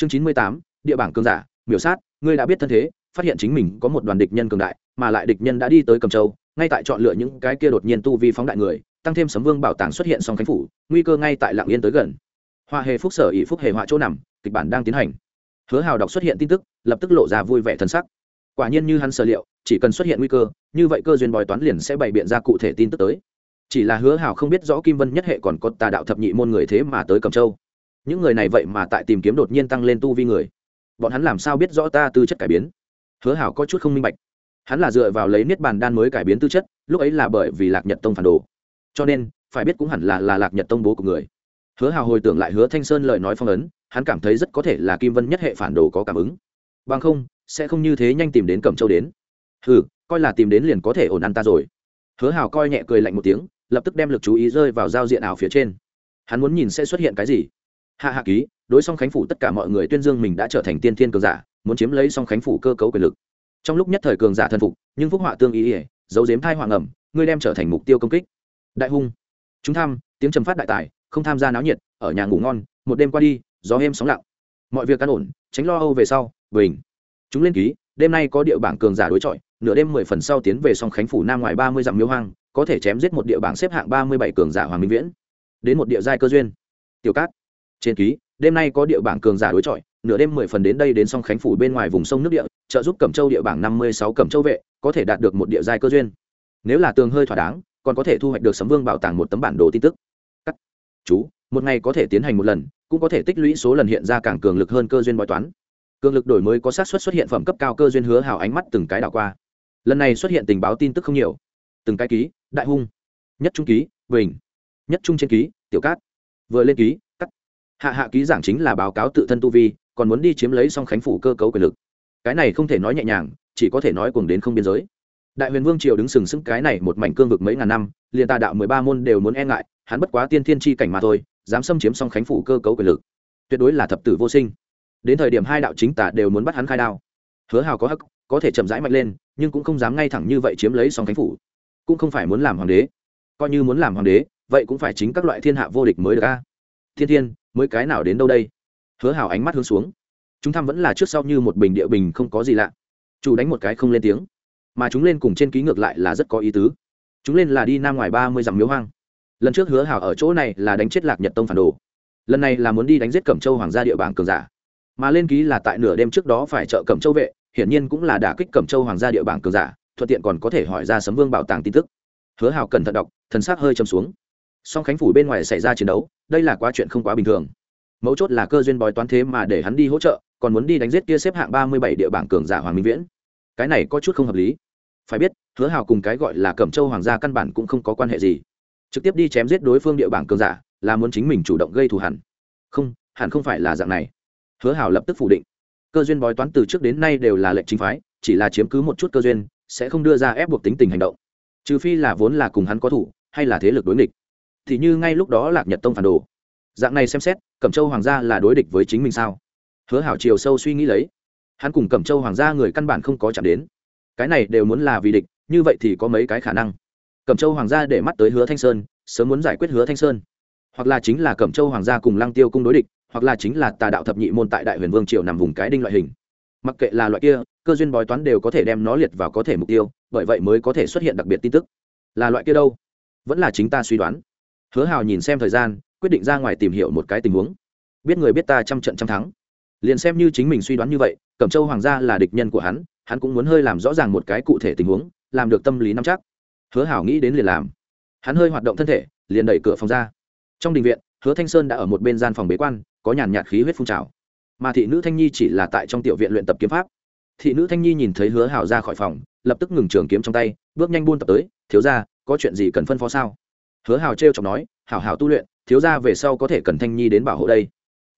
chương chín mươi tám, địa bảng cường giả, miểu sát, ngươi đã biết thân thế, phát hiện chính mình có một đoàn địch nhân cường đại, mà lại địch nhân đã đi tới cầm châu, ngay tại chọn lựa những cái kia đột nhiên tu vi phóng đại người, tăng thêm sấm vương bảo tàng xuất hiện song khánh phủ, nguy cơ ngay tại lạng yên tới gần. Hoa hề phúc sở ỷ phúc hề họa chỗ nằm, kịch bản đang tiến hành. Hứa hào đọc xuất hiện tin tức, lập tức lộ ra vui vẻ thân sắc. Quả nhiên như hắn sở liệu, chỉ cần xuất hiện nguy cơ, như vậy cơ duyên bói toán liền sẽ bày biện ra cụ thể tin tức tới. Chỉ là hứa hào không biết rõ kim vân nhất hệ còn có tà đạo thập nhị môn người thế mà tới cầm châu những người này vậy mà tại tìm kiếm đột nhiên tăng lên tu vi người. Bọn hắn làm sao biết rõ ta tư chất cải biến? Hứa hảo có chút không minh bạch. Hắn là dựa vào lấy niết bàn đan mới cải biến tư chất, lúc ấy là bởi vì lạc nhật tông phản đồ. Cho nên, phải biết cũng hẳn là là lạc nhật tông bố của người. Hứa hào hồi tưởng lại hứa thanh sơn lời nói phong ấn, hắn cảm thấy rất có thể là kim vân nhất hệ phản đồ có cảm ứng. Bằng không, sẽ không như thế nhanh tìm đến cẩm châu đến. Ừ coi là tìm đến liền có thể ổn ăn ta rồi. Hứa hào coi nhẹ cười lạnh một tiếng, lập tức đem lực chú ý rơi vào giao diện ảo phía trên. Hắn muốn nhìn sẽ xuất hiện cái gì? Hạ hạ ký, đối song khánh phủ tất cả mọi người tuyên dương mình đã trở thành tiên thiên cường giả, muốn chiếm lấy song khánh phủ cơ cấu quyền lực. Trong lúc nhất thời cường giả thân phục, nhưng phúc họa tương ý ỉa giấu giếm thai hoàng ẩm, ngươi đem trở thành mục tiêu công kích. Đại hung. Chúng tham, tiếng trầm phát đại tài, không tham gia náo nhiệt, ở nhà ngủ ngon, một đêm qua đi, gió êm sóng lặng. Mọi việc căn ổn, tránh lo âu về sau, bình. Chúng lên ký, đêm nay có địa bảng cường giả đối chọi, nửa đêm mười phần sau tiến về song khánh phủ nam ngoài ba mươi dặm miếu hoang, có thể chém giết một địa bảng xếp hạng ba mươi bảy cường giả hoàng minh viễn. Đến một địa giai cơ duyên. Tiểu cát trên ký, đêm nay có địa bảng cường giả đối chọi, nửa đêm mười phần đến đây đến song khánh phủ bên ngoài vùng sông nước địa, trợ giúp cẩm châu địa bảng năm mươi sáu cẩm châu vệ, có thể đạt được một địa giai cơ duyên. Nếu là tường hơi thỏa đáng, còn có thể thu hoạch được sấm vương bảo tàng một tấm bản đồ tin tức. Cắt. Chú, một ngày có thể tiến hành một lần, cũng có thể tích lũy số lần hiện ra càng cường lực hơn cơ duyên bói toán. Cường lực đổi mới có sát suất xuất hiện phẩm cấp cao cơ duyên hứa hào ánh mắt từng cái đảo qua. Lần này xuất hiện tình báo tin tức không nhiều. Từng cái ký, đại hung. Nhất trung ký, bình. Nhất trung trên ký, tiểu cát. Vừa lên ký hạ hạ ký giảng chính là báo cáo tự thân tu vi, còn muốn đi chiếm lấy song khánh phủ cơ cấu quyền lực. Cái này không thể nói nhẹ nhàng, chỉ có thể nói cùng đến không biên giới. Đại huyền vương triều đứng sừng sững cái này một mảnh cương vực mấy ngàn năm, liền tà đạo mười ba môn đều muốn e ngại, hắn bất quá tiên thiên tri cảnh mà thôi, dám xâm chiếm song khánh phủ cơ cấu quyền lực. Tuyệt đối là thập tử vô sinh. Đến thời điểm hai đạo chính tả đều muốn bắt hắn khai đao. Hứa hào có hắc, có thể chậm rãi mạnh lên, nhưng cũng không dám ngay thẳng như vậy chiếm lấy song khánh phủ. Cũng không phải muốn làm hoàng đế. Coi như muốn làm hoàng đế, vậy cũng phải chính các loại thiên hạ vô địch mới được a. Thiên thiên mới cái nào đến đâu đây? Hứa Hảo ánh mắt hướng xuống. Chúng thăm vẫn là trước sau như một bình địa bình không có gì lạ. Chủ đánh một cái không lên tiếng. Mà chúng lên cùng trên ký ngược lại là rất có ý tứ. Chúng lên là đi nam ngoài ba mươi dặm miếu hoang. Lần trước hứa Hảo ở chỗ này là đánh chết lạc nhật tông phản đồ. Lần này là muốn đi đánh giết cẩm châu hoàng gia địa bàn cường giả. Mà lên ký là tại nửa đêm trước đó phải trợ cẩm châu vệ, hiển nhiên cũng là đả kích cẩm châu hoàng gia địa bàn cường giả, thuận tiện còn có thể hỏi ra sấm vương bảo tàng tin tức. Hứa hào cẩn thận đọc, thần s ắ c hơi châm xuống song khánh phủ bên ngoài xảy ra chiến đấu, đây là quá chuyện không quá bình thường. Mấu chốt là cơ duyên bói toán thế mà để hắn đi hỗ trợ, còn muốn đi đánh giết kia xếp hạng ba mươi bảy địa bảng cường giả hoàng minh viễn. Cái này có chút không hợp lý. Phải biết, hứa hào cùng cái gọi là cẩm châu hoàng gia căn bản cũng không có quan hệ gì. Trực tiếp đi chém giết đối phương địa bảng cường giả, là muốn chính mình chủ động gây thù hẳn không hẳn không phải là dạng này. Hứa hào lập tức phủ định. Cơ duyên bói toán từ trước đến nay đều là lệnh chính phái, chỉ là chiếm cứ một chút cơ duyên, sẽ không đưa ra ép buộc tính tình hành động. Trừ phi là vốn là cùng hắn có thủ, hay là thế lực đối nghịch thì như ngay lúc đó lạc nhật tông phản đồ. Dạng này xem xét, cẩm châu hoàng gia là đối địch với chính mình sao? Hứa hảo chiều sâu suy nghĩ lấy. Hắn cùng cẩm châu hoàng gia người căn bản không có chạm đến. Cái này đều muốn là vì địch, như vậy thì có mấy cái khả năng. Cẩm châu hoàng gia để mắt tới hứa thanh sơn, sớm muốn giải quyết hứa thanh sơn. Hoặc là chính là cẩm châu hoàng gia cùng lăng tiêu cung đối địch, hoặc là chính là tà đạo thập nhị môn tại đại huyền vương triều nằm vùng cái đinh loại hình. Mặc kệ là loại kia, cơ duyên bói toán đều có thể đem nó liệt vào có thể mục tiêu, bởi vậy mới có thể xuất hiện đặc biệt tin tức. Là loại kia đâu? Vẫn là chính ta suy đoán hứa hào nhìn xem thời gian, quyết định ra ngoài tìm hiểu một cái tình huống. Biết người biết ta trăm trận trăm thắng. Liền xem như chính mình suy đoán như vậy, cẩm châu hoàng gia là địch nhân của hắn hắn cũng muốn hơi làm rõ ràng một cái cụ thể tình huống, làm được tâm lý nắm chắc. Hứa hảo nghĩ đến liền làm. Hắn hơi hoạt động thân thể, liền đẩy cửa phòng ra. Trong đình viện, hứa thanh sơn đã ở một bên gian phòng bế quan, có nhàn nhạt khí huyết phun trào. Mà thị nữ thanh nhi chỉ là tại trong tiểu viện luyện tập kiếm pháp. Thị nữ thanh nhi nhìn thấy hứa hảo ra khỏi phòng, lập tức ngừng trường kiếm trong tay, bước nhanh buôn tập tới, thiếu ra có chuyện gì cần phân phó sao? Hứa hảo t chọc nói, hảo hảo tu luyện, thiếu ra về sau có thể cần thanh nhi đến bảo hộ đây.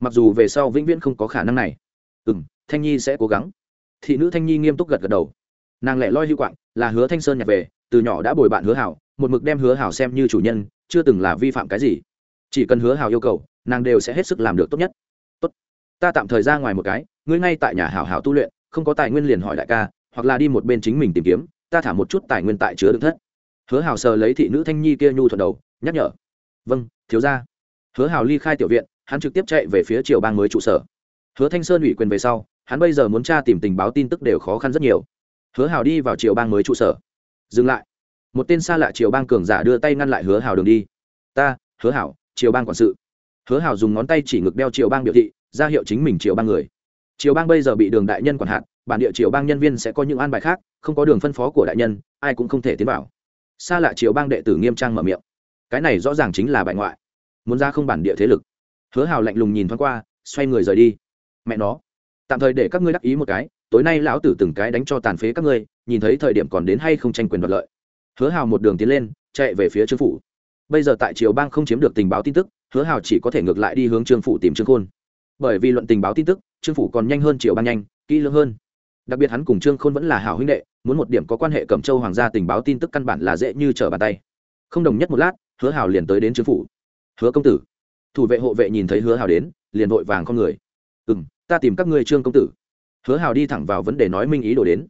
Mặc dù về sau vĩnh viễn không có khả năng này. Ừ m thanh nhi sẽ cố gắng. Thị nữ thanh nhi nghiêm túc gật gật đầu. Nàng lẻ loi hữu quạng, là hứa thanh sơn nhặt về, từ nhỏ đã bồi bạn hứa hảo, một mực đem hứa hảo xem như chủ nhân, chưa từng là vi phạm cái gì. Chỉ cần hứa hảo yêu cầu, nàng đều sẽ hết sức làm được tốt nhất. Tốt, ta tạm thời ra ngoài một cái, ngươi ngay tại nhà hảo hảo tu luyện, không có tài nguyên liền hỏi đại ca, hoặc là đi một bên chính mình tìm kiếm, ta thả một chút tài nguyên tại chứa đựng thất hứa hảo sờ lấy thị nữ thanh nhi kia nhu thuận đầu, nhắc nhở. Vâng thiếu ra hứa hảo ly khai tiểu viện, hắn trực tiếp chạy về phía triều bang mới trụ sở. Hứa thanh sơn ủy quyền về sau, hắn bây giờ muốn tra tìm tình báo tin tức đều khó khăn rất nhiều. Hứa hào đi vào triều bang mới trụ sở. Dừng lại. Một tên xa lạ triều bang cường giả đưa tay ngăn lại hứa hào đường đi. Ta, hứa hảo triều bang quản sự. Hứa hảo dùng ngón tay chỉ ngực đeo triều bang biểu thị, ra hiệu chính mình triều bang người. Triều bang bây giờ bị đường đại nhân quản hạn bản địa triều bang nhân viên sẽ có những an bài khác, không có đường phân phó của đại nhân, ai cũng không thể tiến vào xa lạ triều bang đệ tử nghiêm trang mở miệng. Cái này rõ ràng chính là bại ngoại. Muốn ra không bản địa thế lực. Hứa hào lạnh lùng nhìn thoáng qua, xoay người rời đi. Mẹ nó. Tạm thời để các ngươi đắc ý một cái, tối nay lão tử từng cái đánh cho tàn phế các ngươi, nhìn thấy thời điểm còn đến hay không tranh quyền đoạt lợi. Hứa hào một đường tiến lên, chạy về phía trương phủ. Bây giờ tại triều bang không chiếm được tình báo tin tức, hứa hào chỉ có thể ngược lại đi hướng trương phủ tìm trương khôn. Bởi vì luận tình báo tin tức, trương phủ còn nhanh hơn triều bang nhanh, kỹ lưỡng hơn. Đặc biệt hắn cùng trương khôn vẫn là hảo huynh đệ muốn một điểm có quan hệ cẩm châu hoàng gia tình báo tin tức căn bản là dễ như trở bàn tay. Không đồng nhất một lát, hứa hào liền tới đến trương phủ. Hứa công tử. Thủ vệ hộ vệ nhìn thấy hứa hào đến, liền vội vàng con người. Ừ m ta tìm các ngươi trương công tử. Hứa hào đi thẳng vào vấn đề nói minh ý đồ đến.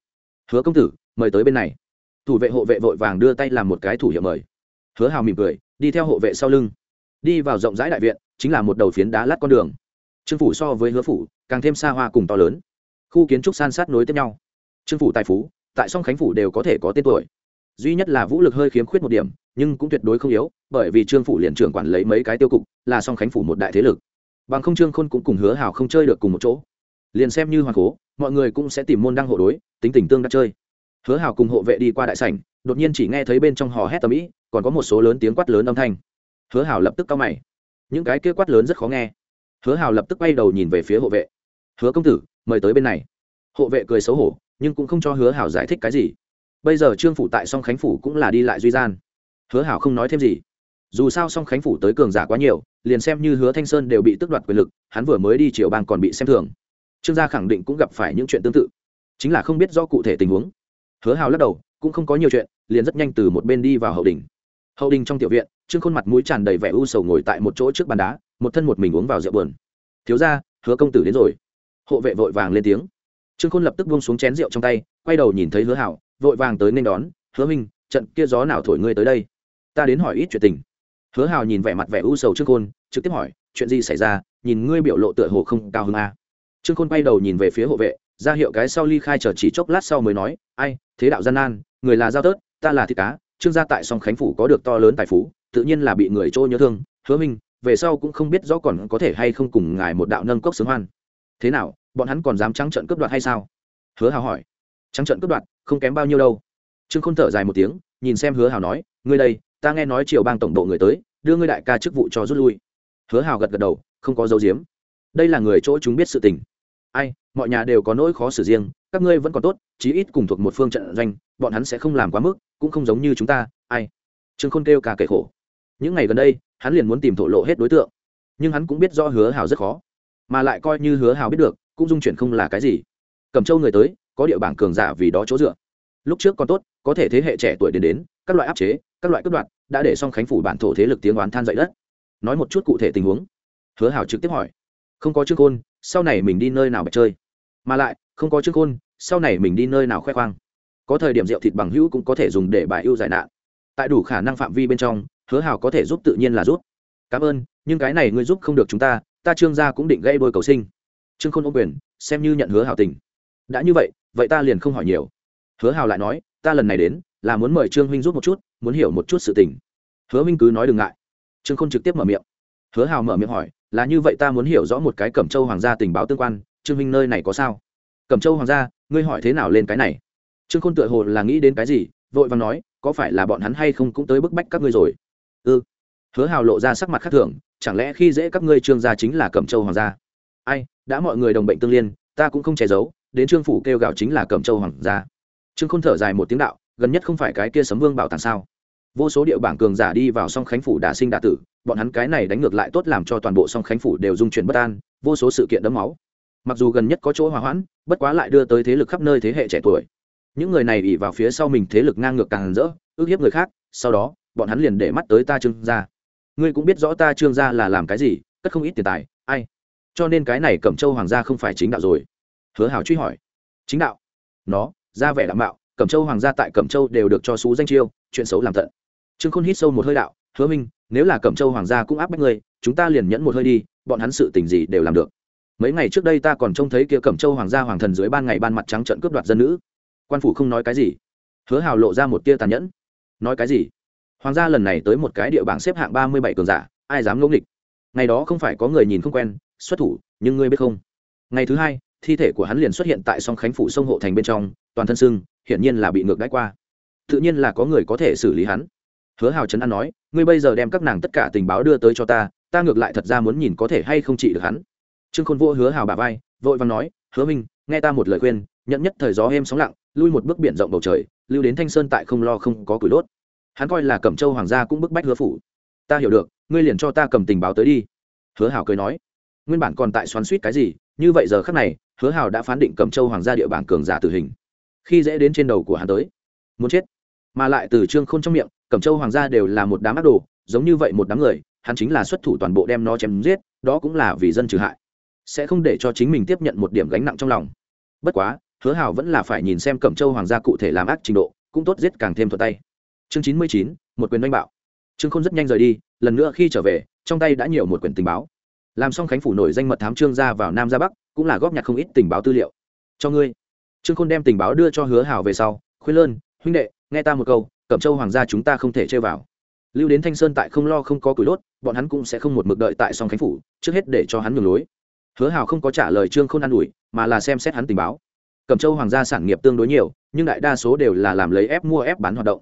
Hứa công tử, mời tới bên này. Thủ vệ hộ vệ vội vàng đưa tay làm một cái thủ hiệu mời. Hứa hào mỉm cười, đi theo hộ vệ sau lưng. Đi vào rộng rãi đại viện, chính là một đầu phiến đá lát con đường. Trương phủ so với hứa phủ, càng thêm xa hoa cùng to lớn. Khu kiến trúc san sát nối tiếp nhau. Trương phủ tài phú tại song khánh phủ đều có thể có tên tuổi. Duy nhất là vũ lực hơi khiếm khuyết một điểm, nhưng cũng tuyệt đối không yếu, bởi vì trương phủ liền trưởng quản lấy mấy cái tiêu cục, là song khánh phủ một đại thế lực. Bằng không trương khôn cũng cùng hứa hào không chơi được cùng một chỗ. Liền xem như hoàng cố, mọi người cũng sẽ tìm môn đăng hộ đối, tính tình tương đắc chơi. Hứa hào cùng hộ vệ đi qua đại sảnh, đột nhiên chỉ nghe thấy bên trong hò hét tầm ĩ, còn có một số lớn tiếng quát lớn âm thanh. Hứa hào lập tức cao mày. Những cái kia quát lớn rất khó nghe. Hứa hào lập tức quay đầu nhìn về phía hộ vệ. Hứa công tử, mời tới bên này. Hộ vệ cười xấu hổ nhưng cũng không cho hứa Hảo giải thích cái gì. Bây giờ trương phủ tại song khánh phủ cũng là đi lại duy gian. Hứa hảo không nói thêm gì. Dù sao song khánh phủ tới cường giả quá nhiều, liền xem như hứa thanh sơn đều bị tước đoạt quyền lực, hắn vừa mới đi triều bang còn bị xem thường. Trương gia khẳng định cũng gặp phải những chuyện tương tự. Chính là không biết do cụ thể tình huống. Hứa hào lắc đầu, cũng không có nhiều chuyện, liền rất nhanh từ một bên đi vào hậu đình. Hậu đình trong tiểu viện, trương khôn mặt mũi tràn đầy vẻ u sầu ngồi tại một chỗ trước bàn đá, một thân một mình uống vào rượu buồn. thiếu ra hứa công tử đến rồi. Hộ vệ vội vàng lên tiếng trương khôn lập tức buông xuống chén rượu trong tay, quay đầu nhìn thấy hứa hảo, vội vàng tới nên đón, hứa minh trận kia gió nào thổi ngươi tới đây? Ta đến hỏi ít chuyện tình. Hứa Hảo nhìn vẻ mặt vẻ u sầu trương khôn, trực tiếp hỏi, chuyện gì xảy ra? Nhìn ngươi biểu lộ tựa hồ không cao hơn a à? trương khôn quay đầu nhìn về phía hộ vệ, ra hiệu cái sau ly khai chờ chỉ chốc lát sau mới nói, ai, thế đạo gian nan, người là giao tớt, ta là thịt cá, trương gia tại song khánh phủ có được to lớn tài phú, tự nhiên là bị người trôi nhớ thương. Hứa minh về sau cũng không biết rõ còn có thể hay không cùng ngài một đạo nâng cốc sướng hoan. Thế nào bọn hắn còn dám trắng trận cướp đoạt hay sao? Hứa hào hỏi. Trắng trận cướp đoạt, không kém bao nhiêu đâu. Trương khôn thở dài một tiếng, nhìn xem hứa hào nói, ngươi đây, ta nghe nói triều bang tổng bộ người tới, đưa ngươi đại ca chức vụ cho rút lui. Hứa hào gật gật đầu, không có dấu diếm đây là người chỗ chúng biết sự tình. Ai, mọi nhà đều có nỗi khó xử riêng, các ngươi vẫn còn tốt, chí ít cùng thuộc một phương trận doanh, bọn hắn sẽ không làm quá mức, cũng không giống như chúng ta, ai. Trương khôn kêu cả kể khổ. Những ngày gần đây, hắn liền muốn tìm thổ lộ hết đối tượng, nhưng hắn cũng biết do hứa hào rất khó, mà lại coi như hứa hào biết được cũng dung chuyển không là cái gì. Cầm châu người tới, có địa bảng cường giả vì đó chỗ dựa. Lúc trước còn tốt, có thể thế hệ trẻ tuổi đến đến, các loại áp chế, các loại cướp đoạt, đã để song khánh phủ bản thổ thế lực tiếng oán than dậy đất. Nói một chút cụ thể tình huống. Hứa hảo trực tiếp hỏi. Không có chương khôn, sau này mình đi nơi nào bạch chơi? Mà lại, không có chương khôn, sau này mình đi nơi nào khoe khoang? Có thời điểm rượu thịt bằng hữu cũng có thể dùng để bài ưu giải nạn. Tại đủ khả năng phạm vi bên trong, hứa hảo có thể giúp tự nhiên là giúp. Cảm ơn, nhưng cái này ngươi giúp không được chúng ta ta trương gia cũng định gây đôi cầu sinh trương khôn ô quyền, xem như nhận hứa hào tình. Đã như vậy vậy ta liền không hỏi nhiều. Hứa hào lại nói, ta lần này đến, là muốn mời trương huynh rút một chút, muốn hiểu một chút sự tình. Hứa minh cứ nói đừng ngại. Trương khôn trực tiếp mở miệng. Hứa hào mở miệng hỏi, là như vậy ta muốn hiểu rõ một cái cẩm châu hoàng gia tình báo tương quan, trương huynh nơi này có sao? Cẩm châu hoàng gia, ngươi hỏi thế nào lên cái này? Trương khôn tựa hồ là nghĩ đến cái gì, vội vàng nói, có phải là bọn hắn hay không cũng tới bức bách các ngươi rồi? Ư ừ. hứa hào lộ ra sắc mặt khác thường, chẳng lẽ khi dễ các ngươi trương gia chính là cẩm châu hoàng gia? Ai đã mọi người đồng bệnh tương liên, ta cũng không che giấu, đến trương phủ kêu gào chính là cẩm châu hoàng gia. Trương khôn thở dài một tiếng đạo, gần nhất không phải cái kia sấm vương bảo tàng sao? Vô số địa bảng cường giả đi vào song khánh phủ đả sinh đả tử, bọn hắn cái này đánh ngược lại tốt làm cho toàn bộ song khánh phủ đều dung chuyển bất an, vô số sự kiện đẫm máu. Mặc dù gần nhất có chỗ hòa hoãn, bất quá lại đưa tới thế lực khắp nơi thế hệ trẻ tuổi. Những người này ỉ vào phía sau mình thế lực ngang ngược càng rỡ, ước hiếp người khác, sau đó, bọn hắn liền để mắt tới ta trương gia. Ngươi cũng biết rõ ta trương gia là làm cái gì, cất không ít tiền tài cho nên cái này cẩm châu hoàng gia không phải chính đạo rồi. Hứa hảo truy hỏi. Chính đạo? Nó, ra vẻ đảm bảo cẩm châu hoàng gia tại cẩm châu đều được cho xú danh chiêu, chuyện xấu làm tận. Trương khôn hít sâu một hơi đạo, hứa minh, nếu là cẩm châu hoàng gia cũng áp bách ngươi, chúng ta liền nhẫn một hơi đi, bọn hắn sự tình gì đều làm được. Mấy ngày trước đây ta còn trông thấy kia cẩm châu hoàng gia hoàng thần dưới ban ngày ban mặt trắng trận cướp đoạt dân nữ. Quan phủ không nói cái gì. Hứa hào lộ ra một tia tàn nhẫn. Nói cái gì? Hoàng gia lần này tới một cái địa bảng xếp hạng ba mươi bảy cường giả, ai dám ngẫu nghịch? Ngày đó không phải có người nhìn không quen xuất thủ, nhưng ngươi biết không? Ngày thứ hai, thi thể của hắn liền xuất hiện tại song khánh phủ sông hộ thành bên trong, toàn thân sưng, hiển nhiên là bị ngược đãi qua. Tự nhiên là có người có thể xử lý hắn. Hứa hào trấn an nói, ngươi bây giờ đem các nàng tất cả tình báo đưa tới cho ta ta ngược lại thật ra muốn nhìn có thể hay không trị được hắn. Trương khôn vô hứa hào bà vai, vội và nói, hứa minh, nghe ta một lời khuyên nhận nhất thời gió êm sóng lặng, lui một bước biển rộng bầu trời, lưu đến thanh sơn tại không lo không có củi đốt. Hắn coi là cẩm châu hoàng gia cũng bức bách hứa phủ. Ta hiểu được, ngươi liền cho ta cầm tình báo tới đi. Hứa hào cười nói nguyên bản còn tại xoắn suýt cái gì, như vậy giờ khắc này, hứa hào đã phán định cẩm châu hoàng gia địa bảng cường giả tử hình. Khi dễ đến trên đầu của hắn tới, muốn chết. Mà lại từ trương khôn trong miệng cẩm châu hoàng gia đều là một đám ác đồ, giống như vậy một đám người, hắn chính là xuất thủ toàn bộ đem nó chém giết, đó cũng là vì dân trừ hại. Sẽ không để cho chính mình tiếp nhận một điểm gánh nặng trong lòng. Bất quá, hứa hào vẫn là phải nhìn xem cẩm châu hoàng gia cụ thể làm ác trình độ, cũng tốt giết càng thêm thuật tay. Chương chín mươi chín, một quyền đánh bạo. Trương khôn rất nhanh rời đi, lần nữa khi trở về, trong tay đã nhiều một quyển tình báo làm xong khánh phủ nổi danh mật thám trương ra vào nam ra bắc, cũng là góp nhặt không ít tình báo tư liệu. Cho ngươi. Trương khôn đem tình báo đưa cho hứa hào về sau, khuyên lơn, huynh đệ, nghe ta một câu, cẩm châu hoàng gia chúng ta không thể chơi vào. Lưu đến thanh sơn tại không lo không có củi đốt, bọn hắn cũng sẽ không một mực đợi tại song khánh phủ, trước hết để cho hắn nhường lối. Hứa hào không có trả lời trương khôn an ủi, mà là xem xét hắn tình báo. Cẩm châu hoàng gia sản nghiệp tương đối nhiều, nhưng đại đa số đều là làm lấy ép mua ép bán hoạt động.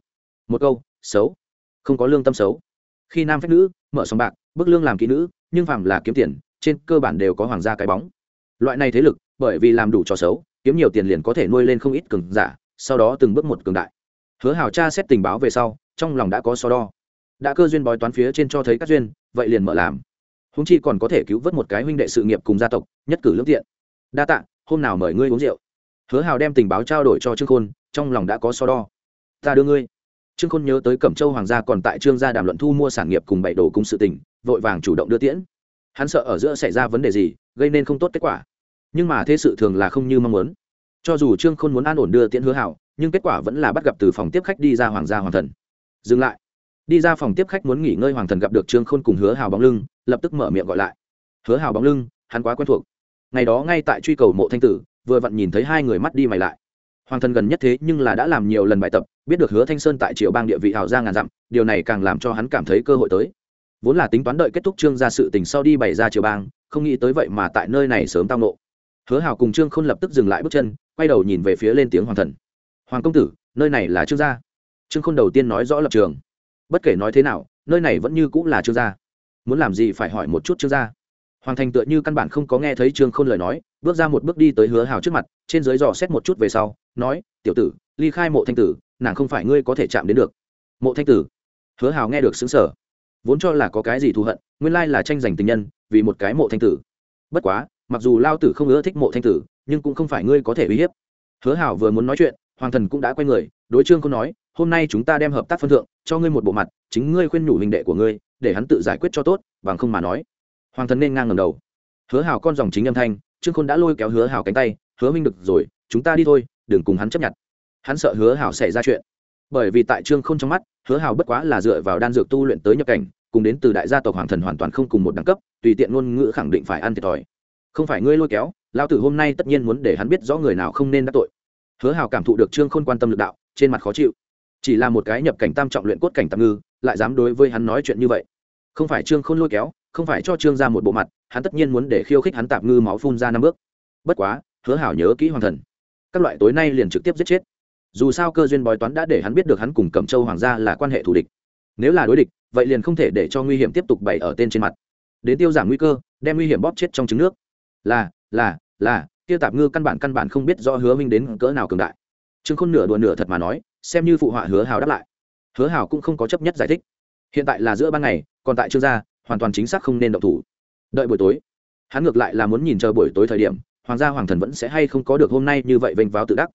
Một câu, xấu. Không có lương tâm xấu. Khi nam phép nữ mở sòng bạc, bức lương làm kỹ nữ, nhưng phàm là kiếm tiền, trên cơ bản đều có hoàng gia cái bóng. Loại này thế lực, bởi vì làm đủ trò xấu, kiếm nhiều tiền liền có thể nuôi lên không ít cường giả, sau đó từng bước một cường đại. Hứa hào cha xét tình báo về sau, trong lòng đã có so đo. Đã cơ duyên bói toán phía trên cho thấy các duyên, vậy liền mở làm. Húng chi còn có thể cứu vớt một cái huynh đệ sự nghiệp cùng gia tộc, nhất cử lương thiện đa tạ, hôm nào mời ngươi uống rượu. Hứa hào đem tình báo trao đổi cho trương khôn, trong lòng đã có so đo. Ta đưa ngươi trương khôn nhớ tới cẩm châu hoàng gia còn tại trương gia đàm luận thu mua sản nghiệp cùng bảy đồ cung sự tình, vội vàng chủ động đưa tiễn. Hắn sợ ở giữa xảy ra vấn đề gì, gây nên không tốt kết quả. Nhưng mà thế sự thường là không như mong muốn. Cho dù trương khôn muốn an ổn đưa tiễn hứa hảo, nhưng kết quả vẫn là bắt gặp từ phòng tiếp khách đi ra hoàng gia hoàng thần. Dừng lại. Đi ra phòng tiếp khách muốn nghỉ ngơi hoàng thần gặp được trương khôn cùng hứa hào bóng lưng, lập tức mở miệng gọi lại. Hứa hào bóng lưng, hắn quá quen thuộc. Ngày đó ngay tại truy cầu mộ thanh tử, vừa vặn nhìn thấy hai người mắt đi mày lại hoàng thần gần nhất thế nhưng là đã làm nhiều lần bài tập, biết được hứa thanh sơn tại triều bang địa vị hào ra ngàn dặm, điều này càng làm cho hắn cảm thấy cơ hội tới. Vốn là tính toán đợi kết thúc trương ra sự tình sau đi bày ra triều bang, không nghĩ tới vậy mà tại nơi này sớm tao nộ hứa hào cùng trương khôn lập tức dừng lại bước chân, quay đầu nhìn về phía lên tiếng hoàng thần. Hoàng công tử, nơi này là trương gia? Trương khôn đầu tiên nói rõ lập trường. Bất kể nói thế nào, nơi này vẫn như cũng là trương gia. Muốn làm gì phải hỏi một chút trương gia. Hoàng thành tựa như căn bản không có nghe thấy trương khôn lời nói bước ra một bước đi tới hứa hào trước mặt, trên dưới dò xét một chút về sau, nói, tiểu tử, ly khai mộ thanh tử, nàng không phải ngươi có thể chạm đến được. Mộ thanh tử? Hứa hào nghe được xứng sở vốn cho là có cái gì thù hận, nguyên lai là tranh giành tình nhân, vì một cái mộ thanh tử. Bất quá, mặc dù lao tử không ưa thích mộ thanh tử, nhưng cũng không phải ngươi có thể uy hiếp. Hứa hảo vừa muốn nói chuyện, hoàng thần cũng đã quay người, đối trương không nói, hôm nay chúng ta đem hợp tác phân thượng, cho ngươi một bộ mặt, chính ngươi khuyên nhủ hình đệ của ngươi, để hắn tự giải quyết cho tốt, bằng không mà nói. Hoàng thần nên ngang ngầm đầu hứa hảo con dòng chính âm thanh, trương khôn đã lôi kéo hứa hảo cánh tay, hứa minh được rồi, chúng ta đi thôi, đừng cùng hắn chấp nhận. Hắn sợ hứa hảo xảy ra chuyện. Bởi vì tại trương khôn trong mắt, hứa hảo bất quá là dựa vào đan dược tu luyện tới nhập cảnh, cùng đến từ đại gia tộc hoàng thần hoàn toàn không cùng một đẳng cấp, tùy tiện ngôn ngữ khẳng định phải ăn thiệt thòi. Không phải ngươi lôi kéo lao tử hôm nay tất nhiên muốn để hắn biết rõ người nào không nên đắc tội. Hứa hào cảm thụ được trương khôn quan tâm lực đạo, trên mặt khó chịu. Chỉ là một cái nhập cảnh tam trọng luyện cốt cảnh tạm ngư, lại dám đối với hắn nói chuyện như vậy. Không phải trương khôn lôi kéo, không phải cho trương ra một bộ mặt hắn tất nhiên muốn để khiêu khích hắn tạm ngư máu phun ra năm bước. Bất quá, hứa hảo nhớ kỹ hoàng thần. Các loại tối nay liền trực tiếp giết chết. Dù sao cơ duyên bói toán đã để hắn biết được hắn cùng cẩm châu hoàng gia là quan hệ thù địch. Nếu là đối địch, vậy liền không thể để cho nguy hiểm tiếp tục bày ở tên trên mặt. Đến tiêu giảm nguy cơ, đem nguy hiểm bóp chết trong trứng nước. Là là là, tiêu tạp ngư căn bản căn bản không biết do hứa minh đến cỡ nào cường đại. Trương khôn nửa đùa nửa thật mà nói, xem như phụ họa hứa hào đáp lại. Hứa hào cũng không có chấp nhất giải thích. Hiện tại là giữa ban ngày, còn tại trương gia, hoàn toàn chính xác không nên động thủ đợi buổi tối. Hắn ngược lại là muốn nhìn chờ buổi tối thời điểm, hoàng gia hoàng thần vẫn sẽ hay không có được hôm nay như vậy vênh váo tự đắc.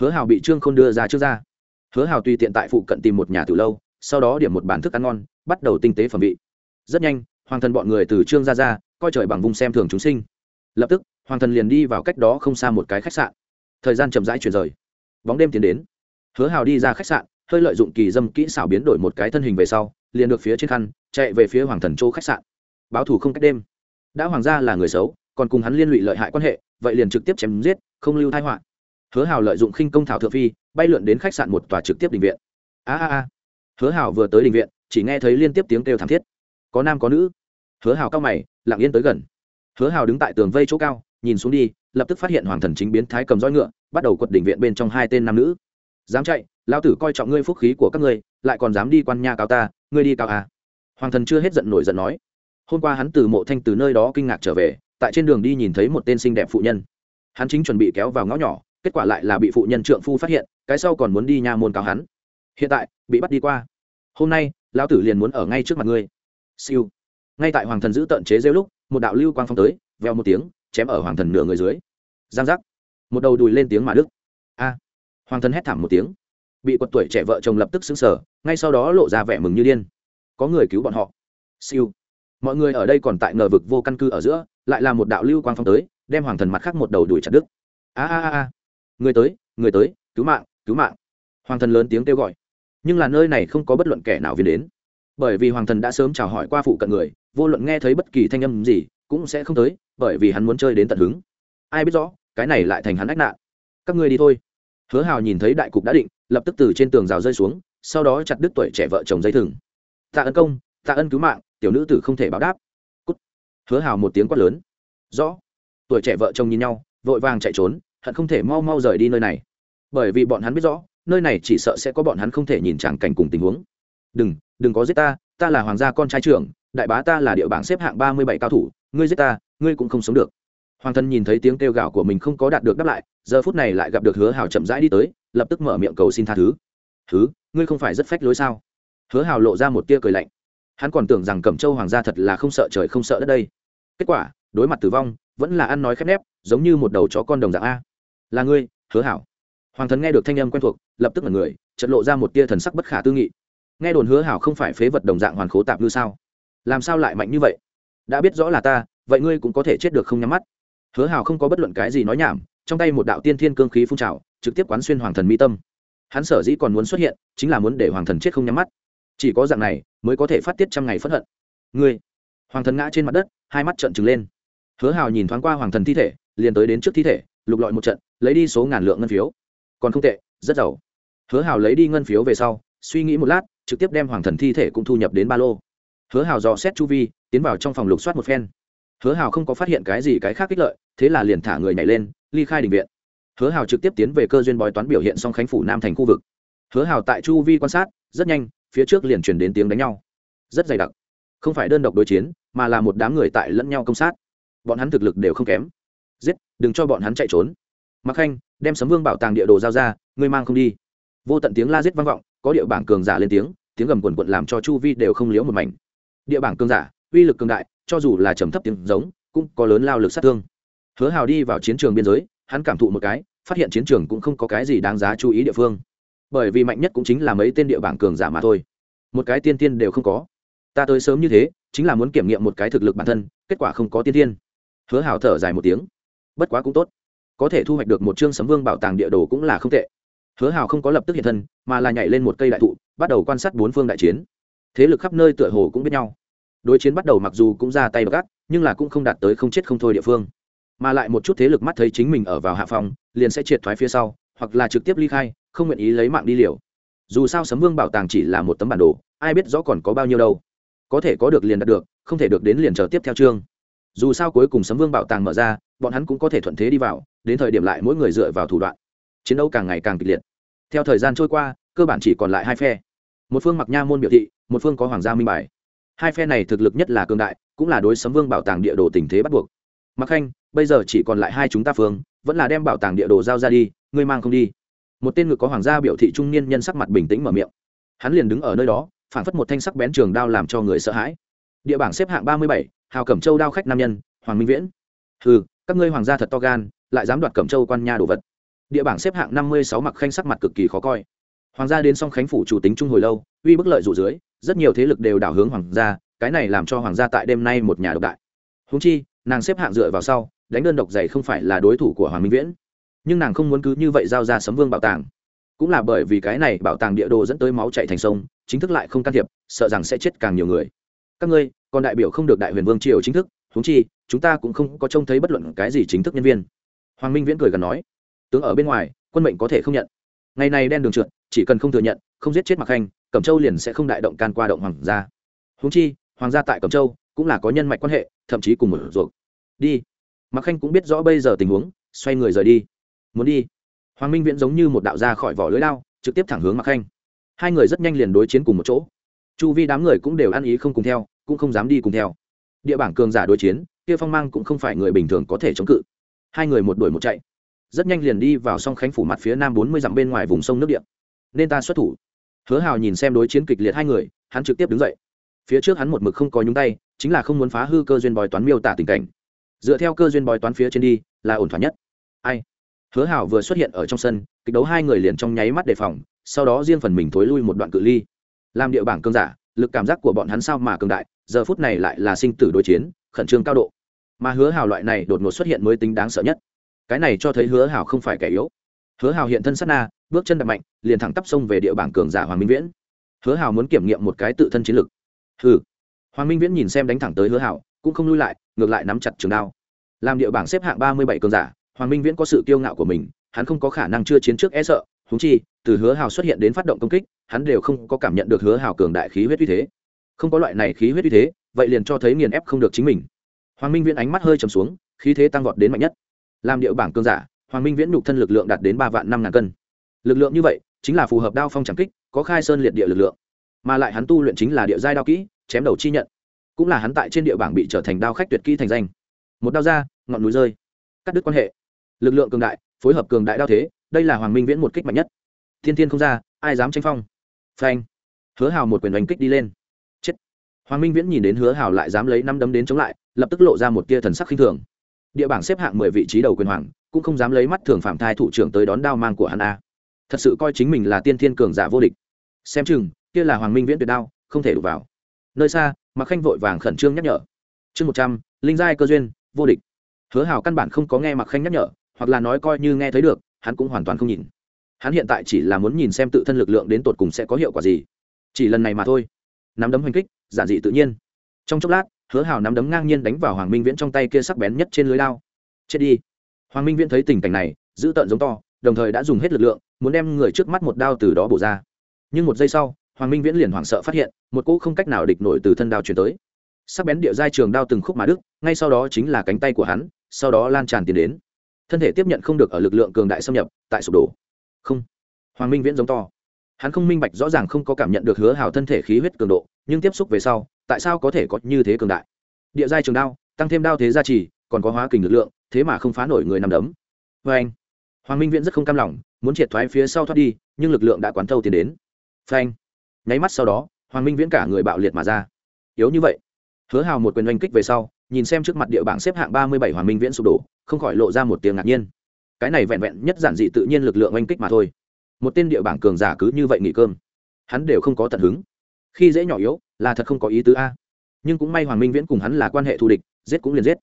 Hứa hào bị trương khôn đưa ra trước ra. Hứa hào tùy tiện tại phụ cận tìm một nhà từ lâu, sau đó điểm một bàn thức ăn ngon, bắt đầu tinh tế phẩm vị. Rất nhanh, hoàng thần bọn người từ trương ra ra, coi trời bằng vùng xem thường chúng sinh. Lập tức, hoàng thần liền đi vào cách đó không xa một cái khách sạn. Thời gian chậm rãi chuyển rời. Bóng đêm tiến đến. Hứa hào đi ra khách sạn, hơi lợi dụng kỳ dâm kỹ xảo biến đổi một cái thân hình về sau, liền được phía trên khăn, chạy về phía hoàng thần châu khách sạn. Báo thủ không cách đêm đã hoàng gia là người xấu, còn cùng hắn liên lụy lợi hại quan hệ, vậy liền trực tiếp chém giết, không lưu thai họa. Hứa hào lợi dụng khinh công thảo thượng phi, bay lượn đến khách sạn một tòa trực tiếp định viện. A a a. Hứa hào vừa tới định viện, chỉ nghe thấy liên tiếp tiếng kêu thảm thiết. Có nam có nữ. Hứa hào cao mày, lặng yên tới gần. Hứa hào đứng tại tường vây chỗ cao, nhìn xuống đi, lập tức phát hiện hoàng thần chính biến thái cầm roi ngựa, bắt đầu quật đỉnh viện bên trong hai tên nam nữ. Dám chạy, lao tử coi trọng ngươi phúc khí của các ngươi, lại còn dám đi quan nha cao ta, ngươi đi cao à. hoàng thần chưa hết giận nổi giận nói hôm qua hắn từ mộ thanh từ nơi đó kinh ngạc trở về, tại trên đường đi nhìn thấy một tên xinh đẹp phụ nhân. Hắn chính chuẩn bị kéo vào ngõ nhỏ, kết quả lại là bị phụ nhân trượng phu phát hiện, cái sau còn muốn đi nha môn cáo hắn. Hiện tại, bị bắt đi qua. Hôm nay, lão tử liền muốn ở ngay trước mặt ngươi. Siêu. Ngay tại hoàng thần giữ tận chế rêu lúc, một đạo lưu quang phong tới, veo một tiếng, chém ở hoàng thần nửa người dưới. Giang giác. Một đầu đùi lên tiếng mà đức. A. Hoàng thần hét thảm một tiếng. Bị quật tuổi trẻ vợ chồng lập tức xứng sở ngay sau đó lộ ra vẻ mừng như điên. Có người cứu bọn họ. Siêu mọi người ở đây còn tại ngờ vực vô căn cứ ở giữa, lại là một đạo lưu quang phong tới, đem hoàng thần mặt khác một đầu đuổi chặt đứt. A a a. Người tới người tới, cứu mạng cứu mạng. Hoàng thần lớn tiếng kêu gọi. Nhưng là nơi này không có bất luận kẻ nào viên đến. Bởi vì hoàng thần đã sớm chào hỏi qua phụ cận người, vô luận nghe thấy bất kỳ thanh âm gì, cũng sẽ không tới, bởi vì hắn muốn chơi đến tận hứng. Ai biết rõ, cái này lại thành hắn ách nạn. Các ngươi đi thôi. Hứa hào nhìn thấy đại cục đã định, lập tức từ trên tường rào rơi xuống, sau đó chặt đứt tuổi trẻ vợ chồng dây thừng. Tạ ân công, tạ ân cứu mạng tiểu nữ tử không thể báo đáp. Cút. hứa hào một tiếng quát lớn. Rõ. Tuổi trẻ vợ chồng nhìn nhau, vội vàng chạy trốn, hận không thể mau mau rời đi nơi này. Bởi vì bọn hắn biết rõ, nơi này chỉ sợ sẽ có bọn hắn không thể nhìn tràng cảnh cùng tình huống. Đừng đừng có giết ta ta là hoàng gia con trai trưởng, đại bá ta là địa bảng xếp hạng ba mươi bảy cao thủ, ngươi giết ta, ngươi cũng không sống được. Hoàng thân nhìn thấy tiếng kêu gào của mình không có đạt được đáp lại, giờ phút này lại gặp được hứa hào chậm rãi đi tới, lập tức mở miệng cầu xin tha thứ. Thứ ngươi không phải rất phách lối sao? Hứa hào lộ ra một tia cười lạnh hắn còn tưởng rằng cẩm châu hoàng gia thật là không sợ trời không sợ đất đây. Kết quả, đối mặt tử vong, vẫn là ăn nói khép nép, giống như một đầu chó con đồng dạng a. Là ngươi, hứa hảo. Hoàng thần nghe được thanh âm quen thuộc, lập tức là người chật lộ ra một tia thần sắc bất khả tư nghị. Nghe đồn hứa hảo không phải phế vật đồng dạng hoàn khố tạp ngư sao? Làm sao lại mạnh như vậy? Đã biết rõ là ta, vậy ngươi cũng có thể chết được không nhắm mắt? Hứa hảo không có bất luận cái gì nói nhảm, trong tay một đạo tiên thiên cương khí phun trào, trực tiếp quán xuyên hoàng thần mi tâm. Hắn sở dĩ còn muốn xuất hiện, chính là muốn để hoàng thần chết không nhắm mắt. Chỉ có dạng này mới có thể phát tiết trăm ngày phẫn hận. Ngươi, hoàng thần ngã trên mặt đất, hai mắt trợn trừng lên. Hứa hào nhìn thoáng qua hoàng thần thi thể, liền tới đến trước thi thể, lục lọi một trận, lấy đi số ngàn lượng ngân phiếu. Còn không tệ, rất giàu. Hứa hào lấy đi ngân phiếu về sau, suy nghĩ một lát, trực tiếp đem hoàng thần thi thể cũng thu nhập đến ba lô. Hứa hào dò xét chu vi, tiến vào trong phòng lục soát một phen. Hứa hào không có phát hiện cái gì cái khác kích lợi, thế là liền thả người nhảy lên, ly khai đình viện. Hứa hào trực tiếp tiến về cơ duyên bói toán biểu hiện song khánh phủ nam thành khu vực. Hứa hào tại chu vi quan sát, rất nhanh phía trước liền chuyển đến tiếng đánh nhau. Rất dày đặc. Không phải đơn độc đối chiến, mà là một đám người tại lẫn nhau công sát. Bọn hắn thực lực đều không kém. Giết, đừng cho bọn hắn chạy trốn. Mặc khanh, đem sấm vương bảo tàng địa đồ giao ra, ngươi mang không đi. Vô tận tiếng la giết vang vọng, có địa bảng cường giả lên tiếng tiếng gầm quần quận làm cho chu vi đều không liếu một mảnh. Địa bảng cường giả, uy lực cường đại, cho dù là trầm thấp tiếng giống, cũng có lớn lao lực sát thương. Hứa hào đi vào chiến trường biên giới, hắn cảm thụ một cái, phát hiện chiến trường cũng không có cái gì đáng giá chú ý địa phương bởi vì mạnh nhất cũng chính là mấy tên địa bảng cường giả mà thôi. Một cái tiên tiên đều không có. Ta tới sớm như thế, chính là muốn kiểm nghiệm một cái thực lực bản thân, kết quả không có tiên tiên. Hứa hào thở dài một tiếng. Bất quá cũng tốt. Có thể thu hoạch được một chương sấm vương bảo tàng địa đồ cũng là không tệ. Hứa hào không có lập tức hiện thân, mà là nhảy lên một cây đại thụ, bắt đầu quan sát bốn phương đại chiến. Thế lực khắp nơi tựa hồ cũng biết nhau. Đối chiến bắt đầu mặc dù cũng ra tay gắt, nhưng là cũng không đạt tới không chết không thôi địa phương. Mà lại một chút thế lực mắt thấy chính mình ở vào hạ phòng, liền sẽ triệt thoái phía sau, hoặc là trực tiếp ly khai không nguyện ý lấy mạng đi liều. Dù sao sấm vương bảo tàng chỉ là một tấm bản đồ, ai biết rõ còn có bao nhiêu đâu. Có thể có được liền đạt được, không thể được đến liền chờ tiếp theo chương. Dù sao cuối cùng sấm vương bảo tàng mở ra, bọn hắn cũng có thể thuận thế đi vào, đến thời điểm lại mỗi người dựa vào thủ đoạn. Chiến đấu càng ngày càng kịch liệt. Theo thời gian trôi qua, cơ bản chỉ còn lại hai phe. Một phương mặc nha môn biểu thị, một phương có hoàng gia minh bài. Hai phe này thực lực nhất là cường đại, cũng là đối sấm vương bảo tàng địa đồ tình thế bắt buộc. Mặc khanh, bây giờ chỉ còn lại hai chúng ta phương, vẫn là đem bảo tàng địa đồ giao ra đi, ngươi mang không đi một tên ngực có hoàng gia biểu thị trung niên nhân sắc mặt bình tĩnh mở miệng. Hắn liền đứng ở nơi đó, phản phất một thanh sắc bén trường đao làm cho người sợ hãi. Địa bảng xếp hạng ba mươi bảy, hào cẩm châu đao khách nam nhân, hoàng minh viễn. Ừ các ngươi hoàng gia thật to gan, lại dám đoạt cẩm châu quan nha đồ vật. Địa bảng xếp hạng năm mươi sáu mặc khanh sắc mặt cực kỳ khó coi. Hoàng gia đến song khánh phủ chủ tính trung hồi lâu, uy bức lợi dụ dưới, rất nhiều thế lực đều đảo hướng hoàng gia, cái này làm cho hoàng gia tại đêm nay một nhà độc đại. Húng chi, nàng xếp hạng dựa vào sau, đánh đơn độc dày không phải là đối thủ của hoàng minh viễn nhưng nàng không muốn cứ như vậy giao ra sấm vương bảo tàng. Cũng là bởi vì cái này bảo tàng địa đồ dẫn tới máu chạy thành sông, chính thức lại không can thiệp, sợ rằng sẽ chết càng nhiều người. Các ngươi, còn đại biểu không được đại huyền vương triều chính thức, huống chi, chúng ta cũng không có trông thấy bất luận cái gì chính thức nhân viên. Hoàng minh viễn cười gần nói, tướng ở bên ngoài, quân mệnh có thể không nhận. Ngày này đen đường trượt, chỉ cần không thừa nhận, không giết chết mặc khanh, cẩm châu liền sẽ không đại động can qua động hoàng gia. Huống chi, hoàng gia tại cẩm châu, cũng là có nhân mạch quan hệ, thậm chí cùng một ruột. Đi. Mặc khanh cũng biết rõ bây giờ tình huống, xoay người rời đi muốn đi. Hoàng minh viễn giống như một đạo ra khỏi vỏ lưới lao, trực tiếp thẳng hướng mặc khanh. Hai người rất nhanh liền đối chiến cùng một chỗ. Chu vi đám người cũng đều ăn ý không cùng theo, cũng không dám đi cùng theo. Địa bảng cường giả đối chiến, kia phong mang cũng không phải người bình thường có thể chống cự. Hai người một đuổi một chạy. Rất nhanh liền đi vào song khánh phủ mặt phía nam bốn mươi dặm bên ngoài vùng sông nước điện nên ta xuất thủ. Hứa hào nhìn xem đối chiến kịch liệt hai người, hắn trực tiếp đứng dậy. Phía trước hắn một mực không có nhúng tay, chính là không muốn phá hư cơ duyên bói toán miêu tả tình cảnh. Dựa theo cơ duyên bói toán phía trên đi, là ổn thỏa nhất. Ai? Hứa hảo vừa xuất hiện ở trong sân, kịch đấu hai người liền trong nháy mắt đề phòng, sau đó riêng phần mình thối lui một đoạn cự ly. Làm địa bảng cương giả, lực cảm giác của bọn hắn sao mà cường đại, giờ phút này lại là sinh tử đối chiến, khẩn trương cao độ. Mà hứa hảo loại này đột ngột xuất hiện mới tính đáng sợ nhất. Cái này cho thấy hứa hảo không phải kẻ yếu. Hứa hảo hiện thân sát na, bước chân đập mạnh, liền thẳng tắp sông về địa bảng cường giả hoàng minh viễn. Hứa hảo muốn kiểm nghiệm một cái tự thân chiến lực. Hừ. Hoàng minh viễn nhìn xem đánh thẳng tới hứa hảo cũng không lui lại, ngược lại nắm chặt trường đao. Làm địa bảng xếp hạng ba mươi bảy cường giả hoàng minh viễn có sự kiêu ngạo của mình, hắn không có khả năng chưa chiến trước e sợ húng chi, từ hứa hào xuất hiện đến phát động công kích, hắn đều không có cảm nhận được hứa hào cường đại khí huyết uy thế. Không có loại này khí huyết uy thế, vậy liền cho thấy nghiền ép không được chính mình. Hoàng minh viễn ánh mắt hơi trầm xuống, khí thế tăng vọt đến mạnh nhất. Làm địa bảng cường giả, hoàng minh viễn nhục thân lực lượng đạt đến ba vạn năm ngàn cân. Lực lượng như vậy, chính là phù hợp đao phong tràng kích, có khai sơn liệt địa lực lượng. Mà lại hắn tu luyện chính là địa giai đao kỹ, chém đầu chi nhận. Cũng là hắn tại trên địa bảng bị trở thành đao khách tuyệt kỹ thành danh. Một đao ra, ngọn núi rơi. Cắt đứt quan hệ lực lượng cường đại, phối hợp cường đại đao thế, đây là hoàng minh viễn một kích mạnh nhất. Thiên thiên không ra, ai dám tranh phong? Phanh. Hứa hào một quyền đánh kích đi lên. Chết. Hoàng minh viễn nhìn đến hứa hào lại dám lấy năm đấm đến chống lại, lập tức lộ ra một tia thần sắc khinh thường. Địa bảng xếp hạng mười vị trí đầu quyền hoàng, cũng không dám lấy mắt thường phạm thai thủ trưởng tới đón đao mang của hắn a. Thật sự coi chính mình là tiên thiên cường giả vô địch. Xem chừng, kia là hoàng minh viễn tuyệt đao, không thể đụng vào. Nơi xa mặc khanh vội vàng khẩn trương nhắc nhở. Chương một trăm, linh giai cơ duyên, vô địch. Hứa hào căn bản không có nghe mặc khanh nhắc nhở hoặc là nói coi như nghe thấy được, hắn cũng hoàn toàn không nhìn. Hắn hiện tại chỉ là muốn nhìn xem tự thân lực lượng đến tột cùng sẽ có hiệu quả gì. Chỉ lần này mà thôi. Nắm đấm hoành kích, giản dị tự nhiên. Trong chốc lát, hứa hào nắm đấm ngang nhiên đánh vào hoàng minh viễn trong tay kia sắc bén nhất trên lưới lao. Chết đi. Hoàng minh viễn thấy tình cảnh này, giữ tợn giống to, đồng thời đã dùng hết lực lượng, muốn đem người trước mắt một đao từ đó bổ ra. Nhưng một giây sau, hoàng minh viễn liền hoảng sợ phát hiện, một cỗ không cách nào địch nổi từ thân đao chuyển tới. Sắc bén địa giai trường đao từng khúc mà đức ngay sau đó chính là cánh tay của hắn, sau đó lan tràn tiến đến thân thể tiếp nhận không được ở lực lượng cường đại xâm nhập, tại sụp đổ. Không. Hoàng minh viễn giống to. Hắn không minh bạch rõ ràng không có cảm nhận được hứa hào thân thể khí huyết cường độ, nhưng tiếp xúc về sau, tại sao có thể có như thế cường đại? Địa giai trường đao, tăng thêm đao thế gia trì, còn có hóa kình lực lượng, thế mà không phá nổi người nằm đấm. Vê anh, hoàng minh viễn rất không cam lòng, muốn triệt thoái phía sau thoát đi, nhưng lực lượng đã quán thâu tiến đến. Phanh nháy mắt sau đó, hoàng minh viễn cả người bạo liệt mà ra. Yếu như vậy. Hứa hào một quyền oanh kích về sau nhìn xem trước mặt địa bảng xếp hạng ba mươi bảy hoàng minh viễn sụp đổ, không khỏi lộ ra một tiếng ngạc nhiên. Cái này vẹn vẹn nhất giản dị tự nhiên lực lượng oanh kích mà thôi. Một tên địa bảng cường giả cứ như vậy nghỉ cơm. Hắn đều không có tận hứng. Khi dễ nhỏ yếu, là thật không có ý tứ a. Nhưng cũng may hoàng minh viễn cùng hắn là quan hệ thù địch, giết cũng liền giết.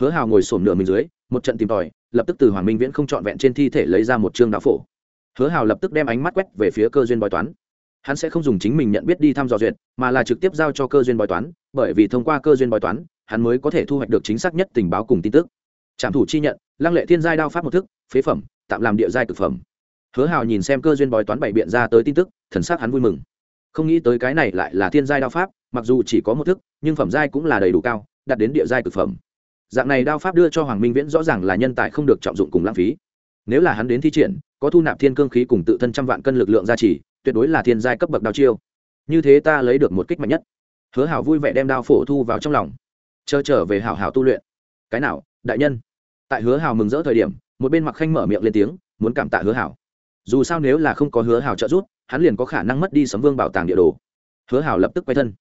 Hứa hào ngồi xổm nửa mình dưới, một trận tìm tòi, lập tức từ hoàng minh viễn không trọn vẹn trên thi thể lấy ra một trương đạo phổ. Hứa hào lập tức đem ánh mắt quét về phía cơ duyên bói toán. Hắn sẽ không dùng chính mình nhận biết đi thăm dò duyệt, mà là trực tiếp giao cho cơ duyên bói toán, bởi vì thông qua cơ duyên bói toán hắn mới có thể thu hoạch được chính xác nhất tình báo cùng tin tức. Trạm thủ chi nhận, lăng lệ thiên giai đao pháp một thức, phế phẩm, tạm làm địa giai thực phẩm. Hứa hào nhìn xem cơ duyên bói toán bày biện ra tới tin tức, thần sắc hắn vui mừng. Không nghĩ tới cái này lại là thiên giai đao pháp, mặc dù chỉ có một thức, nhưng phẩm giai cũng là đầy đủ cao, đạt đến địa giai thực phẩm. Dạng này đao pháp đưa cho hoàng minh viễn rõ ràng là nhân tài không được trọng dụng cùng lãng phí. Nếu là hắn đến thi triển, có thu nạp thiên cương khí cùng tự thân trăm vạn cân lực lượng gia trì, tuyệt đối là thiên giai cấp bậc đao chiêu. Như thế ta lấy được một kích mạnh nhất. Hứa hảo vui vẻ đem đao phổ thu vào trong lòng chờ trở về hảo hảo tu luyện. Cái nào, đại nhân? Tại hứa hảo mừng rỡ thời điểm, một bên mặc khanh mở miệng lên tiếng, muốn cảm tạ hứa hảo. Dù sao nếu là không có hứa hảo trợ giúp, hắn liền có khả năng mất đi sấm vương bảo tàng địa đồ. Hứa hảo lập tức quay thân.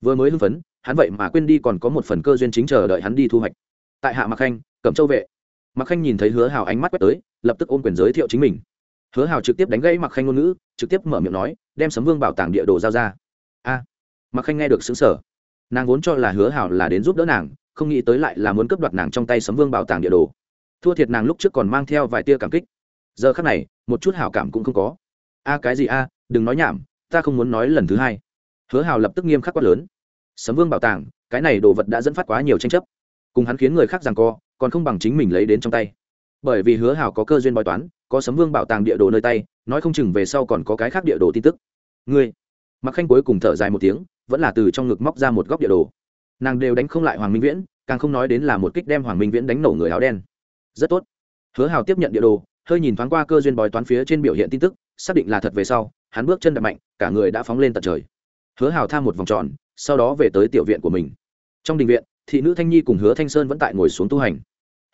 Vừa mới hưng phấn, hắn vậy mà quên đi còn có một phần cơ duyên chính chờ đợi hắn đi thu hoạch. Tại hạ mặc khanh, cẩm châu vệ. Mặc khanh nhìn thấy hứa hảo ánh mắt quét tới, lập tức ôm quyền giới thiệu chính mình. Hứa hảo trực tiếp đánh gãy mặc khanh ngôn ngữ, trực tiếp mở miệng nói, đem sấm vương bảo tàng địa đồ giao ra. A. Mặc khanh nghe được xứng sở nàng vốn cho là hứa hảo là đến giúp đỡ nàng, không nghĩ tới lại là muốn cướp đoạt nàng trong tay sấm vương bảo tàng địa đồ. Thua thiệt nàng lúc trước còn mang theo vài tia cảm kích. Giờ khác này, một chút hảo cảm cũng không có. A, cái gì a, đừng nói nhảm, ta không muốn nói lần thứ hai. Hứa hảo lập tức nghiêm khắc quát lớn. Sấm vương bảo tàng, cái này đồ vật đã dẫn phát quá nhiều tranh chấp. Cùng hắn khiến người khác rằng co, còn không bằng chính mình lấy đến trong tay. Bởi vì hứa hảo có cơ duyên bói toán, có sấm vương bảo tàng địa đồ nơi tay, nói không chừng về sau còn có cái khác địa đồ tin tức. Ngươi mặc khanh cuối cùng thở dài một tiếng vẫn là từ trong ngực móc ra một góc địa đồ. Nàng đều đánh không lại hoàng minh viễn, càng không nói đến là một kích đem hoàng minh viễn đánh nổ người áo đen. Rất tốt. Hứa hào tiếp nhận địa đồ, hơi nhìn thoáng qua cơ duyên bói toán phía trên biểu hiện tin tức, xác định là thật về sau, hắn bước chân đập mạnh, cả người đã phóng lên tận trời. Hứa hào tham một vòng tròn, sau đó về tới tiểu viện của mình. Trong đình viện, thị nữ thanh nhi cùng hứa thanh sơn vẫn tại ngồi xuống tu hành.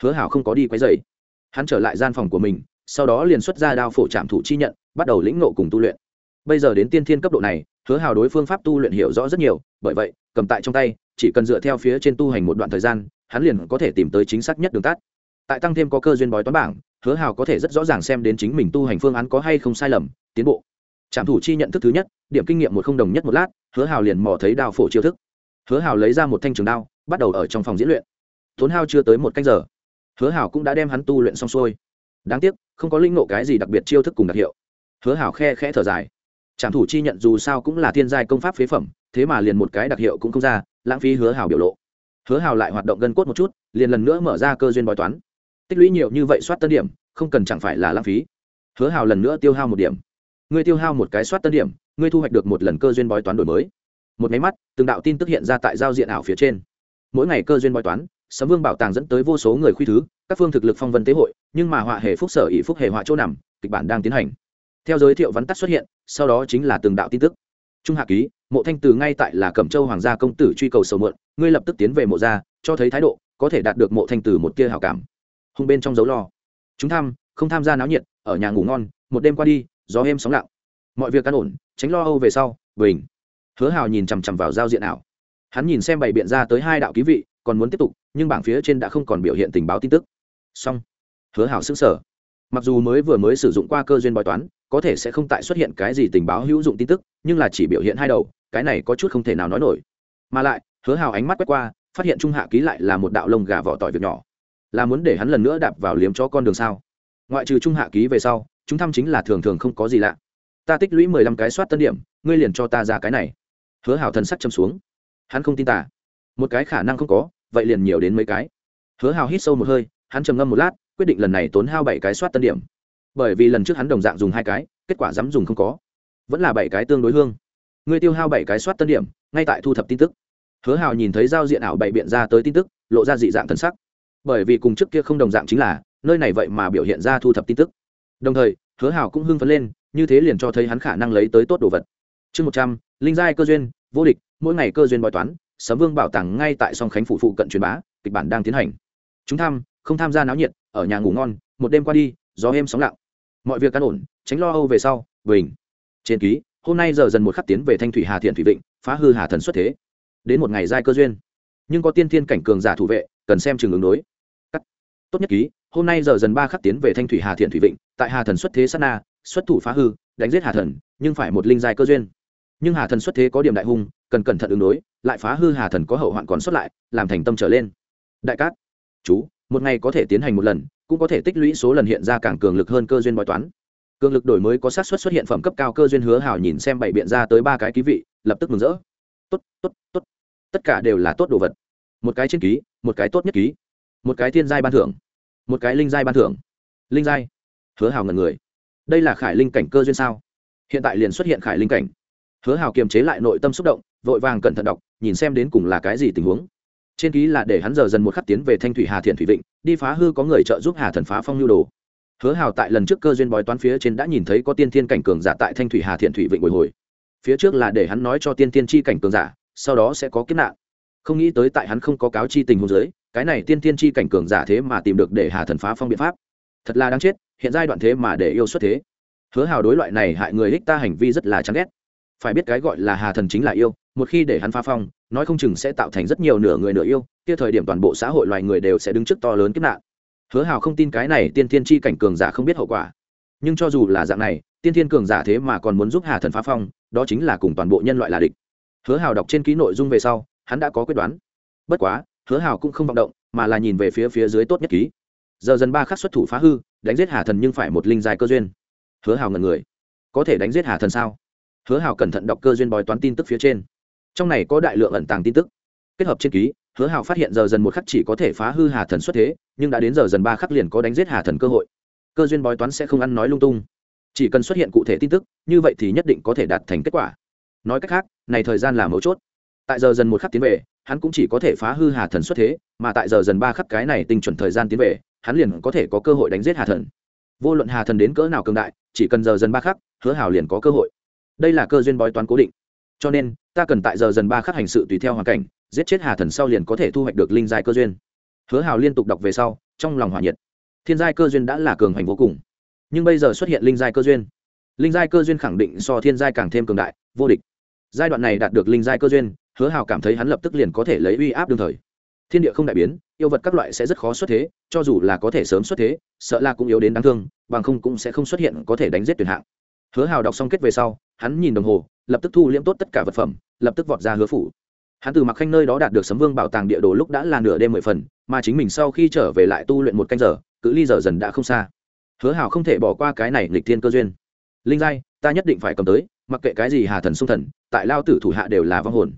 Hứa hào không có đi quấy dày hắn trở lại gian phòng của mình, sau đó liền xuất ra đao phổ trạm thủ chi nhận, bắt đầu lĩnh nộ cùng tu luyện. Bây giờ đến tiên thiên cấp độ này hứa hào đối phương pháp tu luyện hiểu rõ rất nhiều, bởi vậy, cầm tại trong tay, chỉ cần dựa theo phía trên tu hành một đoạn thời gian, hắn liền có thể tìm tới chính xác nhất đường tắt. Tại tăng thêm có cơ duyên bói toán bảng, hứa hào có thể rất rõ ràng xem đến chính mình tu hành phương án có hay không sai lầm, tiến bộ. Trạm thủ chi nhận thức thứ nhất, điểm kinh nghiệm một không đồng nhất một lát, hứa hào liền mò thấy đao phổ chiêu thức. Hứa hào lấy ra một thanh trường đao, bắt đầu ở trong phòng diễn luyện. Tốn hao chưa tới một canh giờ, hứa hào cũng đã đem hắn tu luyện xong xuôi. Đáng tiếc, không có linh nộ cái gì đặc biệt chiêu thức cùng đặc hiệu. Hứa hào khe khẽ thở dài trảm thủ chi nhận dù sao cũng là thiên giai công pháp phế phẩm, thế mà liền một cái đặc hiệu cũng không ra, lãng phí hứa hào biểu lộ. Hứa hào lại hoạt động gân cốt một chút, liền lần nữa mở ra cơ duyên bói toán. Tích lũy nhiều như vậy soát tân điểm, không cần chẳng phải là lãng phí. Hứa hào lần nữa tiêu hao một điểm. Ngươi tiêu hao một cái soát tân điểm, ngươi thu hoạch được một lần cơ duyên bói toán đổi mới. Một máy mắt, từng đạo tin tức hiện ra tại giao diện ảo phía trên. Mỗi ngày cơ duyên bói toán, sấm vương bảo tàng dẫn tới vô số người khuy thứ, các phương thực lực phong vân tế hội, nhưng mà họa hề phúc sở ỷ phúc hề họa chỗ nằm, kịch bản đang tiến hành theo giới thiệu vắn tắt xuất hiện, sau đó chính là từng đạo tin tức. Trung hạ ký, mộ thanh từ ngay tại là cẩm châu hoàng gia công tử truy cầu sầu mượn, ngươi lập tức tiến về mộ gia, cho thấy thái độ, có thể đạt được mộ thanh từ một tia hảo cảm. Hùng bên trong dấu lo. Chúng tham, không tham gia náo nhiệt, ở nhà ngủ ngon, một đêm qua đi, gió êm sóng lặng. Mọi việc căn ổn, tránh lo âu về sau, bình. Hứa hào nhìn chằm chằm vào giao diện ảo. Hắn nhìn xem bày biện ra tới hai đạo ký vị, còn muốn tiếp tục, nhưng bảng phía trên đã không còn biểu hiện tình báo tin tức. Xong. Hứa hảo xứng sở mặc dù mới vừa mới sử dụng qua cơ duyên bói toán có thể sẽ không tại xuất hiện cái gì tình báo hữu dụng tin tức, nhưng là chỉ biểu hiện hai đầu, cái này có chút không thể nào nói nổi. Mà lại, hứa hào ánh mắt quét qua, phát hiện trung hạ ký lại là một đạo lông gà vỏ tỏi việc nhỏ. Là muốn để hắn lần nữa đạp vào liếm cho con đường sao? Ngoại trừ trung hạ ký về sau, chúng thăm chính là thường thường không có gì lạ. Ta tích lũy mười lăm cái soát tân điểm, ngươi liền cho ta ra cái này. Hứa hào thần sắc châm xuống. Hắn không tin tả một cái khả năng không có, vậy liền nhiều đến mấy cái. Hứa hào hít sâu một hơi, hắn trầm ngâm một lát, quyết định lần này tốn hao bảy cái soát tân điểm bởi vì lần trước hắn đồng dạng dùng hai cái, kết quả dám dùng không có. Vẫn là bảy cái tương đối hương. Người tiêu hao bảy cái soát tân điểm, ngay tại thu thập tin tức. Hứa hào nhìn thấy giao diện ảo bảy biện ra tới tin tức, lộ ra dị dạng thần sắc. Bởi vì cùng trước kia không đồng dạng chính là, nơi này vậy mà biểu hiện ra thu thập tin tức. Đồng thời, hứa hào cũng hưng phấn lên, như thế liền cho thấy hắn khả năng lấy tới tốt đồ vật. Chương một trăm, linh giai cơ duyên, vô địch, mỗi ngày cơ duyên bói toán, sấm vương bảo tàng ngay tại song khánh phủ phụ cận truyền bá, kịch bản đang tiến hành. Chúng tham, không tham gia náo nhiệt, ở nhà ngủ ngon, một đêm qua đi, gió êm sóng lặng mọi việc căn ổn, tránh lo âu về sau, bình. Trên ký, hôm nay giờ dần một khắc tiến về thanh thủy hà thiện thủy vịnh, phá hư hà thần xuất thế. Đến một ngày giai cơ duyên. Nhưng có tiên thiên cảnh cường giả thủ vệ, cần xem trường ứng đối. Cắt. tốt nhất ký, hôm nay giờ dần ba khắc tiến về thanh thủy hà thiện thủy vịnh, tại hà thần xuất thế sát na, xuất thủ phá hư, đánh giết hà thần, nhưng phải một linh giai cơ duyên. Nhưng hà thần xuất thế có điểm đại hung, cần cẩn thận ứng đối, lại phá hư hà thần có hậu hoạn còn xuất lại, làm thành tâm trở lên. Đại cát. Chú một ngày có thể tiến hành một lần, cũng có thể tích lũy số lần hiện ra càng cường lực hơn cơ duyên bói toán. Cường lực đổi mới có sát suất xuất hiện phẩm cấp cao cơ duyên hứa hào nhìn xem bảy biện ra tới ba cái ký vị, lập tức mừng rỡ. Tốt tốt tốt. Tất cả đều là tốt đồ vật. Một cái trên ký, một cái tốt nhất ký. Một cái thiên giai ban thưởng. Một cái linh giai ban thưởng. Linh giai. Hứa hào ngần người. Đây là khải linh cảnh cơ duyên sao? Hiện tại liền xuất hiện khải linh cảnh. Hứa hào kiềm chế lại nội tâm xúc động, vội vàng cẩn thận đọc, nhìn xem đến cùng là cái gì tình huống trên ký là để hắn giờ dần một khắc tiến về thanh thủy hà thiện thủy vịnh, đi phá hư có người trợ giúp hà thần phá phong nhu đồ. Hứa hào tại lần trước cơ duyên bói toán phía trên đã nhìn thấy có tiên thiên cảnh cường giả tại thanh thủy hà thiện thủy vịnh bồi hồi. Phía trước là để hắn nói cho tiên thiên chi cảnh cường giả, sau đó sẽ có kiếp nạn. Không nghĩ tới tại hắn không có cáo chi tình hôn giới cái này tiên thiên chi cảnh cường giả thế mà tìm được để hà thần phá phong biện pháp. Thật là đáng chết, hiện giai đoạn thế mà để yêu xuất thế. Hứa hào đối loại này hại người hích ta hành vi rất là chán ghét. Phải biết cái gọi là hà thần chính là yêu một khi để hắn phá phong, nói không chừng sẽ tạo thành rất nhiều nửa người nửa yêu, kia thời điểm toàn bộ xã hội loài người đều sẽ đứng trước to lớn kiếp nạn. Hứa hào không tin cái này tiên thiên chi cảnh cường giả không biết hậu quả. Nhưng cho dù là dạng này, tiên thiên cường giả thế mà còn muốn giúp hà thần phá phong, đó chính là cùng toàn bộ nhân loại là địch. Hứa hào đọc trên ký nội dung về sau, hắn đã có quyết đoán. Bất quá, hứa hào cũng không vọng động, mà là nhìn về phía phía dưới tốt nhất ký. Giờ dần ba khắc xuất thủ phá hư, đánh giết hà thần nhưng phải một linh dài cơ duyên. Hứa hào ngần người. Có thể đánh giết hà thần sao? Hứa hào cẩn thận đọc cơ duyên bói toán tin tức phía trên trong này có đại lượng ẩn tàng tin tức. Kết hợp trên ký, hứa hào phát hiện giờ dần một khắc chỉ có thể phá hư hà thần xuất thế, nhưng đã đến giờ dần ba khắc liền có đánh giết hà thần cơ hội. Cơ duyên bói toán sẽ không ăn nói lung tung. Chỉ cần xuất hiện cụ thể tin tức, như vậy thì nhất định có thể đạt thành kết quả. Nói cách khác, này thời gian là mấu chốt. Tại giờ dần một khắc tiến về, hắn cũng chỉ có thể phá hư hà thần xuất thế, mà tại giờ dần ba khắc cái này tinh chuẩn thời gian tiến về, hắn liền có thể có cơ hội đánh giết hà thần. Vô luận hà thần đến cỡ nào cường đại, chỉ cần giờ dần ba khắc, hứa hào liền có cơ hội. Đây là cơ duyên bói toán cố định. Cho nên ta cần tại giờ dần ba khắc hành sự tùy theo hoàn cảnh, giết chết hà thần sau liền có thể thu hoạch được linh giai cơ duyên. Hứa hào liên tục đọc về sau, trong lòng hòa nhiệt. Thiên giai cơ duyên đã là cường hành vô cùng, nhưng bây giờ xuất hiện linh giai cơ duyên, linh giai cơ duyên khẳng định so thiên giai càng thêm cường đại, vô địch. Giai đoạn này đạt được linh giai cơ duyên, hứa hào cảm thấy hắn lập tức liền có thể lấy uy áp đương thời. Thiên địa không đại biến, yêu vật các loại sẽ rất khó xuất thế, cho dù là có thể sớm xuất thế, sợ là cũng yếu đến đáng thương, bằng không cũng sẽ không xuất hiện có thể đánh giết tuyển hạng. Hứa hào đọc xong kết về sau hắn nhìn đồng hồ, lập tức thu liễm tốt tất cả vật phẩm, lập tức vọt ra hứa phủ. Hắn từ mặc khanh nơi đó đạt được sấm vương bảo tàng địa đồ lúc đã là nửa đêm mười phần, mà chính mình sau khi trở về lại tu luyện một canh giờ, cự ly giờ dần đã không xa. Hứa hảo không thể bỏ qua cái này lịch thiên cơ duyên. Linh giai, ta nhất định phải cầm tới, mặc kệ cái gì hà thần sung thần, tại lao tử thủ hạ đều là vong hồn.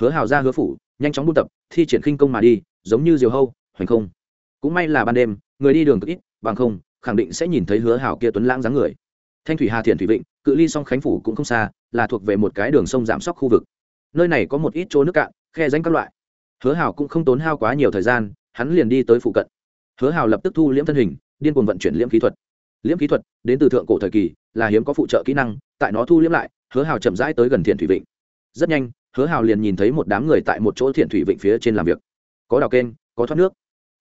Hứa hảo ra hứa phủ, nhanh chóng buôn tập, thi triển khinh công mà đi, giống như diều hâu, hoành không. Cũng may là ban đêm, người đi đường cực ít, bằng không, khẳng định sẽ nhìn thấy hứa hảo kia tuấn lãng dáng người. Thanh thủy hà thiền thủy vịnh cự ly song khánh phủ cũng không xa, là thuộc về một cái đường sông giảm sóc khu vực. Nơi này có một ít chỗ nước cạn, khe danh các loại. Hứa hào cũng không tốn hao quá nhiều thời gian, hắn liền đi tới phụ cận. Hứa hào lập tức thu liễm thân hình, điên cuồng vận chuyển liễm khí thuật. Liễm khí thuật, đến từ thượng cổ thời kỳ, là hiếm có phụ trợ kỹ năng, tại nó thu liễm lại, hứa hào chậm rãi tới gần Thiện thủy vịnh. Rất nhanh, hứa hào liền nhìn thấy một đám người tại một chỗ Thiện thủy vịnh phía trên làm việc. Có đào kênh, có thoát nước.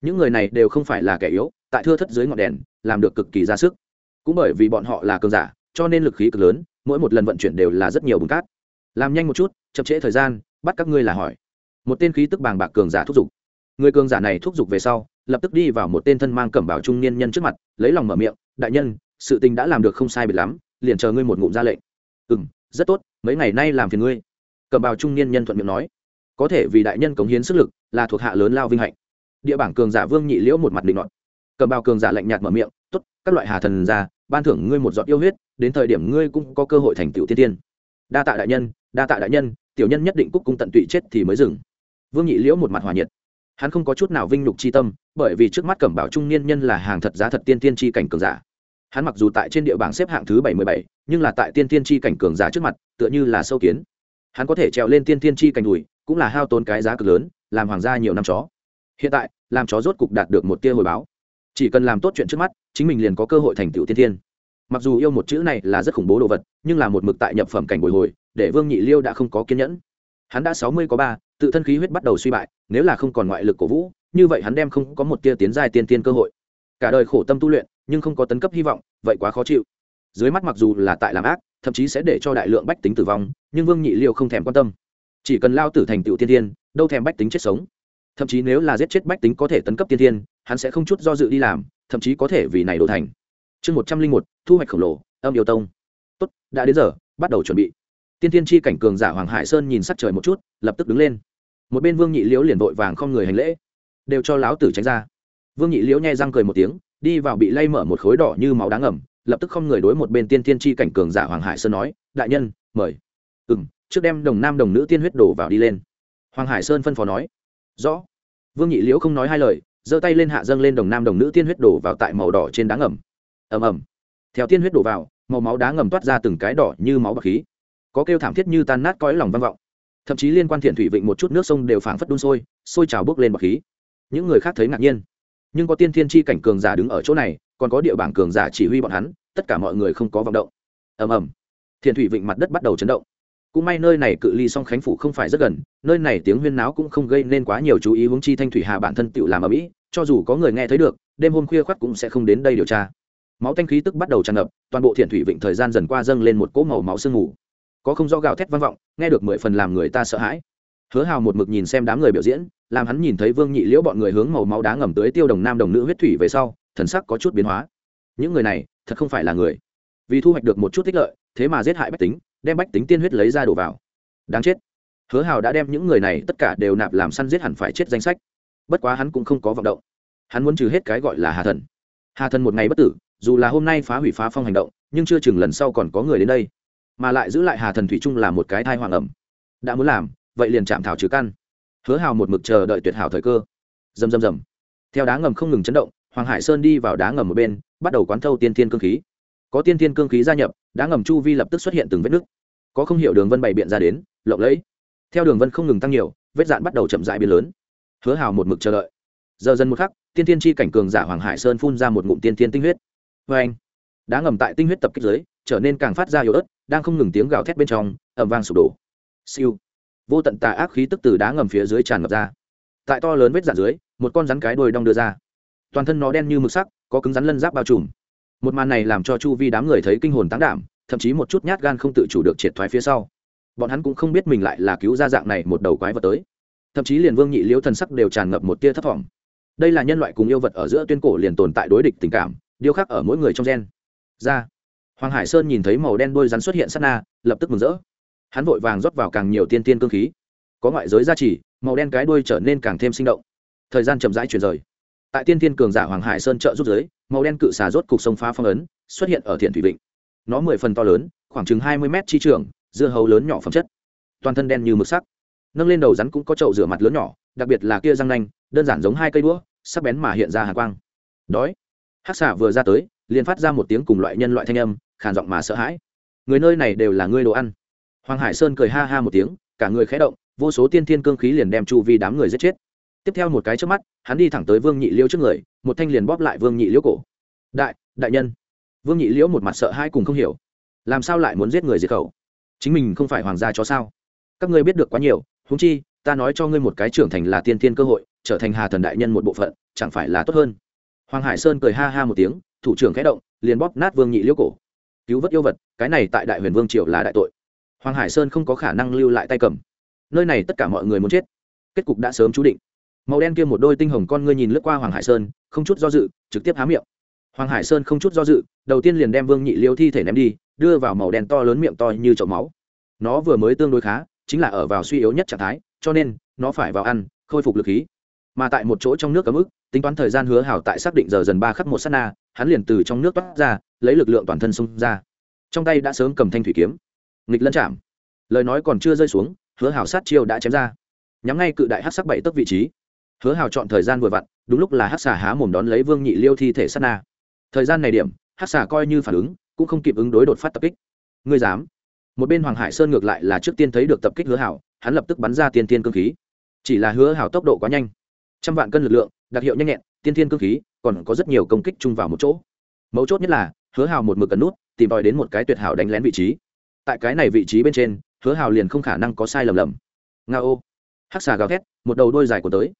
Những người này đều không phải là kẻ yếu, tại thưa thất dưới ngọn đèn, làm được cực kỳ ra sức. Cũng bởi vì bọn họ là cơn giả cho nên lực khí cực lớn, mỗi một lần vận chuyển đều là rất nhiều bùn cát. Làm nhanh một chút, chậm trễ thời gian, bắt các ngươi là hỏi. Một tên khí tức bàng bạc cường giả thúc giục. Người cường giả này thúc giục về sau, lập tức đi vào một tên thân mang cẩm bảo trung niên nhân trước mặt, lấy lòng mở miệng, đại nhân, sự tình đã làm được không sai biệt lắm, liền chờ ngươi một ngụm ra lệnh. Ừ m rất tốt, mấy ngày nay làm phiền ngươi. Cẩm bào trung niên nhân thuận miệng nói. Có thể vì đại nhân cống hiến sức lực, là thuộc hạ lớn lao vinh hạnh. Địa bảng cường giả vương nhị liễu một mặt định luận cẩm bào cường giả lạnh nhạt mở miệng t ố t các loại hà thần ra ban thưởng ngươi một giọt yêu huyết, đến thời điểm ngươi cũng có cơ hội thành tựu tiên tiên. Đa tạ đại nhân, đa tạ đại nhân, tiểu nhân nhất định cúc cung tận tụy chết thì mới dừng. Vương nhị liễu một mặt hòa nhiệt. Hắn không có chút nào vinh nhục chi tâm, bởi vì trước mắt cẩm bảo trung niên nhân là hàng thật giá thật tiên tiên chi cảnh cường giả. Hắn mặc dù tại trên địa bảng xếp hạng thứ bảy mươi bảy, nhưng là tại tiên tiên chi cảnh cường giả trước mặt, tựa như là sâu kiến. Hắn có thể trèo lên tiên tiên chi cảnh đùi, cũng là hao tốn cái giá cực lớn, làm hoàng gia nhiều năm chó. Hiện tại, làm chó rốt cục đạt được một tia hồi báo. Chỉ cần làm tốt chuyện trước mắt chính mình liền có cơ hội thành tựu tiên thiên. Mặc dù yêu một chữ này là rất khủng bố đồ vật, nhưng là một mực tại nhập phẩm cảnh bồi hồi, để vương nhị liêu đã không có kiên nhẫn. Hắn đã sáu mươi có ba, tự thân khí huyết bắt đầu suy bại, nếu là không còn ngoại lực cổ vũ, như vậy hắn đem không có một tia tiến giai tiên tiên cơ hội. Cả đời khổ tâm tu luyện, nhưng không có tấn cấp hy vọng, vậy quá khó chịu. Dưới mắt mặc dù là tại làm ác, thậm chí sẽ để cho đại lượng bách tính tử vong, nhưng vương nhị liêu không thèm quan tâm. Chỉ cần lao tử thành tựu tiên tiên đâu thèm bách tính chết sống. Thậm chí nếu là giết chết bách tính có thể tấn cấp tiên tiên hắn sẽ không chút do dự đi làm thậm chí có thể vì này đổ thành. Chương một trăm linh một, thu hoạch khổng lồ, âm yêu tông. Tốt, đã đến giờ, bắt đầu chuẩn bị. Tiên tiên tri cảnh cường giả hoàng hải sơn nhìn sắc trời một chút, lập tức đứng lên. Một bên vương nhị liễu liền vội vàng không người hành lễ. Đều cho láo tử tránh ra. Vương nhị liễu nhai răng cười một tiếng, đi vào bị lay mở một khối đỏ như máu đáng ẩm lập tức không người đối một bên tiên tiên tri cảnh cường giả hoàng hải sơn nói, đại nhân, mời. Ừ m trước đem đồng nam đồng nữ tiên huyết đổ vào đi lên. Hoàng hải sơn phân phó nói. Rõ. Vương nhị liễu không nói hai lời giơ tay lên hạ dâng lên đồng nam đồng nữ tiên huyết đổ vào tại màu đỏ trên đá ngầm. Ầm ầm. Theo tiên huyết đổ vào, màu máu đá ngầm toát ra từng cái đỏ như máu bạc khí. Có kêu thảm thiết như tan nát cõi lòng vang vọng. Thậm chí liên quan thiện thủy vịnh một chút nước sông đều phảng phất đun sôi sôi trào bước lên bạc khí. Những người khác thấy ngạc nhiên. Nhưng có tiên thiên chi cảnh cường giả đứng ở chỗ này, còn có địa bảng cường giả chỉ huy bọn hắn, tất cả mọi người không có vọng động. Ầm ầm. Thiện thủy vịnh mặt đất bắt đầu chấn động cũng may nơi này cự ly song khánh phủ không phải rất gần, nơi này tiếng huyên náo cũng không gây nên quá nhiều chú ý hướng chi thanh thủy hà bản thân tự làm ở mỹ, cho dù có người nghe thấy được, đêm hôm khuya khoắt cũng sẽ không đến đây điều tra. Máu thanh khí tức bắt đầu tràn ngập, toàn bộ thiện thủy vịnh thời gian dần qua dâng lên một cỗ màu máu sương mù. Có không do gào thét vang vọng, nghe được mười phần làm người ta sợ hãi. Hứa hào một mực nhìn xem đám người biểu diễn, làm hắn nhìn thấy vương nhị liễu bọn người hướng màu máu đá ngầm tới tiêu đồng nam đồng nữ huyết thủy về sau, thần sắc có chút biến hóa. Những người này, thật không phải là người. Vì thu hoạch được một chút tích lợi, thế mà giết hại bách tính đem bách tính tiên huyết lấy ra đổ vào. Đáng chết. Hứa hào đã đem những người này tất cả đều nạp làm săn giết hẳn phải chết danh sách. Bất quá hắn cũng không có vọng động. Hắn muốn trừ hết cái gọi là hà thần. Hà thần một ngày bất tử, dù là hôm nay phá hủy phá phong hành động, nhưng chưa chừng lần sau còn có người đến đây. Mà lại giữ lại hà thần thủy trung là một cái thai hoàng ẩm. Đã muốn làm, vậy liền chạm thảo trừ căn. Hứa hào một mực chờ đợi tuyệt hảo thời cơ. Rầm rầm rầm. Theo đá ngầm không ngừng chấn động, hoàng hải sơn đi vào đá ngầm một bên, bắt đầu quán thâu tiên thiên cương khí có tiên thiên cương khí gia nhập, đá ngầm chu vi lập tức xuất hiện từng vết nứt. Có không hiểu đường vân bày biện ra đến, lộng lẫy. Theo đường vân không ngừng tăng nhiều, vết dạn bắt đầu chậm dại biến lớn. Hứa hào một mực chờ đợi. Giờ dần một khắc, tiên thiên chi cảnh cường giả hoàng hải sơn phun ra một ngụm tiên thiên tinh huyết. Vê anh, đá ngầm tại tinh huyết tập kích giới trở nên càng phát ra yếu ớt, đang không ngừng tiếng gào thét bên trong ẩm vang sụp đổ. Siêu. Vô tận tà ác khí tức từ đá ngầm phía dưới tràn ngập ra. Tại to lớn vết dạn dưới, một con rắn cái đôi đong đưa ra. Toàn thân nó đen như mực sắc, có cứng rắn lân giáp bao trùm một màn này làm cho chu vi đám người thấy kinh hồn tán đảm, thậm chí một chút nhát gan không tự chủ được triệt thoái phía sau. Bọn hắn cũng không biết mình lại là cứu ra dạng này một đầu quái vật tới. Thậm chí liền vương nhị liễu thần sắc đều tràn ngập một tia thất vọng. Đây là nhân loại cùng yêu vật ở giữa tuyên cổ liền tồn tại đối địch tình cảm, điêu khắc ở mỗi người trong gen. Ra. Hoàng hải sơn nhìn thấy màu đen đôi rắn xuất hiện sát na, lập tức mừng rỡ. Hắn vội vàng rót vào càng nhiều tiên tiên cương khí. Có ngoại giới gia trì, màu đen cái đuôi trở nên càng thêm sinh động. Thời gian chậm rãi chuyển rời tại tiên thiên cường giả hoàng hải sơn trợ giúp giới, màu đen cự xà rốt cục sông phá phong ấn, xuất hiện ở thiện thủy vịnh. Nó mười phần to lớn, khoảng chừng hai mươi mét chi trường, dưa hấu lớn nhỏ phẩm chất. Toàn thân đen như mực sắc. Nâng lên đầu rắn cũng có chậu rửa mặt lớn nhỏ, đặc biệt là kia răng nanh, đơn giản giống hai cây đũa, sắc bén mà hiện ra hà quang. Đói. Hắc xà vừa ra tới, liền phát ra một tiếng cùng loại nhân loại thanh âm, khàn giọng mà sợ hãi. Người nơi này đều là ngươi đồ ăn. Hoàng hải sơn cười ha ha một tiếng, cả người khẽ động, vô số tiên thiên cương khí liền đem chu vi đám người giết chết tiếp theo một cái trước mắt, hắn đi thẳng tới vương nhị liễu trước người, một thanh liền bóp lại vương nhị liễu cổ. Đại đại nhân. Vương nhị liễu một mặt sợ hai cùng không hiểu. Làm sao lại muốn giết người diệt khẩu? Chính mình không phải hoàng gia cho sao? Các ngươi biết được quá nhiều húng chi, ta nói cho ngươi một cái trưởng thành là tiên tiên cơ hội, trở thành hà thần đại nhân một bộ phận, chẳng phải là tốt hơn? Hoàng hải sơn cười ha ha một tiếng, thủ trưởng khẽ động, liền bóp nát vương nhị liễu cổ. Cứu vớt yêu vật, cái này tại đại huyền vương triều là đại tội. Hoàng hải sơn không có khả năng lưu lại tay cầm. Nơi này tất cả mọi người muốn chết. Kết cục đã sớm chú định màu đen kia một đôi tinh hồng con ngươi nhìn lướt qua hoàng hải sơn, không chút do dự, trực tiếp há miệng. Hoàng hải sơn không chút do dự, đầu tiên liền đem vương nhị liêu thi thể ném đi, đưa vào màu đen to lớn miệng to như chậu máu. Nó vừa mới tương đối khá, chính là ở vào suy yếu nhất trạng thái, cho nên, nó phải vào ăn, khôi phục lực khí. Mà tại một chỗ trong nước cấm ức, tính toán thời gian hứa hảo tại xác định giờ dần ba khắc một s á t na, hắn liền từ trong nước toát ra, lấy lực lượng toàn thân xông ra. Trong tay đã sớm cầm thanh thủy kiếm. Nghịch lân chạm. Lời nói còn chưa rơi xuống, hứa hảo sát chiêu đã chém ra. Nhắm ngay cự đại hát sắc bảy tấc vị trí hứa Hào chọn thời gian vừa vặn, đúng lúc là hát xà há mồm đón lấy vương nhị liêu thi thể sát na. Thời gian này điểm hát xà coi như phản ứng, cũng không kịp ứng đối đột phát tập kích. Ngươi dám? Một bên hoàng hải sơn ngược lại là trước tiên thấy được tập kích hứa hảo hắn lập tức bắn ra tiên tiên cơ khí. Chỉ là hứa hảo tốc độ quá nhanh. Trăm vạn cân lực lượng, đặc hiệu nhanh nhẹn, tiên tiên cơ khí, còn có rất nhiều công kích chung vào một chỗ. Mấu chốt nhất là, hứa hảo một mực cần nút, tìm tòi đến một cái tuyệt hảo đánh lén vị trí. Tại cái này vị trí bên trên, hứa hào liền không khả năng có sai lầm lầm. Nga ô hắc xà gào thét, một đầu đôi dài của tới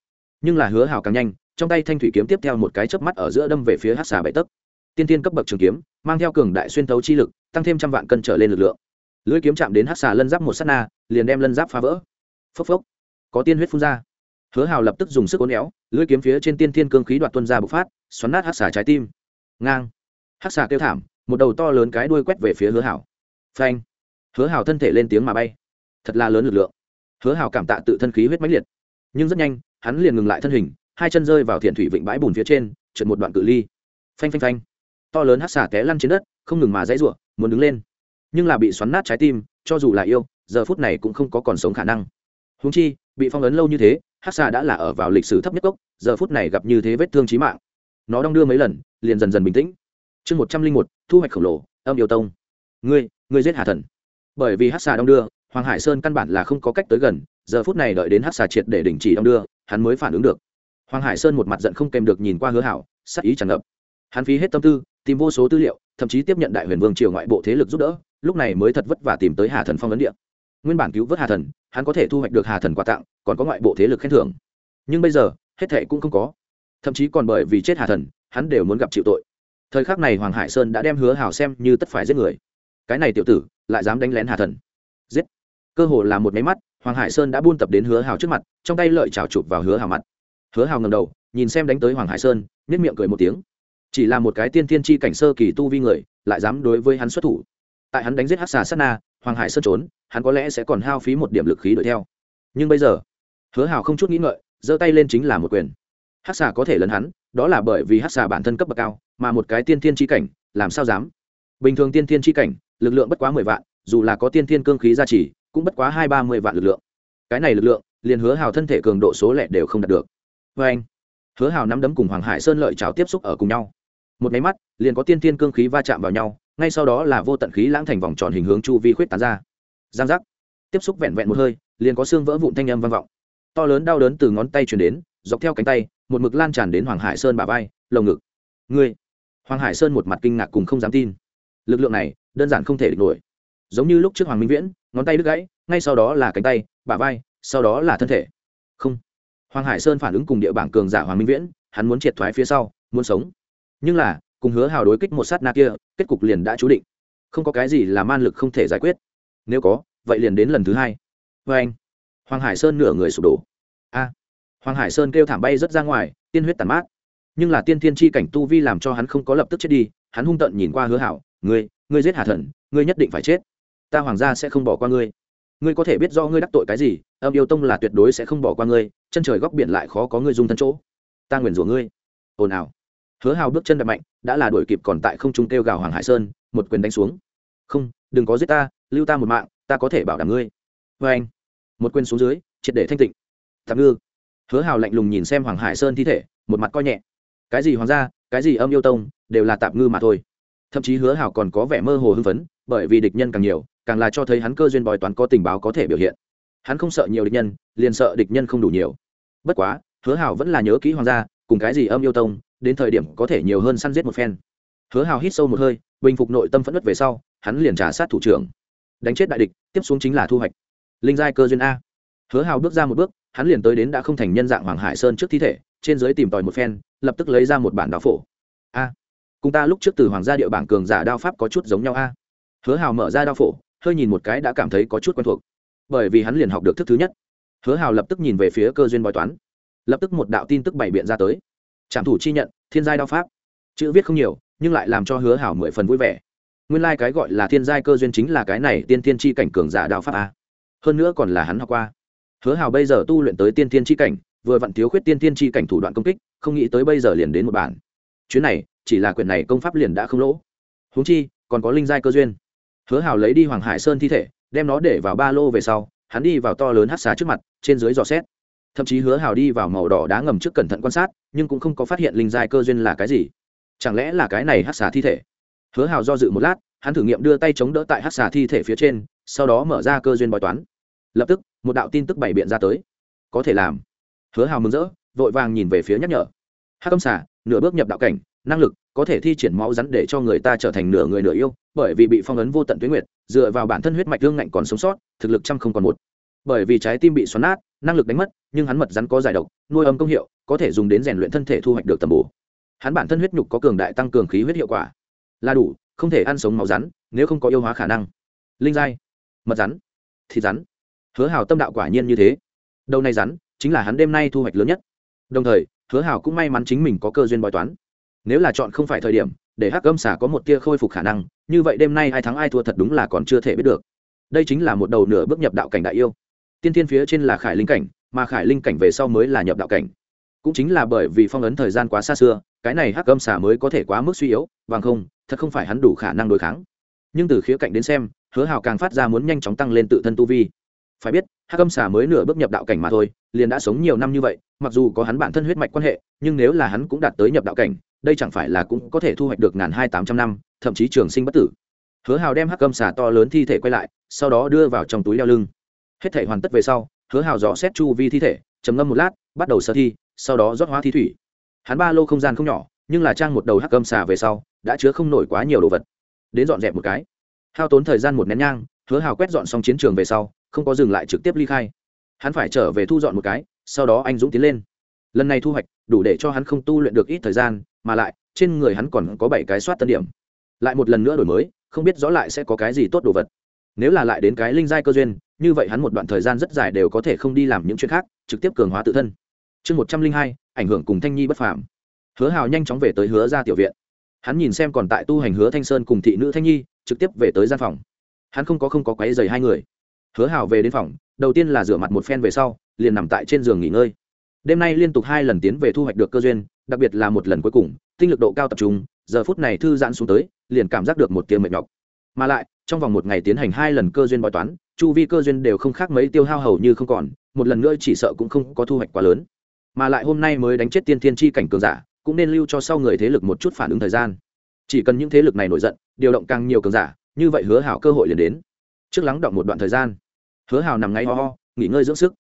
nhưng là hứa hào càng nhanh, trong tay thanh thủy kiếm tiếp theo một cái chớp mắt ở giữa đâm về phía hắc xà bảy tấc. Tiên tiên cấp bậc trường kiếm, mang theo cường đại xuyên thấu chi lực, tăng thêm trăm vạn cân trở lên lực lượng. Lưỡi kiếm chạm đến hắc xà lân giáp một s á t na, liền đem lân giáp phá vỡ. Phốc phốc. Có tiên huyết phun ra. Hứa hào lập tức dùng sức ố néo lưỡi kiếm phía trên tiên tiên cương khí đoạt tuân ra bộc phát, xoắn nát hắc xà trái tim. Ngang. Hắc xà kêu thảm, một đầu to lớn cái đuôi quét về phía hứa hảo. Phanh. Hứa hào thân thể lên tiếng mà bay. Thật là lớn lực lượng. Hứa hào cảm tạ tự thân khí huyết mãnh liệt, nhưng rất nhanh hắn liền ngừng lại thân hình, hai chân rơi vào thiện thủy vịnh bãi bùn phía trên, trượt một đoạn cự ly. Phanh phanh phanh. To lớn hát xả té lăn trên đất, không ngừng mà dãy r u ộ muốn đứng lên. Nhưng là bị xoắn nát trái tim, cho dù là yêu, giờ phút này cũng không có còn sống khả năng. Húng chi, bị phong ấn lâu như thế hát xà đã là ở vào lịch sử thấp nhất cốc, giờ phút này gặp như thế vết thương trí mạng. Nó đong đưa mấy lần, liền dần dần bình tĩnh. Chương một trăm linh một, thu hoạch khổng lồ, âm yêu tông. Ngươi ngươi giết hà thần. Bởi vì hát xà đong đưa, hoàng hải sơn căn bản là không có cách tới gần, giờ phút này đợi đến hát xà triệt để đình chỉ đong đưa hắn mới phản ứng được. Hoàng hải sơn một mặt giận không kèm được nhìn qua hứa hảo, sắc ý tràn ngập. Hắn phí hết tâm tư, tìm vô số tư liệu, thậm chí tiếp nhận đại huyền vương triều ngoại bộ thế lực giúp đỡ, lúc này mới thật vất vả tìm tới hà thần phong ấn địa. Nguyên bản cứu vớt hà thần, hắn có thể thu hoạch được hà thần quà tặng, còn có ngoại bộ thế lực khen thưởng. Nhưng bây giờ, hết thệ cũng không có. Thậm chí còn bởi vì chết hà thần, hắn đều muốn gặp chịu tội. Thời khắc này hoàng hải sơn đã đem hứa hảo xem như tất phải giết người. Cái này tiểu tử, lại dám đánh lén hà thần. Giết. Cơ hồ là một máy mắt hoàng hải sơn đã buôn tập đến hứa hào trước mặt, trong tay lợi chảo chụp vào hứa hào mặt. Hứa hào ngầm đầu, nhìn xem đánh tới hoàng hải sơn nhất miệng cười một tiếng. Chỉ là một cái tiên tiên tri cảnh sơ kỳ tu vi người, lại dám đối với hắn xuất thủ. Tại hắn đánh giết hát xà sát na, hoàng hải sơn trốn, hắn có lẽ sẽ còn hao phí một điểm lực khí đuổi theo. Nhưng bây giờ, hứa hào không chút nghĩ ngợi, giơ tay lên chính là một quyền. Hát xà có thể lấn hắn, đó là bởi vì hát xà bản thân cấp bậc cao, mà một cái tiên tiên tri cảnh, làm sao dám? Bình thường tiên tiên tri cảnh, lực lượng bất quá mười vạn, dù là có tiên thiên cương khí gia trì cũng bất quá hai ba mươi vạn lực lượng. Cái này lực lượng, liền hứa hào thân thể cường độ số lẻ đều không đạt được. Vê anh, hứa hào nắm đấm cùng hoàng hải sơn lợi cháo tiếp xúc ở cùng nhau. Một máy mắt, liền có tiên tiên cương khí va chạm vào nhau, ngay sau đó là vô tận khí lãng thành vòng tròn hình hướng chu vi khuyết tán ra. Giang giác. Tiếp xúc vẹn vẹn một hơi, liền có xương vỡ vụn thanh âm vang vọng. To lớn đau đớn từ ngón tay chuyển đến, dọc theo cánh tay, một mực lan tràn đến hoàng hải sơn bà vai, lồng ngực. Ngươi. Hoàng hải sơn một mặt kinh ngạc cùng không dám tin. Lực lượng này, đơn giản không thể địch nổi giống như lúc trước hoàng minh viễn, ngón tay đứt gãy, ngay sau đó là cánh tay, bả vai, sau đó là thân thể. Không. Hoàng hải sơn phản ứng cùng địa bảng cường giả hoàng minh viễn, hắn muốn triệt thoái phía sau, muốn sống. Nhưng là, cùng hứa hào đối kích một sát na kia, kết cục liền đã chú định. Không có cái gì là man lực không thể giải quyết. Nếu có, vậy liền đến lần thứ hai. Vê anh, hoàng hải sơn nửa người sụp đổ. A. À. Hoàng hải sơn kêu thảm bay rất ra ngoài, tiên huyết tàn mát. Nhưng là tiên thiên chi cảnh tu vi làm cho hắn không có lập tức chết đi, hắn hung tận nhìn qua hứa hảo ngươi ngươi giết hà thần, ngươi nhất định phải chết ta hoàng gia sẽ không bỏ qua ngươi. Ngươi có thể biết do ngươi đắc tội cái gì, âm yêu tông là tuyệt đối sẽ không bỏ qua ngươi, chân trời góc biển lại khó có ngươi dung thân chỗ. Ta nguyền rủa ngươi. Ồn ào. Hứa hào bước chân đập mạnh, đã là đuổi kịp còn tại không trung kêu gào hoàng hải sơn, một quyền đánh xuống. Không, đừng có giết ta, lưu ta một mạng, ta có thể bảo đảm ngươi. Vê anh, một quyền xuống dưới, triệt để thanh tịnh. Tạm ngư. Hứa hào lạnh lùng nhìn xem hoàng hải sơn thi thể, một mặt coi nhẹ. Cái gì hoàng gia, cái gì âm yêu tông, đều là tạm ngư mà thôi. Thậm chí hứa hào còn có vẻ mơ hồ hưng phấn, bởi vì địch nhân càng nhiều càng là cho thấy hắn cơ duyên bói toán có tình báo có thể biểu hiện. Hắn không sợ nhiều địch nhân, liền sợ địch nhân không đủ nhiều. Bất quá, hứa hào vẫn là nhớ kỹ hoàng gia, cùng cái gì âm yêu tông, đến thời điểm có thể nhiều hơn săn giết một phen. Hứa hào hít sâu một hơi, bình phục nội tâm phẫn nứt về sau, hắn liền trả sát thủ trưởng. Đánh chết đại địch, tiếp xuống chính là thu hoạch. Linh giai cơ duyên a. Hứa hào bước ra một bước, hắn liền tới đến đã không thành nhân dạng hoàng hải sơn trước thi thể, trên dưới tìm tòi một phen, lập tức lấy ra một bản đạo phổ. A. Cùng ta lúc trước từ hoàng gia địa bảng cường giả đao pháp có chút giống nhau a. Hứa hào mở ra đao phổ hơi nhìn một cái đã cảm thấy có chút quen thuộc. Bởi vì hắn liền học được thức thứ nhất. Hứa hào lập tức nhìn về phía cơ duyên bói toán. Lập tức một đạo tin tức bày biện ra tới. Trạm thủ chi nhận, thiên giai đao pháp. Chữ viết không nhiều, nhưng lại làm cho hứa hảo mười phần vui vẻ. Nguyên lai、like、cái gọi là thiên giai cơ duyên chính là cái này tiên tiên tri cảnh cường giả đao pháp a. Hơn nữa còn là hắn học qua. Hứa hảo bây giờ tu luyện tới tiên tiên tri cảnh, vừa vặn thiếu khuyết tiên tiên tri cảnh thủ đoạn công kích, không nghĩ tới bây giờ liền đến một bản. Chuyến này, chỉ là quyển này công pháp liền đã không lỗ. Húng chi, còn có linh giai cơ duyên hứa Hào lấy đi hoàng hải sơn thi thể, đem nó để vào ba lô về sau, hắn đi vào to lớn hát xà trước mặt, trên dưới dò xét. Thậm chí hứa hào đi vào màu đỏ đá ngầm trước cẩn thận quan sát, nhưng cũng không có phát hiện linh giai cơ duyên là cái gì. Chẳng lẽ là cái này hát xà thi thể? Hứa hào do dự một lát, hắn thử nghiệm đưa tay chống đỡ tại hát xà thi thể phía trên, sau đó mở ra cơ duyên bói toán. Lập tức, một đạo tin tức bày biện ra tới. Có thể làm. Hứa hào mừng rỡ, vội vàng nhìn về phía nhắc nhở. Hát công xà, nửa bước nhập đạo cảnh, năng lực có thể thi triển máu rắn để cho người ta trở thành nửa người nửa yêu, bởi vì bị phong ấn vô tận tuyến nguyệt, dựa vào bản thân huyết mạch thương ngạnh còn sống sót, thực lực trăm không còn một. Bởi vì trái tim bị xoắn nát, năng lực đánh mất, nhưng hắn mật rắn có giải độc, nuôi âm công hiệu, có thể dùng đến rèn luyện thân thể thu hoạch được tầm bổ. Hắn bản thân huyết nhục có cường đại tăng cường khí huyết hiệu quả. Là đủ, không thể ăn sống máu rắn, nếu không có yêu hóa khả năng. Linh giai. Mật rắn. Thịt rắn. Hứa hào tâm đạo quả nhiên như thế. Đầu này rắn, chính là hắn đêm nay thu hoạch lớn nhất. Đồng thời, hứa hào cũng may mắn chính mình có cơ duyên bói toán nếu là chọn không phải thời điểm, để hắc âm Xà có một tia khôi phục khả năng, như vậy đêm nay ai thắng ai thua thật đúng là còn chưa thể biết được. Đây chính là một đầu nửa bước nhập đạo cảnh đại yêu. Tiên thiên phía trên là khải linh cảnh, mà khải linh cảnh về sau mới là nhập đạo cảnh. Cũng chính là bởi vì phong ấn thời gian quá xa xưa, cái này hắc âm Xà mới có thể quá mức suy yếu, bằng không, thật không phải hắn đủ khả năng đối kháng. Nhưng từ khía cạnh đến xem, hứa hào càng phát ra muốn nhanh chóng tăng lên tự thân tu vi phải biết, hắc âm xà mới nửa bước nhập đạo cảnh mà thôi, liền đã sống nhiều năm như vậy, mặc dù có hắn bản thân huyết mạch quan hệ, nhưng nếu là hắn cũng đạt tới nhập đạo cảnh, đây chẳng phải là cũng có thể thu hoạch được ngàn hai tám trăm năm, thậm chí trường sinh bất tử. Hứa hào đem hắc âm xà to lớn thi thể quay lại, sau đó đưa vào trong túi đeo lưng. Hết thể hoàn tất về sau, hứa hào dò xét chu vi thi thể, trầm ngâm một lát, bắt đầu sơ thi, sau đó rót hóa thi thủy. Hắn ba lô không gian không nhỏ, nhưng là trang một đầu hắc âm xà về sau, đã chứa không nổi quá nhiều đồ vật. Đến dọn dẹp một cái. Hao tốn thời gian một nén nhang, hứa hào quét dọn xong chiến trường về sau không có dừng lại trực tiếp ly khai. Hắn phải trở về thu dọn một cái, sau đó anh dũng tiến lên. Lần này thu hoạch, đủ để cho hắn không tu luyện được ít thời gian, mà lại, trên người hắn còn có bảy cái soát tân điểm. Lại một lần nữa đổi mới, không biết rõ lại sẽ có cái gì tốt đồ vật. Nếu là lại đến cái linh giai cơ duyên, như vậy hắn một đoạn thời gian rất dài đều có thể không đi làm những chuyện khác, trực tiếp cường hóa tự thân. Chương một trăm linh hai, ảnh hưởng cùng thanh nhi bất phàm. Hứa hào nhanh chóng về tới hứa ra tiểu viện. Hắn nhìn xem còn tại tu hành hứa thanh sơn cùng thị nữ thanh nhi, trực tiếp về tới gian phòng. Hắn không có không có quáy dày hai người hứa hào về đến phòng, đầu tiên là rửa mặt một phen về sau, liền nằm tại trên giường nghỉ ngơi. Đêm nay liên tục hai lần tiến về thu hoạch được cơ duyên, đặc biệt là một lần cuối cùng, tinh lực độ cao tập trung, giờ phút này thư giãn xuống tới, liền cảm giác được một tiếng mệt nhọc. Mà lại, trong vòng một ngày tiến hành hai lần cơ duyên bói toán, chu vi cơ duyên đều không khác mấy tiêu hao hầu như không còn, một lần nữa chỉ sợ cũng không có thu hoạch quá lớn. Mà lại hôm nay mới đánh chết tiên thiên chi cảnh cường giả, cũng nên lưu cho sau người thế lực một chút phản ứng thời gian. Chỉ cần những thế lực này nổi giận, điều động càng nhiều cường giả, như vậy hứa hảo cơ hội liền đến. Trước lắng động một đoạn thời gian hứa hào nằm ngay ho ho, nghỉ ngơi dưỡng sức.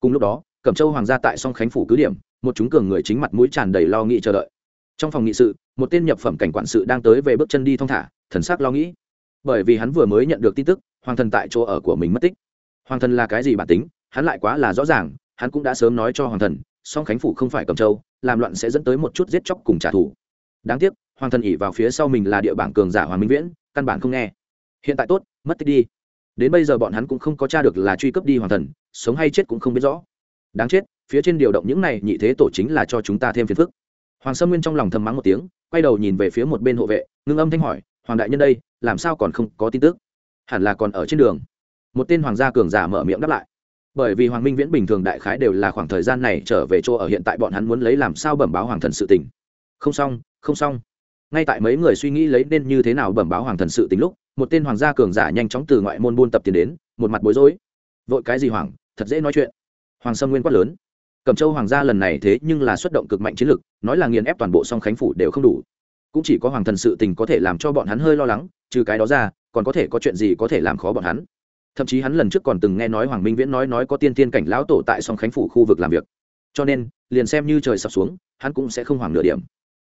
Cùng lúc đó, cẩm châu hoàng gia tại song khánh phủ cứ điểm, một chúng cường người chính mặt mũi tràn đầy lo nghĩ chờ đợi. Trong phòng nghị sự, một tên nhập phẩm cảnh quản sự đang tới về bước chân đi thong thả, thần sắc lo nghĩ. Bởi vì hắn vừa mới nhận được tin tức, hoàng thần tại chỗ ở của mình mất tích. Hoàng thần là cái gì bản tính, hắn lại quá là rõ ràng, hắn cũng đã sớm nói cho hoàng thần, song khánh phủ không phải cầm châu, làm loạn sẽ dẫn tới một chút giết chóc cùng trả thù. Đáng tiếc, hoàng thần ỉ vào phía sau mình là địa bảng cường giả hoàng minh viễn, căn bản không nghe. Hiện tại tốt, mất tích đi đến bây giờ bọn hắn cũng không có t r a được là truy cấp đi hoàng thần, sống hay chết cũng không biết rõ. Đáng chết, phía trên điều động những này nhị thế tổ chính là cho chúng ta thêm phiền phức. Hoàng sâm nguyên trong lòng thầm mắng một tiếng, quay đầu nhìn về phía một bên hộ vệ, ngưng âm thanh hỏi, hoàng đại nhân đây, làm sao còn không có tin tức? Hẳn là còn ở trên đường. Một tên hoàng gia cường giả mở miệng đáp lại, bởi vì hoàng minh viễn bình thường đại khái đều là khoảng thời gian này trở về chỗ ở hiện tại bọn hắn muốn lấy làm sao bẩm báo hoàng thần sự tình. Không xong không xong ngay tại mấy người suy nghĩ lấy nên như thế nào bẩm báo hoàng thần sự tính lúc, một tên hoàng gia cường giả nhanh chóng từ ngoại môn buôn tập tiền đến, một mặt bối rối. Vội cái gì hoàng? Thật dễ nói chuyện. Hoàng sâm nguyên quát lớn. Cẩm châu hoàng gia lần này thế nhưng là xuất động cực mạnh chiến lực, nói là nghiền ép toàn bộ song khánh phủ đều không đủ. Cũng chỉ có hoàng thần sự tình có thể làm cho bọn hắn hơi lo lắng, trừ cái đó ra, còn có thể có chuyện gì có thể làm khó bọn hắn. Thậm chí hắn lần trước còn từng nghe nói hoàng minh viễn nói nói có tiên tiên cảnh lão tổ tại song khánh phủ khu vực làm việc. Cho nên, liền xem như trời sập xuống, hắn cũng sẽ không hoảng nửa điểm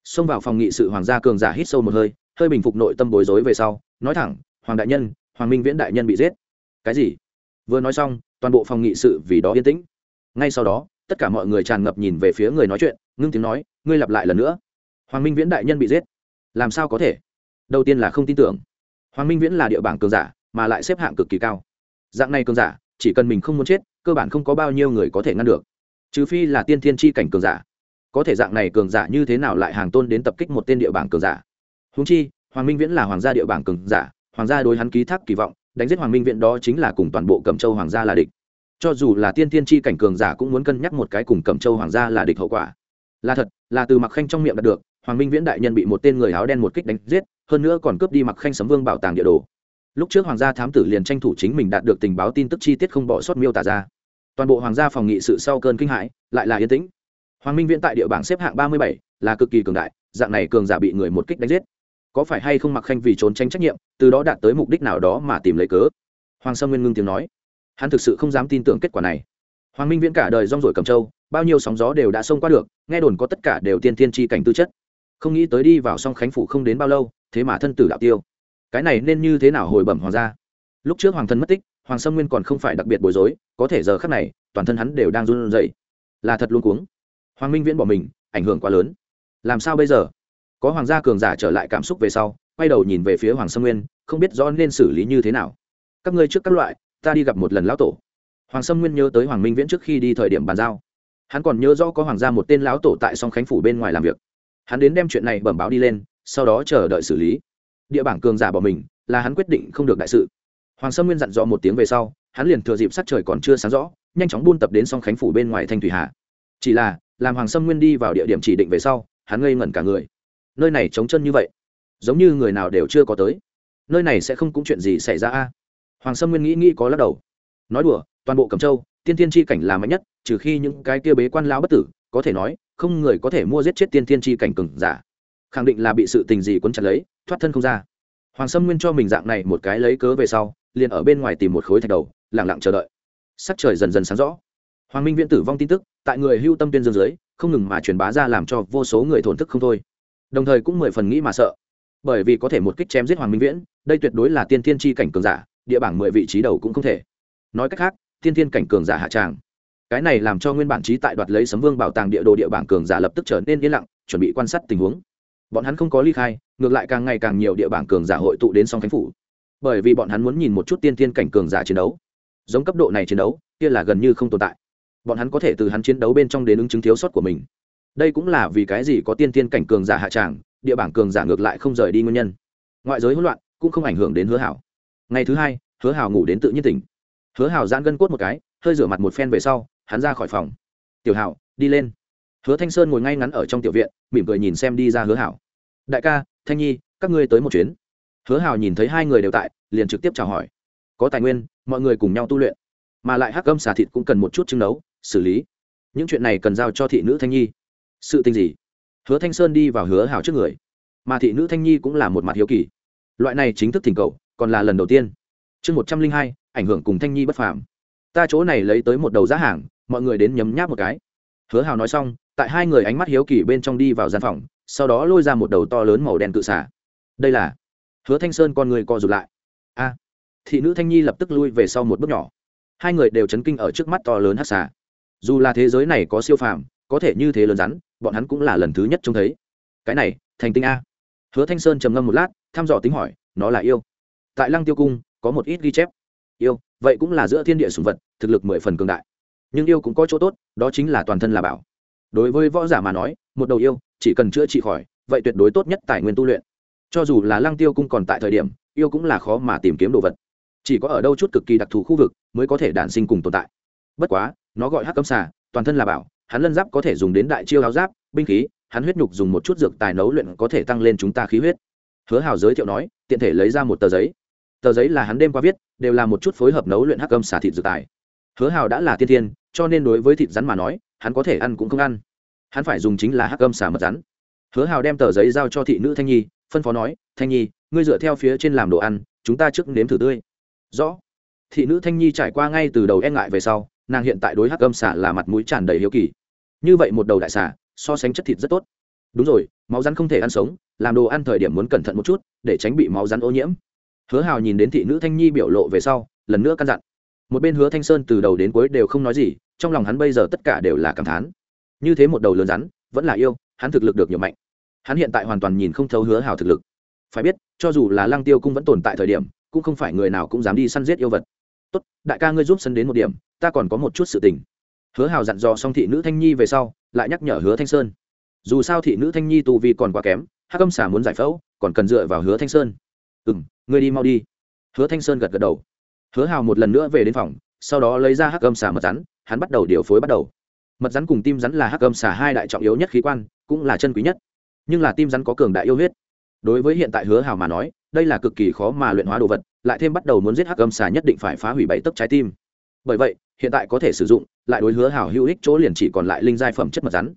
xông vào phòng nghị sự hoàng gia cường giả hít sâu một hơi hơi bình phục nội tâm bối rối về sau, nói thẳng, hoàng đại nhân, hoàng minh viễn đại nhân bị giết. Cái gì? Vừa nói xong, toàn bộ phòng nghị sự vì đó yên tĩnh. Ngay sau đó, tất cả mọi người tràn ngập nhìn về phía người nói chuyện, ngưng tiếng nói, ngươi lặp lại lần nữa. Hoàng minh viễn đại nhân bị giết. Làm sao có thể? Đầu tiên là không tin tưởng. Hoàng minh viễn là địa bảng cường giả, mà lại xếp hạng cực kỳ cao. Dạng này cường giả, chỉ cần mình không muốn chết, cơ bản không có bao nhiêu người có thể ngăn được. Trừ phi là tiên thiên tri cảnh cường giả có thể dạng này cường giả như thế nào lại hàng tôn đến tập kích một tên địa bảng cường giả? Húng chi, hoàng minh viễn là hoàng gia địa bảng cường giả, hoàng gia đối hắn ký thác kỳ vọng, đánh giết hoàng minh viễn đó chính là cùng toàn bộ cẩm châu hoàng gia là địch. Cho dù là tiên tiên tri cảnh cường giả cũng muốn cân nhắc một cái cùng cẩm châu hoàng gia là địch hậu quả. Là thật, là từ mặc khanh trong miệng đạt được, hoàng minh viễn đại nhân bị một tên người áo đen một kích đánh giết, hơn nữa còn cướp đi mặc khanh sấm vương bảo tàng địa đồ. Lúc trước hoàng gia thám tử liền tranh thủ chính mình đạt được tình báo tin tức chi tiết không bỏ sót miêu tả ra. Toàn bộ hoàng gia phòng nghị sự sau cơn kinh hãi, lại là yên tĩnh hoàng minh viễn tại địa bảng xếp hạng ba mươi bảy, là cực kỳ cường đại, dạng này cường giả bị người một kích đánh giết. Có phải hay không mặc khanh vì trốn tránh trách nhiệm, từ đó đạt tới mục đích nào đó mà tìm lấy cớ? Hoàng sâm nguyên ngưng tiếng nói. Hắn thực sự không dám tin tưởng kết quả này. Hoàng minh viễn cả đời rong rổi cầm châu bao nhiêu sóng gió đều đã xông qua được, nghe đồn có tất cả đều tiên tiên tri cảnh tư chất. Không nghĩ tới đi vào song khánh phủ không đến bao lâu, thế mà thân tử đạo tiêu. Cái này nên như thế nào hồi bẩm hoàng gia? Lúc trước hoàng thân mất tích, hoàng sâm nguyên còn không phải đặc biệt bối rối, có thể giờ khắc này, toàn thân hắn đều đang run rẩy. Là thật luôn cuống hoàng minh viễn bỏ mình, ảnh hưởng quá lớn. Làm sao bây giờ? Có hoàng gia cường giả trở lại cảm xúc về sau, quay đầu nhìn về phía hoàng sâm nguyên, không biết rõ nên xử lý như thế nào. Các ngươi trước các loại, ta đi gặp một lần lão tổ. Hoàng sâm nguyên nhớ tới hoàng minh viễn trước khi đi thời điểm bàn giao. Hắn còn nhớ rõ có hoàng gia một tên lão tổ tại song khánh phủ bên ngoài làm việc. Hắn đến đem chuyện này bẩm báo đi lên, sau đó chờ đợi xử lý. Địa bảng cường giả bỏ mình, là hắn quyết định không được đại sự. Hoàng sâm nguyên dặn dò một tiếng về sau, hắn liền thừa dịp sắc trời còn chưa sáng rõ, nhanh chóng buôn tập đến song khánh phủ bên ngoài thanh thủy hà. Chỉ là làm hoàng sâm nguyên đi vào địa điểm chỉ định về sau, hắn ngây ngẩn cả người. Nơi này trống chân như vậy, giống như người nào đều chưa có tới. Nơi này sẽ không cũng chuyện gì xảy ra a? Hoàng sâm nguyên nghĩ nghĩ có lắc đầu. Nói đùa, toàn bộ cầm châu, tiên tiên tri cảnh là mạnh nhất, trừ khi những cái kia bế quan lao bất tử, có thể nói, không người có thể mua giết chết tiên tiên tri cảnh cừng giả. Khẳng định là bị sự tình gì quấn chặt lấy, thoát thân không ra. Hoàng sâm nguyên cho mình dạng này một cái lấy cớ về sau, liền ở bên ngoài tìm một khối thạch đầu lẳng lặng chờ đợi. Sắc trời dần dần sáng rõ hoàng minh viễn tử vong tin tức, tại người hưu tâm tuyên dương dưới, không ngừng mà truyền bá ra làm cho vô số người thổn thức không thôi. Đồng thời cũng mười phần nghĩ mà sợ. Bởi vì có thể một kích chém giết hoàng minh viễn, đây tuyệt đối là tiên thiên tri cảnh cường giả, địa bảng mười vị trí đầu cũng không thể. Nói cách khác, tiên thiên cảnh cường giả hạ tràng. Cái này làm cho nguyên bản trí tại đoạt lấy sấm vương bảo tàng địa đồ địa bảng cường giả lập tức trở nên yên lặng, chuẩn bị quan sát tình huống. Bọn hắn không có ly khai, ngược lại càng ngày càng nhiều địa bảng cường giả hội tụ đến song khánh phủ. Bởi vì bọn hắn muốn nhìn một chút tiên thiên cảnh cường giả chiến đấu. Giống cấp độ này chiến đấu, kia là gần như không tồn tại bọn hắn có thể từ hắn chiến đấu bên trong đến ứng chứng thiếu sót của mình. Đây cũng là vì cái gì có tiên tiên cảnh cường giả hạ tràng, địa bảng cường giả ngược lại không rời đi nguyên nhân. Ngoại giới hỗn loạn cũng không ảnh hưởng đến hứa hảo. Ngày thứ hai, hứa hảo ngủ đến tự nhiên tỉnh. Hứa hảo giãn gân cốt một cái, hơi rửa mặt một phen về sau, hắn ra khỏi phòng. Tiểu hảo, đi lên. Hứa thanh sơn ngồi ngay ngắn ở trong tiểu viện, mỉm cười nhìn xem đi ra hứa hảo. Đại ca, thanh nhi, các ngươi tới một chuyến. Hứa hảo nhìn thấy hai người đều tại, liền trực tiếp chào hỏi. Có tài nguyên, mọi người cùng nhau tu luyện. Mà lại hắc gâm xà thịt cũng cần một chút chứng nấu xử lý. Những chuyện này cần giao cho thị nữ thanh nhi. Sự tình gì? Hứa thanh sơn đi vào hứa hảo trước người. Mà thị nữ thanh nhi cũng là một mặt hiếu kỳ. Loại này chính thức thỉnh cầu, còn là lần đầu tiên. Chương một trăm linh hai, ảnh hưởng cùng thanh nhi bất phàm. Ta chỗ này lấy tới một đầu giá hàng, mọi người đến nhấm nháp một cái. Hứa hào nói xong, tại hai người ánh mắt hiếu kỳ bên trong đi vào gian phòng, sau đó lôi ra một đầu to lớn màu đen cự xả đây là hứa thanh sơn con người co rụt lại. A, thị nữ thanh nhi lập tức lui về sau một bước nhỏ. Hai người đều chấn kinh ở trước mắt to lớn hát xả dù là thế giới này có siêu phàm, có thể như thế lớn rắn, bọn hắn cũng là lần thứ nhất trông thấy. Cái này, thành tinh a. Hứa thanh sơn trầm ngâm một lát, thăm dò tính hỏi, nó là yêu. Tại lăng tiêu cung, có một ít ghi chép. Yêu, vậy cũng là giữa thiên địa sùng vật, thực lực mười phần cường đại. Nhưng yêu cũng có chỗ tốt, đó chính là toàn thân là bảo. Đối với võ giả mà nói, một đầu yêu, chỉ cần chữa trị khỏi, vậy tuyệt đối tốt nhất tài nguyên tu luyện. Cho dù là lăng tiêu cung còn tại thời điểm, yêu cũng là khó mà tìm kiếm đồ vật. Chỉ có ở đâu chút cực kỳ đặc thù khu vực mới có thể đản sinh cùng tồn tại. Bất quá nó gọi hắc cấm xà, toàn thân là bảo, hắn lân giáp có thể dùng đến đại chiêu áo giáp, binh khí, hắn huyết nhục dùng một chút dược tài nấu luyện có thể tăng lên chúng ta khí huyết. Hứa hào giới thiệu nói, tiện thể lấy ra một tờ giấy. Tờ giấy là hắn đêm qua viết, đều là một chút phối hợp nấu luyện hắc âm xả thịt dược tài. Hứa hào đã là tiên thiên, cho nên đối với thịt rắn mà nói, hắn có thể ăn cũng không ăn. Hắn phải dùng chính là hắc âm xả mật rắn. Hứa hào đem tờ giấy giao cho thị nữ thanh nhi, phân phó nói, thanh nhi, ngươi dựa theo phía trên làm đồ ăn, chúng ta trước nếm thử tươi. Rõ. Thị nữ thanh nhi trải qua ngay từ đầu e ngại về sau nàng hiện tại đối hắc âm xà là mặt mũi tràn đầy hiếu kỳ. Như vậy một đầu đại xà so sánh chất thịt rất tốt. Đúng rồi, máu rắn không thể ăn sống, làm đồ ăn thời điểm muốn cẩn thận một chút, để tránh bị máu rắn ô nhiễm. Hứa hào nhìn đến thị nữ thanh nhi biểu lộ về sau, lần nữa căn dặn. Một bên hứa thanh sơn từ đầu đến cuối đều không nói gì, trong lòng hắn bây giờ tất cả đều là cảm thán. Như thế một đầu lớn rắn, vẫn là yêu, hắn thực lực được nhiều mạnh. Hắn hiện tại hoàn toàn nhìn không thấu hứa hào thực lực. Phải biết, cho dù là lăng tiêu cung vẫn tồn tại thời điểm, cũng không phải người nào cũng dám đi săn giết yêu vật tốt, đại ca ngươi giúp sân đến một điểm, ta còn có một chút sự tình. Hứa hào dặn dò xong thị nữ thanh nhi về sau, lại nhắc nhở hứa thanh sơn. Dù sao thị nữ thanh nhi tu vi còn quá kém, hắc âm xả muốn giải phẫu, còn cần dựa vào hứa thanh sơn. Ừ m ngươi đi mau đi. Hứa thanh sơn gật gật đầu. Hứa hào một lần nữa về đến phòng, sau đó lấy ra hắc âm xả mật rắn, hắn bắt đầu điều phối bắt đầu. Mật rắn cùng tim rắn là hắc âm xả hai đại trọng yếu nhất khí quan, cũng là chân quý nhất, nhưng là tim rắn có cường đại yêu huyết. Đối với hiện tại hứa hào mà nói đây là cực kỳ khó mà luyện hóa đồ vật, lại thêm bắt đầu muốn giết hắc âm xà nhất định phải phá hủy bảy tấc trái tim. Bởi vậy, hiện tại có thể sử dụng, lại đối hứa Hảo hữu ích chỗ liền chỉ còn lại linh giai phẩm chất mật rắn.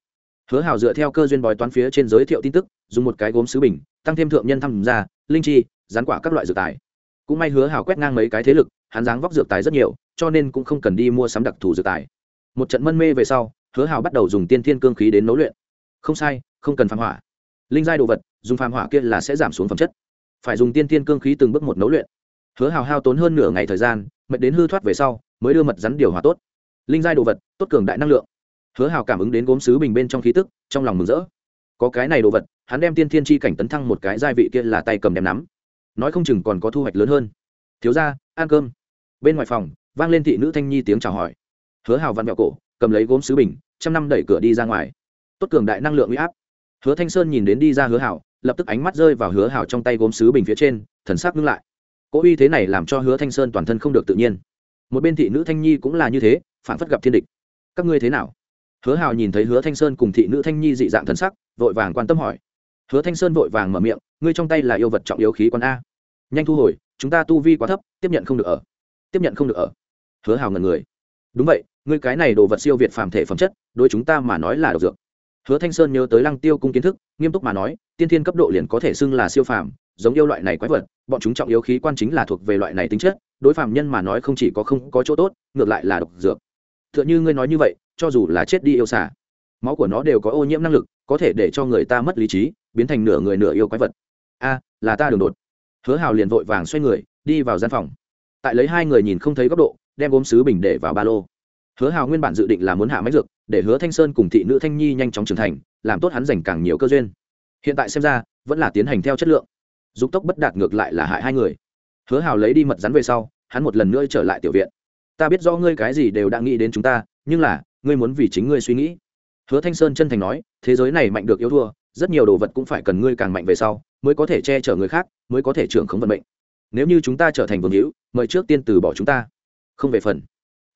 Hứa Hảo dựa theo cơ duyên bói toán phía trên giới thiệu tin tức, dùng một cái gốm sứ bình, tăng thêm thượng nhân tham gia, linh chi, rắn quả các loại dược tài. Cũng may hứa Hảo quét ngang mấy cái thế lực, hắn dáng vóc dược tài rất nhiều, cho nên cũng không cần đi mua sắm đặc thù dược tài. Một trận mân mê về sau, hứa Hảo bắt đầu dùng tiên thiên cương khí đến nấu luyện. Không sai, không cần phàm hỏa. Linh giai đồ vật, dùng phàm hỏa kia là sẽ giảm xuống phẩm chất phải dùng tiên thiên cương khí từng bước một nấu luyện. Hứa hào hao tốn hơn nửa ngày thời gian, mệt đến hư thoát về sau, mới đưa mật rắn điều hòa tốt. Linh giai đồ vật, tốt cường đại năng lượng. Hứa hào cảm ứng đến gốm sứ bình bên trong khí tức, trong lòng mừng rỡ. Có cái này đồ vật, hắn đem tiên thiên chi cảnh tấn thăng một cái gia vị kia là tay cầm đem nắm. Nói không chừng còn có thu hoạch lớn hơn. Thiếu ra ăn cơm. Bên ngoài phòng, vang lên thị nữ thanh nhi tiếng chào hỏi. Hứa hào văn vẹo cổ, cầm lấy gốm sứ bình, trăm năm đẩy cửa đi ra ngoài. Tốt cường đại năng lượng u y áp. Hứa thanh sơn nhìn đến đi ra hứa hào lập tức ánh mắt rơi vào hứa hào trong tay gốm sứ bình phía trên, thần sắc ngưng lại. Cỗ uy thế này làm cho hứa thanh sơn toàn thân không được tự nhiên. Một bên thị nữ thanh nhi cũng là như thế phản phất gặp thiên địch. Các ngươi thế nào? Hứa hào nhìn thấy hứa thanh sơn cùng thị nữ thanh nhi dị dạng thần sắc, vội vàng quan tâm hỏi. Hứa thanh sơn vội vàng mở miệng, ngươi trong tay là yêu vật trọng yếu khí quan a. Nhanh thu hồi, chúng ta tu vi quá thấp, tiếp nhận không được ở. Tiếp nhận không được ở. Hứa hào ngần người. Đúng vậy, ngươi cái này đồ vật siêu việt phàm thể phẩm chất, đối chúng ta mà nói là độc dược hứa thanh sơn nhớ tới lăng tiêu cung kiến thức, nghiêm túc mà nói, tiên thiên cấp độ liền có thể xưng là siêu phàm, giống yêu loại này quái vật, bọn chúng trọng yếu khí quan chính là thuộc về loại này tính chất, đối phàm nhân mà nói không chỉ có không có chỗ tốt, ngược lại là độc dược. Tựa như ngươi nói như vậy, cho dù là chết đi yêu xả máu của nó đều có ô nhiễm năng lực, có thể để cho người ta mất lý trí, biến thành nửa người nửa yêu quái vật. A, là ta đường đột. Hứa hào liền vội vàng xoay người, đi vào gian phòng. Tại lấy hai người nhìn không thấy góc độ, đem gốm sứ bình để vào ba lô hứa hào nguyên bản dự định là muốn hạ máy dược, để hứa thanh sơn cùng thị nữ thanh nhi nhanh chóng trưởng thành, làm tốt hắn dành càng nhiều cơ duyên. Hiện tại xem ra, vẫn là tiến hành theo chất lượng. Dục tốc bất đạt ngược lại là hại hai người. Hứa hào lấy đi mật rắn về sau, hắn một lần nữa trở lại tiểu viện. Ta biết rõ ngươi cái gì đều đã nghĩ đến chúng ta, nhưng là, ngươi muốn vì chính ngươi suy nghĩ. Hứa thanh sơn chân thành nói, thế giới này mạnh được yếu thua, rất nhiều đồ vật cũng phải cần ngươi càng mạnh về sau, mới có thể che chở người khác, mới có thể trưởng khống vận mệnh. Nếu như chúng ta trở thành vương hữu, mời trước tiên từ bỏ chúng ta. Không về phần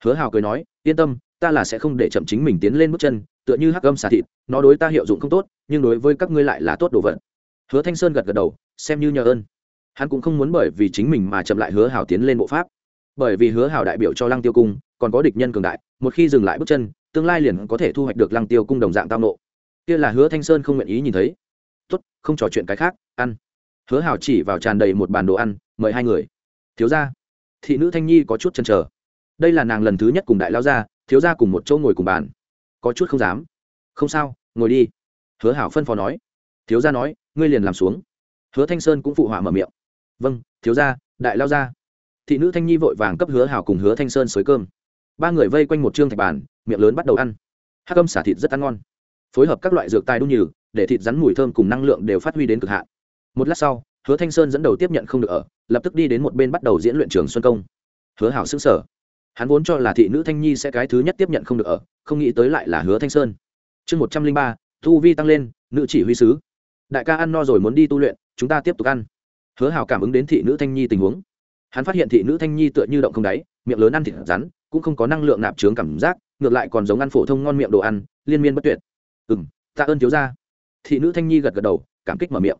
hứa hào cười nói, yên tâm, ta là sẽ không để chậm chính mình tiến lên bước chân, tựa như hắc âm xà thịt, nó đối ta hiệu dụng không tốt, nhưng đối với các ngươi lại là tốt đồ vật. Hứa thanh sơn gật gật đầu, xem như nhờ ơn. Hắn cũng không muốn bởi vì chính mình mà chậm lại hứa hào tiến lên bộ pháp. Bởi vì hứa hảo đại biểu cho lăng tiêu cung, còn có địch nhân cường đại, một khi dừng lại bước chân, tương lai liền có thể thu hoạch được lăng tiêu cung đồng dạng tao nộ. Kia là hứa thanh sơn không nguyện ý nhìn thấy. Tốt, không trò chuyện cái khác, ăn. Hứa hảo chỉ vào tràn đầy một bàn đồ ăn, mời hai người. Thiếu gia. Thị nữ thanh nhi có chút chần chờ đây là nàng lần thứ nhất cùng đại lao gia thiếu gia cùng một chỗ ngồi cùng bàn. Có chút không dám. Không sao, ngồi đi. Hứa hảo phân phó nói. Thiếu gia nói, ngươi liền làm xuống. Hứa thanh sơn cũng phụ họa mở miệng. Vâng thiếu gia, đại lao gia thị nữ thanh nhi vội vàng cấp hứa hảo cùng hứa thanh sơn xới cơm. Ba người vây quanh một trương thạch bàn, miệng lớn bắt đầu ăn. Hắc âm xả thịt rất ăn ngon. Phối hợp các loại dược tài đun nhừ, để thịt rắn mùi thơm cùng năng lượng đều phát huy đến cực hạn. Một lát sau, hứa thanh sơn dẫn đầu tiếp nhận không được ở, lập tức đi đến một bên bắt đầu diễn luyện trường xuân công. Hứa hảo xứng sở hắn vốn cho là thị nữ thanh nhi sẽ cái thứ nhất tiếp nhận không được ở, không nghĩ tới lại là hứa thanh sơn. Chương một trăm linh ba, thu vi tăng lên, nữ chỉ huy sứ. Đại ca ăn no rồi muốn đi tu luyện, chúng ta tiếp tục ăn. Hứa Hào cảm ứng đến thị nữ thanh nhi tình huống. Hắn phát hiện thị nữ thanh nhi tựa như động không đáy, miệng lớn ăn thịt rắn, cũng không có năng lượng nạp trướng cảm giác, ngược lại còn giống ăn phổ thông ngon miệng đồ ăn, liên miên bất tuyệt. Ừ m tạ ơn thiếu ra thị nữ thanh nhi gật gật đầu, cảm kích mở miệng.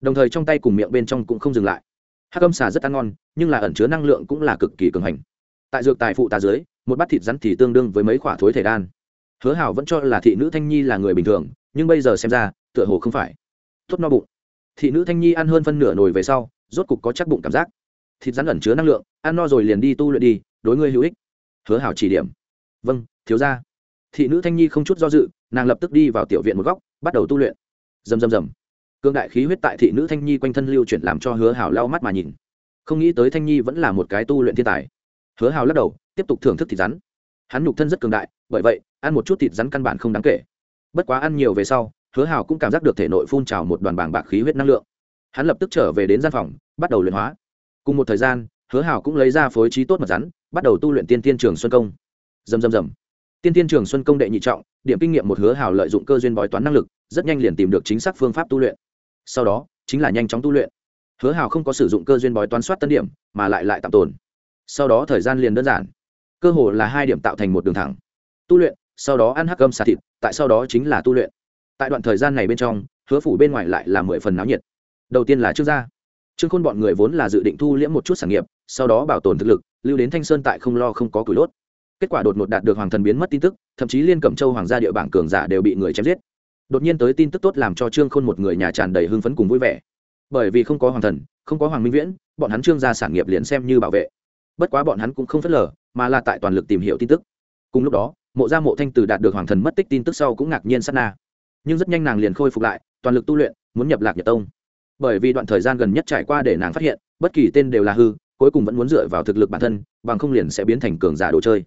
Đồng thời trong tay cùng miệng bên trong cũng không dừng lại. Hắc âm xà rất ăn ngon, nhưng là ẩn chứa năng lượng cũng là cực kỳ cường hành tại dược tài phụ tà dưới, một bát thịt rắn thì tương đương với mấy khoả thối thể đan. Hứa hảo vẫn cho là thị nữ thanh nhi là người bình thường, nhưng bây giờ xem ra, tựa hồ không phải. Tốt no bụng. Thị nữ thanh nhi ăn hơn phân nửa nồi về sau, rốt cục có chắc bụng cảm giác. Thịt rắn ẩn chứa năng lượng, ăn no rồi liền đi tu luyện đi, đối ngươi hữu ích. Hứa hảo chỉ điểm. Vâng thiếu ra thị nữ thanh nhi không chút do dự, nàng lập tức đi vào tiểu viện một góc, bắt đầu tu luyện. Rầm rầm rầm. Cương đại khí huyết tại thị nữ thanh nhi quanh thân lưu chuyển làm cho hứa hảo lau mắt mà nhìn. Không nghĩ tới thanh nhi vẫn là một cái tu luyện thiên tài hứa Hào lắc đầu, tiếp tục thưởng thức thịt rắn. Hắn nhục thân rất cường đại, bởi vậy, ăn một chút thịt rắn căn bản không đáng kể. Bất quá ăn nhiều về sau, hứa Hào cũng cảm giác được thể nội phun trào một đoàn bảng bạc khí huyết năng lượng. Hắn lập tức trở về đến gian phòng, bắt đầu luyện hóa. Cùng một thời gian, hứa Hào cũng lấy ra phối trí tốt mật rắn, bắt đầu tu luyện tiên tiên trường xuân công. Dầm dầm dầm tiên tiên trường xuân công đệ nhị trọng, điểm kinh nghiệm một hứa Hào lợi dụng cơ duyên bói toán năng lực, rất nhanh liền tìm được chính xác phương pháp tu luyện. Sau đó, chính là nhanh chóng tu luyện. Hứa Hào không có sử dụng cơ duyên bói toán soát tân điểm, mà lại lại tạm tồn sau đó thời gian liền đơn giản. Cơ hồ là hai điểm tạo thành một đường thẳng. Tu luyện, sau đó ăn hắc cơm xà thịt, tại sau đó chính là tu luyện. Tại đoạn thời gian này bên trong, hứa phủ bên ngoài lại là mười phần náo nhiệt. Đầu tiên là trương gia. Trương khôn bọn người vốn là dự định thu liễm một chút sản nghiệp, sau đó bảo tồn thực lực, lưu đến thanh sơn tại không lo không có củi đốt. Kết quả đột ngột đạt được hoàng thần biến mất tin tức, thậm chí liên cẩm châu hoàng gia địa bảng cường giả đều bị người chém giết. Đột nhiên tới tin tức tốt làm cho trương khôn một người nhà tràn đầy hưng phấn cùng vui vẻ. Bởi vì không có hoàng thần, không có hoàng minh viễn, bọn hắn trương gia sản nghiệp liền xem như bảo vệ bất quá bọn hắn cũng không phớt lờ, mà là tại toàn lực tìm hiểu tin tức. Cùng lúc đó, mộ gia mộ thanh từ đạt được hoàng thần mất tích tin tức sau cũng ngạc nhiên sát na. Nhưng rất nhanh nàng liền khôi phục lại, toàn lực tu luyện, muốn nhập lạc nhật tông. Bởi vì đoạn thời gian gần nhất trải qua để nàng phát hiện, bất kỳ tên đều là hư, cuối cùng vẫn muốn dựa vào thực lực bản thân, bằng không liền sẽ biến thành cường giả đồ chơi.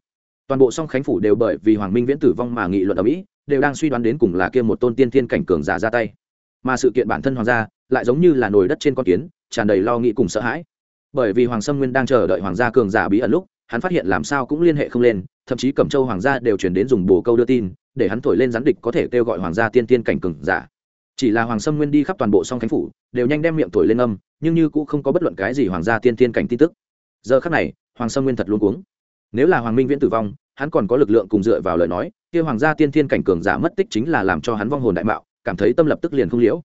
Toàn bộ song khánh phủ đều bởi vì hoàng minh viễn tử vong mà nghị luận ở mỹ, đều đang suy đoán đến cùng là kia một tôn tiên thiên cảnh cường giả ra tay. Mà sự kiện bản thân hoàng gia, lại giống như là nồi đất trên con kiến, tràn đầy lo nghĩ cùng sợ hãi bởi vì hoàng sâm nguyên đang chờ đợi hoàng gia cường giả bí ẩn lúc, hắn phát hiện làm sao cũng liên hệ không lên, thậm chí cẩm châu hoàng gia đều chuyển đến dùng bồ câu đưa tin, để hắn thổi lên gián địch có thể kêu gọi hoàng gia tiên tiên cảnh cường giả. Chỉ là hoàng sâm nguyên đi khắp toàn bộ song khánh phủ, đều nhanh đem miệng thổi lên âm, nhưng như cũng không có bất luận cái gì hoàng gia tiên tiên cảnh tin tức. Giờ khắc này, hoàng sâm nguyên thật luôn cuống. Nếu là hoàng minh viễn tử vong, hắn còn có lực lượng cùng dựa vào lời nói, kia hoàng gia tiên tiên cảnh cường giả mất tích chính là làm cho hắn vong hồn đại mạo, cảm thấy tâm lập tức liền không liễu.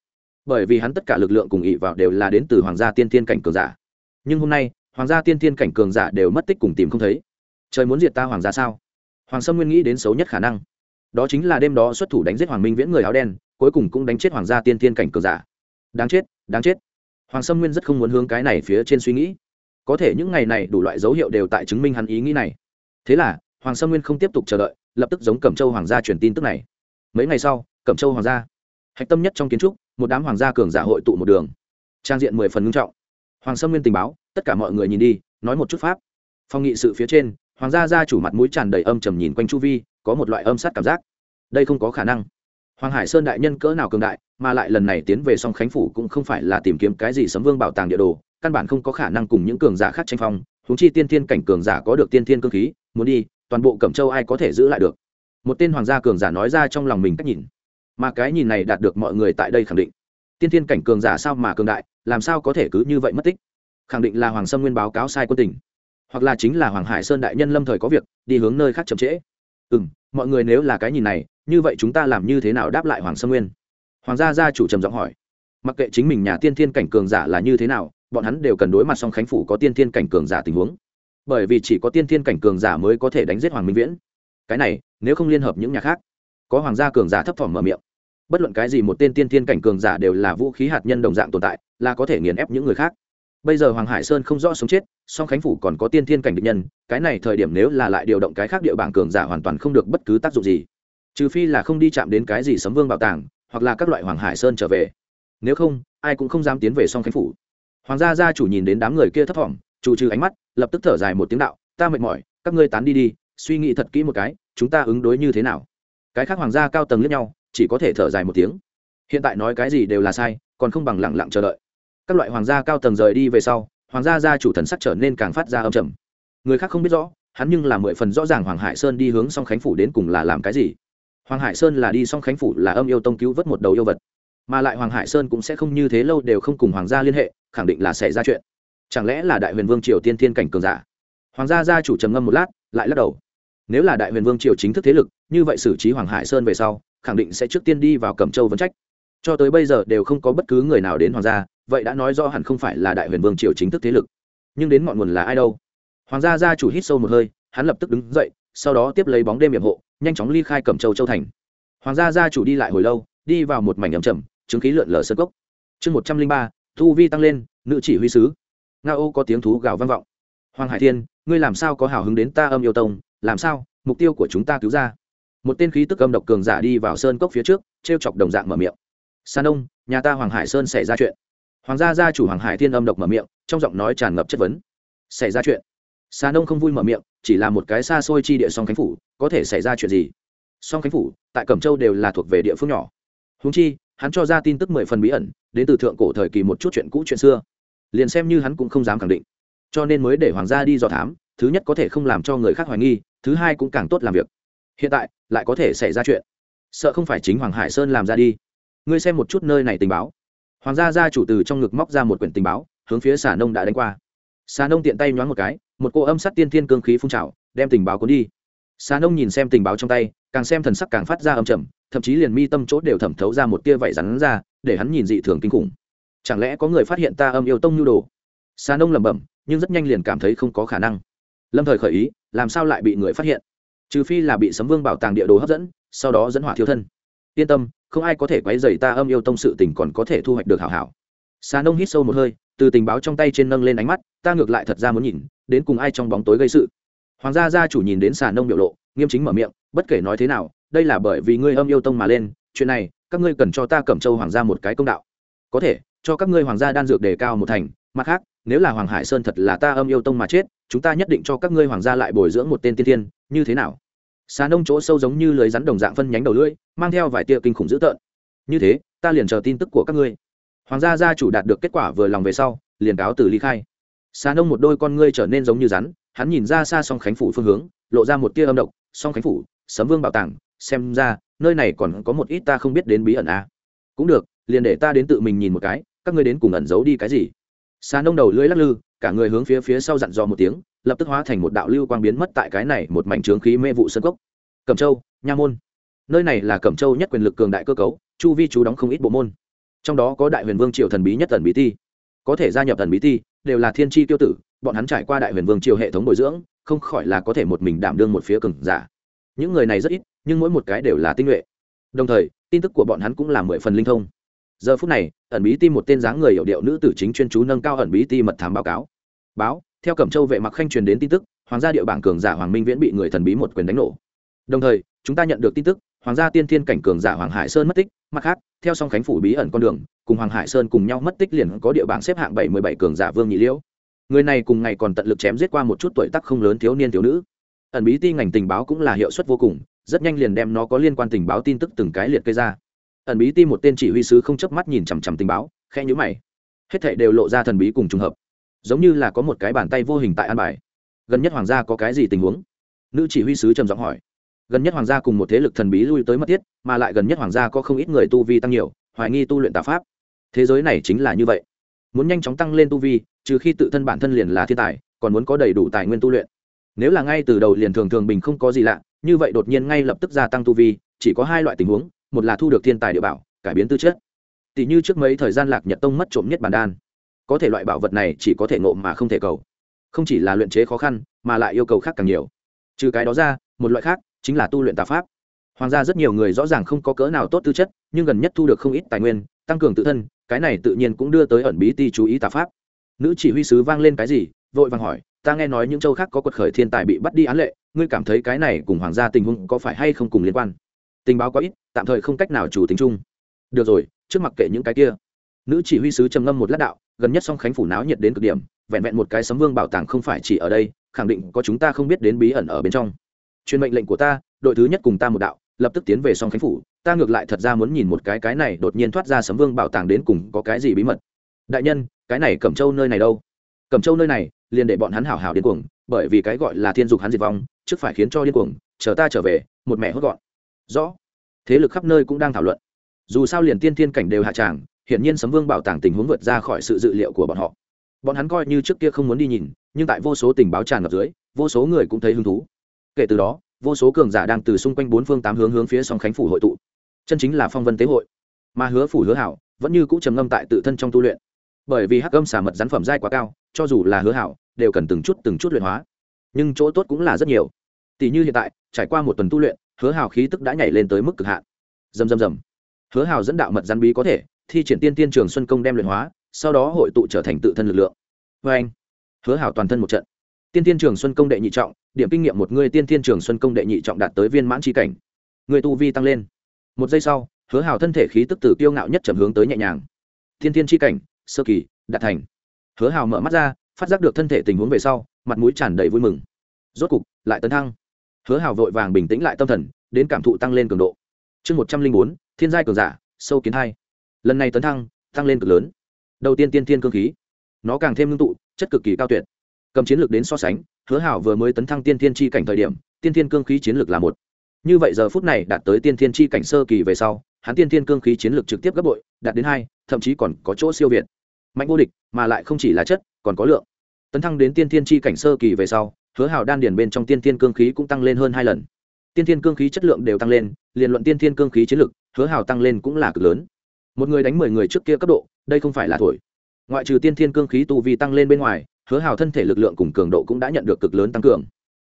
Bởi vì hắn tất cả lực lượng cùng ỵ vào đều là đến từ hoàng gia tiên tiên cảnh cường giả nhưng hôm nay, hoàng gia tiên tiên cảnh cường giả đều mất tích cùng tìm không thấy. Trời muốn diệt ta hoàng gia sao? Hoàng sâm nguyên nghĩ đến xấu nhất khả năng. Đó chính là đêm đó xuất thủ đánh giết hoàng minh viễn người áo đen, cuối cùng cũng đánh chết hoàng gia tiên tiên cảnh cường giả. Đáng chết đáng chết. Hoàng sâm nguyên rất không muốn hướng cái này phía trên suy nghĩ. Có thể những ngày này đủ loại dấu hiệu đều tại chứng minh hắn ý nghĩ này. Thế là, hoàng sâm nguyên không tiếp tục chờ đợi, lập tức giống cẩm châu hoàng gia truyền tin tức này. Mấy ngày sau, cẩm châu hoàng gia. Hạch tâm nhất trong kiến trúc, một đám hoàng gia cường giả hội tụ một đường. Trang diện mười phần ngưng trọng hoàng sâm nguyên tình báo, tất cả mọi người nhìn đi, nói một chút pháp. Phong nghị sự phía trên, hoàng gia gia chủ mặt mũi tràn đầy âm trầm nhìn quanh chu vi, có một loại âm sát cảm giác. Đây không có khả năng. Hoàng hải sơn đại nhân cỡ nào cường đại, mà lại lần này tiến về song khánh phủ cũng không phải là tìm kiếm cái gì sấm vương bảo tàng địa đồ, căn bản không có khả năng cùng những cường giả khác tranh phong. Húng chi tiên thiên cảnh cường giả có được tiên thiên cơ khí, muốn đi, toàn bộ cẩm châu ai có thể giữ lại được? Một tên hoàng gia cường giả nói ra trong lòng mình cách nhìn. Mà cái nhìn này đạt được mọi người tại đây khẳng định tiên thiên cảnh cường giả sao mà cường đại, làm sao có thể cứ như vậy mất tích? Khẳng định là hoàng sâm nguyên báo cáo sai quân tình. Hoặc là chính là hoàng hải sơn đại nhân lâm thời có việc, đi hướng nơi khác chậm trễ. Ừ m mọi người nếu là cái nhìn này, như vậy chúng ta làm như thế nào đáp lại hoàng sâm nguyên? Hoàng gia gia chủ trầm giọng hỏi. Mặc kệ chính mình nhà tiên thiên cảnh cường giả là như thế nào, bọn hắn đều cần đối mặt song khánh phủ có tiên thiên cảnh cường giả tình huống. Bởi vì chỉ có tiên thiên cảnh cường giả mới có thể đánh giết hoàng minh viễn. Cái này, nếu không liên hợp những nhà khác, có hoàng gia cường giả thấp thỏm mở miệng bất luận cái gì một tên tiên thiên cảnh cường giả đều là vũ khí hạt nhân đồng dạng tồn tại, là có thể nghiền ép những người khác. Bây giờ hoàng hải sơn không rõ sống chết, song khánh phủ còn có tiên thiên cảnh địch nhân, cái này thời điểm nếu là lại điều động cái khác địa bảng cường giả hoàn toàn không được bất cứ tác dụng gì. Trừ phi là không đi chạm đến cái gì sấm vương bảo tàng, hoặc là các loại hoàng hải sơn trở về. Nếu không, ai cũng không dám tiến về song khánh phủ. Hoàng gia gia chủ nhìn đến đám người kia thấp thỏm chủ trừ ánh mắt, lập tức thở dài một tiếng đạo, ta mệt mỏi, các ngươi tán đi đi, suy nghĩ thật kỹ một cái, chúng ta ứng đối như thế nào? Cái khác hoàng gia cao tầng lẫn nhau chỉ có thể thở dài một tiếng. Hiện tại nói cái gì đều là sai, còn không bằng lẳng lặng chờ đợi. Các loại hoàng gia cao tầng rời đi về sau, hoàng gia gia chủ thần sắc trở nên càng phát ra âm trầm. Người khác không biết rõ, hắn nhưng là mười phần rõ ràng hoàng hải sơn đi hướng song khánh phủ đến cùng là làm cái gì. Hoàng hải sơn là đi song khánh phủ là âm yêu tông cứu vớt một đầu yêu vật. Mà lại hoàng hải sơn cũng sẽ không như thế lâu đều không cùng hoàng gia liên hệ, khẳng định là xảy ra chuyện. Chẳng lẽ là đại huyền vương triều tiên thiên cảnh cường giả? Hoàng gia gia chủ trầm ngâm một lát, lại lắc đầu. Nếu là đại huyền vương triều chính thức thế lực, như vậy xử trí hoàng hải sơn về sau khẳng định sẽ trước tiên đi vào cẩm châu vấn trách. Cho tới bây giờ đều không có bất cứ người nào đến hoàng gia, vậy đã nói rõ hẳn không phải là đại huyền vương triều chính thức thế lực. Nhưng đến ngọn nguồn là ai đâu? Hoàng gia gia chủ hít sâu một hơi, hắn lập tức đứng dậy, sau đó tiếp lấy bóng đêm hiệp hộ, nhanh chóng ly khai cẩm châu châu thành. Hoàng gia gia chủ đi lại hồi lâu, đi vào một mảnh ấm chầm chứng khí lượn lờ sơ cốc. Chương một trăm linh ba, thu vi tăng lên, nữ chỉ huy sứ. Nga ô có tiếng thú gào vang vọng. Hoàng hải thiên, ngươi làm sao có hào hứng đến ta âm yêu tông? Làm sao? Mục tiêu của chúng ta cứu ra một tên khí tức âm độc cường giả đi vào sơn cốc phía trước t r e o chọc đồng dạng mở miệng. San đông nhà ta hoàng hải sơn xảy ra chuyện. Hoàng gia gia chủ hoàng hải thiên âm độc mở miệng, trong giọng nói tràn ngập chất vấn. Xảy ra chuyện? San đông không vui mở miệng, chỉ là một cái xa xôi chi địa song khánh phủ, có thể xảy ra chuyện gì? Song khánh phủ, tại cẩm châu đều là thuộc về địa phương nhỏ. Húng chi, hắn cho ra tin tức mười phần bí ẩn, đến từ thượng cổ thời kỳ một chút chuyện cũ chuyện xưa. Liền xem như hắn cũng không dám khẳng định. Cho nên mới để hoàng gia đi dò thám, thứ nhất có thể không làm cho người khác hoài nghi, thứ hai cũng càng tốt làm việc hiện tại, lại có thể xảy ra chuyện. Sợ không phải chính hoàng hải sơn làm ra đi. Ngươi xem một chút nơi này tình báo. Hoàng gia gia chủ từ trong ngực móc ra một quyển tình báo, hướng phía xà nông đã đánh qua. Xà nông tiện tay nhoáng một cái, một cô âm sắt tiên thiên cương khí phun trào, đem tình báo cuốn đi. Xà nông nhìn xem tình báo trong tay, càng xem thần sắc càng phát ra âm trầm, thậm chí liền mi tâm chỗ đều thẩm thấu ra một tia vảy rắn ra, để hắn nhìn dị thường kinh khủng. Chẳng lẽ có người phát hiện ta âm yêu tông nhu đồ? Xà nông lẩm bẩm, nhưng rất nhanh liền cảm thấy không có khả năng. Lâm thời khởi ý, làm sao lại bị người phát hiện? Trừ phi là bị sấm vương bảo tàng địa đồ hấp dẫn, sau đó dẫn hỏa thiếu thân. Yên tâm, không ai có thể quấy dày ta âm yêu tông sự tình còn có thể thu hoạch được hảo hảo. Xà nông hít sâu một hơi, từ tình báo trong tay trên nâng lên ánh mắt, ta ngược lại thật ra muốn nhìn, đến cùng ai trong bóng tối gây sự. Hoàng gia gia chủ nhìn đến xà nông biểu lộ, nghiêm chính mở miệng, bất kể nói thế nào, đây là bởi vì ngươi âm yêu tông mà lên, chuyện này, các ngươi cần cho ta cẩm châu hoàng gia một cái công đạo. Có thể, cho các ngươi hoàng gia đan dược đề cao một thành, mặt khác, nếu là hoàng hải sơn thật là ta âm yêu tông mà chết chúng ta nhất định cho các ngươi hoàng gia lại bồi dưỡng một tên tiên tiên như thế nào? Xà nông chỗ sâu giống như lưới rắn đồng dạng phân nhánh đầu lưỡi, mang theo vài tia kinh khủng dữ tợn. Như thế, ta liền chờ tin tức của các ngươi. Hoàng gia gia chủ đạt được kết quả vừa lòng về sau, liền cáo từ ly khai. Xà nông một đôi con ngươi trở nên giống như rắn, hắn nhìn ra xa song khánh phủ phương hướng, lộ ra một tia âm độc, song khánh phủ, sấm vương bảo tàng, xem ra, nơi này còn có một ít ta không biết đến bí ẩn à. cũng được, liền để ta đến tự mình nhìn một cái, các ngươi đến cùng ẩn giấu đi cái gì? Xà nông đầu lưỡi lắc lư cả người hướng phía phía sau dặn dò một tiếng, lập tức hóa thành một đạo lưu quang biến mất tại cái này một mảnh trướng khí mê vụ sân cốc. Cẩm châu, nha môn. Nơi này là cẩm châu nhất quyền lực cường đại cơ cấu, chu vi chú đóng không ít bộ môn. Trong đó có đại huyền vương triều thần bí nhất thần bí ti. Có thể gia nhập thần bí ti, đều là thiên tri tiêu tử, bọn hắn trải qua đại huyền vương triều hệ thống bồi dưỡng, không khỏi là có thể một mình đảm đương một phía cường giả. Những người này rất ít, nhưng mỗi một cái đều là tinh nhuệ. Đồng thời, tin tức của bọn hắn cũng là mười phần linh thông giờ phút này, ẩn bí ti một tên dáng người hiệu điệu nữ tử chính chuyên chú nâng cao ẩn bí ti mật thám báo cáo. Báo, theo cẩm châu vệ mặc khanh truyền đến tin tức, hoàng gia địa bảng cường giả hoàng minh viễn bị người thần bí một quyền đánh nổ. Đồng thời, chúng ta nhận được tin tức, hoàng gia tiên thiên cảnh cường giả hoàng hải sơn mất tích, mặt khác, theo song khánh phủ bí ẩn con đường, cùng hoàng hải sơn cùng nhau mất tích liền có địa bảng xếp hạng bảy mươi bảy cường giả vương nhị liễu. Người này cùng ngày còn tận lực chém giết qua một chút tuổi tác không lớn thiếu niên thiếu nữ. Ẩn bí ti ngành tình báo cũng là hiệu suất vô cùng, rất nhanh liền đem nó có liên quan tình báo tin tức từng cái liệt kê ra ẩn bí ti một tên chỉ huy sứ không chớp mắt nhìn chằm chằm tình báo khe nhữ mày. Hết thảy đều lộ ra thần bí cùng trùng hợp. Giống như là có một cái bàn tay vô hình tại an bài. Gần nhất hoàng gia có cái gì tình huống? Nữ chỉ huy sứ trầm giọng hỏi. Gần nhất hoàng gia cùng một thế lực thần bí lui tới mất tiết, mà lại gần nhất hoàng gia có không ít người tu vi tăng nhiều, hoài nghi tu luyện tà pháp. Thế giới này chính là như vậy. Muốn nhanh chóng tăng lên tu vi, trừ khi tự thân bản thân liền là thiên tài, còn muốn có đầy đủ tài nguyên tu luyện. Nếu là ngay từ đầu liền thường thường bình không có gì lạ, như vậy đột nhiên ngay lập tức gia tăng tu vi, chỉ có hai loại tình huống một là thu được thiên tài địa bảo, cải biến tư chất. Tỷ như trước mấy thời gian lạc nhật tông mất trộm nhất bản đan. Có thể loại bảo vật này chỉ có thể ngộ mà không thể cầu. Không chỉ là luyện chế khó khăn, mà lại yêu cầu khác càng nhiều. Trừ cái đó ra, một loại khác chính là tu luyện tà pháp. Hoàng gia rất nhiều người rõ ràng không có cỡ nào tốt tư chất, nhưng gần nhất thu được không ít tài nguyên, tăng cường tự thân, cái này tự nhiên cũng đưa tới ẩn bí ti chú ý tà pháp. Nữ chỉ huy sứ vang lên cái gì, vội vàng hỏi, ta nghe nói những châu khác có quật khởi thiên tài bị bắt đi án lệ, ngươi cảm thấy cái này cùng hoàng gia tình huống có phải hay không cùng liên quan? Tình báo có ít tạm thời không cách nào chủ tính chung. Được rồi, trước mặc kệ những cái kia. Nữ chỉ huy sứ trầm ngâm một lát đạo, gần nhất song khánh phủ náo nhiệt đến cực điểm, vẹn vẹn một cái sấm vương bảo tàng không phải chỉ ở đây, khẳng định có chúng ta không biết đến bí ẩn ở bên trong. Truyền mệnh lệnh của ta, đội thứ nhất cùng ta một đạo, lập tức tiến về song khánh phủ, ta ngược lại thật ra muốn nhìn một cái cái này đột nhiên thoát ra sấm vương bảo tàng đến cùng có cái gì bí mật. Đại nhân, cái này cẩm châu nơi này đâu? Cẩm châu nơi này, liền để bọn hắn hảo hảo điên cuồng, bởi vì cái gọi là thiên dục hắn diệt vong, trước phải khiến cho điên cuồng, chờ ta trở về, một mẹ hốt gọn. Rõ thế lực khắp nơi cũng đang thảo luận. Dù sao liền tiên thiên cảnh đều hạ tràng, hiển nhiên sấm vương bảo tàng tình huống vượt ra khỏi sự dự liệu của bọn họ. Bọn hắn coi như trước kia không muốn đi nhìn, nhưng tại vô số tình báo tràn ngập dưới, vô số người cũng thấy hứng thú. Kể từ đó, vô số cường giả đang từ xung quanh bốn phương tám hướng hướng phía song khánh phủ hội tụ. Chân chính là phong vân tế hội. Mà hứa phủ hứa hảo, vẫn như cũ trầm ngâm tại tự thân trong tu luyện. Bởi vì hắc âm xả mật rắn phẩm dai quá cao, cho dù là hứa hảo, đều cần từng chút từng chút luyện hóa. Nhưng chỗ tốt cũng là rất nhiều. Tỷ như hiện tại, trải qua một tuần tu luyện hứa Hào khí tức đã nhảy lên tới mức cực hạn. Dầm dầm dầm hứa Hào dẫn đạo mật gian bí có thể, thi triển tiên tiên trường xuân công đem luyện hóa, sau đó hội tụ trở thành tự thân lực lượng. Vê anh, hứa Hào toàn thân một trận. Tiên tiên trường xuân công đệ nhị trọng, điểm kinh nghiệm một người tiên tiên trường xuân công đệ nhị trọng đạt tới viên mãn tri cảnh. Người tu vi tăng lên. Một giây sau, hứa Hào thân thể khí tức từ kiêu ngạo nhất chậm hướng tới nhẹ nhàng. Tiên tiên tri cảnh, sơ kỳ, đạt thành. Hứa Hào mở mắt ra, phát giác được thân thể tình huống về sau, mặt mũi tràn đầy vui mừng. Rốt cục, lại tấn thăng hứa hảo vội vàng bình tĩnh lại tâm thần, đến cảm thụ tăng lên cường độ. Chương một trăm linh bốn, thiên giai cường giả, sâu kiến hai. Lần này tấn thăng, tăng lên cực lớn. Đầu tiên tiên thiên cương khí. Nó càng thêm ngưng tụ, chất cực kỳ cao tuyệt. Cầm chiến lược đến so sánh, hứa hảo vừa mới tấn thăng tiên thiên tri cảnh thời điểm, tiên thiên cương khí chiến lược là một. Như vậy giờ phút này đạt tới tiên thiên tri cảnh sơ kỳ về sau, hắn tiên thiên cương khí chiến lược trực tiếp gấp bội, đạt đến hai, thậm chí còn có chỗ siêu việt. Mạnh vô địch, mà lại không chỉ là chất, còn có lượng. Tấn thăng đến tiên thiên tri cảnh sơ kỳ về sau hứa Hào đan điền bên trong tiên thiên cương khí cũng tăng lên hơn hai lần. Tiên thiên cương khí chất lượng đều tăng lên liền luận tiên thiên cương khí chiến lực, hứa Hào tăng lên cũng là cực lớn. Một người đánh mười người trước kia cấp độ đây không phải là thổi. Ngoại trừ tiên thiên cương khí tu vi tăng lên bên ngoài hứa hào thân thể lực lượng cùng cường độ cũng đã nhận được cực lớn tăng cường.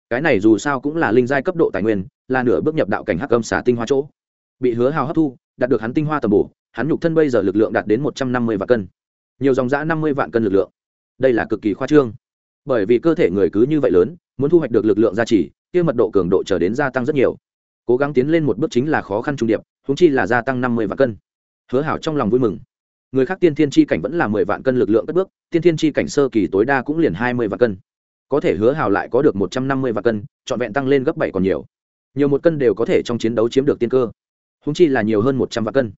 Cái này dù sao cũng là linh giai cấp độ tài nguyên là nửa bước nhập đạo cảnh hắc âm xả tinh hoa chỗ. Bị hứa hào hấp thu đạt được hắn tinh hoa tầm bổ hắn nhục thân bây giờ lực lượng đạt đến một trăm năm mươi vạn cân. Nhiều dòng giã năm mươi vạn cân lực lượng. Đây là cực kỳ khoa trương bởi vì cơ thể người cứ như vậy lớn, muốn thu hoạch được lực lượng gia trì, kia mật độ cường độ trở đến gia tăng rất nhiều. Cố gắng tiến lên một bước chính là khó khăn trung điệp húng chi là gia tăng năm mươi vạn cân. Hứa hảo trong lòng vui mừng. Người khác tiên thiên chi cảnh vẫn là mười vạn cân lực lượng cất bước, tiên thiên chi cảnh sơ kỳ tối đa cũng liền hai mươi vạn cân. Có thể hứa hảo lại có được một trăm năm mươi vạn cân, trọn vẹn tăng lên gấp bảy còn nhiều. Nhiều một cân đều có thể trong chiến đấu chiếm được tiên cơ. Húng chi là nhiều hơn một trăm vạn cân.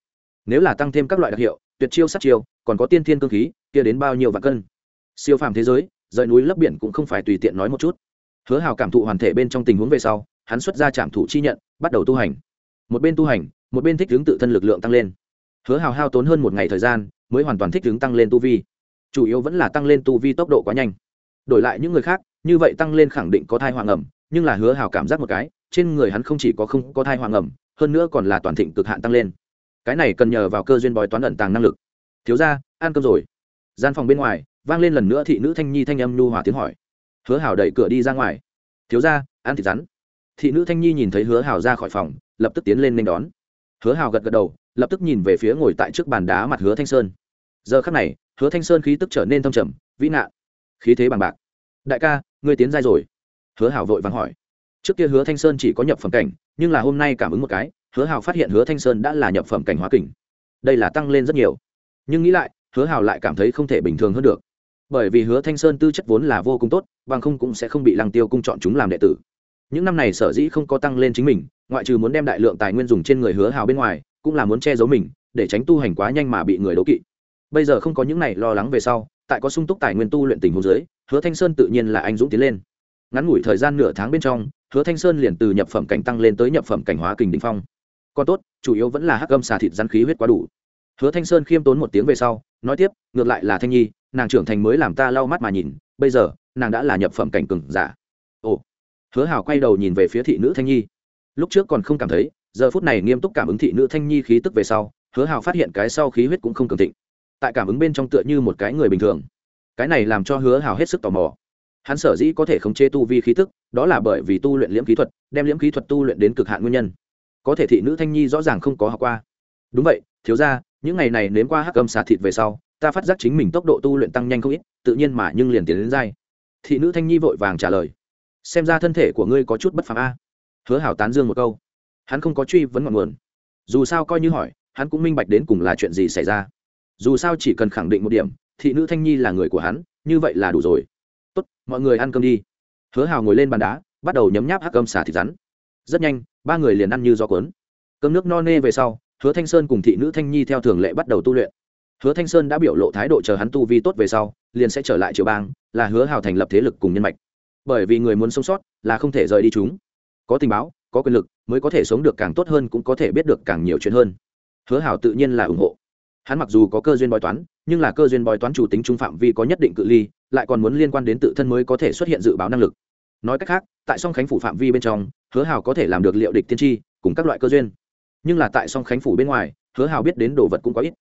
Nếu là tăng thêm các loại đặc hiệu, tuyệt chiêu sát chiêu, còn có tiên thiên cơ khí, kia đến bao nhiêu vạn cân? Siêu phàm thế giới rời núi lấp biển cũng không phải tùy tiện nói một chút. Hứa Hào cảm thụ hoàn thể bên trong tình huống về sau, hắn xuất ra trạm thủ chi nhận, bắt đầu tu hành. Một bên tu hành, một bên thích hướng tự thân lực lượng tăng lên. Hứa hào hao tốn hơn một ngày thời gian, mới hoàn toàn thích ứng tăng lên tu vi. Chủ yếu vẫn là tăng lên tu vi tốc độ quá nhanh. Đổi lại những người khác, như vậy tăng lên khẳng định có thai hoàng ẩm, nhưng là hứa hào cảm giác một cái, trên người hắn không chỉ có không có thai hoàng ẩm, hơn nữa còn là toàn thịnh cực hạn tăng lên. Cái này cần nhờ vào cơ duyên bói toán ẩn tàng năng lực. Thiếu ra ăn cơm rồi. Gian phòng bên ngoài vang lên lần nữa thị nữ thanh nhi thanh âm nhu hòa tiếng hỏi. Hứa hào đẩy cửa đi ra ngoài. Thiếu ra ăn thịt rắn. Thị nữ thanh nhi nhìn thấy hứa hào ra khỏi phòng, lập tức tiến lên nên đón. Hứa hào gật gật đầu, lập tức nhìn về phía ngồi tại trước bàn đá mặt hứa thanh sơn. Giờ khắc này, hứa thanh sơn khí tức trở nên thâm trầm, vĩ nạn. Khí thế bằng bạc. Đại ca, ngươi tiến giai rồi. Hứa hảo vội vàng hỏi. Trước kia hứa thanh sơn chỉ có nhập phẩm cảnh, nhưng là hôm nay cảm ứng một cái, hứa hảo phát hiện hứa thanh sơn đã là nhập phẩm cảnh hóa kình. Đây là tăng lên rất nhiều. Nhưng nghĩ lại, hứa hảo lại cảm thấy không thể bình thường hơn được bởi vì hứa thanh sơn tư chất vốn là vô cùng tốt, bằng không cũng sẽ không bị lăng tiêu cung chọn chúng làm đệ tử. Những năm này sở dĩ không có tăng lên chính mình, ngoại trừ muốn đem đại lượng tài nguyên dùng trên người hứa hào bên ngoài, cũng là muốn che giấu mình, để tránh tu hành quá nhanh mà bị người đố kỵ. Bây giờ không có những này lo lắng về sau, tại có sung túc tài nguyên tu luyện tình hồ dưới, hứa thanh sơn tự nhiên là anh dũng tiến lên. Ngắn ngủi thời gian nửa tháng bên trong, hứa thanh sơn liền từ nhập phẩm cảnh tăng lên tới nhập phẩm cảnh hóa kình đình phong. Còn tốt, chủ yếu vẫn là hắc âm xà thịt rắn khí huyết quá đủ. Hứa thanh sơn khiêm tốn một tiếng về sau, nói tiếp, ngược lại là thanh nhi nàng trưởng thành mới làm ta lau mắt mà nhìn, bây giờ, nàng đã là nhập phẩm cảnh cừng giả. Ồ. Hứa Hào quay đầu nhìn về phía thị nữ thanh nhi. Lúc trước còn không cảm thấy, giờ phút này nghiêm túc cảm ứng thị nữ thanh nhi khí tức về sau, hứa hào phát hiện cái sau khí huyết cũng không cường thịnh. Tại cảm ứng bên trong tựa như một cái người bình thường. Cái này làm cho hứa hào hết sức tò mò. Hắn sở dĩ có thể khống chế tu vi khí tức, đó là bởi vì tu luyện liễm khí thuật, đem liễm khí thuật tu luyện đến cực hạn nguyên nhân. Có thể thị nữ thanh nhi rõ ràng không có học qua. Đúng vậy, thiếu ra những ngày này nếm qua hắc âm xà thịt về sau ta phát giác chính mình tốc độ tu luyện tăng nhanh không ít, tự nhiên mà nhưng liền tiến đến dai. Thị nữ thanh nhi vội vàng trả lời. Xem ra thân thể của ngươi có chút bất phàm a. Hứa hảo tán dương một câu. Hắn không có truy vấn ngọn nguồn. Dù sao coi như hỏi, hắn cũng minh bạch đến cùng là chuyện gì xảy ra. Dù sao chỉ cần khẳng định một điểm, thị nữ thanh nhi là người của hắn, như vậy là đủ rồi. Tốt, mọi người ăn cơm đi. Hứa hào ngồi lên bàn đá, bắt đầu nhấm nháp hắc cơm xả thịt rắn. Rất nhanh, ba người liền ăn như gió cuốn. Cơm nước no nê về sau, hứa thanh sơn cùng thị nữ thanh nhi theo thường lệ bắt đầu tu luyện hứa thanh sơn đã biểu lộ thái độ chờ hắn tu vi tốt về sau, liền sẽ trở lại triều bang, là hứa hào thành lập thế lực cùng nhân mạch. Bởi vì người muốn sống sót, là không thể rời đi chúng. Có tình báo, có quyền lực, mới có thể sống được càng tốt hơn cũng có thể biết được càng nhiều chuyện hơn. Hứa hào tự nhiên là ủng hộ. Hắn mặc dù có cơ duyên bói toán, nhưng là cơ duyên bói toán chủ tính trung phạm vi có nhất định cự ly, lại còn muốn liên quan đến tự thân mới có thể xuất hiện dự báo năng lực. Nói cách khác, tại song khánh phủ phạm vi bên trong, hứa hào có thể làm được liệu địch tiên tri, cùng các loại cơ duyên. Nhưng là tại song khánh phủ bên ngoài, hứa hào biết đến đồ vật cũng có ít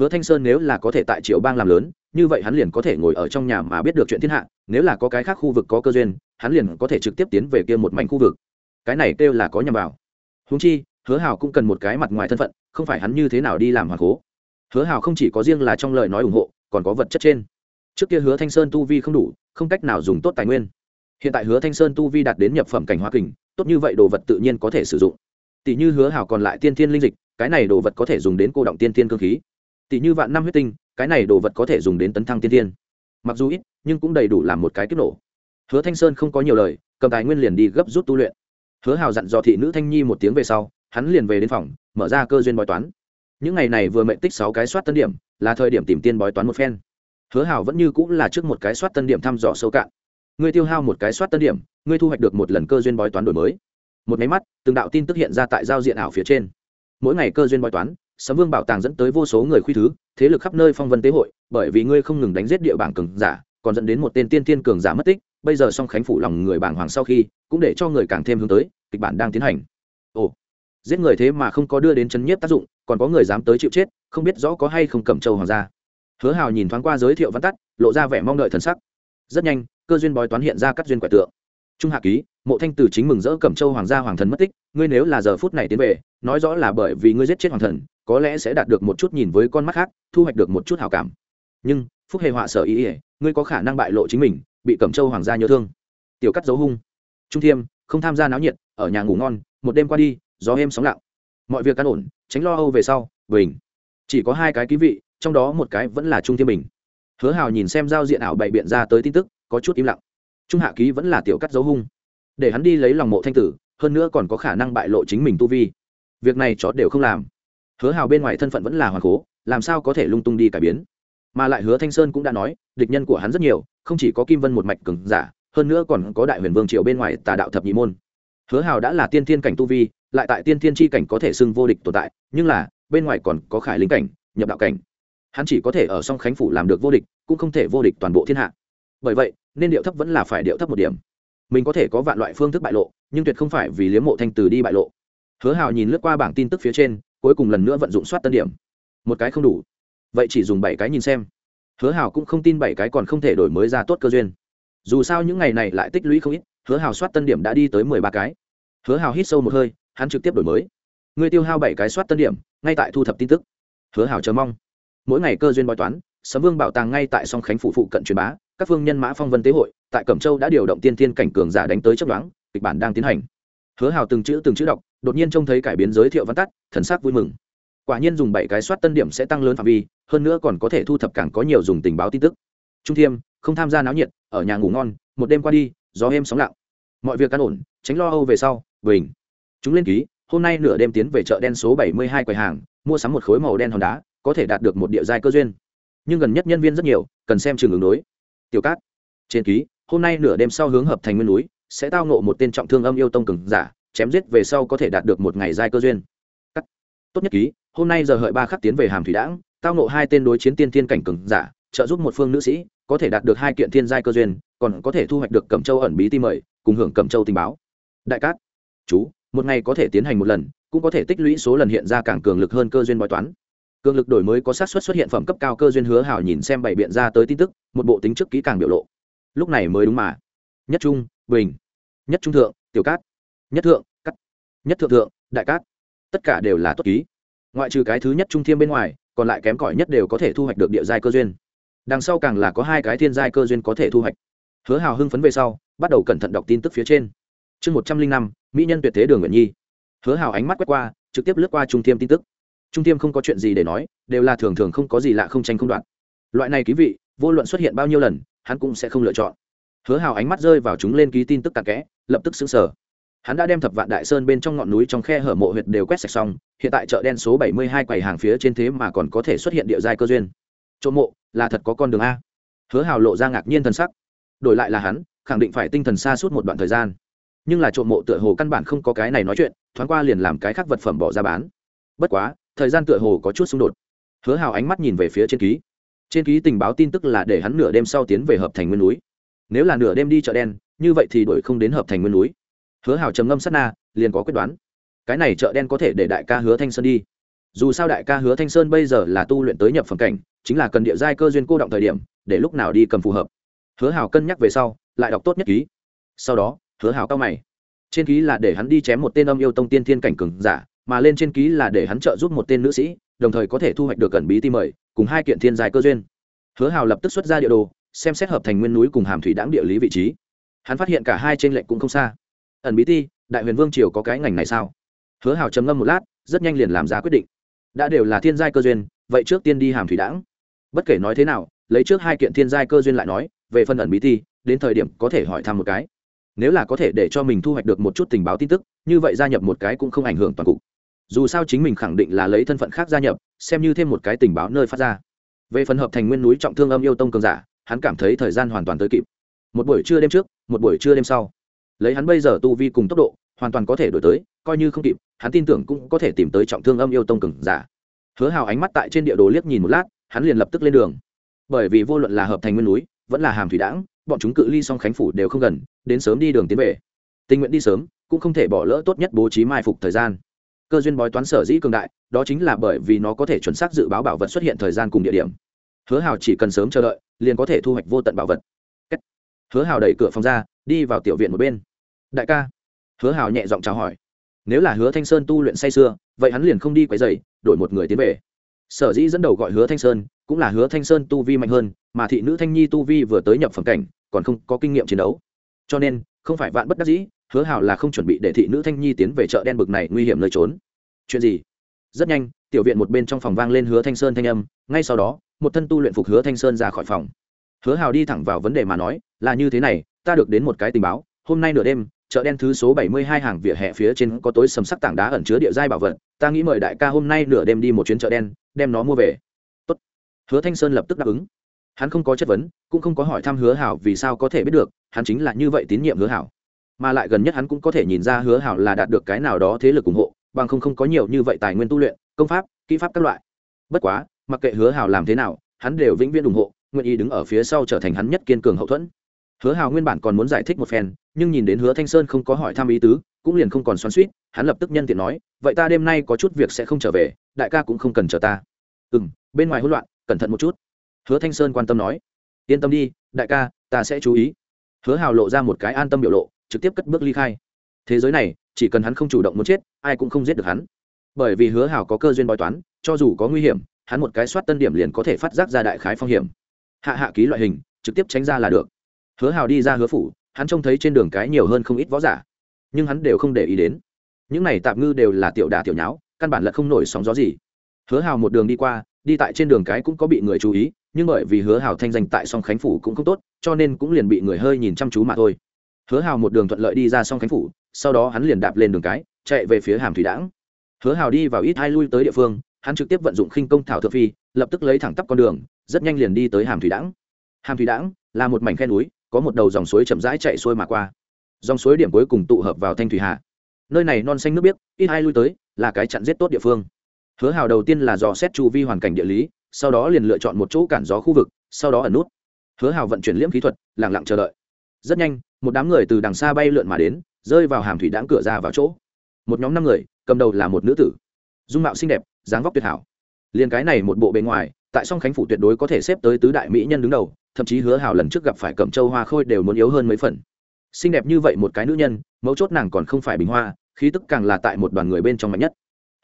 hứa thanh sơn nếu là có thể tại triệu bang làm lớn, như vậy hắn liền có thể ngồi ở trong nhà mà biết được chuyện thiên hạ, nếu là có cái khác khu vực có cơ duyên, hắn liền có thể trực tiếp tiến về kia một mảnh khu vực. Cái này kêu là có nhầm vào. Húng chi, hứa hào cũng cần một cái mặt ngoài thân phận, không phải hắn như thế nào đi làm hoàng cố. Hứa hào không chỉ có riêng là trong lời nói ủng hộ, còn có vật chất trên. Trước kia hứa thanh sơn tu vi không đủ, không cách nào dùng tốt tài nguyên. Hiện tại hứa thanh sơn tu vi đạt đến nhập phẩm cảnh hoa kình, tốt như vậy đồ vật tự nhiên có thể sử dụng. Tỷ như hứa hào còn lại tiên thiên linh dịch, cái này đồ vật có thể dùng đến cô động tiên thiên cơ khí tỷ như vạn năm huyết tinh, cái này đồ vật có thể dùng đến tấn thăng tiên tiên mặc dù ít, nhưng cũng đầy đủ làm một cái kích nổ. Hứa thanh sơn không có nhiều lời, cầm tài nguyên liền đi gấp rút tu luyện. Hứa hào dặn dò thị nữ thanh nhi một tiếng về sau, hắn liền về đến phòng, mở ra cơ duyên bói toán. Những ngày này vừa mệnh tích sáu cái soát tân điểm, là thời điểm tìm tiên bói toán một phen. Hứa hào vẫn như cũng là trước một cái soát tân điểm thăm dò sâu cạn. Ngươi tiêu hao một cái soát tân điểm ngươi thu hoạch được một lần cơ duyên bói toán đổi mới. Một máy mắt, từng đạo tin tức hiện ra tại giao diện ảo phía trên. Mỗi ngày cơ duyên bói toán sấm vương bảo tàng dẫn tới vô số người khuy thứ, thế lực khắp nơi phong vân tế hội, bởi vì ngươi không ngừng đánh giết địa bảng cường giả, còn dẫn đến một tên tiên tiên cường giả mất tích, bây giờ song khánh phủ lòng người bảng hoàng sau khi, cũng để cho người càng thêm hướng tới, kịch bản đang tiến hành. Ồ, giết người thế mà không có đưa đến chấn nhiếp tác dụng, còn có người dám tới chịu chết, không biết rõ có hay không cầm châu hoàng gia. Hứa hào nhìn thoáng qua giới thiệu văn tắt, lộ ra vẻ mong đợi thần sắc. Rất nhanh, cơ duyên bói toán hiện ra các duyên quẻ tượng. Trung hạ ký, mộ thanh từ chính mừng rỡ cẩm châu hoàng gia hoàng thần mất tích, ngươi nếu là giờ phút này tiến về, nói rõ là bởi vì ngươi giết chết hoàng thần có lẽ sẽ đạt được một chút nhìn với con mắt khác, thu hoạch được một chút hảo cảm. Nhưng, phúc hề họa sở ý ỉa ngươi có khả năng bại lộ chính mình, bị cẩm châu hoàng gia nhớ thương. Tiểu cắt dấu hung. Trung thiêm, không tham gia náo nhiệt, ở nhà ngủ ngon, một đêm qua đi, gió êm sóng lặng. Mọi việc căn ổn, tránh lo âu về sau, bình. Chỉ có hai cái ký vị, trong đó một cái vẫn là trung thiêm bình. Hứa hào nhìn xem giao diện ảo bày biện ra tới tin tức, có chút im lặng. Trung hạ ký vẫn là tiểu cắt dấu hung. Để hắn đi lấy lòng mộ thanh tử, hơn nữa còn có khả năng bại lộ chính mình tu vi. Việc này chó đều không làm hứa hào bên ngoài thân phận vẫn là hoàng cố làm sao có thể lung tung đi cải biến? Mà lại hứa thanh sơn cũng đã nói, địch nhân của hắn rất nhiều, không chỉ có kim vân một mạch cừng giả, hơn nữa còn có đại huyền vương triều bên ngoài tà đạo thập nhị môn. Hứa hào đã là tiên thiên cảnh tu vi, lại tại tiên thiên tri cảnh có thể xưng vô địch tồn tại, nhưng là, bên ngoài còn có khải lính cảnh, nhập đạo cảnh. Hắn chỉ có thể ở song khánh phủ làm được vô địch, cũng không thể vô địch toàn bộ thiên hạ. Bởi vậy, nên điệu thấp vẫn là phải điệu thấp một điểm. Mình có thể có vạn loại phương thức bại lộ, nhưng tuyệt không phải vì liếm mộ thanh từ đi bại lộ. Hứa hào nhìn lướt qua bảng tin tức phía trên cuối cùng lần nữa vận dụng soát tân điểm. Một cái không đủ. Vậy chỉ dùng bảy cái nhìn xem. Hứa hào cũng không tin bảy cái còn không thể đổi mới ra tốt cơ duyên. Dù sao những ngày này lại tích lũy không ít, hứa hào soát tân điểm đã đi tới mười ba cái. Hứa hào hít sâu một hơi, hắn trực tiếp đổi mới. Ngươi tiêu hao bảy cái soát tân điểm, ngay tại thu thập tin tức. Hứa hào chờ mong. Mỗi ngày cơ duyên bói toán, sấm vương bảo tàng ngay tại song khánh phủ phụ cận truyền bá, các phương nhân mã phong vân tế hội, tại cẩm châu đã điều động tiên tiên cảnh cường giả đánh tới chấp đoán, kịch bản đang tiến hành hứa hào từng chữ từng chữ đọc, đột nhiên trông thấy cải biến giới thiệu văn tắt, thần sắc vui mừng. Quả nhiên dùng bảy cái soát tân điểm sẽ tăng lớn phạm vi, hơn nữa còn có thể thu thập càng có nhiều dùng tình báo tin tức. Trung thiêm, không tham gia náo nhiệt, ở nhà ngủ ngon, một đêm qua đi, gió êm sóng lặng. Mọi việc căn ổn, tránh lo âu về sau, bình. Chúng lên ký, hôm nay nửa đêm tiến về chợ đen số bảy mươi hai quầy hàng, mua sắm một khối màu đen hòn đá, có thể đạt được một địa giai cơ duyên. Nhưng gần nhất nhân viên rất nhiều, cần xem trường ứng đối. Tiểu cát, trên ký, hôm nay nửa đêm sau hướng hợp thành nguyên núi sẽ tao nộ một tên trọng thương âm yêu tông cường giả, chém giết về sau có thể đạt được một ngày giai cơ duyên. Cắt. tốt nhất ký, hôm nay giờ hợi ba khắc tiến về hàm thủy đãng, tao nộ hai tên đối chiến tiên thiên cảnh cường giả, trợ giúp một phương nữ sĩ, có thể đạt được hai kiện thiên giai cơ duyên, còn có thể thu hoạch được cẩm châu ẩn bí ti mời, cùng hưởng cẩm châu tình báo. Đại cát. Chú, một ngày có thể tiến hành một lần, cũng có thể tích lũy số lần hiện ra càng cường lực hơn cơ duyên bói toán. Cường lực đổi mới có sát xuất xuất hiện phẩm cấp cao cơ duyên hứa hảo nhìn xem bảy biện ra tới tin tức, một bộ tính trước kỹ càng biểu lộ. Lúc này mới đúng mà. Nhất trung bình. Nhất trung thượng, tiểu cát. Nhất thượng cắt nhất thượng thượng, đại cát. Tất cả đều là tốt ký. Ngoại trừ cái thứ nhất trung thiêm bên ngoài, còn lại kém cỏi nhất đều có thể thu hoạch được địa giai cơ duyên. Đằng sau càng là có hai cái thiên giai cơ duyên có thể thu hoạch. Hứa hào hưng phấn về sau, bắt đầu cẩn thận đọc tin tức phía trên. Chương một trăm linh năm, mỹ nhân tuyệt thế đường nguyện nhi. Hứa hào ánh mắt quét qua, trực tiếp lướt qua trung thiêm tin tức. Trung thiêm không có chuyện gì để nói, đều là thường thường không có gì lạ không tranh không đoạn loại này ký vị, vô luận xuất hiện bao nhiêu lần, hắn cũng sẽ không lựa chọn hứa hào ánh mắt rơi vào chúng lên ký tin tức tạc kẽ, lập tức xứng sở hắn đã đem thập vạn đại sơn bên trong ngọn núi trong khe hở mộ huyệt đều quét sạch xong, hiện tại chợ đen số bảy mươi hai quầy hàng phía trên thế mà còn có thể xuất hiện địa giai cơ duyên. Chỗ mộ, là thật có con đường a. Hứa hào lộ ra ngạc nhiên thần sắc. Đổi lại là hắn, khẳng định phải tinh thần xa suốt một đoạn thời gian. Nhưng là trộm mộ tựa hồ căn bản không có cái này nói chuyện, thoáng qua liền làm cái khác vật phẩm bỏ ra bán. Bất quá, thời gian tựa hồ có chút xung đột. Hứa hào ánh mắt nhìn về phía trên ký. Trên ký tình báo tin tức là để hắn nửa đêm sau tiến về hợp thành nguyên núi nếu là nửa đêm đi chợ đen, như vậy thì đổi không đến hợp thành nguyên núi. Hứa hào trầm ngâm sát na, liền có quyết đoán. Cái này chợ đen có thể để đại ca hứa thanh sơn đi. Dù sao đại ca hứa thanh sơn bây giờ là tu luyện tới nhập phẩm cảnh, chính là cần địa giai cơ duyên cô động thời điểm, để lúc nào đi cầm phù hợp. Hứa hào cân nhắc về sau, lại đọc tốt nhất ký. Sau đó, hứa hào cao mày. Trên ký là để hắn đi chém một tên âm yêu tông tiên thiên cảnh cường giả, mà lên trên ký là để hắn trợ giúp một tên nữ sĩ, đồng thời có thể thu hoạch được cẩn bí ti mời, cùng hai kiện thiên giai cơ duyên. Hứa hào lập tức xuất ra địa đồ xem xét hợp thành nguyên núi cùng hàm thủy đáng địa lý vị trí. Hắn phát hiện cả hai trên lệnh cũng không xa. Ẩn bí ti, đại huyền vương triều có cái ngành này sao? Hứa hào trầm ngâm một lát, rất nhanh liền làm ra quyết định. Đã đều là thiên giai cơ duyên, vậy trước tiên đi hàm thủy đãng. Bất kể nói thế nào, lấy trước hai kiện thiên giai cơ duyên lại nói, về phần ẩn bí ti, đến thời điểm có thể hỏi thăm một cái. Nếu là có thể để cho mình thu hoạch được một chút tình báo tin tức, như vậy gia nhập một cái cũng không ảnh hưởng toàn cục. Dù sao chính mình khẳng định là lấy thân phận khác gia nhập, xem như thêm một cái tình báo nơi phát ra. Về phần hợp thành nguyên núi trọng thương âm yêu tông cường giả hắn cảm thấy thời gian hoàn toàn tới kịp. Một buổi trưa đêm trước, một buổi trưa đêm sau. Lấy hắn bây giờ tu vi cùng tốc độ, hoàn toàn có thể đổi tới, coi như không kịp, hắn tin tưởng cũng có thể tìm tới trọng thương âm yêu tông cường giả. Hứa hào ánh mắt tại trên địa đồ liếc nhìn một lát, hắn liền lập tức lên đường. Bởi vì vô luận là hợp thành nguyên núi, vẫn là hàm thủy đãng, bọn chúng cự ly song khánh phủ đều không gần, đến sớm đi đường tiến về. Tình nguyện đi sớm, cũng không thể bỏ lỡ tốt nhất bố trí mai phục thời gian. Cơ duyên bói toán sở dĩ cường đại, đó chính là bởi vì nó có thể chuẩn xác dự báo bảo vật xuất hiện thời gian cùng địa điểm hứa hào chỉ cần sớm chờ đợi, liền có thể thu hoạch vô tận bảo vật. Hứa hào đẩy cửa phòng ra, đi vào tiểu viện một bên. Đại ca. Hứa hào nhẹ giọng chào hỏi. Nếu là hứa thanh sơn tu luyện say sưa, vậy hắn liền không đi quấy dày đổi một người tiến về. Sở dĩ dẫn đầu gọi hứa thanh sơn, cũng là hứa thanh sơn tu vi mạnh hơn, mà thị nữ thanh nhi tu vi vừa tới nhập phẩm cảnh, còn không có kinh nghiệm chiến đấu. Cho nên, không phải vạn bất đắc dĩ, hứa Hào là không chuẩn bị để thị nữ thanh nhi tiến về chợ đen bực này nguy hiểm nơi trốn. Chuyện gì? Rất nhanh, tiểu viện một bên trong phòng vang lên hứa thanh sơn thanh âm, ngay sau đó, một thân tu luyện phục hứa thanh sơn ra khỏi phòng. Hứa hào đi thẳng vào vấn đề mà nói, là như thế này, ta được đến một cái tình báo, hôm nay nửa đêm, chợ đen thứ số bảy mươi hai hàng vỉa hè phía trên có tối sầm sắc tảng đá ẩn chứa địa giai bảo vật, ta nghĩ mời đại ca hôm nay nửa đêm đi một chuyến chợ đen, đem nó mua về. Tốt. hứa thanh sơn lập tức đáp ứng. Hắn không có chất vấn, cũng không có hỏi thăm hứa hảo vì sao có thể biết được, hắn chính là như vậy tín nhiệm hứa hảo mà lại gần nhất hắn cũng có thể nhìn ra hứa hảo là đạt được cái nào đó thế lực ủng hộ bằng không không có nhiều như vậy tài nguyên tu luyện, công pháp, kỹ pháp các loại. Bất quá, mặc kệ hứa Hào làm thế nào, hắn đều vĩnh viễn ủng hộ, nguyện ý đứng ở phía sau trở thành hắn nhất kiên cường hậu thuẫn. Hứa Hào nguyên bản còn muốn giải thích một phen, nhưng nhìn đến hứa thanh sơn không có hỏi thăm ý tứ, cũng liền không còn xoắn suýt hắn lập tức nhân tiện nói, vậy ta đêm nay có chút việc sẽ không trở về, đại ca cũng không cần chờ ta. Ừ m bên ngoài hỗn loạn, cẩn thận một chút. Hứa thanh sơn quan tâm nói. Yên tâm đi, đại ca, ta sẽ chú ý. Hứa hào lộ ra một cái an tâm biểu lộ, trực tiếp cất bước ly khai. Thế giới này chỉ cần hắn không chủ động muốn chết, ai cũng không giết được hắn. Bởi vì hứa hào có cơ duyên bói toán, cho dù có nguy hiểm, hắn một cái soát tân điểm liền có thể phát giác ra đại khái phong hiểm. Hạ hạ ký loại hình, trực tiếp tránh ra là được. Hứa hào đi ra hứa phủ, hắn trông thấy trên đường cái nhiều hơn không ít võ giả. Nhưng hắn đều không để ý đến. Những này tạm ngư đều là tiểu đà tiểu nháo, căn bản là không nổi sóng gió gì. Hứa hào một đường đi qua, đi tại trên đường cái cũng có bị người chú ý, nhưng bởi vì hứa hào thanh danh tại song khánh phủ cũng không tốt, cho nên cũng liền bị người hơi nhìn chăm chú mà thôi. Hứa hào một đường thuận lợi đi ra song khánh phủ sau đó hắn liền đạp lên đường cái, chạy về phía hàm thủy đãng. Hứa hào đi vào ít hai lui tới địa phương, hắn trực tiếp vận dụng khinh công thảo thượng phi, lập tức lấy thẳng tắp con đường, rất nhanh liền đi tới hàm thủy đãng. Hàm thủy đãng là một mảnh khe núi, có một đầu dòng suối chậm rãi chạy xuôi mà qua. Dòng suối điểm cuối cùng tụ hợp vào thanh thủy hạ. Nơi này non xanh nước biếc, ít hai lui tới, là cái chặn giết tốt địa phương. Hứa hào đầu tiên là dò xét chu vi hoàn cảnh địa lý, sau đó liền lựa chọn một chỗ cản gió khu vực, sau đó ẩn nút. Hứa hào vận chuyển liễm kỹ thuật lẳng lặng chờ đợi. Rất nhanh, một đám người từ đằng xa bay lượn mà đến rơi vào hàm thủy đãng cửa ra vào chỗ. Một nhóm năm người, cầm đầu là một nữ tử. Dung mạo xinh đẹp, dáng vóc tuyệt hảo. Liền cái này một bộ bề ngoài, tại song khánh phủ tuyệt đối có thể xếp tới tứ đại mỹ nhân đứng đầu, thậm chí hứa hào lần trước gặp phải cẩm châu hoa khôi đều muốn yếu hơn mấy phần. Xinh đẹp như vậy một cái nữ nhân, mấu chốt nàng còn không phải bình hoa, khí tức càng là tại một đoàn người bên trong mạnh nhất.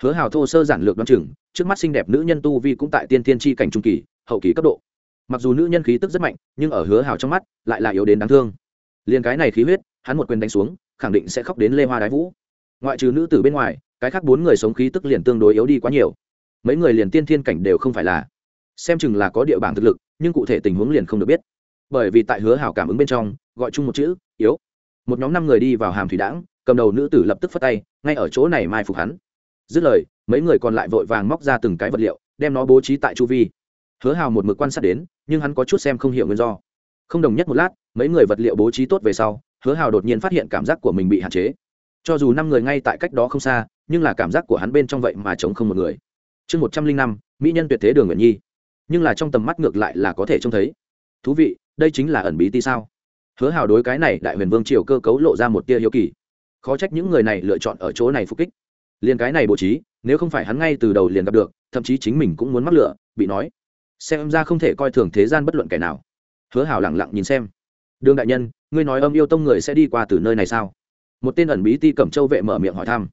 Hứa hào thô sơ giản lược đoán chừng, trước mắt xinh đẹp nữ nhân tu vi cũng tại tiên tiên tri cảnh trung kỳ, hậu kỳ cấp độ. Mặc dù nữ nhân khí tức rất mạnh, nhưng ở hứa hào trong mắt, lại là yếu đến đáng thương. Liền cái này khí huyết, hắn một quyền đánh xuống khẳng định sẽ khóc đến lê hoa đái vũ. Ngoại trừ nữ tử bên ngoài, cái khác bốn người sống khí tức liền tương đối yếu đi quá nhiều. Mấy người liền tiên thiên cảnh đều không phải là. Xem chừng là có địa bảng thực lực, nhưng cụ thể tình huống liền không được biết. Bởi vì tại hứa hảo cảm ứng bên trong, gọi chung một chữ, yếu. Một nhóm năm người đi vào hàm thủy đãng, cầm đầu nữ tử lập tức phất tay, ngay ở chỗ này mai phục hắn. Dứt lời, mấy người còn lại vội vàng móc ra từng cái vật liệu, đem nó bố trí tại chu vi. Hứa hào một mực quan sát đến, nhưng hắn có chút xem không hiểu nguyên do. Không đồng nhất một lát, mấy người vật liệu bố trí tốt về sau hứa hào đột nhiên phát hiện cảm giác của mình bị hạn chế. Cho dù năm người ngay tại cách đó không xa, nhưng là cảm giác của hắn bên trong vậy mà chống không một người. Chương một trăm linh năm, mỹ nhân tuyệt thế đường nguyện nhi. Nhưng là trong tầm mắt ngược lại là có thể trông thấy. Thú vị, đây chính là ẩn bí ti sao? Hứa hào đối cái này đại huyền vương triều cơ cấu lộ ra một tia hiếu kỳ. Khó trách những người này lựa chọn ở chỗ này phục kích. Liền cái này bố trí, nếu không phải hắn ngay từ đầu liền gặp được, thậm chí chính mình cũng muốn mắc lựa bị nói. Xem ra không thể coi thường thế gian bất luận kẻ nào. Hứa hào lẳng lặng nhìn xem đương đại nhân, ngươi nói âm yêu tông người sẽ đi qua từ nơi này sao? Một tên ẩn bí ti cẩm châu vệ mở miệng hỏi thăm.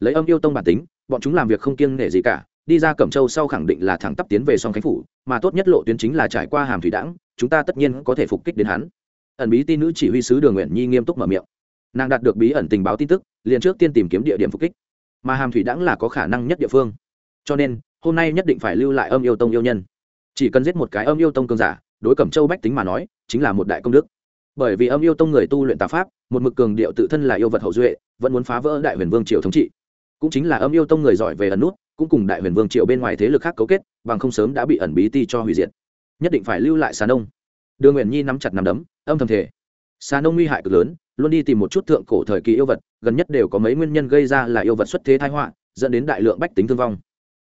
Lấy âm yêu tông bản tính, bọn chúng làm việc không kiêng nể gì cả, đi ra cẩm châu sau khẳng định là thẳng tắp tiến về song khánh phủ, mà tốt nhất lộ tuyến chính là trải qua hàm thủy đãng, chúng ta tất nhiên có thể phục kích đến hắn. Ẩn bí ti nữ chỉ huy sứ đường nguyện nhi nghiêm túc mở miệng. Nàng đạt được bí ẩn tình báo tin tức, liền trước tiên tìm kiếm địa điểm phục kích. Mà hàm thủy đãng là có khả năng nhất địa phương. Cho nên, hôm nay nhất định phải lưu lại âm yêu tông yêu nhân. Chỉ cần giết một cái âm yêu tông cương giả, đối cẩm châu bách tính mà nói, chính là một đại công đức bởi vì âm yêu tông người tu luyện tà pháp, một mực cường điệu tự thân là yêu vật hậu duệ, vẫn muốn phá vỡ đại huyền vương triều thống trị. Cũng chính là âm yêu tông người giỏi về ẩn nút, cũng cùng đại huyền vương triều bên ngoài thế lực khác cấu kết, bằng không sớm đã bị ẩn bí ti cho hủy diệt. Nhất định phải lưu lại xà nông. Đường nguyện nhi nắm chặt nắm đấm, âm thầm thể xà nông nguy hại cực lớn, luôn đi tìm một chút thượng cổ thời kỳ yêu vật, gần nhất đều có mấy nguyên nhân gây ra là yêu vật xuất thế thái họa, dẫn đến đại lượng bách tính thương vong.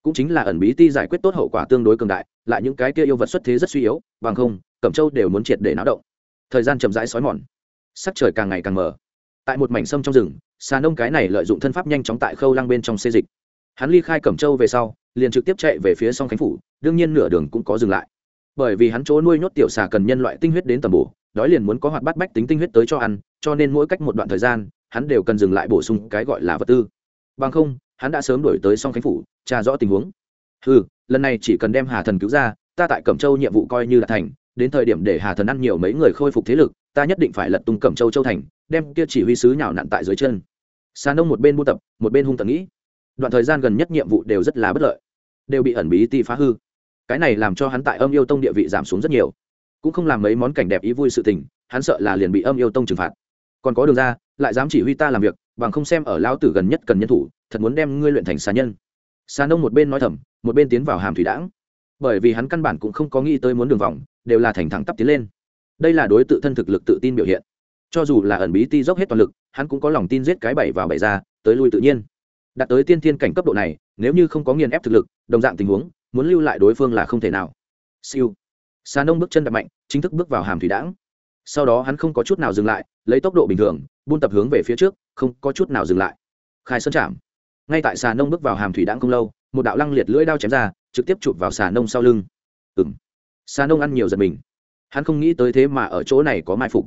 Cũng chính là ẩn bí ti giải quyết tốt hậu quả tương đối cường đại, lại những cái kia yêu vật xuất thế rất suy yếu, bằng không, cẩm châu đều muốn triệt để náo động thời gian chậm rãi xói mòn. Sắc trời càng ngày càng mờ. Tại một mảnh sâm trong rừng, xà nông cái này lợi dụng thân pháp nhanh chóng tại khâu lăng bên trong xê dịch. Hắn ly khai cẩm châu về sau, liền trực tiếp chạy về phía sông khánh phủ, đương nhiên nửa đường cũng có dừng lại. Bởi vì hắn chỗ nuôi nhốt tiểu xà cần nhân loại tinh huyết đến tầm bổ, đói liền muốn có hoạt bát bách tính tinh huyết tới cho ăn, cho nên mỗi cách một đoạn thời gian, hắn đều cần dừng lại bổ sung cái gọi là vật tư. Bằng không, hắn đã sớm đổi tới song khánh phủ, tra rõ tình huống. Ừ lần này chỉ cần đem hà thần cứu ra, ta tại cẩm châu nhiệm vụ coi như là thành đến thời điểm để hà thần ăn nhiều mấy người khôi phục thế lực, ta nhất định phải lật tung cẩm châu châu thành, đem kia chỉ huy sứ nhào nặn tại dưới chân. Sàn Đông một bên buôn tập, một bên hung tận nghĩ. Đoạn thời gian gần nhất nhiệm vụ đều rất là bất lợi, đều bị ẩn bí ti phá hư. Cái này làm cho hắn tại âm yêu tông địa vị giảm xuống rất nhiều. Cũng không làm mấy món cảnh đẹp ý vui sự tình, hắn sợ là liền bị âm yêu tông trừng phạt. Còn có đường ra, lại dám chỉ huy ta làm việc, bằng không xem ở lao tử gần nhất cần nhân thủ, thật muốn đem ngươi luyện thành xà nhân. Xà nông một bên nói thầm, một bên tiến vào hàm thủy đãng bởi vì hắn căn bản cũng không có nghĩ tới muốn đường vòng, đều là thành thẳng tắp tiến lên. Đây là đối tự thân thực lực tự tin biểu hiện. Cho dù là ẩn bí ti dốc hết toàn lực, hắn cũng có lòng tin giết cái bảy vào bảy ra, tới lui tự nhiên. Đạt tới tiên thiên cảnh cấp độ này, nếu như không có nghiền ép thực lực, đồng dạng tình huống, muốn lưu lại đối phương là không thể nào. Siêu. Xà nông bước chân đập mạnh, chính thức bước vào hàm thủy đãng. Sau đó hắn không có chút nào dừng lại, lấy tốc độ bình thường, buôn tập hướng về phía trước, không có chút nào dừng lại. Khai sơn chạm. Ngay tại xà nông bước vào hàm thủy đãng không lâu, một đạo lăng liệt lưỡi đao chém ra trực tiếp chụp vào xà nông sau lưng. Ừng xà nông ăn nhiều giật mình. Hắn không nghĩ tới thế mà ở chỗ này có mai phục.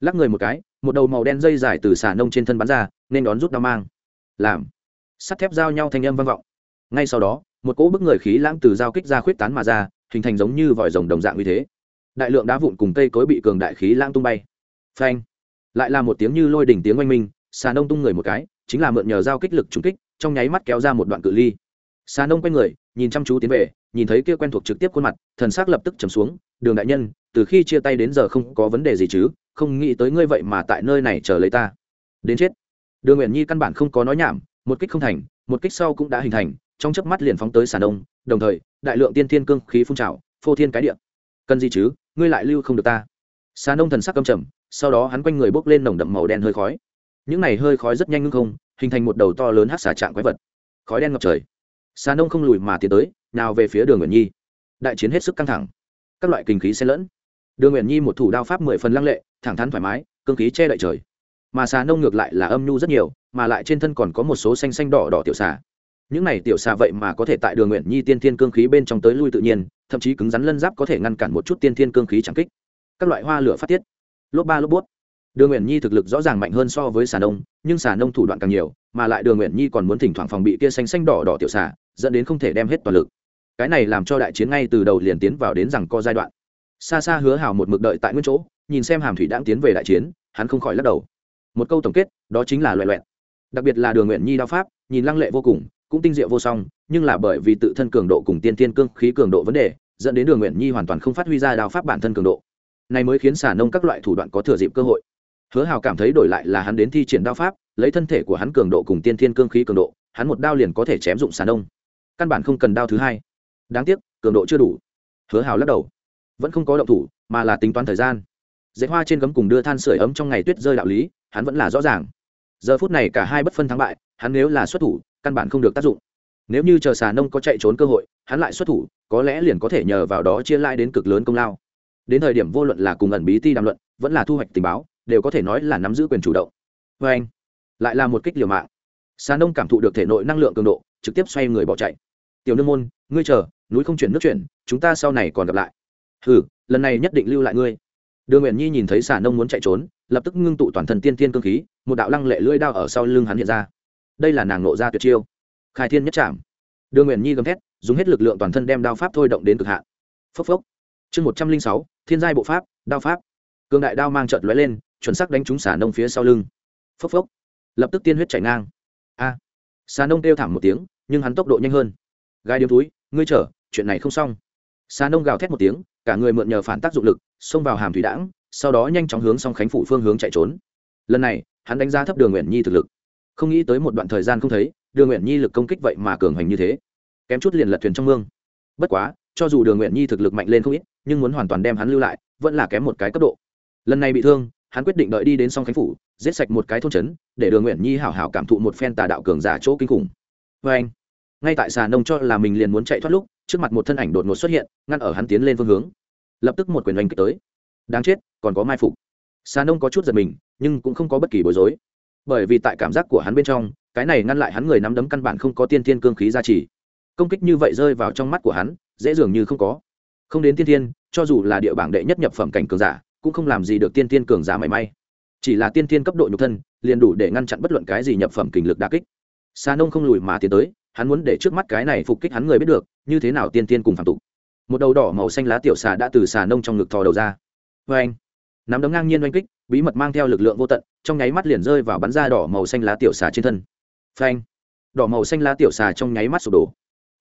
Lắc người một cái, một đầu màu đen dây dài từ xà nông trên thân bắn ra, nên đón rút đao mang. Làm. Sắt thép giao nhau thanh âm vang vọng. Ngay sau đó, một cỗ bức người khí lãng từ giao kích ra khuyết tán mà ra, hình thành giống như vòi rồng đồng dạng như thế. Đại lượng đá vụn cùng cây cối bị cường đại khí lãng tung bay. Phanh. Lại là một tiếng như lôi đỉnh tiếng oanh minh, xà nông tung người một cái, chính là mượn nhờ giao kích lực trúng kích, trong nháy mắt kéo ra một đoạn cự ly. Xà nông quay người nhìn chăm chú tiến về, nhìn thấy kia quen thuộc trực tiếp khuôn mặt, thần s ắ c lập tức trầm xuống, đường đại nhân, từ khi chia tay đến giờ không có vấn đề gì chứ? Không nghĩ tới ngươi vậy mà tại nơi này chờ lấy ta. Đến chết. Đường nguyện nhi căn bản không có nói nhảm, một kích không thành, một kích sau cũng đã hình thành, trong chớp mắt liền phóng tới xà đông, đồng thời, đại lượng tiên thiên cương khí phun trào, phô thiên cái điện cần gì chứ? Ngươi lại lưu không được ta. Xà đông thần sắc căm trầm, sau đó hắn quanh người bốc lên nồng đậm màu đen hơi khói. Những này hơi khói rất nhanh ngưng không, hình thành một đầu to lớn hát xà trạng quái vật. Khói đen ngập trời xà đông không lùi mà tiến tới, nào về phía đường nguyện nhi. Đại chiến hết sức căng thẳng. Các loại kinh khí xen lẫn. Đường nguyện nhi một thủ đao pháp mười phần lăng lệ, thẳng thắn thoải mái, cương khí che đậy trời. Mà xà nông ngược lại là âm nhu rất nhiều, mà lại trên thân còn có một số xanh xanh đỏ đỏ tiểu xà. Những này tiểu xà vậy mà có thể tại đường nguyện nhi tiên thiên cương khí bên trong tới lui tự nhiên, thậm chí cứng rắn lân giáp có thể ngăn cản một chút tiên thiên cương khí chẳng kích. Các loại hoa lửa phát tiết. Lốp ba lốp bút. Đường nguyện nhi thực lực rõ ràng mạnh hơn so với xà nông, nhưng xà nông thủ đoạn càng nhiều, mà lại đường nguyện nhi còn muốn thỉnh thoảng phòng bị kia xanh xanh đỏ đỏ tiểu xà dẫn đến không thể đem hết toàn lực. Cái này làm cho đại chiến ngay từ đầu liền tiến vào đến rằng co giai đoạn. Xa xa hứa hào một mực đợi tại nguyên chỗ, nhìn xem hàm thủy đãng tiến về đại chiến, hắn không khỏi lắc đầu. Một câu tổng kết, đó chính là loẹ loẹn đặc biệt là đường nguyện nhi đao pháp, nhìn lăng lệ vô cùng, cũng tinh diệu vô song, nhưng là bởi vì tự thân cường độ cùng tiên tiên cương khí cường độ vấn đề, dẫn đến đường nguyện nhi hoàn toàn không phát huy ra đao pháp bản thân cường độ. Này mới khiến xả nông các loại thủ đoạn có thừa dịp cơ hội. Hứa hào cảm thấy đổi lại là hắn đến thi triển đao pháp, lấy thân thể của hắn cường độ cùng tiên thiên cương khí cường độ, hắn một đao liền có thể chém dụng xà nông căn bản không cần đao thứ hai. Đáng tiếc, cường độ chưa đủ. Hứa hào lắc đầu. Vẫn không có động thủ, mà là tính toán thời gian. Dệt hoa trên gấm cùng đưa than sửa ấm trong ngày tuyết rơi đạo lý, hắn vẫn là rõ ràng. Giờ phút này cả hai bất phân thắng bại, hắn nếu là xuất thủ, căn bản không được tác dụng. Nếu như chờ xà nông có chạy trốn cơ hội, hắn lại xuất thủ, có lẽ liền có thể nhờ vào đó chia lại đến cực lớn công lao. Đến thời điểm vô luận là cùng ẩn bí ti đàm luận, vẫn là thu hoạch tình báo, đều có thể nói là nắm giữ quyền chủ động. Vê anh. Lại là một kích liều mạng. Xà nông cảm thụ được thể nội năng lượng cường độ trực tiếp xoay người bỏ chạy. Tiểu nương môn, ngươi chờ, núi không chuyển nước chuyển, chúng ta sau này còn gặp lại. Hừ, lần này nhất định lưu lại ngươi. Đường nguyện nhi nhìn thấy xà nông muốn chạy trốn, lập tức ngưng tụ toàn thân tiên tiên cơ khí, một đạo lăng lệ lưỡi đao ở sau lưng hắn hiện ra. Đây là nàng nộ ra tuyệt chiêu. Khai thiên nhất trảm. Đường nguyện nhi gầm thét, dùng hết lực lượng toàn thân đem đao pháp thôi động đến cực hạn. Phốc phốc. Chương một trăm linh sáu, thiên giai bộ pháp, đao pháp. Cường đại đao mang trợt lóe lên, chuẩn sắc đánh trúng xà nông phía sau lưng. Phốc phốc. Lập tức tiên huyết chảy ngang. A. À. xà nông kêu thảm một tiếng nhưng hắn tốc độ nhanh hơn. Gai điếm túi, ngươi chở chuyện này không xong. Xà nông gào thét một tiếng, cả người mượn nhờ phản tác dụng lực, xông vào hàm thủy đãng, sau đó nhanh chóng hướng song khánh phủ phương hướng chạy trốn. Lần này, hắn đánh giá thấp đường nguyện nhi thực lực. Không nghĩ tới một đoạn thời gian không thấy, đường nguyện nhi lực công kích vậy mà cường hành như thế. Kém chút liền lật thuyền trong mương. Bất quá, cho dù đường nguyện nhi thực lực mạnh lên không ít, nhưng muốn hoàn toàn đem hắn lưu lại, vẫn là kém một cái cấp độ. Lần này bị thương, hắn quyết định đợi đi đến song khánh phủ, giết sạch một cái thôn trấn, để đường nguyện nhi hảo hảo cảm thụ một phen tà đạo cường giả chỗ kinh khủng vê anh, ngay tại xà nông cho là mình liền muốn chạy thoát lúc, trước mặt một thân ảnh đột ngột xuất hiện, ngăn ở hắn tiến lên phương hướng. Lập tức một quyền oanh kích tới. Đáng chết, còn có mai phục. Xà nông có chút giật mình, nhưng cũng không có bất kỳ bối rối. Bởi vì tại cảm giác của hắn bên trong, cái này ngăn lại hắn người nắm đấm căn bản không có tiên thiên cương khí gia trì. Công kích như vậy rơi vào trong mắt của hắn, dễ dường như không có. Không đến tiên thiên, cho dù là địa bảng đệ nhất nhập phẩm cảnh cường giả, cũng không làm gì được tiên thiên cường giả mảy may. Chỉ là tiên thiên cấp độ nhục thân, liền đủ để ngăn chặn bất luận cái gì nhập phẩm kình lực đa kích xà nông không lùi mà tiến tới, hắn muốn để trước mắt cái này phục kích hắn người biết được, như thế nào tiên tiên cùng phạm tục. Một đầu đỏ màu xanh lá tiểu xà đã từ xà nông trong ngực thò đầu ra. Vê anh, nắm đấm ngang nhiên oanh kích, bí mật mang theo lực lượng vô tận, trong nháy mắt liền rơi vào bắn ra đỏ màu xanh lá tiểu xà trên thân. Phanh đỏ màu xanh lá tiểu xà trong nháy mắt sụp đổ.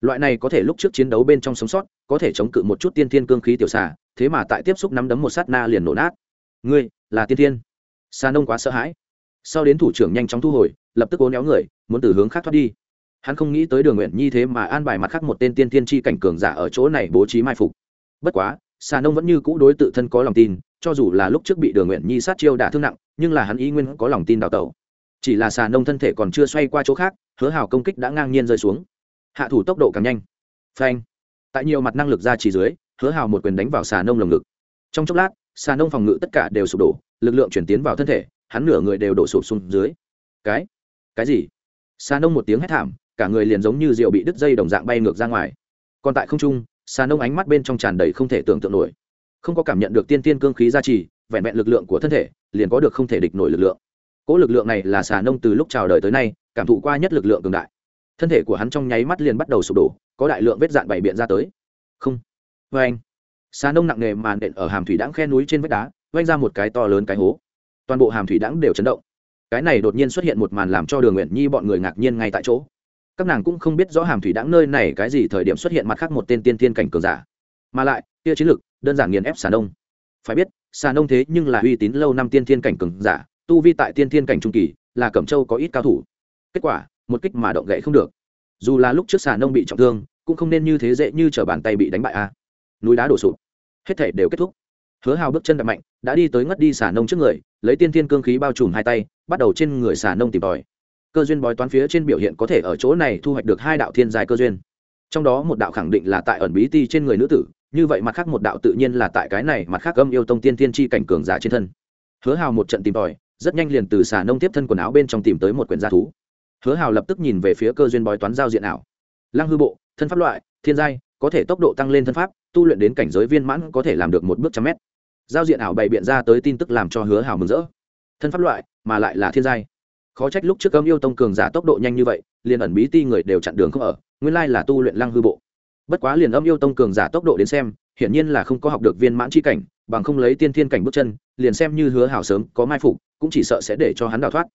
Loại này có thể lúc trước chiến đấu bên trong sống sót, có thể chống cự một chút tiên thiên cương khí tiểu xà, thế mà tại tiếp xúc nắm đấm một sát na liền nổ nát. Ngươi, là tiên thiên xà nông quá sợ hãi. Sau đến thủ trưởng nhanh chóng thu hồi lập tức cố néo người, muốn từ hướng khác thoát đi. Hắn không nghĩ tới đường nguyện nhi thế mà an bài mặt khác một tên tiên tiên tri cảnh cường giả ở chỗ này bố trí mai phục. Bất quá xà nông vẫn như cũ đối tự thân có lòng tin, cho dù là lúc trước bị đường nguyện nhi sát chiêu đả thương nặng, nhưng là hắn ý nguyên có lòng tin đào tẩu. Chỉ là xà nông thân thể còn chưa xoay qua chỗ khác, hứa hào công kích đã ngang nhiên rơi xuống. Hạ thủ tốc độ càng nhanh. Phanh. Tại nhiều mặt năng lực ra chỉ dưới, hứa hào một quyền đánh vào xà nông lồng ngực. Trong chốc lát xà nông phòng ngự tất cả đều sụp đổ, lực lượng chuyển tiến vào thân thể, hắn nửa người đều đổ sụp xuống dưới. Cái cái gì? Xà nông một tiếng hét thảm, cả người liền giống như rượu bị đứt dây đồng dạng bay ngược ra ngoài. Còn tại không trung xà nông ánh mắt bên trong tràn đầy không thể tưởng tượng nổi. Không có cảm nhận được tiên tiên cương khí gia trì, vẹn vẹn lực lượng của thân thể, liền có được không thể địch nổi lực lượng. Cỗ lực lượng này là xà nông từ lúc chào đời tới nay, cảm thụ qua nhất lực lượng cường đại. Thân thể của hắn trong nháy mắt liền bắt đầu sụp đổ, có đại lượng vết dạn bày biện ra tới. Không. Vê anh. Xà nông nặng nề màn đện ở hàm thủy đãng khe núi trên vách đá vanh ra một cái to lớn cái hố. Toàn bộ hàm thủy đãng đều chấn động cái này đột nhiên xuất hiện một màn làm cho đường nguyện nhi bọn người ngạc nhiên ngay tại chỗ. Các nàng cũng không biết rõ hàm thủy đáng nơi này cái gì thời điểm xuất hiện mặt khác một tên tiên tiên cảnh cường giả. Mà lại, kia chiến lực, đơn giản nghiền ép xà nông phải biết xà nông thế nhưng là uy tín lâu năm tiên tiên cảnh cường giả, tu vi tại tiên tiên cảnh trung kỳ, là cẩm châu có ít cao thủ. Kết quả, một kích mà động gậy không được. Dù là lúc trước xà nông bị trọng thương, cũng không nên như thế dễ như t r ở bàn tay bị đánh bại a. Núi đá đổ sụp. Hết thể đều kết thúc. Hứa hào bước chân đập mạnh đã đi tới ngất đi xả nông trước người, lấy tiên thiên cương khí bao trùm hai tay, bắt đầu trên người xả nông tìm tòi. Cơ duyên bói toán phía trên biểu hiện có thể ở chỗ này thu hoạch được hai đạo thiên giai cơ duyên. Trong đó một đạo khẳng định là tại ẩn bí ti trên người nữ tử, như vậy mặt khác một đạo tự nhiên là tại cái này mặt khác âm yêu tông tiên tiên chi cảnh cường giả trên thân. Hứa hào một trận tìm tòi, rất nhanh liền từ xà nông tiếp thân quần áo bên trong tìm tới một quyển gia thú. Hứa hào lập tức nhìn về phía cơ duyên bói toán giao diện ảo. Lăng hư bộ, thân pháp loại, thiên giai, có thể tốc độ tăng lên thân pháp, tu luyện đến cảnh giới viên mãn có thể làm được một bước trăm mét giao diện ảo bày biện ra tới tin tức làm cho hứa hào mừng rỡ. Thân pháp loại, mà lại là thiên giai. Khó trách lúc trước âm yêu tông cường giả tốc độ nhanh như vậy, liền ẩn bí ti người đều chặn đường không ở, nguyên lai là tu luyện lăng hư bộ. Bất quá liền âm yêu tông cường giả tốc độ đến xem, hiển nhiên là không có học được viên mãn c h i cảnh, bằng không lấy tiên thiên cảnh bước chân, liền xem như hứa hảo sớm có mai phục, cũng chỉ sợ sẽ để cho hắn đào thoát.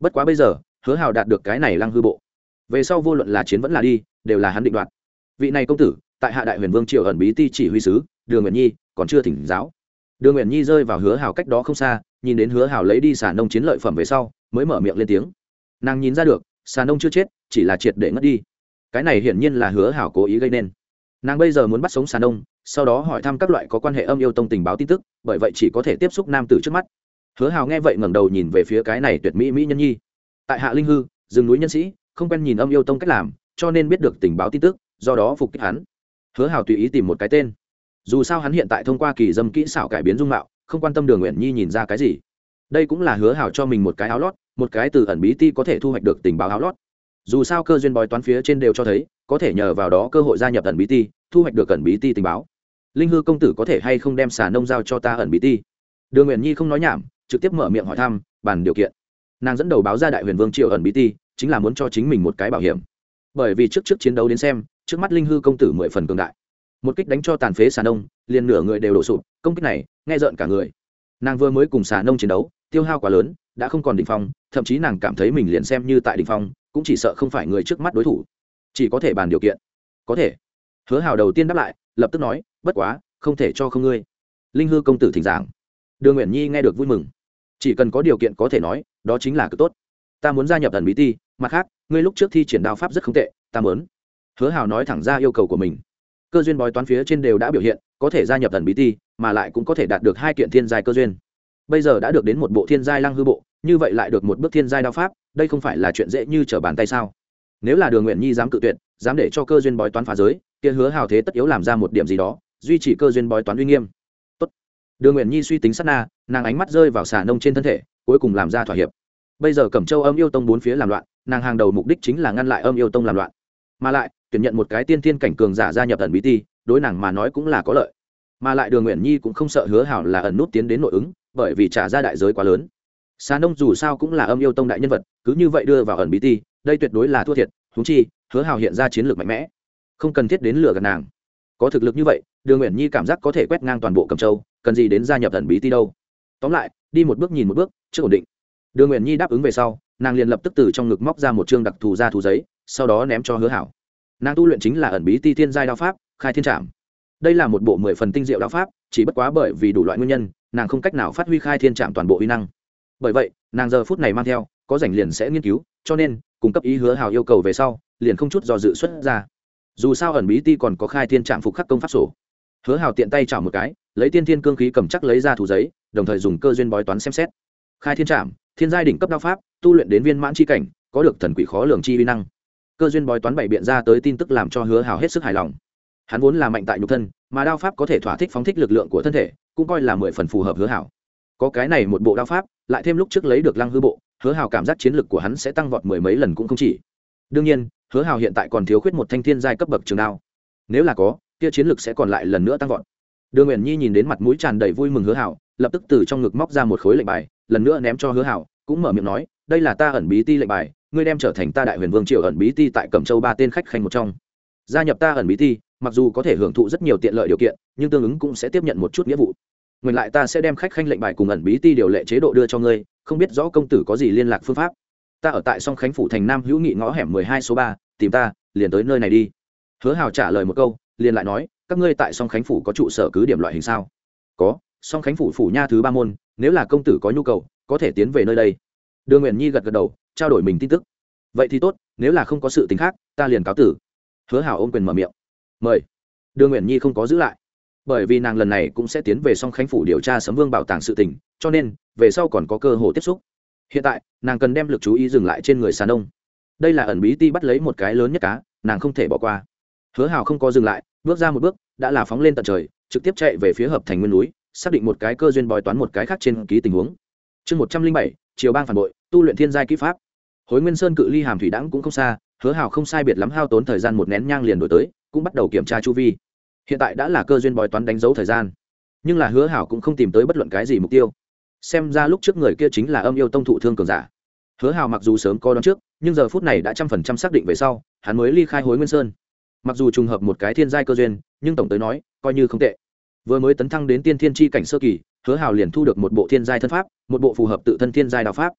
Bất quá bây giờ, hứa hảo đạt được cái này lăng hư bộ. Về sau vô luận là chiến vẫn là đi, đều là hắn định đoạt. Vị này công tử, tại hạ đại huyền vương triều ẩn bí ti chỉ huy sứ, đường nguyện nhi, còn chưa thỉnh giáo đường nguyện nhi rơi vào hứa hảo cách đó không xa, nhìn đến hứa hảo lấy đi xà nông chiến lợi phẩm về sau, mới mở miệng lên tiếng. Nàng nhìn ra được, xà nông chưa chết, chỉ là triệt để ngất đi. Cái này hiển nhiên là hứa hảo cố ý gây nên. Nàng bây giờ muốn bắt sống xà nông, sau đó hỏi thăm các loại có quan hệ âm yêu tông tình báo tin tức, bởi vậy chỉ có thể tiếp xúc nam tử trước mắt. Hứa hào nghe vậy ngẩng đầu nhìn về phía cái này tuyệt mỹ mỹ nhân nhi. Tại hạ linh hư, rừng núi nhân sĩ, không quen nhìn âm yêu tông cách làm, cho nên biết được tình báo tin tức, do đó phục kích hắn. Hứa hào tùy ý tìm một cái tên dù sao hắn hiện tại thông qua kỳ dâm kỹ xảo cải biến dung mạo, không quan tâm đường nguyện nhi nhìn ra cái gì. Đây cũng là hứa hào cho mình một cái áo lót, một cái từ ẩn bí ti có thể thu hoạch được tình báo áo lót. Dù sao cơ duyên bói toán phía trên đều cho thấy, có thể nhờ vào đó cơ hội gia nhập ẩn bí ti, thu hoạch được ẩn bí ti tình báo. Linh hư công tử có thể hay không đem xà nông giao cho ta ẩn bí ti? Đường nguyện nhi không nói nhảm, trực tiếp mở miệng hỏi thăm, bàn điều kiện. Nàng dẫn đầu báo ra đại huyền vương triệu ẩn bí ti, chính là muốn cho chính mình một cái bảo hiểm. Bởi vì trước trước chiến đấu đến xem, trước mắt linh hư công tử mười phần cường đại một kích đánh cho tàn phế xà nông, liền nửa người đều đổ sụp, công kích này, nghe rợn cả người. Nàng vừa mới cùng xà nông chiến đấu, tiêu hao quá lớn, đã không còn đ ỉ n h phong, thậm chí nàng cảm thấy mình liền xem như tại đ ỉ n h phong, cũng chỉ sợ không phải người trước mắt đối thủ. Chỉ có thể bàn điều kiện. Có thể. Hứa hào đầu tiên đáp lại, lập tức nói, bất quá, không thể cho không ngươi. Linh hư công tử thỉnh giảng. Đường nguyện nhi nghe được vui mừng. Chỉ cần có điều kiện có thể nói, đó chính là cực tốt. Ta muốn gia nhập thần bí ti, mặt khác, ngươi lúc trước thi triển đao pháp rất không tệ, ta muốn. Hứa hào nói thẳng ra yêu cầu của mình cơ duyên bói toán phía trên đều đã biểu hiện, có thể gia nhập thần bí ti, mà lại cũng có thể đạt được hai kiện thiên giai cơ duyên. Bây giờ đã được đến một bộ thiên giai lăng hư bộ, như vậy lại được một bước thiên giai đao pháp, đây không phải là chuyện dễ như trở bàn tay sao? Nếu là đường nguyện nhi dám cự tuyệt, dám để cho cơ duyên bói toán phá giới, kia hứa hào thế tất yếu làm ra một điểm gì đó, duy trì cơ duyên bói toán uy nghiêm. Tốt. đường nguyện nhi suy tính sát na, nàng ánh mắt rơi vào xà nông trên thân thể, cuối cùng làm ra thỏa hiệp. Bây giờ cẩm châu âm yêu tông bốn phía làm loạn, nàng hàng đầu mục đích chính là ngăn lại âm yêu tông làm loạn. Mà lại tuyển nhận một cái tiên thiên cảnh cường giả gia nhập ẩn bí ti, đối nàng mà nói cũng là có lợi. Mà lại đường nguyện nhi cũng không sợ hứa hảo là ẩn nút tiến đến nội ứng, bởi vì trả ra đại giới quá lớn. Xà nông dù sao cũng là âm yêu tông đại nhân vật, cứ như vậy đưa vào ẩn bí ti, đây tuyệt đối là thua thiệt thú chi, hứa Hảo hiện ra chiến lược mạnh mẽ. Không cần thiết đến lửa gần nàng. Có thực lực như vậy, đường nguyện nhi cảm giác có thể quét ngang toàn bộ cầm châu, cần gì đến gia nhập ẩn bí ti đâu. Tóm lại, đi một bước nhìn một bước chưa ổn định. Đường nguyện nhi đáp ứng về sau, nàng liền lập tức từ trong ngực móc ra một chương đặc thù ra thù giấy, sau đó ném cho hứa hảo nàng tu luyện chính là ẩn bí ti thiên giai đao pháp, khai thiên trảm. Đây là một bộ mười phần tinh diệu đao pháp, chỉ bất quá bởi vì đủ loại nguyên nhân, nàng không cách nào phát huy khai thiên trảm toàn bộ uy năng. Bởi vậy, nàng giờ phút này mang theo, có rảnh liền sẽ nghiên cứu, cho nên, cung cấp ý hứa hào yêu cầu về sau, liền không chút do dự xuất ra. Dù sao ẩn bí ti còn có khai thiên trạm phục khắc công pháp sổ. Hứa hào tiện tay chảo một cái, lấy tiên thiên cương khí cầm chắc lấy ra thủ giấy, đồng thời dùng cơ duyên bói toán xem xét. Khai thiên trạm thiên giai đỉnh cấp đao pháp, tu luyện đến viên mãn c h i cảnh, có được thần quỷ khó lường chi uy năng cơ duyên bói toán bày biện ra tới tin tức làm cho hứa hào hết sức hài lòng. Hắn vốn là mạnh tại nhục thân, mà đao pháp có thể thỏa thích phóng thích lực lượng của thân thể, cũng coi là mười phần phù hợp hứa hảo có cái này một bộ đao pháp, lại thêm lúc trước lấy được lăng hư bộ, hứa hào cảm giác chiến lực của hắn sẽ tăng vọt mười mấy lần cũng không chỉ. Đương nhiên, hứa hào hiện tại còn thiếu khuyết một thanh thiên giai cấp bậc trường đao. Nếu là có, kia chiến lực sẽ còn lại lần nữa tăng vọt. Đường nguyện nhi nhìn đến mặt mũi tràn đầy vui mừng hứa hảo lập tức từ trong ngực móc ra một khối lệnh bài, lần nữa ném cho hứa hảo cũng mở miệng nói, đây là ta ẩn bí ti lệnh bài ngươi đem trở thành ta đại huyền vương triều ẩn bí ti tại cẩm châu ba tên khách khanh một trong. Gia nhập ta ẩn bí ti, mặc dù có thể hưởng thụ rất nhiều tiện lợi điều kiện, nhưng tương ứng cũng sẽ tiếp nhận một chút nghĩa vụ. Ngược lại ta sẽ đem khách khanh lệnh bài cùng ẩn bí ti điều lệ chế độ đưa cho ngươi, không biết rõ công tử có gì liên lạc phương pháp. Ta ở tại song khánh phủ thành nam hữu nghị ngõ hẻm mười hai số ba, tìm ta, liền tới nơi này đi. Hứa hào trả lời một câu, liền lại nói, các ngươi tại song khánh phủ có trụ sở cứ điểm loại hình sao? Có, song khánh phủ phủ nha thứ ba môn, nếu là công tử có nhu cầu, có thể tiến về nơi đây đường nguyện nhi gật gật đầu, trao đổi mình tin tức. Vậy thì tốt, nếu là không có sự tính khác, ta liền cáo tử. Hứa hào ôm quyền mở miệng. Mời. Đường nguyện nhi không có giữ lại. Bởi vì nàng lần này cũng sẽ tiến về song khánh phủ điều tra sấm vương bảo tàng sự tình, cho nên, về sau còn có cơ hội tiếp xúc. Hiện tại, nàng cần đem l ự c chú ý dừng lại trên người sàn đông đây là ẩn bí ti bắt lấy một cái lớn nhất cá, nàng không thể bỏ qua. Hứa hào không có dừng lại, bước ra một bước, đã là phóng lên tận trời, trực tiếp chạy về phía hợp thành nguyên núi, xác định một cái cơ duyên bói toán một cái khác trên ký tình huống. Chương một trăm linh bảy chiều bang phản bội, tu luyện thiên giai kỹ pháp. Hối nguyên sơn cự ly hàm thủy đãng cũng không xa, hứa hào không sai biệt lắm hao tốn thời gian một nén nhang liền đổi tới, cũng bắt đầu kiểm tra chu vi. Hiện tại đã là cơ duyên bói toán đánh dấu thời gian. Nhưng là hứa hảo cũng không tìm tới bất luận cái gì mục tiêu. Xem ra lúc trước người kia chính là âm yêu tông thụ thương cường giả. Hứa hào mặc dù sớm có đón trước, nhưng giờ phút này đã trăm phần trăm xác định về sau, hắn mới ly khai hối nguyên sơn. Mặc dù trùng hợp một cái thiên giai cơ duyên, nhưng tổng tới nói, coi như không tệ. Vừa mới tấn thăng đến tiên thiên tri cảnh sơ kỳ hứa hào liền thu được một bộ thiên giai thân pháp, một bộ phù hợp tự thân thiên giai đạo pháp.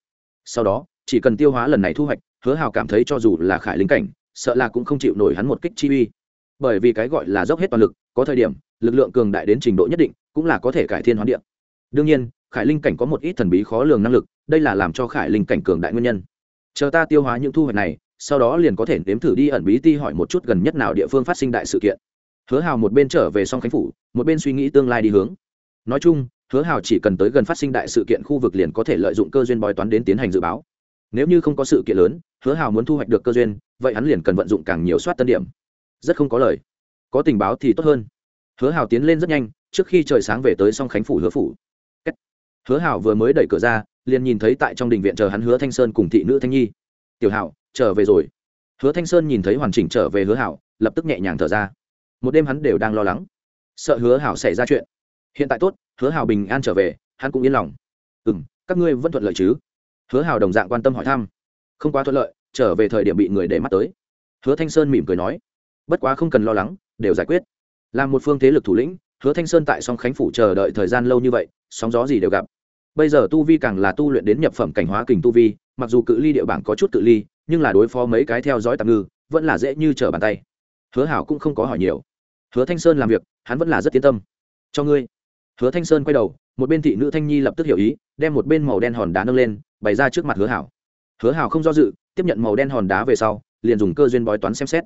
Sau đó, chỉ cần tiêu hóa lần này thu hoạch, hứa hào cảm thấy cho dù là khải linh cảnh, sợ là cũng không chịu nổi hắn một kích chi uy. Bởi vì cái gọi là dốc hết toàn lực, có thời điểm, lực lượng cường đại đến trình độ nhất định, cũng là có thể cải thiên hoán điện đương nhiên, khải linh cảnh có một ít thần bí khó lường năng lực, đây là làm cho khải linh cảnh cường đại nguyên nhân. Chờ ta tiêu hóa những thu hoạch này, sau đó liền có thể nếm thử đi ẩn bí ti hỏi một chút gần nhất nào địa phương phát sinh đại sự kiện. Hứa hào một bên trở về song khánh phủ, một bên suy nghĩ tương lai đi hướng. Nói chung hứa hào chỉ cần tới gần phát sinh đại sự kiện khu vực liền có thể lợi dụng cơ duyên bói toán đến tiến hành dự báo. Nếu như không có sự kiện lớn, hứa hào muốn thu hoạch được cơ duyên, vậy hắn liền cần vận dụng càng nhiều soát tân điểm. Rất không có lời. Có tình báo thì tốt hơn. Hứa hào tiến lên rất nhanh, trước khi trời sáng về tới song khánh phủ hứa phủ. Hứa Hào vừa mới đẩy cửa ra, liền nhìn thấy tại trong đình viện chờ hắn hứa thanh sơn cùng thị nữ thanh nhi. Tiểu hảo trở về rồi. Hứa thanh sơn nhìn thấy hoàn chỉnh trở về hứa hảo lập tức nhẹ nhàng thở ra. Một đêm hắn đều đang lo lắng. Sợ hứa hảo xảy ra chuyện hiện tại tốt, hứa hào bình an trở về, hắn cũng yên lòng. Ừ m các ngươi vẫn thuận lợi chứ? Hứa hào đồng dạng quan tâm hỏi thăm. Không quá thuận lợi, trở về thời điểm bị người để mắt tới. Hứa thanh sơn mỉm cười nói, bất quá không cần lo lắng, đều giải quyết. Là một phương thế lực thủ lĩnh, hứa thanh sơn tại song khánh phủ chờ đợi thời gian lâu như vậy, sóng gió gì đều gặp. Bây giờ tu vi càng là tu luyện đến nhập phẩm cảnh hóa kình tu vi, mặc dù cự ly địa bảng có chút cự ly, nhưng là đối phó mấy cái theo dõi tạm ngư, vẫn là dễ như trở bàn tay. Hứa hảo cũng không có hỏi nhiều. Hứa thanh sơn làm việc, hắn vẫn là rất tiến tâm. Cho ngươi hứa thanh sơn quay đầu, một bên thị nữ thanh nhi lập tức hiểu ý, đem một bên màu đen hòn đá nâng lên, bày ra trước mặt hứa hảo. Hứa hảo không do dự, tiếp nhận màu đen hòn đá về sau, liền dùng cơ duyên bói toán xem xét.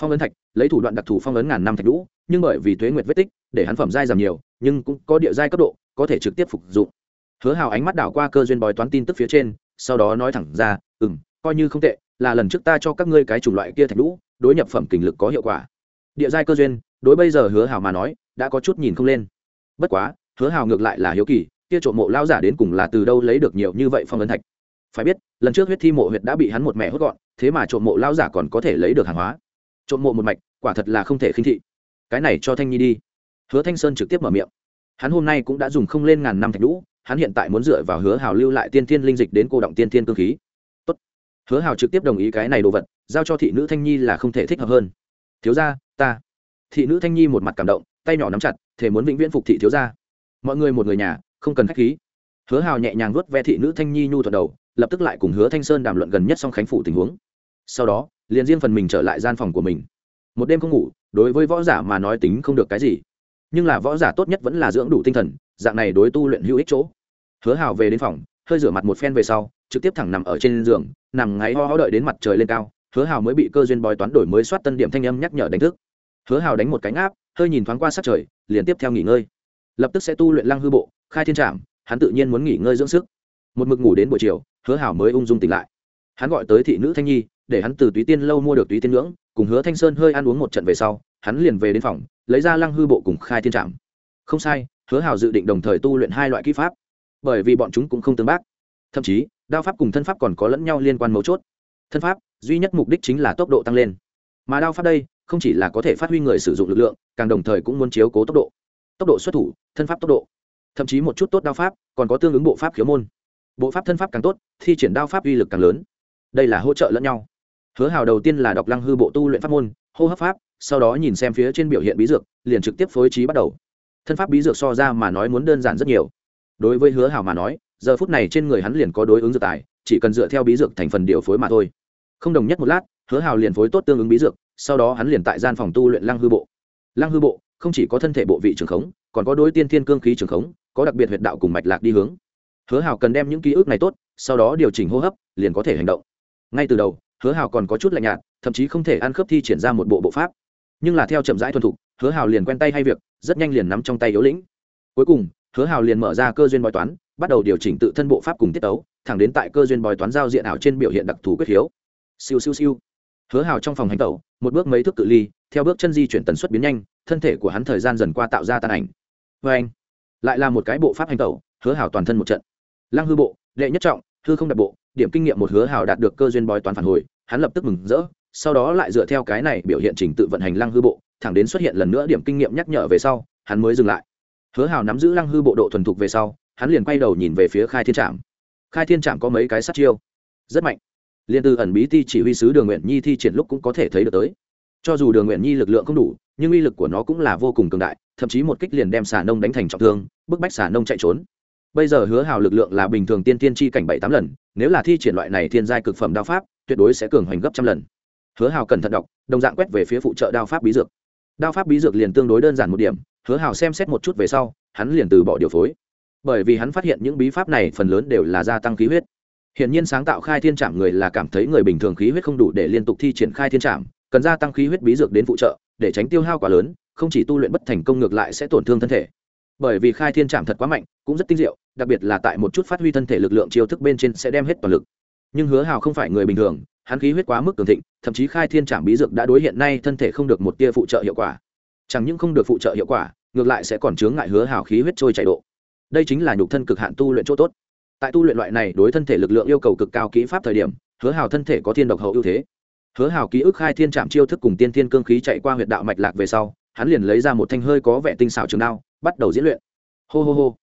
Phong ấn thạch, lấy thủ đoạn đặc thù phong ấn ngàn năm thạch lũ nhưng bởi vì thuế nguyệt vết tích, để hắn phẩm giai giảm nhiều, nhưng cũng có địa giai cấp độ, có thể trực tiếp phục dụng. Hứa Hảo ánh mắt đảo qua cơ duyên bói toán tin tức phía trên, sau đó nói thẳng ra ừ m coi như không tệ, là lần trước ta cho các ngươi cái chủng loại kia thạch lũ đối nhập phẩm kình lực có hiệu quả. Địa giai cơ duyên, đối bây giờ hứa Hảo mà nói, đã có chút nhìn không lên bất quá, hứa hào ngược lại là hiếu kỳ, kia trộm mộ lao giả đến cùng là từ đâu lấy được nhiều như vậy phong ấn thạch? Phải biết, lần trước huyết thi mộ huyệt đã bị hắn một mẹ hốt gọn, thế mà trộm mộ lao giả còn có thể lấy được hàng hóa. Trộm mộ một mạch, quả thật là không thể khinh thị. Cái này cho thanh nhi đi. Hứa thanh sơn trực tiếp mở miệng. Hắn hôm nay cũng đã dùng không lên ngàn năm thạch lũ hắn hiện tại muốn dựa vào hứa hào lưu lại tiên thiên linh dịch đến cô động tiên thiên cơ khí. Tốt. hứa hào trực tiếp đồng ý cái này đồ vật, giao cho thị nữ thanh nhi là không thể thích hợp hơn. Thiếu gia, ta. Thị nữ thanh nhi một mặt cảm động tay nhỏ nắm chặt thể muốn vĩnh viễn phục thị thiếu gia. Mọi người một người nhà, không cần khách khí. Hứa hào nhẹ nhàng vuốt ve thị nữ thanh nhi nhu thuật đầu, lập tức lại cùng hứa thanh sơn đàm luận gần nhất song khánh phủ tình huống. Sau đó, liền riêng phần mình trở lại gian phòng của mình. Một đêm không ngủ, đối với võ giả mà nói tính không được cái gì. Nhưng là võ giả tốt nhất vẫn là dưỡng đủ tinh thần, dạng này đối tu luyện hữu ích chỗ. Hứa hào về đến phòng, hơi rửa mặt một phen về sau, trực tiếp thẳng nằm ở trên giường, nằm ngáy ho ho đợi đến mặt trời lên cao, hứa hào mới bị cơ duyên bói toán đổi mới soát tân điểm thanh âm nhắc nhở đánh thức. Hứa hào đánh một cánh áp hơi nhìn thoáng qua sát trời, liền tiếp theo nghỉ ngơi. Lập tức sẽ tu luyện lăng hư bộ, khai thiên trạm hắn tự nhiên muốn nghỉ ngơi dưỡng sức. Một mực ngủ đến buổi chiều, hứa hảo mới ung dung tỉnh lại. Hắn gọi tới thị nữ thanh nhi, để hắn từ túy tiên lâu mua được túy tiên ngưỡng, cùng hứa thanh sơn hơi ăn uống một trận về sau, hắn liền về đến phòng, lấy ra lăng hư bộ cùng khai thiên trạm không sai, hứa hảo dự định đồng thời tu luyện hai loại kỹ pháp. Bởi vì bọn chúng cũng không tương bác. Thậm chí, đao pháp cùng thân pháp còn có lẫn nhau liên quan mấu chốt. Thân pháp, duy nhất mục đích chính là tốc độ tăng lên. Mà đao pháp đây không chỉ là có thể phát huy người sử dụng lực lượng, càng đồng thời cũng muốn chiếu cố tốc độ. Tốc độ xuất thủ, thân pháp tốc độ. Thậm chí một chút tốt đao pháp, còn có tương ứng bộ pháp khiếu môn. Bộ pháp thân pháp càng tốt, thi triển đao pháp uy lực càng lớn. Đây là hỗ trợ lẫn nhau. Hứa hào đầu tiên là đọc lăng hư bộ tu luyện pháp môn, hô hấp pháp, sau đó nhìn xem phía trên biểu hiện bí dược, liền trực tiếp phối trí bắt đầu. Thân pháp bí dược so ra mà nói muốn đơn giản rất nhiều. Đối với hứa hào mà nói, giờ phút này trên người hắn liền có đối ứng dược tài, chỉ cần dựa theo bí dược thành phần điều phối mà thôi. Không đồng nhất một lát, hứa hào liền phối tốt tương ứng bí dược sau đó hắn liền tại gian phòng tu luyện lăng hư bộ. Lăng hư bộ không chỉ có thân thể bộ vị trường khống, còn có đối tiên thiên cương khí trường khống, có đặc biệt huyệt đạo cùng mạch lạc đi hướng. Hứa Hào cần đem những ký ức này tốt, sau đó điều chỉnh hô hấp, liền có thể hành động. Ngay từ đầu, hứa Hào còn có chút lạnh nhạt, thậm chí không thể ăn khớp thi triển ra một bộ bộ pháp. Nhưng là theo chậm rãi thuần thục, hứa Hào liền quen tay hay việc, rất nhanh liền nắm trong tay yếu lĩnh. Cuối cùng, hứa hào liền mở ra cơ duyên bói toán, bắt đầu điều chỉnh tự thân bộ pháp cùng tiết tấu, thẳng đến tại cơ duyên bói toán giao diện ảo trên biểu hiện đặc thù quyết hiếu. Siêu siêu siêu. Hứa hào trong phòng hành tẩu một bước mấy thước cự ly, theo bước chân di chuyển tần suất biến nhanh, thân thể của hắn thời gian dần qua tạo ra tàn ảnh. Vê anh, lại là một cái bộ pháp hành tẩu, hứa hảo toàn thân một trận. Lăng hư bộ, đệ nhất trọng, hư không đặc bộ, điểm kinh nghiệm một hứa hảo đạt được cơ duyên bói toán phản hồi, hắn lập tức mừng rỡ, sau đó lại dựa theo cái này biểu hiện trình tự vận hành lăng hư bộ, thẳng đến xuất hiện lần nữa điểm kinh nghiệm nhắc nhở về sau, hắn mới dừng lại. Hứa hảo nắm giữ lăng hư bộ độ thuần thục về sau, hắn liền quay đầu nhìn về phía khai thiên trạm. Khai thiên trạm có mấy cái sát chiêu? Rất mạnh liền từ ẩn bí ti chỉ huy sứ đường nguyện nhi thi triển lúc cũng có thể thấy được tới. Cho dù đường nguyện nhi lực lượng không đủ, nhưng uy lực của nó cũng là vô cùng cường đại, thậm chí một kích liền đem xà nông đánh thành trọng thương, bức bách xà nông chạy trốn. Bây giờ hứa hào lực lượng là bình thường tiên tiên tri cảnh bảy tám lần, nếu là thi triển loại này thiên giai cực phẩm đao pháp, tuyệt đối sẽ cường hoành gấp trăm lần. Hứa hào cẩn thận đọc, đồng dạng quét về phía phụ trợ đao pháp bí dược. Đao pháp bí dược liền tương đối đơn giản một điểm, hứa hào xem xét một chút về sau, hắn liền từ bỏ điều phối. Bởi vì hắn phát hiện những bí pháp này phần lớn đều là gia tăng khí huyết. Hiển nhiên sáng tạo khai thiên trạm người là cảm thấy người bình thường khí huyết không đủ để liên tục thi triển khai thiên trạm, cần gia tăng khí huyết bí dược đến phụ trợ, để tránh tiêu hao quá lớn, không chỉ tu luyện bất thành công ngược lại sẽ tổn thương thân thể. Bởi vì khai thiên trạm thật quá mạnh, cũng rất tinh diệu, đặc biệt là tại một chút phát huy thân thể lực lượng chiêu thức bên trên sẽ đem hết toàn lực. Nhưng Hứa Hào không phải người bình thường, hắn khí huyết quá mức cường thịnh, thậm chí khai thiên trạm bí dược đã đối hiện nay thân thể không được một tia phụ trợ hiệu quả. Chẳng những không được phụ trợ hiệu quả, ngược lại sẽ còn chướng ngại Hứa Hào khí huyết trôi chảy độ. Đây chính là nhục thân cực hạn tu luyện chỗ tốt tại tu luyện loại này đối thân thể lực lượng yêu cầu cực cao kỹ pháp thời điểm, hứa hào thân thể có thiên độc hậu ưu thế. Hứa hào ký ức khai thiên trạm chiêu thức cùng tiên thiên cương khí chạy qua huyệt đạo mạch lạc về sau, hắn liền lấy ra một thanh hơi có vẻ tinh xảo trường đao, bắt đầu diễn luyện. Hô hô hô.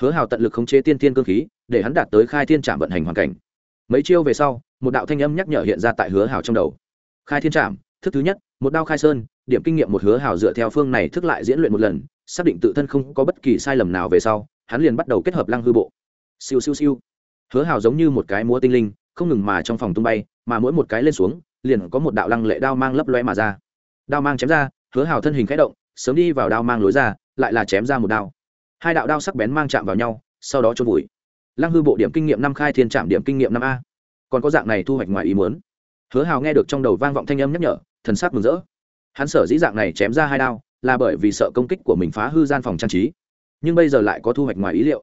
Hứa hào tận lực khống chế tiên thiên cương khí, để hắn đạt tới khai thiên trạm vận hành hoàn cảnh. Mấy chiêu về sau, một đạo thanh âm nhắc nhở hiện ra tại hứa hào trong đầu. Khai thiên trạm, thức thứ nhất, một đao khai sơn, điểm kinh nghiệm một hứa hào dựa theo phương này thức lại diễn luyện một lần, xác định tự thân không có bất kỳ sai lầm nào về sau, hắn liền bắt đầu kết hợp lăng hư bộ siêu siêu siêu. Hứa hào giống như một cái múa tinh linh, không ngừng mà trong phòng tung bay, mà mỗi một cái lên xuống, liền có một đạo lăng lệ đao mang lấp loe mà ra. Đao mang chém ra, hứa hào thân hình khẽ động, sớm đi vào đao mang lối ra, lại là chém ra một đao. Hai đạo đao sắc bén mang chạm vào nhau, sau đó trôn vùi. Lăng hư bộ điểm kinh nghiệm năm khai thiên trạm điểm kinh nghiệm năm a. Còn có dạng này thu hoạch ngoài ý muốn. Hứa hào nghe được trong đầu vang vọng thanh âm nhắc nhở, thần sắc mừng rỡ. Hắn sở dĩ dạng này chém ra hai đao, là bởi vì sợ công kích của mình phá hư gian phòng trang trí. Nhưng bây giờ lại có thu hoạch ngoài ý liệu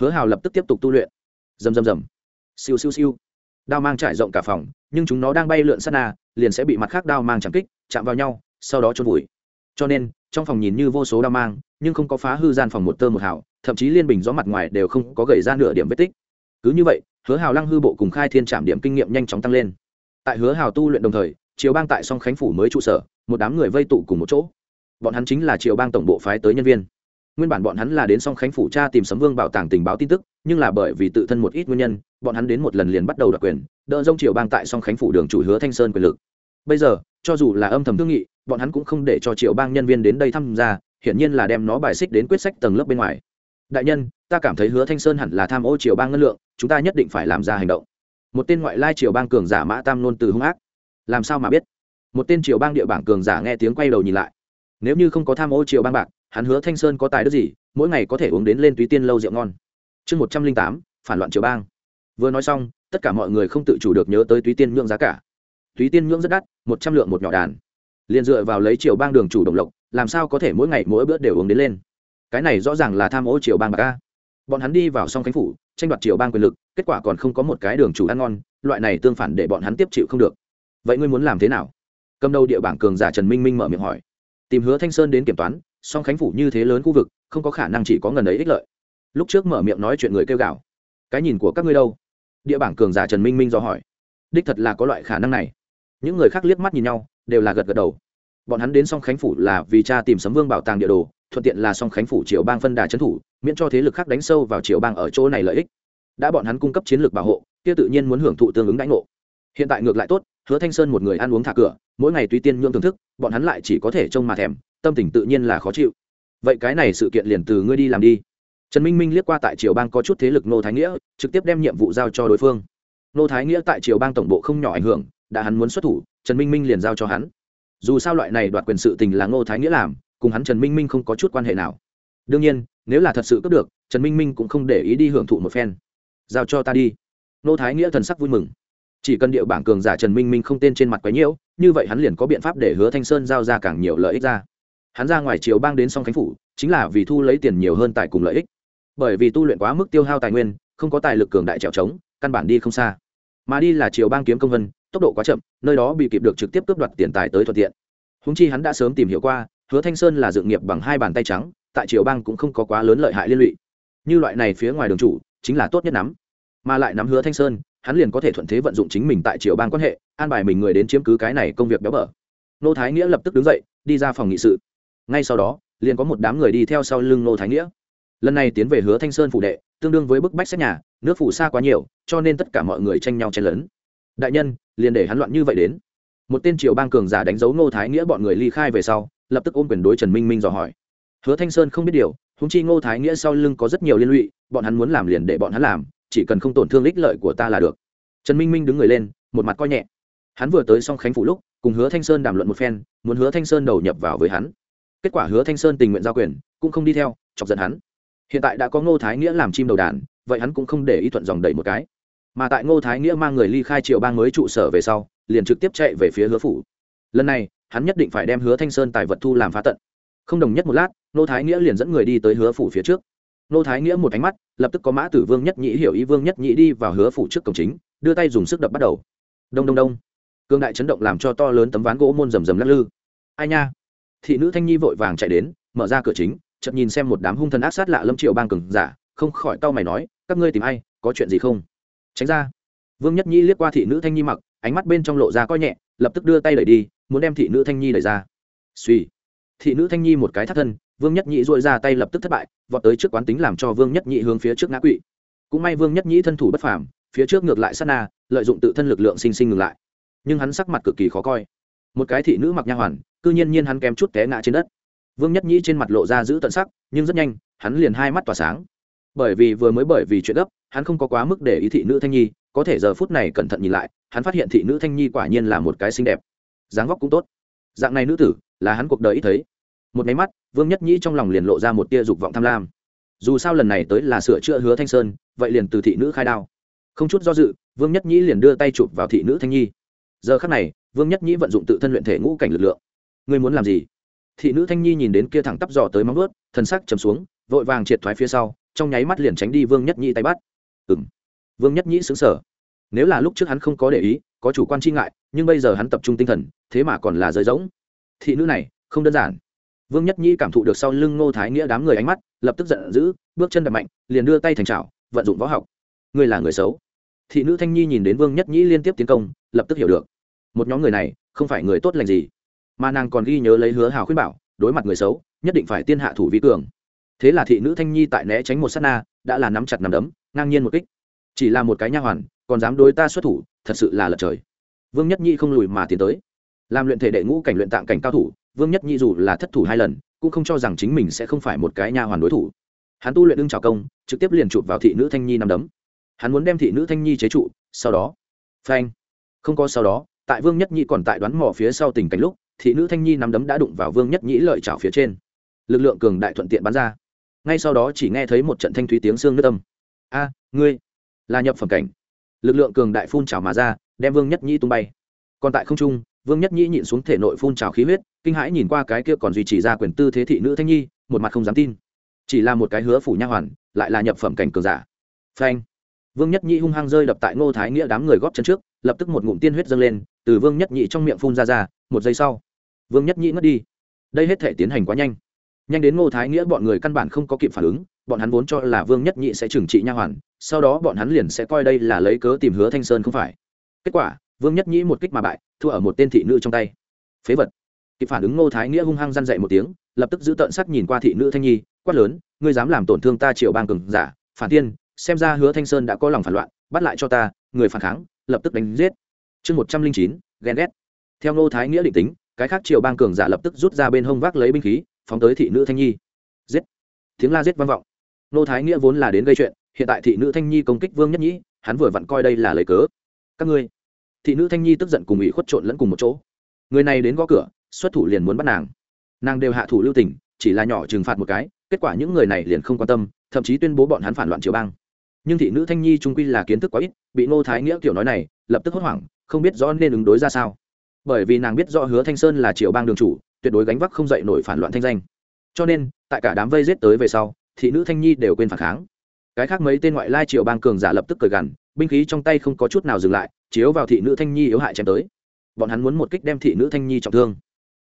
hứa hào lập tức tiếp tục tu luyện. Rầm rầm rầm. Siêu siêu siêu. Đao mang trải rộng cả phòng, nhưng chúng nó đang bay lượn sát na, liền sẽ bị mặt khác đao mang chạm kích, chạm vào nhau, sau đó trôn vùi. Cho nên, trong phòng nhìn như vô số đao mang, nhưng không có phá hư gian phòng một tơ một hào, thậm chí liên bình gió mặt ngoài đều không có gầy ra nửa điểm vết tích. Cứ như vậy, hứa hào lăng hư bộ cùng khai thiên trạm điểm kinh nghiệm nhanh chóng tăng lên. Tại hứa hào tu luyện đồng thời, triều bang tại song khánh phủ mới trụ sở, một đám người vây tụ cùng một chỗ. Bọn hắn chính là triều bang tổng bộ phái tới nhân viên nguyên bản bọn hắn là đến song khánh phủ cha tìm sấm vương bảo tàng tình báo tin tức, nhưng là bởi vì tự thân một ít nguyên nhân, bọn hắn đến một lần liền bắt đầu đặc quyền, đỡ dông triều bang tại song khánh phủ đường chủ hứa thanh sơn quyền lực. Bây giờ, cho dù là âm thầm thương nghị, bọn hắn cũng không để cho triều bang nhân viên đến đây tham gia hiển nhiên là đem nó bài xích đến quyết sách tầng lớp bên ngoài. Đại nhân, ta cảm thấy hứa thanh sơn hẳn là tham ô triều bang ngân lượng, chúng ta nhất định phải làm ra hành động. Một tên ngoại lai triều bang cường giả mã tam nôn từ hung ác. Làm sao mà biết? Một tên triều bang địa bảng cường giả nghe tiếng quay đầu nhìn lại. Nếu như không có tham ô triều bang bạc hắn hứa thanh sơn có tài đức gì, mỗi ngày có thể uống đến lên túy tiên lâu rượu ngon. Chương một trăm linh tám, phản loạn triều bang. Vừa nói xong, tất cả mọi người không tự chủ được nhớ tới túy tiên nhượng giá cả. Túy tiên nhượng rất đắt, một trăm lượng một nhỏ đàn. Liền dựa vào lấy triều bang đường chủ động lộc, làm sao có thể mỗi ngày mỗi bữa đều uống đến lên? Cái này rõ ràng là tham ô triều bang bạc ca bọn hắn đi vào song khánh phủ, tranh đoạt triều bang quyền lực, kết quả còn không có một cái đường chủ ăn ngon, loại này tương phản để bọn hắn tiếp chịu không được. Vậy ngươi muốn làm thế nào? Cầm đầu địa bảng cường giả trần minh minh mở miệng hỏi. Tìm hứa thanh sơn đến kiểm toán song khánh phủ như thế lớn khu vực, không có khả năng chỉ có ngần ấy ích lợi. Lúc trước mở miệng nói chuyện người kêu gào, cái nhìn của các ngươi đâu? Địa bảng cường giả trần minh minh do hỏi. Đích thật là có loại khả năng này. Những người khác liếc mắt nhìn nhau, đều là gật gật đầu. Bọn hắn đến song khánh phủ là vì cha tìm sấm vương bảo tàng địa đồ, thuận tiện là song khánh phủ triều bang phân đà trấn thủ, miễn cho thế lực khác đánh sâu vào triều bang ở chỗ này lợi ích. Đã bọn hắn cung cấp chiến lược bảo hộ, kia tự nhiên muốn hưởng thụ tương ứng đãi ngộ. Hiện tại ngược lại tốt hứa thanh sơn một người ăn uống thả cửa, mỗi ngày tùy tiên nhượng thưởng thức, bọn hắn lại chỉ có thể trông mà thèm, tâm tình tự nhiên là khó chịu. Vậy cái này sự kiện liền từ ngươi đi làm đi. Trần minh minh liếc qua tại triều bang có chút thế lực nô thái nghĩa, trực tiếp đem nhiệm vụ giao cho đối phương. Nô thái nghĩa tại triều bang tổng bộ không nhỏ ảnh hưởng, đã hắn muốn xuất thủ, trần minh minh liền giao cho hắn. Dù sao loại này đoạt quyền sự tình là Ngô thái nghĩa làm, cùng hắn trần minh minh không có chút quan hệ nào. Đương nhiên, nếu là thật sự cướp được, trần minh minh cũng không để ý đi hưởng thụ một phen. Giao cho ta đi. Nô thái nghĩa thần sắc vui mừng chỉ cần địa bảng cường giả trần minh minh không tên trên mặt quấy nhiễu, như vậy hắn liền có biện pháp để hứa thanh sơn giao ra càng nhiều lợi ích ra. Hắn ra ngoài triều bang đến song khánh phủ, chính là vì thu lấy tiền nhiều hơn tài cùng lợi ích. Bởi vì tu luyện quá mức tiêu hao tài nguyên, không có tài lực cường đại trèo trống, căn bản đi không xa. Mà đi là triều bang kiếm công vân, tốc độ quá chậm, nơi đó bị kịp được trực tiếp cướp đoạt tiền tài tới thuận tiện. Húng chi hắn đã sớm tìm hiểu qua, hứa thanh sơn là dự nghiệp bằng hai bàn tay trắng, tại triều bang cũng không có quá lớn lợi hại liên lụy. Như loại này phía ngoài đường chủ, chính là tốt nhất nắm. Mà lại nắm hứa thanh sơn hắn liền có thể thuận thế vận dụng chính mình tại triều bang quan hệ, an bài mình người đến chiếm cứ cái này công việc béo bở. Nô thái nghĩa lập tức đứng dậy, đi ra phòng nghị sự. Ngay sau đó, liền có một đám người đi theo sau lưng nô thái nghĩa. Lần này tiến về hứa thanh sơn phủ đệ, tương đương với bức bách xét nhà, nước phủ xa quá nhiều, cho nên tất cả mọi người tranh nhau chen lấn. Đại nhân, liền để hắn loạn như vậy đến. Một tên triều bang cường giả đánh dấu ngô thái nghĩa bọn người ly khai về sau, lập tức ôm quyền đối trần minh minh dò hỏi. Hứa thanh sơn không biết điều húng chi ngô thái nghĩa sau lưng có rất nhiều liên lụy, bọn hắn muốn làm liền để bọn hắn làm chỉ cần không tổn thương ích lợi của ta là được. Trần minh minh đứng người lên, một mặt coi nhẹ. Hắn vừa tới xong khánh phủ lúc, cùng hứa thanh sơn đàm luận một phen, muốn hứa thanh sơn đầu nhập vào với hắn. Kết quả hứa thanh sơn tình nguyện giao quyền, cũng không đi theo, chọc giận hắn. Hiện tại đã có ngô thái nghĩa làm chim đầu đàn, vậy hắn cũng không để ý thuận dòng đẩy một cái. Mà tại ngô thái nghĩa mang người ly khai triệu bang mới trụ sở về sau, liền trực tiếp chạy về phía hứa phủ. Lần này, hắn nhất định phải đem hứa thanh sơn tài vật thu làm phá tận. Không đồng nhất một lát, ngô thái nghĩa liền dẫn người đi tới hứa phủ phía trước. Nô thái nghĩa một ánh mắt, lập tức có mã tử vương nhất nhĩ hiểu ý vương nhất nhĩ đi vào hứa phủ trước cổng chính, đưa tay dùng sức đập bắt đầu. Đông đông đông. Cương đại chấn động làm cho to lớn tấm ván gỗ môn rầm rầm lắc lư. Ai nha? Thị nữ thanh nhi vội vàng chạy đến, mở ra cửa chính, chợt nhìn xem một đám hung thần ác sát lạ lâm triệu bang cường giả, không khỏi tao mày nói, các ngươi tìm ai, có chuyện gì không? Tránh ra. Vương nhất nhi liếc qua thị nữ thanh nhi mặc, ánh mắt bên trong lộ ra coi nhẹ, lập tức đưa tay đẩy đi, muốn đem thị nữ thanh nhi đẩy ra. Suy thị nữ thanh nhi một cái thắt thân, vương nhất nhĩ dội ra tay lập tức thất bại vọt tới trước quán tính làm cho vương nhất nhị hướng phía trước ngã quỵ. Cũng may vương nhất nhị thân thủ bất phàm, phía trước ngược lại sát na, lợi dụng tự thân lực lượng sinh sinh ngừng lại. Nhưng hắn sắc mặt cực kỳ khó coi. Một cái thị nữ mặc nha hoàn, cư nhiên nhiên hắn kém chút té ngã trên đất. Vương nhất nhĩ trên mặt lộ ra giữ tận sắc, nhưng rất nhanh, hắn liền hai mắt tỏa sáng. Bởi vì vừa mới bởi vì chuyện gấp, hắn không có quá mức để ý thị nữ thanh nhi, có thể giờ phút này cẩn thận nhìn lại, hắn phát hiện thị nữ thanh nhi quả nhiên là một cái xinh đẹp. Dáng vóc cũng tốt. Dạng này nữ tử, là hắn cuộc đời ít thấy. Một máy mắt vương nhất nhĩ trong lòng liền lộ ra một tia dục vọng tham lam. Dù sao lần này tới là sửa chữa hứa thanh sơn, vậy liền từ thị nữ khai đao. Không chút do dự, vương nhất nhĩ liền đưa tay chụp vào thị nữ thanh nhi. Giờ khắc này, vương nhất nhĩ vận dụng tự thân luyện thể ngũ cảnh lực lượng. Ngươi muốn làm gì? Thị nữ thanh nhi nhìn đến kia thẳng tắp dò tới móng ướt thân sắc chầm xuống, vội vàng triệt thoái phía sau, trong nháy mắt liền tránh đi vương nhất nhĩ tay bắt. Ừng vương nhất nhĩ xứng sở nếu là lúc trước hắn không có để ý, có chủ quan chi ngại, nhưng bây giờ hắn tập trung tinh thần, thế mà còn là rơi rỗng. Thị nữ này, không đơn giản vương nhất nhĩ cảm thụ được sau lưng ngô thái nghĩa đám người ánh mắt, lập tức giận dữ, bước chân đập mạnh, liền đưa tay thành trào vận dụng võ học. Ngươi là người xấu. Thị nữ thanh nhi nhìn đến vương nhất nhĩ liên tiếp tiến công, lập tức hiểu được. Một nhóm người này, không phải người tốt lành gì. Mà nàng còn ghi nhớ lấy hứa hào khuyên bảo, đối mặt người xấu, nhất định phải tiên hạ thủ vi cường. Thế là thị nữ thanh nhi tại né tránh một s á t na, đã là nắm chặt nằm đấm, ngang nhiên một kích. Chỉ là một cái nha hoàn, còn dám đối ta xuất thủ, thật sự là lật trời. Vương nhất nhi không lùi mà tiến tới. Làm luyện thể đệ ngũ cảnh luyện tạng cảnh cao thủ vương nhất nhi dù là thất thủ hai lần, cũng không cho rằng chính mình sẽ không phải một cái nha hoàn đối thủ. Hắn tu luyện ưng trào công, trực tiếp liền chụp vào thị nữ thanh nhi nằm đấm. Hắn muốn đem thị nữ thanh nhi chế trụ, sau đó. Phanh. Không có sau đó, tại vương nhất nhi còn tại đoán mò phía sau tình cảnh lúc, thị nữ thanh nhi nắm đấm đã đụng vào vương nhất nhĩ lợi trào phía trên. Lực lượng cường đại thuận tiện bắn ra. Ngay sau đó chỉ nghe thấy một trận thanh thúy tiếng xương nước tâm a, ngươi. Là nhập phẩm cảnh. Lực lượng cường đại phun trào mà ra, đem vương nhất Nhị tung bay. Còn tại không trung vương nhất nhĩ nhịn xuống thể nội phun trào khí huyết, kinh hãi nhìn qua cái kia còn duy trì ra quyền tư thế thị nữ thanh nhi, một mặt không dám tin. Chỉ là một cái hứa phủ nha hoàn, lại là nhập phẩm cảnh cường giả. Phanh. Vương nhất nhĩ hung hăng rơi đập tại ngô thái nghĩa đám người góp chân trước, lập tức một ngụm tiên huyết dâng lên, từ vương nhất Nhĩ trong miệng phun ra ra, một giây sau, vương nhất Nhĩ ngất đi. Đây hết thể tiến hành quá nhanh. Nhanh đến ngô thái nghĩa bọn người căn bản không có kịp phản ứng, bọn hắn vốn cho là vương nhất nhị sẽ trừng trị nha hoàn, sau đó bọn hắn liền sẽ coi đây là lấy cớ tìm hứa thanh sơn không phải. Kết quả vương nhất Nhĩ một kích mà bại, thua ở một tên thị nữ trong tay. Phế vật. Kịp phản ứng ngô thái nghĩa hung hăng răn dậy một tiếng, lập tức giữ tợn sắc nhìn qua thị nữ thanh nhi, quát lớn, ngươi dám làm tổn thương ta triệu bang cường giả, phản tiên, xem ra hứa thanh sơn đã có lòng phản loạn, bắt lại cho ta, người phản kháng, lập tức đánh giết. Chương một trăm linh chín, ghen ghét. Theo ngô thái nghĩa định tính, cái khác Triệu bang cường giả lập tức rút ra bên hông vác lấy binh khí, phóng tới thị nữ thanh nhi. Giết. Tiếng la giết vang vọng. Ngô thái nghĩa vốn là đến gây chuyện, hiện tại thị nữ thanh nhi công kích vương nhất nhĩ, hắn vừa vặn coi đây là lời cớ. Các ngươi thị nữ thanh nhi tức giận cùng ủy khuất trộn lẫn cùng một chỗ. Người này đến gõ cửa, xuất thủ liền muốn bắt nàng. Nàng đều hạ thủ lưu tình, chỉ là nhỏ trừng phạt một cái, kết quả những người này liền không quan tâm, thậm chí tuyên bố bọn hắn phản loạn triều bang. Nhưng thị nữ thanh nhi trung quy là kiến thức quá ít, bị ngô thái nghĩa kiểu nói này, lập tức hốt hoảng, không biết rõ nên ứng đối ra sao. Bởi vì nàng biết rõ hứa thanh sơn là triều bang đường chủ, tuyệt đối gánh vác không dậy nổi phản loạn thanh danh. Cho nên, tại cả đám vây giết tới về sau, thị nữ thanh nhi đều quên phản kháng cái khác mấy tên ngoại lai triều bang cường giả lập tức cởi gằn, binh khí trong tay không có chút nào dừng lại, chiếu vào thị nữ thanh nhi yếu hại chém tới. Bọn hắn muốn một kích đem thị nữ thanh nhi trọng thương.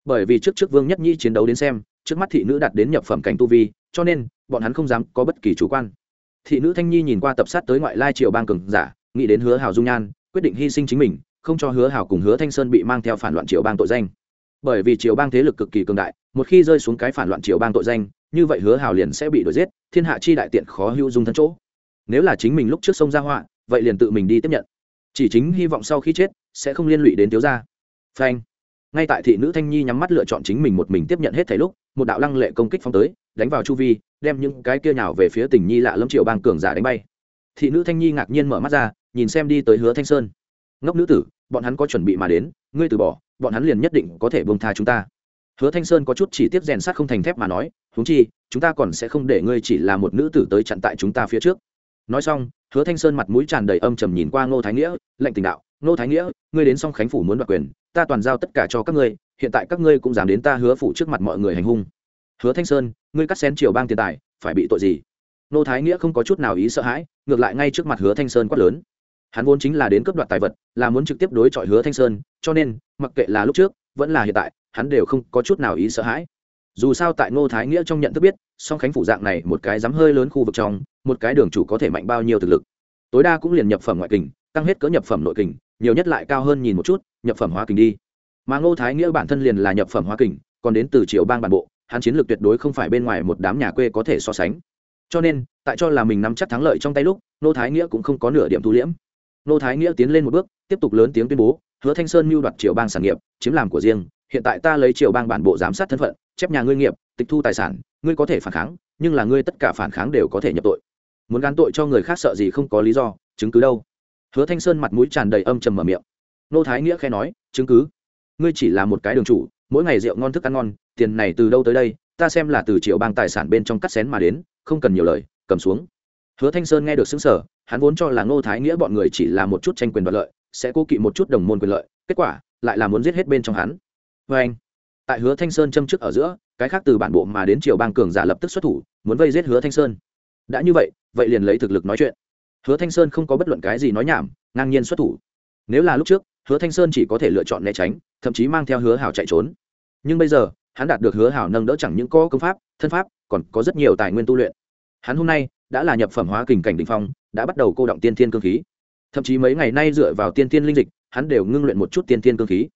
Bởi vì trước trước vương nhất nhi chiến đấu đến xem, trước mắt thị nữ đạt đến nhập phẩm cảnh tu vi, cho nên, bọn hắn không dám có bất kỳ chủ quan. Thị nữ thanh nhi nhìn qua tập sát tới ngoại lai triều bang cường giả, nghĩ đến hứa hào dung nhan, quyết định hy sinh chính mình, không cho hứa hào cùng hứa thanh sơn bị mang theo phản loạn triều bang tội danh. Bởi vì triều bang thế lực cực kỳ cường đại, một khi rơi xuống cái phản loạn triều bang tội danh như vậy hứa hào liền sẽ bị đuổi giết, thiên hạ chi đại tiện khó hữu dung thân chỗ. Nếu là chính mình lúc trước sông ra họa, vậy liền tự mình đi tiếp nhận. Chỉ chính hy vọng sau khi chết, sẽ không liên lụy đến thiếu gia. Phanh. Ngay tại thị nữ thanh nhi nhắm mắt lựa chọn chính mình một mình tiếp nhận hết thảy lúc, một đạo lăng lệ công kích phong tới, đánh vào chu vi, đem những cái kia nhào về phía tình nhi lạ lâm triệu bang cường giả đánh bay. Thị nữ thanh nhi ngạc nhiên mở mắt ra, nhìn xem đi tới hứa thanh sơn. Ngốc nữ tử, bọn hắn có chuẩn bị mà đến, ngươi từ bỏ, bọn hắn liền nhất định có thể bông tha chúng ta hứa thanh sơn có chút chỉ tiếp rèn sắt không thành thép mà nói, huống chi, chúng ta còn sẽ không để ngươi chỉ là một nữ tử tới chặn tại chúng ta phía trước. Nói xong, hứa thanh sơn mặt mũi tràn đầy âm trầm nhìn qua ngô thái nghĩa lệnh tình đạo, ngô thái nghĩa, ngươi đến song khánh phủ muốn đoạt quyền, ta toàn giao tất cả cho các ngươi, hiện tại các ngươi cũng dám đến ta hứa phủ trước mặt mọi người hành hung. Hứa thanh sơn, ngươi cắt xén triều bang tiền tài, phải bị tội gì? Ngô thái nghĩa không có chút nào ý sợ hãi, ngược lại ngay trước mặt hứa thanh sơn quát lớn. Hắn vốn chính là đến cướp đoạt tài vật, là muốn trực tiếp đối chọi hứa thanh sơn, cho nên, mặc kệ là lúc trước, vẫn là hiện tại hắn đều không có chút nào ý sợ hãi. Dù sao tại ngô thái nghĩa trong nhận thức biết, song khánh phủ dạng này một cái dám hơi lớn khu vực trong, một cái đường chủ có thể mạnh bao nhiêu thực lực. Tối đa cũng liền nhập phẩm ngoại kình, tăng hết cỡ nhập phẩm nội kình, nhiều nhất lại cao hơn nhìn một chút, nhập phẩm hóa kình đi. Mà ngô thái nghĩa bản thân liền là nhập phẩm hóa kình, còn đến từ triều bang bản bộ, hắn chiến lược tuyệt đối không phải bên ngoài một đám nhà quê có thể so sánh. Cho nên, tại cho là mình nắm chắc thắng lợi trong tay lúc, ngô thái nghĩa cũng không có nửa điểm thu liễm. Ngô thái nghĩa tiến lên một bước, tiếp tục lớn tiếng tuyên bố, hứa thanh sơn mưu đoạt triều bang sản nghiệp, chiếm làm của riêng hiện tại ta lấy triều bang bản bộ giám sát thân phận, chép nhà ngươi nghiệp, tịch thu tài sản, ngươi có thể phản kháng, nhưng là ngươi tất cả phản kháng đều có thể nhập tội. Muốn gán tội cho người khác sợ gì không có lý do, chứng cứ đâu? Hứa thanh sơn mặt mũi tràn đầy âm trầm mở miệng. Nô thái nghĩa khẽ nói, chứng cứ? Ngươi chỉ là một cái đường chủ, mỗi ngày rượu ngon thức ăn ngon, tiền này từ đâu tới đây, ta xem là từ triệu bang tài sản bên trong cắt xén mà đến, không cần nhiều lời, cầm xuống. Hứa thanh sơn nghe được xứng sở hắn vốn cho là ngô thái nghĩa bọn người chỉ là một chút tranh quyền đoạt lợi, sẽ cố kỵ một chút đồng môn quyền lợi, kết quả lại là muốn giết hết bên trong hắn vê anh. Tại hứa thanh sơn châm chức ở giữa, cái khác từ bản bộ mà đến triều bang cường giả lập tức xuất thủ, muốn vây giết hứa thanh sơn. Đã như vậy vậy liền lấy thực lực nói chuyện. Hứa thanh sơn không có bất luận cái gì nói nhảm, ngang nhiên xuất thủ. Nếu là lúc trước, hứa thanh sơn chỉ có thể lựa chọn né tránh, thậm chí mang theo hứa hảo chạy trốn. Nhưng bây giờ, hắn đạt được hứa hảo nâng đỡ chẳng những có công pháp, thân pháp, còn có rất nhiều tài nguyên tu luyện. Hắn hôm nay đã là nhập phẩm hóa kình cảnh đình phong, đã bắt đầu cô động tiên thiên cơ khí. Thậm chí mấy ngày nay dựa vào tiên thiên linh dịch, hắn đều ngưng luyện một chút tiên thiên cơ khí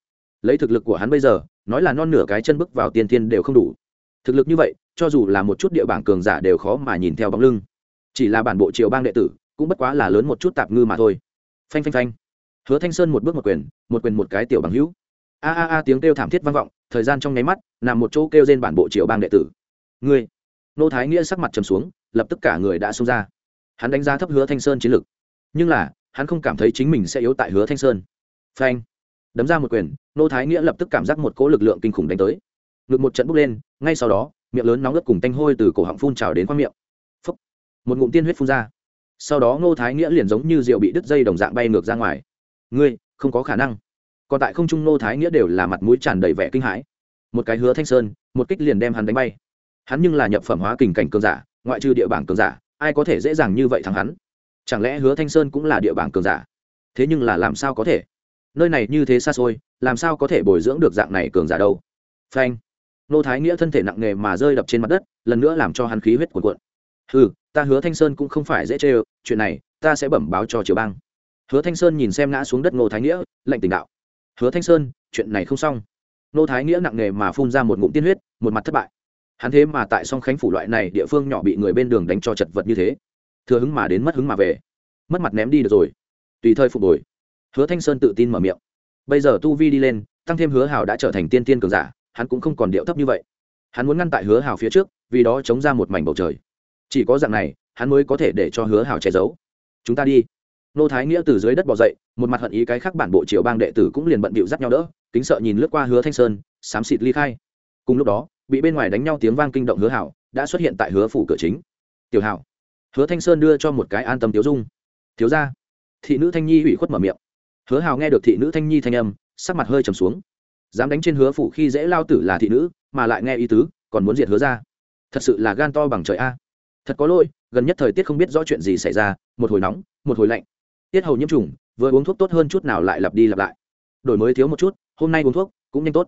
lấy thực lực của hắn bây giờ, nói là non nửa cái chân bước vào tiên thiên đều không đủ. Thực lực như vậy, cho dù là một chút địa bảng cường giả đều khó mà nhìn theo bóng lưng. Chỉ là bản bộ triều bang đệ tử, cũng bất quá là lớn một chút tạp ngư mà thôi. Phanh phanh phanh. Hứa thanh sơn một bước một quyền một quyền một cái tiểu bằng hữu. A a a, tiếng kêu thảm thiết vang vọng, thời gian trong nháy mắt, nằm một chỗ kêu trên bản bộ triều bang đệ tử. Ngươi. Nô thái nghĩa sắc mặt trầm xuống, lập tức cả người đã xông ra. Hắn đánh giá thấp hứa thanh sơn chiến lực. Nhưng là, hắn không cảm thấy chính mình sẽ yếu tại hứa thanh sơn. Phanh đấm ra một quyền, nô thái nghĩa lập tức cảm giác một cỗ lực lượng kinh khủng đánh tới. Ngực một trận bốc lên, ngay sau đó, miệng lớn nóng ớt cùng tanh hôi từ cổ họng phun trào đến khoang miệng. Phúc. một ngụm tiên huyết phun ra. Sau đó ngô thái nghĩa liền giống như rượu bị đứt dây đồng dạng bay ngược ra ngoài. Ngươi, không có khả năng. Còn tại không trung ngô thái nghĩa đều là mặt mũi tràn đầy vẻ kinh hãi. Một cái hứa thanh sơn, một kích liền đem hắn đánh bay. Hắn nhưng là nhập phẩm hóa kình cảnh cường giả, ngoại trừ địa bảng cường giả, ai có thể dễ dàng như vậy thắng hắn? Chẳng lẽ hứa thanh sơn cũng là địa bảng cường giả? Thế nhưng là làm sao có thể? Nơi này như thế xa xôi, làm sao có thể bồi dưỡng được dạng này cường giả đâu? Phanh. Nô thái nghĩa thân thể nặng nề mà rơi đập trên mặt đất, lần nữa làm cho hắn khí huyết cuồn cuộn. Ừ ta hứa thanh sơn cũng không phải dễ chê chuyện này, ta sẽ bẩm báo cho triều bang. Hứa thanh sơn nhìn xem ngã xuống đất ngô thái nghĩa lệnh tình đạo. Hứa thanh sơn, chuyện này không xong. Ngô thái nghĩa nặng nề mà phun ra một ngụm tiên huyết, một mặt thất bại. Hắn thế mà tại song khánh phủ loại này địa phương nhỏ bị người bên đường đánh cho chật vật như thế. Thừa hứng mà đến mất hứng mà về. Mất mặt ném đi được rồi. Tùy thời phục hồi hứa thanh sơn tự tin mở miệng. Bây giờ tu vi đi lên, tăng thêm hứa hào đã trở thành tiên tiên cường giả, hắn cũng không còn điệu thấp như vậy. Hắn muốn ngăn tại hứa hào phía trước, vì đó chống ra một mảnh bầu trời. Chỉ có dạng này, hắn mới có thể để cho hứa hào che giấu. Chúng ta đi. Nô thái nghĩa từ dưới đất bỏ dậy, một mặt hận ý cái khác bản bộ triều bang đệ tử cũng liền bận bịu dắt nhau đỡ, kính sợ nhìn lướt qua hứa thanh sơn, xám xịt ly khai. Cùng lúc đó, bị bên ngoài đánh nhau tiếng vang kinh động hứa hảo, đã xuất hiện tại hứa phủ cửa chính. Tiểu hảo. Hứa thanh sơn đưa cho một cái an tâm tiếu dung. Thiếu ra thị nữ thanh nhi ủy khuất mở miệng hứa hào nghe được thị nữ thanh nhi thanh âm, sắc mặt hơi trầm xuống. Dám đánh trên hứa Phụ khi dễ lao tử là thị nữ, mà lại nghe ý tứ, còn muốn diệt hứa ra. Thật sự là gan to bằng trời a. Thật có lỗi, gần nhất thời tiết không biết rõ chuyện gì xảy ra, một hồi nóng, một hồi lạnh. Tiết hầu nhiễm trùng, vừa uống thuốc tốt hơn chút nào lại lặp đi lặp lại. Đổi mới thiếu một chút, hôm nay uống thuốc, cũng nhanh tốt.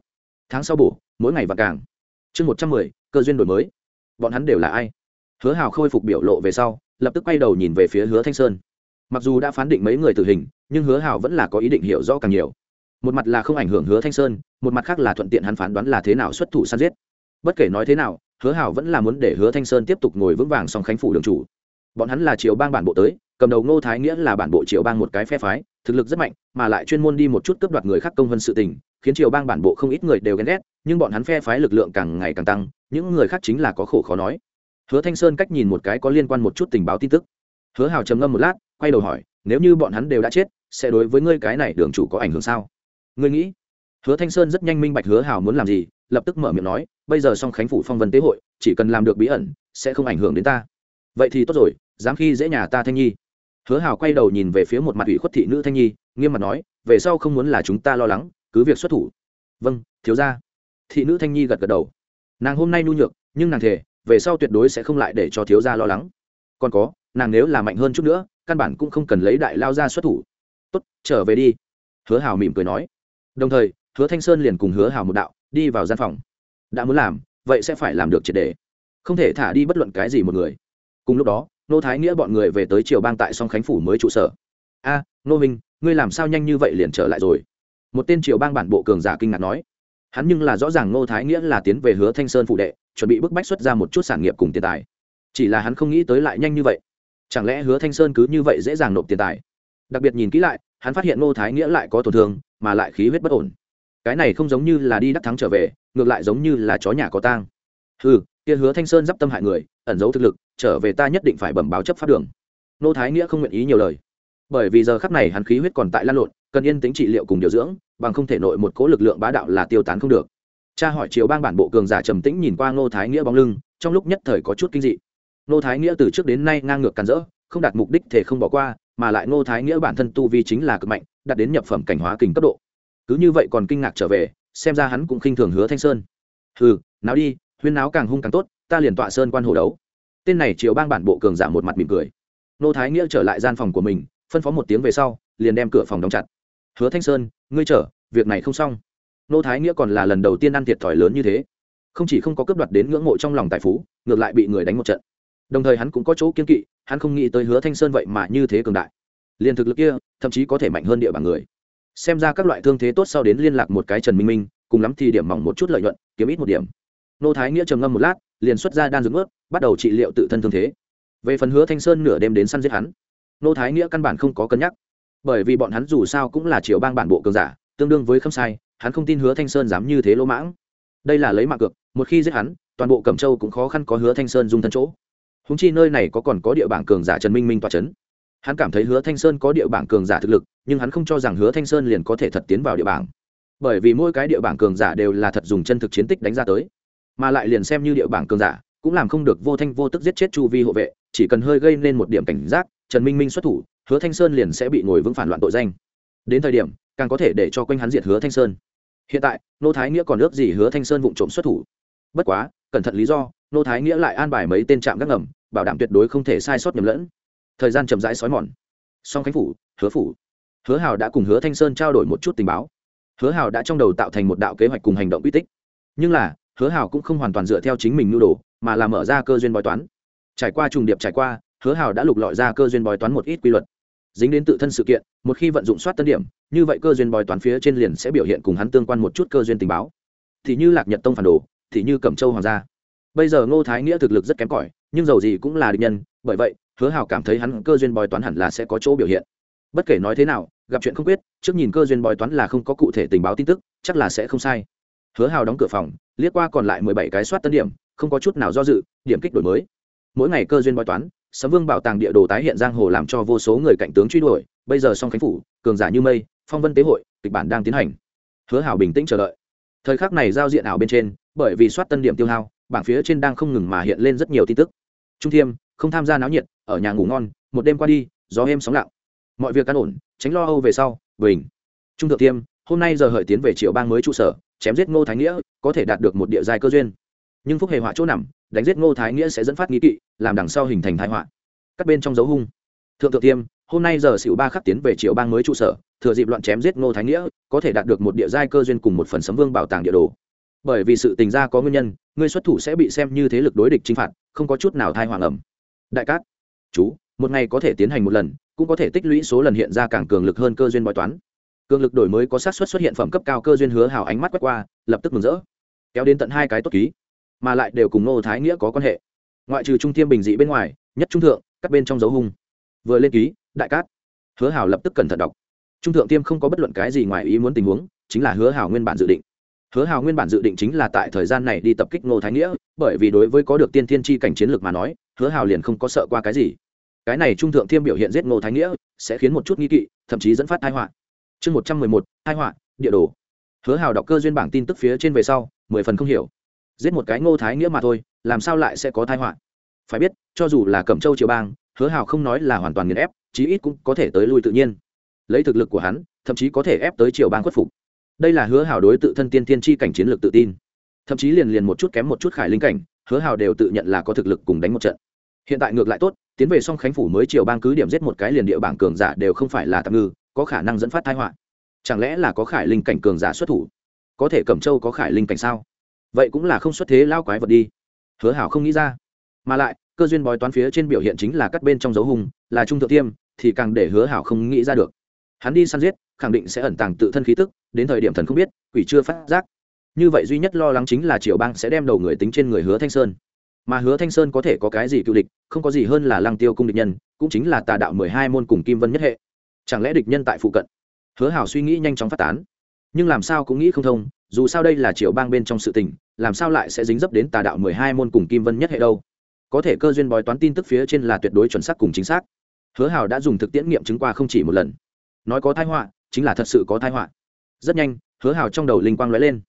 Tháng sau bổ, mỗi ngày và càng. Chương một trăm mười, cơ duyên đổi mới. Bọn hắn đều là ai? Hứa hào khôi phục biểu lộ về sau, lập tức quay đầu nhìn về phía hứa thanh sơn mặc dù đã phán định mấy người tử hình, nhưng hứa hào vẫn là có ý định hiểu rõ càng nhiều. Một mặt là không ảnh hưởng hứa thanh sơn, một mặt khác là thuận tiện hắn phán đoán là thế nào xuất thủ săn giết. Bất kể nói thế nào, hứa hào vẫn là muốn để hứa thanh sơn tiếp tục ngồi vững vàng song khánh phủ đường chủ. Bọn hắn là triều bang bản bộ tới, cầm đầu ngô thái nghĩa là bản bộ triều bang một cái phe phái, thực lực rất mạnh, mà lại chuyên môn đi một chút cướp đoạt người khác công hơn sự tình, khiến triều bang bản bộ không ít người đều ghen ghét, nhưng bọn hắn phe phái lực lượng càng ngày càng tăng, những người khác chính là có khổ khó nói. Hứa thanh sơn cách nhìn một cái có liên quan một chút tình báo tin tức hứa hào trầm ngâm một lát, quay đầu hỏi, nếu như bọn hắn đều đã chết, sẽ đối với ngươi cái này đường chủ có ảnh hưởng sao? Ngươi nghĩ? Hứa thanh sơn rất nhanh minh bạch hứa hào muốn làm gì, lập tức mở miệng nói, bây giờ song khánh phủ phong vân tế hội, chỉ cần làm được bí ẩn, sẽ không ảnh hưởng đến ta. Vậy thì tốt rồi, dám khi dễ nhà ta thanh nhi. Hứa hào quay đầu nhìn về phía một mặt ủy khuất thị nữ thanh nhi, nghiêm mặt nói, về sau không muốn là chúng ta lo lắng, cứ việc xuất thủ. Vâng thiếu ra thị nữ thanh nhi gật gật đầu. Nàng hôm nay nhu nhược, nhưng nàng thề, về sau tuyệt đối sẽ không lại để cho thiếu gia lo lắng. Còn có nàng nếu là mạnh hơn chút nữa, căn bản cũng không cần lấy đại lao ra xuất thủ. Tốt, trở về đi. Hứa hào mỉm cười nói. Đồng thời, hứa thanh sơn liền cùng hứa hào một đạo, đi vào gian phòng. Đã muốn làm, vậy sẽ phải làm được triệt đề không thể thả đi bất luận cái gì một người. Cùng lúc đó, nô thái nghĩa bọn người về tới triều bang tại song khánh phủ mới trụ sở. A, nô minh, ngươi làm sao nhanh như vậy liền trở lại rồi? Một tên triều bang bản bộ cường giả kinh ngạc nói. Hắn nhưng là rõ ràng nô thái nghĩa là tiến về hứa thanh sơn phụ đệ, chuẩn bị bức bách xuất ra một chút sản nghiệp cùng tiền tài. Chỉ là hắn không nghĩ tới lại nhanh như vậy chẳng lẽ hứa thanh sơn cứ như vậy dễ dàng nộp tiền tài? Đặc biệt nhìn kỹ lại, hắn phát hiện ngô thái nghĩa lại có tổn thương, mà lại khí huyết bất ổn. Cái này không giống như là đi đắc thắng trở về, ngược lại giống như là chó nhà có tang. Ừ kia hứa thanh sơn d i p tâm hại người, ẩn giấu thực lực, trở về ta nhất định phải bẩm báo chấp pháp đường. Ngô thái nghĩa không nguyện ý nhiều lời. Bởi vì giờ khắp này hắn khí huyết còn tại lan lộn, cần yên tính trị liệu cùng điều dưỡng, bằng không thể nội một cố lực lượng bá đạo là tiêu tán không được. Cha hỏi chiều bang bản bộ cường giả trầm tĩnh nhìn qua ngô thái nghĩa bóng lưng, trong lúc nhất thời có chút kinh dị ngô thái nghĩa từ trước đến nay ngang ngược càn rỡ, không đạt mục đích thể không bỏ qua, mà lại ngô thái nghĩa bản thân tu vi chính là cực mạnh, đạt đến nhập phẩm cảnh hóa kình cấp độ. Cứ như vậy còn kinh ngạc trở về, xem ra hắn cũng khinh thường hứa thanh sơn. Hừ náo đi, huyên náo càng hung càng tốt, ta liền tọa sơn quan hồ đấu. Tên này chiều bang bản bộ cường giả một mặt mỉm cười. Ngô thái nghĩa trở lại gian phòng của mình, phân phó một tiếng về sau, liền đem cửa phòng đóng chặt. Hứa thanh sơn, ngươi trở việc này không xong. Nô thái nghĩa còn là lần đầu tiên ăn thiệt thòi lớn như thế. Không chỉ không có cướp đoạt đến ngưỡng mộ trong lòng tài phú, ngược lại bị người đánh một trận đồng thời hắn cũng có chỗ kiên kỵ, hắn không nghĩ tới hứa thanh sơn vậy mà như thế cường đại. Liền thực lực kia, thậm chí có thể mạnh hơn địa bàn người. Xem ra các loại thương thế tốt sau đến liên lạc một cái trần minh minh, cùng lắm thì điểm mỏng một chút lợi nhuận, kiếm ít một điểm. Nô thái nghĩa trầm ngâm một lát, liền xuất ra đan dưỡng ướt bắt đầu trị liệu tự thân thương thế. Về phần hứa thanh sơn nửa đêm đến săn giết hắn, nô thái nghĩa căn bản không có cân nhắc. Bởi vì bọn hắn dù sao cũng là chiều bang bản bộ cường giả, tương đương với khâm sai, hắn không tin hứa thanh sơn dám như thế lỗ mãng. Đây là lấy mạng cược, một khi giết hắn, toàn bộ cẩm châu cũng khó khăn có hứa thanh sơn dung thân chỗ húng chi nơi này có còn có địa bảng cường giả trần minh minh toa c h ấ n hắn cảm thấy hứa thanh sơn có địa bảng cường giả thực lực, nhưng hắn không cho rằng hứa thanh sơn liền có thể thật tiến vào địa bảng. Bởi vì mỗi cái địa bảng cường giả đều là thật dùng chân thực chiến tích đánh ra tới, mà lại liền xem như địa bảng cường giả, cũng làm không được vô thanh vô tức giết chết chu vi hộ vệ, chỉ cần hơi gây nên một điểm cảnh giác, trần minh minh xuất thủ, hứa thanh sơn liền sẽ bị ngồi vững phản loạn tội danh. Đến thời điểm, càng có thể để cho quanh hắn diệt hứa thanh sơn. Hiện tại, nô thái nghĩa còn ước gì hứa thanh sơn vụ trộm xuất thủ. Bất quá, cẩn thận lý do, nô thái nghĩa lại an bài mấy tên trạm gác ngầm bảo đảm tuyệt đối không thể sai sót nhầm lẫn. Thời gian chậm rãi xói mòn. Song khánh phủ, hứa phủ, hứa hào đã cùng hứa thanh sơn trao đổi một chút tình báo. Hứa hào đã trong đầu tạo thành một đạo kế hoạch cùng hành động uy tích. Nhưng là, hứa hào cũng không hoàn toàn dựa theo chính mình nhu đồ, mà là mở ra cơ duyên bói toán. Trải qua trùng điệp trải qua, hứa hào đã lục lọi ra cơ duyên bói toán một ít quy luật. Dính đến tự thân sự kiện, một khi vận dụng soát tân điểm, như vậy cơ duyên bói toán phía trên liền sẽ biểu hiện cùng hắn tương quan một chút cơ duyên tình báo. Thì như lạc nhật tông phản đồ, thì như cẩm châu hoàng gia. Bây giờ ngô thái nghĩa thực lực rất kém cỏi nhưng dầu gì cũng là địch nhân, bởi vậy, hứa hào cảm thấy hắn cơ duyên bói toán hẳn là sẽ có chỗ biểu hiện. Bất kể nói thế nào, gặp chuyện không quyết, trước nhìn cơ duyên bói toán là không có cụ thể tình báo tin tức, chắc là sẽ không sai. Hứa hào đóng cửa phòng, liếc qua còn lại mười bảy cái soát tân điểm, không có chút nào do dự, điểm kích đổi mới. Mỗi ngày cơ duyên bói toán, sấm vương bảo tàng địa đồ tái hiện giang hồ làm cho vô số người cạnh tướng truy đuổi, bây giờ song khánh phủ, cường giả như mây, phong vân tế hội, kịch bản đang tiến hành. Hứa hảo bình tĩnh chờ đợi. Thời khắc này giao diện ảo bên trên, bởi vì soát tân điểm tiêu hao, bảng phía trên đang không ngừng mà hiện lên rất nhiều tin tức trung thiêm không tham gia náo nhiệt ở nhà ngủ ngon một đêm qua đi gió êm sóng lặng. Mọi việc căn ổn tránh lo âu về sau bình. Trung thượng Thiêm, hôm nay giờ hợi tiến về triệu bang mới trụ sở chém giết ngô thái nghĩa có thể đạt được một địa giai cơ duyên. Nhưng phúc hề họa chỗ nằm đánh giết ngô thái nghĩa sẽ dẫn phát nghi kỵ làm đằng sau hình thành thái họa. Các bên trong dấu hung. Thượng thượng tiêm hôm nay giờ xỉu ba khắc tiến về triệu bang mới trụ sở thừa dịp loạn chém giết ngô thái nghĩa có thể đạt được một địa giai cơ duyên cùng một phần sấm vương bảo tàng địa đồ. Bởi vì sự tình gia có nguyên nhân ngươi xuất thủ sẽ bị xem như thế lực đối địch chinh phạt không có chút nào thai hoàng ẩm. Đại cát, chú, một ngày có thể tiến hành một lần, cũng có thể tích lũy số lần hiện ra càng cường lực hơn cơ duyên bói toán. Cường lực đổi mới có sát suất xuất hiện phẩm cấp cao cơ duyên hứa hào ánh mắt quét qua, lập tức mừng rỡ. Kéo đến tận hai cái tốt ký, mà lại đều cùng nô thái nghĩa có quan hệ. Ngoại trừ trung tiêm bình dị bên ngoài, nhất trung thượng, các bên trong dấu hung. Vừa lên ký, đại cát, hứa hảo lập tức cẩn thận đọc. Trung thượng tiêm không có bất luận cái gì ngoài ý muốn tình huống, chính là hứa hảo nguyên bản dự định hứa Hào nguyên bản dự định chính là tại thời gian này đi tập kích ngô thái nghĩa, bởi vì đối với có được tiên thiên tri cảnh chiến lược mà nói, hứa Hào liền không có sợ qua cái gì. Cái này trung thượng tiêm biểu hiện giết ngô thái nghĩa, sẽ khiến một chút nghi kỵ, thậm chí dẫn phát tai họa. Chương một trăm mười một hai họa, địa đồ. Hứa Hào đọc cơ duyên bảng tin tức phía trên về sau, mười phần không hiểu. Giết một cái ngô thái nghĩa mà thôi, làm sao lại sẽ có tai họa? Phải biết, cho dù là cẩm châu triều bang, hứa Hào không nói là hoàn toàn nghiền ép, chí ít cũng có thể tới lui tự nhiên. Lấy thực lực của hắn, thậm chí có thể ép tới triều bang khuất phục đây là hứa hảo đối tự thân tiên tiên tri cảnh chiến lược tự tin. Thậm chí liền liền một chút kém một chút khải linh cảnh, hứa hảo đều tự nhận là có thực lực cùng đánh một trận. Hiện tại ngược lại tốt, tiến về song khánh phủ mới triều bang cứ điểm giết một cái liền địa bảng cường giả đều không phải là tạm ngư, có khả năng dẫn phát thái họa. Chẳng lẽ là có khải linh cảnh cường giả xuất thủ? Có thể cẩm châu có khải linh cảnh sao? Vậy cũng là không xuất thế lao quái vật đi. Hứa hảo không nghĩ ra. Mà lại, cơ duyên bói toán phía trên biểu hiện chính là cắt bên trong dấu hùng là trung thượng tiêm, thì càng để hứa hảo không nghĩ ra được. Hắn đi săn giết khẳng định sẽ ẩn tàng tự thân khí tức, đến thời điểm thần không biết, quỷ chưa phát giác. Như vậy duy nhất lo lắng chính là triều bang sẽ đem đầu người tính trên người hứa thanh sơn. Mà hứa thanh sơn có thể có cái gì cựu địch, không có gì hơn là lăng tiêu cung địch nhân, cũng chính là tà đạo mười hai môn cùng kim vân nhất hệ. Chẳng lẽ địch nhân tại phụ cận? Hứa hảo suy nghĩ nhanh chóng phát tán. Nhưng làm sao cũng nghĩ không thông, dù sao đây là triều bang bên trong sự tình, làm sao lại sẽ dính dấp đến tà đạo mười hai môn cùng kim vân nhất hệ đâu? Có thể cơ duyên bói toán tin tức phía trên là tuyệt đối chuẩn xác cùng chính xác. Hứa hảo đã dùng thực tiễn nghiệm chứng qua không chỉ một lần. Nói có thái họa chính là thật sự có tai họa. Rất nhanh, hứa hào trong đầu linh quang lóe lên.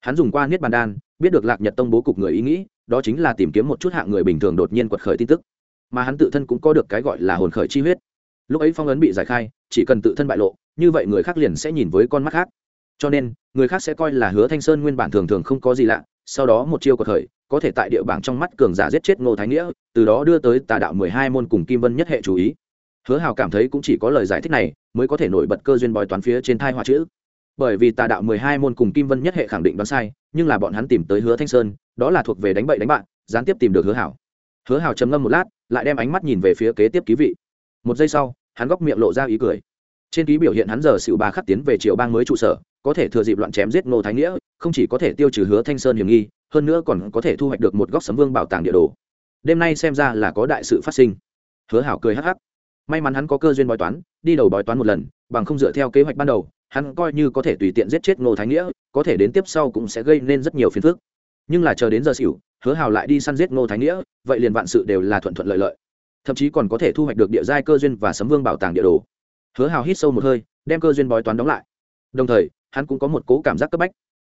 Hắn dùng qua niết bàn đan, biết được lạc nhật tông bố cục người ý nghĩ, đó chính là tìm kiếm một chút hạng người bình thường đột nhiên quật khởi tin tức. Mà hắn tự thân cũng có được cái gọi là hồn khởi chi huyết. Lúc ấy phong ấn bị giải khai, chỉ cần tự thân bại lộ, như vậy người khác liền sẽ nhìn với con mắt khác. Cho nên, người khác sẽ coi là hứa thanh sơn nguyên bản thường thường không có gì lạ, sau đó một chiêu quật khởi, có thể tại địa bảng trong mắt cường giả giết chết ngô thái nghĩa, từ đó đưa tới tà đạo mười hai môn cùng kim vân nhất hệ chú ý hứa hào cảm thấy cũng chỉ có lời giải thích này mới có thể nổi bật cơ duyên bói toán phía trên thai họa chữ. Bởi vì tà đạo mười hai môn cùng kim vân nhất hệ khẳng định đoán sai, nhưng là bọn hắn tìm tới hứa thanh sơn, đó là thuộc về đánh bậy đánh bạn, gián tiếp tìm được hứa hảo hứa hảo trầm ngâm một lát, lại đem ánh mắt nhìn về phía kế tiếp ký vị. Một giây sau, hắn góc miệng lộ ra ý cười. Trên ký biểu hiện hắn giờ xịu bà khắc tiến về triệu bang mới trụ sở, có thể thừa dịp loạn chém giết ngô thái nghĩa, không chỉ có thể tiêu trừ hứa thanh sơn hiểm nghi, hơn nữa còn có thể thu hoạch được một góc sấm vương bảo tàng địa đồ. Đêm nay xem ra là có đại sự phát sinh. Hứa hảo cười hắc hắc may mắn hắn có cơ duyên bói toán, đi đầu bói toán một lần, bằng không dựa theo kế hoạch ban đầu, hắn coi như có thể tùy tiện giết chết ngô thái nghĩa, có thể đến tiếp sau cũng sẽ gây nên rất nhiều phiền phức. Nhưng là chờ đến giờ xỉu, hứa hào lại đi săn giết ngô thái nghĩa, vậy liền vạn sự đều là thuận thuận lợi lợi. Thậm chí còn có thể thu hoạch được địa giai cơ duyên và sấm vương bảo tàng địa đồ. Hứa hào hít sâu một hơi, đem cơ duyên bói toán đóng lại. Đồng thời, hắn cũng có một cố cảm giác cấp bách.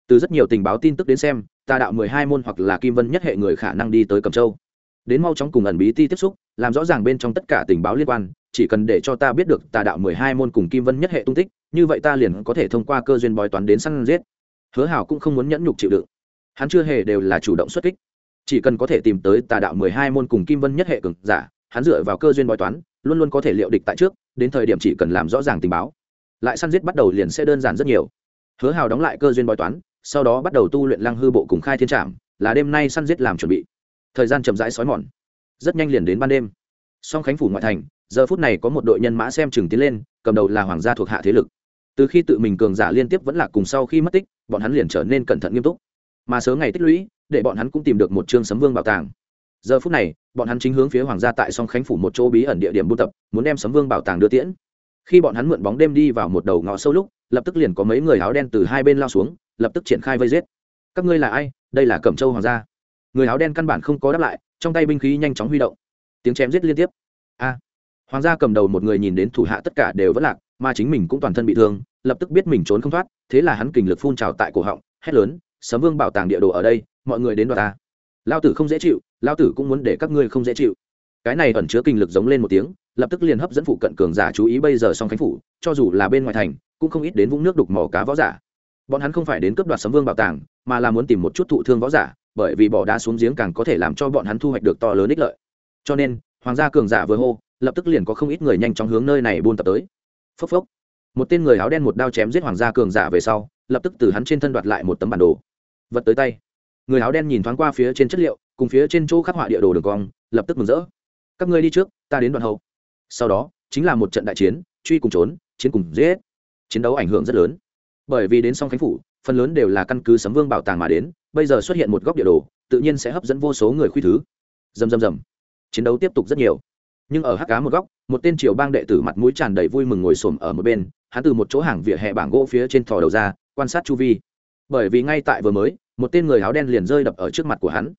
Từ rất nhiều tình báo tin tức đến xem, tà đạo mười hai môn hoặc là kim vân nhất hệ người khả năng đi tới cầm châu đến mau chóng cùng ẩn bí ti tiếp xúc, làm rõ ràng bên trong tất cả tình báo liên quan, chỉ cần để cho ta biết được tà đạo mười hai môn cùng kim vân nhất hệ tung tích, như vậy ta liền có thể thông qua cơ duyên bói toán đến săn giết. Hứa hảo cũng không muốn nhẫn nhục chịu đựng. Hắn chưa hề đều là chủ động xuất kích. Chỉ cần có thể tìm tới tà đạo mười hai môn cùng kim vân nhất hệ cường giả, hắn dựa vào cơ duyên bói toán, luôn luôn có thể liệu địch tại trước, đến thời điểm chỉ cần làm rõ ràng tình báo, lại săn giết bắt đầu liền sẽ đơn giản rất nhiều. Hứa hào đóng lại cơ duyên bói toán, sau đó bắt đầu tu luyện lăng hư bộ cùng khai thiên trạm là đêm nay săn giết làm chuẩn bị thời gian chậm rãi xói mòn. Rất nhanh liền đến ban đêm. Song khánh phủ ngoại thành, giờ phút này có một đội nhân mã xem chừng tiến lên, cầm đầu là hoàng gia thuộc hạ thế lực. Từ khi tự mình cường giả liên tiếp vẫn là cùng sau khi mất tích, bọn hắn liền trở nên cẩn thận nghiêm túc. Mà sớ ngày tích lũy, để bọn hắn cũng tìm được một chương sấm vương bảo tàng. Giờ phút này, bọn hắn chính hướng phía hoàng gia tại song khánh phủ một chỗ bí ẩn địa điểm buôn tập, muốn đem sấm vương bảo tàng đưa tiễn. Khi bọn hắn mượn bóng đêm đi vào một đầu ngõ sâu lúc, lập tức liền có mấy người áo đen từ hai bên lao xuống, lập tức triển khai vây giết. Các ngươi là ai? Đây là cẩm châu hoàng gia người áo đen căn bản không có đáp lại, trong tay binh khí nhanh chóng huy động. Tiếng chém giết liên tiếp. A. Hoàng gia cầm đầu một người nhìn đến thủ hạ tất cả đều vẫn lạc, mà chính mình cũng toàn thân bị thương, lập tức biết mình trốn không thoát, thế là hắn kình lực phun trào tại cổ họng, hét lớn, sấm vương bảo tàng địa đồ ở đây, mọi người đến đoạt ta. Lao tử không dễ chịu lao tử cũng muốn để các ngươi không dễ chịu. Cái này ẩn chứa kinh lực giống lên một tiếng, lập tức liền hấp dẫn phụ cận cường giả chú ý bây giờ song khánh phủ, cho dù là bên ngoài thành, cũng không ít đến vũng nước đục mỏ cá võ giả. Bọn hắn không phải đến cướp đoạt sấm vương bảo tàng, mà là muốn tìm một chút thụ thương võ giả bởi vì bỏ đá xuống giếng càng có thể làm cho bọn hắn thu hoạch được to lớn ích lợi. Cho nên, hoàng gia cường giả vừa hô, lập tức liền có không ít người nhanh chóng hướng nơi này buôn tập tới. Phốc phốc. Một tên người áo đen một đao chém giết hoàng gia cường giả về sau, lập tức từ hắn trên thân đoạt lại một tấm bản đồ. Vật tới tay. Người áo đen nhìn thoáng qua phía trên chất liệu, cùng phía trên chỗ khắc họa địa đồ đường cong, lập tức mừng rỡ. Các ngươi đi trước, ta đến đoạn hậu. Sau đó, chính là một trận đại chiến, truy cùng trốn, chiến cùng giết. Chiến đấu ảnh hưởng rất lớn. Bởi vì đến song khánh phủ, phần lớn đều là căn cứ sấm vương bảo tàng mà đến bây giờ xuất hiện một góc địa đồ, tự nhiên sẽ hấp dẫn vô số người khuy thứ. Dầm dầm dầm chiến đấu tiếp tục rất nhiều. Nhưng ở hắc cá một góc, một tên triều bang đệ tử mặt mũi tràn đầy vui mừng ngồi xổm ở một bên, hắn từ một chỗ hàng vỉa hè bảng gỗ phía trên thò đầu ra, quan sát chu vi. Bởi vì ngay tại vừa mới, một tên người áo đen liền rơi đập ở trước mặt của hắn.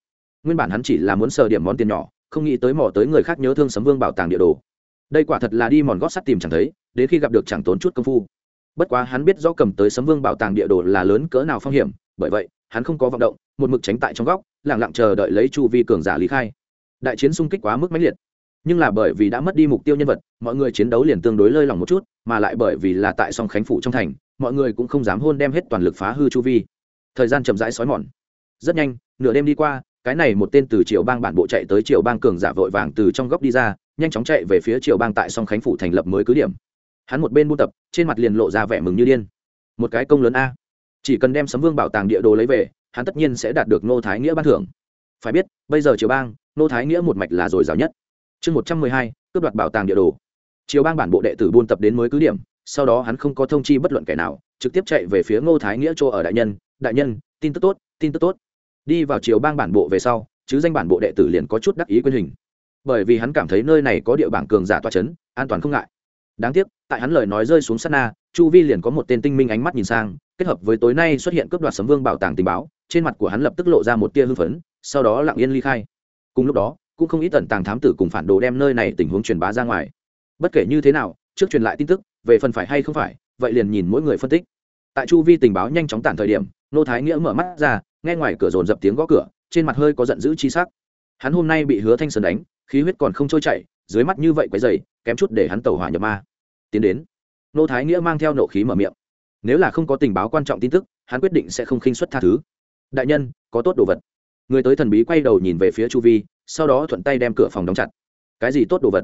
Nguyên bản hắn chỉ là muốn sờ điểm món tiền nhỏ, không nghĩ tới mò tới người khác nhớ thương sấm vương bảo tàng địa đồ. Đây quả thật là đi mòn gót sắt tìm chẳng thấy, đến khi gặp được chẳng tốn chút công phu. Bất quá hắn biết rõ cầm tới sấm vương bảo tàng địa đồ là lớn cỡ nào phong hiểm, bởi vậy hắn không có vọng động, một mực tránh tại trong góc lẳng lặng chờ đợi lấy chu vi cường giả lý khai. Đại chiến xung kích quá mức mãnh liệt. Nhưng là bởi vì đã mất đi mục tiêu nhân vật, mọi người chiến đấu liền tương đối lơi lỏng một chút, mà lại bởi vì là tại song khánh phủ trong thành, mọi người cũng không dám hôn đem hết toàn lực phá hư chu vi. Thời gian chậm rãi xói mòn. Rất nhanh, nửa đêm đi qua, cái này một tên từ triều bang bản bộ chạy tới triều bang cường giả vội vàng từ trong góc đi ra, nhanh chóng chạy về phía triều bang tại song khánh phủ thành lập mới cứ điểm. Hắn một bên buôn tập, trên mặt liền lộ ra vẻ mừng như điên. Một cái công lớn a chỉ cần đem sấm vương bảo tàng địa đồ lấy về, hắn tất nhiên sẽ đạt được nô thái nghĩa ban thưởng. Phải biết, bây giờ triều bang nô thái nghĩa một mạch là dồi dào nhất. Chương một trăm mười hai, cướp đoạt bảo tàng địa đồ. Triều bang bản bộ đệ tử buôn tập đến mới cứ điểm, sau đó hắn không có thông chi bất luận kẻ nào, trực tiếp chạy về phía ngô thái nghĩa chỗ ở đại nhân đại nhân, tin tức tốt, tin tức tốt. Đi vào triều bang bản bộ về sau, chứ danh bản bộ đệ tử liền có chút đắc ý quyền hình. Bởi vì hắn cảm thấy nơi này có địa bảng cường giả toa c h ấ n an toàn không ngại đáng tiếc, tại hắn lời nói rơi xuống sát na, chu vi liền có một tên tinh minh ánh mắt nhìn sang, kết hợp với tối nay xuất hiện cướp đoạt sấm vương bảo tàng tình báo, trên mặt của hắn lập tức lộ ra một tia hưng phấn, sau đó lặng yên ly khai. Cùng lúc đó, cũng không ít tận tàng thám tử cùng phản đồ đem nơi này tình huống truyền bá ra ngoài. Bất kể như thế nào, trước truyền lại tin tức, về phần phải hay không phải, vậy liền nhìn mỗi người phân tích. Tại chu vi tình báo nhanh chóng tản thời điểm, nô thái nghĩa mở mắt ra, nghe ngoài cửa dồn dập tiếng gõ cửa, trên mặt hơi có giận dữ chi sắc. Hắn hôm nay bị hứa thanh sơn đánh, khí huyết còn không trôi chảy, dưới mắt như vậy quấy dày kém chút để hắn tẩu hỏa nhập ma. Tiến đến, nô thái nghĩa mang theo nộ khí mở miệng. Nếu là không có tình báo quan trọng tin tức, hắn quyết định sẽ không khinh xuất tha thứ. Đại nhân, có tốt đồ vật. Người tới thần bí quay đầu nhìn về phía chu vi, sau đó thuận tay đem cửa phòng đóng chặt. Cái gì tốt đồ vật?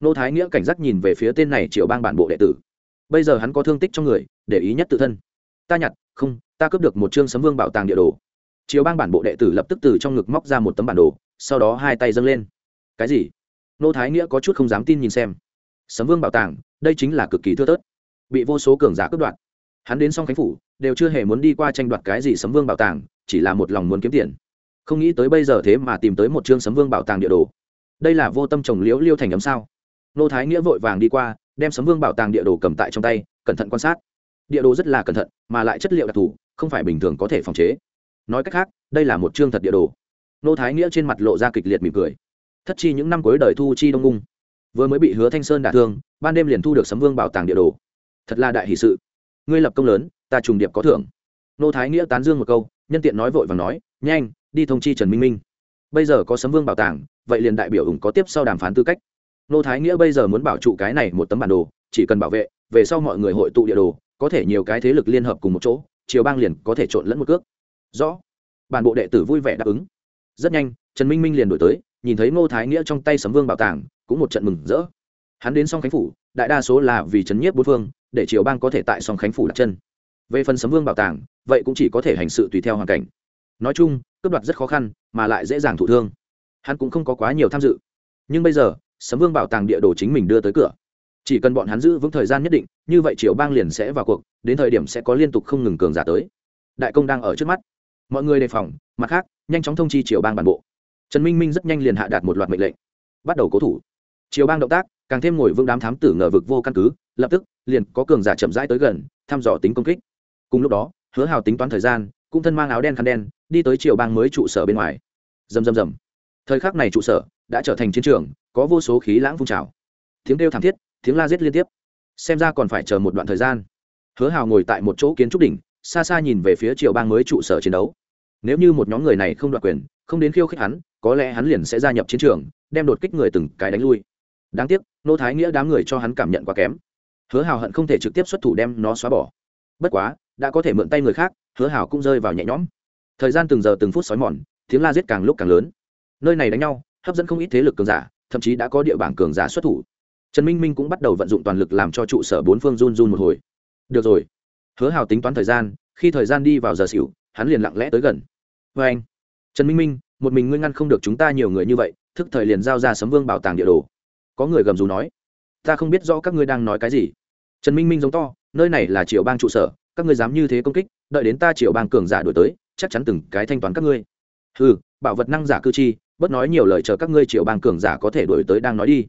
Nô thái nghĩa cảnh giác nhìn về phía tên này triệu bang bản bộ đệ tử. Bây giờ hắn có thương tích trong người, để ý nhất tự thân. Ta nhặt, không, ta cướp được một chương sấm vương bảo tàng địa đồ. Chiếu bang bản bộ đệ tử lập tức từ trong ngực móc ra một tấm bản đồ, sau đó hai tay dâng lên. Cái gì? Nô thái nghĩa có chút không dám tin nhìn xem sấm vương bảo tàng, đây chính là cực kỳ thưa thớt. Bị vô số cường giả cướp đoạt. Hắn đến song khánh phủ, đều chưa hề muốn đi qua tranh đoạt cái gì sấm vương bảo tàng, chỉ là một lòng muốn kiếm tiền. Không nghĩ tới bây giờ thế mà tìm tới một chương sấm vương bảo tàng địa đồ. Đây là vô tâm trồng liễu liêu thành ấm sao? Nô thái nghĩa vội vàng đi qua, đem sấm vương bảo tàng địa đồ cầm tại trong tay, cẩn thận quan sát. Địa đồ rất là cẩn thận, mà lại chất liệu đặc thù, không phải bình thường có thể phòng chế. Nói cách khác, đây là một chương thật địa đồ. Nô thái nghĩa trên mặt lộ ra kịch liệt mỉm cười. Thất chi những năm cuối đời thu chi đông ngung vừa mới bị hứa thanh sơn đả thương, ban đêm liền thu được sấm vương bảo tàng địa đồ. Thật là đại hỷ sự. Ngươi lập công lớn, ta trùng điệp có thưởng. Nô thái nghĩa tán dương một câu, nhân tiện nói vội và nói, nhanh, đi thông chi trần minh minh. Bây giờ có sấm vương bảo tàng, vậy liền đại biểu ủng có tiếp sau đàm phán tư cách. Nô thái nghĩa bây giờ muốn bảo trụ cái này một tấm bản đồ, chỉ cần bảo vệ, về sau mọi người hội tụ địa đồ, có thể nhiều cái thế lực liên hợp cùng một chỗ chiều bang liền có thể trộn lẫn một cước. Rõ. Bản bộ đệ tử vui vẻ đáp ứng. Rất nhanh, trần minh minh liền đổi tới nhìn thấy ngô thái nghĩa trong tay sấm vương bảo tàng, cũng một trận mừng rỡ. Hắn đến song khánh phủ, đại đa số là vì trấn nhiếp bốn phương, để triều bang có thể tại song khánh phủ đặt chân. Về phần sấm vương bảo tàng, vậy cũng chỉ có thể hành sự tùy theo hoàn cảnh. Nói chung, cướp đoạt rất khó khăn, mà lại dễ dàng thụ thương. Hắn cũng không có quá nhiều tham dự. Nhưng bây giờ, sấm vương bảo tàng địa đồ chính mình đưa tới cửa. Chỉ cần bọn hắn giữ vững thời gian nhất định, như vậy triều bang liền sẽ vào cuộc, đến thời điểm sẽ có liên tục không ngừng cường giả tới. Đại công đang ở trước mắt. Mọi người đề phòng, mặt khác, nhanh chóng thông chi triều bang bản bộ trần minh minh rất nhanh liền hạ đạt một loạt mệnh lệnh. Bắt đầu cố thủ. Triều bang động tác, càng thêm ngồi vững đám thám tử ngờ vực vô căn cứ, lập tức, liền có cường giả chậm rãi tới gần, thăm dò tính công kích. Cùng lúc đó, hứa hào tính toán thời gian, cũng thân mang áo đen khăn đen, đi tới triều bang mới trụ sở bên ngoài. Rầm rầm rầm. Thời khắc này trụ sở đã trở thành chiến trường, có vô số khí lãng phun trào. Tiếng kêu thảm thiết, tiếng la giết liên tiếp. Xem ra còn phải chờ một đoạn thời gian. Hứa hào ngồi tại một chỗ kiến trúc đỉnh, xa xa nhìn về phía triều bang mới trụ sở chiến đấu. Nếu như một nhóm người này không đoạt quyền, không đến khiêu khích hắn có lẽ hắn liền sẽ gia nhập chiến trường, đem đột kích người từng cái đánh lui. Đáng tiếc, nô thái nghĩa đám người cho hắn cảm nhận quá kém. Hứa hào hận không thể trực tiếp xuất thủ đem nó xóa bỏ. Bất quá, đã có thể mượn tay người khác, hứa hào cũng rơi vào nhẹ nhõm. Thời gian từng giờ từng phút xói mòn, tiếng la giết càng lúc càng lớn. Nơi này đánh nhau, hấp dẫn không ít thế lực cường giả, thậm chí đã có địa bảng cường giả xuất thủ. Trần minh minh cũng bắt đầu vận dụng toàn lực làm cho trụ sở bốn phương run run một hồi. Được rồi. Hứa hào tính toán thời gian, khi thời gian đi vào giờ xỉu, hắn liền lặng lẽ tới gần. Vê anh. Trần minh minh một mình ngươi ngăn không được chúng ta nhiều người như vậy, thức thời liền giao ra sấm vương bảo tàng địa đồ. Có người gầm rú nói, ta không biết rõ các ngươi đang nói cái gì. Trần minh minh giống to, nơi này là triều bang trụ sở, các ngươi dám như thế công kích, đợi đến ta triều bang cường giả đổi tới, chắc chắn từng cái thanh toán các ngươi. Ừ bảo vật năng giả cư chi bất nói nhiều lời chờ các ngươi triều bang cường giả có thể đổi tới đang nói đi.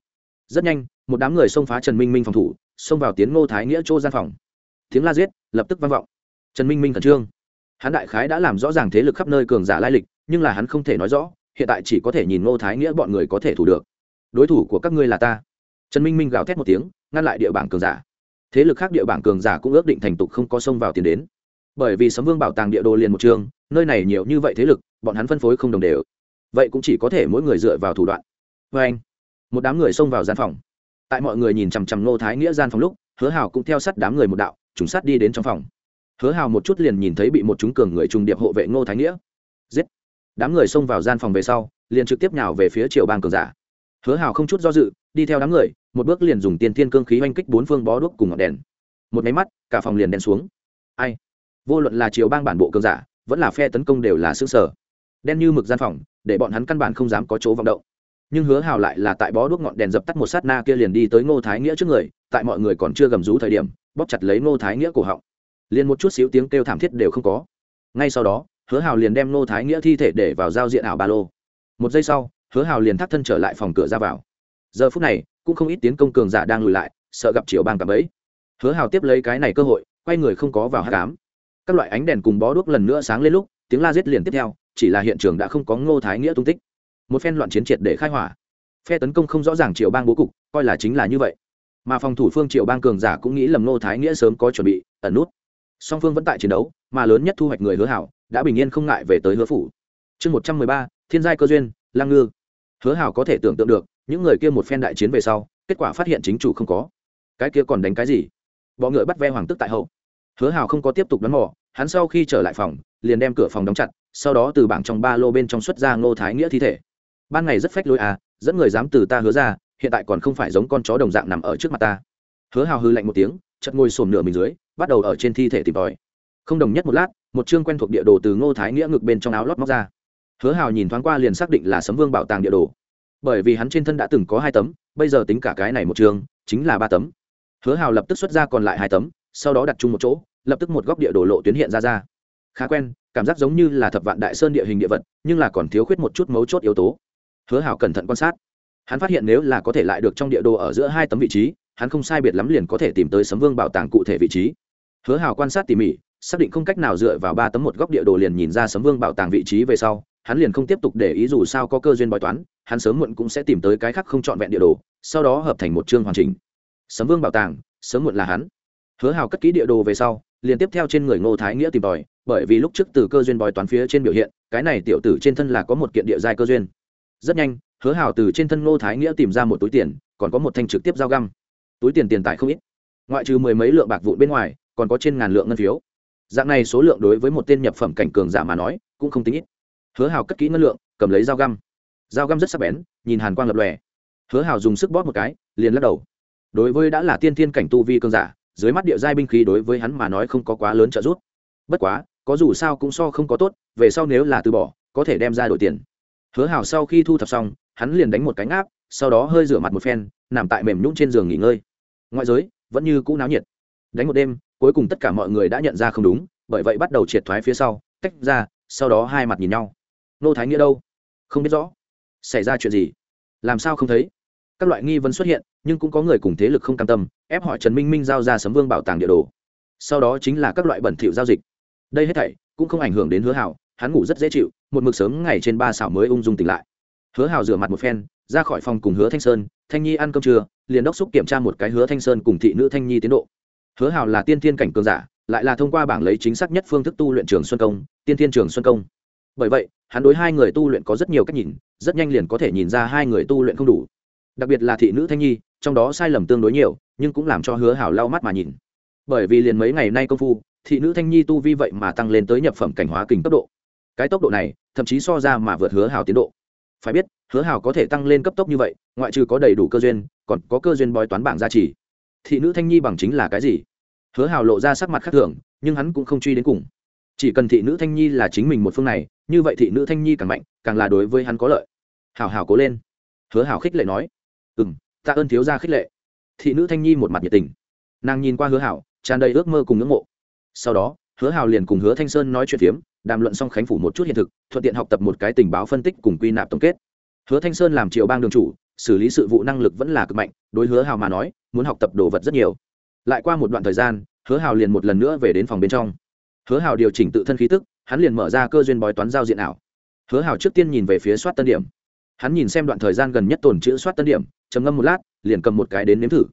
Rất nhanh, một đám người xông phá trần minh minh phòng thủ, xông vào tiến ngô thái nghĩa chỗ gian phòng. Tiếng la giết, lập tức vang vọng. Trần minh minh khẩn trương. Hắn đại khái đã làm rõ ràng thế lực khắp nơi cường giả lai lịch nhưng là hắn không thể nói rõ, hiện tại chỉ có thể nhìn ngô thái nghĩa bọn người có thể thủ được. Đối thủ của các ngươi là ta. Trần minh minh gào thét một tiếng, ngăn lại địa bảng cường giả. Thế lực khác địa bảng cường giả cũng ước định thành tục không có xông vào tiền đến. Bởi vì sấm vương bảo tàng địa đồ liền một trường, nơi này nhiều như vậy thế lực, bọn hắn phân phối không đồng đều. Vậy cũng chỉ có thể mỗi người dựa vào thủ đoạn. Vê anh, một đám người xông vào gian phòng. Tại mọi người nhìn chằm chằm Ngô thái nghĩa gian phòng lúc, hứa hào cũng theo sát đám người một đạo chúng sát đi đến trong phòng. Hứa hào một chút liền nhìn thấy bị một chúng cường người trùng điệp hộ vệ ngô thái nghĩa đám người xông vào gian phòng về sau, liền trực tiếp nhào về phía triều bang cường giả. Hứa hào không chút do dự, đi theo đám người, một bước liền dùng tiền thiên cương khí oanh kích bốn phương bó đuốc cùng ngọn đèn. Một máy mắt, cả phòng liền đèn xuống. Ai? Vô luận là triều bang bản bộ cường giả, vẫn là phe tấn công đều là xương sở đen như mực gian phòng, để bọn hắn căn bản không dám có chỗ vọng động. Nhưng hứa hào lại là tại bó đuốc ngọn đèn dập tắt một sát na kia liền đi tới ngô thái nghĩa trước người, tại mọi người còn chưa gầm rú thời điểm, bóp chặt lấy ngô thái nghĩa cổ họng. Liền một chút xíu tiếng kêu thảm thiết đều không có. Ngay sau đó hứa hào liền đem ngô thái nghĩa thi thể để vào giao diện ảo ba lô. Một giây sau, hứa hào liền thắt thân trở lại phòng cửa ra vào. Giờ phút này, cũng không ít tiến công cường giả đang lùi lại, sợ gặp triệu bang cảm ấy hứa hào tiếp lấy cái này cơ hội, quay người không có vào hát cám các loại ánh đèn cùng bó đuốc lần nữa sáng lên lúc, tiếng la giết liền tiếp theo, chỉ là hiện trường đã không có ngô thái nghĩa tung tích. Một phen loạn chiến triệt để khai hỏa. Phe tấn công không rõ ràng triệu bang bố cục, coi là chính là như vậy. Mà phòng thủ phương triệu bang cường giả cũng nghĩ lầm ngô thái nghĩa sớm có chuẩn bị, ẩn nút. Song phương vẫn tại chiến đấu, mà lớn nhất thu hoạch người hứa hảo đã bình yên không ngại về tới hứa phủ. Chương một trăm mười ba, thiên giai cơ duyên, lang ngư. Hứa hảo có thể tưởng tượng được, những người kia một phen đại chiến về sau, kết quả phát hiện chính chủ không có. Cái kia còn đánh cái gì? Bọ ngựa bắt ve hoàng tức tại hậu. Hứa hảo không có tiếp tục đoán mò, hắn sau khi trở lại phòng, liền đem cửa phòng đóng chặt, sau đó từ bảng trong ba lô bên trong xuất ra ngô thái nghĩa thi thể. Ban ngày rất phách lối à dẫn người dám từ ta hứa ra, hiện tại còn không phải giống con chó đồng dạng nằm ở trước mặt ta. Hứa hào hư lạnh một tiếng chật ngồi xổm nửa mình dưới, bắt đầu ở trên thi thể tìm tòi. Không đồng nhất một lát một chương quen thuộc địa đồ từ ngô thái nghĩa ngực bên trong áo lót móc ra. Hứa hào nhìn thoáng qua liền xác định là sấm vương bảo tàng địa đồ. Bởi vì hắn trên thân đã từng có hai tấm, bây giờ tính cả cái này một chương, chính là ba tấm. Hứa hào lập tức xuất ra còn lại hai tấm, sau đó đặt chung một chỗ, lập tức một góc địa đồ lộ tuyến hiện ra ra. Khá quen, cảm giác giống như là thập vạn đại sơn địa hình địa vật, nhưng là còn thiếu khuyết một chút mấu chốt yếu tố. Hứa hảo cẩn thận quan sát. Hắn phát hiện nếu là có thể lại được trong địa đồ ở giữa hai tấm vị trí, hắn không sai biệt lắm liền có thể tìm tới sấm vương bảo tàng cụ thể vị trí. Hứa hảo quan sát tỉ mỉ xác định không cách nào dựa vào ba tấm một góc địa đồ liền nhìn ra sấm vương bảo tàng vị trí về sau, hắn liền không tiếp tục để ý dù sao có cơ duyên bói toán, hắn sớm muộn cũng sẽ tìm tới cái khác không trọn vẹn địa đồ, sau đó hợp thành một chương hoàn chỉnh. Sấm vương bảo tàng, sớm muộn là hắn. Hứa hào cất ký địa đồ về sau, liền tiếp theo trên người ngô thái nghĩa tìm tòi, bởi vì lúc trước từ cơ duyên bói toán phía trên biểu hiện, cái này tiểu tử trên thân là có một kiện địa giai cơ duyên. Rất nhanh, hứa hào từ trên thân ngô thái nghĩa tìm ra một túi tiền, còn có một thanh trực tiếp giao găm. Túi tiền tiền tài không ít. Ngoại trừ mười mấy lượng bạc vụn bên ngoài, còn có trên ngàn lượng ngân phiếu dạng này số lượng đối với một tên nhập phẩm cảnh cường giả mà nói, cũng không tính ít. Hứa hào cất kỹ ngân lượng, cầm lấy dao găm. Dao găm rất sắc bén, nhìn hàn quang lập lòe. Hứa hào dùng sức bóp một cái, liền lắc đầu. Đối với đã là tiên thiên cảnh tu vi cường giả, dưới mắt địa giai binh khí đối với hắn mà nói không có quá lớn trợ giúp. Bất quá, có dù sao cũng so không có tốt, về sau nếu là từ bỏ, có thể đem ra đổi tiền. Hứa hào sau khi thu thập xong, hắn liền đánh một cánh áp sau đó hơi rửa mặt một phen, nằm tại mềm nhũng trên giường nghỉ ngơi. Ngoại giới vẫn như cũ náo nhiệt. Đánh một đêm cuối cùng tất cả mọi người đã nhận ra không đúng, bởi vậy bắt đầu triệt thoái phía sau, tách ra, sau đó hai mặt nhìn nhau. Nô thái nghĩa đâu? Không biết rõ. Xảy ra chuyện gì? Làm sao không thấy? Các loại nghi vấn xuất hiện, nhưng cũng có người cùng thế lực không cam tâm, ép họ trần minh minh giao ra sấm vương bảo tàng địa đồ. Sau đó chính là các loại bẩn thỉu giao dịch. Đây hết thảy cũng không ảnh hưởng đến hứa hảo, hắn ngủ rất dễ chịu, một mực sớm ngày trên ba xảo mới ung dung tỉnh lại. Hứa hảo rửa mặt một phen, ra khỏi phòng cùng hứa thanh sơn, thanh nhi ăn cơm trưa, liền đốc xúc kiểm tra một cái hứa thanh sơn cùng thị nữ thanh nhi tiến độ hứa hảo là tiên thiên cảnh cường giả, lại là thông qua bảng lấy chính xác nhất phương thức tu luyện trường xuân công, tiên thiên trường xuân công. Bởi vậy, hắn đối hai người tu luyện có rất nhiều cách nhìn, rất nhanh liền có thể nhìn ra hai người tu luyện không đủ. Đặc biệt là thị nữ thanh nhi, trong đó sai lầm tương đối nhiều, nhưng cũng làm cho hứa hảo lau mắt mà nhìn. Bởi vì liền mấy ngày nay công phu, thị nữ thanh nhi tu vi vậy mà tăng lên tới nhập phẩm cảnh hóa kình tốc độ. Cái tốc độ này, thậm chí so ra mà vượt hứa hảo tiến độ. Phải biết, hứa hảo có thể tăng lên cấp tốc như vậy, ngoại trừ có đầy đủ cơ duyên, còn có cơ duyên bói toán bảng gia trì thị nữ thanh nhi bằng chính là cái gì? Hứa hào lộ ra sắc mặt khác thường, nhưng hắn cũng không truy đến cùng. Chỉ cần thị nữ thanh nhi là chính mình một phương này, như vậy thị nữ thanh nhi càng mạnh, càng là đối với hắn có lợi. Hào hào cố lên. Hứa hào khích lệ nói. Ừ m tạ ơn thiếu gia khích lệ. Thị nữ thanh nhi một mặt nhiệt tình. Nàng nhìn qua hứa hào, tràn đầy ước mơ cùng ngưỡng mộ. Sau đó, hứa hào liền cùng hứa thanh sơn nói chuyện phiếm, đàm luận xong khánh phủ một chút hiện thực, thuận tiện học tập một cái tình báo phân tích cùng quy nạp tổng kết. Hứa thanh sơn làm triều bang đường chủ, xử lý sự vụ năng lực vẫn là cực mạnh, đối hứa hào mà nói muốn học tập đồ vật rất nhiều. Lại qua một đoạn thời gian, hứa hào liền một lần nữa về đến phòng bên trong. Hứa hào điều chỉnh tự thân khí tức, hắn liền mở ra cơ duyên bói toán giao diện ảo. Hứa hào trước tiên nhìn về phía soát tân điểm. Hắn nhìn xem đoạn thời gian gần nhất tồn chữ soát tân điểm, trầm ngâm một lát, liền cầm một cái đến nếm thử.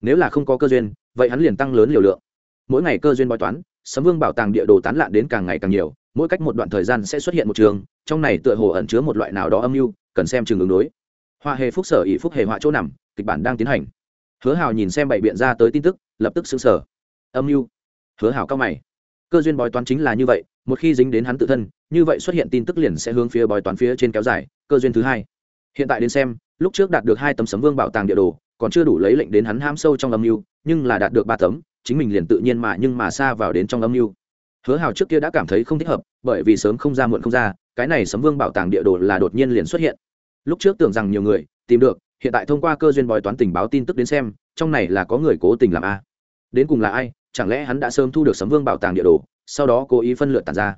Nếu là không có cơ duyên, vậy hắn liền tăng lớn liều lượng. Mỗi ngày cơ duyên bói toán, sấm vương bảo tàng địa đồ tán lạn đến càng ngày càng nhiều, mỗi cách một đoạn thời gian sẽ xuất hiện một trường, trong này tựa hồ ẩn chứa một loại nào đó âm mưu, cần xem trường ứng đối. Hoa hề phúc sở ỷ phúc hề họa chỗ nằm, kịch bản đang tiến hành hứa hào nhìn xem bảy biện ra tới tin tức, lập tức xứng sở âm mưu. Hứa hào cao mày. Cơ duyên bói toán chính là như vậy, một khi dính đến hắn tự thân, như vậy xuất hiện tin tức liền sẽ hướng phía bói toán phía trên kéo dài, cơ duyên thứ hai. Hiện tại đến xem, lúc trước đạt được hai tấm sấm vương bảo tàng địa đồ, còn chưa đủ lấy lệnh đến hắn ham sâu trong âm mưu, nhưng là đạt được ba tấm, chính mình liền tự nhiên mà nhưng mà xa vào đến trong âm mưu. Hứa hào trước kia đã cảm thấy không thích hợp, bởi vì sớm không ra muộn không ra, cái này sấm vương bảo tàng địa đồ là đột nhiên liền xuất hiện. Lúc trước tưởng rằng nhiều người tìm được hiện tại thông qua cơ duyên bói toán tình báo tin tức đến xem, trong này là có người cố tình làm a. Đến cùng là ai, chẳng lẽ hắn đã sớm thu được sấm vương bảo tàng địa đồ, sau đó cố ý phân lượt tàn ra?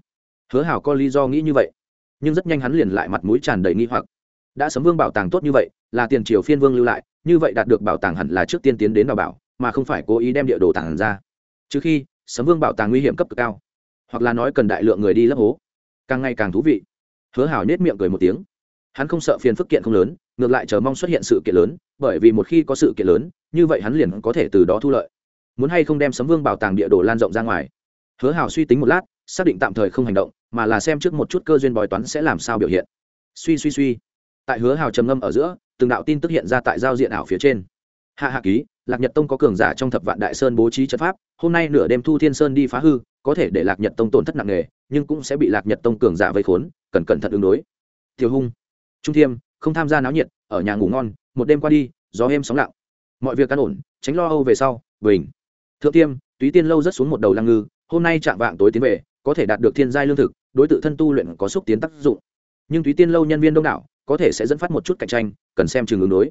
Hứa hảo có lý do nghĩ như vậy, nhưng rất nhanh hắn liền lại mặt mũi tràn đầy nghi hoặc. Đã sấm vương bảo tàng tốt như vậy, là tiền triều phiên vương lưu lại, như vậy đạt được bảo tàng hẳn là trước tiên tiến đến đào bảo, mà không phải cố ý đem địa đồ tàng ra. Trừ khi, sấm vương bảo tàng nguy hiểm cấp cực cao, hoặc là nói cần đại lượng người đi lấp hố. Càng ngày càng thú vị. Hứa hảo nhét miệng cười một tiếng. Hắn không sợ phiền phức kiện không lớn ngược lại chờ mong xuất hiện sự kiện lớn, bởi vì một khi có sự kiện lớn, như vậy hắn liền có thể từ đó thu lợi. Muốn hay không đem sấm vương bảo tàng địa đồ lan rộng ra ngoài? Hứa hào suy tính một lát, xác định tạm thời không hành động, mà là xem trước một chút cơ duyên bói toán sẽ làm sao biểu hiện. Suy suy suy. Tại hứa hào trầm ngâm ở giữa, từng đạo tin tức hiện ra tại giao diện ảo phía trên. Hạ hạ ký, lạc nhật tông có cường giả trong thập vạn đại sơn bố trí trận pháp, hôm nay nửa đêm thu thiên sơn đi phá hư, có thể để lạc nhật tông tổn thất nặng nề, nhưng cũng sẽ bị lạc nhật tông cường giả vây khốn, cần cẩn thận ứng đối. Tiểu hung, trung thiêm không tham gia náo nhiệt, ở nhà ngủ ngon, một đêm qua đi, gió êm sóng lặng. Mọi việc căn ổn, tránh lo âu về sau, bình. Thượng tiêm, túy tiên lâu rất xuống một đầu lăng ngư, hôm nay chạm vạng tối tiến về, có thể đạt được thiên giai lương thực, đối tượng thân tu luyện có xúc tiến tác dụng. Nhưng túy tiên lâu nhân viên đông đảo, có thể sẽ dẫn phát một chút cạnh tranh, cần xem trường ứng đối.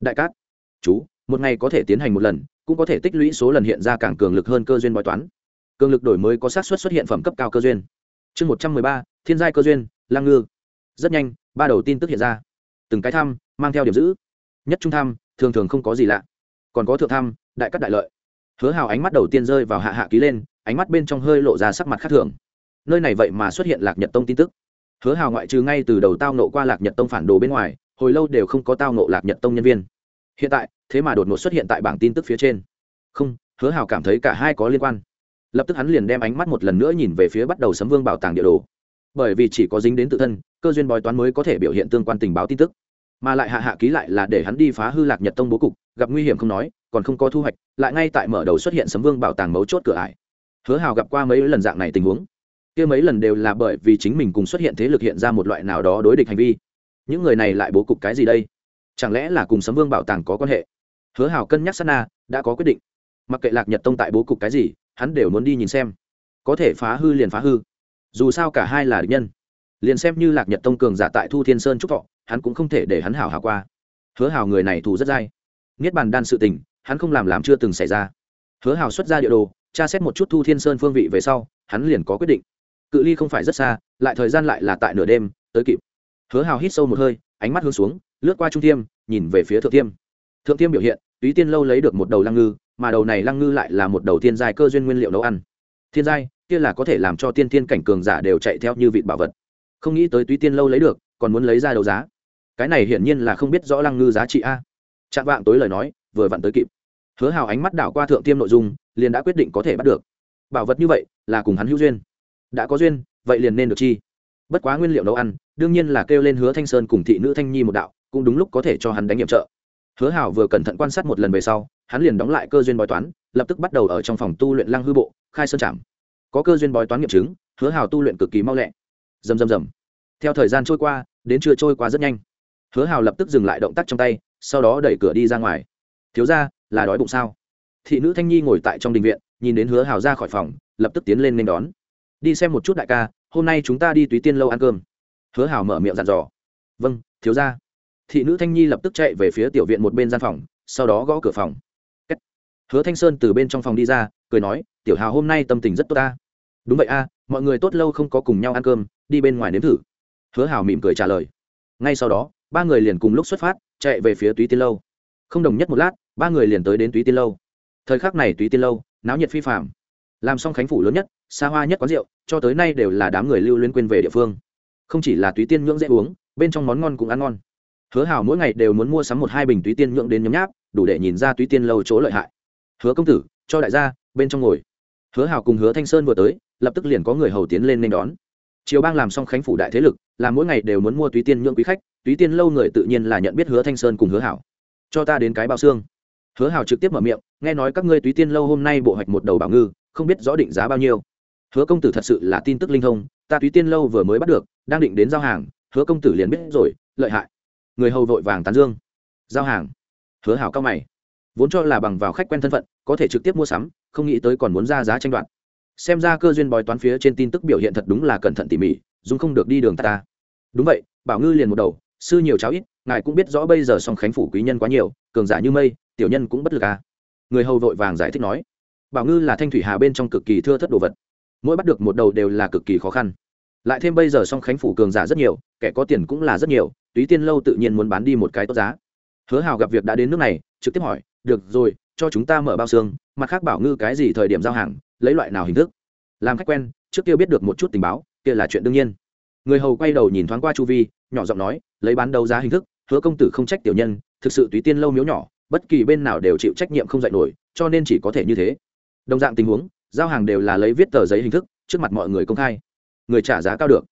Đại cát, chú, một ngày có thể tiến hành một lần, cũng có thể tích lũy số lần hiện ra càng cường lực hơn cơ duyên bói toán. Cường lực đổi mới có xác suất xuất hiện phẩm cấp cao cơ duyên. Chương một trăm mười ba, thiên giai cơ duyên lang ngư. Rất nhanh, ba đầu tin tức hiện ra từng cái thăm mang theo điểm giữ. Nhất trung thăm thường thường không có gì lạ. Còn có thượng thăm đại cắt đại lợi. Hứa hào ánh mắt đầu tiên rơi vào hạ hạ ký lên, ánh mắt bên trong hơi lộ ra sắc mặt khác thường. Nơi này vậy mà xuất hiện lạc nhật tông tin tức. Hứa hào ngoại trừ ngay từ đầu tao nộ qua lạc nhật tông phản đồ bên ngoài, hồi lâu đều không có tao nộ lạc nhật tông nhân viên. Hiện tại, thế mà đột ngột xuất hiện tại bảng tin tức phía trên. Không, hứa hào cảm thấy cả hai có liên quan. Lập tức hắn liền đem ánh mắt một lần nữa nhìn về phía bắt đầu sấm vương bảo tàng địa đồ bởi vì chỉ có dính đến tự thân, cơ duyên bói toán mới có thể biểu hiện tương quan tình báo tin tức. Mà lại hạ hạ ký lại là để hắn đi phá hư lạc nhật tông bố cục, gặp nguy hiểm không nói, còn không có thu hoạch, lại ngay tại mở đầu xuất hiện sấm vương bảo tàng mấu chốt cửa ải. Hứa hào gặp qua mấy lần dạng này tình huống. Kia mấy lần đều là bởi vì chính mình cùng xuất hiện thế lực hiện ra một loại nào đó đối địch hành vi. Những người này lại bố cục cái gì đây? Chẳng lẽ là cùng sấm vương bảo tàng có quan hệ? Hứa hào cân nhắc sana đã có quyết định. Mặc kệ lạc nhật tông tại bố cục cái gì, hắn đều muốn đi nhìn xem. Có thể phá hư liền phá hư dù sao cả hai là địch nhân. Liền xem như lạc nhật tông cường giả tại thu thiên sơn trúc thọ, hắn cũng không thể để hắn hảo hảo qua. Hứa hào người này thù rất dai. Niết bàn đan sự tình, hắn không làm làm chưa từng xảy ra. Hứa hào xuất ra địa đồ, tra xét một chút thu thiên sơn phương vị về sau, hắn liền có quyết định. Cự ly không phải rất xa, lại thời gian lại là tại nửa đêm, tới kịp. Hứa hào hít sâu một hơi, ánh mắt hướng xuống, lướt qua trung thiêm, nhìn về phía thượng thiêm. Thượng thiêm biểu hiện, túy tiên lâu lấy được một đầu lăng ngư, mà đầu này lăng ngư lại là một đầu thiên giai cơ duyên nguyên liệu nấu ăn. Thiên giai kia là có thể làm cho tiên tiên cảnh cường giả đều chạy theo như vị bảo vật. Không nghĩ tới túy tiên lâu lấy được, còn muốn lấy ra đấu giá. Cái này hiển nhiên là không biết rõ lăng ngư giá trị a. Chạm vạng tối lời nói, vừa vặn tới kịp. Hứa hào ánh mắt đảo qua thượng tiêm nội dung, liền đã quyết định có thể bắt được. Bảo vật như vậy, là cùng hắn hữu duyên. Đã có duyên, vậy liền nên được chi. Bất quá nguyên liệu nấu ăn, đương nhiên là kêu lên hứa thanh sơn cùng thị nữ thanh nhi một đạo, cũng đúng lúc có thể cho hắn đánh nhiệm trợ. Hứa hào vừa cẩn thận quan sát một lần về sau, hắn liền đóng lại cơ duyên bói toán, lập tức bắt đầu ở trong phòng tu luyện lăng hư bộ, khai sơn trảm có cơ duyên bói toán nghiệm chứng, hứa hào tu luyện cực kỳ mau lẹ. Dầm dầm dầm theo thời gian trôi qua, đến trưa trôi qua rất nhanh. Hứa hào lập tức dừng lại động tác trong tay, sau đó đẩy cửa đi ra ngoài. Thiếu ra là đói bụng sao? Thị nữ thanh nhi ngồi tại trong đình viện, nhìn đến hứa hào ra khỏi phòng, lập tức tiến lên nên đón. Đi xem một chút đại ca, hôm nay chúng ta đi túy tiên lâu ăn cơm. Hứa hào mở miệng dặn dò. Vâng thiếu ra thị nữ thanh nhi lập tức chạy về phía tiểu viện một bên gian phòng, sau đó gõ cửa phòng. Hứa thanh sơn từ bên trong phòng đi ra, cười nói, tiểu hào hôm nay tâm tình rất tốt ta đúng vậy a, mọi người tốt lâu không có cùng nhau ăn cơm, đi bên ngoài nếm thử. Hứa hào mỉm cười trả lời. Ngay sau đó, ba người liền cùng lúc xuất phát, chạy về phía túy tiên lâu. Không đồng nhất một lát, ba người liền tới đến túy tiên lâu. Thời khắc này túy tiên lâu, náo nhiệt phi phạm làm xong khánh phủ lớn nhất, xa hoa nhất quán rượu, cho tới nay đều là đám người lưu liên quên về địa phương. Không chỉ là túy tiên nhưỡng dễ uống, bên trong món ngon cũng ăn ngon. Hứa hảo mỗi ngày đều muốn mua sắm một hai bình túy tiên nhưỡng đến nhấm nháp, đủ để nhìn ra túy tiên lâu chỗ lợi hại. Hứa công tử, cho đại gia, bên trong ngồi. Hứa hảo cùng hứa thanh sơn vừa tới lập tức liền có người hầu tiến lên nên đón. Triều bang làm xong khánh phủ đại thế lực, là mỗi ngày đều muốn mua túy tiên nhượng quý khách, túy tiên lâu người tự nhiên là nhận biết hứa thanh sơn cùng hứa hảo. Cho ta đến cái bao xương. Hứa hảo trực tiếp mở miệng, nghe nói các ngươi túy tiên lâu hôm nay bộ hoạch một đầu bảo ngư, không biết rõ định giá bao nhiêu. Hứa công tử thật sự là tin tức linh thông, ta túy tiên lâu vừa mới bắt được, đang định đến giao hàng, hứa công tử liền biết rồi, lợi hại. Người hầu vội vàng tán dương. Giao hàng. Hứa hảo cao mày. Vốn cho là bằng vào khách quen thân phận, có thể trực tiếp mua sắm, không nghĩ tới còn muốn ra giá tranh đoạt xem ra cơ duyên bói toán phía trên tin tức biểu hiện thật đúng là cẩn thận tỉ mỉ dung không được đi đường ta, ta. đúng vậy bảo ngư liền một đầu sư nhiều cháu ít ngài cũng biết rõ bây giờ song khánh phủ quý nhân quá nhiều cường giả như mây tiểu nhân cũng bất lực à. Người hầu vội vàng giải thích nói bảo ngư là thanh thủy hà bên trong cực kỳ thưa thất đồ vật. Mỗi bắt được một đầu đều là cực kỳ khó khăn. Lại thêm bây giờ song khánh phủ cường giả rất nhiều kẻ có tiền cũng là rất nhiều túy tiên lâu tự nhiên muốn bán đi một cái tốt giá. Hứa hào gặp việc đã đến nước này trực tiếp hỏi được rồi cho chúng ta mở bao xương mặt khác bảo ngư cái gì thời điểm giao hàng lấy loại nào hình thức? Làm khách quen, trước kia biết được một chút tình báo, kia là chuyện đương nhiên. Người hầu quay đầu nhìn thoáng qua chu vi, nhỏ giọng nói, lấy bán đấu giá hình thức, hứa công tử không trách tiểu nhân, thực sự túy tiên lâu miếu nhỏ, bất kỳ bên nào đều chịu trách nhiệm không dạy nổi, cho nên chỉ có thể như thế. Đồng dạng tình huống, giao hàng đều là lấy viết tờ giấy hình thức, trước mặt mọi người công khai. Người trả giá cao được.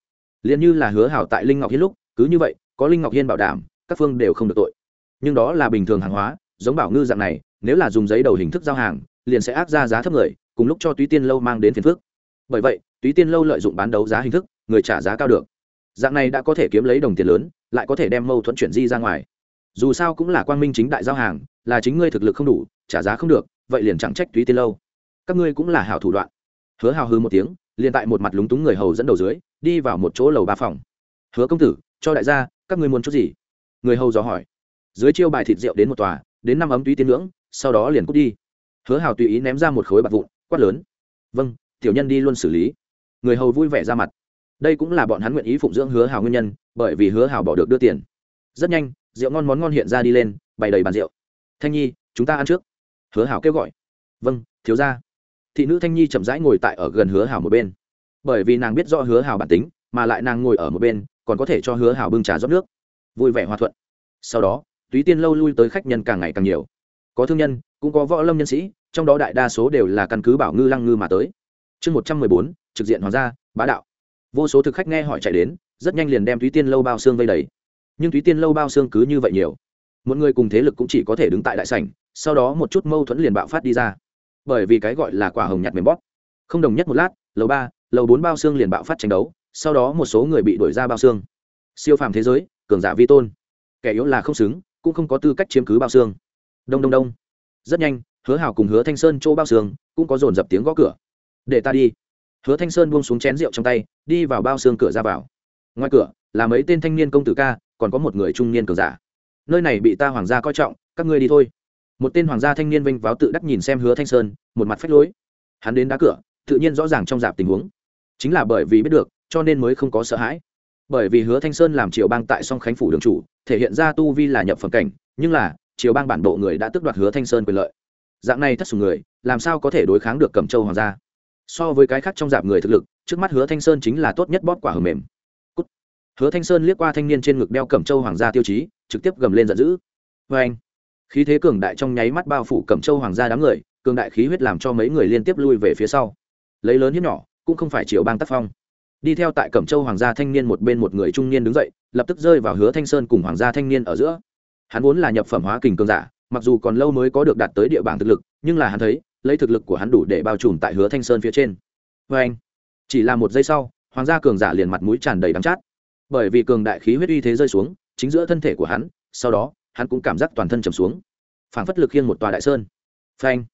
Liền như là hứa hảo tại linh ngọc hiên lúc, cứ như vậy, có linh ngọc hiên bảo đảm, các phương đều không được tội. Nhưng đó là bình thường hàng hóa, giống bảo ngư dạng này, nếu là dùng giấy đầu hình thức giao hàng, liền sẽ áp ra giá thấp người cùng lúc cho túy tiên lâu mang đến phiền phước bởi vậy, túy tiên lâu lợi dụng bán đấu giá hình thức, người trả giá cao được. Dạng này đã có thể kiếm lấy đồng tiền lớn, lại có thể đem mâu thuẫn chuyển di ra ngoài. Dù sao cũng là quang minh chính đại giao hàng, là chính ngươi thực lực không đủ, trả giá không được, vậy liền chẳng trách túy tiên lâu. Các ngươi cũng là hảo thủ đoạn. Hứa hào hư một tiếng, liền tại một mặt lúng túng người hầu dẫn đầu dưới, đi vào một chỗ lầu ba phòng. Hứa công tử, cho đại gia, các ngươi muốn chút gì? Người hầu dò hỏi. Dưới chiêu bài thịt rượu đến một tòa, đến năm ấm túy tiên ngưỡng, sau đó liền cút đi. Hứa hào tùy ý ném ra một khối bạc vụn quát lớn. Vâng tiểu nhân đi luôn xử lý. Người hầu vui vẻ ra mặt. Đây cũng là bọn hắn nguyện ý phụng dưỡng hứa hào nguyên nhân, bởi vì hứa hào bỏ được đưa tiền. Rất nhanh, rượu ngon món ngon hiện ra đi lên, bày đầy bàn rượu. Thanh nhi, chúng ta ăn trước. Hứa hào kêu gọi. Vâng thiếu ra thị nữ thanh nhi chậm rãi ngồi tại ở gần hứa hào một bên. Bởi vì nàng biết rõ hứa hào bản tính, mà lại nàng ngồi ở một bên, còn có thể cho hứa hào bưng trà rót nước. Vui vẻ hòa thuận. Sau đó, túy tiên lâu lui tới khách nhân càng ngày càng nhiều. Có thương nhân cũng có võ lâm nhân sĩ, trong đó đại đa số đều là căn cứ bảo ngư lăng ngư mà tới. Chương một trăm mười bốn, trực diện hoàng gia, bá đạo. Vô số thực khách nghe hỏi chạy đến, rất nhanh liền đem thúy tiên lâu bao xương vây đầy. Nhưng thúy tiên lâu bao xương cứ như vậy nhiều. Một người cùng thế lực cũng chỉ có thể đứng tại đại sảnh, sau đó một chút mâu thuẫn liền bạo phát đi ra. Bởi vì cái gọi là quả hồng nhạt mềm bóp. Không đồng nhất một lát, lầu ba, lầu bốn bao xương liền bạo phát tranh đấu, sau đó một số người bị đuổi ra bao xương. Siêu phàm thế giới, cường giả vi tôn. Kẻ yếu là không xứng, cũng không có tư cách chiếm cứ bao xương. Đông đông đông rất nhanh, hứa hảo cùng hứa thanh sơn chỗ bao xương cũng có dồn dập tiếng gõ cửa. Để ta đi. Hứa thanh sơn buông xuống chén rượu trong tay, đi vào bao xương cửa ra vào. Ngoài cửa là mấy tên thanh niên công tử ca, còn có một người trung niên cường giả. Nơi này bị ta hoàng gia coi trọng, các ngươi đi thôi. Một tên hoàng gia thanh niên vinh váo tự đắc nhìn xem hứa thanh sơn, một mặt phách lối. Hắn đến đá cửa, tự nhiên rõ ràng trong dạp tình huống. Chính là bởi vì biết được, cho nên mới không có sợ hãi. Bởi vì hứa thanh sơn làm triều bang tại song khánh phủ đường chủ, thể hiện ra tu vi là nhập phẩm cảnh, nhưng là triều bang bản bộ người đã tước đoạt hứa thanh sơn quyền lợi. Dạng này thất sùng người, làm sao có thể đối kháng được cẩm châu hoàng gia? So với cái khác trong dạp người thực lực, trước mắt hứa thanh sơn chính là tốt nhất bóp quả hờ mềm. Cút. hứa thanh sơn liếc qua thanh niên trên ngực đeo cẩm châu hoàng gia tiêu chí, trực tiếp gầm lên giận dữ. Vê anh. Khí thế cường đại trong nháy mắt bao phủ cẩm châu hoàng gia đám người, cường đại khí huyết làm cho mấy người liên tiếp lui về phía sau. Lấy lớn hiếp nhỏ, cũng không phải chiều bang tác phong. Đi theo tại cẩm châu hoàng gia thanh niên một bên một người trung niên đứng dậy, lập tức rơi vào hứa thanh sơn cùng hoàng gia thanh niên ở giữa hắn vốn là nhập phẩm hóa kình cường giả, mặc dù còn lâu mới có được đạt tới địa bảng thực lực, nhưng là hắn thấy, lấy thực lực của hắn đủ để bao trùm tại hứa thanh sơn phía trên. Vê anh, chỉ là một giây sau, hoàng gia cường giả liền mặt mũi tràn đầy đắng chát. Bởi vì cường đại khí huyết uy thế rơi xuống, chính giữa thân thể của hắn, sau đó, hắn cũng cảm giác toàn thân trầm xuống. Phảng phất lực khiêng một tòa đại sơn. Phanh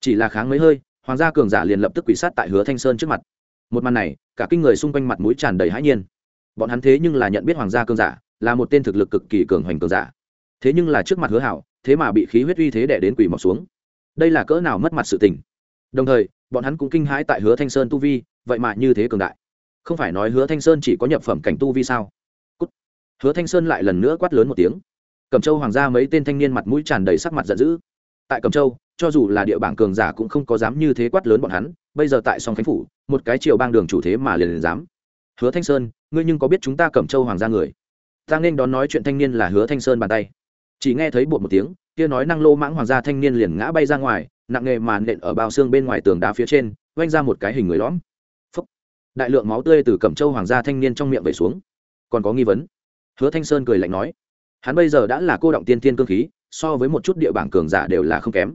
chỉ là kháng mấy hơi, hoàng gia cường giả liền lập tức quỷ sát tại hứa thanh sơn trước mặt. Một màn này, cả kinh người xung quanh mặt mũi tràn đầy hãi nhiên. Bọn hắn thế nhưng là nhận biết hoàng gia cường giả, là một tên thực lực cực kỳ cường hoành cường giả thế nhưng là trước mặt hứa hảo, thế mà bị khí huyết uy thế đẻ đến quỷ mọc xuống. Đây là cỡ nào mất mặt sự tình. Đồng thời, bọn hắn cũng kinh hãi tại hứa thanh sơn tu vi, vậy mà như thế cường đại. Không phải nói hứa thanh sơn chỉ có nhập phẩm cảnh tu vi sao? Cút. hứa thanh sơn lại lần nữa quát lớn một tiếng. Cẩm châu hoàng gia mấy tên thanh niên mặt mũi tràn đầy sắc mặt giận dữ. Tại cẩm châu, cho dù là địa bảng cường giả cũng không có dám như thế quát lớn bọn hắn, bây giờ tại song khánh phủ, một cái triều bang đường chủ thế mà liền liền dám. Hứa thanh sơn, ngươi nhưng có biết chúng ta cẩm châu hoàng gia người? Ta nên đón nói chuyện thanh niên là hứa thanh sơn bàn tay chỉ nghe thấy bột một tiếng, kia nói năng lô mãng hoàng gia thanh niên liền ngã bay ra ngoài, nặng nghề màn nện ở bao xương bên ngoài tường đá phía trên oanh ra một cái hình người lõm. Phúc. đại lượng máu tươi từ cẩm châu hoàng gia thanh niên trong miệng vẩy xuống. Còn có nghi vấn. Hứa thanh sơn cười lạnh nói, hắn bây giờ đã là cô động tiên tiên cương khí, so với một chút địa bảng cường giả đều là không kém.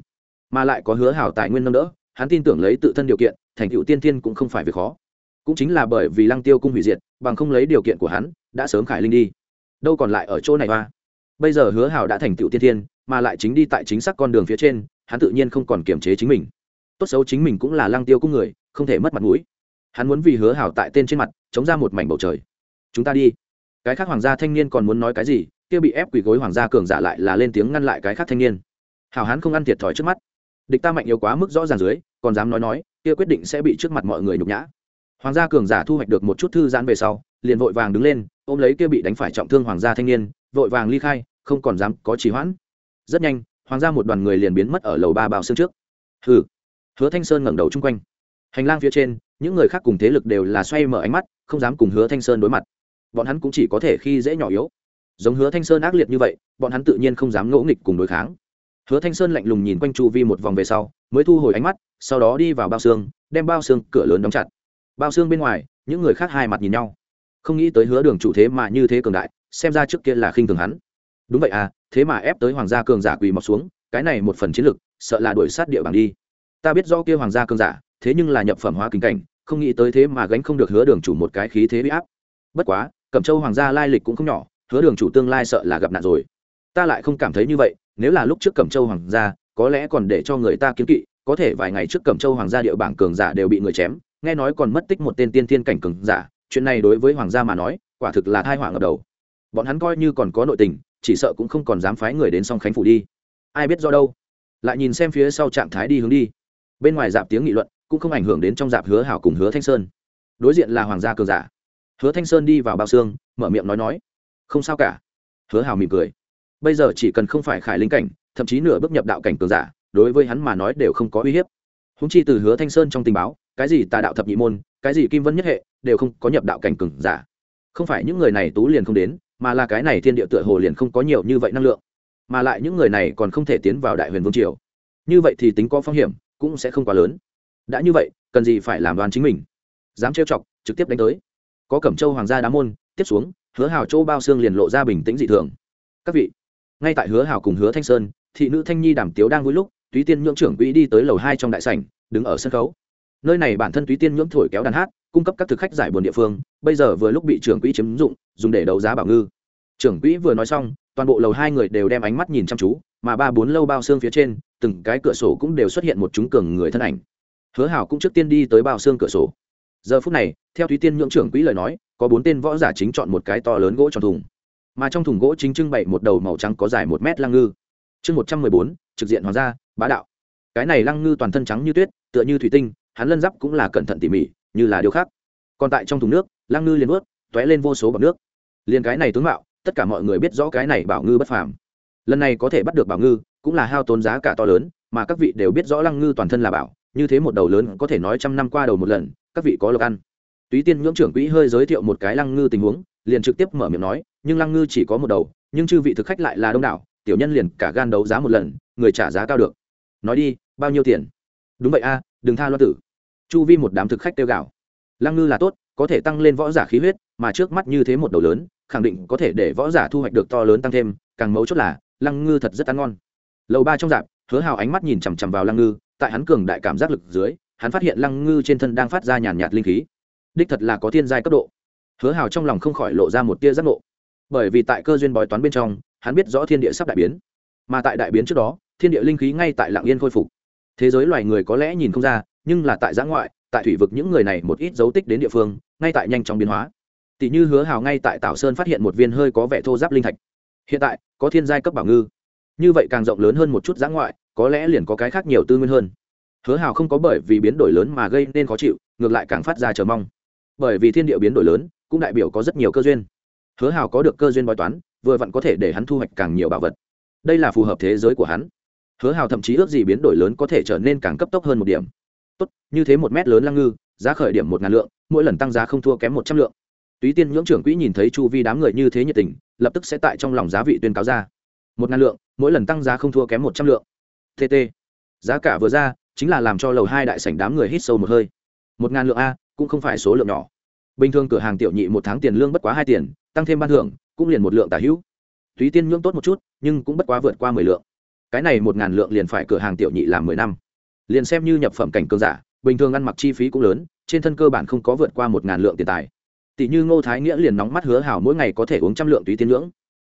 Mà lại có hứa hảo tài nguyên nâng đỡ, hắn tin tưởng lấy tự thân điều kiện, thành tựu tiên tiên cũng không phải việc khó. Cũng chính là bởi vì lăng tiêu cung hủy diệt, bằng không lấy điều kiện của hắn, đã sớm khải linh đi. Đâu còn lại ở chỗ này ba bây giờ hứa hảo đã thành tựu tiên tiên, mà lại chính đi tại chính xác con đường phía trên, hắn tự nhiên không còn kiềm chế chính mình. Tốt xấu chính mình cũng là lăng tiêu cung người, không thể mất mặt mũi. Hắn muốn vì hứa hảo tại tên trên mặt, chống ra một mảnh bầu trời. Chúng ta đi. Cái khác hoàng gia thanh niên còn muốn nói cái gì, kia bị ép quỳ gối hoàng gia cường giả lại là lên tiếng ngăn lại cái khác thanh niên. Hảo hán không ăn thiệt thòi trước mắt. Địch ta mạnh yếu quá mức rõ ràng dưới, còn dám nói nói, kia quyết định sẽ bị trước mặt mọi người nhục nhã. Hoàng gia cường giả thu hoạch được một chút thư giãn về sau, liền vội vàng đứng lên, ôm lấy kia bị đánh phải trọng thương hoàng gia thanh niên vội vàng ly khai, không còn dám có trì hoãn. Rất nhanh, hoàng gia một đoàn người liền biến mất ở lầu ba bao xương trước. Hừ. Hứa thanh sơn ngẩng đầu chung quanh. Hành lang phía trên, những người khác cùng thế lực đều là xoay mở ánh mắt, không dám cùng hứa thanh sơn đối mặt. Bọn hắn cũng chỉ có thể khi dễ nhỏ yếu. Giống hứa thanh sơn ác liệt như vậy, bọn hắn tự nhiên không dám ngỗ nghịch cùng đối kháng. Hứa thanh sơn lạnh lùng nhìn quanh chu vi một vòng về sau, mới thu hồi ánh mắt, sau đó đi vào bao xương, đem bao xương cửa lớn đóng chặt. Bao xương bên ngoài, những người khác hai mặt nhìn nhau. Không nghĩ tới hứa đường chủ thế mà như thế cường đại xem ra trước kia là khinh thường hắn. Đúng vậy à thế mà ép tới hoàng gia cường giả quỳ mọc xuống, cái này một phần chiến lực, sợ là đuổi sát địa bảng đi. Ta biết do kia hoàng gia cường giả, thế nhưng là nhập phẩm hóa kính cảnh, không nghĩ tới thế mà gánh không được hứa đường chủ một cái khí thế bị áp. Bất quá, cẩm châu hoàng gia lai lịch cũng không nhỏ, hứa đường chủ tương lai sợ là gặp nạn rồi. Ta lại không cảm thấy như vậy, nếu là lúc trước cẩm châu hoàng gia, có lẽ còn để cho người ta kiếm kỵ, có thể vài ngày trước cẩm châu hoàng gia địa bảng cường giả đều bị người chém, nghe nói còn mất tích một tên tiên thiên cảnh cường giả, chuyện này đối với hoàng gia mà nói, quả thực là thai họa ngập đầu bọn hắn coi như còn có nội tình, chỉ sợ cũng không còn dám phái người đến song khánh phủ đi. Ai biết do đâu? Lại nhìn xem phía sau trạng thái đi hướng đi. Bên ngoài dạp tiếng nghị luận, cũng không ảnh hưởng đến trong dạp hứa hảo cùng hứa thanh sơn. Đối diện là hoàng gia cường giả. Hứa thanh sơn đi vào bao xương, mở miệng nói nói. Không sao cả. Hứa hảo mỉm cười. Bây giờ chỉ cần không phải khải linh cảnh, thậm chí nửa bước nhập đạo cảnh cường giả, đối với hắn mà nói đều không có uy hiếp. Húng chi từ hứa thanh sơn trong tình báo, cái gì tà đạo thập nhị môn, cái gì kim vân nhất hệ, đều không có nhập đạo cảnh cường giả. Không phải những người này tú liền không đến mà là cái này thiên địa tựa hồ liền không có nhiều như vậy năng lượng, mà lại những người này còn không thể tiến vào đại huyền vương triều. Như vậy thì tính có phong hiểm cũng sẽ không quá lớn. Đã như vậy, cần gì phải làm đoàn chính mình? Dám trêu chọc, trực tiếp đánh tới. Có cẩm châu hoàng gia đá môn, tiếp xuống, hứa hào châu bao xương liền lộ ra bình tĩnh dị thường. Các vị, ngay tại hứa hào cùng hứa thanh sơn, thị nữ thanh nhi đàm tiếu đang vui lúc, túy tiên nhưỡng trưởng quỹ đi tới lầu hai trong đại sảnh, đứng ở sân khấu. Nơi này bản thân túy tiên nhưỡng thổi kéo đàn hát cung cấp các thực khách giải buồn địa phương, bây giờ vừa lúc bị trưởng quỹ chiếm dụng, dùng để đấu giá bảo ngư. Trưởng quỹ vừa nói xong, toàn bộ lầu hai người đều đem ánh mắt nhìn chăm chú, mà ba bốn lâu bao xương phía trên, từng cái cửa sổ cũng đều xuất hiện một chúng cường người thân ảnh. Hứa hảo cũng trước tiên đi tới bao xương cửa sổ. Giờ phút này, theo thúy tiên nhượng trưởng quỹ lời nói, có bốn tên võ giả chính chọn một cái to lớn gỗ tròn thùng. Mà trong thùng gỗ chính trưng bày một đầu màu trắng có dài một mét lăng ngư. Chương một trăm mười bốn, trực diện hoàng gia, bá đạo. Cái này lăng ngư toàn thân trắng như tuyết, tựa như thủy tinh, hắn lân giáp cũng là cẩn thận tỉ mỉ như là điều khác. Còn tại trong thùng nước, lăng ngư liền vớt t ó é lên vô số bọc nước. Liền cái này tướng mạo, tất cả mọi người biết rõ cái này bảo ngư bất phàm. Lần này có thể bắt được bảo ngư, cũng là hao tốn giá cả to lớn, mà các vị đều biết rõ lăng ngư toàn thân là bảo, như thế một đầu lớn có thể nói trăm năm qua đầu một lần, các vị có lộc ăn. Túy tiên nhưỡng trưởng quỹ hơi giới thiệu một cái lăng ngư tình huống, liền trực tiếp mở miệng nói, nhưng lăng ngư chỉ có một đầu, nhưng chư vị thực khách lại là đông đảo, tiểu nhân liền cả gan đấu giá một lần, người trả giá cao được. Nói đi, bao nhiêu tiền? Đúng vậy a, đừng tha loa tử chu vi một đám thực khách tiêu gạo lăng ngư là tốt, có thể tăng lên võ giả khí huyết, mà trước mắt như thế một đầu lớn, khẳng định có thể để võ giả thu hoạch được to lớn tăng thêm, càng mấu chốt là, lăng ngư thật rất ăn ngon. Lầu ba trong dạp, hứa hào ánh mắt nhìn chằm chằm vào lăng ngư, tại hắn cường đại cảm giác lực dưới, hắn phát hiện lăng ngư trên thân đang phát ra nhàn nhạt linh khí. Đích thật là có thiên giai cấp độ. Hứa hào trong lòng không khỏi lộ ra một tia giác ngộ. Bởi vì tại cơ duyên bói toán bên trong, hắn biết rõ thiên địa sắp đại biến. Mà tại đại biến trước đó, thiên địa linh khí ngay tại lạng yên khôi phục. Thế giới loài người có lẽ nhìn không ra nhưng là tại giã ngoại, tại thủy vực những người này một ít dấu tích đến địa phương, ngay tại nhanh chóng biến hóa. Tỷ như hứa hào ngay tại tảo sơn phát hiện một viên hơi có vẻ thô giáp linh thạch. Hiện tại, có thiên giai cấp bảo ngư. Như vậy càng rộng lớn hơn một chút giã ngoại, có lẽ liền có cái khác nhiều tư nguyên hơn. Hứa hào không có bởi vì biến đổi lớn mà gây nên khó chịu, ngược lại càng phát ra chờ mong. Bởi vì thiên địa biến đổi lớn, cũng đại biểu có rất nhiều cơ duyên. Hứa hào có được cơ duyên bói toán, vừa vặn có thể để hắn thu hoạch càng nhiều bảo vật. Đây là phù hợp thế giới của hắn. Hứa hào thậm chí ước gì biến đổi lớn có thể trở nên càng cấp tốc hơn một điểm tốt, như thế một mét lớn lăng ngư, giá khởi điểm một ngàn lượng, mỗi lần tăng giá không thua kém một trăm lượng. Túy tiên nhưỡng trưởng quỹ nhìn thấy chu vi đám người như thế nhiệt tình, lập tức sẽ tại trong lòng giá vị tuyên cáo ra. Một ngàn lượng, mỗi lần tăng giá không thua kém một trăm lượng. Tt giá cả vừa ra, chính là làm cho lầu hai đại sảnh đám người hít sâu một hơi. Một ngàn lượng a, cũng không phải số lượng nhỏ. Bình thường cửa hàng tiểu nhị một tháng tiền lương bất quá hai tiền, tăng thêm ban thưởng, cũng liền một lượng tả hữu. Túy tiên nhưỡng tốt một chút, nhưng cũng bất quá vượt qua mười lượng. Cái này một ngàn lượng liền phải cửa hàng tiểu nhị làm mười năm liền xem như nhập phẩm cảnh cường giả bình thường ăn mặc chi phí cũng lớn trên thân cơ bản không có vượt qua một ngàn lượng tiền tài. Tỷ như ngô thái nghĩa liền nóng mắt hứa hảo mỗi ngày có thể uống trăm lượng túy tiên lưỡng,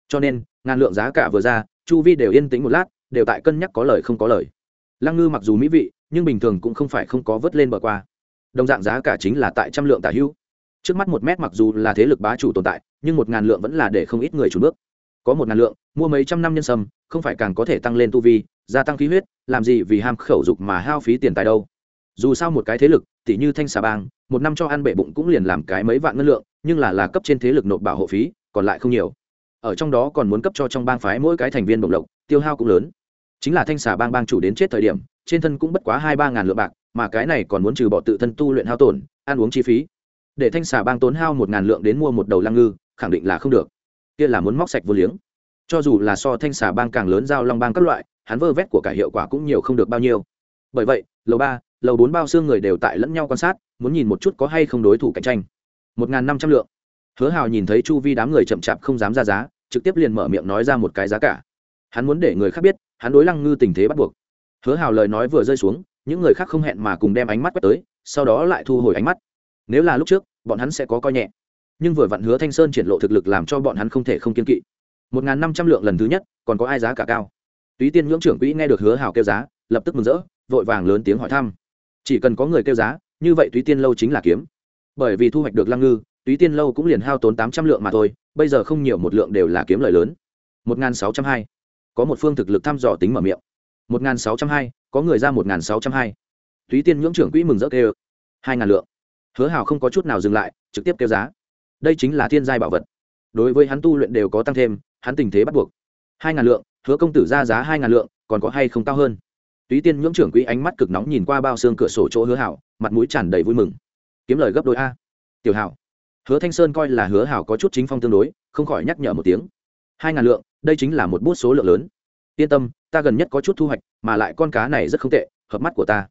cho nên ngàn lượng giá cả vừa ra chu vi đều yên tĩnh một lát đều tại cân nhắc có lời không có lời. Lăng ngư mặc dù mỹ vị nhưng bình thường cũng không phải không có vớt lên bờ qua. Đồng dạng giá cả chính là tại trăm lượng tả hữu. Trước mắt một mét mặc dù là thế lực bá chủ tồn tại nhưng một ngàn lượng vẫn là để không ít người chủ bước. Có một ngàn lượng mua mấy trăm năm nhân sâm không phải càng có thể tăng lên tu vi, gia tăng khí huyết, làm gì vì ham khẩu dục mà hao phí tiền tài đâu. Dù sao một cái thế lực tỷ như thanh xà bang, một năm cho ăn bệ bụng cũng liền làm cái mấy vạn ngân lượng, nhưng là là cấp trên thế lực nộp bảo hộ phí, còn lại không nhiều. Ở trong đó còn muốn cấp cho trong bang phái mỗi cái thành viên bổng lộc, tiêu hao cũng lớn. Chính là thanh xà bang bang chủ đến chết thời điểm, trên thân cũng bất quá hai ba ngàn lượng bạc, mà cái này còn muốn trừ bỏ tự thân tu luyện hao tổn, ăn uống chi phí. Để thanh xà bang tốn hao một ngàn lượng đến mua một đầu lăng ngư, khẳng định là không được. Kia là muốn móc sạch vô liếng cho dù là so thanh xà bang càng lớn giao long bang các loại, hắn vơ vét của cả hiệu quả cũng nhiều không được bao nhiêu. Bởi vậy, lầu ba, lầu bốn bao xương người đều tại lẫn nhau quan sát, muốn nhìn một chút có hay không đối thủ cạnh tranh. Một n g h n năm trăm lượng. Hứa hào nhìn thấy chu vi đám người chậm chạp không dám ra giá, trực tiếp liền mở miệng nói ra một cái giá cả. Hắn muốn để người khác biết, hắn đối lăng ngư tình thế bắt buộc. Hứa hào lời nói vừa rơi xuống, những người khác không hẹn mà cùng đem ánh mắt quét tới, sau đó lại thu hồi ánh mắt. Nếu là lúc trước, bọn hắn sẽ có coi nhẹ. Nhưng vừa vặn hứa thanh sơn triển lộ thực lực làm cho bọn hắn không thể không kiên kỵ một n g h n năm trăm lượng lần thứ nhất, còn có ai giá cả cao? Túy tiên ngưỡng trưởng quỹ nghe được hứa hào kêu giá, lập tức mừng rỡ, vội vàng lớn tiếng hỏi thăm. Chỉ cần có người kêu giá, như vậy túy tiên lâu chính là kiếm. Bởi vì thu hoạch được lăng ngư, túy tiên lâu cũng liền hao tốn tám trăm lượng mà thôi, bây giờ không nhiều một lượng đều là kiếm lợi lớn. Một n g h n sáu trăm hai. Có một phương thực lực thăm dò tính mở miệng. Một n g h n sáu trăm hai, có người ra một n g h n sáu trăm hai. Túy tiên ngưỡng trưởng quỹ mừng rỡ kêu, hai ngàn lượng. Hứa hào không có chút nào dừng lại, trực tiếp kêu giá. Đây chính là thiên giai bảo vật. Đối với hắn tu luyện đều có tăng thêm hắn tình thế bắt buộc. Hai ngàn lượng, hứa công tử ra giá hai ngàn lượng, còn có hay không cao hơn? Túy tiên nhưỡng trưởng quỹ ánh mắt cực nóng nhìn qua bao xương cửa sổ chỗ hứa hảo, mặt mũi tràn đầy vui mừng. Kiếm lời gấp đôi a. Tiểu hảo. Hứa thanh sơn coi là hứa hảo có chút chính phong tương đối, không khỏi nhắc nhở một tiếng. Hai ngàn lượng, đây chính là một bút số lượng lớn. Yên tâm, ta gần nhất có chút thu hoạch, mà lại con cá này rất không tệ, hợp mắt của ta.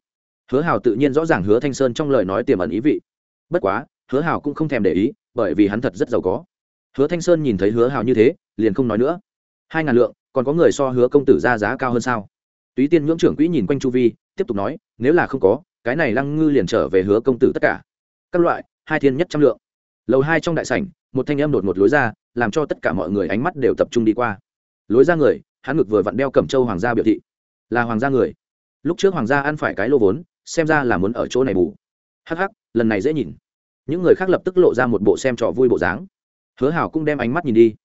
Hứa hảo tự nhiên rõ ràng hứa thanh sơn trong lời nói tiềm ẩn ý vị. Bất quá, hứa hảo cũng không thèm để ý, bởi vì hắn thật rất giàu có. Hứa thanh sơn nhìn thấy hứa hảo như thế liền không nói nữa. Hai ngàn lượng, còn có người so hứa công tử ra giá cao hơn sao? Túy tiên ngưỡng trưởng quỹ nhìn quanh chu vi, tiếp tục nói, nếu là không có, cái này lăng ngư liền trở về hứa công tử tất cả. Các loại, hai thiên nhất trăm lượng. Lầu hai trong đại sảnh, một thanh em đột một lối ra, làm cho tất cả mọi người ánh mắt đều tập trung đi qua. Lối ra người, hắn ngực vừa vặn đeo cẩm châu hoàng gia biểu thị. Là hoàng gia người. Lúc trước hoàng gia ăn phải cái lô vốn, xem ra là muốn ở chỗ này bù. Hắc hắc, lần này dễ nhìn. Những người khác lập tức lộ ra một bộ xem trò vui bộ dáng. Hứa hảo cũng đem ánh mắt nhìn đi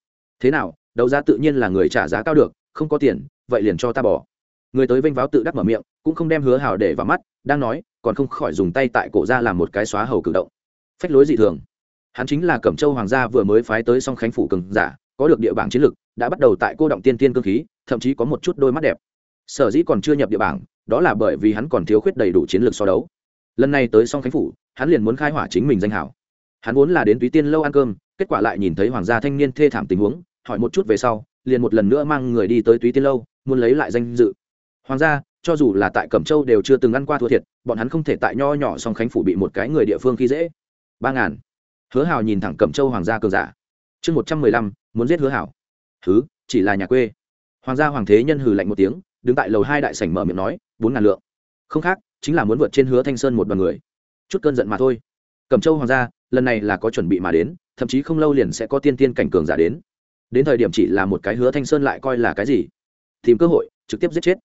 thế nào, đấu giá tự nhiên là người trả giá cao được, không có tiền, vậy liền cho ta bỏ. Người tới vênh váo tự đắc mở miệng, cũng không đem hứa hảo để vào mắt, đang nói, còn không khỏi dùng tay tại cổ ra làm một cái xóa hầu cử động. Phách lối dị thường. Hắn chính là cẩm châu hoàng gia vừa mới phái tới song khánh phủ cường giả, có được địa bảng chiến lực, đã bắt đầu tại cô động tiên tiên cơ khí, thậm chí có một chút đôi mắt đẹp. Sở dĩ còn chưa nhập địa bảng, đó là bởi vì hắn còn thiếu khuyết đầy đủ chiến lược so đấu. Lần này tới song khánh phủ, hắn liền muốn khai hỏa chính mình danh hảo. Hắn vốn là đến túy tiên lâu ăn cơm kết quả lại nhìn thấy hoàng gia thanh niên thê thảm tình huống, hỏi một chút về sau, liền một lần nữa mang người đi tới túy tiên lâu, muốn lấy lại danh dự. Hoàng gia, cho dù là tại cẩm châu đều chưa từng ăn qua thua thiệt, bọn hắn không thể tại nho nhỏ song khánh phủ bị một cái người địa phương khi dễ. Ba ngàn. Hứa hào nhìn thẳng cẩm châu hoàng gia cường giả. Chương một trăm mười lăm, muốn giết hứa hảo. Thứ chỉ là nhà quê. Hoàng gia hoàng thế nhân hừ lạnh một tiếng, đứng tại lầu hai đại sảnh mở miệng nói, bốn ngàn lượng. Không khác, chính là muốn vượt trên hứa thanh sơn một đoàn người. Chút cơn giận mà thôi. Cẩm châu hoàng gia lần này là có chuẩn bị mà đến, thậm chí không lâu liền sẽ có tiên tiên cảnh cường giả đến. Đến thời điểm chỉ là một cái hứa thanh sơn lại coi là cái gì? Tìm cơ hội, trực tiếp giết chết.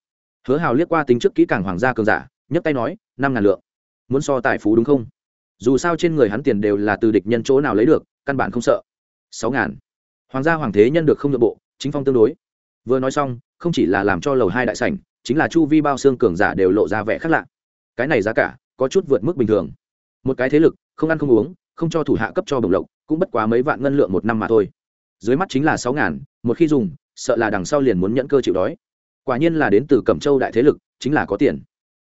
Hứa hào liếc qua tính trước kỹ càng hoàng gia cường giả, nhấc tay nói, năm ngàn lượng. Muốn so tài phú đúng không? Dù sao trên người hắn tiền đều là từ địch nhân chỗ nào lấy được, căn bản không sợ. Sáu ngàn. Hoàng gia hoàng thế nhân được không nội bộ, chính phong tương đối. Vừa nói xong, không chỉ là làm cho lầu hai đại sảnh, chính là chu vi bao xương cường giả đều lộ ra vẻ khác lạ. Cái này giá cả, có chút vượt mức bình thường. Một cái thế lực, không ăn không uống không cho thủ hạ cấp cho bồng lộc, cũng bất quá mấy vạn ngân lượng một năm mà thôi. Dưới mắt chính là sáu ngàn, một khi dùng, sợ là đằng sau liền muốn nhận cơ chịu đói. Quả nhiên là đến từ cẩm châu đại thế lực, chính là có tiền.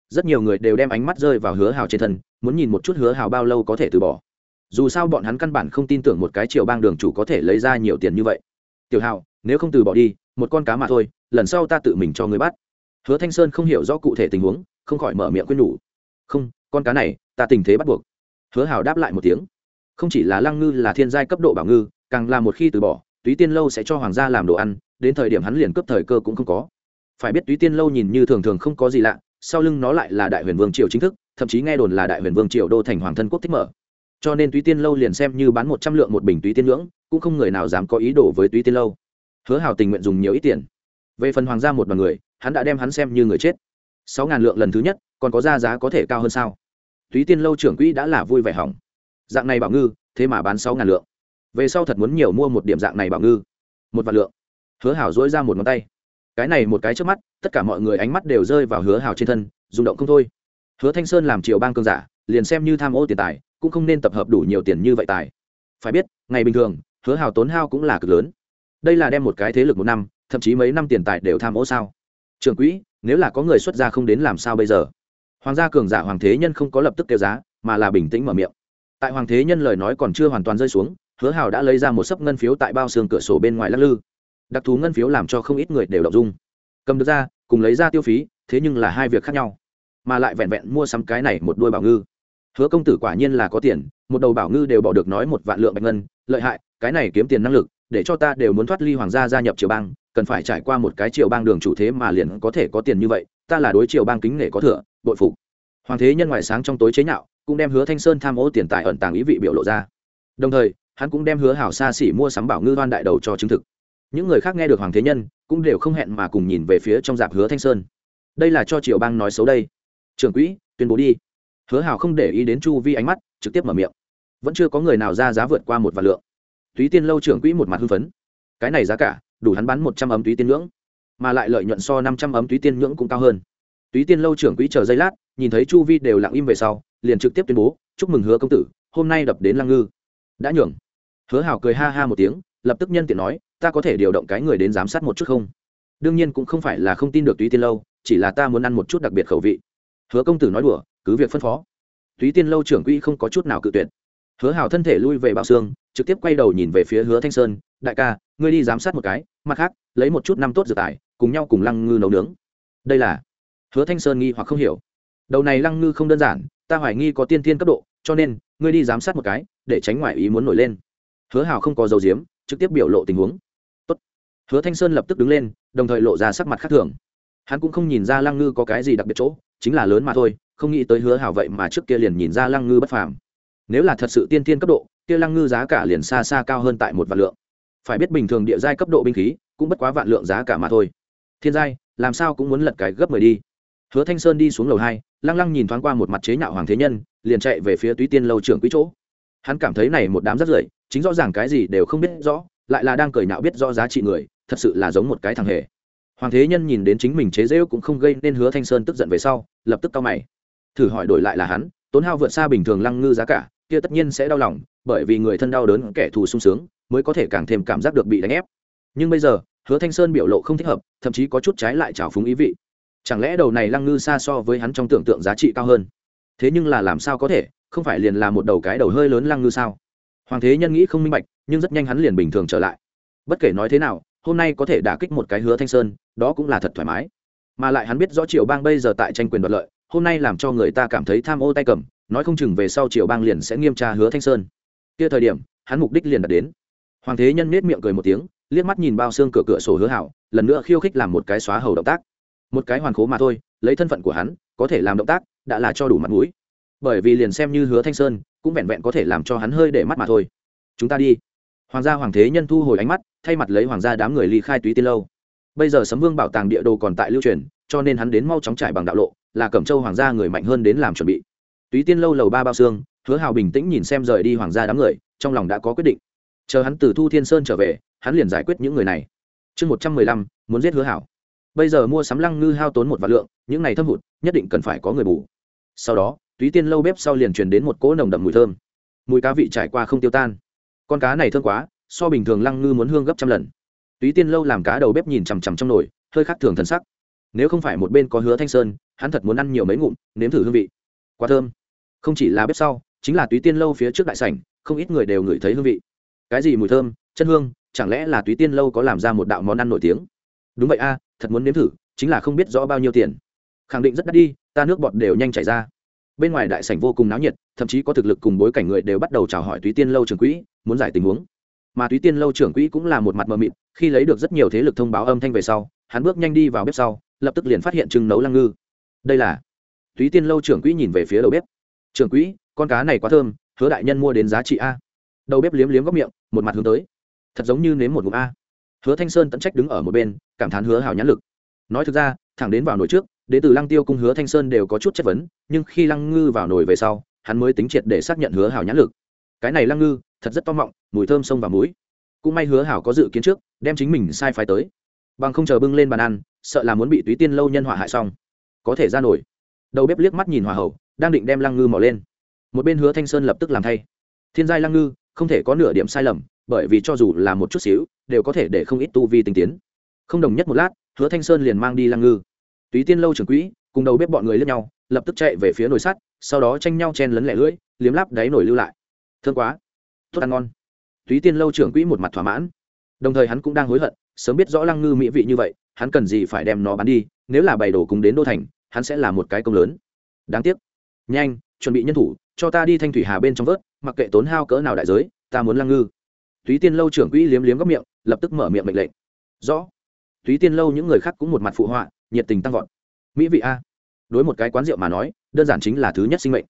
Rất nhiều người đều đem ánh mắt rơi vào hứa hào trên thân, muốn nhìn một chút hứa hào bao lâu có thể từ bỏ. Dù sao bọn hắn căn bản không tin tưởng một cái triều bang đường chủ có thể lấy ra nhiều tiền như vậy. Tiểu hào, nếu không từ bỏ đi, một con cá mà thôi, lần sau ta tự mình cho người bắt. Hứa thanh sơn không hiểu rõ cụ thể tình huống, không khỏi mở miệng quyết nhủ. Không, con cá này, ta tình thế bắt buộc. Hứa hào đáp lại một tiếng không chỉ là lăng ngư là thiên giai cấp độ bảo ngư, càng là một khi từ bỏ, túy tiên lâu sẽ cho hoàng gia làm đồ ăn, đến thời điểm hắn liền cướp thời cơ cũng không có. Phải biết túy tiên lâu nhìn như thường thường không có gì lạ, sau lưng nó lại là đại huyền vương triều chính thức, thậm chí nghe đồn là đại huyền vương triều đô thành hoàng thân quốc thích mở. Cho nên túy tiên lâu liền xem như bán một trăm lượng một bình túy tiên ngưỡng cũng không người nào dám có ý đồ với túy tiên lâu. Hứa hào tình nguyện dùng nhiều ít tiền. Về phần hoàng gia một bằng người, hắn đã đem hắn xem như người chết. Sáu ngàn lượng lần thứ nhất, còn có ra giá có thể cao hơn sao? Túy tiên lâu trưởng quỹ đã là vui vẻ hỏng dạng này bảo ngư, thế mà bán sáu ngàn lượng. Về sau thật muốn nhiều mua một điểm dạng này bảo ngư. Một vạn lượng. Hứa hảo dỗi ra một ngón tay. Cái này một cái trước mắt, tất cả mọi người ánh mắt đều rơi vào hứa hảo trên thân, rung động không thôi. Hứa thanh sơn làm triều bang cương giả, liền xem như tham ô tiền tài, cũng không nên tập hợp đủ nhiều tiền như vậy tài. Phải biết, ngày bình thường, hứa hảo tốn hao cũng là cực lớn. Đây là đem một cái thế lực một năm, thậm chí mấy năm tiền tài đều tham ô sao? Trường quỹ, nếu là có người xuất gia không đến làm sao bây giờ? Hoàng gia cường giả hoàng thế nhân không có lập tức kêu giá, mà là bình tĩnh mở miệng tại hoàng thế nhân lời nói còn chưa hoàn toàn rơi xuống, hứa hào đã lấy ra một sấp ngân phiếu tại bao xương cửa sổ bên ngoài lắc lư. Đặc thù ngân phiếu làm cho không ít người đều đọc dung. Cầm được ra, cùng lấy ra tiêu phí, thế nhưng là hai việc khác nhau. Mà lại vẹn vẹn mua sắm cái này một đôi bảo ngư. Hứa công tử quả nhiên là có tiền, một đầu bảo ngư đều bỏ được nói một vạn lượng bạch ngân, lợi hại, cái này kiếm tiền năng lực, để cho ta đều muốn thoát ly hoàng gia gia nhập triều bang, cần phải trải qua một cái triều bang đường chủ thế mà liền có thể có tiền như vậy, ta là đối triều bang kính nể có thừa, bội phục. Hoàng thế nhân ngoài sáng trong tối chế nhạo cũng đem hứa thanh sơn tham ô tiền tài ẩn tàng ý vị biểu lộ ra. Đồng thời, hắn cũng đem hứa hảo xa xỉ mua sắm bảo ngư đoan đại đầu cho chứng thực. Những người khác nghe được hoàng thế nhân, cũng đều không hẹn mà cùng nhìn về phía trong dạp hứa thanh sơn. Đây là cho triều bang nói xấu đây. Trưởng quỹ, tuyên bố đi. Hứa hảo không để ý đến chu vi ánh mắt, trực tiếp mở miệng. Vẫn chưa có người nào ra giá vượt qua một vạn lượng. Túy tiên lâu trưởng quỹ một mặt hưng phấn. Cái này giá cả, đủ hắn bán một trăm ấm túy tiên ngưỡng, mà lại lợi nhuận so năm trăm ấm túy tiên ngưỡng cũng cao hơn. Túy tiên lâu trưởng quỹ chờ giây lát, nhìn thấy chu vi đều lặng im về sau liền trực tiếp tuyên bố, chúc mừng hứa công tử, hôm nay đập đến lăng ngư. Đã nhường. Hứa hảo cười ha ha một tiếng, lập tức nhân tiện nói, ta có thể điều động cái người đến giám sát một chút không? Đương nhiên cũng không phải là không tin được túy tiên lâu, chỉ là ta muốn ăn một chút đặc biệt khẩu vị. Hứa công tử nói đùa, cứ việc phân phó. Túy tiên lâu trưởng quỹ không có chút nào cự tuyệt. Hứa hảo thân thể lui về bao xương, trực tiếp quay đầu nhìn về phía hứa thanh sơn, đại ca, ngươi đi giám sát một cái, mặt khác, lấy một chút năm tốt dược tài, cùng nhau cùng lăng ngư nấu nướng. Đây là hứa thanh sơn nghi hoặc không hiểu. Đầu này lăng ngư không đơn giản ta hoài nghi có tiên thiên cấp độ, cho nên, ngươi đi giám sát một cái, để tránh ngoại ý muốn nổi lên. Hứa hào không có dầu diếm trực tiếp biểu lộ tình huống. Tốt. hứa thanh sơn lập tức đứng lên, đồng thời lộ ra sắc mặt khác thường. Hắn cũng không nhìn ra lăng ngư có cái gì đặc biệt chỗ, chính là lớn mà thôi, không nghĩ tới hứa hào vậy mà trước kia liền nhìn ra lăng ngư bất phàm. Nếu là thật sự tiên thiên cấp độ, kia lăng ngư giá cả liền xa xa cao hơn tại một vạn lượng. Phải biết bình thường địa giai cấp độ binh khí, cũng bất quá vạn lượng giá cả mà thôi. Thiên giai, làm sao cũng muốn lật cái gấp mười đi hứa thanh sơn đi xuống lầu hai, lăng lăng nhìn thoáng qua một mặt chế nhạo hoàng thế nhân, liền chạy về phía túy tiên lâu trưởng quý chỗ. Hắn cảm thấy này một đám rất rưởi, chính rõ ràng cái gì đều không biết rõ, lại là đang cười nhạo biết rõ giá trị người, thật sự là giống một cái thằng hề. Hoàng thế nhân nhìn đến chính mình chế rêu cũng không gây nên hứa thanh sơn tức giận về sau, lập tức cau mày. Thử hỏi đổi lại là hắn, tốn hao vượt xa bình thường lăng ngư giá cả, kia tất nhiên sẽ đau lòng, bởi vì người thân đau đớn kẻ thù sung sướng, mới có thể càng thêm cảm giác được bị đánh ép. Nhưng bây giờ, hứa thanh sơn biểu lộ không thích hợp, thậm chí có chút trái lại trào phúng ý vị chẳng lẽ đầu này lăng ngư xa so với hắn trong tưởng tượng giá trị cao hơn? Thế nhưng là làm sao có thể? Không phải liền là một đầu cái đầu hơi lớn lăng ngư sao? Hoàng thế nhân nghĩ không minh bạch, nhưng rất nhanh hắn liền bình thường trở lại. Bất kể nói thế nào, hôm nay có thể đả kích một cái hứa thanh sơn, đó cũng là thật thoải mái. Mà lại hắn biết rõ triều bang bây giờ tại tranh quyền đoạt lợi, hôm nay làm cho người ta cảm thấy tham ô tay cầm, nói không chừng về sau triều bang liền sẽ nghiêm tra hứa thanh sơn. Kia thời điểm, hắn mục đích liền đạt đến. Hoàng thế nhân nết miệng cười một tiếng, liếc mắt nhìn bao xương cửa cửa sổ hứa hảo, lần nữa khiêu khích làm một cái xóa hầu động tác một cái hoàn khố mà thôi, lấy thân phận của hắn, có thể làm động tác, đã là cho đủ mặt mũi. Bởi vì liền xem như hứa thanh sơn, cũng vẹn vẹn có thể làm cho hắn hơi để mắt mà thôi. Chúng ta đi. Hoàng gia hoàng thế nhân thu hồi ánh mắt, thay mặt lấy hoàng gia đám người ly khai túy tiên lâu. Bây giờ sấm vương bảo tàng địa đồ còn tại lưu truyền, cho nên hắn đến mau chóng trải bằng đạo lộ, là cẩm châu hoàng gia người mạnh hơn đến làm chuẩn bị. Túy tiên lâu lầu ba bao xương, hứa hào bình tĩnh nhìn xem rời đi hoàng gia đám người, trong lòng đã có quyết định. Chờ hắn từ thu thiên sơn trở về, hắn liền giải quyết những người này. Chương một trăm mười lăm, muốn giết hứa hảo bây giờ mua sắm lăng ngư hao tốn một vạn lượng, những này thâm hụt, nhất định cần phải có người bù. Sau đó, túy tiên lâu bếp sau liền truyền đến một cỗ nồng đậm mùi thơm. Mùi cá vị trải qua không tiêu tan. Con cá này thơm quá, so bình thường lăng ngư muốn hương gấp trăm lần. Túy tiên lâu làm cá đầu bếp nhìn chằm chằm trong nồi, hơi khác thường thân sắc. Nếu không phải một bên có hứa thanh sơn, hắn thật muốn ăn nhiều mấy ngụm, nếm thử hương vị. Quá thơm. Không chỉ là bếp sau, chính là túy tiên lâu phía trước đại sảnh, không ít người đều ngửi thấy hương vị. Cái gì mùi thơm, chân hương, chẳng lẽ là túy tiên lâu có làm ra một đạo món ăn nổi tiếng? Đúng vậy a thật muốn nếm thử, chính là không biết rõ bao nhiêu tiền. Khẳng định rất đắt đi, ta nước bọt đều nhanh chảy ra. Bên ngoài đại sảnh vô cùng náo nhiệt, thậm chí có thực lực cùng bối cảnh người đều bắt đầu chào hỏi túy tiên lâu trưởng quỹ, muốn giải tình huống. Mà túy tiên lâu trưởng quỹ cũng là một mặt mờ mịt, khi lấy được rất nhiều thế lực thông báo âm thanh về sau, hắn bước nhanh đi vào bếp sau, lập tức liền phát hiện trưng nấu lăng ngư. Đây là túy tiên lâu trưởng quỹ nhìn về phía đầu bếp. Trưởng quỹ, con cá này quá thơm, hứa đại nhân mua đến giá trị a. Đầu bếp liếm liếm góc miệng, một mặt hướng tới. Thật giống như nếm một ngụm a hứa thanh sơn tận trách đứng ở một bên, cảm thán hứa hào nhãn lực. Nói thực ra, thẳng đến vào nồi trước, đến từ lăng tiêu cung hứa thanh sơn đều có chút chất vấn, nhưng khi lăng ngư vào nồi về sau, hắn mới tính triệt để xác nhận hứa hào nhãn lực. Cái này lăng ngư, thật rất to mọng, mùi thơm sông và muối. Cũng may hứa hảo có dự kiến trước, đem chính mình sai phái tới. Bằng không chờ bưng lên bàn ăn, sợ là muốn bị túy tiên lâu nhân họa hại xong. Có thể ra nổi. Đầu bếp liếc mắt nhìn hòa hậu, đang định đem lăng ngư mò lên. Một bên hứa thanh sơn lập tức làm thay. Thiên giai lăng ngư, không thể có nửa điểm sai lầm bởi vì cho dù là một chút xíu, đều có thể để không ít tu vi tinh tiến. Không đồng nhất một lát, hứa thanh sơn liền mang đi lăng ngư. Túy tiên lâu trưởng quỹ, cùng đầu bếp bọn người lướt nhau, lập tức chạy về phía nồi sắt, sau đó tranh nhau chen lấn lẻ lưỡi, liếm láp đáy nồi lưu lại. Thương quá. Tốt ăn ngon. Túy tiên lâu trưởng quỹ một mặt thỏa mãn. Đồng thời hắn cũng đang hối hận, sớm biết rõ lăng ngư mỹ vị như vậy, hắn cần gì phải đem nó bán đi, nếu là bày đồ cùng đến đô thành, hắn sẽ là một cái công lớn. Đáng tiếc. Nhanh, chuẩn bị nhân thủ, cho ta đi thanh thủy hà bên trong vớt, mặc kệ tốn hao cỡ nào đại giới, ta muốn lăng ngư túy tiên lâu trưởng quỹ liếm liếm góc miệng, lập tức mở miệng mệnh lệnh. Rõ. Túy tiên lâu những người khác cũng một mặt phụ họa, nhiệt tình tăng vọt. Mỹ vị a. Đối một cái quán rượu mà nói, đơn giản chính là thứ nhất sinh mệnh.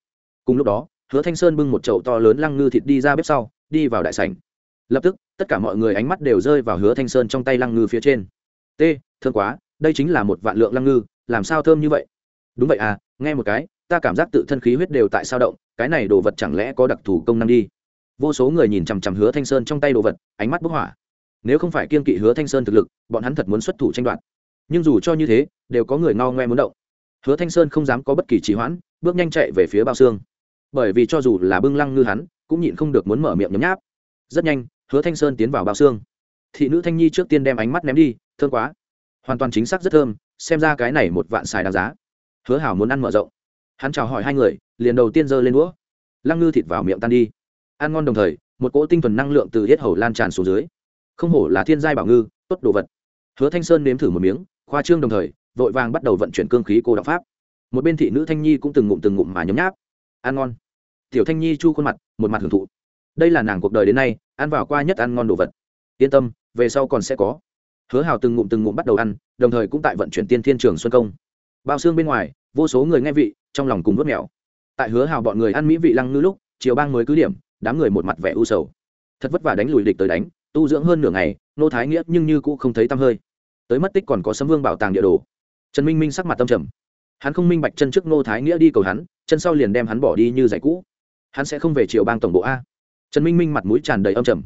Cùng lúc đó, hứa thanh sơn bưng một chậu to lớn lăng ngư thịt đi ra bếp sau, đi vào đại sảnh. Lập tức, tất cả mọi người ánh mắt đều rơi vào hứa thanh sơn trong tay lăng ngư phía trên. T thơm quá, đây chính là một vạn lượng lăng ngư, làm sao thơm như vậy? Đúng vậy à nghe một cái, ta cảm giác tự thân khí huyết đều tại sao động, cái này đồ vật chẳng lẽ có đặc thù công năng đi? Vô số người nhìn chằm chằm hứa thanh sơn trong tay đồ vật, ánh mắt bốc hỏa. Nếu không phải kiên kỵ hứa thanh sơn thực lực, bọn hắn thật muốn xuất thủ tranh đoạt. Nhưng dù cho như thế, đều có người ngao ngoe muốn động. Hứa thanh sơn không dám có bất kỳ trì hoãn, bước nhanh chạy về phía bao xương. Bởi vì cho dù là bưng lăng ngư hắn, cũng nhịn không được muốn mở miệng nhấm nháp. Rất nhanh, hứa thanh sơn tiến vào bao xương. Thị nữ thanh nhi trước tiên đem ánh mắt ném đi, thơm quá. Hoàn toàn chính xác rất thơm, xem ra cái này một vạn xài đáng giá. Hứa hảo muốn ăn mở rộng. Hắn chào hỏi hai người, liền đầu tiên giơ lên đũa. Lăng ngư thịt vào miệng tan đi ăn ngon đồng thời, một cỗ tinh thuần năng lượng từ hết hầu lan tràn xuống dưới. Không hổ là thiên giai bảo ngư, tốt đồ vật. Hứa thanh sơn nếm thử một miếng, khoa trương đồng thời, vội vàng bắt đầu vận chuyển cương khí cô đạo pháp. Một bên thị nữ thanh nhi cũng từng ngụm từng ngụm mà nhấm nháp. Ăn ngon. Tiểu thanh nhi chu khuôn mặt, một mặt hưởng thụ. Đây là nàng cuộc đời đến nay, ăn vào qua nhất ăn ngon đồ vật. Yên tâm, về sau còn sẽ có. Hứa hào từng ngụm từng ngụm bắt đầu ăn, đồng thời cũng tại vận chuyển tiên thiên trường xuân công. Bao xương bên ngoài, vô số người nghe vị, trong lòng cùng vớt mèo. Tại hứa hào bọn người ăn mỹ vị lăng ngư lúc, chiều bang mới cứ điểm đám người một mặt vẻ u sầu. Thật vất vả đánh lùi địch tới đánh, tu dưỡng hơn nửa ngày, nô thái nghĩa nhưng như cũ không thấy tăm hơi. Tới mất tích còn có sấm vương bảo tàng địa đồ. Trần minh minh sắc mặt tâm trầm. Hắn không minh bạch chân trước nô thái nghĩa đi cầu hắn, chân sau liền đem hắn bỏ đi như giải cũ. Hắn sẽ không về triều bang tổng bộ a. Trần minh minh mặt mũi tràn đầy âm trầm.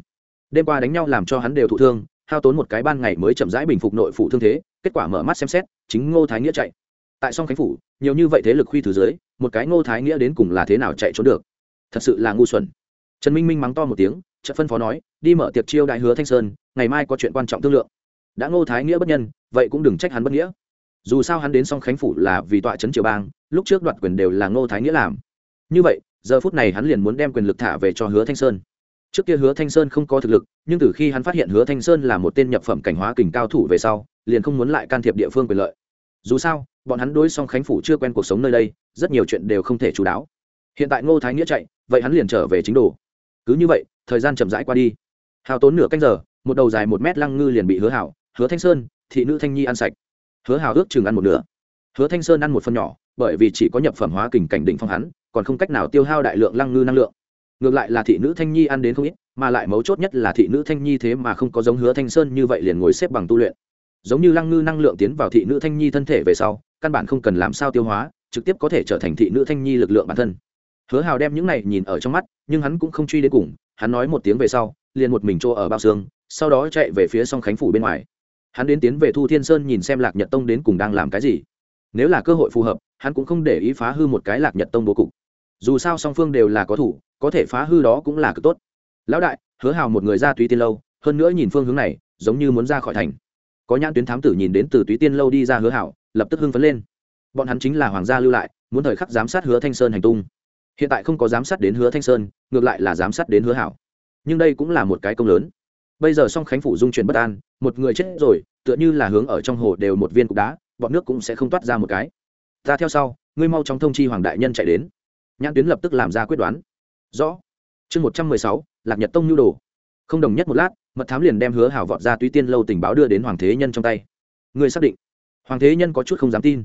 Đêm qua đánh nhau làm cho hắn đều thụ thương, hao tốn một cái ban ngày mới chậm rãi bình phục nội phủ thương thế, kết quả mở mắt xem xét, chính ngô thái nghĩa chạy. Tại song khánh phủ, nhiều như vậy thế lực khuy thứ dưới, một cái ngô thái nghĩa đến cùng là thế nào chạy trốn được? Thật sự là ngu xuẩn trần minh minh mắng to một tiếng, chợt phân phó nói, đi mở tiệc chiêu đại hứa thanh sơn, ngày mai có chuyện quan trọng thương lượng. Đã ngô thái nghĩa bất nhân, vậy cũng đừng trách hắn bất nghĩa. Dù sao hắn đến song khánh phủ là vì tọa trấn triều bang, lúc trước đoạt quyền đều là ngô thái nghĩa làm. Như vậy, giờ phút này hắn liền muốn đem quyền lực thả về cho hứa thanh sơn. Trước kia hứa thanh sơn không có thực lực, nhưng từ khi hắn phát hiện hứa thanh sơn là một tên nhập phẩm cảnh hóa kình cao thủ về sau, liền không muốn lại can thiệp địa phương quyền lợi. Dù sao, bọn hắn đối song khánh phủ chưa quen cuộc sống nơi đây, rất nhiều chuyện đều không thể chú đáo. Hiện tại ngô thái nghĩa chạy, vậy hắn liền trở về chính đồ cứ như vậy, thời gian chậm rãi qua đi. Hào tốn nửa canh giờ, một đầu dài một mét lăng ngư liền bị hứa hảo, hứa thanh sơn, thị nữ thanh nhi ăn sạch. Hứa hào ước chừng ăn một nửa. Hứa thanh sơn ăn một phần nhỏ, bởi vì chỉ có nhập phẩm hóa kình cảnh định phong hắn, còn không cách nào tiêu hao đại lượng lăng ngư năng lượng. Ngược lại là thị nữ thanh nhi ăn đến không ít, mà lại mấu chốt nhất là thị nữ thanh nhi thế mà không có giống hứa thanh sơn như vậy liền ngồi xếp bằng tu luyện. Giống như lăng ngư năng lượng tiến vào thị nữ thanh nhi thân thể về sau, căn bản không cần làm sao tiêu hóa, trực tiếp có thể trở thành thị nữ thanh nhi lực lượng bản thân hứa hào đem những này nhìn ở trong mắt, nhưng hắn cũng không truy đến cùng, hắn nói một tiếng về sau, liền một mình chỗ ở bao xương, sau đó chạy về phía song khánh phủ bên ngoài. Hắn đến tiến về thu thiên sơn nhìn xem lạc nhật tông đến cùng đang làm cái gì. Nếu là cơ hội phù hợp, hắn cũng không để ý phá hư một cái lạc nhật tông bố cục. Dù sao song phương đều là có thủ, có thể phá hư đó cũng là cực tốt. Lão đại, hứa hào một người ra túy tiên lâu, hơn nữa nhìn phương hướng này, giống như muốn ra khỏi thành. Có nhãn tuyến thám tử nhìn đến từ túy tiên lâu đi ra hứa hảo lập tức hưng phấn lên. Bọn hắn chính là hoàng gia lưu lại, muốn thời khắc giám sát hứa thanh sơn hành tung hiện tại không có giám sát đến hứa thanh sơn, ngược lại là giám sát đến hứa hảo. Nhưng đây cũng là một cái công lớn. Bây giờ song khánh phủ dung chuyển bất an, một người chết rồi, tựa như là hướng ở trong hồ đều một viên cục đá, bọn nước cũng sẽ không toát ra một cái. Ta theo sau, ngươi mau chóng thông chi hoàng đại nhân chạy đến. Nhãn tuyến lập tức làm ra quyết đoán. Rõ. Chương một trăm mười sáu, lạc nhật tông nhu đồ. Không đồng nhất một lát, mật thám liền đem hứa hảo vọt ra túy tiên lâu tình báo đưa đến hoàng thế nhân trong tay. Ngươi xác định. Hoàng thế nhân có chút không dám tin.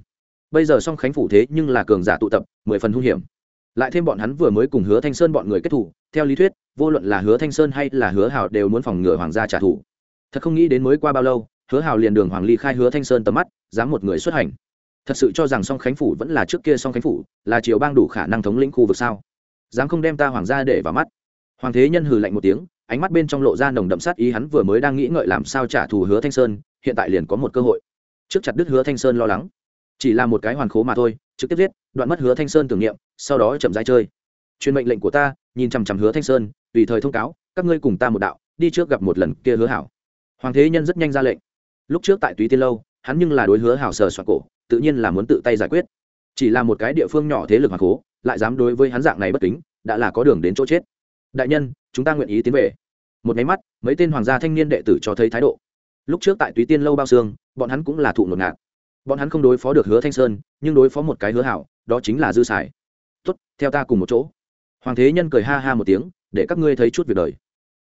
Bây giờ song khánh phủ thế nhưng là cường giả tụ tập, mười phần hung hiểm lại thêm bọn hắn vừa mới cùng hứa thanh sơn bọn người kết thủ, theo lý thuyết, vô luận là hứa thanh sơn hay là hứa hảo đều muốn phòng ngừa hoàng gia trả thù. Thật không nghĩ đến mới qua bao lâu, hứa hảo liền đường hoàng ly khai hứa thanh sơn tầm mắt, dám một người xuất hành. Thật sự cho rằng song khánh phủ vẫn là trước kia song khánh phủ, là triều bang đủ khả năng thống lĩnh khu vực sao? Dám không đem ta hoàng gia để vào mắt? Hoàng thế nhân hừ lạnh một tiếng, ánh mắt bên trong lộ ra nồng đậm sát ý, hắn vừa mới đang nghĩ ngợi làm sao trả thù hứa thanh sơn, hiện tại liền có một cơ hội. Trước chặt đứt hứa thanh sơn lo lắng chỉ là một cái hoàn khố mà thôi, trực tiếp giết, đoạn mất hứa thanh sơn tưởng niệm, sau đó chậm rãi chơi. Truyền mệnh lệnh của ta, nhìn chằm chằm hứa thanh sơn, tùy thời thông cáo, các ngươi cùng ta một đạo, đi trước gặp một lần kia hứa hảo. Hoàng thế nhân rất nhanh ra lệnh. Lúc trước tại túy tiên lâu, hắn nhưng là đối hứa hảo sờ soạt cổ, tự nhiên là muốn tự tay giải quyết. Chỉ là một cái địa phương nhỏ thế lực hoàn cố lại dám đối với hắn dạng này bất kính, đã là có đường đến chỗ chết. Đại nhân, chúng ta nguyện ý tiến về. Một máy mắt, mấy tên hoàng gia thanh niên đệ tử cho thấy thái độ. Lúc trước tại túy tiên lâu bao xương, bọn hắn cũng là thụ ngột ngạt bọn hắn không đối phó được hứa thanh sơn, nhưng đối phó một cái hứa hảo, đó chính là dư sải. Tốt, theo ta cùng một chỗ. Hoàng thế nhân cười ha ha một tiếng, để các ngươi thấy chút việc đời.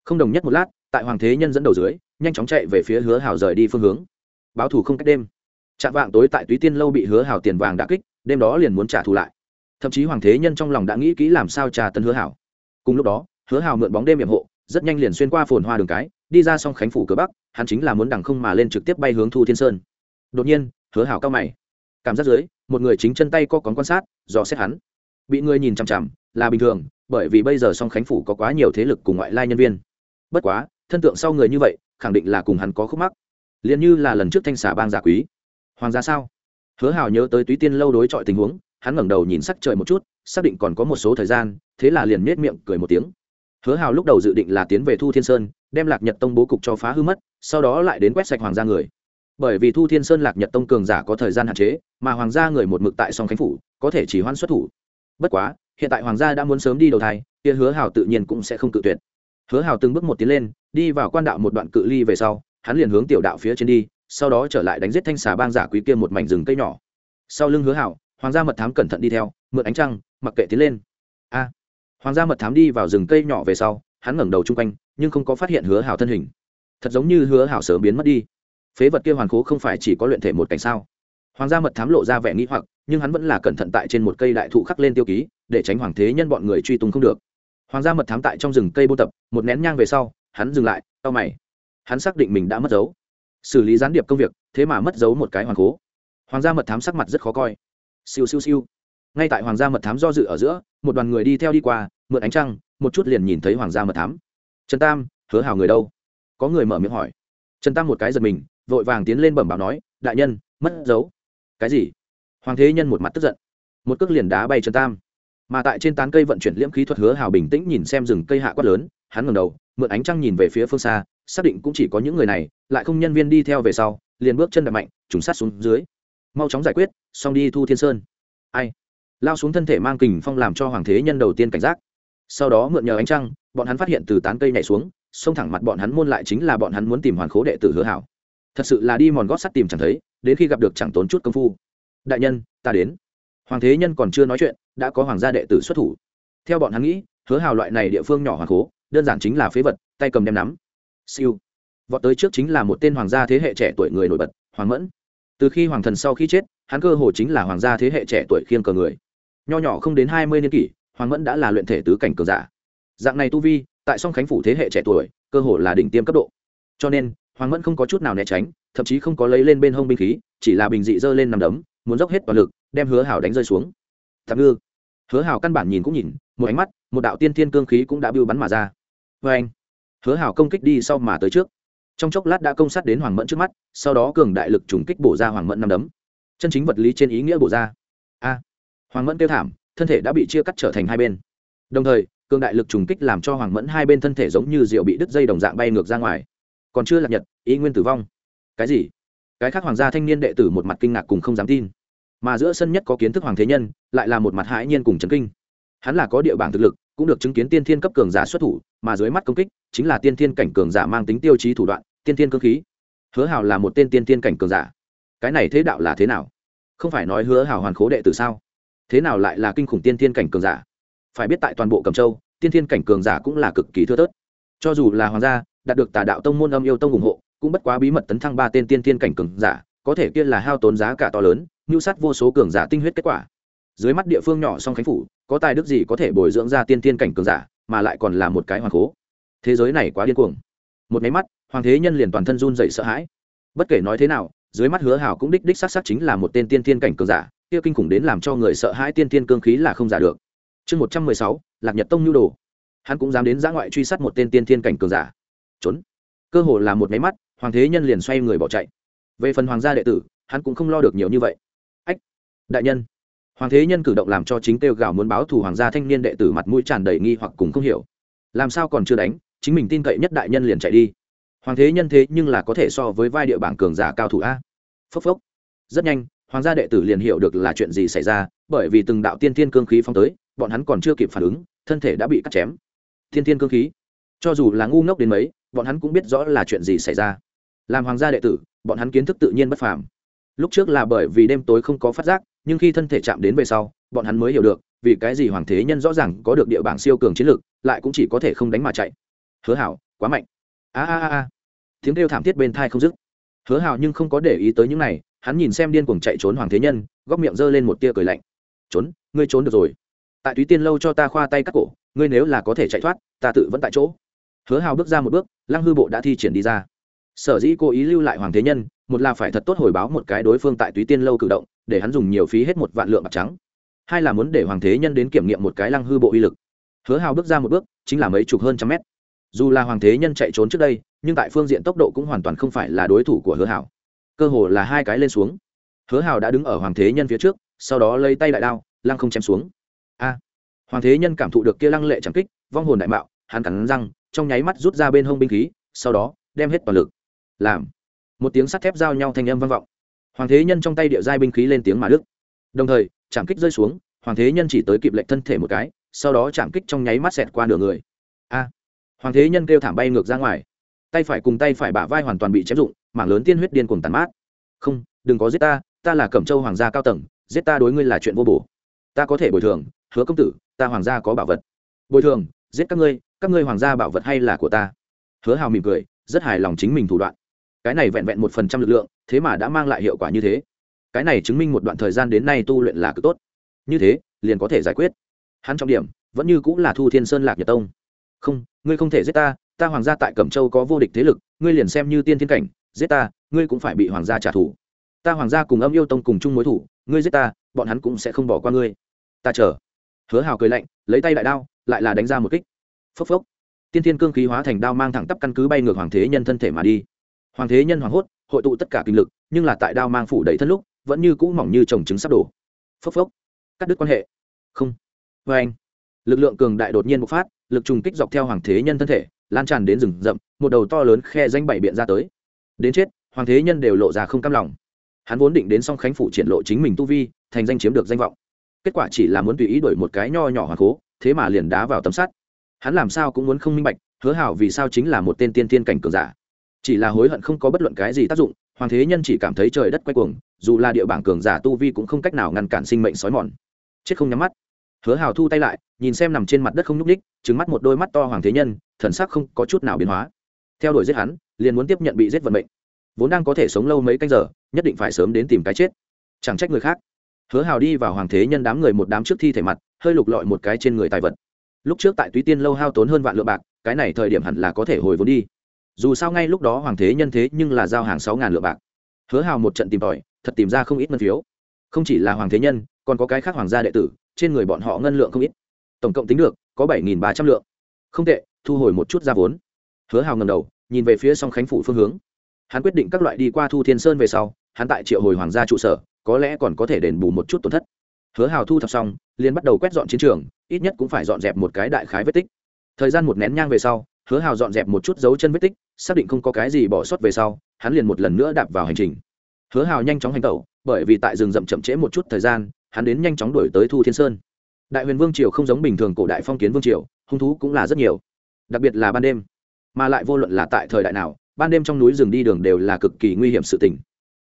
Không đồng nhất một lát, tại hoàng thế nhân dẫn đầu dưới, nhanh chóng chạy về phía hứa hảo rời đi phương hướng. Báo thù không cách đêm. Chạm vạng tối tại túy tiên lâu bị hứa hảo tiền vàng đã kích, đêm đó liền muốn trả thù lại. Thậm chí hoàng thế nhân trong lòng đã nghĩ kỹ làm sao trà tân hứa hảo. Cùng lúc đó, hứa hảo mượn bóng đêm hiểm hộ, rất nhanh liền xuyên qua phồn hoa đường cái, đi ra song khánh phủ cửa bắc, hắn chính là muốn đằng không mà lên trực tiếp bay hướng thu thiên sơn. Đột nhiên hứa Hảo cao mày. Cảm giác dưới, một người chính chân tay co cón quan sát, dò xét hắn. Bị người nhìn chằm chằm, là bình thường, bởi vì bây giờ song khánh phủ có quá nhiều thế lực cùng ngoại lai nhân viên. Bất quá, thân tượng sau người như vậy, khẳng định là cùng hắn có khúc mắc. Liền như là lần trước thanh xà bang giả quý. Hoàng gia sao? Hứa Hảo nhớ tới túy tiên lâu đối chọi tình huống, hắn ngẩng đầu nhìn sắc trời một chút, xác định còn có một số thời gian, thế là liền nết miệng cười một tiếng. Hứa hào lúc đầu dự định là tiến về thu thiên sơn, đem lạc nhật tông bố cục cho phá hư mất, sau đó lại đến quét sạch hoàng gia người bởi vì thu thiên sơn lạc nhật tông cường giả có thời gian hạn chế, mà hoàng gia người một mực tại song khánh phủ, có thể chỉ hoan xuất thủ. Bất quá, hiện tại hoàng gia đã muốn sớm đi đầu thai, kia hứa hào tự nhiên cũng sẽ không cự tuyệt. Hứa hào từng bước một tiến lên, đi vào quan đạo một đoạn cự ly về sau, hắn liền hướng tiểu đạo phía trên đi, sau đó trở lại đánh giết thanh xà bang giả quý kia một mảnh rừng cây nhỏ. Sau lưng hứa hào, hoàng gia mật thám cẩn thận đi theo, mượn ánh trăng, mặc kệ tiến lên. A! Hoàng gia mật thám đi vào rừng cây nhỏ về sau, hắn ngẩng đầu chung quanh, nhưng không có phát hiện hứa hào thân hình. Thật giống như hứa hào sớm biến mất đi phế vật kia hoàn khố không phải chỉ có luyện thể một cảnh sao? Hoàng gia mật thám lộ ra vẻ nghĩ hoặc, nhưng hắn vẫn là cẩn thận tại trên một cây đại thụ khắc lên tiêu ký, để tránh hoàng thế nhân bọn người truy tung không được. Hoàng gia mật thám tại trong rừng cây buôn tập, một nén nhang về sau, hắn dừng lại tao mày. Hắn xác định mình đã mất dấu. Xử lý gián điệp công việc, thế mà mất dấu một cái hoàng cố hoàng gia mật thám sắc mặt rất khó coi. Siêu siêu siêu. Ngay tại hoàng gia mật thám do dự ở giữa, một đoàn người đi theo đi qua, mượn ánh trăng, một chút liền nhìn thấy hoàng gia mật thám. Trần tam, hứa hào người đâu? Có người mở miệng hỏi. Trần tam một cái giật mình vội vàng tiến lên bẩm báo nói, đại nhân, mất dấu. Cái gì? Hoàng thế nhân một mặt tức giận. Một cước liền đá bay trần tam. Mà tại trên tán cây vận chuyển liễm khí thuật hứa hào bình tĩnh nhìn xem rừng cây hạ quát lớn, hắn ngầm đầu, mượn ánh trăng nhìn về phía phương xa, xác định cũng chỉ có những người này, lại không nhân viên đi theo về sau, liền bước chân đập mạnh, trùng sát xuống dưới. Mau chóng giải quyết, xong đi thu thiên sơn. Ai? Lao xuống thân thể mang kình phong làm cho hoàng thế nhân đầu tiên cảnh giác. Sau đó mượn nhờ ánh trăng, bọn hắn phát hiện từ tán cây nhảy xuống, xông thẳng mặt bọn hắn môn lại chính là bọn hắn muốn tìm hoàn khố đệ tử hứa hảo thật sự là đi mòn gót sắt tìm chẳng thấy đến khi gặp được chẳng tốn chút công phu. Đại nhân ta đến. Hoàng thế nhân còn chưa nói chuyện đã có hoàng gia đệ tử xuất thủ. Theo bọn hắn nghĩ hứa hào loại này địa phương nhỏ hoàng cố, đơn giản chính là phế vật tay cầm đem nắm. Siêu. Vọt tới trước chính là một tên hoàng gia thế hệ trẻ tuổi người nổi bật hoàng mẫn. Từ khi hoàng thần sau khi chết hắn cơ hồ chính là hoàng gia thế hệ trẻ tuổi khiêng cờ người. Nho nhỏ không đến hai mươi niên kỷ hoàng mẫn đã là luyện thể tứ cảnh cường giả. Dạng này tu vi tại song khánh phủ thế hệ trẻ tuổi cơ hồ là đỉnh tiêm cấp độ. Cho nên hoàng mẫn không có chút nào né tránh, thậm chí không có lấy lên bên hông binh khí, chỉ là bình dị giơ lên nằm đấm, muốn dốc hết toàn lực, đem hứa hảo đánh rơi xuống. Tạm ngư. Hứa hảo căn bản nhìn cũng nhìn, một ánh mắt, một đạo tiên thiên cương khí cũng đã bưu bắn mà ra. Vê anh. Hứa hảo công kích đi sau mà tới trước. Trong chốc lát đã công sát đến hoàng mẫn trước mắt, sau đó cường đại lực trùng kích bổ ra hoàng mẫn nằm đấm. Chân chính vật lý trên ý nghĩa bổ ra. A. Hoàng mẫn kêu thảm, thân thể đã bị chia cắt trở thành hai bên. Đồng thời, cường đại lực trùng kích làm cho hoàng mẫn hai bên thân thể giống như rượu bị đứt dây đồng dạng bay ngược ra ngoài còn chưa lạc nhật ý nguyên tử vong. Cái gì? Cái khác hoàng gia thanh niên đệ tử một mặt kinh ngạc cùng không dám tin. Mà giữa sân nhất có kiến thức hoàng thế nhân, lại là một mặt hãi nhiên cùng chấn kinh. Hắn là có địa bảng thực lực, cũng được chứng kiến tiên thiên cấp cường giả xuất thủ, mà dưới mắt công kích, chính là tiên thiên cảnh cường giả mang tính tiêu chí thủ đoạn, tiên thiên cơ khí. Hứa hào là một tên tiên thiên cảnh cường giả. Cái này thế đạo là thế nào? Không phải nói hứa hào hoàn khố đệ tử sao? Thế nào lại là kinh khủng tiên thiên cảnh cường giả? Phải biết tại toàn bộ cầm châu, tiên thiên cảnh cường giả cũng là cực kỳ thưa thớt. Cho dù là hoàng gia đạt được tà đạo tông môn âm yêu tông ủng hộ, cũng bất quá bí mật tấn thăng ba tên tiên thiên cảnh cường giả, có thể kia là hao tốn giá cả to lớn, nhu sát vô số cường giả tinh huyết kết quả. Dưới mắt địa phương nhỏ song khánh phủ, có tài đức gì có thể bồi dưỡng ra tiên thiên cảnh cường giả, mà lại còn là một cái hoàng cố thế giới này quá điên cuồng. Một máy mắt, hoàng thế nhân liền toàn thân run dậy sợ hãi. Bất kể nói thế nào, dưới mắt hứa hảo cũng đích đích s á s á chính là một tên tiên thiên cảnh cường giả, kia kinh khủng đến làm cho người sợ hãi tiên thiên cương khí là không giả được. Chương một trăm mười sáu, lạc nhật tông nhu đồ. Hắn cũng dám đến giã ngoại truy sát một tên tiên thiên cảnh cường giả trốn. Cơ hồ là một máy mắt, hoàng thế nhân liền xoay người bỏ chạy. Về phần hoàng gia đệ tử, hắn cũng không lo được nhiều như vậy. Ách, đại nhân. Hoàng thế nhân cử động làm cho chính kêu gào muốn báo thù hoàng gia thanh niên đệ tử mặt mũi tràn đầy nghi hoặc cùng không hiểu. Làm sao còn chưa đánh, chính mình tin cậy nhất đại nhân liền chạy đi. Hoàng thế nhân thế nhưng là có thể so với vai địa bảng cường giả cao thủ a. Phốc phốc. Rất nhanh, hoàng gia đệ tử liền hiểu được là chuyện gì xảy ra, bởi vì từng đạo tiên thiên cương khí phong tới, bọn hắn còn chưa kịp phản ứng, thân thể đã bị cắt chém. Thiên thiên cương khí. Cho dù là ngu ngốc đến mấy bọn hắn cũng biết rõ là chuyện gì xảy ra. Làm hoàng gia đệ tử, bọn hắn kiến thức tự nhiên bất phàm. Lúc trước là bởi vì đêm tối không có phát giác, nhưng khi thân thể chạm đến về sau, bọn hắn mới hiểu được, vì cái gì hoàng thế nhân rõ ràng có được địa bảng siêu cường chiến lược lại cũng chỉ có thể không đánh mà chạy. Hứa hảo, quá mạnh. A a a a. Tiếng kêu thảm thiết bên thai không dứt. Hứa hảo nhưng không có để ý tới những này, hắn nhìn xem điên cuồng chạy trốn hoàng thế nhân, góc miệng giơ lên một tia cười lạnh. Trốn, ngươi trốn được rồi. Tại túy tiên lâu cho ta khoa tay cắt cổ, ngươi nếu là có thể chạy thoát, ta tự vẫn tại chỗ hứa hào bước ra một bước, lăng hư bộ đã thi triển đi ra. Sở dĩ cố ý lưu lại hoàng thế nhân, một là phải thật tốt hồi báo một cái đối phương tại túy tiên lâu cử động, để hắn dùng nhiều phí hết một vạn lượng bạc trắng. Hai là muốn để hoàng thế nhân đến kiểm nghiệm một cái lăng hư bộ uy lực. Hứa hào bước ra một bước, chính là mấy chục hơn trăm mét. Dù là hoàng thế nhân chạy trốn trước đây, nhưng tại phương diện tốc độ cũng hoàn toàn không phải là đối thủ của hứa hào. Cơ hồ là hai cái lên xuống. Hứa hào đã đứng ở hoàng thế nhân phía trước, sau đó lấy tay đại đao, lăng không chém xuống. A! Hoàng thế nhân cảm thụ được kia lăng lệ chẳng kích, vong hồn đại mạo, hắn cắn răng trong nháy mắt rút ra bên hông binh khí, sau đó, đem hết toàn lực. Làm. Một tiếng sắt thép giao nhau thành âm vang vọng. Hoàng thế nhân trong tay địa giai binh khí lên tiếng mà đức. Đồng thời chạm kích rơi xuống, hoàng thế nhân chỉ tới kịp lệnh thân thể một cái, sau đó chạm kích trong nháy mắt xẹt qua nửa người. A. Hoàng thế nhân kêu thảm bay ngược ra ngoài. Tay phải cùng tay phải bả vai hoàn toàn bị chém dụng, mảng lớn tiên huyết điên cuồng tàn mát. Không, đừng có giết ta ta là cẩm châu hoàng gia cao tầng, giết ta đối ngươi là chuyện vô bổ. Ta có thể bồi thường, hứa công tử, ta hoàng gia có bảo vật. Bồi thường, giết các ngươi các ngươi hoàng gia bảo vật hay là của ta? Hứa hào mỉm cười, rất hài lòng chính mình thủ đoạn. Cái này vẹn vẹn một phần trăm lực lượng, thế mà đã mang lại hiệu quả như thế. Cái này chứng minh một đoạn thời gian đến nay tu luyện là cực tốt. Như thế, liền có thể giải quyết. Hắn trọng điểm, vẫn như cũng là thu thiên sơn lạc nhật tông. Không, ngươi không thể giết ta ta hoàng gia tại cẩm châu có vô địch thế lực, ngươi liền xem như tiên thiên cảnh, giết ta, ngươi cũng phải bị hoàng gia trả thù. Ta hoàng gia cùng âm yêu tông cùng chung mối thủ, ngươi giết ta, bọn hắn cũng sẽ không bỏ qua ngươi. Ta chờ. Hứa hào cười lạnh, lấy tay đại đao, lại là đánh ra một kích phốc phốc. Tiên thiên cương khí hóa thành đao mang thẳng tắp căn cứ bay ngược hoàng thế nhân thân thể mà đi. Hoàng thế nhân hoảng hốt, hội tụ tất cả kinh lực, nhưng là tại đao mang phủ đầy thân lúc, vẫn như cũ mỏng như trồng trứng sắp đổ. Phốc phốc. Cắt đứt quan hệ. Không. Vê anh, lực lượng cường đại đột nhiên bộc phát, lực trùng kích dọc theo hoàng thế nhân thân thể, lan tràn đến rừng rậm, một đầu to lớn khe danh bảy biện ra tới. Đến chết, hoàng thế nhân đều lộ ra không cam lòng. Hắn vốn định đến song khánh phủ triển lộ chính mình tu vi, thành danh chiếm được danh vọng. Kết quả chỉ là muốn tùy ý đổi một cái nho nhỏ hoàng cố, thế mà liền đá vào tấm sắt hắn làm sao cũng muốn không minh bạch, hứa hảo vì sao chính là một tên tiên tiên cảnh cường giả. Chỉ là hối hận không có bất luận cái gì tác dụng, hoàng thế nhân chỉ cảm thấy trời đất quay cuồng, dù là địa bảng cường giả tu vi cũng không cách nào ngăn cản sinh mệnh sói mòn. Chết không nhắm mắt. Hứa hào thu tay lại, nhìn xem nằm trên mặt đất không nhúc ních trứng mắt một đôi mắt to hoàng thế nhân, thần sắc không có chút nào biến hóa. Theo đuổi giết hắn, liền muốn tiếp nhận bị giết vận mệnh. Vốn đang có thể sống lâu mấy canh giờ, nhất định phải sớm đến tìm cái chết. Chẳng trách người khác. Hứa hào đi vào hoàng thế nhân đám người một đám trước thi thể mặt, hơi lục lọi một cái trên người tài vật lúc trước tại túy tiên lâu hao tốn hơn vạn lượng bạc, cái này thời điểm hẳn là có thể hồi vốn đi. Dù sao ngay lúc đó hoàng thế nhân thế nhưng là giao hàng sáu ngàn lượng bạc. Hứa hào một trận tìm tòi, thật tìm ra không ít ngân phiếu. Không chỉ là hoàng thế nhân, còn có cái khác hoàng gia đệ tử, trên người bọn họ ngân lượng không ít. Tổng cộng tính được, có bảy nghìn ba trăm lượng. Không tệ, thu hồi một chút ra vốn. Hứa hào ngầm đầu, nhìn về phía song khánh phủ phương hướng. Hắn quyết định các loại đi qua thu thiên sơn về sau, hắn tại triệu hồi hoàng gia trụ sở, có lẽ còn có thể đền bù một chút tổn thất. Hứa hào thu thập xong, liền bắt đầu quét dọn chiến trường ít nhất cũng phải dọn dẹp một cái đại khái vết tích. Thời gian một nén nhang về sau, hứa hào dọn dẹp một chút dấu chân vết tích, xác định không có cái gì bỏ sót về sau, hắn liền một lần nữa đạp vào hành trình. Hứa hào nhanh chóng hành tẩu, bởi vì tại rừng rậm chậm trễ một chút thời gian, hắn đến nhanh chóng đuổi tới thu thiên sơn. Đại huyền vương triều không giống bình thường cổ đại phong kiến vương triều, hung thú cũng là rất nhiều. Đặc biệt là ban đêm, mà lại vô luận là tại thời đại nào, ban đêm trong núi rừng đi đường đều là cực kỳ nguy hiểm sự tình.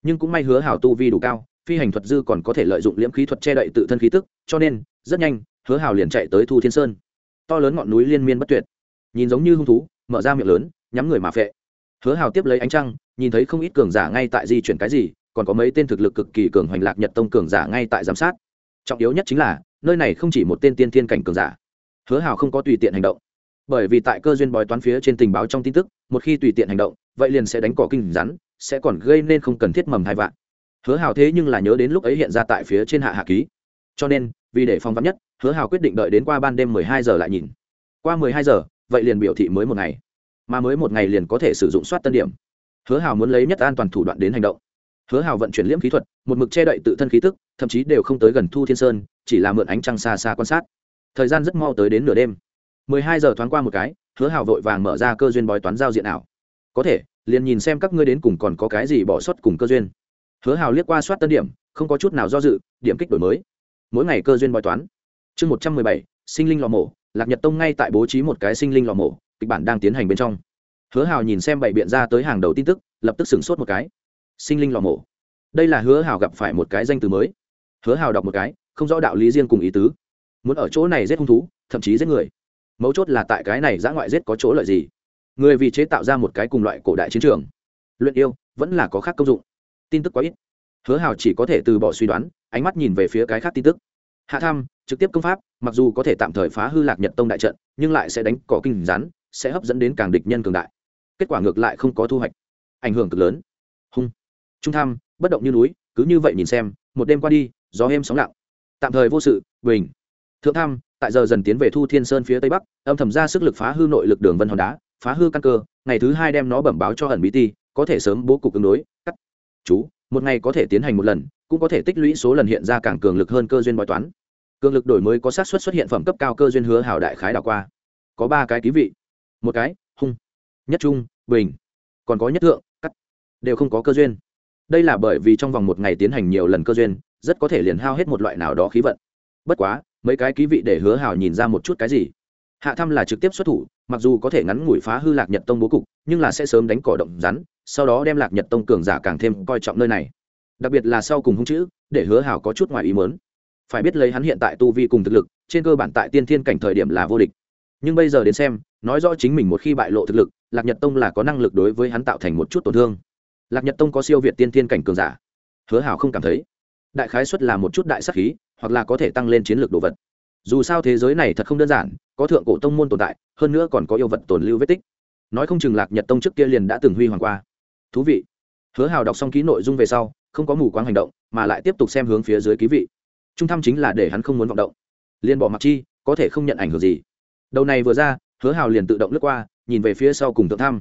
Nhưng cũng may hứa hảo tu vi đủ cao, phi hành thuật dư còn có thể lợi dụng liễm khí thuật che đậy tự thân khí tức, cho nên, rất nhanh hứa Hào liền chạy tới thu thiên sơn. To lớn ngọn núi liên miên bất tuyệt. Nhìn giống như hung thú, mở ra miệng lớn, nhắm người mà phệ. Hứa Hào tiếp lấy ánh trăng, nhìn thấy không ít cường giả ngay tại di chuyển cái gì, còn có mấy tên thực lực cực kỳ cường hoành lạc nhật tông cường giả ngay tại giám sát. Trọng yếu nhất chính là, nơi này không chỉ một tên tiên thiên cảnh cường giả. Hứa Hào không có tùy tiện hành động. Bởi vì tại cơ duyên bói toán phía trên tình báo trong tin tức, một khi tùy tiện hành động, vậy liền sẽ đánh cỏ kinh rắn, sẽ còn gây nên không cần thiết mầm hai vạn. Hứa hào thế nhưng là nhớ đến lúc ấy hiện ra tại phía trên hạ hạ ký. Cho nên, vì để phong vắn nhất hứa hào quyết định đợi đến qua ban đêm mười hai giờ lại nhìn. Qua mười hai giờ, vậy liền biểu thị mới một ngày. Mà mới một ngày liền có thể sử dụng soát tân điểm. Hứa hào muốn lấy nhất an toàn thủ đoạn đến hành động. Hứa hào vận chuyển liễm khí thuật, một mực che đậy tự thân khí tức, thậm chí đều không tới gần thu thiên sơn, chỉ là mượn ánh trăng xa xa quan sát. Thời gian rất mau tới đến nửa đêm. mười hai giờ thoáng qua một cái, hứa hào vội vàng mở ra cơ duyên bói toán giao diện ảo. Có thể, liền nhìn xem các ngươi đến cùng còn có cái gì bỏ sót cùng cơ duyên. Hứa hào liếc qua soát tân điểm, không có chút nào do dự, điểm kích đổi mới. Mỗi ngày cơ duyên bói toán chương một trăm mười bảy, sinh linh lò mổ, lạc nhật tông ngay tại bố trí một cái sinh linh lò mổ, kịch bản đang tiến hành bên trong. Hứa hào nhìn xem bảy biện ra tới hàng đầu tin tức, lập tức sửng sốt một cái. Sinh linh lò mổ. Đây là hứa hào gặp phải một cái danh từ mới. Hứa hào đọc một cái, không rõ đạo lý riêng cùng ý tứ. Muốn ở chỗ này giết hung thú, thậm chí giết người. Mấu chốt là tại cái này giã ngoại giết có chỗ lợi gì. Người vì chế tạo ra một cái cùng loại cổ đại chiến trường. Luyện yêu, vẫn là có khác công dụng. Tin tức quá ít. Hứa hào chỉ có thể từ bỏ suy đoán, ánh mắt nhìn về phía cái khác tin tức hạ tham, trực tiếp công pháp, mặc dù có thể tạm thời phá hư lạc nhật tông đại trận, nhưng lại sẽ đánh cỏ kinh rắn, sẽ hấp dẫn đến càng địch nhân cường đại. Kết quả ngược lại không có thu hoạch. Ảnh hưởng cực lớn. Hung. Trung tham, bất động như núi, cứ như vậy nhìn xem, một đêm qua đi, gió êm sóng lặng. Tạm thời vô sự, bình. Thượng tham, tại giờ dần tiến về thu thiên sơn phía tây bắc, âm thầm ra sức lực phá hư nội lực đường vân hòn đá, phá hư căn cơ, ngày thứ hai đem nó bẩm báo cho ẩn bí ti, có thể sớm bố cục ứng đối. Cắt. Chú một ngày có thể tiến hành một lần, cũng có thể tích lũy số lần hiện ra càng cường lực hơn cơ duyên bói toán. Cường lực đổi mới có sát xuất xuất hiện phẩm cấp cao cơ duyên hứa hào đại khái đảo qua. Có ba cái ký vị. Một cái, hung. Nhất trung, bình. Còn có nhất thượng, cắt. Đều không có cơ duyên. Đây là bởi vì trong vòng một ngày tiến hành nhiều lần cơ duyên, rất có thể liền hao hết một loại nào đó khí vận. Bất quá, mấy cái ký vị để hứa hào nhìn ra một chút cái gì. Hạ thăm là trực tiếp xuất thủ, mặc dù có thể ngắn ngủi phá hư lạc nhật tông bố cục, nhưng là sẽ sớm đánh cỏ động rắn sau đó đem lạc nhật tông cường giả càng thêm coi trọng nơi này. Đặc biệt là sau cùng hung chữ, để hứa hào có chút ngoài ý mớn phải biết lấy hắn hiện tại tu vi cùng thực lực, trên cơ bản tại tiên thiên cảnh thời điểm là vô địch. Nhưng bây giờ đến xem, nói rõ chính mình một khi bại lộ thực lực, lạc nhật tông là có năng lực đối với hắn tạo thành một chút tổn thương. Lạc nhật tông có siêu việt tiên thiên cảnh cường giả. Hứa hảo không cảm thấy. Đại khái xuất là một chút đại sắc khí, hoặc là có thể tăng lên chiến lược đồ vật. Dù sao thế giới này thật không đơn giản, có thượng cổ tông môn tồn tại, hơn nữa còn có yêu vật tồn lưu vết tích. Nói không chừng lạc nhật tông trước kia liền đã từng huy hoàng qua thú vị. Hứa hào đọc xong ký nội dung về sau, không có mù quáng hành động, mà lại tiếp tục xem hướng phía dưới ký vị. Trung thăm chính là để hắn không muốn vọng động. Liền bỏ mặc chi, có thể không nhận ảnh hưởng gì. Đầu này vừa ra, hứa hào liền tự động lướt qua, nhìn về phía sau cùng thượng thăm.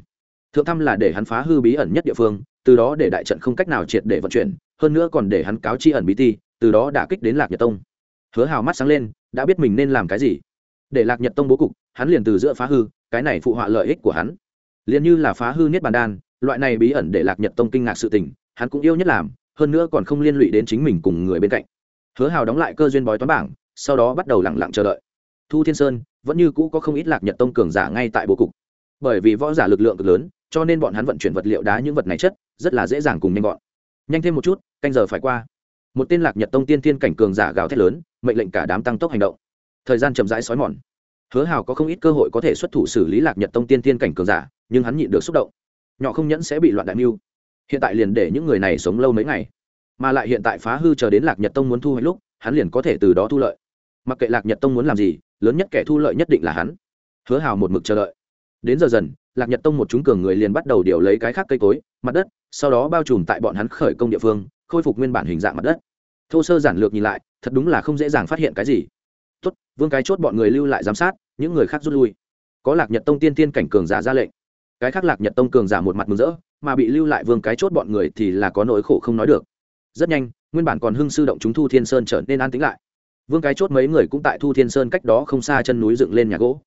Thượng thăm là để hắn phá hư bí ẩn nhất địa phương, từ đó để đại trận không cách nào triệt để vận chuyển, hơn nữa còn để hắn cáo chi ẩn bí ti, từ đó đã kích đến lạc nhật tông. Hứa hào mắt sáng lên, đã biết mình nên làm cái gì. Để lạc nhật tông bố cục, hắn liền từ giữa phá hư, cái này phụ họa lợi ích của hắn. Liền như là phá hư niết bàn đan loại này bí ẩn để lạc nhật tông kinh ngạc sự tình, hắn cũng yêu nhất làm, hơn nữa còn không liên lụy đến chính mình cùng người bên cạnh. Hứa hào đóng lại cơ duyên bói toán bảng, sau đó bắt đầu lẳng lặng chờ đợi. Thu thiên sơn, vẫn như cũ có không ít lạc nhật tông cường giả ngay tại bố cục. Bởi vì võ giả lực lượng cực lớn, cho nên bọn hắn vận chuyển vật liệu đá những vật này chất, rất là dễ dàng cùng nhanh gọn. Nhanh thêm một chút, canh giờ phải qua. Một tên lạc nhật tông tiên thiên cảnh cường giả gào thét lớn, mệnh lệnh cả đám tăng tốc hành động. Thời gian chậm rãi xói mòn. Hứa hào có không ít cơ hội có thể xuất thủ xử lý lạc nhật tông tiên thiên cảnh cường giả, nhưng hắn nhịn được xúc động nhỏ không nhẫn sẽ bị loạn đại mưu. Hiện tại liền để những người này sống lâu mấy ngày. Mà lại hiện tại phá hư chờ đến lạc nhật tông muốn thu hoạch lúc, hắn liền có thể từ đó thu lợi. Mặc kệ lạc nhật tông muốn làm gì, lớn nhất kẻ thu lợi nhất định là hắn. Hứa hào một mực chờ đợi. Đến giờ dần, lạc nhật tông một chúng cường người liền bắt đầu điều lấy cái khác cây cối, mặt đất, sau đó bao trùm tại bọn hắn khởi công địa phương, khôi phục nguyên bản hình dạng mặt đất. Thô sơ giản lược nhìn lại, thật đúng là không dễ dàng phát hiện cái gì. Tốt, vương cái chốt bọn người lưu lại giám sát, những người khác rút lui. Có lạc nhật tông tiên tiên cảnh cường giả ra lệnh cái khác lạc nhật tông cường giả một mặt mừng rỡ, mà bị lưu lại vương cái chốt bọn người thì là có nỗi khổ không nói được. Rất nhanh, nguyên bản còn hưng sư động chúng thu thiên sơn trở nên an tĩnh lại. Vương cái chốt mấy người cũng tại thu thiên sơn cách đó không xa chân núi dựng lên nhà gỗ.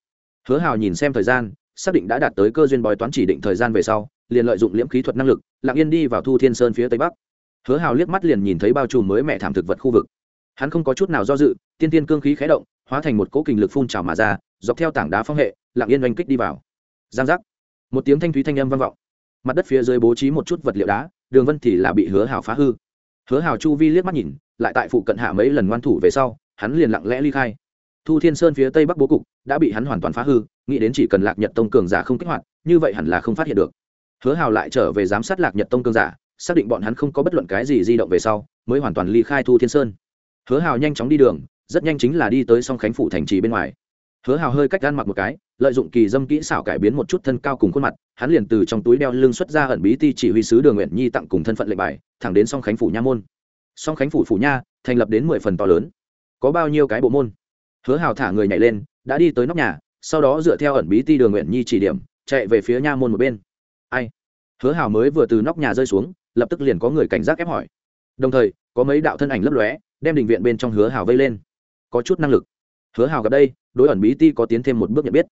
Hứa hào nhìn xem thời gian, xác định đã đạt tới cơ duyên bói toán chỉ định thời gian về sau, liền lợi dụng liễm khí thuật năng lực, lặng yên đi vào thu thiên sơn phía tây bắc. Hứa hào liếc mắt liền nhìn thấy bao trùm mới mẹ thảm thực vật khu vực. Hắn không có chút nào do dự, tiên tiên cương khí khé động, hóa thành một cỗ kình lực phun trào mà ra, dọc theo tảng đá phong hệ, lặng yên oanh kích đi vào. Giang giác một tiếng thanh thúy thanh âm vang vọng. Mặt đất phía dưới bố trí một chút vật liệu đá, đường vân thì là bị hứa hào phá hư. Hứa hào chu vi liếc mắt nhìn, lại tại phụ cận hạ mấy lần ngoan thủ về sau, hắn liền lặng lẽ ly khai. Thu thiên sơn phía tây bắc bố cục đã bị hắn hoàn toàn phá hư, nghĩ đến chỉ cần lạc nhật tông cường giả không kích hoạt, như vậy hẳn là không phát hiện được. Hứa hào lại trở về giám sát lạc nhật tông cường giả, xác định bọn hắn không có bất luận cái gì di động về sau, mới hoàn toàn ly khai thu thiên sơn. Hứa hào nhanh chóng đi đường, rất nhanh chính là đi tới song khánh phủ thành trì bên ngoài hứa hào hơi cách gan mặc một cái, lợi dụng kỳ dâm kỹ xảo cải biến một chút thân cao cùng khuôn mặt, hắn liền từ trong túi đeo lưng xuất ra ẩn bí ti chỉ huy sứ đường nguyện nhi tặng cùng thân phận lệnh bài, thẳng đến song khánh phủ nha môn. Song khánh phủ phủ nha thành lập đến mười phần to lớn. Có bao nhiêu cái bộ môn? Hứa hào thả người nhảy lên, đã đi tới nóc nhà, sau đó dựa theo ẩn bí ti đường nguyện nhi chỉ điểm, chạy về phía nha môn một bên. Ai? Hứa hào mới vừa từ nóc nhà rơi xuống, lập tức liền có người cảnh giác ép hỏi. Đồng thời, có mấy đạo thân ảnh lấp lóe, đem đình viện bên trong hứa hào vây lên. Có chút năng lực hứa hào gặp đây, đối ẩn bí ti có tiến thêm một bước nhận biết.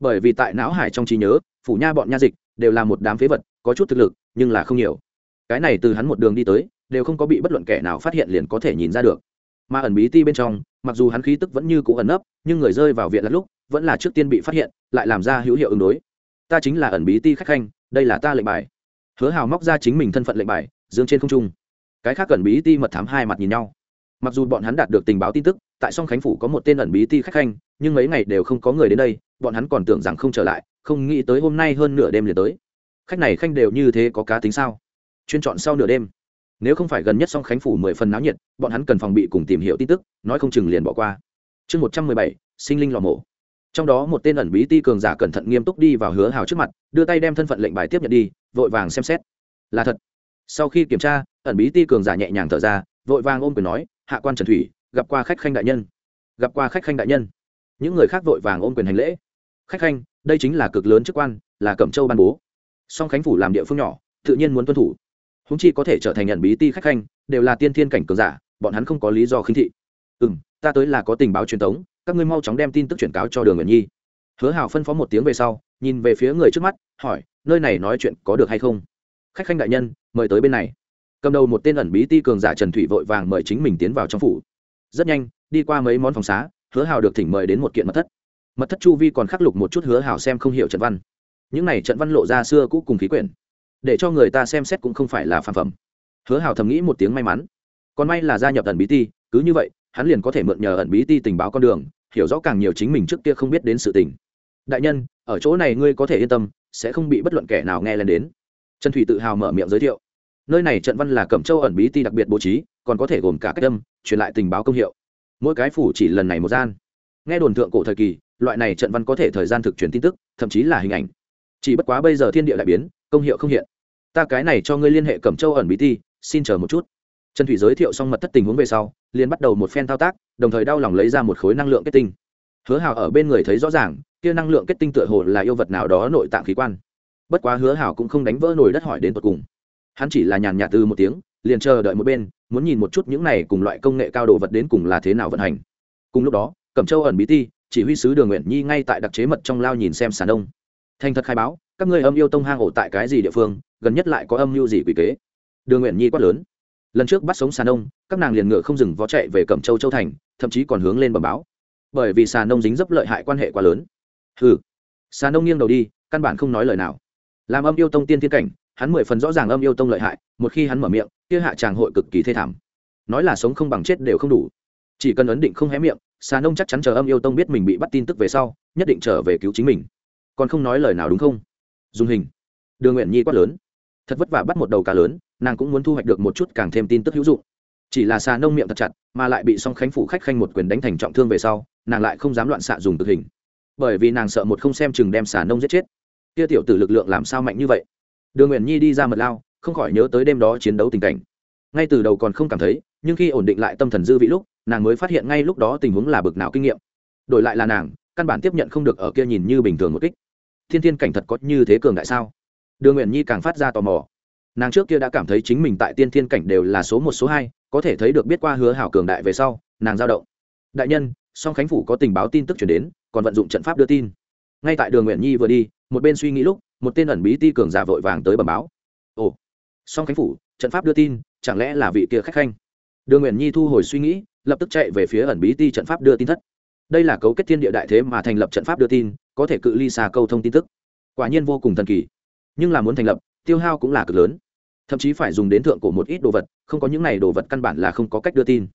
Bởi vì tại não hải trong trí nhớ, phủ nha bọn nha dịch đều là một đám phế vật, có chút thực lực, nhưng là không nhiều. Cái này từ hắn một đường đi tới, đều không có bị bất luận kẻ nào phát hiện liền có thể nhìn ra được. Mà ẩn bí ti bên trong, mặc dù hắn khí tức vẫn như cũ ẩn nấp, nhưng người rơi vào viện là lúc, vẫn là trước tiên bị phát hiện, lại làm ra hữu hiệu ứng đối. Ta chính là ẩn bí ti khách khanh, đây là ta lệnh bài. Hứa hào móc ra chính mình thân phận lệnh bài dương trên không trung. Cái khác ẩn bí ti mật thám hai mặt nhìn nhau mặc dù bọn hắn đạt được tình báo tin tức, tại song khánh phủ có một tên ẩn bí ti khách khanh, nhưng mấy ngày đều không có người đến đây, bọn hắn còn tưởng rằng không trở lại, không nghĩ tới hôm nay hơn nửa đêm liền tới. Khách này khanh đều như thế có cá tính sao? Chuyên chọn sau nửa đêm. Nếu không phải gần nhất song khánh phủ mười phần náo nhiệt, bọn hắn cần phòng bị cùng tìm hiểu tin tức, nói không chừng liền bỏ qua. Chương một trăm mười bảy, sinh linh lò mổ. Trong đó một tên ẩn bí ti cường giả cẩn thận nghiêm túc đi vào hứa hào trước mặt, đưa tay đem thân phận lệnh bài tiếp nhận đi, vội vàng xem xét. Là thật. Sau khi kiểm tra, ẩn bí ti cường giả nhẹ nhàng thở ra, vội vàng ôm quyền nói hạ quan trần thủy, gặp qua khách khanh đại nhân. Gặp qua khách khanh đại nhân. Những người khác vội vàng ôm quyền hành lễ. Khách khanh, đây chính là cực lớn chức quan, là cẩm châu ban bố. Song khánh phủ làm địa phương nhỏ, tự nhiên muốn tuân thủ. Húng chi có thể trở thành nhận bí ti khách khanh, đều là tiên thiên cảnh cường giả, bọn hắn không có lý do khinh thị. Ừ m ta tới là có tình báo truyền thống các ngươi mau chóng đem tin tức chuyển cáo cho đường nguyện nhi. Hứa hào phân phó một tiếng về sau, nhìn về phía người trước mắt, hỏi, nơi này nói chuyện có được hay không? Khách khanh đại nhân, mời tới bên này cầm đầu một tên ẩn bí ti cường giả trần thủy vội vàng mời chính mình tiến vào trong phủ. Rất nhanh, đi qua mấy món phòng xá, hứa hào được thỉnh mời đến một kiện mật thất. Mật thất chu vi còn khắc lục một chút hứa hào xem không hiểu trận văn. Những này trận văn lộ ra xưa cũ cùng khí quyển. Để cho người ta xem xét cũng không phải là phản phẩm. Hứa hào thầm nghĩ một tiếng may mắn. Còn may là gia nhập ẩn bí ti, cứ như vậy, hắn liền có thể mượn nhờ ẩn bí ti tình báo con đường, hiểu rõ càng nhiều chính mình trước kia không biết đến sự tình. Đại nhân, ở chỗ này ngươi có thể yên tâm, sẽ không bị bất luận kẻ nào nghe lên đến. Trần thủy tự hào mở miệng giới thiệu nơi này trận văn là cẩm châu ẩn bí ti đặc biệt bố trí, còn có thể gồm cả cách âm, truyền lại tình báo công hiệu. Mỗi cái phủ chỉ lần này một gian. Nghe đồn thượng cổ thời kỳ, loại này trận văn có thể thời gian thực truyền tin tức, thậm chí là hình ảnh. Chỉ bất quá bây giờ thiên địa đại biến, công hiệu không hiện. Ta cái này cho ngươi liên hệ cẩm châu ẩn bí ti, xin chờ một chút. Trần thủy giới thiệu xong mật thất tình huống về sau, liền bắt đầu một phen thao tác, đồng thời đau lòng lấy ra một khối năng lượng kết tinh. Hứa hào ở bên người thấy rõ ràng, kia năng lượng kết tinh tựa hồ là yêu vật nào đó nội tạng khí quan. Bất quá hứa hào cũng không đánh vỡ nổi đất hỏi đến tột cùng hắn chỉ là nhàn nhạt từ một tiếng, liền chờ đợi một bên, muốn nhìn một chút những này cùng loại công nghệ cao đồ vật đến cùng là thế nào vận hành. Cùng lúc đó, cẩm châu ẩn bí ti, chỉ huy sứ đường nguyện nhi ngay tại đặc chế mật trong lao nhìn xem sàn đông. Thành thật khai báo, các ngươi âm yêu tông hang ổ tại cái gì địa phương, gần nhất lại có âm mưu gì quỷ kế? Đường nguyện nhi quát lớn. Lần trước bắt sống sàn đông, các nàng liền ngựa không dừng vó chạy về cẩm châu châu thành, thậm chí còn hướng lên bầm báo. Bởi vì sàn đông dính dấp lợi hại quan hệ quá lớn. Ừ sàn đông nghiêng đầu đi, căn bản không nói lời nào. Làm âm yêu tông tiên thiên cảnh hắn mười phần rõ ràng âm yêu tông lợi hại, một khi hắn mở miệng, kia hạ tràng hội cực kỳ thê thảm. Nói là sống không bằng chết đều không đủ. Chỉ cần ấn định không hé miệng, xà nông chắc chắn chờ âm yêu tông biết mình bị bắt tin tức về sau, nhất định trở về cứu chính mình. Còn không nói lời nào đúng không? Dùng hình. Đường nguyện nhi quát lớn. Thật vất vả bắt một đầu cá lớn, nàng cũng muốn thu hoạch được một chút càng thêm tin tức hữu dụng. Chỉ là xà nông miệng thật chặt, mà lại bị song khánh phủ khách khanh một quyền đánh thành trọng thương về sau, nàng lại không dám loạn xạ dùng thực hình. Bởi vì nàng sợ một không xem chừng đem xà nông giết chết. Kia tiểu tử lực lượng làm sao mạnh như vậy? Đường nguyện nhi đi ra mật lao, không khỏi nhớ tới đêm đó chiến đấu tình cảnh. Ngay từ đầu còn không cảm thấy, nhưng khi ổn định lại tâm thần dư vị lúc, nàng mới phát hiện ngay lúc đó tình huống là bực nào kinh nghiệm. Đổi lại là nàng, căn bản tiếp nhận không được ở kia nhìn như bình thường một kích. Thiên thiên cảnh thật có như thế cường đại sao? Đường nguyện nhi càng phát ra tò mò. Nàng trước kia đã cảm thấy chính mình tại tiên thiên cảnh đều là số một, số hai, có thể thấy được biết qua hứa hảo cường đại về sau, nàng giao động. Đại nhân, song khánh phủ có tình báo tin tức chuyển đến, còn vận dụng trận pháp đưa tin. Ngay tại đường nguyện nhi vừa đi, một bên suy nghĩ lúc một tên ẩn bí ti cường giả vội vàng tới bẩm báo. Ồ, song khánh phủ, trận pháp đưa tin, chẳng lẽ là vị kia khách khanh? Đường nguyện nhi thu hồi suy nghĩ, lập tức chạy về phía ẩn bí ti trận pháp đưa tin thất. Đây là cấu kết thiên địa đại thế mà thành lập trận pháp đưa tin, có thể cự ly xa câu thông tin tức. Quả nhiên vô cùng thần kỳ. Nhưng là muốn thành lập, tiêu hao cũng là cực lớn. Thậm chí phải dùng đến thượng của một ít đồ vật, không có những này đồ vật căn bản là không có cách đưa tin.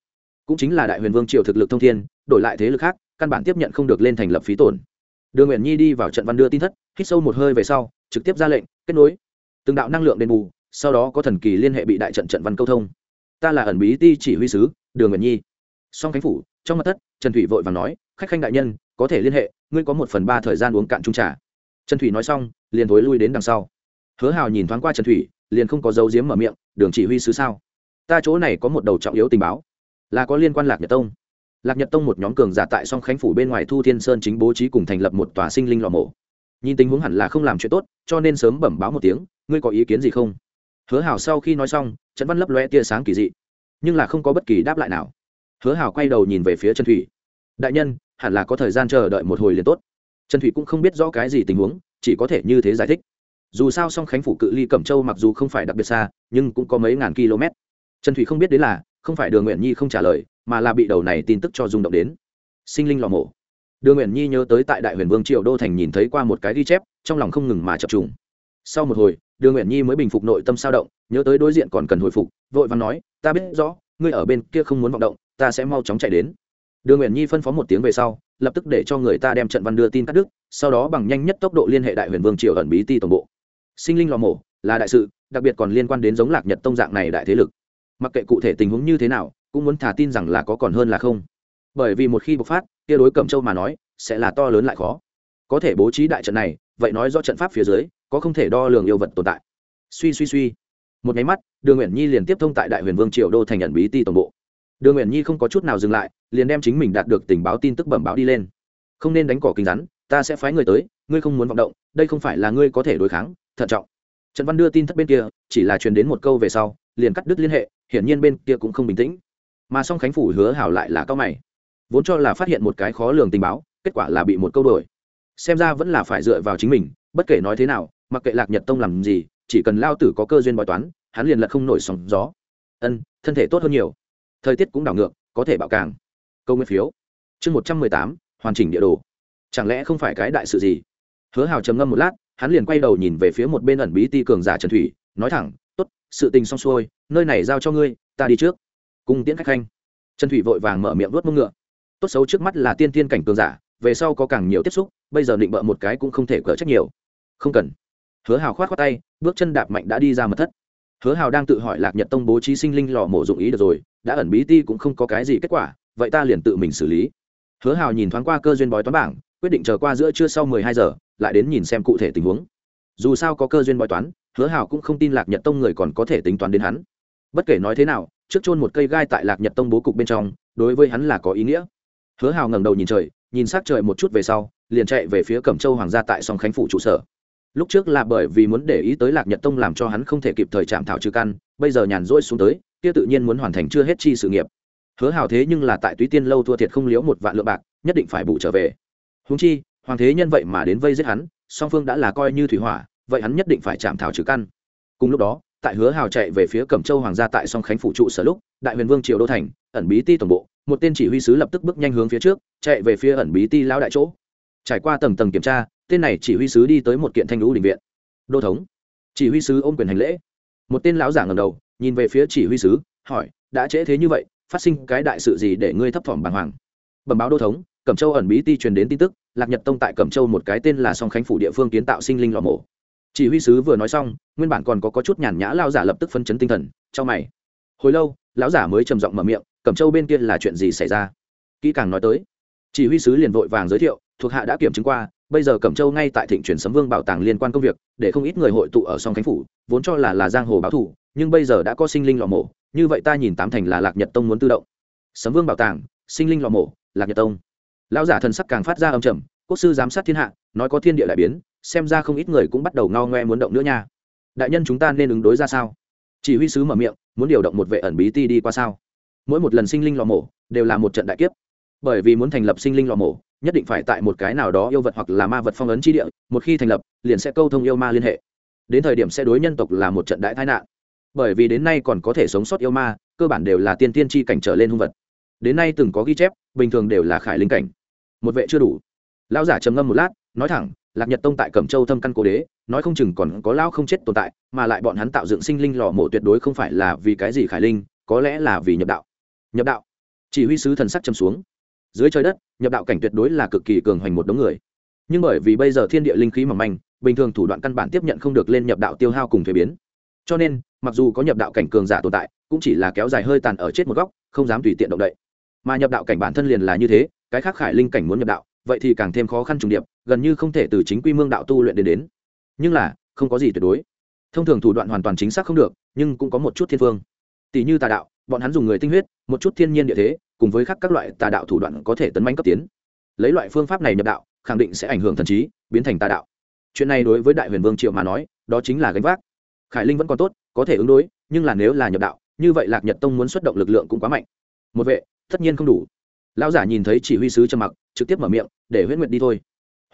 Cũng chính là đại huyền vương triều thực lực thông thiên, đổi lại thế lực khác, căn bản tiếp nhận không được lên thành lập phí tổn. Đường nguyện nhi đi vào trận văn đưa tin thất, hít sâu một hơi về sau trực tiếp ra lệnh, kết nối. Từng đạo năng lượng đền bù, sau đó có thần kỳ liên hệ bị đại trận trận văn câu thông. Ta là ẩn bí ti chỉ huy sứ, đường nguyện nhi. Song khánh phủ, trong mặt thất, trần thủy vội và nói, khách khanh đại nhân, có thể liên hệ, ngươi có một phần ba thời gian uống cạn trung trà. Trần thủy nói xong, liền thối lui đến đằng sau. Hứa hào nhìn thoáng qua trần thủy, liền không có dấu diếm mở miệng, đường chỉ huy sứ sao? Ta chỗ này có một đầu trọng yếu tình báo, là có liên quan lạc nhật tông. Lạc nhật tông một nhóm cường giả tại song khánh phủ bên ngoài thu thiên sơn chính bố trí cùng thành lập một tòa sinh linh lò mổ nhìn tình huống hẳn là không làm chuyện tốt, cho nên sớm bẩm báo một tiếng, ngươi có ý kiến gì không? Hứa hảo sau khi nói xong Trần văn lấp loe tia sáng kỳ dị, nhưng là không có bất kỳ đáp lại nào. Hứa hảo quay đầu nhìn về phía trần thủy. Đại nhân, hẳn là có thời gian chờ đợi một hồi liền tốt. Trần thủy cũng không biết rõ cái gì tình huống, chỉ có thể như thế giải thích. Dù sao song khánh phủ cự ly cẩm châu mặc dù không phải đặc biệt xa, nhưng cũng có mấy ngàn km. Trần thủy không biết đến là, không phải đường nguyện nhi không trả lời, mà là bị đầu này tin tức cho rung động đến. Sinh linh lò mổ đường nguyện nhi nhớ tới tại đại huyền vương triệu đô thành nhìn thấy qua một cái ghi chép, trong lòng không ngừng mà chập trùng. Sau một hồi đường nguyện nhi mới bình phục nội tâm sao động, nhớ tới đối diện còn cần hồi phục, vội vàng nói, ta biết rõ, ngươi ở bên kia không muốn vọng động, ta sẽ mau chóng chạy đến. Đường nguyện nhi phân phó một tiếng về sau, lập tức để cho người ta đem trận văn đưa tin cắt đứt, sau đó bằng nhanh nhất tốc độ liên hệ đại huyền vương triều ẩn bí ti tổng bộ. Sinh linh lò mổ, là đại sự, đặc biệt còn liên quan đến giống lạc nhật tông dạng này đại thế lực. Mặc kệ cụ thể tình huống như thế nào, cũng muốn thả tin rằng là có còn hơn là không. Bởi vì một khi bộc phát kia đối cẩm châu mà nói, sẽ là to lớn lại khó. Có thể bố trí đại trận này, vậy nói do trận pháp phía dưới, có không thể đo lường yêu vật tồn tại. Suy suy suy. Một nháy mắt, đường nguyễn nhi liền tiếp thông tại đại huyền vương triều đô thành nhận bí ti tổng bộ. Đường nguyễn nhi không có chút nào dừng lại, liền đem chính mình đạt được tình báo tin tức bẩm báo đi lên. Không nên đánh cỏ kinh rắn, ta sẽ phái người tới, ngươi không muốn vọng động, đây không phải là ngươi có thể đối kháng, thận trọng. Trần văn đưa tin thất bên kia, chỉ là truyền đến một câu về sau, liền cắt đứt liên hệ, hiển nhiên bên kia cũng không bình tĩnh. Mà song khánh phủ hứa hảo lại là cao mày vốn cho là phát hiện một cái khó lường tình báo, kết quả là bị một câu đổi xem ra vẫn là phải dựa vào chính mình, bất kể nói thế nào, mặc kệ lạc nhật tông làm gì, chỉ cần lao tử có cơ duyên bói toán, hắn liền lật không nổi sóng gió. Ân, thân thể tốt hơn nhiều. Thời tiết cũng đảo ngược, có thể bạo càng. Câu nguyên phiếu. Chương một trăm mười tám, hoàn chỉnh địa đồ. Chẳng lẽ không phải cái đại sự gì? Hứa hào trầm ngâm một lát, hắn liền quay đầu nhìn về phía một bên ẩn bí ti cường giả trần thủy, nói thẳng t ố t sự tình xong xuôi, nơi này giao cho ngươi, ta đi trước. Cung tiễn khách khanh. Trần thủy vội vàng mở miệng vớt mông ngựa tốt xấu trước mắt là tiên tiên cảnh cường giả, về sau có càng nhiều tiếp xúc, bây giờ định bợ một cái cũng không thể cỡ trách nhiều. Không cần. Hứa hào khoát khoát tay, bước chân đạp mạnh đã đi ra mật thất. Hứa hào đang tự hỏi lạc nhật tông bố trí sinh linh lò mổ dụng ý được rồi, đã ẩn bí ti cũng không có cái gì kết quả, vậy ta liền tự mình xử lý. Hứa hào nhìn thoáng qua cơ duyên bói toán bảng, quyết định chờ qua giữa trưa sau mười hai giờ, lại đến nhìn xem cụ thể tình huống. Dù sao có cơ duyên bói toán, hứa hào cũng không tin lạc nhật tông người còn có thể tính toán đến hắn. Bất kể nói thế nào, trước chôn một cây gai tại lạc nhật tông bố cục bên trong, đối với hắn là có ý nghĩa hứa hào ngẩng đầu nhìn trời, nhìn sát trời một chút về sau, liền chạy về phía cẩm châu hoàng gia tại song khánh phủ trụ sở. Lúc trước là bởi vì muốn để ý tới lạc nhật tông làm cho hắn không thể kịp thời chạm thảo trừ căn, bây giờ nhàn rỗi xuống tới, kia tự nhiên muốn hoàn thành chưa hết chi sự nghiệp. Hứa hào thế nhưng là tại túy tiên lâu thua thiệt không liễu một vạn lượng bạc, nhất định phải bù trở về. Húng chi, hoàng thế nhân vậy mà đến vây giết hắn, song phương đã là coi như thủy hỏa, vậy hắn nhất định phải chạm thảo trừ căn. Cùng lúc đó tại hứa hào chạy về phía cẩm châu hoàng gia tại song khánh phủ trụ sở lúc, đại huyền vương triều đô thành, ẩn bí ti tổng bộ, một tên chỉ huy sứ lập tức bước nhanh hướng phía trước, chạy về phía ẩn bí ti lao đại chỗ. Trải qua tầng tầng kiểm tra, tên này chỉ huy sứ đi tới một kiện thanh lũ định viện. Đô thống. Chỉ huy sứ ôm quyền hành lễ. Một tên lão giả ngầm đầu, nhìn về phía chỉ huy sứ, hỏi, đã trễ thế như vậy, phát sinh cái đại sự gì để ngươi thấp thỏm bàng hoàng? Bẩm báo đô thống, cẩm châu ẩn bí ti truyền đến tin tức, lạc nhật tông tại cẩm châu một cái tên là song khánh phủ địa phương kiến tạo sinh linh lò mổ chỉ huy sứ vừa nói xong nguyên bản còn có, có chút nhàn nhã lao giả lập tức phân chấn tinh thần cho mày. Hồi lâu lão giả mới trầm giọng mở miệng cẩm châu bên kia là chuyện gì xảy ra? Kỹ càng nói tới chỉ huy sứ liền vội vàng giới thiệu thuộc hạ đã kiểm chứng qua bây giờ cẩm châu ngay tại thịnh truyền sấm vương bảo tàng liên quan công việc để không ít người hội tụ ở song khánh phủ vốn cho là là giang hồ báo thủ nhưng bây giờ đã có sinh linh lò mổ như vậy ta nhìn tám thành là lạc nhật tông muốn tự động. Sấm vương bảo tàng sinh linh lò mổ lạc nhật tông. Lão giả thần sắc càng phát ra âm trầm quốc sư giám sát thiên hạ, nói có thiên địa đại biến, xem ra không ít người cũng bắt đầu ngao ngoe muốn động nữa nha. Đại nhân chúng ta nên ứng đối ra sao? Chỉ huy sứ mở miệng, muốn điều động một vệ ẩn bí ti đi qua sao? Mỗi một lần sinh linh lò mổ đều là một trận đại kiếp. Bởi vì muốn thành lập sinh linh lò mổ, nhất định phải tại một cái nào đó yêu vật hoặc là ma vật phong ấn chi địa, một khi thành lập, liền sẽ câu thông yêu ma liên hệ. Đến thời điểm sẽ đối nhân tộc là một trận đại tai nạn. Bởi vì đến nay còn có thể sống sót yêu ma, cơ bản đều là tiên tiên chi cảnh trở lên hung vật. Đến nay từng có ghi chép, bình thường đều là khải linh cảnh. Một vệ chưa đủ lão giả trầm ngâm một lát, nói thẳng, lạc nhật tông tại cẩm châu thâm căn cố đế, nói không chừng còn có lão không chết tồn tại, mà lại bọn hắn tạo dựng sinh linh lò mổ tuyệt đối không phải là vì cái gì khải linh, có lẽ là vì nhập đạo. Nhập đạo? Chỉ huy sứ thần sắc châm xuống. Dưới trời đất, nhập đạo cảnh tuyệt đối là cực kỳ cường hoành một đống người. Nhưng bởi vì bây giờ thiên địa linh khí mỏng manh, bình thường thủ đoạn căn bản tiếp nhận không được lên nhập đạo tiêu hao cùng thuế biến. Cho nên, mặc dù có nhập đạo cảnh cường giả tồn tại, cũng chỉ là kéo dài hơi tàn ở chết một góc, không dám tùy tiện động đậy. Mà nhập đạo cảnh bản thân liền là như thế, cái khác khải linh cảnh muốn nhập đạo vậy thì càng thêm khó khăn trùng điệp, gần như không thể từ chính quy mương đạo tu luyện đến đến. Nhưng là, không có gì tuyệt đối. Thông thường thủ đoạn hoàn toàn chính xác không được, nhưng cũng có một chút thiên phương. Tỷ như tà đạo, bọn hắn dùng người tinh huyết, một chút thiên nhiên địa thế, cùng với khác các loại tà đạo thủ đoạn có thể tấn manh cấp tiến. Lấy loại phương pháp này nhập đạo, khẳng định sẽ ảnh hưởng thần trí, biến thành tà đạo. Chuyện này đối với đại huyền vương triệu mà nói, đó chính là gánh vác. Khải linh vẫn còn tốt, có thể ứng đối, nhưng là nếu là nhập đạo, như vậy lạc nhật tông muốn xuất động lực lượng cũng quá mạnh. Một vệ, tất nhiên không đủ. Lão giả nhìn thấy chỉ huy sứ trầm mặc trực tiếp mở miệng, để huyễn nguyệt đi thôi.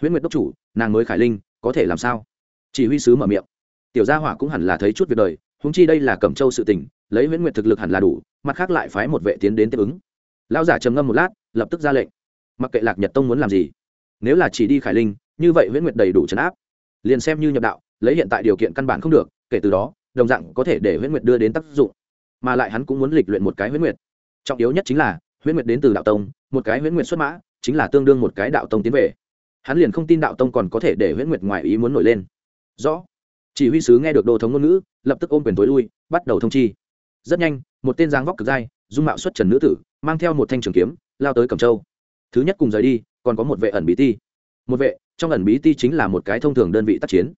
Huyễn nguyệt đốc chủ, nàng mới khải linh, có thể làm sao? Chỉ huy sứ mở miệng. Tiểu gia hỏa cũng hẳn là thấy chút việc đời húng chi đây là cẩm châu sự tình, lấy huyễn nguyệt thực lực hẳn là đủ, mặt khác lại phái một vệ tiến đến tiếp ứng. Lão giả trầm ngâm một lát, lập tức ra lệnh. Mặc kệ lạc nhật tông muốn làm gì, nếu là chỉ đi khải linh, như vậy huyễn nguyệt đầy đủ trấn áp. Liền xem như nhập đạo, lấy hiện tại điều kiện căn bản không được, kể từ đó, đồng dạng có thể để huyễn nguyệt đưa đến tác dụng. Mà lại hắn cũng muốn lịch luyện một cái huyễn nguyệt. Trọng yếu nhất chính là, huyễn nguyệt đến từ đạo tông, một cái huyễn nguyệt xuất mã chính là tương đương một cái đạo tông tiến về. Hắn liền không tin đạo tông còn có thể để huyễn nguyệt ngoài ý muốn nổi lên. Rõ. Chỉ huy sứ nghe được đồ thống ngôn ngữ, lập tức ôm quyền tối lui, bắt đầu thông chi. Rất nhanh, một tên giáng vóc cực dai, dung mạo xuất trần nữ tử, mang theo một thanh trường kiếm, lao tới cẩm châu. Thứ nhất cùng rời đi, còn có một vệ ẩn bí ti. Một vệ, trong ẩn bí ti chính là một cái thông thường đơn vị tác chiến.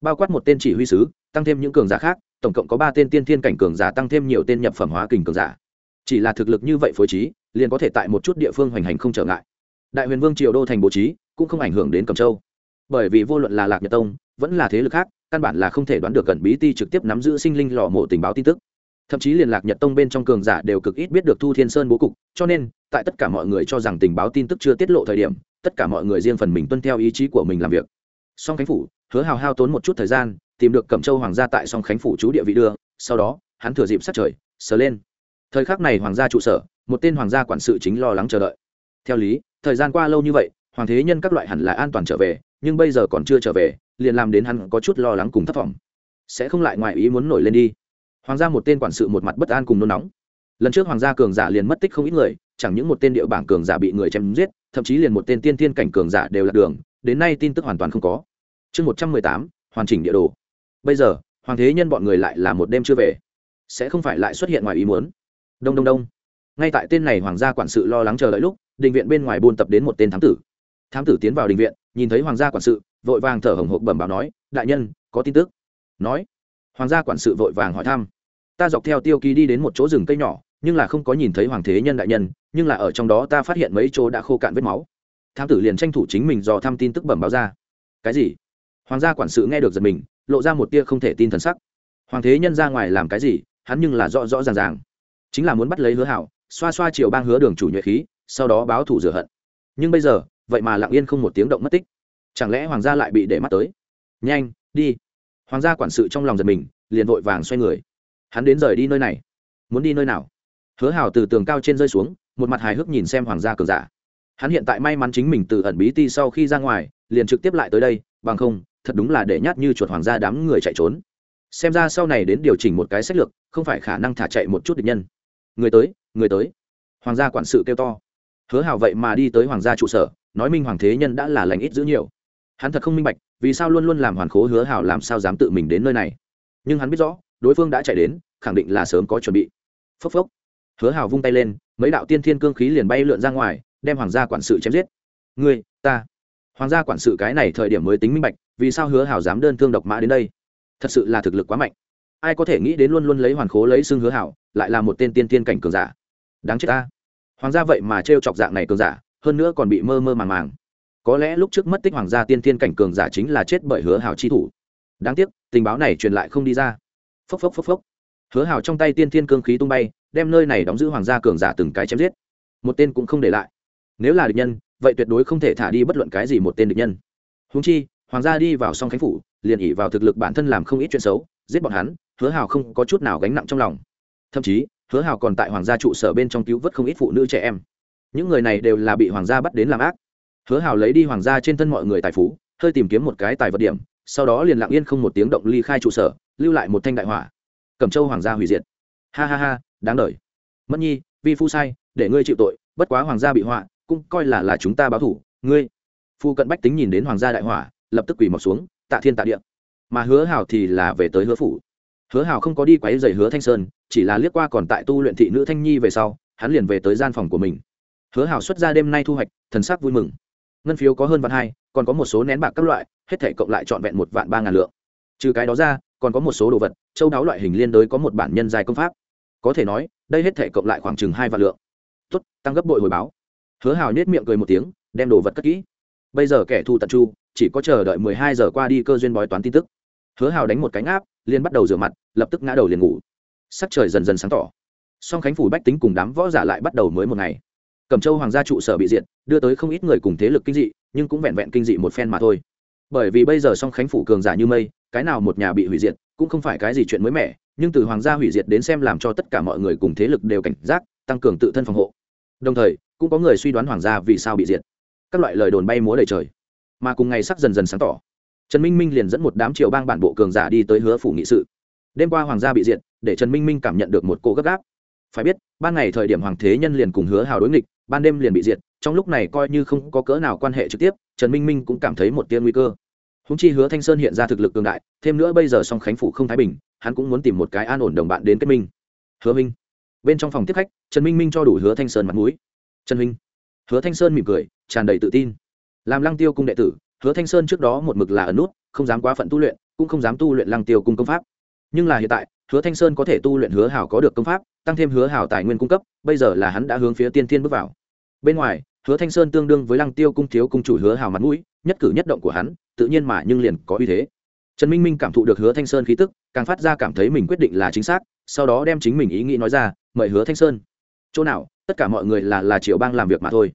Bao quát một tên chỉ huy sứ, tăng thêm những cường giả khác, tổng cộng có ba tên tiên thiên cảnh cường giả tăng thêm nhiều tên nhập phẩm hóa kình cường giả. Chỉ là thực lực như vậy phối trí, liền có thể tại một chút địa phương hoành hành không trở ngại đại huyền vương triều đô thành bố trí cũng không ảnh hưởng đến cầm châu. Bởi vì vô luận là lạc nhật tông, vẫn là thế lực khác, căn bản là không thể đoán được gần bí ti trực tiếp nắm giữ sinh linh lò mộ tình báo tin tức. Thậm chí liên lạc nhật tông bên trong cường giả đều cực ít biết được thu thiên sơn bố cục, cho nên, tại tất cả mọi người cho rằng tình báo tin tức chưa tiết lộ thời điểm, tất cả mọi người riêng phần mình tuân theo ý chí của mình làm việc. Song khánh phủ, hứa hào hao tốn một chút thời gian, tìm được cẩm châu hoàng gia tại song khánh phủ chú địa vị đưa, sau đó, hắn thừa dịp sát trời, sờ lên. Thời khắc này hoàng gia trụ sở, một tên hoàng gia quản sự chính lo lắng chờ đợi. Theo lý thời gian qua lâu như vậy, hoàng thế nhân các loại hẳn là an toàn trở về, nhưng bây giờ còn chưa trở về, liền làm đến hắn có chút lo lắng cùng thất vọng. Sẽ không lại ngoài ý muốn nổi lên đi. Hoàng gia một tên quản sự một mặt bất an cùng nôn nóng. Lần trước hoàng gia cường giả liền mất tích không ít người, chẳng những một tên địa bảng cường giả bị người chém giết, thậm chí liền một tên tiên tiên cảnh cường giả đều là đường, đến nay tin tức hoàn toàn không có. Chương một trăm mười tám, hoàn chỉnh địa đồ. Bây giờ, hoàng thế nhân bọn người lại là một đêm chưa về. Sẽ không phải lại xuất hiện ngoài ý muốn. Đông đông đông. Ngay tại tên này hoàng gia quản sự lo lắng chờ đợi lúc đình viện bên ngoài buôn tập đến một tên thám tử. Thám tử tiến vào đình viện, nhìn thấy hoàng gia quản sự, vội vàng thở hồng hộc bẩm báo nói, đại nhân, có tin tức. Nói, hoàng gia quản sự vội vàng hỏi thăm, ta dọc theo tiêu ký đi đến một chỗ rừng cây nhỏ, nhưng là không có nhìn thấy hoàng thế nhân đại nhân, nhưng là ở trong đó ta phát hiện mấy chỗ đã khô cạn vết máu. Thám tử liền tranh thủ chính mình dò thăm tin tức bẩm báo ra. Cái gì? Hoàng gia quản sự nghe được giật mình, lộ ra một tia không thể tin thần sắc. Hoàng thế nhân ra ngoài làm cái gì, hắn nhưng là rõ rõ ràng ràng. Chính là muốn bắt lấy hứa hảo, xoa xoa chiều bang hứa đường chủ nhuệ khí sau đó báo thù rửa hận. Nhưng bây giờ, vậy mà lặng yên không một tiếng động mất tích. Chẳng lẽ hoàng gia lại bị để mắt tới? Nhanh, đi. Hoàng gia quản sự trong lòng giật mình, liền vội vàng xoay người. Hắn đến rời đi nơi này. Muốn đi nơi nào? Hứa hảo từ tường cao trên rơi xuống, một mặt hài hước nhìn xem hoàng gia cường giả. Hắn hiện tại may mắn chính mình từ ẩn bí ti sau khi ra ngoài, liền trực tiếp lại tới đây, bằng không, thật đúng là để nhát như chuột hoàng gia đám người chạy trốn. Xem ra sau này đến điều chỉnh một cái sách lược, không phải khả năng thả chạy một chút địch nhân. Người tới người tới. Hoàng gia quản sự kêu to hứa hào vậy mà đi tới hoàng gia trụ sở, nói minh hoàng thế nhân đã là lành ít giữ nhiều. Hắn thật không minh bạch, vì sao luôn luôn làm hoàn khố hứa hào làm sao dám tự mình đến nơi này. Nhưng hắn biết rõ, đối phương đã chạy đến, khẳng định là sớm có chuẩn bị. Phốc phốc. Hứa hào vung tay lên, mấy đạo tiên thiên cương khí liền bay lượn ra ngoài, đem hoàng gia quản sự chém giết. Ngươi, ta. Hoàng gia quản sự cái này thời điểm mới tính minh bạch, vì sao hứa hảo dám đơn thương độc mã đến đây? Thật sự là thực lực quá mạnh. Ai có thể nghĩ đến luôn luôn lấy hoàn khố lấy xưng hứa hảo lại là một tên tiên tiên cảnh cường giả. Đáng chết ta hoàng gia vậy mà t chọc dạng này cường giả, hơn nữa còn bị mơ mơ màng màng. Có lẽ lúc trước mất tích hoàng gia tiên tiên cảnh cường giả chính là chết bởi hứa hảo chi thủ. Đáng tiếc, tình báo này truyền lại không đi ra. Phốc phốc phốc phốc. Hứa hảo trong tay tiên tiên cương khí tung bay, đem nơi này đóng giữ hoàng gia cường giả từng cái chém giết. Một tên cũng không để lại. Nếu là địch nhân, vậy tuyệt đối không thể thả đi bất luận cái gì một tên địch nhân. Húng chi, hoàng gia đi vào song khánh phủ, liền ỉ vào thực lực bản thân làm không ít chuyện xấu, giết bọn hắn, hứa hào không có chút nào gánh nặng trong lòng. Thậm chí hứa hào còn tại hoàng gia trụ sở bên trong cứu vớt không ít phụ nữ trẻ em. Những người này đều là bị hoàng gia bắt đến làm ác. Hứa hào lấy đi hoàng gia trên thân mọi người tài phú, hơi tìm kiếm một cái tài vật điểm, sau đó liền lặng yên không một tiếng động ly khai trụ sở, lưu lại một thanh đại hỏa. Cẩm châu hoàng gia hủy diệt. Ha ha ha, đáng đời. Mất nhi, vi phu sai, để ngươi chịu tội, bất quá hoàng gia bị họa, cũng coi là là chúng ta báo thủ, ngươi. Phu cận bách tính nhìn đến hoàng gia đại hỏa, lập tức quỳ mọc xuống, tạ thiên tạ địa. Mà hứa hào thì là về tới hứa phủ hứa hào không có đi quáy dày hứa thanh sơn, chỉ là liếc qua còn tại tu luyện thị nữ thanh nhi về sau, hắn liền về tới gian phòng của mình. Hứa hào xuất ra đêm nay thu hoạch, thần sắc vui mừng. Ngân phiếu có hơn vạn hai, còn có một số nén bạc các loại, hết thể cộng lại trọn vẹn một vạn ba ngàn lượng. Trừ cái đó ra, còn có một số đồ vật, châu đáo loại hình liên đới có một bản nhân dài công pháp. Có thể nói, đây hết thể cộng lại khoảng chừng hai vạn lượng. Tốt, tăng gấp bội hồi báo. Hứa hào nết miệng cười một tiếng, đem đồ vật cất kỹ. Bây giờ kẻ thu tận chu chỉ có chờ đợi mười hai giờ qua đi cơ duyên bói toán tin tức. Hứa hào đánh một cánh áp liên bắt đầu rửa mặt, lập tức ngã đầu liền ngủ. Sắc trời dần dần sáng tỏ. Song khánh phủ bách tính cùng đám võ giả lại bắt đầu mới một ngày. Cẩm châu hoàng gia trụ sở bị diệt, đưa tới không ít người cùng thế lực kinh dị, nhưng cũng vẹn vẹn kinh dị một phen mà thôi. Bởi vì bây giờ song khánh phủ cường giả như mây, cái nào một nhà bị hủy diệt, cũng không phải cái gì chuyện mới mẻ, nhưng từ hoàng gia hủy diệt đến xem làm cho tất cả mọi người cùng thế lực đều cảnh giác, tăng cường tự thân phòng hộ. Đồng thời, cũng có người suy đoán hoàng gia vì sao bị diệt. Các loại lời đồn bay múa đầy trời. Mà cùng ngày sắc dần dần sáng tỏ trần minh minh liền dẫn một đám triều bang bản bộ cường giả đi tới hứa phủ nghị sự. Đêm qua hoàng gia bị diệt, để trần minh minh cảm nhận được một cô gấp gáp. Phải biết, ban ngày thời điểm hoàng thế nhân liền cùng hứa hào đối nghịch, ban đêm liền bị diệt, trong lúc này coi như không có cỡ nào quan hệ trực tiếp, trần minh minh cũng cảm thấy một tia nguy cơ. Húng chi hứa thanh sơn hiện ra thực lực cường đại, thêm nữa bây giờ song khánh phủ không thái bình, hắn cũng muốn tìm một cái an ổn đồng bạn đến kết minh. Hứa minh. Bên trong phòng tiếp khách, trần minh minh cho đủ hứa thanh sơn mặt mũi. Trần minh. Hứa thanh sơn mỉm cười, tràn đầy tự tin. Làm lăng tiêu cung đệ tử hứa thanh sơn trước đó một mực là ẩn nút, không dám quá phận tu luyện, cũng không dám tu luyện lăng tiêu cung công pháp. Nhưng là hiện tại, hứa thanh sơn có thể tu luyện hứa hảo có được công pháp, tăng thêm hứa hảo tài nguyên cung cấp, bây giờ là hắn đã hướng phía tiên thiên bước vào. Bên ngoài, hứa thanh sơn tương đương với lăng tiêu cung thiếu cung chủ hứa hảo mặt mũi, nhất cử nhất động của hắn, tự nhiên mà nhưng liền có uy thế. Trần minh minh cảm thụ được hứa thanh sơn khí tức, càng phát ra cảm thấy mình quyết định là chính xác, sau đó đem chính mình ý nghĩ nói ra, mời hứa thanh sơn. Chỗ nào, tất cả mọi người là là triệu bang làm việc mà thôi.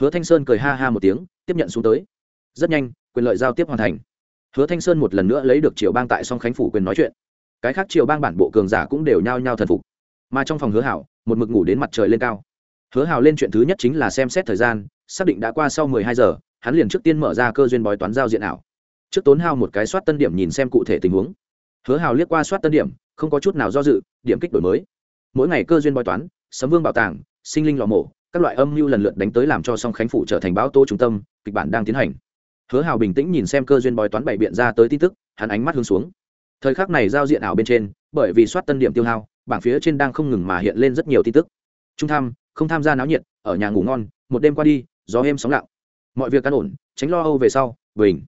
Hứa thanh sơn cười ha ha một tiếng, tiếp nhận xuống tới rất nhanh, quyền lợi giao tiếp hoàn thành. Hứa thanh sơn một lần nữa lấy được triều bang tại song khánh phủ quyền nói chuyện. Cái khác triều bang bản bộ cường giả cũng đều nhao nhao thần phục. Mà trong phòng hứa hảo, một mực ngủ đến mặt trời lên cao. Hứa hảo lên chuyện thứ nhất chính là xem xét thời gian, xác định đã qua sau mười hai giờ, hắn liền trước tiên mở ra cơ duyên bói toán giao diện ảo. Trước tốn hao một cái soát tân điểm nhìn xem cụ thể tình huống. Hứa hảo liếc qua soát tân điểm, không có chút nào do dự, điểm kích đổi mới. Mỗi ngày cơ duyên bói toán, sấm vương bảo tàng, sinh linh lò mổ, các loại âm mưu lần lượt đánh tới làm cho song khánh phủ trở thành báo tô trung tâm, kịch bản đang tiến hành hứa hào bình tĩnh nhìn xem cơ duyên bói toán bày biện ra tới tin tức, hắn ánh mắt hướng xuống. Thời khắc này giao diện ảo bên trên, bởi vì soát tân điểm tiêu hao, bảng phía trên đang không ngừng mà hiện lên rất nhiều tin tức. Trung tham, không tham gia náo nhiệt, ở nhà ngủ ngon, một đêm qua đi, gió êm sóng lặng. Mọi việc căn ổn, tránh lo âu về sau, bình.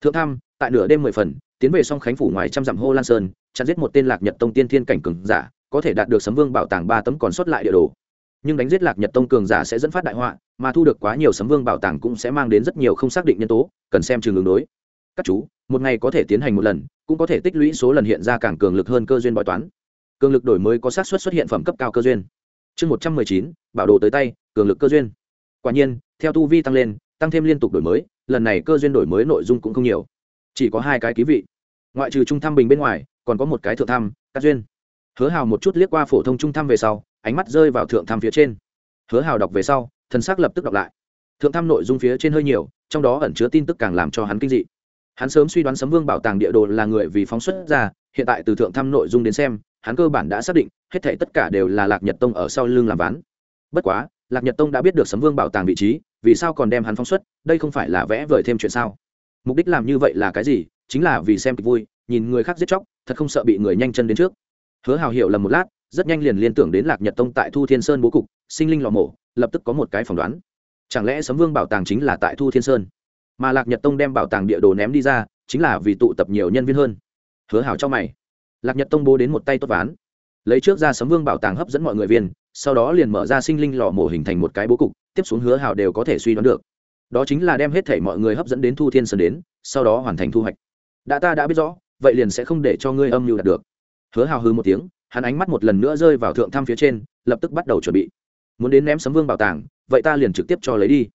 Thượng tham, tại nửa đêm mười phần, tiến về song khánh phủ ngoài trăm dặm hô lan sơn, chặn giết một tên lạc nhật tông tiên thiên cảnh cường giả, có thể đạt được sấm vương bảo tàng ba tấm còn sót lại địa đồ nhưng đánh giết lạc nhật tông cường giả sẽ dẫn phát đại họa, mà thu được quá nhiều sấm vương bảo tàng cũng sẽ mang đến rất nhiều không xác định nhân tố, cần xem trường ứng đối. Các chú, một ngày có thể tiến hành một lần, cũng có thể tích lũy số lần hiện ra càng cường lực hơn cơ duyên bói toán. Cường lực đổi mới có xác suất xuất hiện phẩm cấp cao cơ duyên. Chương một trăm mười chín, bảo đồ tới tay, cường lực cơ duyên. Quả nhiên, theo tu vi tăng lên, tăng thêm liên tục đổi mới, lần này cơ duyên đổi mới nội dung cũng không nhiều. Chỉ có hai cái ký vị. Ngoại trừ trung thăm bình bên ngoài, còn có một cái thượng thăm, các duyên. Hứa hào một chút liếc qua phổ thông trung thăm về sau ánh mắt rơi vào thượng tham phía trên. Hứa hào đọc về sau, thân xác lập tức đọc lại. Thượng tham nội dung phía trên hơi nhiều, trong đó ẩn chứa tin tức càng làm cho hắn kinh dị. Hắn sớm suy đoán sấm vương bảo tàng địa đồ là người vì phóng xuất ra, hiện tại từ thượng thăm nội dung đến xem, hắn cơ bản đã xác định, hết thể tất cả đều là lạc nhật tông ở sau lưng làm ván. Bất quá, lạc nhật tông đã biết được sấm vương bảo tàng vị trí, vì sao còn đem hắn phóng xuất, đây không phải là vẽ vời thêm chuyện sao? Mục đích làm như vậy là cái gì? Chính là vì xem kịch vui, nhìn người khác giết chóc, thật không sợ bị người nhanh chân đến trước. Hứa hào hiểu lầm một lát rất nhanh liền liên tưởng đến lạc nhật tông tại thu thiên sơn bố cục, sinh linh lò mổ, lập tức có một cái phỏng đoán. Chẳng lẽ sấm vương bảo tàng chính là tại thu thiên sơn? Mà lạc nhật tông đem bảo tàng địa đồ ném đi ra, chính là vì tụ tập nhiều nhân viên hơn. Hứa hảo cho mày. Lạc nhật tông bố đến một tay tốt ván. Lấy trước ra sấm vương bảo tàng hấp dẫn mọi người viên, sau đó liền mở ra sinh linh lò mổ hình thành một cái bố cục, tiếp xuống hứa hảo đều có thể suy đoán được. Đó chính là đem hết thể mọi người hấp dẫn đến thu thiên sơn đến, sau đó hoàn thành thu hoạch. Đã ta đã biết rõ, vậy liền sẽ không để cho ngươi âm mưu đạt được. Hứa hào hư một tiếng hắn ánh mắt một lần nữa rơi vào thượng thăm phía trên, lập tức bắt đầu chuẩn bị. Muốn đến ném sấm vương bảo tàng, vậy ta liền trực tiếp cho lấy đi.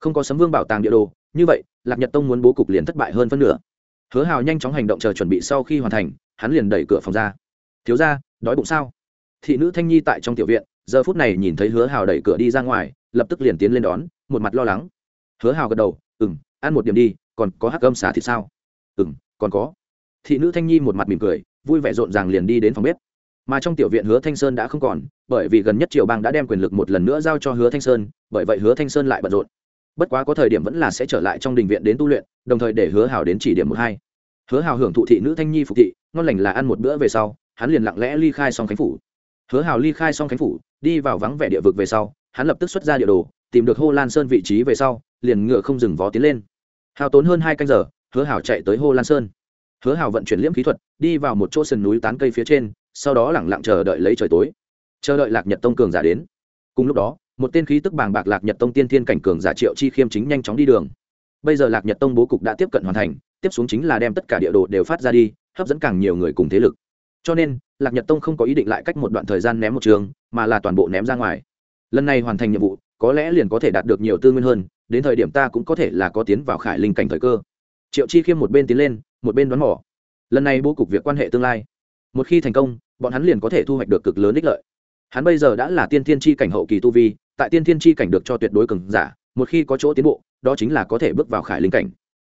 Không có sấm vương bảo tàng địa đồ, như vậy, lạc nhật tông muốn bố cục liền thất bại hơn phân nửa. Hứa hào nhanh chóng hành động chờ chuẩn bị sau khi hoàn thành, hắn liền đẩy cửa phòng ra. Thiếu ra đói bụng sao? Thị nữ thanh nhi tại trong tiểu viện, giờ phút này nhìn thấy hứa hào đẩy cửa đi ra ngoài, lập tức liền tiến lên đón, một mặt lo lắng. Hứa hào gật đầu ừ m ăn một điểm đi, còn có hắc âm xả thì sao? Ừ m còn có. Thị nữ thanh nhi một mặt mỉm cười, vui vẻ rộn ràng liền đi đến phòng bếp mà trong tiểu viện hứa thanh sơn đã không còn, bởi vì gần nhất triều bang đã đem quyền lực một lần nữa giao cho hứa thanh sơn, bởi vậy hứa thanh sơn lại bận rộn. Bất quá có thời điểm vẫn là sẽ trở lại trong đình viện đến tu luyện, đồng thời để hứa hào đến chỉ điểm một hai. Hứa hào hưởng thụ thị nữ thanh nhi phục thị, ngon lành là ăn một bữa về sau, hắn liền lặng lẽ ly khai xong khánh phủ. Hứa hào ly khai xong khánh phủ, đi vào vắng vẻ địa vực về sau, hắn lập tức xuất ra địa đồ, tìm được hô lan sơn vị trí về sau, liền ngựa không dừng vó tiến lên. Hào tốn hơn hai canh giờ, hứa hào chạy tới hô lan sơn. Hứa hào vận chuyển liễm khí thuật, đi vào một chỗ sườn núi tán cây phía trên sau đó lẳng lặng chờ đợi lấy trời tối. Chờ đợi lạc nhật tông cường giả đến. Cùng lúc đó, một tên khí tức bàng bạc lạc nhật tông tiên thiên cảnh cường giả triệu chi khiêm chính nhanh chóng đi đường. Bây giờ lạc nhật tông bố cục đã tiếp cận hoàn thành, tiếp xuống chính là đem tất cả địa đồ đều phát ra đi, hấp dẫn càng nhiều người cùng thế lực. Cho nên, lạc nhật tông không có ý định lại cách một đoạn thời gian ném một trường, mà là toàn bộ ném ra ngoài. Lần này hoàn thành nhiệm vụ, có lẽ liền có thể đạt được nhiều tư nguyên hơn, đến thời điểm ta cũng có thể là có tiến vào khải linh cảnh thời cơ. Triệu chi khiêm một bên tiến lên, một bên đoán mỏ lần này bố cục việc quan hệ tương lai một khi thành công, bọn hắn liền có thể thu hoạch được cực lớn ích lợi. Hắn bây giờ đã là tiên thiên tri cảnh hậu kỳ tu vi, tại tiên thiên tri cảnh được cho tuyệt đối cường giả, một khi có chỗ tiến bộ, đó chính là có thể bước vào khải linh cảnh.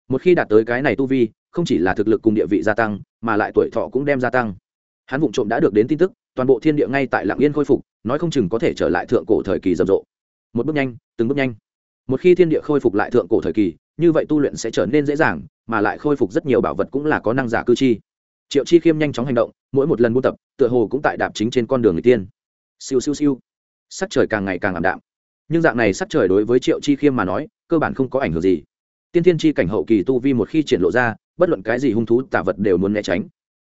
Một khi đạt tới cái này tu vi, không chỉ là thực lực cùng địa vị gia tăng, mà lại tuổi thọ cũng đem gia tăng. Hắn vụ trộm đã được đến tin tức, toàn bộ thiên địa ngay tại lạng yên khôi phục, nói không chừng có thể trở lại thượng cổ thời kỳ rầm rộ. Một bước nhanh, từng bước nhanh. Một khi thiên địa khôi phục lại thượng cổ thời kỳ, như vậy tu luyện sẽ trở nên dễ dàng, mà lại khôi phục rất nhiều bảo vật cũng là có năng giả cư chi triệu chi khiêm nhanh chóng hành động, mỗi một lần buôn tập, tựa hồ cũng tại đạp chính trên con đường người tiên. Siêu siêu siêu. Sắc trời càng ngày càng ảm đạm. Nhưng dạng này sắc trời đối với triệu chi khiêm mà nói, cơ bản không có ảnh hưởng gì. Tiên thiên chi cảnh hậu kỳ tu vi một khi triển lộ ra, bất luận cái gì hung thú tả vật đều muốn né tránh.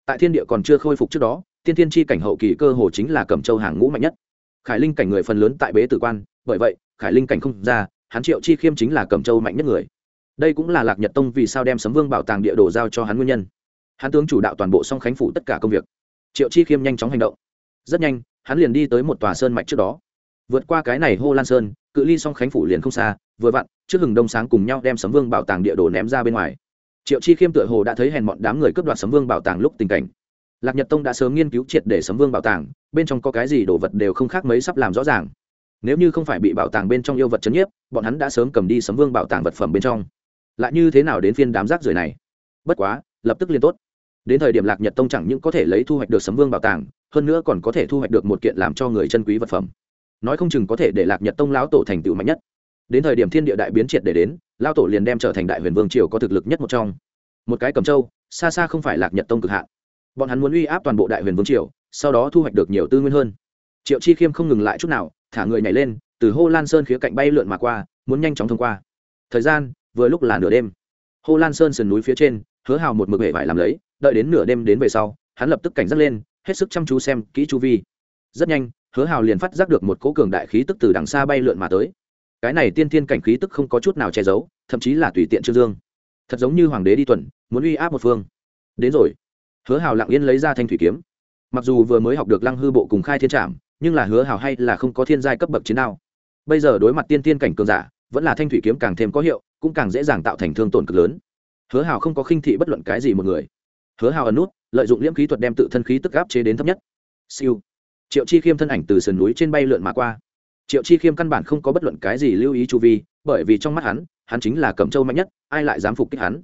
Tại thiên địa còn chưa khôi phục trước đó, tiên thiên chi cảnh hậu kỳ cơ hồ chính là cầm châu hàng ngũ mạnh nhất. Khải linh cảnh người phần lớn tại bế tử quan, bởi vậy, khải linh cảnh không ra, hắn triệu chi khiêm chính là cầm châu mạnh nhất người. Đây cũng là lạc nhật tông vì sao đem sấm vương bảo tàng địa đồ giao cho hắn nguyên nhân hắn tướng chủ đạo toàn bộ song khánh phủ tất cả công việc. Triệu chi khiêm nhanh chóng hành động. Rất nhanh, hắn liền đi tới một tòa sơn mạch trước đó. Vượt qua cái này hô lan sơn, cự ly song khánh phủ liền không xa, vừa vặn, trước hừng đông sáng cùng nhau đem sấm vương bảo tàng địa đồ ném ra bên ngoài. Triệu chi khiêm tựa hồ đã thấy hèn bọn đám người cướp đoạt sấm vương bảo tàng lúc tình cảnh. Lạc nhật tông đã sớm nghiên cứu triệt để sấm vương bảo tàng, bên trong có cái gì đồ vật đều không khác mấy sắp làm rõ ràng. Nếu như không phải bị bảo tàng bên trong yêu vật chấn nhiếp, bọn hắn đã sớm cầm đi sấm vương bảo tàng vật phẩm bên trong. Lại như thế nào đến phiên đám rác rưởi này? Bất quá lập tức liên tốt. Đến thời điểm lạc nhật tông chẳng những có thể lấy thu hoạch được sấm vương bảo tàng, hơn nữa còn có thể thu hoạch được một kiện làm cho người chân quý vật phẩm. Nói không chừng có thể để lạc nhật tông lão tổ thành tựu mạnh nhất. Đến thời điểm thiên địa đại biến triệt để đến lao tổ liền đem trở thành đại huyền vương triều có thực lực nhất một trong. Một cái cầm châu, xa xa không phải lạc nhật tông cực hạn. Bọn hắn muốn uy áp toàn bộ đại huyền vương triều, sau đó thu hoạch được nhiều tư nguyên hơn. Triệu chi khiêm không ngừng lại chút nào, thả người nhảy lên, từ hô lan sơn khía cạnh bay lượn mà qua, muốn nhanh chóng thông qua. Thời gian, vừa lúc là nửa đêm. Hô lan sơn sườn núi phía trên hứa hào một mực hệ vải làm lấy, đợi đến nửa đêm đến về sau, hắn lập tức cảnh giác lên, hết sức chăm chú xem kỹ chu vi. Rất nhanh, hứa hào liền phát giác được một cỗ cường đại khí tức từ đằng xa bay lượn mà tới. Cái này tiên thiên cảnh khí tức không có chút nào che giấu, thậm chí là tùy tiện trương dương. Thật giống như hoàng đế đi tuần, muốn uy áp một phương. Đến rồi. Hứa hào lặng yên lấy ra thanh thủy kiếm. Mặc dù vừa mới học được lăng hư bộ cùng khai thiên trạm nhưng là hứa hào hay là không có thiên giai cấp bậc chiến nào bây giờ đối mặt tiên thiên cảnh cường giả, vẫn là thanh thủy kiếm càng thêm có hiệu, cũng càng dễ dàng tạo thành thương tổn cực lớn hứa hào không có khinh thị bất luận cái gì một người. Hứa hào ẩn nút, lợi dụng liễm khí thuật đem tự thân khí tức áp chế đến thấp nhất. Siêu. Triệu chi khiêm thân ảnh từ sườn núi trên bay lượn mà qua. Triệu chi khiêm căn bản không có bất luận cái gì lưu ý chu vi, bởi vì trong mắt hắn hắn chính là cẩm châu mạnh nhất, ai lại dám phục kích hắn?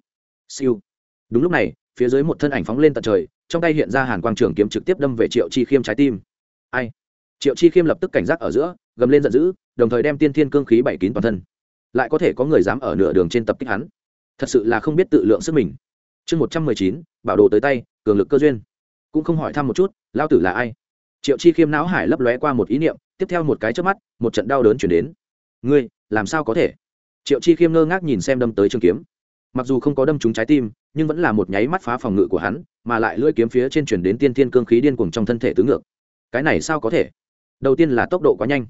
Siêu. Đúng lúc này, phía dưới một thân ảnh phóng lên tận trời, trong tay hiện ra hàn quang trường kiếm trực tiếp đâm về triệu chi khiêm trái tim. Ai? Triệu chi khiêm lập tức cảnh giác ở giữa, gầm lên giận dữ, đồng thời đem tiên thiên cương khí bảy kín toàn thân. Lại có thể có người dám ở nửa đường trên tập kích hắn thật sự là không biết tự lượng sức mình. Chương một trăm mười chín, bảo đồ tới tay, cường lực cơ duyên. Cũng không hỏi thăm một chút, lao tử là ai? Triệu chi khiêm não hải lấp lóe qua một ý niệm, tiếp theo một cái trước mắt, một trận đau đớn chuyển đến. Ngươi, làm sao có thể? Triệu chi khiêm ngơ ngác nhìn xem đâm tới trường kiếm. Mặc dù không có đâm trúng trái tim, nhưng vẫn là một nháy mắt phá phòng ngự của hắn, mà lại lưỡi kiếm phía trên chuyển đến tiên tiên cương khí điên cuồng trong thân thể tứ ngược. Cái này sao có thể? Đầu tiên là tốc độ quá nhanh.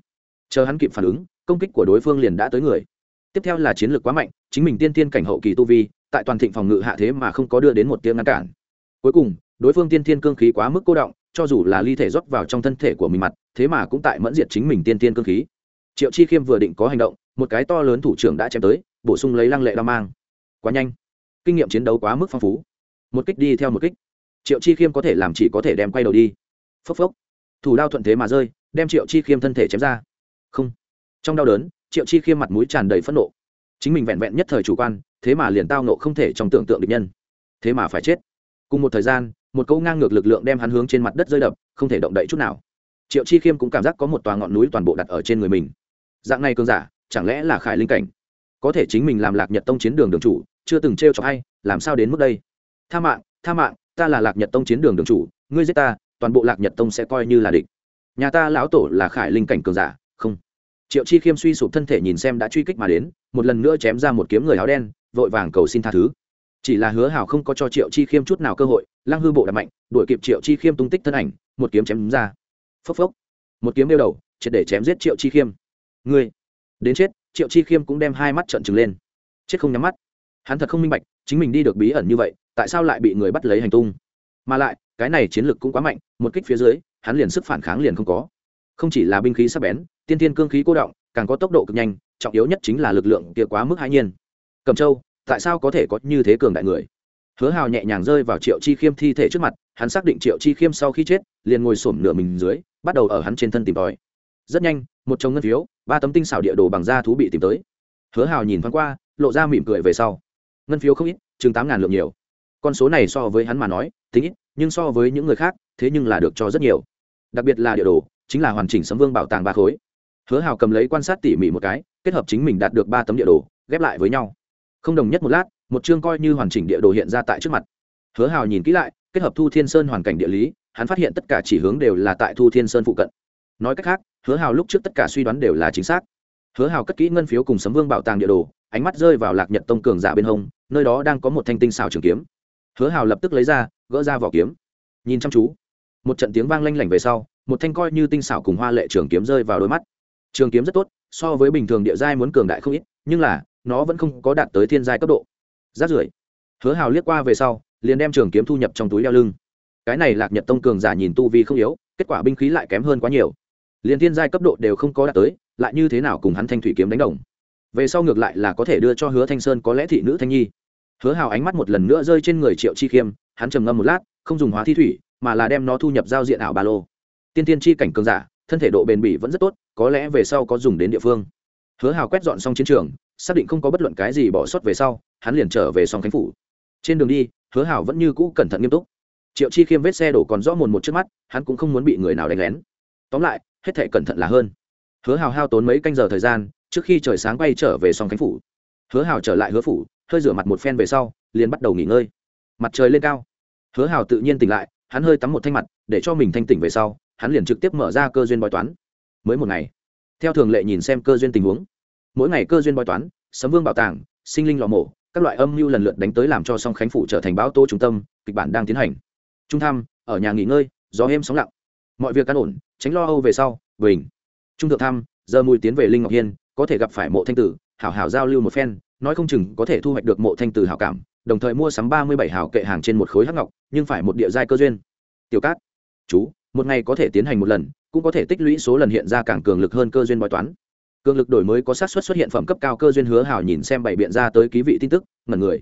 Chờ hắn kịp phản ứng, công kích của đối phương liền đã tới người. Tiếp theo là chiến lược quá mạnh chính mình tiên tiên cảnh hậu kỳ tu vi, tại toàn thịnh phòng ngự hạ thế mà không có đưa đến một tiếng ngăn cản. Cuối cùng, đối phương tiên tiên cương khí quá mức cô động, cho dù là ly thể rót vào trong thân thể của mình mặt, thế mà cũng tại mẫn diệt chính mình tiên tiên cương khí. Triệu chi khiêm vừa định có hành động, một cái to lớn thủ trưởng đã chém tới, bổ sung lấy lăng lệ đao mang. Quá nhanh. Kinh nghiệm chiến đấu quá mức phong phú. Một kích đi theo một kích. Triệu chi khiêm có thể làm chỉ có thể đem quay đầu đi. Phốc phốc. Thủ đao thuận thế mà rơi, đem triệu chi khiêm thân thể chém ra. Không. Trong đau đớn, triệu chi khiêm mặt mũi tràn đầy phẫn nộ chính mình vẹn vẹn nhất thời chủ quan, thế mà liền tao nộ không thể trong tưởng tượng địch nhân. Thế mà phải chết. Cùng một thời gian, một câu ngang ngược lực lượng đem hắn hướng trên mặt đất rơi đập, không thể động đậy chút nào. Triệu chi khiêm cũng cảm giác có một tòa ngọn núi toàn bộ đặt ở trên người mình. Dạng này cơn giả, chẳng lẽ là khải linh cảnh? Có thể chính mình làm lạc nhật tông chiến đường đường chủ, chưa từng t r e o cho hay làm sao đến mức đây? Tha mạng tha mạng, ta là lạc nhật tông chiến đường đường chủ, ngươi giết ta, toàn bộ lạc nhật tông sẽ coi như là địch. Nhà ta lão tổ là khải linh cảnh cường giả, không. Triệu chi khiêm suy sụp thân thể nhìn xem đã truy kích mà đến một lần nữa chém ra một kiếm người áo đen, vội vàng cầu xin tha thứ. Chỉ là hứa hào không có cho triệu chi khiêm chút nào cơ hội, lăng hư bộ đập mạnh, đuổi kịp triệu chi khiêm tung tích thân ảnh, một kiếm chém đúng ra. Phốc phốc. Một kiếm đeo đầu, triệt để chém giết triệu chi khiêm. Người đến chết, triệu chi khiêm cũng đem hai mắt trợn trừng lên. Chết không nhắm mắt. Hắn thật không minh bạch, chính mình đi được bí ẩn như vậy, tại sao lại bị người bắt lấy hành tung? Mà lại, cái này chiến lược cũng quá mạnh, một kích phía dưới, hắn liền sức phản kháng liền không có. Không chỉ là binh khí sắc bén, tiên tiên cương khí cô động, càng có tốc độ cực nhanh trọng yếu nhất chính là lực lượng kia quá mức hãi nhiên. Cầm châu, tại sao có thể có như thế cường đại người? Hứa hào nhẹ nhàng rơi vào triệu chi khiêm thi thể trước mặt, hắn xác định triệu chi khiêm sau khi chết, liền ngồi xổm nửa mình dưới, bắt đầu ở hắn trên thân tìm tòi. Rất nhanh, một chồng ngân phiếu, ba tấm tinh xảo địa đồ bằng da thú bị tìm tới. Hứa hào nhìn thoáng qua, lộ ra mỉm cười về sau. Ngân phiếu không ít, chừng tám ngàn lượng nhiều. Con số này so với hắn mà nói, tính ít, nhưng so với những người khác, thế nhưng là được cho rất nhiều. Đặc biệt là địa đồ, chính là hoàn chỉnh sấm vương bảo tàng ba khối. Hứa hào cầm lấy quan sát tỉ mỉ một cái kết hợp chính mình đạt được ba tấm địa đồ, ghép lại với nhau. Không đồng nhất một lát, một chương coi như hoàn chỉnh địa đồ hiện ra tại trước mặt. Hứa hào nhìn kỹ lại, kết hợp thu thiên sơn hoàn cảnh địa lý, hắn phát hiện tất cả chỉ hướng đều là tại thu thiên sơn phụ cận. Nói cách khác, hứa hào lúc trước tất cả suy đoán đều là chính xác. Hứa hào cất kỹ ngân phiếu cùng sấm vương bảo tàng địa đồ, ánh mắt rơi vào lạc nhật tông cường giả bên hông, nơi đó đang có một thanh tinh xào trường kiếm. Hứa hào lập tức lấy ra, gỡ ra vỏ kiếm. Nhìn chăm chú. Một trận tiếng vang lanh lảnh về sau, một thanh coi như tinh xảo cùng hoa lệ trường kiếm rơi vào đôi mắt. Trường kiếm rất tốt so với bình thường địa giai muốn cường đại không ít, nhưng là, nó vẫn không có đạt tới thiên giai cấp độ. Rát rưởi. Hứa hào liếc qua về sau, liền đem trường kiếm thu nhập trong túi đeo lưng. Cái này lạc nhật tông cường giả nhìn tu vi không yếu, kết quả binh khí lại kém hơn quá nhiều. Liền thiên giai cấp độ đều không có đạt tới, lại như thế nào cùng hắn thanh thủy kiếm đánh đồng? Về sau ngược lại là có thể đưa cho hứa thanh sơn có lẽ thị nữ thanh nhi. Hứa hào ánh mắt một lần nữa rơi trên người triệu chi khiêm, hắn trầm ngâm một lát, không dùng hóa thi thủy, mà là đem nó thu nhập giao diện ảo ba lô. Tiên tiên chi cảnh cường giả thân thể độ bền bỉ vẫn rất tốt, có lẽ về sau có dùng đến địa phương. Hứa hào quét dọn xong chiến trường, xác định không có bất luận cái gì bỏ sót về sau, hắn liền trở về song khánh phủ. Trên đường đi, hứa hào vẫn như cũ cẩn thận nghiêm túc. Triệu chi khiêm vết xe đổ còn rõ mồn một trước mắt, hắn cũng không muốn bị người nào đánh lén. Tóm lại, hết thể cẩn thận là hơn. Hứa hào hao tốn mấy canh giờ thời gian, trước khi trời sáng bay trở về song khánh phủ. Hứa hào trở lại hứa phủ, hơi rửa mặt một phen về sau, liền bắt đầu nghỉ ngơi. Mặt trời lên cao. Hứa hào tự nhiên tỉnh lại, hắn hơi tắm một thanh mặt, để cho mình thanh tỉnh về sau hắn liền trực tiếp mở ra cơ duyên bói toán. Mới một ngày, theo thường lệ nhìn xem cơ duyên tình huống, mỗi ngày cơ duyên bói toán, sấm vương bảo tàng, sinh linh lò mổ, các loại âm mưu lần lượt đánh tới làm cho song khánh phủ trở thành báo tô trung tâm, kịch bản đang tiến hành. Trung tham ở nhà nghỉ ngơi, gió êm sóng lặng. Mọi việc căn ổn, tránh lo âu về sau, bình. Trung thượng tham giờ mùi tiến về linh ngọc hiên, có thể gặp phải mộ thanh tử, hảo hảo giao lưu một phen, nói không chừng có thể thu hoạch được mộ thanh tử hảo cảm, đồng thời mua sắm ba mươi bảy hảo kệ hàng trên một khối hắc ngọc, nhưng phải một địa giai cơ duyên. Tiểu cát, chú một ngày có thể tiến hành một lần, cũng có thể tích lũy số lần hiện ra càng cường lực hơn cơ duyên bói toán. Cường lực đổi mới có sát xuất xuất hiện phẩm cấp cao cơ duyên hứa hảo nhìn xem bảy biện ra tới ký vị tin tức, ngẩn người.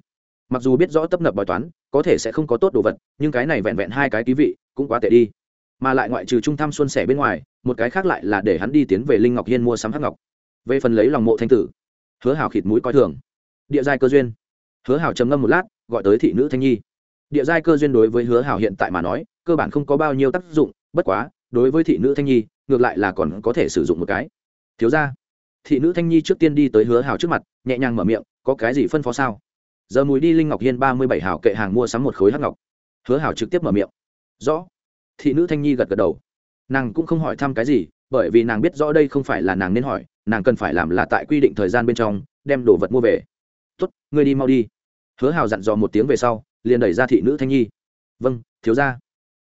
Mặc dù biết rõ tấp nập bói toán, có thể sẽ không có tốt đồ vật, nhưng cái này vẹn vẹn hai cái ký vị, cũng quá tệ đi. Mà lại ngoại trừ trung tham xuân sẻ bên ngoài, một cái khác lại là để hắn đi tiến về linh ngọc hiên mua sắm hắc ngọc. Về phần lấy lòng mộ thanh tử, hứa hảo khịt mũi coi thường. Địa giai cơ duyên. Hứa hảo trầm ngâm một lát, gọi tới thị nữ thanh nhi. Địa giai cơ duyên đối với hứa hảo hiện tại mà nói, cơ bản không có bao nhiêu tác dụng bất quá, đối với thị nữ thanh nhi, ngược lại là còn có thể sử dụng một cái. Thiếu ra thị nữ thanh nhi trước tiên đi tới hứa hảo trước mặt, nhẹ nhàng mở miệng, có cái gì phân phó sao? Giờ mùi đi linh ngọc hiên ba mươi bảy hảo kệ hàng mua sắm một khối hắc ngọc. Hứa hảo trực tiếp mở miệng. Rõ. Thị nữ thanh nhi gật gật đầu. Nàng cũng không hỏi thăm cái gì, bởi vì nàng biết rõ đây không phải là nàng nên hỏi, nàng cần phải làm là tại quy định thời gian bên trong, đem đồ vật mua về. Tuất ngươi đi mau đi. Hứa hào dặn dò một tiếng về sau, liền đẩy ra thị nữ thanh nhi. Vâng thiếu ra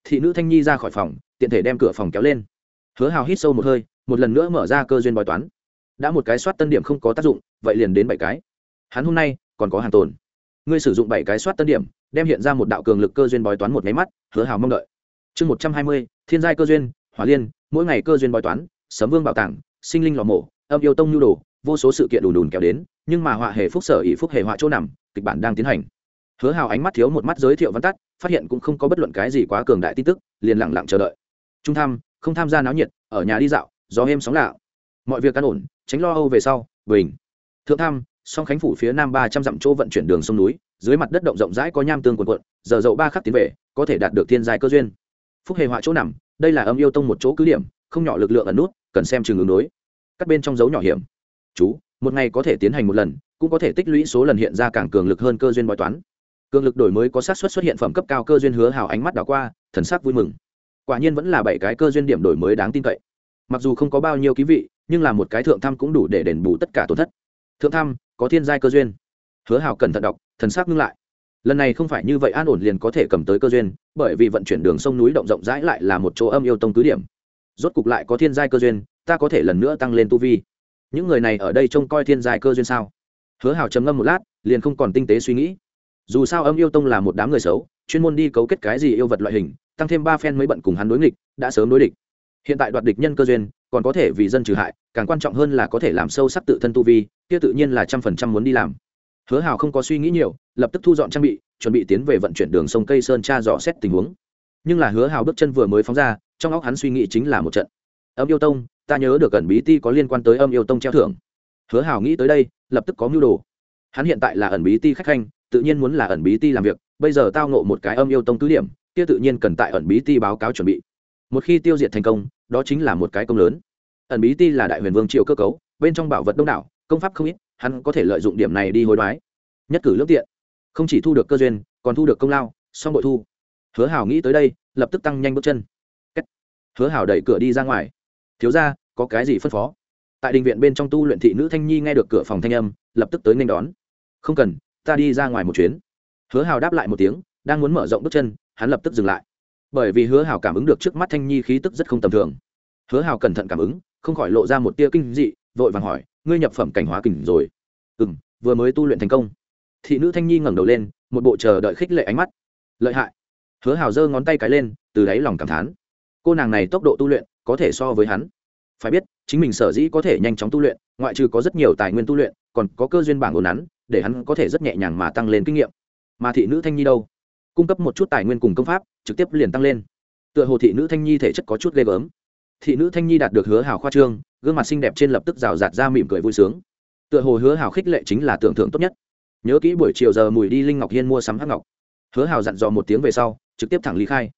thị nữ thanh nhi ra khỏi phòng tiện thể đem cửa phòng kéo lên. Hứa hào hít sâu một hơi, một lần nữa mở ra cơ duyên bói toán. Đã một cái soát tân điểm không có tác dụng, vậy liền đến bảy cái. Hắn hôm nay còn có hàng tồn. Ngươi sử dụng bảy cái soát tân điểm, đem hiện ra một đạo cường lực cơ duyên bói toán một máy mắt, hứa hào mong đợi. Chương một trăm hai mươi, thiên giai cơ duyên, hỏa liên, mỗi ngày cơ duyên bói toán, sấm vương bảo tàng, sinh linh lò mổ, âm yêu tông nhu đồ, vô số sự kiện đùn đùn kéo đến, nhưng mà họa hề phúc sở ỷ phúc hề họa chỗ nằm, kịch bản đang tiến hành. Hứa hào ánh mắt thiếu một mắt giới thiệu văn tắt, phát hiện cũng không có bất luận cái gì quá cường đại tin tức, liền lặng lặng chờ đợi trung tham, không tham gia náo nhiệt, ở nhà đi dạo, gió êm sóng lạ. Mọi việc căn ổn, tránh lo âu về sau, bình. Thượng tham, song khánh phủ phía nam ba trăm dặm chỗ vận chuyển đường sông núi, dưới mặt đất động rộng rãi có nham tương quần quận giờ dậu ba khắc tiến về, có thể đạt được thiên giai cơ duyên. Phúc hề họa chỗ nằm, đây là âm yêu tông một chỗ cứ điểm, không nhỏ lực lượng ẩn nút, cần xem chừng ứng đối. Các bên trong dấu nhỏ hiểm. Chú, một ngày có thể tiến hành một lần, cũng có thể tích lũy số lần hiện ra càng cường lực hơn cơ duyên bói toán. Cường lực đổi mới có sát suất xuất hiện phẩm cấp cao cơ duyên hứa hào ánh mắt đảo qua, thần sắc vui mừng quả nhiên vẫn là bảy cái cơ duyên điểm đổi mới đáng tin cậy. Mặc dù không có bao nhiêu ký vị, nhưng là một cái thượng thăm cũng đủ để đền bù tất cả tổn thất. Thượng thăm có thiên giai cơ duyên. Hứa hào cẩn thận đọc, thần sắc ngưng lại. Lần này không phải như vậy an ổn liền có thể cầm tới cơ duyên, bởi vì vận chuyển đường sông núi động rộng rãi lại là một chỗ âm yêu tông cứ điểm. Rốt cục lại có thiên giai cơ duyên, ta có thể lần nữa tăng lên tu vi. Những người này ở đây trông coi thiên giai cơ duyên sao? Hứa hào trầm ngâm một lát, liền không còn tinh tế suy nghĩ. Dù sao âm yêu tông là một đám người xấu, chuyên môn đi cấu kết cái gì yêu vật loại hình tăng thêm ba phen mới bận cùng hắn đối nghịch, đã sớm đối địch. Hiện tại đoạt địch nhân cơ duyên, còn có thể vì dân trừ hại, càng quan trọng hơn là có thể làm sâu sắc tự thân tu vi, kia tự nhiên là trăm phần trăm muốn đi làm. Hứa hào không có suy nghĩ nhiều, lập tức thu dọn trang bị, chuẩn bị tiến về vận chuyển đường sông cây sơn tra dò xét tình huống. Nhưng là hứa hào bước chân vừa mới phóng ra, trong óc hắn suy nghĩ chính là một trận. Âm yêu tông, ta nhớ được ẩn bí ti có liên quan tới âm yêu tông treo thưởng. Hứa hào nghĩ tới đây, lập tức có mưu đồ. Hắn hiện tại là ẩn bí ti khách khanh, tự nhiên muốn là ẩn bí ti làm việc, bây giờ tao nộ một cái âm yêu tông cứ điểm kia tự nhiên cần tại ẩn bí ti báo cáo chuẩn bị. Một khi tiêu diệt thành công, đó chính là một cái công lớn. Ẩn bí ti là đại huyền vương triều cơ cấu, bên trong bảo vật đông đảo, công pháp không ít, hắn có thể lợi dụng điểm này đi hối đoái. Nhất cử lương tiện. Không chỉ thu được cơ duyên, còn thu được công lao, song bội thu. Hứa hảo nghĩ tới đây, lập tức tăng nhanh bước chân. Hứa hảo đẩy cửa đi ra ngoài. Thiếu ra có cái gì phân phó? Tại đình viện bên trong tu luyện thị nữ thanh nhi nghe được cửa phòng thanh âm, lập tức tới nên đón. Không cần, ta đi ra ngoài một chuyến. Hứa hào đáp lại một tiếng, đang muốn mở rộng bước chân hắn lập tức dừng lại. Bởi vì hứa hào cảm ứng được trước mắt thanh nhi khí tức rất không tầm thường. Hứa hào cẩn thận cảm ứng, không khỏi lộ ra một tia kinh dị, vội vàng hỏi, ngươi nhập phẩm cảnh hóa kình rồi? Ừ m vừa mới tu luyện thành công. Thị nữ thanh nhi ngẩng đầu lên, một bộ chờ đợi khích lệ ánh mắt. Lợi hại. Hứa hào giơ ngón tay cái lên, từ đáy lòng cảm thán. Cô nàng này tốc độ tu luyện, có thể so với hắn. Phải biết, chính mình sở dĩ có thể nhanh chóng tu luyện, ngoại trừ có rất nhiều tài nguyên tu luyện, còn có cơ duyên bảng ồn nắn, để hắn có thể rất nhẹ nhàng mà tăng lên kinh nghiệm. Mà thị nữ thanh nhi đâu? Cung cấp một chút tài nguyên cùng công pháp, trực tiếp liền tăng lên. Tựa hồ thị nữ thanh nhi thể chất có chút ghê gớm. Thị nữ thanh nhi đạt được hứa hào khoa trương, gương mặt xinh đẹp trên lập tức rào rạt ra mỉm cười vui sướng. Tựa hồ hứa hào khích lệ chính là tưởng thưởng tốt nhất. Nhớ kỹ buổi chiều giờ mùi đi linh ngọc hiên mua sắm hắc ngọc. Hứa hào dặn dò một tiếng về sau, trực tiếp thẳng lý khai.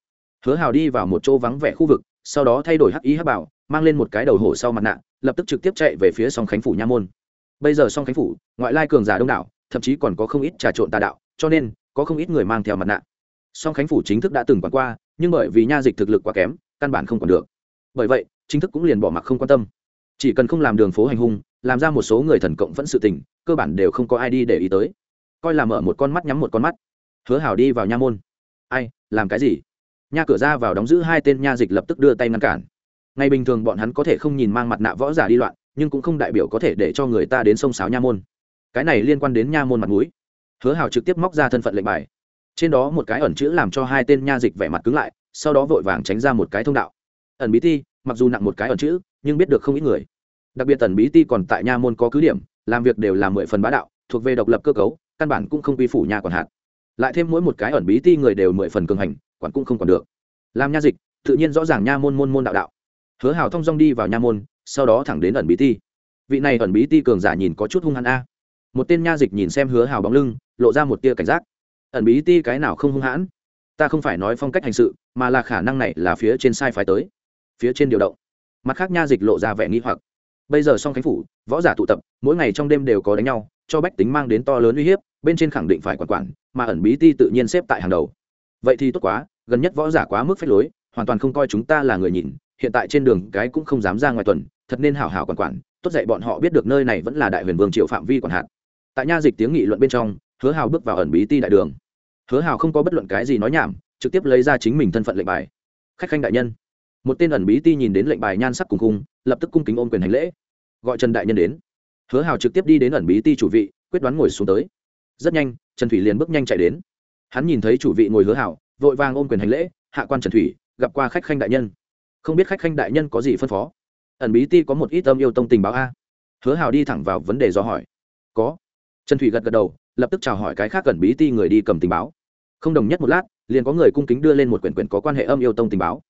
Hứa hào đi vào một chỗ vắng vẻ khu vực, sau đó thay đổi hắc ý hắc bảo, mang lên một cái đầu hổ sau mặt nạ, lập tức trực tiếp chạy về phía song khánh phủ nha môn. Bây giờ song khánh phủ, ngoại lai cường giả đông đảo, thậm chí còn có không ít trà trộn tà đạo, cho nên có không ít người mang theo mặt nạ. Song khánh phủ chính thức đã từng quản qua, nhưng bởi vì nha dịch thực lực quá kém, căn bản không còn được. Bởi vậy, chính thức cũng liền bỏ mặc không quan tâm. Chỉ cần không làm đường phố hành hung, làm ra một số người thần cộng vẫn sự tình, cơ bản đều không có ai đi để ý tới. Coi là mở một con mắt nhắm một con mắt. Hứa hảo đi vào nha môn. Ai, làm cái gì? Nha cửa ra vào đóng giữ hai tên nha dịch lập tức đưa tay ngăn cản. Ngày bình thường bọn hắn có thể không nhìn mang mặt nạ võ giả đi loạn, nhưng cũng không đại biểu có thể để cho người ta đến sông sáo nha môn. Cái này liên quan đến nha môn mặt mũi hứa hào trực tiếp móc ra thân phận lệnh bài. Trên đó một cái ẩn chữ làm cho hai tên nha dịch vẻ mặt cứng lại, sau đó vội vàng tránh ra một cái thông đạo. Ẩn bí ti, mặc dù nặng một cái ẩn chữ, nhưng biết được không ít người. Đặc biệt ẩn bí ti còn tại nha môn có cứ điểm, làm việc đều là mười phần bá đạo, thuộc về độc lập cơ cấu, căn bản cũng không quy phủ nhà còn hạt. lại thêm mỗi một cái ẩn bí ti người đều mười phần cường hành, quản cũng không còn được. Làm nha dịch, tự nhiên rõ ràng nha môn môn môn đạo đạo. Hứa hào thông dong đi vào nha môn, sau đó thẳng đến ẩn bí ti. Vị này ẩn bí ti cường giả nhìn có chút hung hăng a một tên nha dịch nhìn xem hứa hào bóng lưng, lộ ra một tia cảnh giác. Ẩn bí ti cái nào không hung hãn? Ta không phải nói phong cách hành sự, mà là khả năng này là phía trên sai phái tới. Phía trên điều động. Mặt khác nha dịch lộ ra vẻ nghi hoặc. Bây giờ song khánh phủ, võ giả tụ tập, mỗi ngày trong đêm đều có đánh nhau, cho bách tính mang đến to lớn uy hiếp, bên trên khẳng định phải quản quản, mà ẩn bí ti tự nhiên xếp tại hàng đầu. Vậy thì tốt quá, gần nhất võ giả quá mức phép lối, hoàn toàn không coi chúng ta là người nhìn, hiện tại trên đường cái cũng không dám ra ngoài tuần, thật nên hảo hảo quản quản, tốt dạy bọn họ biết được nơi này vẫn là đại huyền vương triệu phạm vi quản hạt tại nha dịch tiếng nghị luận bên trong, hứa hào bước vào ẩn bí ti đại đường. Hứa hào không có bất luận cái gì nói nhảm, trực tiếp lấy ra chính mình thân phận lệnh bài. Khách khanh đại nhân. Một tên ẩn bí ti nhìn đến lệnh bài nhan sắc cùng khung, lập tức cung kính ôm quyền hành lễ. Gọi trần đại nhân đến. Hứa hào trực tiếp đi đến ẩn bí ti chủ vị, quyết đoán ngồi xuống tới. Rất nhanh, trần thủy liền bước nhanh chạy đến. Hắn nhìn thấy chủ vị ngồi hứa hào, vội vàng ôm quyền hành lễ, hạ quan trần thủy, gặp qua khách khanh đại nhân. Không biết khách khanh đại nhân có gì phân phó. Ẩn bí ti có một ít âm yêu tông tình báo a. Hứa hào đi thẳng vào vấn đề do hỏi. Có trần thủy gật gật đầu, lập tức chào hỏi cái khác cần bí ti người đi cầm tình báo. Không đồng nhất một lát, liền có người cung kính đưa lên một quyển quyển có quan hệ âm yêu tông tình báo.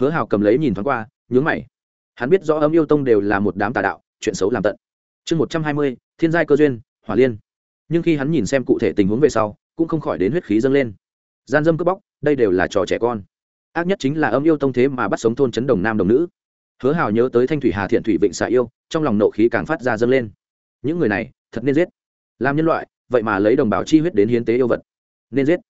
Hứa hào cầm lấy nhìn thoáng qua, nhướng mày. Hắn biết rõ âm yêu tông đều là một đám tà đạo, chuyện xấu làm tận. Chương một trăm hai mươi, thiên giai cơ duyên, hỏa liên. Nhưng khi hắn nhìn xem cụ thể tình huống về sau, cũng không khỏi đến huyết khí dâng lên. Gian dâm cướp bóc, đây đều là trò trẻ con. Ác nhất chính là âm yêu tông thế mà bắt sống thôn chấn đồng nam đồng nữ. Hứa hào nhớ tới thanh thủy hà thiện thủy vịnh xạ yêu, trong lòng nộ khí càng phát ra dâng lên. Những người này, thật nên giết làm nhân loại, vậy mà lấy đồng bào chi huyết đến hiến tế yêu vật. Nên giết.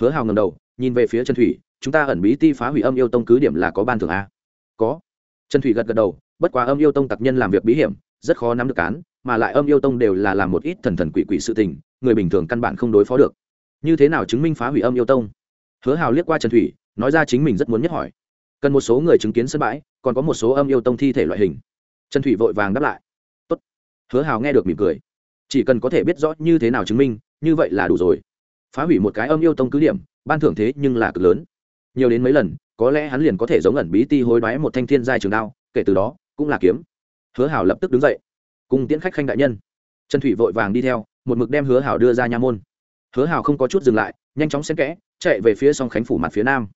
Hứa hào ngầm đầu, nhìn về phía trần thủy, chúng ta ẩn bí ti phá hủy âm yêu tông cứ điểm là có ban thường a. Có. Trần thủy gật gật đầu, bất quá âm yêu tông tặc nhân làm việc bí hiểm, rất khó nắm được cán mà lại âm yêu tông đều là làm một ít thần thần quỷ quỷ sự tình, người bình thường căn bản không đối phó được. Như thế nào chứng minh phá hủy âm yêu tông? Hứa hào liếc qua trần thủy, nói ra chính mình rất muốn nhất hỏi. Cần một số người chứng kiến sân bãi, còn có một số âm yêu tông thi thể loại hình. Trần thủy vội vàng đáp lại. Tốt. hứa hào nghe được mỉm cười chỉ cần có thể biết rõ như thế nào chứng minh, như vậy là đủ rồi. Phá hủy một cái âm yêu tông cứ điểm, ban thưởng thế nhưng là cực lớn. Nhiều đến mấy lần, có lẽ hắn liền có thể giống ẩn bí ti hối đoái một thanh thiên giai trường đao, kể từ đó, cũng là kiếm. Hứa hảo lập tức đứng dậy. Cùng tiễn khách khanh đại nhân. Trần thủy vội vàng đi theo, một mực đem hứa hảo đưa ra nha môn. Hứa hảo không có chút dừng lại, nhanh chóng xen kẽ, chạy về phía song khánh phủ mặt phía nam.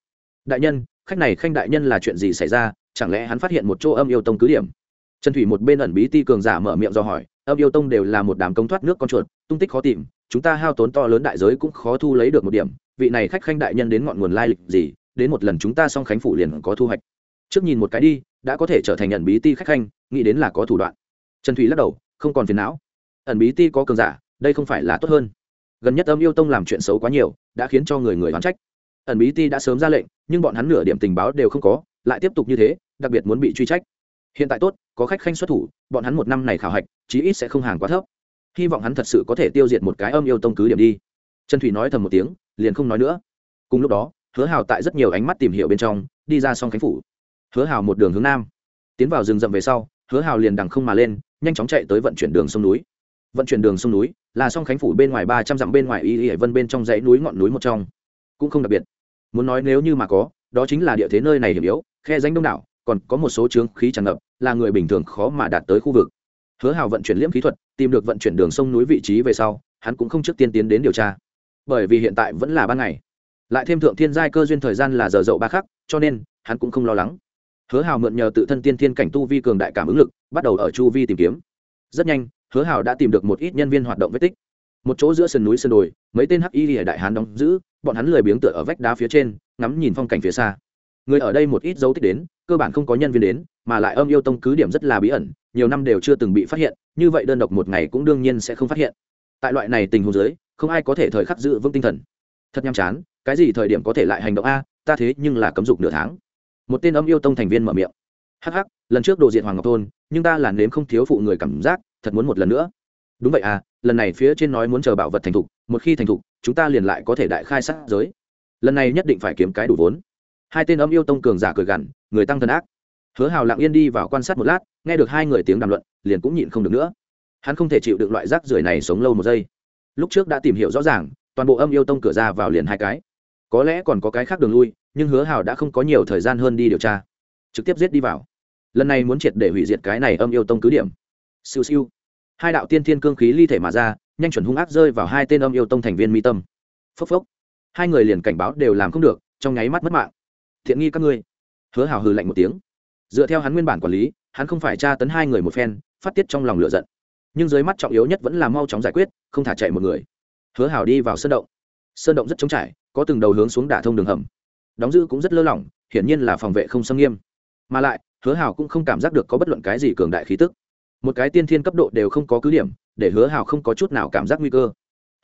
Đại nhân, khách này khanh đại nhân là chuyện gì xảy ra? Chẳng lẽ hắn phát hiện một chỗ âm yêu tông cứ điểm? Trần thủy một bên ẩn bí ti cường giả mở miệng do hỏi, âm yêu tông đều là một đám công thoát nước con chuột, tung tích khó tìm, chúng ta hao tốn to lớn đại giới cũng khó thu lấy được một điểm, vị này khách khanh đại nhân đến ngọn nguồn lai lịch gì, đến một lần chúng ta song khánh phủ liền có thu hoạch. Trước nhìn một cái đi, đã có thể trở thành ẩn bí ti khách khanh, nghĩ đến là có thủ đoạn. Trần thủy lắc đầu, không còn phiền não. Ẩn bí ti có cường giả, đây không phải là tốt hơn. Gần nhất âm yêu tông làm chuyện xấu quá nhiều, đã khiến cho người người oán trách. Ẩn bí ti đã sớm ra lệnh, nhưng bọn hắn nửa điểm tình báo đều không có, lại tiếp tục như thế, đặc biệt muốn bị truy trách hiện tại tốt, có khách khanh xuất thủ, bọn hắn một năm này khảo hạch, chí ít sẽ không hàng quá thấp. Hy vọng hắn thật sự có thể tiêu diệt một cái âm yêu tông cứ điểm đi. Trần thủy nói thầm một tiếng, liền không nói nữa. Cùng lúc đó, hứa hào tại rất nhiều ánh mắt tìm hiểu bên trong, đi ra song khánh phủ. Hứa hào một đường hướng nam. Tiến vào rừng rậm về sau, hứa hào liền đằng không mà lên, nhanh chóng chạy tới vận chuyển đường sông núi. Vận chuyển đường sông núi là song khánh phủ bên ngoài ba trăm dặm bên ngoài y hải vân bên trong dãy núi ngọn núi một trong. Cũng không đặc biệt. Muốn nói nếu như mà có, đó chính là địa thế nơi này hiểm yếu, khe danh đông đảo còn có một số chướng khí tràn ngập, là người bình thường khó mà đạt tới khu vực. Hứa hào vận chuyển liễm khí thuật, tìm được vận chuyển đường sông núi vị trí về sau, hắn cũng không trước tiên tiến đến điều tra. Bởi vì hiện tại vẫn là ban ngày. Lại thêm thượng thiên giai cơ duyên thời gian là giờ dậu ba khắc, cho nên, hắn cũng không lo lắng. Hứa hào mượn nhờ tự thân tiên thiên cảnh tu vi cường đại cảm ứng lực, bắt đầu ở chu vi tìm kiếm. Rất nhanh, hứa hào đã tìm được một ít nhân viên hoạt động vết tích. Một chỗ giữa sườn núi sườn đồi, mấy tên hắc y lìa đại hán đóng giữ, bọn hắn lười biếng tựa ở vách đá phía trên, ngắm nhìn phong cảnh phía xa người ở đây một ít dấu tích đến, cơ bản không có nhân viên đến, mà lại âm yêu tông cứ điểm rất là bí ẩn, nhiều năm đều chưa từng bị phát hiện, như vậy đơn độc một ngày cũng đương nhiên sẽ không phát hiện. Tại loại này tình huống dưới, không ai có thể thời khắc giữ vững tinh thần. Thật nhàm chán, cái gì thời điểm có thể lại hành động a, ta thế nhưng là cấm dục nửa tháng. Một tên âm yêu tông thành viên mở miệng. Hắc hắc, lần trước đồ diện hoàng ngọc thôn, nhưng ta là nếm không thiếu phụ người cảm giác, thật muốn một lần nữa. Đúng vậy à lần này phía trên nói muốn chờ bảo vật thành thục, một khi thành thục, chúng ta liền lại có thể đại khai sát giới. Lần này nhất định phải kiếm cái đủ vốn hai tên âm yêu tông cường giả cười gằn, người tăng thần ác. Hứa hào lặng yên đi vào quan sát một lát, nghe được hai người tiếng đàm luận, liền cũng nhịn không được nữa. Hắn không thể chịu được loại rác rưởi này sống lâu một giây. Lúc trước đã tìm hiểu rõ ràng, toàn bộ âm yêu tông cửa ra vào liền hai cái. Có lẽ còn có cái khác đường lui, nhưng hứa hào đã không có nhiều thời gian hơn đi điều tra. Trực tiếp giết đi vào. Lần này muốn triệt để hủy diệt cái này âm yêu tông cứ điểm. Siêu siêu. Hai đạo tiên thiên cương khí ly thể mà ra, nhanh chuẩn hung ác rơi vào hai tên âm yêu tông thành viên mi tâm. Phốc phốc. Hai người liền cảnh báo đều làm không được, trong nháy mắt mất mạng thiện nghi các ngươi. Hứa hào hừ lạnh một tiếng. Dựa theo hắn nguyên bản quản lý, hắn không phải tra tấn hai người một phen, phát tiết trong lòng lửa giận. Nhưng dưới mắt trọng yếu nhất vẫn là mau chóng giải quyết, không thả chạy một người. Hứa hào đi vào sơn động. Sơn động rất trống trải, có từng đầu hướng xuống đả thông đường hầm. Đóng giữ cũng rất lơ lỏng, hiển nhiên là phòng vệ không xâm nghiêm. Mà lại, hứa hào cũng không cảm giác được có bất luận cái gì cường đại khí tức. Một cái tiên thiên cấp độ đều không có cứ điểm, để hứa hào không có chút nào cảm giác nguy cơ.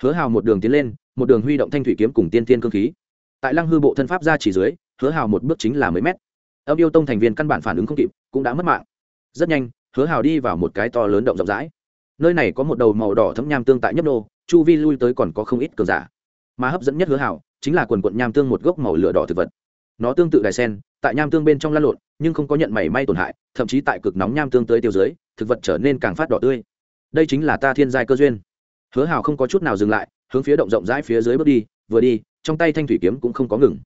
Hứa hào một đường tiến lên, một đường huy động thanh thủy kiếm cùng tiên thiên cơ khí. Tại lăng hư bộ thân pháp ra chỉ dưới hứa hào một bước chính là mấy mét. Âm yêu tông thành viên căn bản phản ứng không kịp, cũng đã mất mạng. Rất nhanh, hứa hào đi vào một cái to lớn động rộng rãi. Nơi này có một đầu màu đỏ thấm nham tương tại nhấp nô, chu vi lui tới còn có không ít cờ giả. Mà hấp dẫn nhất hứa hào chính là quần quận nham tương một gốc màu lửa đỏ thực vật. Nó tương tự đài sen, tại nham tương bên trong lăn lộn, nhưng không có nhận mảy may tổn hại, thậm chí tại cực nóng nham tương tới tiêu dưới, thực vật trở nên càng phát đỏ tươi. Đây chính là ta thiên giai cơ duyên. Hứa hào không có chút nào dừng lại, hướng phía động rộng rãi phía dưới bước đi, vừa đi, trong tay thanh thủy kiếm cũng không có ngừng.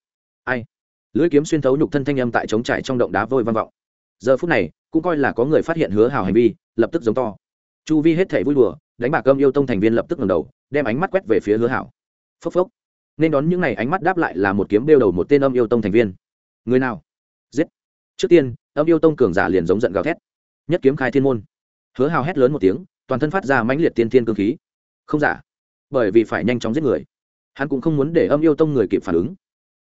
Ai? Lưỡi kiếm xuyên thấu nhục thân thanh âm tại trống trải trong động đá vôi vang vọng. Giờ phút này, cũng coi là có người phát hiện hứa hào hành vi, lập tức giống to. Chu vi hết thể vui đùa, đánh bạc âm yêu tông thành viên lập tức ngẩng đầu, đem ánh mắt quét về phía hứa hảo phốc phốc. Nên đón những này ánh mắt đáp lại là một kiếm đeo đầu một tên âm yêu tông thành viên. Người nào? Giết. Trước tiên, âm yêu tông cường giả liền giống giận gào thét. Nhất kiếm khai thiên môn. Hứa hào hét lớn một tiếng, toàn thân phát ra mãnh liệt tiên thiên cương khí. Không giả. Bởi vì phải nhanh chóng giết người. Hắn cũng không muốn để âm yêu tông người kịp phản ứng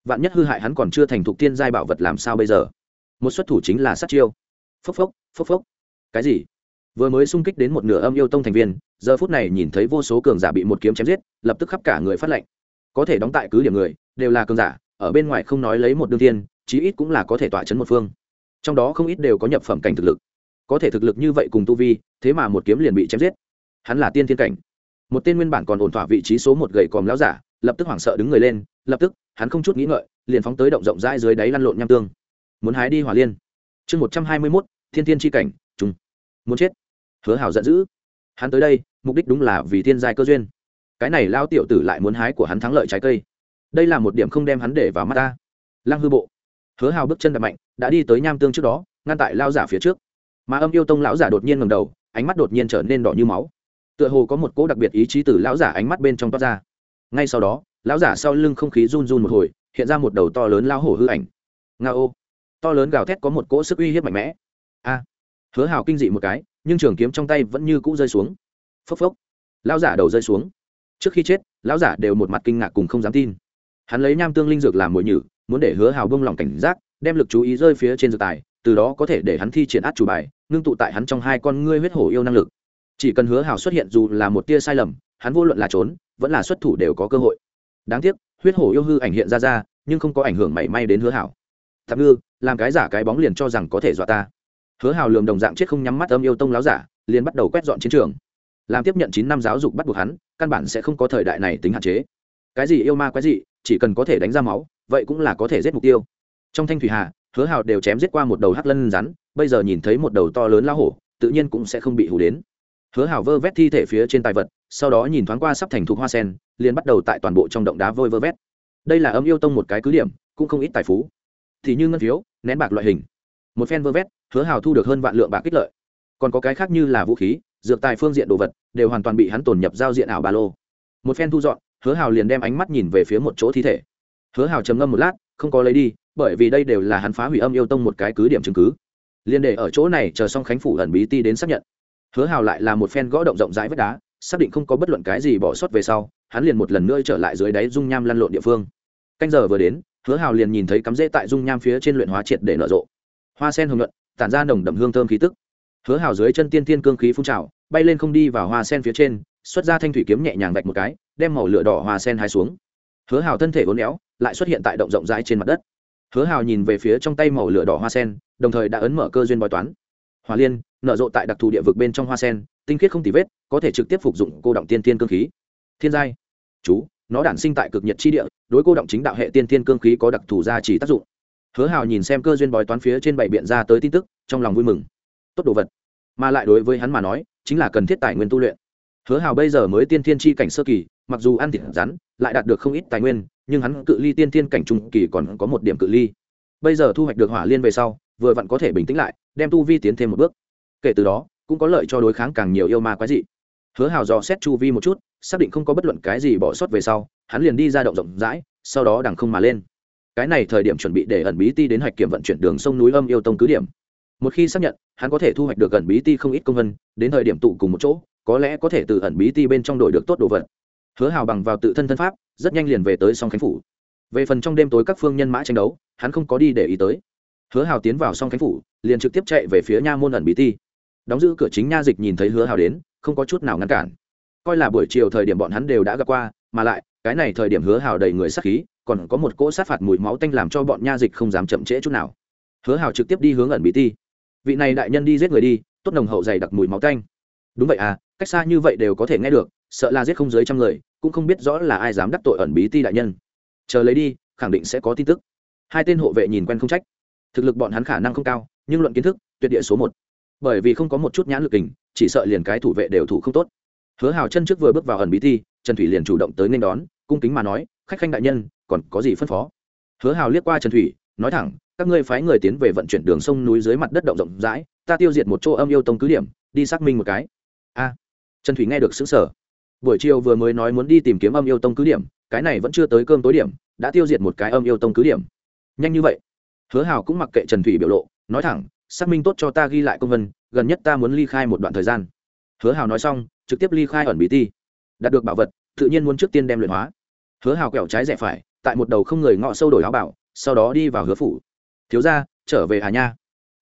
vạn nhất hư hại hắn còn chưa thành thục tiên giai bảo vật làm sao bây giờ? Một xuất thủ chính là sát chiêu. Phốc phốc phốc phốc. Cái gì? Vừa mới xung kích đến một nửa âm yêu tông thành viên, giờ phút này nhìn thấy vô số cường giả bị một kiếm chém giết, lập tức khắp cả người phát lệnh. Có thể đóng tại cứ điểm người, đều là cường giả, ở bên ngoài không nói lấy một đương tiên chí ít cũng là có thể tỏa chấn một phương. Trong đó không ít đều có nhập phẩm cảnh thực lực. Có thể thực lực như vậy cùng tu vi, thế mà một kiếm liền bị chém giết. Hắn là tiên thiên cảnh. Một tên nguyên bản còn ổn thỏa vị trí số một gậy còm lão giả lập tức hoảng sợ đứng người lên, lập tức, hắn không chút nghĩ ngợi, liền phóng tới động rộng rãi dưới đáy lăn lộn nham tương. Muốn hái đi hỏa liên. Chương một trăm hai mươi mốt, thiên thiên chi cảnh chúng muốn chết. Hứa hảo giận dữ. Hắn tới đây, mục đích đúng là vì thiên giai cơ duyên. Cái này lao tiểu tử lại muốn hái của hắn thắng lợi trái cây. Đây là một điểm không đem hắn để vào mắt ta. Lăng hư bộ. Hứa hào bước chân đập mạnh, đã đi tới nham tương trước đó, ngăn tại lao giả phía trước. Mà âm yêu tông lão giả đột nhiên ngầm đầu, ánh mắt đột nhiên trở nên đỏ như máu. Tựa hồ có một cỗ đặc biệt ý chí từ lão giả ánh mắt bên trong toát ra ngay sau đó, lão giả sau lưng không khí run run một hồi, hiện ra một đầu to lớn lao hổ hư ảnh. Nga ô. To lớn gào thét có một cỗ sức uy hiếp mạnh mẽ. A. Hứa hào kinh dị một cái, nhưng trường kiếm trong tay vẫn như cũ rơi xuống. Phốc phốc. Lão giả đầu rơi xuống. Trước khi chết, lão giả đều một mặt kinh ngạc cùng không dám tin. Hắn lấy nham tương linh dược làm mồi nhử, muốn để hứa hào bông lòng cảnh giác, đem lực chú ý rơi phía trên dược tài, từ đó có thể để hắn thi triển át chủ bài, ngưng tụ tại hắn trong hai con ngươi huyết hổ yêu năng lực. Chỉ cần hứa hào xuất hiện dù là một tia sai lầm, hắn vô luận là trốn vẫn là xuất thủ đều có cơ hội. Đáng tiếc, huyết hổ yêu hư ảnh hiện ra ra, nhưng không có ảnh hưởng mảy may đến hứa hảo. Thập ngư, làm cái giả cái bóng liền cho rằng có thể dọa ta. Hứa hào lườm đồng dạng chết không nhắm mắt âm yêu tông láo giả, liền bắt đầu quét dọn chiến trường. Làm tiếp nhận chín năm giáo dục bắt buộc hắn, căn bản sẽ không có thời đại này tính hạn chế. Cái gì yêu ma quái gì chỉ cần có thể đánh ra máu, vậy cũng là có thể giết mục tiêu. Trong thanh thủy hà, hứa hào đều chém giết qua một đầu hắc lân rắn, bây giờ nhìn thấy một đầu to lớn lao hổ, tự nhiên cũng sẽ không bị hủ đến hứa Hảo vơ vét thi thể phía trên tài vật, sau đó nhìn thoáng qua sắp thành thục hoa sen, liền bắt đầu tại toàn bộ trong động đá vôi vơ vét. Đây là âm yêu tông một cái cứ điểm, cũng không ít tài phú. Thì như ngân phiếu, nén bạc loại hình. Một phen vơ vét, hứa Hảo thu được hơn vạn lượng bạc kích lợi. Còn có cái khác như là vũ khí, dược tài phương diện đồ vật, đều hoàn toàn bị hắn tổn nhập giao diện ảo ba lô. Một phen thu dọn, hứa hào liền đem ánh mắt nhìn về phía một chỗ thi thể. Hứa hào trầm ngâm một lát, không có lấy đi, bởi vì đây đều là hắn phá hủy âm yêu tông một cái cứ điểm chứng cứ. Liên để ở chỗ này chờ xong khánh phủ ẩn bí ti đến xác nhận hứa hào lại là một phen gõ động rộng rãi vách đá, xác định không có bất luận cái gì bỏ sót về sau, hắn liền một lần nữa trở lại dưới đáy dung nham lăn lộn địa phương. Canh giờ vừa đến, hứa hào liền nhìn thấy cắm rễ tại dung nham phía trên luyện hóa triệt để nở rộ. Hoa sen hồng nhuận, tản ra nồng đậm hương thơm khí tức. Hứa hào dưới chân tiên tiên cương khí phun trào, bay lên không đi vào hoa sen phía trên, xuất ra thanh thủy kiếm nhẹ nhàng vạch một cái, đem màu lửa đỏ hoa sen hai xuống. Hứa hào thân thể uốn éo, lại xuất hiện tại động rộng rãi trên mặt đất. Hứa hào nhìn về phía trong tay màu lửa đỏ hoa sen, đồng thời đã ấn mở cơ duyên bói toán hỏa liên, nở rộ tại đặc thù địa vực bên trong hoa sen, tinh khiết không tì vết, có thể trực tiếp phục dụng cô động tiên tiên cương khí. Thiên giai. Chú, nó đản sinh tại cực nhật chi địa, đối cô động chính đạo hệ tiên tiên cương khí có đặc thù gia trì tác dụng. Hứa hào nhìn xem cơ duyên bói toán phía trên bảy biện ra tới tin tức, trong lòng vui mừng. Tốt đồ vật. Mà lại đối với hắn mà nói, chính là cần thiết tài nguyên tu luyện. Hứa hào bây giờ mới tiên thiên chi cảnh sơ kỳ, mặc dù ăn thịt rắn, lại đạt được không ít tài nguyên, nhưng hắn cự ly tiên thiên cảnh trung kỳ còn có một điểm cự ly. Bây giờ thu hoạch được hỏa liên về sau, vừa vặn có thể bình tĩnh lại đem tu vi tiến thêm một bước. Kể từ đó, cũng có lợi cho đối kháng càng nhiều yêu ma quái dị. Hứa hào dò xét chu vi một chút, xác định không có bất luận cái gì bỏ sót về sau, hắn liền đi ra động rộng rãi, sau đó đằng không mà lên. Cái này thời điểm chuẩn bị để ẩn bí ti đến hạch kiểm vận chuyển đường sông núi âm yêu tông cứ điểm. Một khi xác nhận, hắn có thể thu hoạch được ẩn bí ti không ít công vân, đến thời điểm tụ cùng một chỗ, có lẽ có thể từ ẩn bí ti bên trong đổi được tốt đồ vật. Hứa hào bằng vào tự thân thân pháp, rất nhanh liền về tới song khánh phủ. Về phần trong đêm tối các phương nhân mã tranh đấu, hắn không có đi để ý tới hứa hào tiến vào xong cánh phủ, liền trực tiếp chạy về phía nha môn ẩn bí ti. Đóng giữ cửa chính nha dịch nhìn thấy hứa hào đến, không có chút nào ngăn cản. Coi là buổi chiều thời điểm bọn hắn đều đã gặp qua, mà lại, cái này thời điểm hứa hào đầy người sát khí, còn có một cỗ sát phạt mùi máu tanh làm cho bọn nha dịch không dám chậm trễ chút nào. Hứa hào trực tiếp đi hướng ẩn bí ti. Vị này đại nhân đi giết người đi, tốt nồng hậu dày đặc mùi máu tanh. Đúng vậy à cách xa như vậy đều có thể nghe được, sợ là giết không dưới trăm người, cũng không biết rõ là ai dám đắc tội ẩn bí ti đại nhân. Chờ lấy đi, khẳng định sẽ có tin tức. Hai tên hộ vệ nhìn quen không trách thực lực bọn hắn khả năng không cao, nhưng luận kiến thức, tuyệt địa số một. Bởi vì không có một chút nhãn lực hình chỉ sợ liền cái thủ vệ đều thủ không tốt. Hứa hào chân trước vừa bước vào ẩn bí thi, trần thủy liền chủ động tới nên đón, cung kính mà nói, khách khanh đại nhân, còn có gì phân phó? Hứa hào liếc qua trần thủy, nói thẳng, các ngươi phái người tiến về vận chuyển đường sông núi dưới mặt đất động rộng rãi, ta tiêu diệt một chỗ âm yêu tông cứ điểm, đi xác minh một cái. A. Trần thủy nghe được xứng sở buổi chiều vừa mới nói muốn đi tìm kiếm âm yêu tông cứ điểm, cái này vẫn chưa tới cơm tối điểm, đã tiêu diệt một cái âm yêu tông cứ điểm. Nhanh như vậy hứa hào cũng mặc kệ trần thủy biểu lộ, nói thẳng, xác minh tốt cho ta ghi lại công vân gần nhất ta muốn ly khai một đoạn thời gian. Hứa hào nói xong, trực tiếp ly khai ẩn bí ti. Đạt được bảo vật, tự nhiên muốn trước tiên đem luyện hóa. Hứa hào quẹo trái rẽ phải, tại một đầu không người ngọ sâu đổi áo bảo, sau đó đi vào hứa phủ. Thiếu ra trở về hà nha.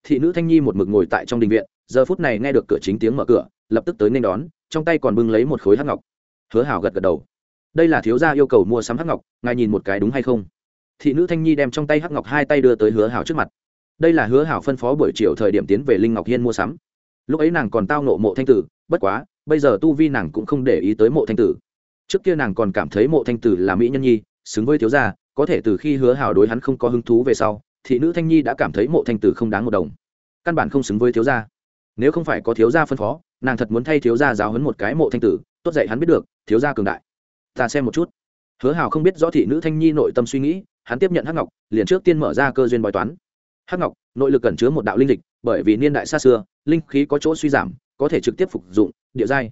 Thị nữ thanh nhi một mực ngồi tại trong đình viện, giờ phút này nghe được cửa chính tiếng mở cửa, lập tức tới nên đón, trong tay còn bưng lấy một khối hắc ngọc. Hứa hảo gật gật đầu. Đây là thiếu gia yêu cầu mua sắm hắc ngọc, ngài nhìn một cái đúng hay không? Thị nữ thanh nhi đem trong tay hắc ngọc hai tay đưa tới hứa hảo trước mặt. Đây là hứa hảo phân phó buổi chiều thời điểm tiến về linh ngọc hiên mua sắm. Lúc ấy nàng còn tao nộ mộ thanh tử, bất quá, bây giờ tu vi nàng cũng không để ý tới mộ thanh tử. Trước kia nàng còn cảm thấy mộ thanh tử là mỹ nhân nhi, xứng với thiếu gia, có thể từ khi hứa hảo đối hắn không có hứng thú về sau, thị nữ thanh nhi đã cảm thấy mộ thanh tử không đáng một đồng. Căn bản không xứng với thiếu gia. Nếu không phải có thiếu gia phân phó, nàng thật muốn thay thiếu gia giáo hấn một cái mộ thanh tử, tốt dạy hắn biết được, thiếu gia cường đại. Ta xem một chút. Hứa hảo không biết rõ thị nữ thanh nhi nội tâm suy nghĩ hắn tiếp nhận hắc ngọc, liền trước tiên mở ra cơ duyên bói toán. Hắc ngọc, nội lực cẩn chứa một đạo linh dịch, bởi vì niên đại xa xưa, linh khí có chỗ suy giảm, có thể trực tiếp phục dụng, địa giai.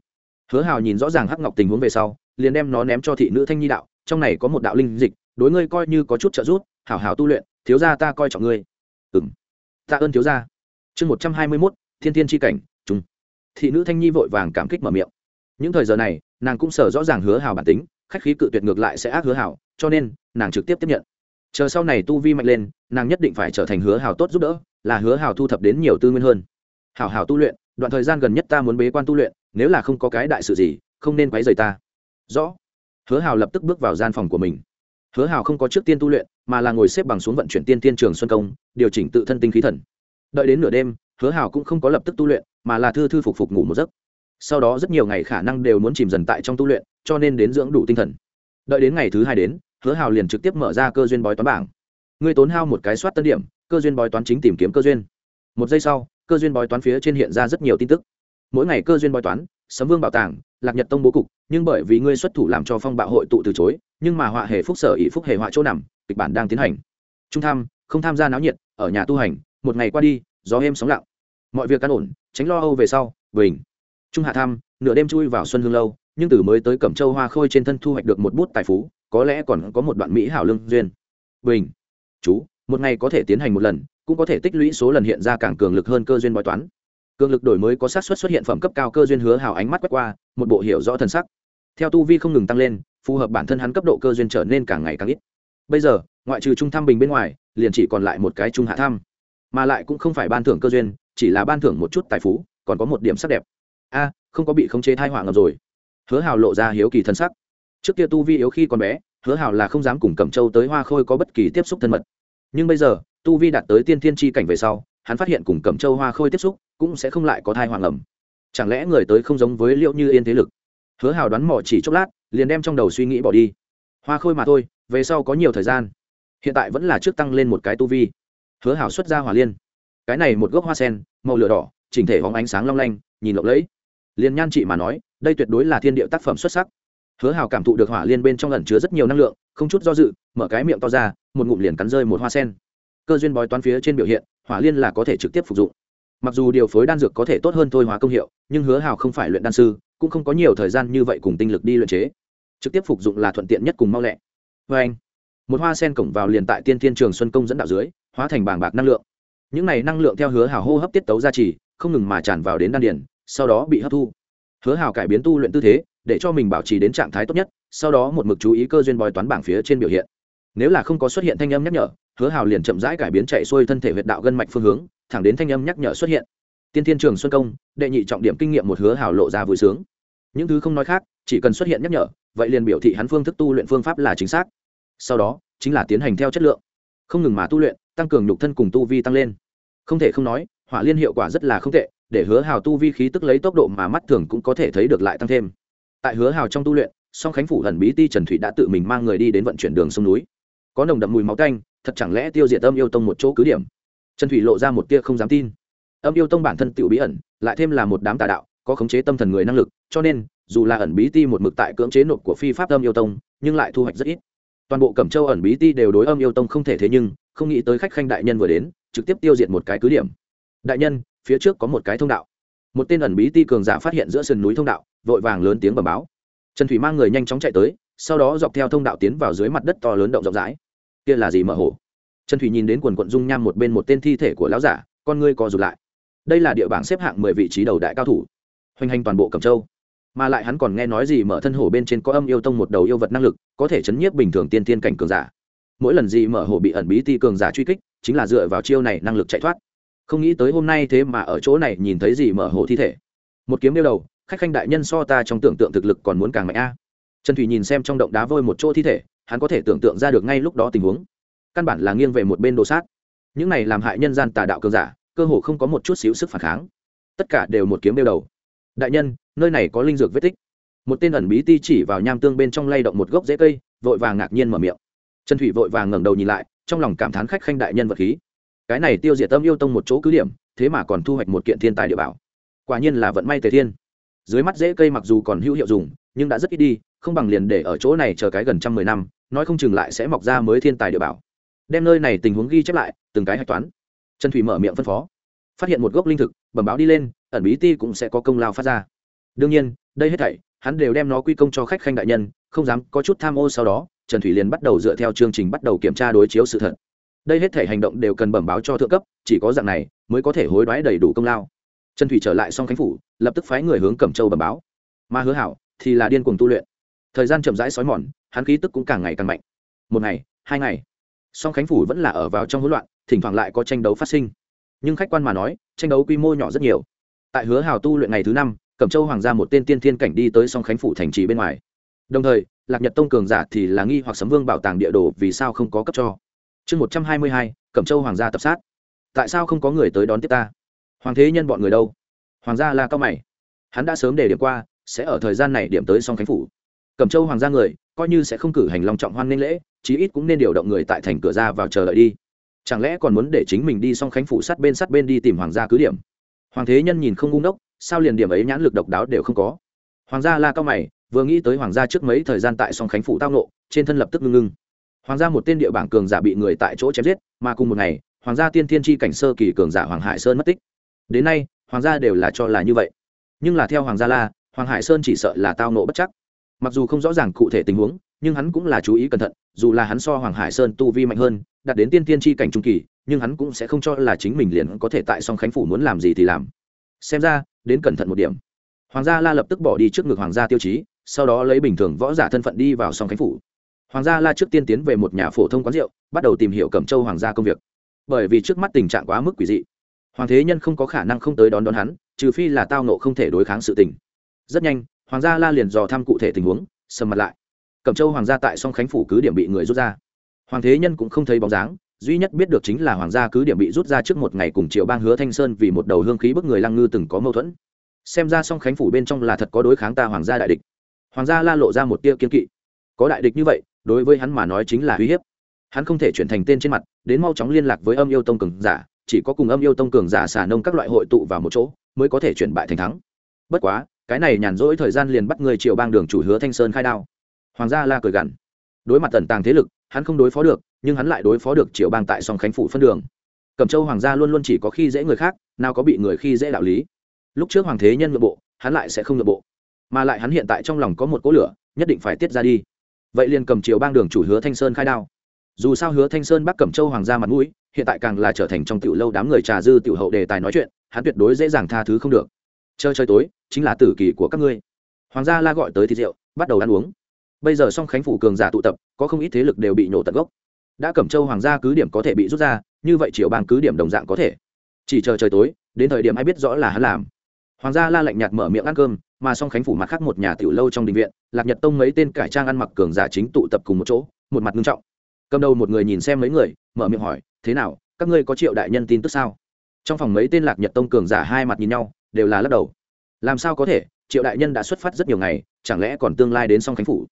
Hứa hào nhìn rõ ràng hắc ngọc tình huống về sau, liền đem nó ném cho thị nữ thanh nhi đạo, trong này có một đạo linh dịch, đối ngươi coi như có chút trợ giúp, hảo hảo tu luyện, thiếu gia ta coi trọng ngươi. Ừ tạ ơn thiếu gia. Chương một trăm hai mươi mốt, thiên thiên tri cảnh trung thị nữ thanh nhi vội vàng cảm kích mở miệng. Những thời giờ này, nàng cũng sở rõ ràng hứa hào bản tính, khách khí cự tuyệt ngược lại sẽ ác hứa hào, cho nên, nàng trực tiếp tiếp nhận chờ sau này tu vi mạnh lên, nàng nhất định phải trở thành hứa hào tốt giúp đỡ, là hứa hào thu thập đến nhiều tư nguyên hơn. Hào hào tu luyện, đoạn thời gian gần nhất ta muốn bế quan tu luyện, nếu là không có cái đại sự gì, không nên quấy rầy ta. Rõ. Hứa hào lập tức bước vào gian phòng của mình. Hứa hào không có trước tiên tu luyện, mà là ngồi xếp bằng xuống vận chuyển tiên tiên trường xuân công, điều chỉnh tự thân tinh khí thần. Đợi đến nửa đêm, hứa hào cũng không có lập tức tu luyện, mà là thư thư phục phục ngủ một giấc. Sau đó rất nhiều ngày khả năng đều muốn chìm dần tại trong tu luyện, cho nên đến dưỡng đủ tinh thần. Đợi đến ngày thứ hai đến hứa hào liền trực tiếp mở ra cơ duyên bói toán bảng. Ngươi tốn hao một cái soát tân điểm, cơ duyên bói toán chính tìm kiếm cơ duyên. Một giây sau, cơ duyên bói toán phía trên hiện ra rất nhiều tin tức. Mỗi ngày cơ duyên bói toán, sấm vương bảo tàng, lạc nhật tông bố cục, nhưng bởi vì ngươi xuất thủ làm cho phong bạo hội tụ từ chối, nhưng mà họa hề phúc sở ỷ phúc hề họa chỗ nằm, kịch bản đang tiến hành. Trung tham, không tham gia náo nhiệt, ở nhà tu hành, một ngày qua đi, gió êm sóng lặng. Mọi việc căn ổn, tránh lo âu về sau, bình. Trung hạ tham, nửa đêm chui vào xuân hương lâu, nhưng từ mới tới cẩm châu hoa khôi trên thân thu hoạch được một bút tài phú có lẽ còn có một đoạn mỹ hảo lương duyên. Bình. Chú. Một ngày có thể tiến hành một lần, cũng có thể tích lũy số lần hiện ra càng cường lực hơn cơ duyên bói toán. Cường lực đổi mới có sát xuất xuất hiện phẩm cấp cao cơ duyên hứa hào ánh mắt quét qua, một bộ hiểu rõ thần sắc. Theo tu vi không ngừng tăng lên, phù hợp bản thân hắn cấp độ cơ duyên trở nên càng ngày càng ít. Bây giờ, ngoại trừ trung thăm bình bên ngoài, liền chỉ còn lại một cái trung hạ thăm mà lại cũng không phải ban thưởng cơ duyên, chỉ là ban thưởng một chút tài phú, còn có một điểm sắc đẹp. A, không có bị khống chế thai họa ngập rồi. Hứa hào lộ ra hiếu kỳ thân sắc trước kia tu vi yếu khi còn bé, hứa hào là không dám cùng cẩm châu tới hoa khôi có bất kỳ tiếp xúc thân mật. Nhưng bây giờ, tu vi đạt tới tiên thiên tri cảnh về sau, hắn phát hiện cùng cẩm châu hoa khôi tiếp xúc cũng sẽ không lại có thai hoàng ẩm. Chẳng lẽ người tới không giống với liệu như yên thế lực? Hứa hào đoán mò chỉ chốc lát, liền đem trong đầu suy nghĩ bỏ đi. Hoa khôi mà thôi, về sau có nhiều thời gian. Hiện tại vẫn là trước tăng lên một cái tu vi. Hứa Hảo xuất ra hỏa liên. Cái này một gốc hoa sen, màu lửa đỏ, chỉnh thể hóng ánh sáng long lanh, nhìn lộng lẫy. Liền nhan chị mà nói, đây tuyệt đối là thiên địa tác phẩm xuất sắc hứa hào cảm thụ được hỏa liên bên trong ẩn chứa rất nhiều năng lượng, không chút do dự, mở cái miệng to ra, một ngụm liền cắn rơi một hoa sen. Cơ duyên bói toán phía trên biểu hiện, hỏa liên là có thể trực tiếp phục dụng. Mặc dù điều phối đan dược có thể tốt hơn thôi hóa công hiệu, nhưng hứa hào không phải luyện đan sư, cũng không có nhiều thời gian như vậy cùng tinh lực đi luyện chế. Trực tiếp phục dụng là thuận tiện nhất cùng mau lẹ. Vê anh, một hoa sen cổng vào liền tại tiên thiên trường xuân công dẫn đạo dưới, hóa thành bảng bạc năng lượng. Những này năng lượng theo hứa hào hô hấp tiết tấu gia trì không ngừng mà tràn vào đến đan điển sau đó bị hấp thu. Hứa hào cải biến tu luyện tư thế để cho mình bảo trì đến trạng thái tốt nhất, sau đó một mực chú ý cơ duyên bói toán bảng phía trên biểu hiện. Nếu là không có xuất hiện thanh âm nhắc nhở, hứa hào liền chậm rãi cải biến chạy xuôi thân thể huyệt đạo gân mạch phương hướng, thẳng đến thanh âm nhắc nhở xuất hiện. Tiên thiên trường xuân công, đệ nhị trọng điểm kinh nghiệm một hứa hào lộ ra vui sướng. Những thứ không nói khác, chỉ cần xuất hiện nhắc nhở, vậy liền biểu thị hắn phương thức tu luyện phương pháp là chính xác. Sau đó, chính là tiến hành theo chất lượng. Không ngừng mà tu luyện, tăng cường nhục thân cùng tu vi tăng lên. Không thể không nói, hỏa liên hiệu quả rất là không tệ, để hứa hào tu vi khí tức lấy tốc độ mà mắt thường cũng có thể thấy được lại tăng thêm tại hứa hào trong tu luyện song khánh phủ hẩn bí ti trần thủy đã tự mình mang người đi đến vận chuyển đường sông núi. Có nồng đậm mùi máu canh, thật chẳng lẽ tiêu diệt âm yêu tông một chỗ cứ điểm? Trần thủy lộ ra một tia không dám tin. Âm yêu tông bản thân tự bí ẩn lại thêm là một đám tà đạo có khống chế tâm thần người năng lực cho nên dù là ẩn bí ti một mực tại cưỡng chế nộp của phi pháp âm yêu tông nhưng lại thu hoạch rất ít. Toàn bộ cẩm châu ẩn bí ti đều đối âm yêu tông không thể thế nhưng không nghĩ tới khách khanh đại nhân vừa đến trực tiếp tiêu diệt một cái cứ điểm. Đại nhân phía trước có một cái thông đạo. Một tên ẩn bí ti cường giả phát hiện giữa sườn núi thông đạo vội vàng lớn tiếng bẩm báo. Trần thủy mang người nhanh chóng chạy tới, sau đó dọc theo thông đạo tiến vào dưới mặt đất to lớn động rộng rãi. Kia là gì mở hổ? Trần thủy nhìn đến quần quận dung nham một bên một tên thi thể của lão giả, con ngươi co rụt lại. Đây là địa bảng xếp hạng mười vị trí đầu đại cao thủ, hoành hành toàn bộ cẩm châu. Mà lại hắn còn nghe nói gì mở thân hổ bên trên có âm yêu tông một đầu yêu vật năng lực, có thể chấn nhiếp bình thường tiên tiên cảnh cường giả. Mỗi lần gì mở hổ bị ẩn bí ti cường giả truy kích, chính là dựa vào chiêu này năng lực chạy thoát. Không nghĩ tới hôm nay thế mà ở chỗ này nhìn thấy gì mở hổ thi thể. Một kiếm đeo đầu khách khanh đại nhân so ta trong tưởng tượng thực lực còn muốn càng mạnh a. Trần thủy nhìn xem trong động đá vôi một chỗ thi thể, hắn có thể tưởng tượng ra được ngay lúc đó tình huống. Căn bản là nghiêng về một bên đồ sát. Những này làm hại nhân gian tà đạo cường giả, cơ hồ không có một chút xíu sức phản kháng. Tất cả đều một kiếm đeo đầu. Đại nhân, nơi này có linh dược vết tích. Một tên ẩn bí ti chỉ vào nham tương bên trong lay động một gốc rễ cây, vội vàng ngạc nhiên mở miệng. Trần thủy vội vàng ngẩng đầu nhìn lại, trong lòng cảm thán khách khanh đại nhân vật khí. Cái này tiêu diệt tâm yêu tông một chỗ cứ điểm, thế mà còn thu hoạch một kiện thiên tài địa bảo. Quả nhiên là vận may tề thiên dưới mắt rễ cây mặc dù còn hữu hiệu dùng, nhưng đã rất ít đi, không bằng liền để ở chỗ này chờ cái gần trăm mười năm, nói không chừng lại sẽ mọc ra mới thiên tài địa bảo. Đem nơi này tình huống ghi chép lại, từng cái hạch toán. Trần thủy mở miệng phân phó. Phát hiện một gốc linh thực, bẩm báo đi lên, ẩn bí ti cũng sẽ có công lao phát ra. Đương nhiên, đây hết thảy, hắn đều đem nó quy công cho khách khanh đại nhân, không dám có chút tham ô sau đó, trần thủy liền bắt đầu dựa theo chương trình bắt đầu kiểm tra đối chiếu sự thật. Đây hết thể hành động đều cần bẩm báo cho thượng cấp, chỉ có dạng này, mới có thể hối đoái đầy đủ công lao. Trần thủy trở lại xong khánh phủ lập tức phái người hướng cẩm châu bẩm báo. Mà hứa hảo thì là điên cuồng tu luyện. Thời gian chậm rãi xói mòn, hắn khí tức cũng càng ngày càng mạnh. Một ngày, hai ngày, song khánh phủ vẫn là ở vào trong hỗn loạn, thỉnh thoảng lại có tranh đấu phát sinh. Nhưng khách quan mà nói, tranh đấu quy mô nhỏ rất nhiều. Tại hứa hào tu luyện ngày thứ năm, cẩm châu hoàng gia một tên tiên thiên cảnh đi tới song khánh phủ thành trì bên ngoài. Đồng thời, lạc nhật tông cường giả thì là nghi hoặc sấm vương bảo tàng địa đồ vì sao không có cấp cho. Chương một trăm hai mươi hai, cẩm châu hoàng gia tập sát. Tại sao không có người tới đón tiếp ta? Hoàng thế nhân bọn người đâu? Hoàng gia là cao mày. Hắn đã sớm để điểm qua, sẽ ở thời gian này điểm tới song khánh phủ. Cẩm châu hoàng gia người, coi như sẽ không cử hành long trọng hoan nên lễ, chí ít cũng nên điều động người tại thành cửa ra vào chờ đợi đi. Chẳng lẽ còn muốn để chính mình đi song khánh phủ sát bên sát bên đi tìm hoàng gia cứ điểm? Hoàng thế nhân nhìn không ngung đốc sao liền điểm ấy nhãn lực độc đáo đều không có? Hoàng gia la cao mày, vừa nghĩ tới hoàng gia trước mấy thời gian tại song khánh phủ tao nộ trên thân lập tức ngưng ngưng. Hoàng gia một tên địa bảng cường giả bị người tại chỗ chém giết, mà cùng một ngày, hoàng gia tiên thiên tri cảnh sơ kỳ cường giả hoàng hải sơn mất tích. Đến nay hoàng gia đều là cho là như vậy. Nhưng là theo hoàng gia la, hoàng hải sơn chỉ sợ là tao nộ bất chắc. Mặc dù không rõ ràng cụ thể tình huống, nhưng hắn cũng là chú ý cẩn thận, dù là hắn so hoàng hải sơn tu vi mạnh hơn, đạt đến tiên tiên tri cảnh trung kỳ, nhưng hắn cũng sẽ không cho là chính mình liền có thể tại song khánh phủ muốn làm gì thì làm. Xem ra, đến cẩn thận một điểm. Hoàng gia la lập tức bỏ đi trước ngực hoàng gia tiêu chí, sau đó lấy bình thường võ giả thân phận đi vào song khánh phủ. Hoàng gia la trước tiên tiến về một nhà phổ thông quán rượu, bắt đầu tìm hiểu cẩm châu hoàng gia công việc. Bởi vì trước mắt tình trạng quá mức quỷ dị hoàng thế nhân không có khả năng không tới đón đón hắn, trừ phi là tao nộ không thể đối kháng sự tình. Rất nhanh, hoàng gia la liền dò thăm cụ thể tình huống, sầm mặt lại. Cẩm châu hoàng gia tại song khánh phủ cứ điểm bị người rút ra. Hoàng thế nhân cũng không thấy bóng dáng, duy nhất biết được chính là hoàng gia cứ điểm bị rút ra trước một ngày cùng triệu bang hứa thanh sơn vì một đầu hương khí bức người lăng ngư từng có mâu thuẫn. Xem ra song khánh phủ bên trong là thật có đối kháng ta hoàng gia đại địch. Hoàng gia la lộ ra một tia kiên kỵ. Có đại địch như vậy, đối với hắn mà nói chính là uy hiếp. Hắn không thể chuyển thành tên trên mặt, đến mau chóng liên lạc với âm yêu tông cường giả chỉ có cùng âm yêu tông cường giả xả nông các loại hội tụ vào một chỗ, mới có thể chuyển bại thành thắng. Bất quá, cái này nhàn rỗi thời gian liền bắt người triều bang đường chủ hứa thanh sơn khai đao. Hoàng gia la cười gằn. Đối mặt tần tàng thế lực, hắn không đối phó được, nhưng hắn lại đối phó được triều bang tại song khánh phủ phân đường. Cẩm châu hoàng gia luôn luôn chỉ có khi dễ người khác, nào có bị người khi dễ đạo lý. Lúc trước hoàng thế nhân nội bộ, hắn lại sẽ không nội bộ. Mà lại hắn hiện tại trong lòng có một cỗ lửa, nhất định phải tiết ra đi. Vậy liền cầm triều bang đường chủ hứa thanh sơn khai đao. Dù sao hứa thanh sơn bắc cẩm châu hoàng gia mặt mũi hiện tại càng là trở thành trong tiểu lâu đám người trà dư tiểu hậu đề tài nói chuyện, hắn tuyệt đối dễ dàng tha thứ không được. Chơi chơi tối, chính là tử kỳ của các ngươi. Hoàng gia la gọi tới thịt rượu, bắt đầu ăn uống. Bây giờ song khánh phủ cường giả tụ tập, có không ít thế lực đều bị nổ tận gốc. Đã cẩm châu hoàng gia cứ điểm có thể bị rút ra, như vậy triệu bàn cứ điểm đồng dạng có thể. Chỉ chờ trời tối, đến thời điểm ai biết rõ là hắn làm. Hoàng gia la lạnh nhạt mở miệng ăn cơm, mà song khánh phủ mặt khác một nhà tiểu lâu trong đình viện, lạc nhật tông mấy tên cải trang ăn mặc cường giả chính tụ tập cùng một chỗ, một mặt nghiêm trọng. Cầm đầu một người nhìn xem mấy người, mở miệng hỏi thế nào, các ngươi có triệu đại nhân tin tức sao? Trong phòng mấy tên lạc nhật tông cường giả hai mặt nhìn nhau, đều là lắc đầu. Làm sao có thể, triệu đại nhân đã xuất phát rất nhiều ngày, chẳng lẽ còn tương lai đến song khánh phủ?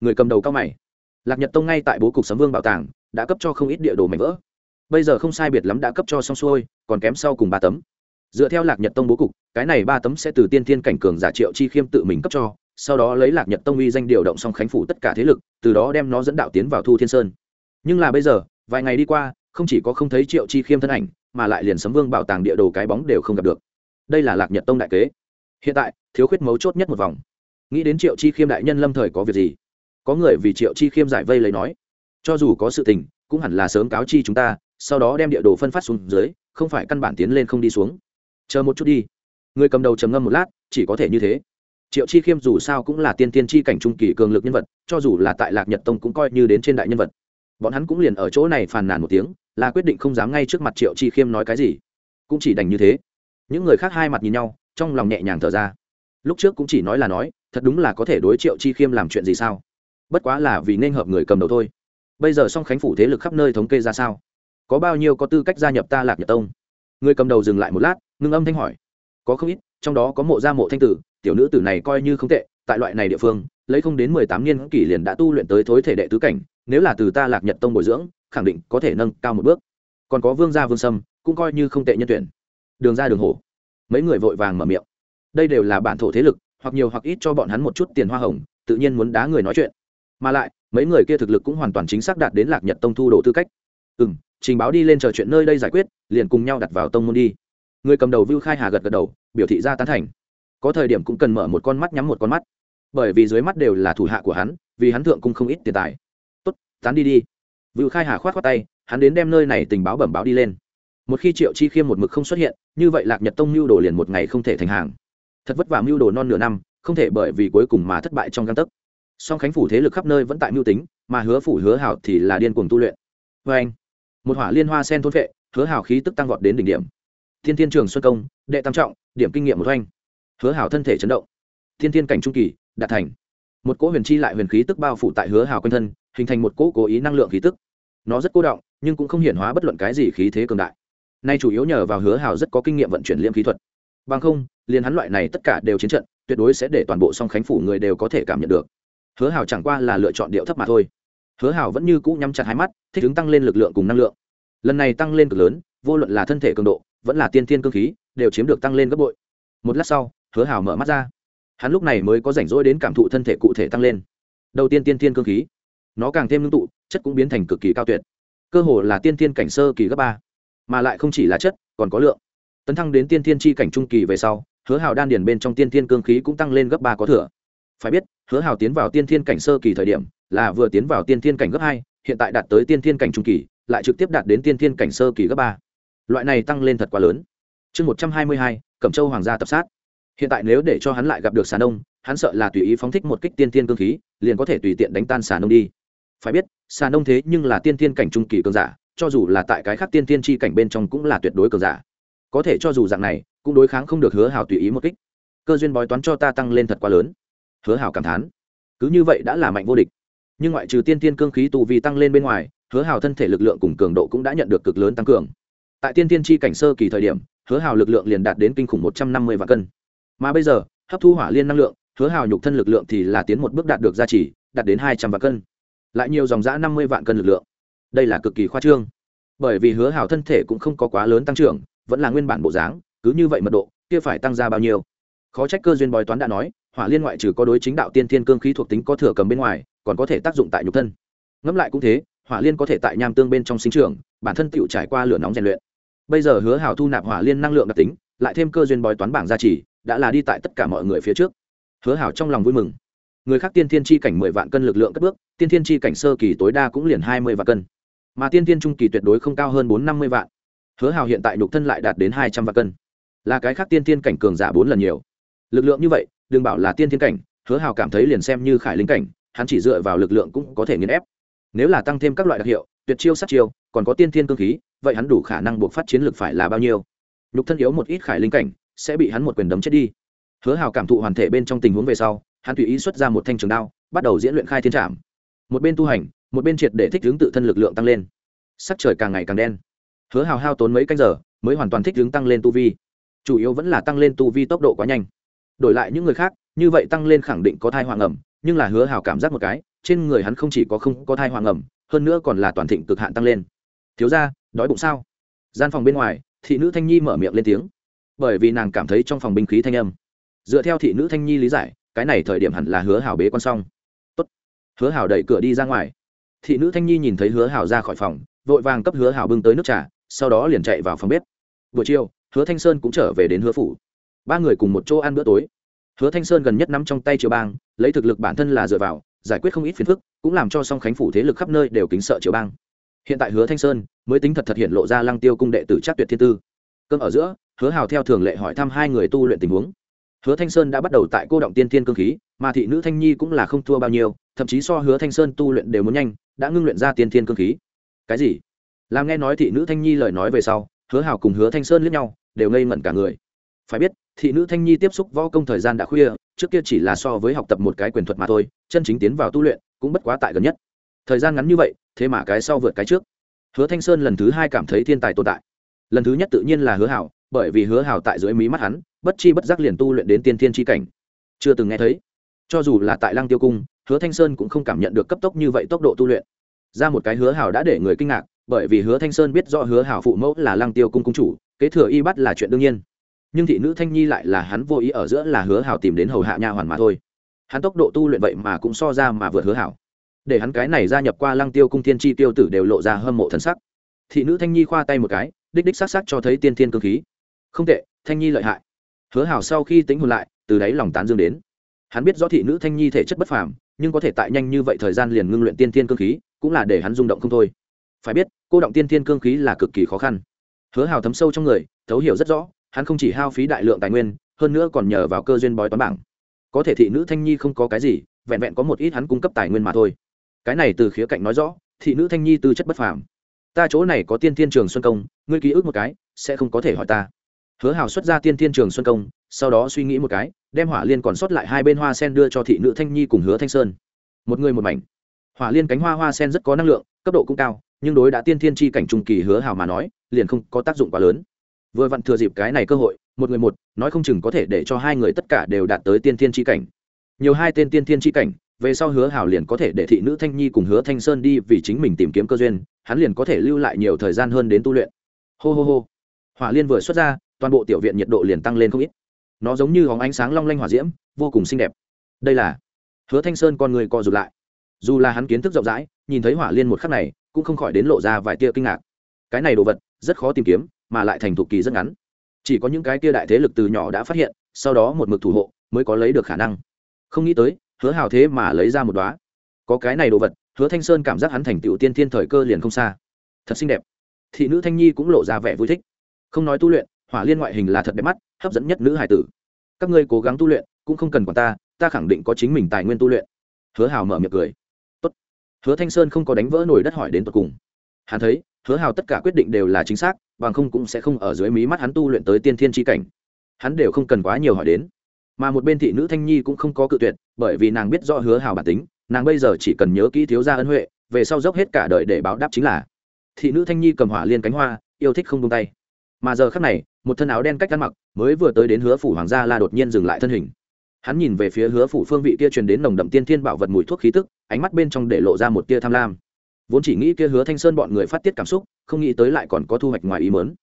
Người cầm đầu cao mày. Lạc nhật tông ngay tại bố cục sấm vương bảo tàng, đã cấp cho không ít địa đồ mảnh vỡ. Bây giờ không sai biệt lắm đã cấp cho xong xuôi, còn kém sau cùng ba tấm. Dựa theo lạc nhật tông bố cục, cái này ba tấm sẽ từ tiên thiên cảnh cường giả triệu chi khiêm tự mình cấp cho, sau đó lấy lạc nhật tông uy danh điều động song khánh phủ tất cả thế lực, từ đó đem nó dẫn đạo tiến vào thu thiên sơn. Nhưng là bây giờ, vài ngày đi qua không chỉ có không thấy triệu chi khiêm thân ảnh, mà lại liền sấm vương bảo tàng địa đồ cái bóng đều không gặp được. Đây là lạc nhật tông đại kế. Hiện tại, thiếu khuyết mấu chốt nhất một vòng. Nghĩ đến triệu chi khiêm đại nhân lâm thời có việc gì? Có người vì triệu chi khiêm giải vây lấy nói, cho dù có sự tình, cũng hẳn là sớm cáo chi chúng ta, sau đó đem địa đồ phân phát xuống dưới, không phải căn bản tiến lên không đi xuống. Chờ một chút đi. Người cầm đầu trầm ngâm một lát, chỉ có thể như thế. Triệu chi khiêm dù sao cũng là tiên tiên chi cảnh trung kỳ cường lực nhân vật, cho dù là tại lạc nhật tông cũng coi như đến trên đại nhân vật bọn hắn cũng liền ở chỗ này phàn nàn một tiếng, là quyết định không dám ngay trước mặt triệu chi khiêm nói cái gì. Cũng chỉ đành như thế. Những người khác hai mặt nhìn nhau, trong lòng nhẹ nhàng thở ra. Lúc trước cũng chỉ nói là nói, thật đúng là có thể đối triệu chi khiêm làm chuyện gì sao? Bất quá là vì nên hợp người cầm đầu thôi. Bây giờ song khánh phủ thế lực khắp nơi thống kê ra sao? Có bao nhiêu có tư cách gia nhập ta lạc nhật tông? Người cầm đầu dừng lại một lát, ngưng âm thanh hỏi. Có không ít, trong đó có mộ gia mộ thanh tử, tiểu nữ tử này coi như không tệ, tại loại này địa phương, lấy không đến mười tám niên kỷ liền đã tu luyện tới thối thể đệ tứ cảnh nếu là từ ta lạc nhật tông bồi dưỡng, khẳng định có thể nâng cao một bước. Còn có vương gia vương sâm, cũng coi như không tệ nhân tuyển. Đường ra đường hổ. Mấy người vội vàng mở miệng. Đây đều là bản thổ thế lực, hoặc nhiều hoặc ít cho bọn hắn một chút tiền hoa hồng, tự nhiên muốn đá người nói chuyện. Mà lại, mấy người kia thực lực cũng hoàn toàn chính xác đạt đến lạc nhật tông thu đồ tư cách. Ừ m trình báo đi lên chờ chuyện nơi đây giải quyết, liền cùng nhau đặt vào tông môn đi. Người cầm đầu vưu khai hà gật gật đầu, biểu thị ra tán thành. Có thời điểm cũng cần mở một con mắt nhắm một con mắt. Bởi vì dưới mắt đều là thủ hạ của hắn, vì hắn thượng cung không ít tiền tài tán đi đi. Vự khai hà khoát khoát tay, hắn đến đem nơi này tình báo bẩm báo đi lên. Một khi triệu chi khiêm một mực không xuất hiện, như vậy lạc nhật tông mưu đồ liền một ngày không thể thành hàng. Thật vất vả mưu đồ non nửa năm, không thể bởi vì cuối cùng mà thất bại trong găng tấc. Song khánh phủ thế lực khắp nơi vẫn tại mưu tính, mà hứa phủ hứa hảo thì là điên cuồng tu luyện. Vê anh, một hỏa liên hoa sen thôn vệ hứa hảo khí tức tăng vọt đến đỉnh điểm. Thiên thiên trường xuân công, đệ tam trọng, điểm kinh nghiệm một oanh. Hứa hảo thân thể chấn động. Thiên thiên cảnh trung kỳ, đạt thành một cỗ huyền chi lại huyền khí tức bao phủ tại hứa hào quanh thân, hình thành một cỗ cố ý năng lượng khí tức. Nó rất cố động, nhưng cũng không hiển hóa bất luận cái gì khí thế cường đại. Nay chủ yếu nhờ vào hứa hào rất có kinh nghiệm vận chuyển liêm khí thuật. Bằng không, liền hắn loại này tất cả đều chiến trận, tuyệt đối sẽ để toàn bộ song khánh phủ người đều có thể cảm nhận được. Hứa hào chẳng qua là lựa chọn điệu thấp mà thôi. Hứa hào vẫn như cũ nhắm chặt hai mắt, thích ứng tăng lên lực lượng cùng năng lượng. Lần này tăng lên cực lớn, vô luận là thân thể cường độ, vẫn là tiên tiên cơ khí, đều chiếm được tăng lên gấp bội. Một lát sau, hứa hào mở mắt ra hắn lúc này mới có rảnh rỗi đến cảm thụ thân thể cụ thể tăng lên. Đầu tiên tiên tiên cơ khí, nó càng thêm ngưng tụ, chất cũng biến thành cực kỳ cao tuyệt. Cơ hồ là tiên tiên cảnh sơ kỳ gấp ba, mà lại không chỉ là chất, còn có lượng. Tấn thăng đến tiên tiên tri cảnh trung kỳ về sau, hứa hào đan điền bên trong tiên tiên cương khí cũng tăng lên gấp ba có thừa. Phải biết, hứa hào tiến vào tiên thiên cảnh sơ kỳ thời điểm, là vừa tiến vào tiên thiên cảnh gấp hai, hiện tại đạt tới tiên thiên cảnh trung kỳ, lại trực tiếp đạt đến tiên thiên cảnh sơ kỳ gấp ba. Loại này tăng lên thật quá lớn. Chương một trăm hai mươi hai, cẩm châu hoàng gia tập sát hiện tại nếu để cho hắn lại gặp được xà nông hắn sợ là tùy ý phóng thích một kích tiên thiên cương khí, liền có thể tùy tiện đánh tan xà nông đi. Phải biết xà nông thế nhưng là tiên thiên cảnh trung kỳ cường giả, cho dù là tại cái khác tiên thiên chi cảnh bên trong cũng là tuyệt đối cường giả. Có thể cho dù dạng này, cũng đối kháng không được hứa hảo tùy ý một kích. Cơ duyên bói toán cho ta tăng lên thật quá lớn. Hứa hảo cảm thán. Cứ như vậy đã là mạnh vô địch. Nhưng ngoại trừ tiên tiên cương khí tù vì tăng lên bên ngoài, hứa hảo thân thể lực lượng cùng cường độ cũng đã nhận được cực lớn tăng cường. Tại tiên tiên chi cảnh sơ kỳ thời điểm, hứa hảo lực lượng liền đạt đến kinh khủng một trăm năm mươi vạn cân mà bây giờ, hấp thu hỏa liên năng lượng, hứa hào nhục thân lực lượng thì là tiến một bước đạt được gia trì, đạt đến hai trăm vạn cân. Lại nhiều dòng giã năm mươi vạn cân lực lượng. Đây là cực kỳ khoa trương. Bởi vì hứa hào thân thể cũng không có quá lớn tăng trưởng, vẫn là nguyên bản bộ dáng, cứ như vậy mật độ, kia phải tăng ra bao nhiêu? Khó trách cơ duyên bói toán đã nói, hỏa liên ngoại trừ có đối chính đạo tiên thiên cương khí thuộc tính có thừa cầm bên ngoài, còn có thể tác dụng tại nhục thân. Ngẫm lại cũng thế, hỏa liên có thể tại nham tương bên trong sinh trường bản thân tựu trải qua lửa nóng rèn luyện. Bây giờ hứa hào thu nạp hỏa liên năng lượng đặc tính, lại thêm cơ duyên bói toán bảng gia trì đã là đi tại tất cả mọi người phía trước. Hứa hảo trong lòng vui mừng. Người khác tiên thiên chi cảnh mười vạn cân lực lượng cất bước, tiên thiên chi cảnh sơ kỳ tối đa cũng liền hai mươi vạn cân. Mà tiên thiên trung kỳ tuyệt đối không cao hơn bốn năm mươi vạn. Hứa hảo hiện tại nhục thân lại đạt đến hai trăm vạn cân. Là cái khác tiên thiên cảnh cường giả bốn lần nhiều. Lực lượng như vậy, đừng bảo là tiên thiên cảnh, hứa hào cảm thấy liền xem như khải linh cảnh, hắn chỉ dựa vào lực lượng cũng có thể nghiền ép. Nếu là tăng thêm các loại đặc hiệu, tuyệt chiêu sát chiêu, còn có tiên thiên cương khí, vậy hắn đủ khả năng buộc phát chiến lực phải là bao nhiêu? Nhục thân yếu một ít khải linh cảnh sẽ bị hắn một quyền đấm chết đi. Hứa hào cảm thụ hoàn thể bên trong tình huống về sau, hắn tùy ý xuất ra một thanh trường đao, bắt đầu diễn luyện khai thiên trạm một bên tu hành, một bên triệt để thích hướng tự thân lực lượng tăng lên. Sắc trời càng ngày càng đen. Hứa hào hao tốn mấy canh giờ, mới hoàn toàn thích hướng tăng lên tu vi. Chủ yếu vẫn là tăng lên tu vi tốc độ quá nhanh. Đổi lại những người khác, như vậy tăng lên khẳng định có thai hoàng ẩm, nhưng là hứa hào cảm giác một cái, trên người hắn không chỉ có không có thai hoàng ẩm, hơn nữa còn là toàn thịnh cực hạn tăng lên. Thiếu ra đói bụng sao? Gian phòng bên ngoài, thị nữ thanh nhi mở miệng lên tiếng bởi vì nàng cảm thấy trong phòng binh khí thanh âm. Dựa theo thị nữ thanh nhi lý giải, cái này thời điểm hẳn là hứa hào bế con xong. Tốt. hứa hào đẩy cửa đi ra ngoài. Thị nữ thanh nhi nhìn thấy hứa hào ra khỏi phòng, vội vàng cấp hứa hào bưng tới nước trà, sau đó liền chạy vào phòng bếp. Buổi chiều, hứa thanh sơn cũng trở về đến hứa phủ. Ba người cùng một chỗ ăn bữa tối. Hứa thanh sơn gần nhất nắm trong tay triều bang, lấy thực lực bản thân là dựa vào, giải quyết không ít phiền phức, cũng làm cho song khánh phủ thế lực khắp nơi đều kính sợ triều bang. Hiện tại hứa thanh sơn mới tính thật thật hiện lộ ra lăng tiêu cung đệ tử chắc tuyệt thiên tư. Cơm ở giữa hứa hào theo thường lệ hỏi thăm hai người tu luyện tình huống. Hứa thanh sơn đã bắt đầu tại cô động tiên thiên cương khí, mà thị nữ thanh nhi cũng là không thua bao nhiêu, thậm chí so hứa thanh sơn tu luyện đều muốn nhanh, đã ngưng luyện ra tiên thiên cương khí. Cái gì? Làm nghe nói thị nữ thanh nhi lời nói về sau, hứa hào cùng hứa thanh sơn lướt nhau, đều ngây ngẩn cả người. Phải biết, thị nữ thanh nhi tiếp xúc võ công thời gian đã khuya, trước kia chỉ là so với học tập một cái quyền thuật mà thôi, chân chính tiến vào tu luyện cũng bất quá tại gần nhất. Thời gian ngắn như vậy, thế mà cái sau vượt cái trước. Hứa thanh sơn lần thứ hai cảm thấy thiên tài tồn tại. Lần thứ nhất tự nhiên là hứa hảo bởi vì hứa hảo tại dưới mí mắt hắn, bất chi bất giác liền tu luyện đến tiên thiên tri cảnh. Chưa từng nghe thấy. Cho dù là tại lăng tiêu cung, hứa thanh sơn cũng không cảm nhận được cấp tốc như vậy tốc độ tu luyện. Ra một cái hứa hảo đã để người kinh ngạc, bởi vì hứa thanh sơn biết rõ hứa hảo phụ mẫu là lăng tiêu cung cung chủ, kế thừa y bắt là chuyện đương nhiên. Nhưng thị nữ thanh nhi lại là hắn vô ý ở giữa là hứa hảo tìm đến hầu hạ nha hoàn mà thôi. Hắn tốc độ tu luyện vậy mà cũng so ra mà vượt hứa hảo để hắn cái này gia nhập qua lăng tiêu cung thiên chi tiêu tử đều lộ ra hâm mộ thân sắc. Thị nữ thanh nhi khoa tay một cái, đích đích s á c s á c cho thấy tiên thiên cơ khí không tệ, thanh nhi lợi hại. Hứa hảo sau khi tính hồn lại, từ đáy lòng tán dương đến. Hắn biết rõ thị nữ thanh nhi thể chất bất phàm, nhưng có thể tại nhanh như vậy thời gian liền ngưng luyện tiên thiên cơ khí, cũng là để hắn rung động không thôi. Phải biết, cô động tiên thiên cơ khí là cực kỳ khó khăn. Hứa hào thấm sâu trong người, thấu hiểu rất rõ, hắn không chỉ hao phí đại lượng tài nguyên, hơn nữa còn nhờ vào cơ duyên bói toán bảng. Có thể thị nữ thanh nhi không có cái gì, vẹn vẹn có một ít hắn cung cấp tài nguyên mà thôi. Cái này từ khía cạnh nói rõ, thị nữ thanh nhi tư chất bất phàm. Ta chỗ này có tiên thiên trường xuân công, ngươi ký ức một cái, sẽ không có thể hỏi ta hứa hào xuất ra tiên thiên trường xuân công, sau đó suy nghĩ một cái, đem hỏa liên còn sót lại hai bên hoa sen đưa cho thị nữ thanh nhi cùng hứa thanh sơn. Một người một mảnh. Hỏa liên cánh hoa hoa sen rất có năng lượng, cấp độ cũng cao, nhưng đối đã tiên thiên chi cảnh trung kỳ hứa hào mà nói, liền không có tác dụng quá lớn. Vừa vặn thừa dịp cái này cơ hội, một người một, nói không chừng có thể để cho hai người tất cả đều đạt tới tiên thiên chi cảnh. Nhiều hai tên tiên thiên chi cảnh, về sau hứa hào liền có thể để thị nữ thanh nhi cùng hứa thanh sơn đi vì chính mình tìm kiếm cơ duyên, hắn liền có thể lưu lại nhiều thời gian hơn đến tu luyện. Hô hô hô. Hỏa liên vừa xuất ra toàn bộ tiểu viện nhiệt độ liền tăng lên không ít. Nó giống như hóng ánh sáng long lanh hỏa diễm, vô cùng xinh đẹp. Đây là hứa thanh sơn con người co rụt lại. Dù là hắn kiến thức rộng rãi, nhìn thấy hỏa liên một khắc này, cũng không khỏi đến lộ ra vài tia kinh ngạc. Cái này đồ vật, rất khó tìm kiếm, mà lại thành thục kỳ rất ngắn. Chỉ có những cái tia đại thế lực từ nhỏ đã phát hiện, sau đó một mực thủ hộ, mới có lấy được khả năng. Không nghĩ tới, hứa hào thế mà lấy ra một đoá có cái này đồ vật, hứa thanh sơn cảm giác hắn thành tựu tiên thiên thời cơ liền không xa. Thật xinh đẹp. Thị nữ thanh nhi cũng lộ ra vẻ vui thích. Không nói tu luyện hỏa liên ngoại hình là thật đẹp mắt, hấp dẫn nhất nữ hải tử. Các ngươi cố gắng tu luyện, cũng không cần quản ta ta khẳng định có chính mình tài nguyên tu luyện. Hứa hào mở miệng cười. Tốt. hứa thanh sơn không có đánh vỡ nổi đất hỏi đến tột cùng. Hắn thấy, hứa hào tất cả quyết định đều là chính xác, bằng không cũng sẽ không ở dưới mí mắt hắn tu luyện tới tiên thiên tri cảnh. Hắn đều không cần quá nhiều hỏi đến. Mà một bên thị nữ thanh nhi cũng không có cự tuyệt, bởi vì nàng biết rõ hứa hào bản tính, nàng bây giờ chỉ cần nhớ kỹ thiếu gia ân huệ, về sau dốc hết cả đời để báo đáp chính là. Thị nữ thanh nhi cầm hỏa liên cánh hoa, yêu thích không tung tay mà giờ khắc này, một thân áo đen cách ăn mặc mới vừa tới đến hứa phủ hoàng gia la đột nhiên dừng lại thân hình. Hắn nhìn về phía hứa phủ phương vị kia truyền đến nồng đậm tiên thiên bảo vật mùi thuốc khí tức, ánh mắt bên trong để lộ ra một tia tham lam. Vốn chỉ nghĩ kia hứa thanh sơn bọn người phát tiết cảm xúc, không nghĩ tới lại còn có thu hoạch ngoài ý mớn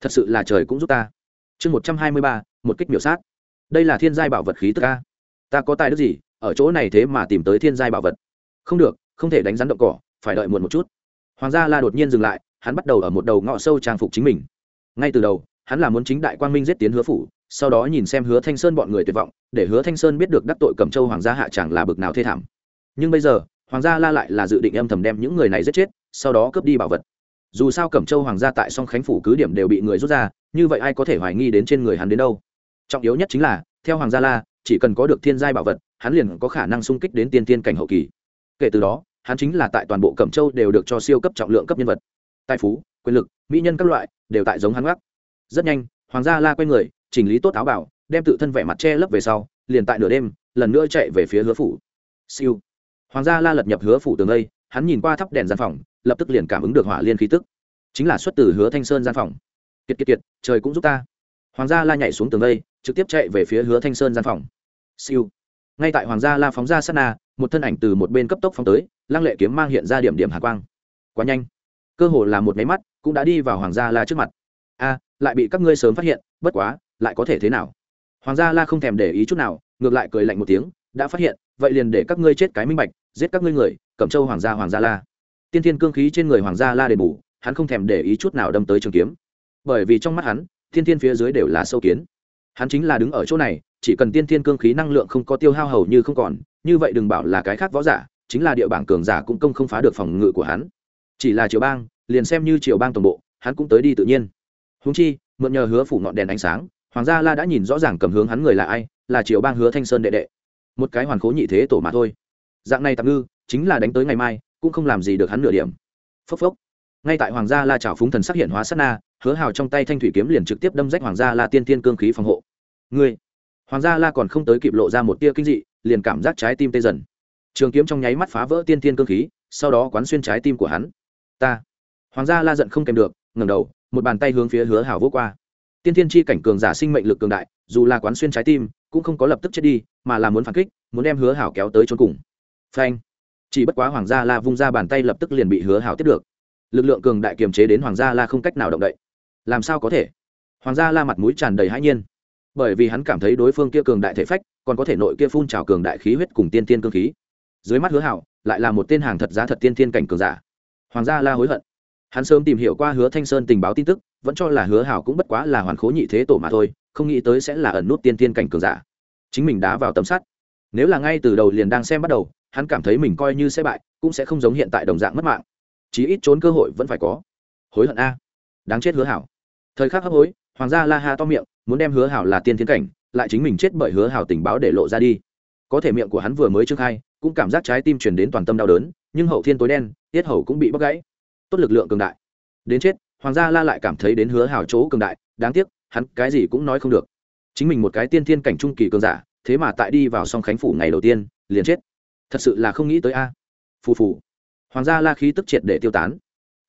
thật sự là trời cũng giúp ta. Chương một trăm hai mươi ba, một kích miểu sát. Đây là thiên giai bảo vật khí tức a. Ta có tài đức gì, ở chỗ này thế mà tìm tới thiên giai bảo vật? Không được, không thể đánh rắn động cỏ, phải đợi muộn một chút. Hoàng gia la đột nhiên dừng lại, hắn bắt đầu ở một đầu ngõ sâu trang phục chính mình ngay từ đầu, hắn là muốn chính đại quang minh giết tiến hứa phủ, sau đó nhìn xem hứa thanh sơn bọn người tuyệt vọng, để hứa thanh sơn biết được đắc tội cẩm châu hoàng gia hạ chẳng là bực nào thê thảm. Nhưng bây giờ, hoàng gia la lại là dự định âm thầm đem những người này giết chết, sau đó cướp đi bảo vật. Dù sao cẩm châu hoàng gia tại song khánh phủ cứ điểm đều bị người rút ra, như vậy ai có thể hoài nghi đến trên người hắn đến đâu? Trọng yếu nhất chính là, theo hoàng gia la, chỉ cần có được thiên giai bảo vật, hắn liền có khả năng xung kích đến tiên tiên cảnh hậu kỳ. Kể từ đó, hắn chính là tại toàn bộ cẩm châu đều được cho siêu cấp trọng lượng cấp nhân vật. Tài phú quyền lực, mỹ nhân các loại, đều tại giống hắn gác rất nhanh, hoàng gia la quay người, chỉnh lý tốt áo bảo, đem tự thân vẻ mặt che lấp về sau, liền tại nửa đêm, lần nữa chạy về phía hứa phủ. Siêu. Hoàng gia la lật nhập hứa phủ tường đây, hắn nhìn qua thắp đèn gian phòng, lập tức liền cảm ứng được hỏa liên khí tức. Chính là xuất từ hứa thanh sơn gian phòng. Kiệt kiệt kiệt, trời cũng giúp ta. Hoàng gia la nhảy xuống tường đây, trực tiếp chạy về phía hứa thanh sơn gian phòng. Siêu. Ngay tại hoàng gia la phóng ra sát na, một thân ảnh từ một bên cấp tốc phóng tới, lăng lệ kiếm mang hiện ra điểm điểm hạ quang. Quá nhanh cơ hồ là một máy mắt, cũng đã đi vào hoàng gia la trước mặt. A, lại bị các ngươi sớm phát hiện, bất quá, lại có thể thế nào? Hoàng gia la không thèm để ý chút nào, ngược lại cười lạnh một tiếng, đã phát hiện, vậy liền để các ngươi chết cái minh bạch, giết các ngươi người cẩm châu hoàng gia hoàng gia la. Tiên thiên cương khí trên người hoàng gia la đền bù, hắn không thèm để ý chút nào đâm tới trường kiếm. Bởi vì trong mắt hắn thiên thiên phía dưới đều là sâu kiến. Hắn chính là đứng ở chỗ này, chỉ cần tiên thiên cương khí năng lượng không có tiêu hao hầu như không còn, như vậy đừng bảo là cái khác võ giả, chính là địa bảng cường giả cũng công không phá được phòng ngự của hắn chỉ là triều bang, liền xem như triều bang tổng bộ, hắn cũng tới đi tự nhiên. Húng chi, mượn nhờ hứa phủ ngọn đèn ánh sáng, hoàng gia la đã nhìn rõ ràng cầm hướng hắn người là ai, là triều bang hứa thanh sơn đệ đệ. Một cái hoàn khố nhị thế tổ mà thôi. Dạng này tạm ngư, chính là đánh tới ngày mai, cũng không làm gì được hắn nửa điểm. Phốc phốc. Ngay tại hoàng gia la trào phúng thần sắc hiện hóa sát na, hứa hào trong tay thanh thủy kiếm liền trực tiếp đâm rách hoàng gia la tiên tiên cương khí phòng hộ. Ngươi. Hoàng gia la còn không tới kịp lộ ra một tia kinh dị, liền cảm giác trái tim tê dần. Trường kiếm trong nháy mắt phá vỡ tiên tiên cương khí, sau đó quán xuyên trái tim của hắn ta. Hoàng gia la giận không kèm được, ngẩng đầu, một bàn tay hướng phía hứa hảo vỗ qua. Tiên thiên chi cảnh cường giả sinh mệnh lực cường đại, dù là quán xuyên trái tim, cũng không có lập tức chết đi, mà là muốn phản kích, muốn đem hứa hảo kéo tới chốn cùng. Phanh. Chỉ bất quá hoàng gia la vung ra bàn tay lập tức liền bị hứa hảo tiếp được. Lực lượng cường đại kiềm chế đến hoàng gia la không cách nào động đậy. Làm sao có thể? Hoàng gia la mặt mũi tràn đầy hãi nhiên. Bởi vì hắn cảm thấy đối phương kia cường đại thể phách, còn có thể nội kia phun trào cường đại khí huyết cùng tiên tiên cương khí. Dưới mắt hứa hảo, lại là một tên hàng thật giá thật tiên tiên cảnh cường giả hoàng gia la hối hận. Hắn sớm tìm hiểu qua hứa thanh sơn tình báo tin tức, vẫn cho là hứa hảo cũng bất quá là hoàn khố nhị thế tổ mà thôi, không nghĩ tới sẽ là ẩn nút tiên tiên cảnh cường giả. Chính mình đá vào tấm sắt. Nếu là ngay từ đầu liền đang xem bắt đầu, hắn cảm thấy mình coi như sẽ bại, cũng sẽ không giống hiện tại đồng dạng mất mạng. Chí ít trốn cơ hội vẫn phải có. Hối hận a. Đáng chết hứa hảo. Thời khắc hấp hối, hoàng gia la ha to miệng, muốn đem hứa hảo là tiên thiên cảnh, lại chính mình chết bởi hứa hảo tình báo để lộ ra đi. Có thể miệng của hắn vừa mới trước hai cũng cảm giác trái tim truyền đến toàn tâm đau đớn nhưng hậu thiên tối đen, tiết hầu cũng bị bóc gãy. Tốt lực lượng cường đại. Đến chết, hoàng gia la lại cảm thấy đến hứa hảo chỗ cường đại, đáng tiếc, hắn cái gì cũng nói không được. Chính mình một cái tiên thiên cảnh trung kỳ cường giả, thế mà tại đi vào song khánh phủ ngày đầu tiên, liền chết. Thật sự là không nghĩ tới a. Phù phù. Hoàng gia la khí tức triệt để tiêu tán.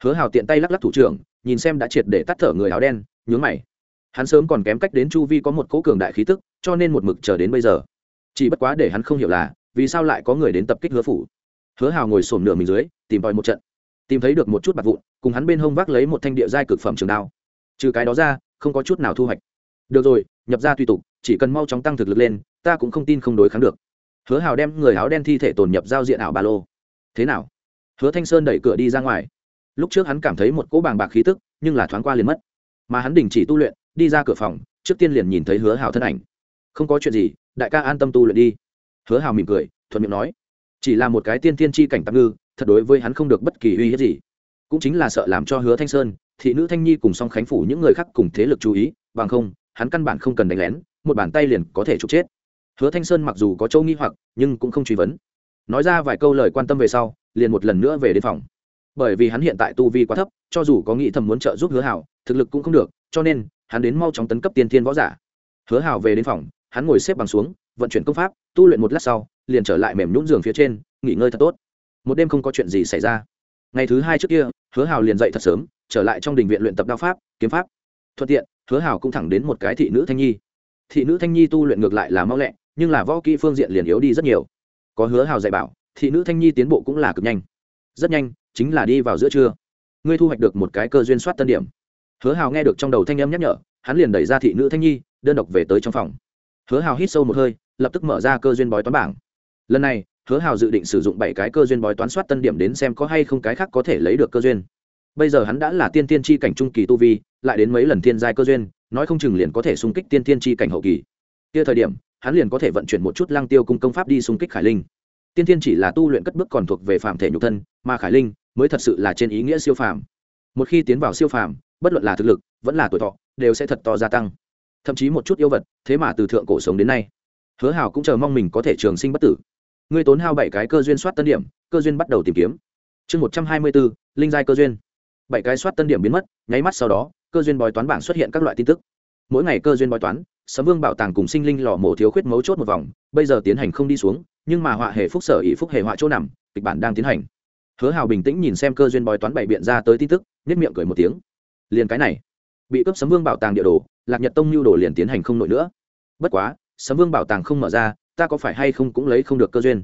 Hứa hào tiện tay lắc lắc thủ trưởng, nhìn xem đã triệt để tắt thở người áo đen, nhướng mày. Hắn sớm còn kém cách đến chu vi có một cỗ cường đại khí tức, cho nên một mực chờ đến bây giờ. Chỉ bất quá để hắn không hiểu là, vì sao lại có người đến tập kích hứa phủ hứa hào ngồi sổm nửa mình dưới, tìm tòi một trận. Tìm thấy được một chút bạc vụn, cùng hắn bên hông vác lấy một thanh địa giai cực phẩm trường đao. Trừ cái đó ra, không có chút nào thu hoạch. Được rồi, nhập ra tùy tục, chỉ cần mau chóng tăng thực lực lên, ta cũng không tin không đối kháng được. Hứa hào đem người áo đen thi thể tồn nhập giao diện ảo ba lô. Thế nào? Hứa thanh sơn đẩy cửa đi ra ngoài. Lúc trước hắn cảm thấy một cỗ bàng bạc khí tức, nhưng là thoáng qua liền mất. Mà hắn đình chỉ tu luyện, đi ra cửa phòng, trước tiên liền nhìn thấy hứa hào thân ảnh. Không có chuyện gì, đại ca an tâm tu luyện đi. Hứa hào mỉm cười, thuận miệng nói chỉ là một cái tiên tiên tri cảnh tạm ngư, thật đối với hắn không được bất kỳ uy hiếp gì. Cũng chính là sợ làm cho hứa thanh sơn, thị nữ thanh nhi cùng song khánh phủ những người khác cùng thế lực chú ý, bằng không, hắn căn bản không cần đánh lén, một bàn tay liền có thể trục chết. Hứa thanh sơn mặc dù có châu nghi hoặc, nhưng cũng không truy vấn. Nói ra vài câu lời quan tâm về sau, liền một lần nữa về đến phòng. Bởi vì hắn hiện tại tu vi quá thấp, cho dù có nghĩ thầm muốn trợ giúp hứa hảo, thực lực cũng không được, cho nên, hắn đến mau chóng tấn cấp tiên thiên võ giả. Hứa hảo về đến phòng, hắn ngồi xếp bằng xuống, vận chuyển công pháp, tu luyện một lát sau liền trở lại mềm nhũn giường phía trên, nghỉ ngơi thật tốt. Một đêm không có chuyện gì xảy ra. Ngày thứ hai trước kia, hứa Hào liền dậy thật sớm, trở lại trong đình viện luyện tập đao pháp, kiếm pháp. Thuận tiện, hứa Hào cũng thẳng đến một cái thị nữ thanh nhi. Thị nữ thanh nhi tu luyện ngược lại là mau lẹ, nhưng là võ kỹ phương diện liền yếu đi rất nhiều. Có hứa hào dạy bảo, thị nữ thanh nhi tiến bộ cũng là cực nhanh. Rất nhanh, chính là đi vào giữa trưa. Ngươi thu hoạch được một cái cơ duyên soát tân điểm. Hứa hào nghe được trong đầu thanh âm nhắc nhở, hắn liền đẩy ra thị nữ thanh nhi, đơn độc về tới trong phòng. Hứa hào hít sâu một hơi, lập tức mở ra cơ duyên bói toán bảng lần này, hứa hào dự định sử dụng bảy cái cơ duyên bói toán soát tân điểm đến xem có hay không cái khác có thể lấy được cơ duyên. Bây giờ hắn đã là tiên tiên tri cảnh trung kỳ tu vi, lại đến mấy lần thiên giai cơ duyên, nói không chừng liền có thể xung kích tiên tiên tri cảnh hậu kỳ. Kia thời điểm, hắn liền có thể vận chuyển một chút lăng tiêu cung công pháp đi xung kích khải linh. Tiên tiên chỉ là tu luyện cất bước còn thuộc về phạm thể nhục thân, mà khải linh mới thật sự là trên ý nghĩa siêu phàm. Một khi tiến vào siêu phàm, bất luận là thực lực, vẫn là tuổi thọ, đều sẽ thật to gia tăng. Thậm chí một chút yêu vật, thế mà từ thượng cổ sống đến nay. Hứa hào cũng chờ mong mình có thể trường sinh bất tử ngươi tốn hao bảy cái cơ duyên soát tân điểm, cơ duyên bắt đầu tìm kiếm. Chương một trăm hai mươi bốn, linh giai cơ duyên. Bảy cái soát tân điểm biến mất, nháy mắt sau đó, cơ duyên bói toán bảng xuất hiện các loại tin tức. Mỗi ngày cơ duyên bói toán, sấm vương bảo tàng cùng sinh linh lò mổ thiếu khuyết mấu chốt một vòng, bây giờ tiến hành không đi xuống, nhưng mà họa hệ phúc sở ỷ phúc hệ họa chỗ nằm, kịch bản đang tiến hành. Hứa hào bình tĩnh nhìn xem cơ duyên bói toán bày biện ra tới tin tức nhất miệng cười một tiếng. Liền cái này, bị cướp sấm vương bảo tàng địa đồ, lạc nhật tông nhu đồ liền tiến hành không nổi nữa. Bất quá, sấm vương bảo tàng không mở ra ta có phải hay không cũng lấy không được cơ duyên?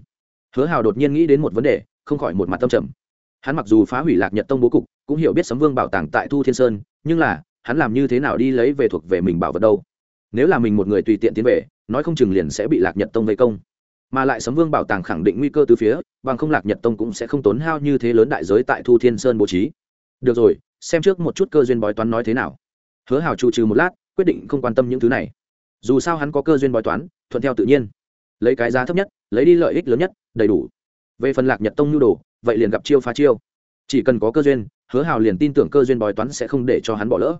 Hứa hào đột nhiên nghĩ đến một vấn đề, không khỏi một mặt tâm trầm. Hắn mặc dù phá hủy lạc nhật tông bố cục, cũng hiểu biết sấm vương bảo tàng tại thu thiên sơn, nhưng là, hắn làm như thế nào đi lấy về thuộc về mình bảo vật đâu? Nếu là mình một người tùy tiện tiến về, nói không chừng liền sẽ bị lạc nhật tông vây công. Mà lại sấm vương bảo tàng khẳng định nguy cơ từ phía, bằng không lạc nhật tông cũng sẽ không tốn hao như thế lớn đại giới tại thu thiên sơn bố trí. Được rồi, xem trước một chút cơ duyên bói toán nói thế nào. Hứa hào trụ trừ một lát, quyết định không quan tâm những thứ này. Dù sao hắn có cơ duyên bói toán, thuận theo tự nhiên lấy cái giá thấp nhất, lấy đi lợi ích lớn nhất, đầy đủ. Về phần lạc nhật tông nhu đồ, vậy liền gặp chiêu phá chiêu. Chỉ cần có cơ duyên, hứa hào liền tin tưởng cơ duyên bói toán sẽ không để cho hắn bỏ lỡ.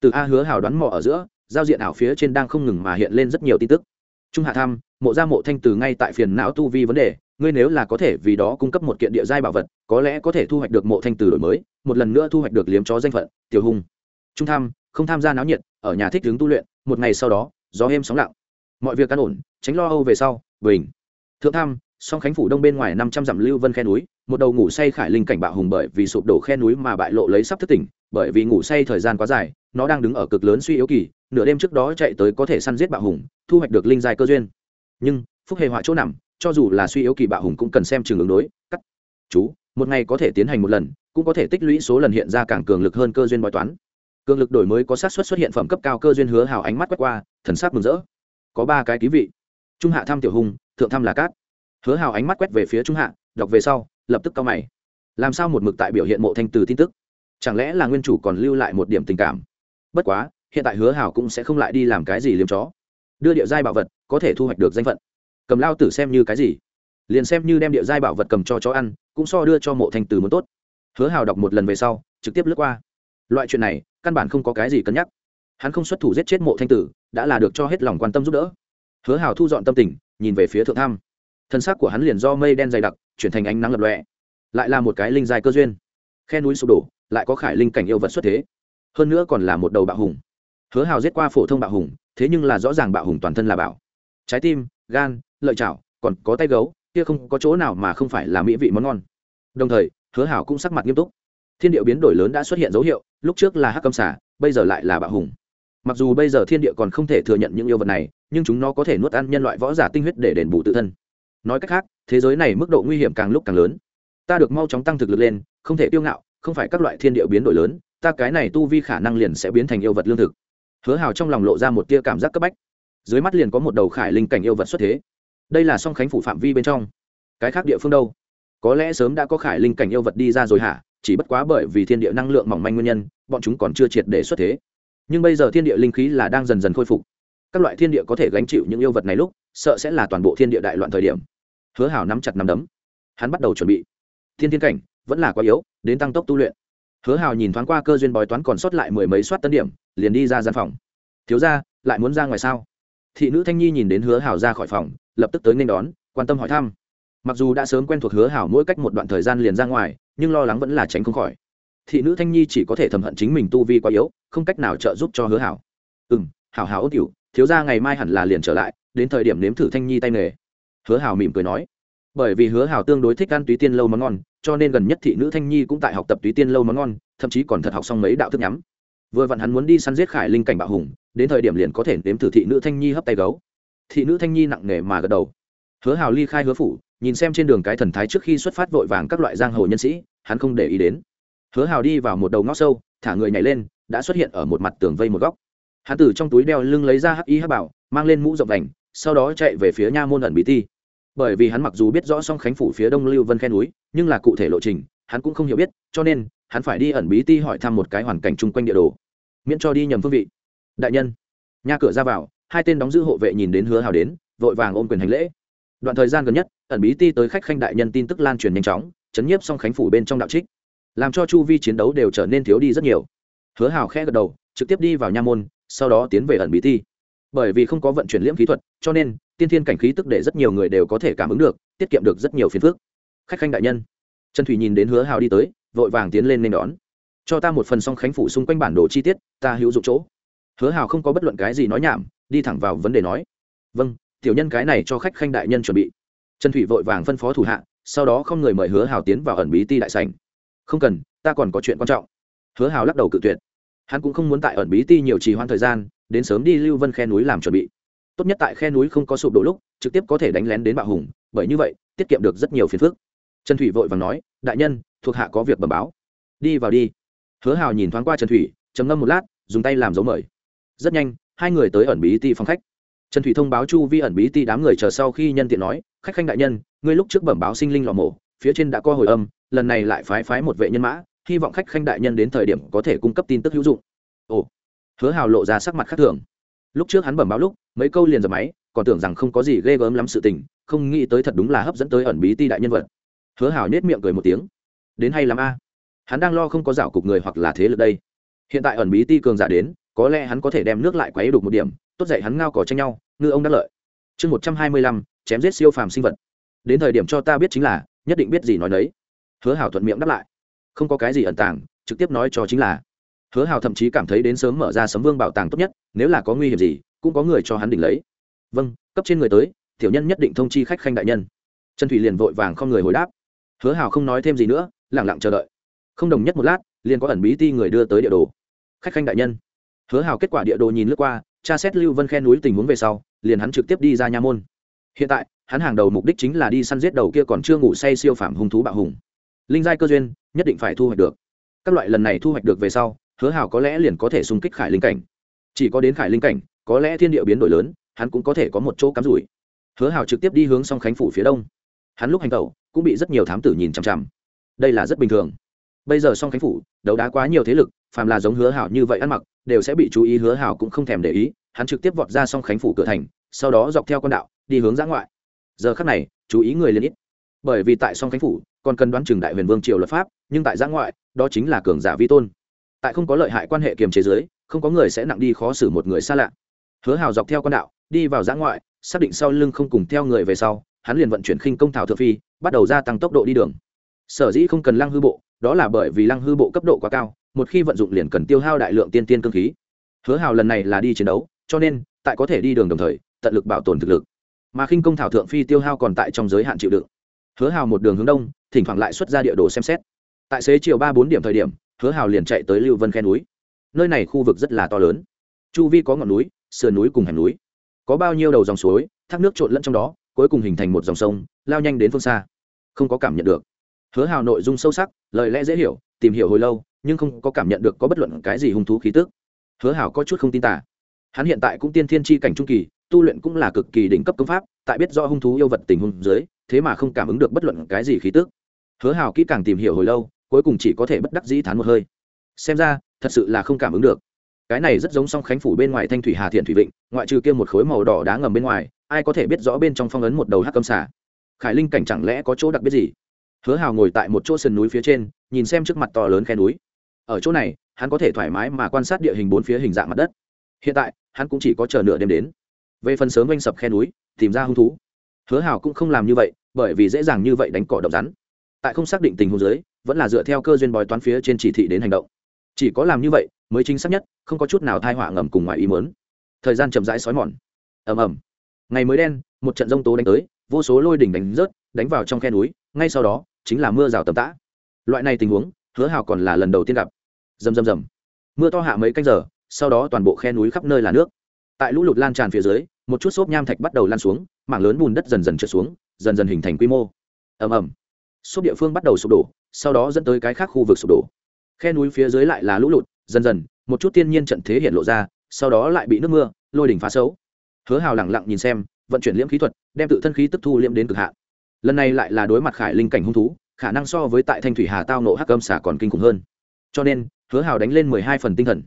Từ a hứa hào đoán mò ở giữa, giao diện ảo phía trên đang không ngừng mà hiện lên rất nhiều tin tức. Trung hạ tham, mộ ra mộ thanh từ ngay tại phiền não tu vi vấn đề, ngươi nếu là có thể vì đó cung cấp một kiện địa giai bảo vật, có lẽ có thể thu hoạch được mộ thanh từ đổi mới, một lần nữa thu hoạch được liếm chó danh phận, tiểu hùng trung tham, không tham gia náo nhiệt, ở nhà thích đứng tu luyện, một ngày sau đó, gió êm sóng lặng. Mọi việc căn ổn, tránh lo âu về sau bình. Thượng tham, song khánh phủ đông bên ngoài năm trăm dặm lưu vân khe núi, một đầu ngủ say khải linh cảnh bạo hùng bởi vì sụp đổ khe núi mà bại lộ lấy sắp thức tỉnh, bởi vì ngủ say thời gian quá dài, nó đang đứng ở cực lớn suy yếu kỳ, nửa đêm trước đó chạy tới có thể săn giết bạo hùng, thu hoạch được linh dài cơ duyên. Nhưng, phúc hề họa chỗ nằm, cho dù là suy yếu kỳ bạo hùng cũng cần xem trường ứng đối, cắt. Chú, một ngày có thể tiến hành một lần, cũng có thể tích lũy số lần hiện ra càng cường lực hơn cơ duyên bói toán. Cường lực đổi mới có sát suất xuất hiện phẩm cấp cao cơ duyên hứa hào ánh mắt quét qua, thần sắc mừng rỡ. Có ba cái ký vị trung hạ thăm tiểu hùng, thượng thăm là cát. Hứa hào ánh mắt quét về phía trung hạ, đọc về sau, lập tức cao mày. Làm sao một mực tại biểu hiện mộ thanh từ tin tức? Chẳng lẽ là nguyên chủ còn lưu lại một điểm tình cảm? Bất quá, hiện tại hứa hào cũng sẽ không lại đi làm cái gì liếm chó. Đưa địa giai bảo vật, có thể thu hoạch được danh phận. Cầm lao tử xem như cái gì? Liền xem như đem địa giai bảo vật cầm cho chó ăn, cũng so đưa cho mộ thanh từ muốn tốt. Hứa hào đọc một lần về sau, trực tiếp lướt qua. Loại chuyện này, căn bản không có cái gì cân nhắc. Hắn không xuất thủ giết chết mộ thanh tử, đã là được cho hết lòng quan tâm giúp đỡ hứa hào thu dọn tâm tình, nhìn về phía thượng tham thân xác của hắn liền do mây đen dày đặc, chuyển thành ánh nắng lập lọe lại là một cái linh dài cơ duyên. Khe núi sụp đổ, lại có khải linh cảnh yêu vật xuất thế. Hơn nữa còn là một đầu bạo hùng. Hứa hào giết qua phổ thông bạo hùng, thế nhưng là rõ ràng bạo hùng toàn thân là bảo trái tim, gan, lợi chảo, còn có tay gấu, kia không có chỗ nào mà không phải là mỹ vị món ngon. Đồng thời, hứa hảo cũng sắc mặt nghiêm túc. Thiên địa biến đổi lớn đã xuất hiện dấu hiệu, lúc trước là hắc cầm xả bây giờ lại là bạo hùng mặc dù bây giờ thiên địa còn không thể thừa nhận những yêu vật này, nhưng chúng nó có thể nuốt ăn nhân loại võ giả tinh huyết để đền bù tự thân. Nói cách khác, thế giới này mức độ nguy hiểm càng lúc càng lớn. Ta được mau chóng tăng thực lực lên, không thể tiêu ngạo, không phải các loại thiên địa biến đổi lớn, ta cái này tu vi khả năng liền sẽ biến thành yêu vật lương thực. Hứa hào trong lòng lộ ra một tia cảm giác cấp bách. Dưới mắt liền có một đầu khải linh cảnh yêu vật xuất thế. Đây là song khánh phủ phạm vi bên trong. Cái khác địa phương đâu? Có lẽ sớm đã có khải linh cảnh yêu vật đi ra rồi hả? Chỉ bất quá bởi vì thiên địa năng lượng mỏng manh nguyên nhân, bọn chúng còn chưa triệt để xuất thế nhưng bây giờ thiên địa linh khí là đang dần dần khôi phục. Các loại thiên địa có thể gánh chịu những yêu vật này lúc, sợ sẽ là toàn bộ thiên địa đại loạn thời điểm. Hứa hảo nắm chặt nắm đấm. Hắn bắt đầu chuẩn bị. Thiên thiên cảnh, vẫn là quá yếu, đến tăng tốc tu luyện. Hứa hào nhìn thoáng qua cơ duyên bói toán còn sót lại mười mấy soát tân điểm, liền đi ra gian phòng. Thiếu ra lại muốn ra ngoài sao? Thị nữ thanh nhi nhìn đến hứa hào ra khỏi phòng, lập tức tới nên đón, quan tâm hỏi thăm. Mặc dù đã sớm quen thuộc hứa hảo mỗi cách một đoạn thời gian liền ra ngoài, nhưng lo lắng vẫn là tránh không khỏi thị nữ thanh nhi chỉ có thể thầm hận chính mình tu vi quá yếu, không cách nào trợ giúp cho hứa hảo. Ừ m hảo hảo ôn cựu thiếu ra ngày mai hẳn là liền trở lại, đến thời điểm nếm thử thanh nhi tay nghề. Hứa hảo mỉm cười nói. Bởi vì hứa hảo tương đối thích ăn túy tiên lâu món ngon, cho nên gần nhất thị nữ thanh nhi cũng tại học tập túy tiên lâu món ngon, thậm chí còn thật học xong mấy đạo thức nhắm. Vừa vặn hắn muốn đi săn giết khải linh cảnh bạo hùng, đến thời điểm liền có thể nếm thử thị nữ thanh nhi hấp tay gấu. Thị nữ thanh nhi nặng nề mà gật đầu. Hứa hào ly khai hứa phủ, nhìn xem trên đường cái thần thái trước khi xuất phát vội vàng các loại giang hồ nhân sĩ, hắn không để ý đến hứa hào đi vào một đầu ngõ sâu, thả người nhảy lên, đã xuất hiện ở một mặt tường vây một góc. Hắn từ trong túi đeo lưng lấy ra hắc y hắc bảo, mang lên mũ rộng vành, sau đó chạy về phía nha môn ẩn bí ti. Bởi vì hắn mặc dù biết rõ song khánh phủ phía đông lưu vân khe núi, nhưng là cụ thể lộ trình, hắn cũng không hiểu biết, cho nên, hắn phải đi ẩn bí ti hỏi thăm một cái hoàn cảnh chung quanh địa đồ. Miễn cho đi nhầm phương vị. Đại nhân. Nha cửa ra vào, hai tên đóng giữ hộ vệ nhìn đến hứa hào đến, vội vàng ôm quyền hành lễ. Đoạn thời gian gần nhất, ẩn bí ti tới khách khanh đại nhân tin tức lan truyền nhanh chóng, chấn nhiếp song khánh phủ bên trong đạo trích làm cho chu vi chiến đấu đều trở nên thiếu đi rất nhiều. Hứa hào khẽ gật đầu, trực tiếp đi vào nha môn, sau đó tiến về ẩn bí ti. Bởi vì không có vận chuyển liễm khí thuật, cho nên, tiên thiên cảnh khí tức để rất nhiều người đều có thể cảm ứng được, tiết kiệm được rất nhiều phiền phức. Khách khanh đại nhân. Trần thủy nhìn đến hứa hào đi tới, vội vàng tiến lên nên đón. Cho ta một phần song khánh phủ xung quanh bản đồ chi tiết, ta hữu dụng chỗ. Hứa hào không có bất luận cái gì nói nhảm, đi thẳng vào vấn đề nói. Vâng tiểu nhân cái này cho khách khanh đại nhân chuẩn bị. Trần thủy vội vàng phân phó thủ hạ, sau đó không người mời hứa hào tiến vào ẩn bí ti đại sành không cần, ta còn có chuyện quan trọng. Hứa hào lắc đầu cự tuyệt. Hắn cũng không muốn tại ẩn bí ti nhiều trì hoãn thời gian, đến sớm đi lưu vân khe núi làm chuẩn bị. Tốt nhất tại khe núi không có sụp đổ lúc, trực tiếp có thể đánh lén đến bạo hùng, bởi như vậy, tiết kiệm được rất nhiều phiền phức. Trần thủy vội vàng nói, đại nhân, thuộc hạ có việc bẩm báo. Đi vào đi. Hứa hào nhìn thoáng qua trần thủy, trầm ngâm một lát, dùng tay làm dấu mời. Rất nhanh, hai người tới ẩn bí ti phòng khách. Trần thủy thông báo chu vi ẩn bí ti đám người chờ sau khi nhân tiện nói, khách khanh đại nhân, ngươi lúc trước bẩm báo sinh linh lò mổ phía trên đã có hồi âm, lần này lại phái phái một vệ nhân mã, hy vọng khách khanh đại nhân đến thời điểm có thể cung cấp tin tức hữu dụng. Ồ, hứa hào lộ ra sắc mặt khác thường. Lúc trước hắn bẩm báo lúc, mấy câu liền dập máy, còn tưởng rằng không có gì ghê gớm lắm sự tình, không nghĩ tới thật đúng là hấp dẫn tới ẩn bí ti đại nhân vật. Hứa Hào nết miệng cười một tiếng. Đến hay lắm a? Hắn đang lo không có rảo cục người hoặc là thế lực đây. Hiện tại ẩn bí ti cường giả đến, có lẽ hắn có thể đem nước lại quấy đục một điểm, tốt dậy hắn ngao cỏ tranh nhau, ngư ông đắc lợi. Chương một trăm hai mươi lăm, chém giết siêu phàm sinh vật. Đến thời điểm cho ta biết chính là nhất định biết gì nói đấy hứa hảo thuận miệng đáp lại. Không có cái gì ẩn tàng, trực tiếp nói cho chính là. Hứa hảo thậm chí cảm thấy đến sớm mở ra sấm vương bảo tàng tốt nhất, nếu là có nguy hiểm gì, cũng có người cho hắn đỉnh lấy. Vâng cấp trên người tới, tiểu nhân nhất định thông chi khách khanh đại nhân. Trần thủy liền vội vàng không người hồi đáp. Hứa hảo không nói thêm gì nữa lẳng lặng chờ đợi. Không đồng nhất một lát, liền có ẩn bí ti người đưa tới địa đồ. Khách khanh đại nhân. Hứa hảo kết quả địa đồ nhìn lướt qua, tra xét lưu vân khen núi tình huống về sau, liền hắn trực tiếp đi ra nha môn. Hiện tại hắn hàng đầu mục đích chính là đi săn giết đầu kia còn chưa ngủ say siêu phạm hung thú bạo hùng. Linh giai cơ duyên, nhất định phải thu hoạch được. Các loại lần này thu hoạch được về sau, hứa hảo có lẽ liền có thể xung kích khải linh cảnh. Chỉ có đến khải linh cảnh, có lẽ thiên địa biến đổi lớn, hắn cũng có thể có một chỗ cắm rủi. Hứa hảo trực tiếp đi hướng song khánh phủ phía đông. Hắn lúc hành tẩu, cũng bị rất nhiều thám tử nhìn chằm chằm. Đây là rất bình thường. Bây giờ song khánh phủ, đấu đá quá nhiều thế lực, phàm là giống hứa hảo như vậy ăn mặc, đều sẽ bị chú ý, hứa hảo cũng không thèm để ý, hắn trực tiếp vọt ra song khánh phủ cửa thành, sau đó dọc theo con đạo, đi hướng giã ngoại giờ khắc này, chú ý người liên ít. Bởi vì tại song khánh phủ, còn cần đoán chừng đại huyền vương triều luật pháp, nhưng tại giã ngoại, đó chính là cường giả vi tôn. Tại không có lợi hại quan hệ kiềm chế giới không có người sẽ nặng đi khó xử một người xa lạ. Hứa hào dọc theo con đạo, đi vào giã ngoại, xác định sau lưng không cùng theo người về sau, hắn liền vận chuyển khinh công thảo thượng phi, bắt đầu gia tăng tốc độ đi đường. Sở dĩ không cần lăng hư bộ, đó là bởi vì lăng hư bộ cấp độ quá cao, một khi vận dụng liền cần tiêu hao đại lượng tiên tiên cơ khí. Hứa hào lần này là đi chiến đấu, cho nên, tại có thể đi đường đồng thời, tận lực bảo tồn thực lực mà khinh công thảo thượng phi tiêu hao còn tại trong giới hạn chịu đựng. Hứa hào một đường hướng đông, thỉnh thoảng lại xuất ra địa đồ xem xét. Tại xế chiều ba bốn điểm thời điểm, hứa hào liền chạy tới lưu vân khe núi. Nơi này khu vực rất là to lớn. Chu vi có ngọn núi, sườn núi cùng hẻm núi. Có bao nhiêu đầu dòng suối, thác nước trộn lẫn trong đó, cuối cùng hình thành một dòng sông, lao nhanh đến phương xa. Không có cảm nhận được. Hứa hào nội dung sâu sắc, lời lẽ dễ hiểu, tìm hiểu hồi lâu, nhưng không có cảm nhận được có bất luận cái gì hung thú khí tức. Hứa hào có chút không tin tả hắn hiện tại cũng tiên thiên tri cảnh trung kỳ tu luyện cũng là cực kỳ đỉnh cấp công pháp, tại biết do hung thú yêu vật tình huống dưới, thế mà không cảm ứng được bất luận cái gì khí tức. Hứa hào kỹ càng tìm hiểu hồi lâu, cuối cùng chỉ có thể bất đắc dĩ thán một hơi. Xem ra, thật sự là không cảm ứng được. Cái này rất giống song khánh phủ bên ngoài thanh thủy hà thiện thủy vịnh, ngoại trừ kia một khối màu đỏ đá ngầm bên ngoài, ai có thể biết rõ bên trong phong ấn một đầu hắc cầm xả khải linh cảnh chẳng lẽ có chỗ đặc biệt gì? Hứa hào ngồi tại một chỗ sườn núi phía trên, nhìn xem trước mặt to lớn khe núi. Ở chỗ này, hắn có thể thoải mái mà quan sát địa hình bốn phía hình dạng mặt đất. Hiện tại, hắn cũng chỉ có chờ nửa đêm đến về phần sớm oanh sập khe núi, tìm ra hung thú. Hứa hào cũng không làm như vậy, bởi vì dễ dàng như vậy đánh cỏ độc rắn. Tại không xác định tình huống dưới, vẫn là dựa theo cơ duyên bói toán phía trên chỉ thị đến hành động. Chỉ có làm như vậy mới chính xác nhất, không có chút nào thai họa ngầm cùng ngoài ý muốn. Thời gian chậm rãi xói mòn. Ầm ầm. Ngày mới đen, một trận rông tố đánh tới, vô số lôi đỉnh đánh rớt, đánh vào trong khe núi, ngay sau đó, chính là mưa rào tầm tã. Loại này tình huống, hứa hào còn là lần đầu tiên gặp. Rầm rầm rầm. Mưa to hạ mấy canh giờ, sau đó toàn bộ khe núi khắp nơi là nước. Tại lũ lụt lan tràn phía dưới một chút xốp nham thạch bắt đầu lan xuống, mảng lớn bùn đất dần dần trượt xuống, dần dần hình thành quy mô. Ầm ầm. Xốp địa phương bắt đầu sụp đổ, sau đó dẫn tới cái khác khu vực sụp đổ. Khe núi phía dưới lại là lũ lụt, dần dần, một chút tiên nhiên trận thế hiện lộ ra, sau đó lại bị nước mưa, lôi đỉnh phá xấu. Hứa hào lẳng lặng nhìn xem, vận chuyển liễm khí thuật, đem tự thân khí tức thu liễm đến cực hạn. Lần này lại là đối mặt khải linh cảnh hung thú, khả năng so với tại thanh thủy hà tao nộ hắc âm xả còn kinh khủng hơn. Cho nên, hứa hào đánh lên mười hai phần tinh thần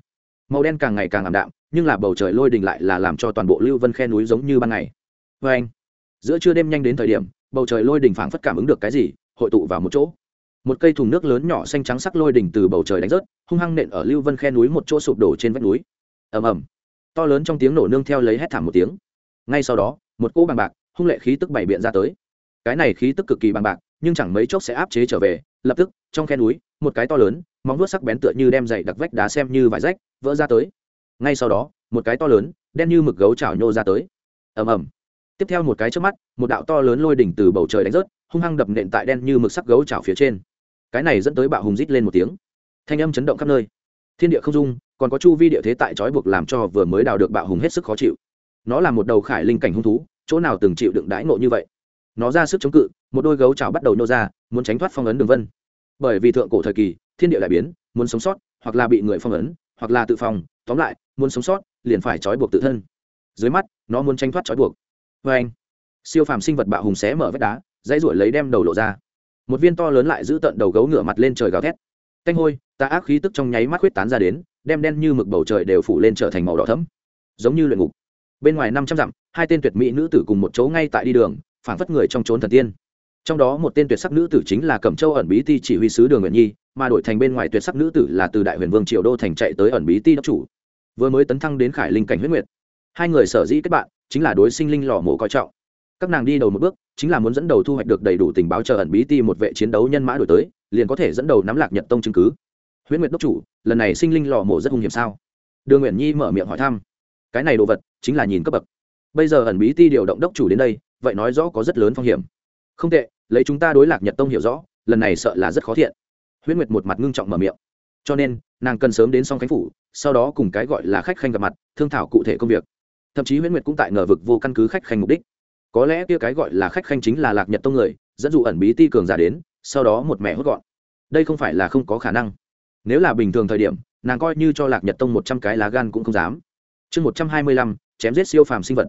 màu đen càng ngày càng ảm đạm, nhưng là bầu trời lôi đình lại là làm cho toàn bộ lưu vân khe núi giống như ban ngày. Vê anh, giữa trưa đêm nhanh đến thời điểm, bầu trời lôi đình phảng phất cảm ứng được cái gì, hội tụ vào một chỗ. Một cây thùng nước lớn nhỏ xanh trắng sắc lôi đình từ bầu trời đánh rớt, hung hăng nện ở lưu vân khe núi một chỗ sụp đổ trên vách núi. Ầm ầm. To lớn trong tiếng nổ nương theo lấy hét thảm một tiếng. Ngay sau đó, một cỗ bằng bạc, hung lệ khí tức bảy biện ra tới. Cái này khí tức cực kỳ bằng bạc, nhưng chẳng mấy chốc sẽ áp chế trở về, lập tức, trong khe núi, một cái to lớn móng vuốt sắc bén tựa như đem dày đặc vách đá xem như vải rách, vỡ ra tới. Ngay sau đó, một cái to lớn, đen như mực gấu chảo nhô ra tới. Ầm ầm. Tiếp theo một cái trước mắt, một đạo to lớn lôi đỉnh từ bầu trời đánh rớt, hung hăng đập nện tại đen như mực sắc gấu chảo phía trên. Cái này dẫn tới bạo hùng rít lên một tiếng. Thanh âm chấn động khắp nơi. Thiên địa không dung, còn có chu vi địa thế tại trói buộc làm cho vừa mới đào được bạo hùng hết sức khó chịu. Nó là một đầu khải linh cảnh hung thú, chỗ nào từng chịu đựng đãi ngộ như vậy. Nó ra sức chống cự, một đôi gấu chảo bắt đầu nô ra, muốn tránh thoát phong ấn đường vân. Bởi vì thượng cổ thời kỳ thiên địa đại biến, muốn sống sót, hoặc là bị người phong ấn, hoặc là tự phòng tóm lại, muốn sống sót, liền phải trói buộc tự thân. Dưới mắt, nó muốn tranh thoát trói buộc. Vê anh, siêu phàm sinh vật bạo hùng xé mở vách đá, dãy ruổi lấy đem đầu lộ ra. Một viên to lớn lại giữ tận đầu gấu ngửa mặt lên trời gào thét. Canh hôi ta ác khí tức trong nháy mắt huyết tán ra đến, đem đen như mực bầu trời đều phủ lên trở thành màu đỏ thấm giống như luyện ngục. Bên ngoài năm trăm dặm, hai tên tuyệt mỹ nữ tử cùng một chỗ ngay tại đi đường phản phất người trong trốn thần tiên. Trong đó một tên tuyệt sắc nữ tử chính là cẩm châu ẩn bí ti chỉ huy sứ đường nguyện nhi mà đổi thành bên ngoài tuyệt sắc nữ tử là từ đại huyền vương triều đô thành chạy tới ẩn bí ti đốc chủ. Vừa mới tấn thăng đến khải linh cảnh huyết nguyệt, hai người sở dĩ kết bạn chính là đối sinh linh lò mổ coi trọng. Các nàng đi đầu một bước chính là muốn dẫn đầu thu hoạch được đầy đủ tình báo chờ ẩn bí ti một vệ chiến đấu nhân mã đổi tới, liền có thể dẫn đầu nắm lạc nhật tông chứng cứ. Huyễn nguyệt đốc chủ, lần này sinh linh lò mổ rất hung hiểm sao? Đường nguyện nhi mở miệng hỏi thăm. Cái này đồ vật chính là nhìn cấp bậc. Bây giờ ẩn bí ti điều động đốc chủ đến đây, vậy nói rõ có rất lớn phong hiểm. Không tệ, lấy chúng ta đối lạc nhật tông hiểu rõ, lần này sợ là rất khó thiện huyễn nguyệt một mặt ngưng trọng mở miệng. Cho nên, nàng cần sớm đến xong khánh phủ, sau đó cùng cái gọi là khách khanh gặp mặt, thương thảo cụ thể công việc. Thậm chí huyễn nguyệt cũng tại ngờ vực vô căn cứ khách khanh mục đích. Có lẽ kia cái gọi là khách khanh chính là lạc nhật tông người, dẫn dụ ẩn bí ti cường giả đến, sau đó một mẹ hốt gọn. Đây không phải là không có khả năng. Nếu là bình thường thời điểm, nàng coi như cho lạc nhật tông một trăm cái lá gan cũng không dám. Chương một trăm hai mươi lăm, chém giết siêu phàm sinh vật.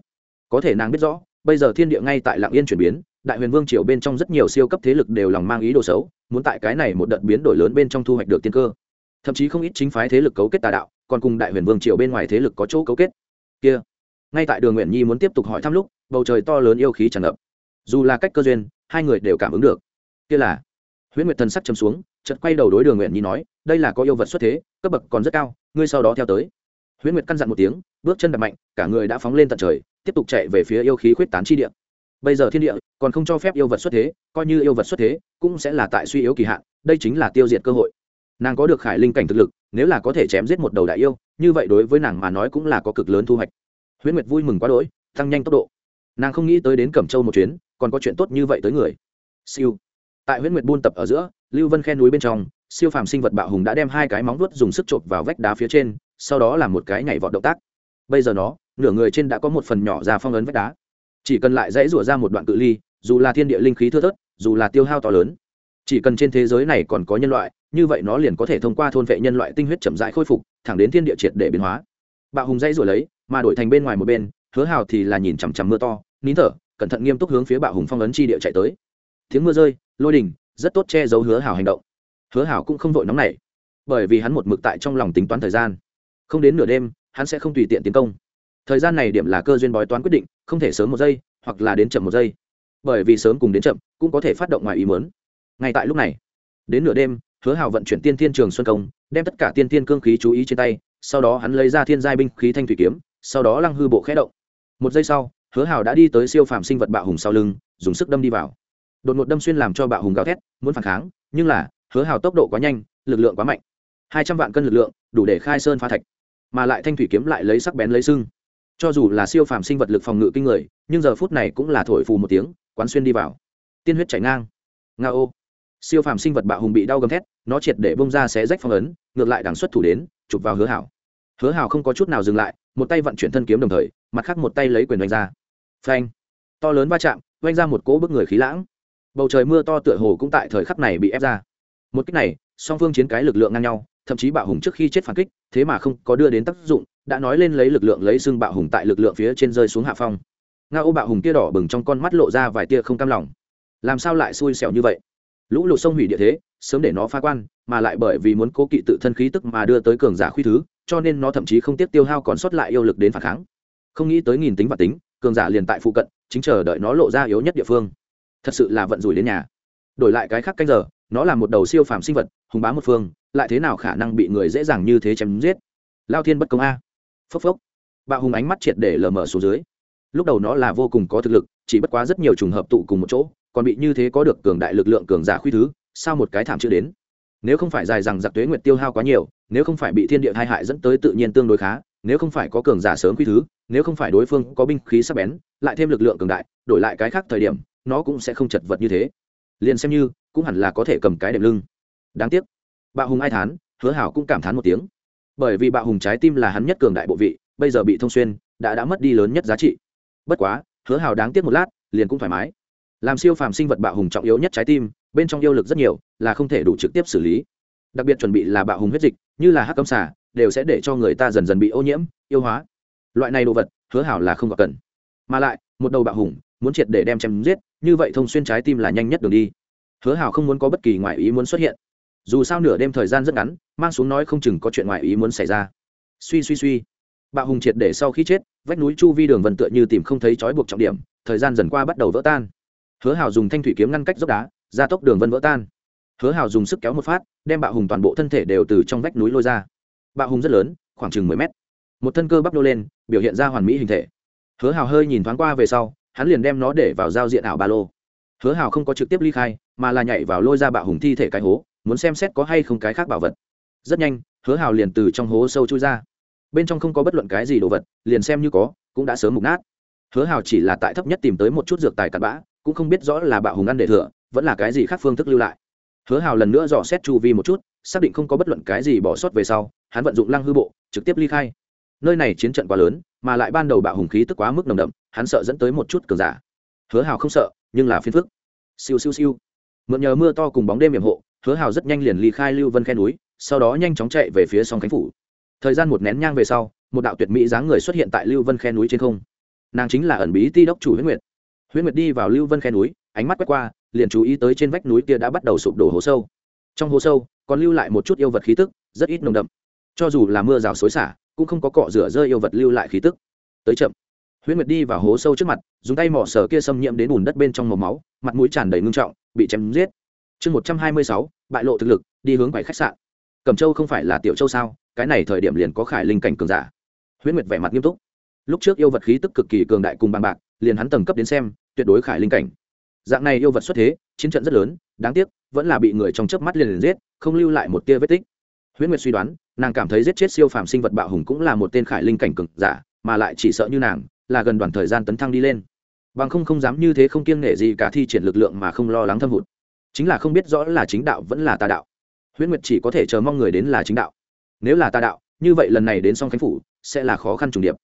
Có thể nàng biết rõ, bây giờ thiên địa ngay tại lạng yên chuyển biến, đại huyền vương triều bên trong rất nhiều siêu cấp thế lực đều lòng mang ý đồ xấu muốn tại cái này một đợt biến đổi lớn bên trong thu hoạch được tiên cơ. Thậm chí không ít chính phái thế lực cấu kết tà đạo, còn cùng đại huyền vương triều bên ngoài thế lực có chỗ cấu kết. Kia, ngay tại đường nguyện nhi muốn tiếp tục hỏi thăm lúc, bầu trời to lớn yêu khí tràn ngập. Dù là cách cơ duyên, hai người đều cảm ứng được. Kia là, huyễn nguyệt thần sắc chấm xuống, chợt quay đầu đối đường nguyện nhi nói, đây là có yêu vật xuất thế, cấp bậc còn rất cao, ngươi sau đó theo tới. Huyễn nguyệt căn dặn một tiếng, bước chân đập mạnh, cả người đã phóng lên tận trời, tiếp tục chạy về phía yêu khí khuyết tán chi địa bây giờ thiên địa còn không cho phép yêu vật xuất thế, coi như yêu vật xuất thế cũng sẽ là tại suy yếu kỳ hạn, đây chính là tiêu diệt cơ hội. Nàng có được khải linh cảnh thực lực, nếu là có thể chém giết một đầu đại yêu, như vậy đối với nàng mà nói cũng là có cực lớn thu hoạch. Huyễn nguyệt vui mừng quá đỗi, tăng nhanh tốc độ. Nàng không nghĩ tới đến cẩm châu một chuyến, còn có chuyện tốt như vậy tới người. Siêu. Tại huyễn nguyệt buôn tập ở giữa, lưu vân khen núi bên trong, siêu phàm sinh vật bạo hùng đã đem hai cái móng vuốt dùng sức chộp vào vách đá phía trên, sau đó là một cái nhảy vọt động tác. Bây giờ nó, nửa người trên đã có một phần nhỏ ra phong ấn vách đá chỉ cần lại dãy rủa ra một đoạn cự ly, dù là thiên địa linh khí thưa thớt, dù là tiêu hao to lớn, chỉ cần trên thế giới này còn có nhân loại, như vậy nó liền có thể thông qua thôn vệ nhân loại tinh huyết chậm rãi khôi phục, thẳng đến thiên địa triệt để biến hóa. Bạo hùng dãy rủa lấy, mà đổi thành bên ngoài một bên, hứa hào thì là nhìn chằm chằm mưa to, nín thở, cẩn thận nghiêm túc hướng phía bạo hùng phong ấn chi địa chạy tới. Tiếng mưa rơi, lôi đình rất tốt che giấu hứa hào hành động. Hứa hào cũng không vội nóng nảy, bởi vì hắn một mực tại trong lòng tính toán thời gian. Không đến nửa đêm, hắn sẽ không tùy tiện tiến công thời gian này điểm là cơ duyên bói toán quyết định, không thể sớm một giây, hoặc là đến chậm một giây. Bởi vì sớm cùng đến chậm, cũng có thể phát động ngoài ý mớn ngay tại lúc này, đến nửa đêm, hứa hào vận chuyển tiên thiên trường xuân công, đem tất cả tiên thiên cương khí chú ý trên tay, sau đó hắn lấy ra thiên giai binh khí thanh thủy kiếm, sau đó lăng hư bộ khẽ động. Một giây sau, hứa hào đã đi tới siêu phàm sinh vật bạo hùng sau lưng, dùng sức đâm đi vào. Đột ngột đâm xuyên làm cho bạo hùng gào thét, muốn phản kháng, nhưng là, hứa hào tốc độ quá nhanh, lực lượng quá mạnh. Hai trăm vạn cân lực lượng, đủ để khai sơn phá thạch. Mà lại thanh thủy kiếm lại lấy sắc bén lấy sưng cho dù là siêu phàm sinh vật lực phòng ngự kinh người, nhưng giờ phút này cũng là thổi phù một tiếng, quán xuyên đi vào. Tiên huyết chảy ngang. Nga ô. Siêu phàm sinh vật bạo hùng bị đau gầm thét, nó triệt để bông ra xé rách phong ấn, ngược lại đằng xuất thủ đến, chụp vào hứa hảo. Hứa hảo không có chút nào dừng lại, một tay vận chuyển thân kiếm đồng thời, mặt khác một tay lấy quyền đánh ra. Phanh. To lớn va chạm, oanh ra một cỗ bức người khí lãng. Bầu trời mưa to tựa hồ cũng tại thời khắc này bị ép ra. Một cách này, song phương chiến cái lực lượng ngang nhau, thậm chí bạo hùng trước khi chết phản kích, thế mà không có đưa đến tác dụng đã nói lên lấy lực lượng lấy xương bạo hùng tại lực lượng phía trên rơi xuống hạ phong. Nga ô bạo hùng kia đỏ bừng trong con mắt lộ ra vài tia không cam lòng. Làm sao lại xui xẻo như vậy? Lũ lụt sông hủy địa thế, sớm để nó phá quan, mà lại bởi vì muốn cố kỵ tự thân khí tức mà đưa tới cường giả khuy thứ, cho nên nó thậm chí không tiếc tiêu hao còn sót lại yêu lực đến phản kháng. Không nghĩ tới nghìn tính và tính, cường giả liền tại phụ cận, chính chờ đợi nó lộ ra yếu nhất địa phương. Thật sự là vận rủi đến nhà. Đổi lại cái khác canh giờ, nó là một đầu siêu phàm sinh vật, hùng bá một phương, lại thế nào khả năng bị người dễ dàng như thế chém giết? Lao thiên bất công a phốc phốc. Bạo hùng ánh mắt triệt để lờ mờ xuống dưới. Lúc đầu nó là vô cùng có thực lực, chỉ bất quá rất nhiều trùng hợp tụ cùng một chỗ, còn bị như thế có được cường đại lực lượng cường giả khuy thứ, sao một cái thảm chưa đến? Nếu không phải dài rằng giặc tuế nguyệt tiêu hao quá nhiều, nếu không phải bị thiên địa hai hại dẫn tới tự nhiên tương đối khá, nếu không phải có cường giả sớm khuy thứ, nếu không phải đối phương có binh khí sắc bén, lại thêm lực lượng cường đại, đổi lại cái khác thời điểm, nó cũng sẽ không chật vật như thế. Liền xem như, cũng hẳn là có thể cầm cái đệm lưng. Đáng tiếc, bạo hùng ai thán, hứa hảo cũng cảm thán một tiếng bởi vì bạo hùng trái tim là hắn nhất cường đại bộ vị, bây giờ bị thông xuyên, đã đã mất đi lớn nhất giá trị. Bất quá, hứa hào đáng tiếc một lát, liền cũng thoải mái. Làm siêu phàm sinh vật bạo hùng trọng yếu nhất trái tim, bên trong yêu lực rất nhiều, là không thể đủ trực tiếp xử lý. Đặc biệt chuẩn bị là bạo hùng huyết dịch, như là hắc cấm xả đều sẽ để cho người ta dần dần bị ô nhiễm yêu hóa. Loại này đồ vật, hứa hảo là không gặp cần. Mà lại, một đầu bạo hùng, muốn triệt để đem chém giết, như vậy thông xuyên trái tim là nhanh nhất đường đi. Hứa hảo không muốn có bất kỳ ngoại ý muốn xuất hiện dù sao nửa đêm thời gian rất ngắn, mang xuống nói không chừng có chuyện ngoại ý muốn xảy ra. Suy suy suy. Bạo hùng triệt để sau khi chết, vách núi chu vi đường vân tựa như tìm không thấy trói buộc trọng điểm, thời gian dần qua bắt đầu vỡ tan. Hứa hào dùng thanh thủy kiếm ngăn cách dốc đá, gia tốc đường vân vỡ tan. Hứa hào dùng sức kéo một phát, đem bạo hùng toàn bộ thân thể đều từ trong vách núi lôi ra. Bạo hùng rất lớn, khoảng chừng mười mét. Một thân cơ bắp nô lên, biểu hiện ra hoàn mỹ hình thể. Hứa hào hơi nhìn thoáng qua về sau, hắn liền đem nó để vào giao diện ảo ba lô. Hứa hào không có trực tiếp ly khai, mà là nhảy vào lôi ra bạo hùng thi thể cái hố muốn xem xét có hay không cái khác bảo vật. Rất nhanh, hứa hào liền từ trong hố sâu chui ra. Bên trong không có bất luận cái gì đồ vật, liền xem như có, cũng đã sớm mục nát. Hứa hào chỉ là tại thấp nhất tìm tới một chút dược tài cặn bã, cũng không biết rõ là bạo hùng ăn để thừa, vẫn là cái gì khác phương thức lưu lại. Hứa hào lần nữa dò xét chu vi một chút, xác định không có bất luận cái gì bỏ sót về sau, hắn vận dụng lăng hư bộ, trực tiếp ly khai. Nơi này chiến trận quá lớn, mà lại ban đầu bạo hùng khí tức quá mức nồng đậm, hắn sợ dẫn tới một chút cường giả. Hứa hào không sợ, nhưng là phiền phức. Siêu siêu siêu. Mượn nhờ mưa to cùng bóng đêm hiểm hộ hứa hào rất nhanh liền ly khai lưu vân khe núi, sau đó nhanh chóng chạy về phía sông khánh phủ. Thời gian một nén nhang về sau, một đạo tuyệt mỹ dáng người xuất hiện tại lưu vân khe núi trên không. Nàng chính là ẩn bí ti đốc chủ huyết nguyệt. Huyết nguyệt đi vào lưu vân khe núi, ánh mắt quét qua, liền chú ý tới trên vách núi kia đã bắt đầu sụp đổ hố sâu. Trong hố sâu, còn lưu lại một chút yêu vật khí tức, rất ít nồng đậm. Cho dù là mưa rào xối xả, cũng không có cọ rửa rơi yêu vật lưu lại khí tức. Tới chậm, huyễn nguyệt đi vào hố sâu trước mặt, dùng tay mỏ sờ kia xâm nhiễm đến bùn đất bên trong màu máu, mặt mũi tràn đầy ngưng trọng, bị chém giết chương một trăm hai mươi sáu, bại lộ thực lực, đi hướng bảy khách sạn. Cẩm châu không phải là tiểu châu sao? Cái này thời điểm liền có khải linh cảnh cường giả. Huyễn nguyệt vẻ mặt nghiêm túc. Lúc trước yêu vật khí tức cực kỳ cường đại cùng bằng bạc, liền hắn tầng cấp đến xem, tuyệt đối khải linh cảnh. Dạng này yêu vật xuất thế, chiến trận rất lớn, đáng tiếc, vẫn là bị người trong chớp mắt liền liền giết, không lưu lại một tia vết tích. Huyễn nguyệt suy đoán, nàng cảm thấy giết chết siêu phàm sinh vật bạo hùng cũng là một tên khải linh cảnh cường giả, mà lại chỉ sợ như nàng, là gần đoạn thời gian tấn thăng đi lên. Bằng không không dám như thế không kiêng nể gì cả thi triển lực lượng mà không lo lắng thâm hụt chính là không biết rõ là chính đạo vẫn là tà đạo. Huyễn nguyệt chỉ có thể chờ mong người đến là chính đạo. Nếu là tà đạo, như vậy lần này đến song khánh phủ sẽ là khó khăn trùng điệp.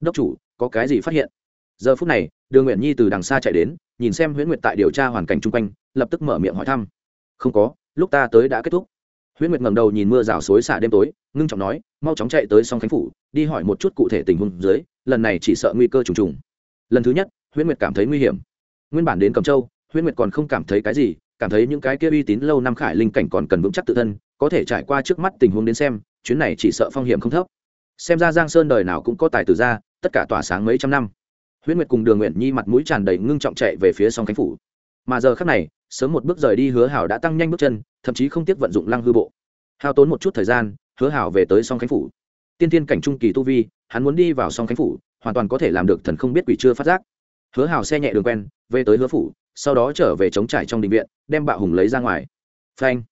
Đốc chủ, có cái gì phát hiện? Giờ phút này, đường nguyện nhi từ đằng xa chạy đến, nhìn xem huyễn nguyệt tại điều tra hoàn cảnh chung quanh, lập tức mở miệng hỏi thăm. Không có, lúc ta tới đã kết thúc. Huyễn nguyệt ngẩng đầu nhìn mưa rào xối xả đêm tối, ngưng trọng nói, mau chóng chạy tới song khánh phủ, đi hỏi một chút cụ thể tình huống dưới, lần này chỉ sợ nguy cơ trùng trùng. Lần thứ nhất, huyễn nguyệt cảm thấy nguy hiểm. Nguyên bản đến cầm châu, huyễn nguyệt còn không cảm thấy cái gì cảm thấy những cái kia uy tín lâu năm khải linh cảnh còn cần vững chắc tự thân, có thể trải qua trước mắt tình huống đến xem, chuyến này chỉ sợ phong hiểm không thấp. Xem ra giang sơn đời nào cũng có tài tử ra, tất cả tỏa sáng mấy trăm năm. Huyễn nguyệt cùng đường nguyện nhi mặt mũi tràn đầy ngưng trọng chạy về phía song khánh phủ. Mà giờ khác này, sớm một bước rời đi hứa hảo đã tăng nhanh bước chân, thậm chí không tiếc vận dụng lăng hư bộ. Hao tốn một chút thời gian, hứa hảo về tới song khánh phủ. Tiên tiên cảnh trung kỳ tu vi, hắn muốn đi vào song khánh phủ, hoàn toàn có thể làm được thần không biết quỷ chưa phát giác. Hứa hảo xe nhẹ đường quen, về tới hứa phủ sau đó trở về chống trải trong đình viện, đem bạo hùng lấy ra ngoài. Phanh.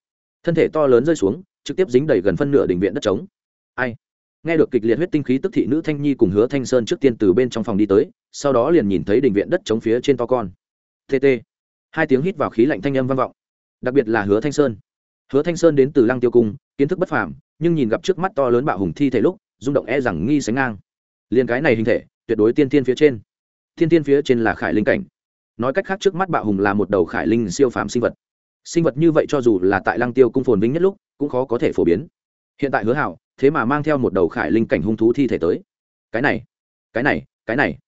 Thân thể to lớn rơi xuống, trực tiếp dính đầy gần phân nửa đình viện đất trống. Ai? Nghe được kịch liệt huyết tinh khí tức thị nữ thanh nhi cùng hứa thanh sơn trước tiên từ bên trong phòng đi tới, sau đó liền nhìn thấy đình viện đất trống phía trên to con. Tt hai tiếng hít vào khí lạnh thanh âm vang vọng. Đặc biệt là hứa thanh sơn. Hứa thanh sơn đến từ lăng tiêu cung, kiến thức bất phàm, nhưng nhìn gặp trước mắt to lớn bạo hùng thi thể lúc, rung động e rằng nghi sánh ngang. Liền cái này hình thể, tuyệt đối tiên tiên phía trên. Thiên tiên phía trên là khải linh cảnh nói cách khác trước mắt bạo hùng là một đầu khải linh siêu phàm sinh vật. Sinh vật như vậy cho dù là tại lăng tiêu cung phồn vinh nhất lúc, cũng khó có thể phổ biến. Hiện tại hứa hảo, thế mà mang theo một đầu khải linh cảnh hung thú thi thể tới. Cái này cái này cái này.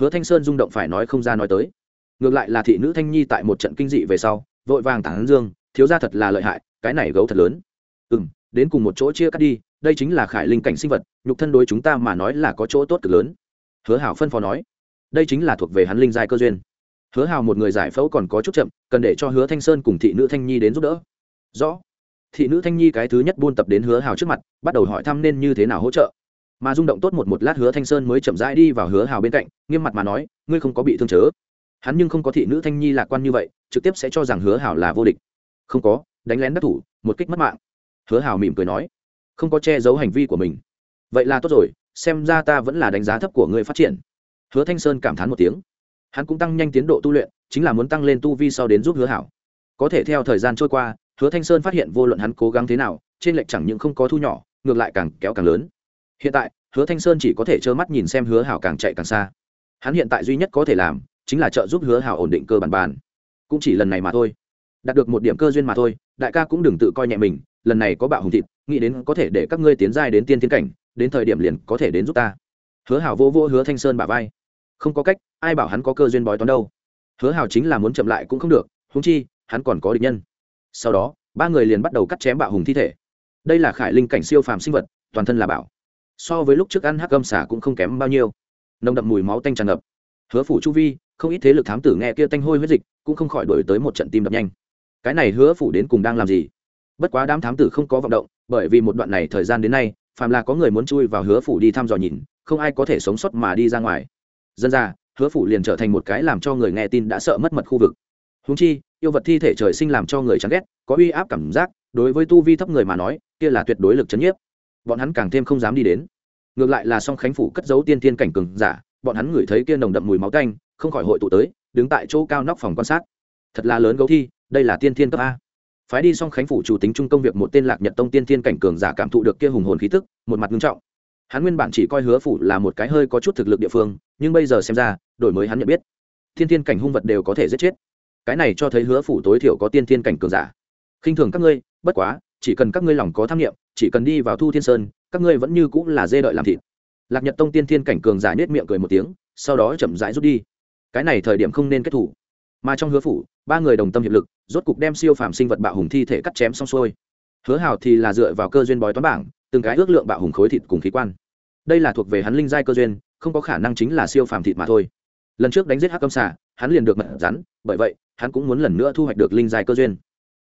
Hứa thanh sơn rung động phải nói không ra nói tới. Ngược lại là thị nữ thanh nhi tại một trận kinh dị về sau, vội vàng tản dương, thiếu ra thật là lợi hại, cái này gấu thật lớn. Ừ m đến cùng một chỗ chia cắt đi, đây chính là khải linh cảnh sinh vật, nhục thân đối chúng ta mà nói là có chỗ tốt cực lớn. Hứa hảo phân phó nói, đây chính là thuộc về hắn linh giai cơ duyên hứa Hào một người giải phẫu còn có chút chậm, cần để cho hứa thanh sơn cùng thị nữ thanh nhi đến giúp đỡ. Rõ. Thị nữ thanh nhi cái thứ nhất buôn tập đến hứa hào trước mặt, bắt đầu hỏi thăm nên như thế nào hỗ trợ. Mà rung động tốt một một lát hứa thanh sơn mới chậm rãi đi vào hứa hào bên cạnh, nghiêm mặt mà nói, ngươi không có bị thương chớ. Hắn nhưng không có thị nữ thanh nhi lạc quan như vậy, trực tiếp sẽ cho rằng hứa hào là vô địch. Không có, đánh lén đắc thủ, một kích mất mạng. Hứa hào mỉm cười nói, không có che giấu hành vi của mình. Vậy là tốt rồi, xem ra ta vẫn là đánh giá thấp của ngươi phát triển. Hứa thanh sơn cảm thán một tiếng hắn cũng tăng nhanh tiến độ tu luyện, chính là muốn tăng lên tu vi sau đến giúp hứa hảo. Có thể theo thời gian trôi qua, hứa thanh sơn phát hiện vô luận hắn cố gắng thế nào, trên lệch chẳng những không có thu nhỏ, ngược lại càng kéo càng lớn. Hiện tại, hứa thanh sơn chỉ có thể trơ mắt nhìn xem hứa hảo càng chạy càng xa. Hắn hiện tại duy nhất có thể làm, chính là trợ giúp hứa hảo ổn định cơ bản bàn. Cũng chỉ lần này mà thôi. Đạt được một điểm cơ duyên mà thôi, đại ca cũng đừng tự coi nhẹ mình, lần này có bạo hùng thịt, nghĩ đến có thể để các ngươi tiến giai đến tiên tiến cảnh, đến thời điểm liền có thể đến giúp ta. Hứa hảo vô vô hứa thanh sơn bả vai không có cách, ai bảo hắn có cơ duyên bói toán đâu. Hứa Hào chính là muốn chậm lại cũng không được húng chi, hắn còn có địch nhân. Sau đó, ba người liền bắt đầu cắt chém bạo hùng thi thể. Đây là khải linh cảnh siêu phàm sinh vật, toàn thân là bảo. So với lúc trước ăn hắc gâm xả cũng không kém bao nhiêu. Nồng đậm mùi máu tanh tràn ngập. Hứa phủ chu vi, không ít thế lực thám tử nghe kia tanh hôi huyết dịch, cũng không khỏi đổi tới một trận tim đập nhanh. Cái này hứa phủ đến cùng đang làm gì? Bất quá đám thám tử không có vọng động, bởi vì một đoạn này thời gian đến nay, phàm là có người muốn chui vào hứa phủ đi thăm dò nhìn, không ai có thể sống sót mà đi ra ngoài dân ra hứa phủ liền trở thành một cái làm cho người nghe tin đã sợ mất mật khu vực. Húng chi yêu vật thi thể trời sinh làm cho người chán ghét có uy áp cảm giác đối với tu vi thấp người mà nói kia là tuyệt đối lực chấn nhiếp. Bọn hắn càng thêm không dám đi đến. Ngược lại là song khánh phủ cất giấu tiên thiên cảnh cường giả bọn hắn ngửi thấy kia nồng đậm mùi máu canh, không khỏi hội tụ tới đứng tại chỗ cao nóc phòng quan sát. Thật là lớn gấu thi đây là tiên thiên cấp a. Phái đi song khánh phủ chủ tính trung công việc một tên lạc nhật tông tiên thiên cảnh cường giả cảm thụ được kia hùng hồn khí tức một mặt nghiêm trọng hắn nguyên bản chỉ coi hứa phủ là một cái hơi có chút thực lực địa phương, nhưng bây giờ xem ra, đổi mới hắn nhận biết, thiên thiên cảnh hung vật đều có thể giết chết. Cái này cho thấy hứa phủ tối thiểu có tiên thiên cảnh cường giả. Khinh thường các ngươi, bất quá, chỉ cần các ngươi lòng có tham nghiệm chỉ cần đi vào thu thiên sơn, các ngươi vẫn như cũng là dê đợi làm thịt. Lạc nhật tông tiên thiên cảnh cường giả nết miệng cười một tiếng, sau đó chậm rãi rút đi. Cái này thời điểm không nên kết thủ. Mà trong hứa phủ, ba người đồng tâm hiệp lực, rốt cục đem siêu phàm sinh vật bạo hùng thi thể cắt chém xong xuôi. Hứa hào thì là dựa vào cơ duyên bói toán bảng, từng cái ước lượng bạo hùng khối thịt cùng khí quan đây là thuộc về hắn linh giai cơ duyên, không có khả năng chính là siêu phàm thịt mà thôi. Lần trước đánh giết hắc âm xà, hắn liền được mật rắn, bởi vậy, hắn cũng muốn lần nữa thu hoạch được linh giai cơ duyên.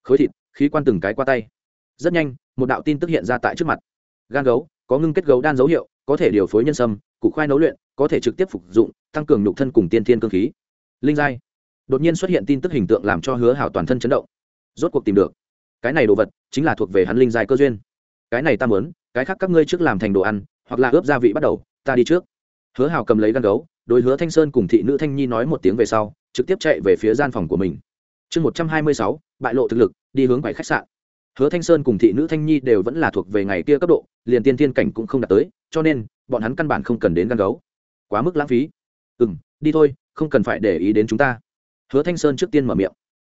Khối thịt, khí quan từng cái qua tay. Rất nhanh, một đạo tin tức hiện ra tại trước mặt. Gan gấu, có ngưng kết gấu đan dấu hiệu, có thể điều phối nhân sâm, củ khoai nấu luyện, có thể trực tiếp phục dụng, tăng cường nhục thân cùng tiên thiên cơ khí. Linh giai. Đột nhiên xuất hiện tin tức hình tượng làm cho hứa hảo toàn thân chấn động. Rốt cuộc tìm được. Cái này đồ vật, chính là thuộc về hắn linh giai cơ duyên. Cái này ta muốn, cái khác các ngươi trước làm thành đồ ăn hoặc là ướp gia vị bắt đầu, ta đi trước. Hứa hào cầm lấy gan gấu, đối hứa thanh sơn cùng thị nữ thanh nhi nói một tiếng về sau, trực tiếp chạy về phía gian phòng của mình. Chương một trăm hai mươi sáu, bại lộ thực lực, đi hướng bảy khách sạn. Hứa thanh sơn cùng thị nữ thanh nhi đều vẫn là thuộc về ngày kia cấp độ, liền tiên thiên cảnh cũng không đạt tới, cho nên, bọn hắn căn bản không cần đến gan gấu. Quá mức lãng phí. Ừ m đi thôi, không cần phải để ý đến chúng ta. Hứa thanh sơn trước tiên mở miệng.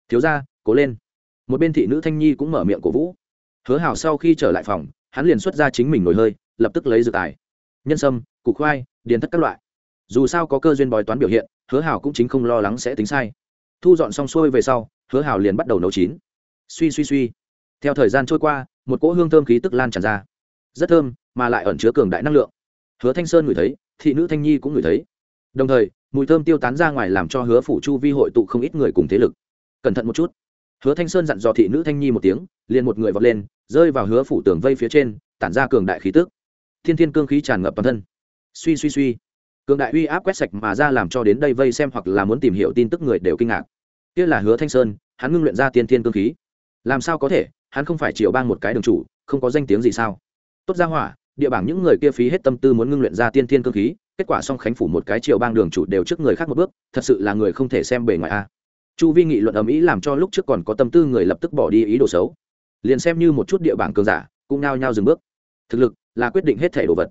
Thiếu ra cố lên. Một bên thị nữ thanh nhi cũng mở miệng cổ vũ. Hứa hào sau khi trở lại phòng, hắn liền xuất ra chính mình nổi hơi lập tức lấy dự tài. Nhân sâm, củ khoai, điền thất các loại. Dù sao có cơ duyên bói toán biểu hiện, hứa hảo cũng chính không lo lắng sẽ tính sai. Thu dọn xong xuôi về sau, hứa hảo liền bắt đầu nấu chín. Suy suy suy. Theo thời gian trôi qua, một cỗ hương thơm khí tức lan tràn ra. Rất thơm, mà lại ẩn chứa cường đại năng lượng. Hứa thanh sơn ngửi thấy, thị nữ thanh nhi cũng ngửi thấy. Đồng thời, mùi thơm tiêu tán ra ngoài làm cho hứa phủ chu vi hội tụ không ít người cùng thế lực. Cẩn thận một chút. Hứa thanh sơn dặn dò thị nữ thanh nhi một tiếng, liền một người vọt lên, rơi vào hứa phủ tường vây phía trên, tản ra cường đại khí tức thiên thiên cương khí tràn ngập toàn thân. Suy suy suy. Cường đại uy áp quét sạch mà ra làm cho đến đây vây xem hoặc là muốn tìm hiểu tin tức người đều kinh ngạc. Kia là hứa thanh sơn, hắn ngưng luyện ra tiên thiên cương khí. Làm sao có thể? Hắn không phải triệu bang một cái đường chủ, không có danh tiếng gì sao? Tốt ra hỏa, địa bảng những người kia phí hết tâm tư muốn ngưng luyện ra tiên thiên cương khí, kết quả song khánh phủ một cái triệu bang đường chủ đều trước người khác một bước, thật sự là người không thể xem bề ngoài a. Chu vi nghị luận ầm ĩ làm cho lúc trước còn có tâm tư người lập tức bỏ đi ý đồ xấu. Liền xem như một chút địa bảng cường giả, cũng nao nhao dừng bước. Thực lực là quyết định hết thể đồ vật.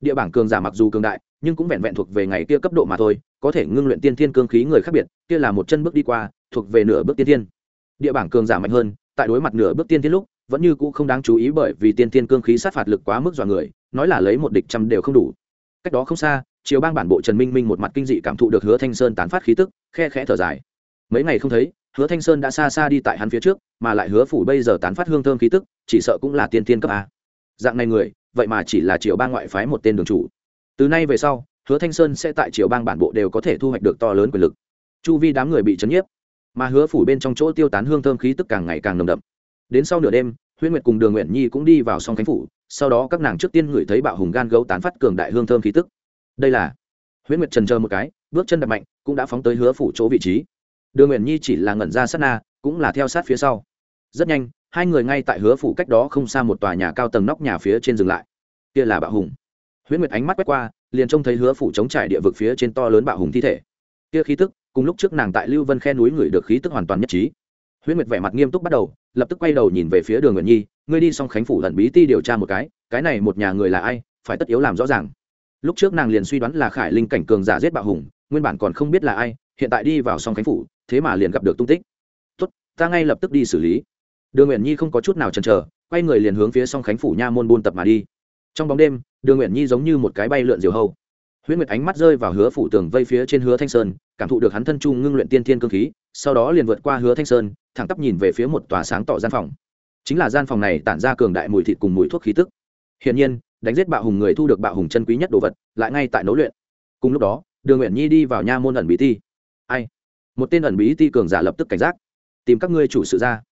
Địa bảng cường giả mặc dù cường đại, nhưng cũng vẹn vẹn thuộc về ngày kia cấp độ mà thôi, có thể ngưng luyện tiên thiên cương khí người khác biệt, kia là một chân bước đi qua, thuộc về nửa bước tiên thiên. Địa bảng cường giả mạnh hơn, tại đối mặt nửa bước tiên thiên lúc, vẫn như cũ không đáng chú ý bởi vì tiên thiên cương khí sát phạt lực quá mức dọa người, nói là lấy một địch trăm đều không đủ. Cách đó không xa chiều bang bản bộ trần minh minh một mặt kinh dị cảm thụ được hứa thanh sơn tán phát khí tức, khe khẽ thở dài. Mấy ngày không thấy, hứa thanh sơn đã xa xa đi tại hắn phía trước, mà lại hứa phủ bây giờ tán phát hương thơm khí tức, chỉ sợ cũng là tiên thiên cấp a dạng này người, vậy mà chỉ là triều bang ngoại phái một tên đường chủ. Từ nay về sau, hứa thanh sơn sẽ tại triều bang bản bộ đều có thể thu hoạch được to lớn quyền lực. Chu vi đám người bị chấn nhiếp, mà hứa phủ bên trong chỗ tiêu tán hương thơm khí tức càng ngày càng nồng đậm. Đến sau nửa đêm, huyễn nguyệt cùng đường nguyện nhi cũng đi vào song khánh phủ, sau đó các nàng trước tiên ngửi thấy bạo hùng gan gấu tán phát cường đại hương thơm khí tức. Đây là, huyễn nguyệt trần chờ một cái, bước chân đập mạnh, cũng đã phóng tới hứa phủ chỗ vị trí. Đường nguyện nhi chỉ là ngẩn ra sát na, cũng là theo sát phía sau. Rất nhanh hai người ngay tại hứa phủ cách đó không xa một tòa nhà cao tầng nóc nhà phía trên dừng lại. Kia là bạo hùng. Huyễn nguyệt ánh mắt quét qua, liền trông thấy hứa phủ chống trải địa vực phía trên to lớn bạo hùng thi thể. Kia khí tức, cùng lúc trước nàng tại lưu vân khe núi người được khí tức hoàn toàn nhất trí. Huyễn nguyệt vẻ mặt nghiêm túc bắt đầu, lập tức quay đầu nhìn về phía đường nguyện nhi, ngươi đi xong khánh phủ lần bí ti điều tra một cái cái này một nhà người là ai, phải tất yếu làm rõ ràng. Lúc trước nàng liền suy đoán là khải linh cảnh cường giả giết bạo hùng, nguyên bản còn không biết là ai, hiện tại đi vào xong khánh phủ, thế mà liền gặp được tung tích. Tốt, ta ngay lập tức đi xử lý đường nguyện nhi không có chút nào chần chờ, quay người liền hướng phía song khánh phủ nha môn buôn tập mà đi. Trong bóng đêm, đường nguyện nhi giống như một cái bay lượn diều hâu. Huyễn nguyệt ánh mắt rơi vào hứa phủ tường vây phía trên hứa thanh sơn, cảm thụ được hắn thân trung ngưng luyện tiên thiên cơ khí, sau đó liền vượt qua hứa thanh sơn, thẳng tắp nhìn về phía một tòa sáng tỏ gian phòng. Chính là gian phòng này tản ra cường đại mùi thịt cùng mùi thuốc khí tức. Hiển nhiên, đánh giết bạo hùng người thu được bạo hùng chân quý nhất đồ vật, lại ngay tại nấu luyện. Cùng lúc đó, đường nguyện nhi đi vào nha môn ẩn bí ti. Ai? Một tên ẩn bí ti cường giả lập tức cảnh giác. Tìm các ngươi chủ sự ra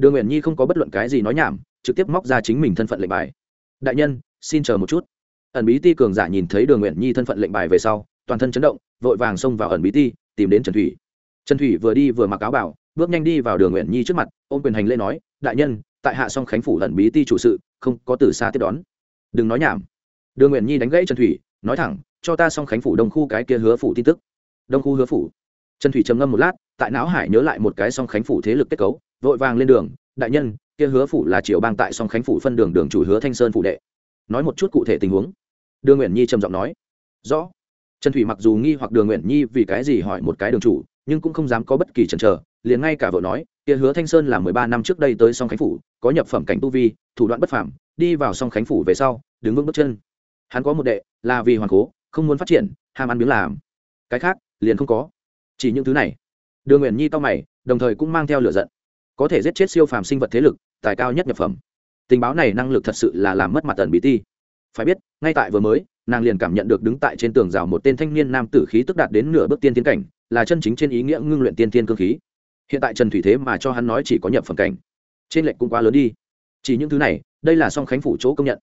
đường nguyện nhi không có bất luận cái gì nói nhảm, trực tiếp móc ra chính mình thân phận lệnh bài. Đại nhân, xin chờ một chút. Ẩn bí ti cường giả nhìn thấy đường nguyện nhi thân phận lệnh bài về sau, toàn thân chấn động, vội vàng xông vào ẩn bí ti, tìm đến trần thủy. Trần thủy vừa đi vừa mặc áo bảo, bước nhanh đi vào đường nguyện nhi trước mặt, ôm quyền hành lễ nói, đại nhân, tại hạ song khánh phủ ẩn bí ti chủ sự, không có từ xa tiếp đón. Đừng nói nhảm. Đường nguyện nhi đánh gãy trần thủy, nói thẳng, cho ta song khánh phủ đông khu cái kia hứa phủ tin tức. Đông khu hứa phủ? Trần thủy trầm ngâm một lát, tại não hải nhớ lại một cái song khánh phủ thế lực kết cấu vội vàng lên đường, đại nhân, kia hứa phủ là triều bang tại song khánh phủ phân đường đường chủ hứa thanh sơn phủ đệ. Nói một chút cụ thể tình huống. Đường nguyện nhi trầm giọng nói, rõ. Trần thủy mặc dù nghi hoặc đường nguyện nhi vì cái gì hỏi một cái đường chủ, nhưng cũng không dám có bất kỳ chần chờ, liền ngay cả vợ nói, kia hứa thanh sơn là mười ba năm trước đây tới song khánh phủ, có nhập phẩm cảnh tu vi, thủ đoạn bất phảm đi vào song khánh phủ về sau, đứng vững bước chân. Hắn có một đệ, là vì hoàng cố, không muốn phát triển, ham ăn miếng làm. Cái khác, liền không có. Chỉ những thứ này. Đường nguyện nhi to mày, đồng thời cũng mang theo lửa giận có thể giết chết siêu phàm sinh vật thế lực, tài cao nhất nhập phẩm. Tình báo này năng lực thật sự là làm mất mặt tần bí ti. Phải biết, ngay tại vừa mới, nàng liền cảm nhận được đứng tại trên tường rào một tên thanh niên nam tử khí tức đạt đến nửa bước tiên tiến cảnh, là chân chính trên ý nghĩa ngưng luyện tiên tiên cơ khí. Hiện tại trần thủy thế mà cho hắn nói chỉ có nhập phẩm cảnh. Trên lệnh cũng quá lớn đi. Chỉ những thứ này, đây là song khánh phủ chỗ công nhận.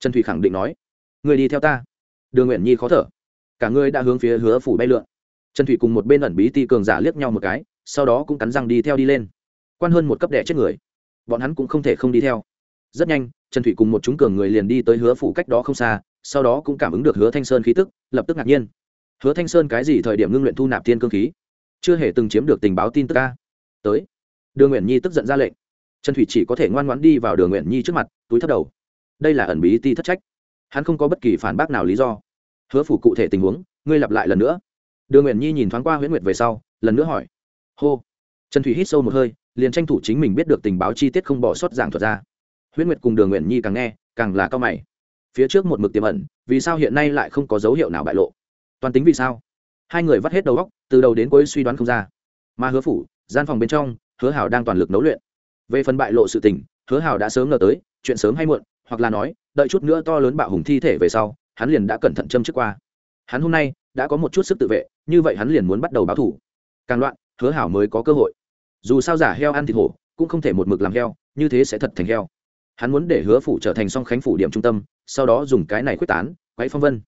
Trần thủy khẳng định nói, người đi theo ta. Đường nguyện nhi khó thở. Cả người đã hướng phía hứa phủ bay lượn. Trần thủy cùng một bên ẩn bí ti cường giả liếc nhau một cái, sau đó cũng cắn răng đi theo đi lên quan hơn một cấp đẻ chết người. Bọn hắn cũng không thể không đi theo. Rất nhanh, trần thủy cùng một chúng cường người liền đi tới hứa phủ cách đó không xa, sau đó cũng cảm ứng được hứa thanh sơn khí tức, lập tức ngạc nhiên. Hứa thanh sơn cái gì thời điểm ngưng luyện thu nạp thiên cương khí? Chưa hề từng chiếm được tình báo tin tức ca tới. Đường nguyện nhi tức giận ra lệnh. Trần thủy chỉ có thể ngoan ngoãn đi vào đường nguyện nhi trước mặt, túi thấp đầu. Đây là ẩn bí ti thất trách. Hắn không có bất kỳ phản bác nào lý do. Hứa phủ cụ thể tình huống, ngươi lặp lại lần nữa. Đường nguyện nhi nhìn thoáng qua huyễn nguyệt về sau, lần nữa hỏi. Hô. Trần thủy hít sâu một hơi liền tranh thủ chính mình biết được tình báo chi tiết không bỏ sót giảng thuật ra. Huyễn nguyệt cùng đường nguyện nhi càng nghe, càng là cao mày. Phía trước một mực tiềm ẩn, vì sao hiện nay lại không có dấu hiệu nào bại lộ? Toàn tính vì sao? Hai người vắt hết đầu góc từ đầu đến cuối suy đoán không ra. Mà hứa phủ, gian phòng bên trong, hứa hảo đang toàn lực nấu luyện. Về phần bại lộ sự tình, hứa hảo đã sớm ngờ tới, chuyện sớm hay muộn, hoặc là nói, đợi chút nữa to lớn bạo hùng thi thể về sau, hắn liền đã cẩn thận châm trước qua. Hắn hôm nay, đã có một chút sức tự vệ, như vậy hắn liền muốn bắt đầu báo thủ. Càng loạn, hứa hảo mới có cơ hội dù sao giả heo ăn thịt hổ, cũng không thể một mực làm heo, như thế sẽ thật thành heo. Hắn muốn để hứa phủ trở thành song khánh phủ điểm trung tâm, sau đó dùng cái này quyết tán, quấy phong vân.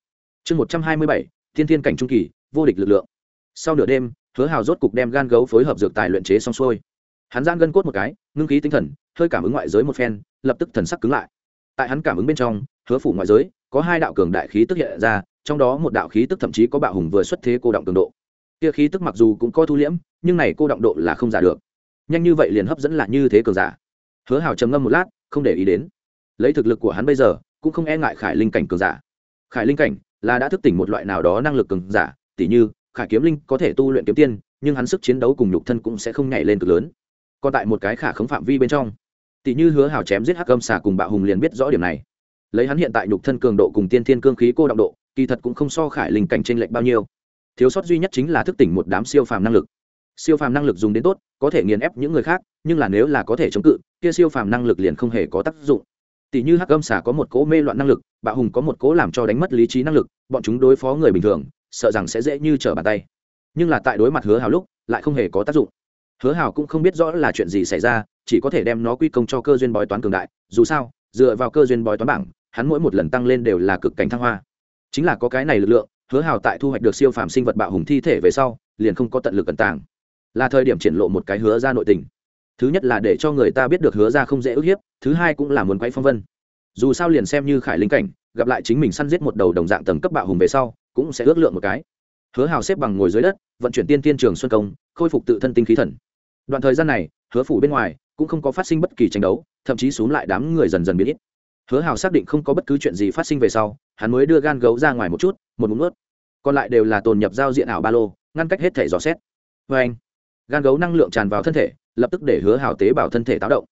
Chương một trăm hai mươi bảy, thiên thiên cảnh trung kỳ, vô địch lực lượng. Sau nửa đêm, hứa hào rốt cục đem gan gấu phối hợp dược tài luyện chế xong xuôi. Hắn giang gân cốt một cái, ngưng khí tinh thần, hơi cảm ứng ngoại giới một phen, lập tức thần sắc cứng lại. Tại hắn cảm ứng bên trong, hứa phủ ngoại giới, có hai đạo cường đại khí tức hiện ra, trong đó một đạo khí tức thậm chí có bạo hùng vừa xuất thế cô động cường độ kia khí tức mặc dù cũng có thu liễm, nhưng này cô động độ là không giả được. Nhanh như vậy liền hấp dẫn là như thế cường giả. Hứa hào trầm ngâm một lát, không để ý đến. Lấy thực lực của hắn bây giờ, cũng không e ngại khải linh cảnh cường giả. Khải linh cảnh là đã thức tỉnh một loại nào đó năng lực cường giả, tỉ như, khải kiếm linh có thể tu luyện kiếm tiên, nhưng hắn sức chiến đấu cùng nhục thân cũng sẽ không nhảy lên cực lớn. Còn tại một cái khả khống phạm vi bên trong tỷ như hứa hào chém giết hắc âm xà cùng bạo hùng liền biết rõ điểm này. Lấy hắn hiện tại nhục thân cường độ cùng tiên thiên cương khí cô động độ, kỳ thật cũng không so khải linh cảnh trên lệch bao nhiêu thiếu sót duy nhất chính là thức tỉnh một đám siêu phàm năng lực. Siêu phàm năng lực dùng đến tốt, có thể nghiền ép những người khác, nhưng là nếu là có thể chống cự, kia siêu phàm năng lực liền không hề có tác dụng. Tỷ như hắc âm xà có một cố mê loạn năng lực bạo hùng có một cố làm cho đánh mất lý trí năng lực, bọn chúng đối phó người bình thường, sợ rằng sẽ dễ như trở bàn tay. Nhưng là tại đối mặt hứa hào lúc, lại không hề có tác dụng. Hứa hào cũng không biết rõ là chuyện gì xảy ra, chỉ có thể đem nó quy công cho cơ duyên bói toán cường đại, dù sao, dựa vào cơ duyên bói toán bảng, hắn mỗi một lần tăng lên đều là cực cảnh thăng hoa. Chính là có cái này lực lượng hứa hào tại thu hoạch được siêu phàm sinh vật bạo hùng thi thể về sau, liền không có tận lực cẩn tàng. Là thời điểm triển lộ một cái hứa ra nội tình. Thứ nhất là để cho người ta biết được hứa ra không dễ ức hiếp, thứ hai cũng là muốn quay phong vân. Dù sao liền xem như khải linh cảnh, gặp lại chính mình săn giết một đầu đồng dạng tầng cấp bạo hùng về sau, cũng sẽ ước lượng một cái. Hứa hào xếp bằng ngồi dưới đất, vận chuyển tiên tiên trường xuân công, khôi phục tự thân tinh khí thần. Đoạn thời gian này, hứa phủ bên ngoài cũng không có phát sinh bất kỳ tranh đấu, thậm chí xuống lại đám người dần dần biến ít. Hứa hào xác định không có bất cứ chuyện gì phát sinh về sau hắn mới đưa gan gấu ra ngoài một chút, một mụn ướt còn lại đều là tồn nhập giao diện ảo ba lô, ngăn cách hết thể dò xét. Vê anh, gan gấu năng lượng tràn vào thân thể, lập tức để hứa hào tế bào thân thể táo động.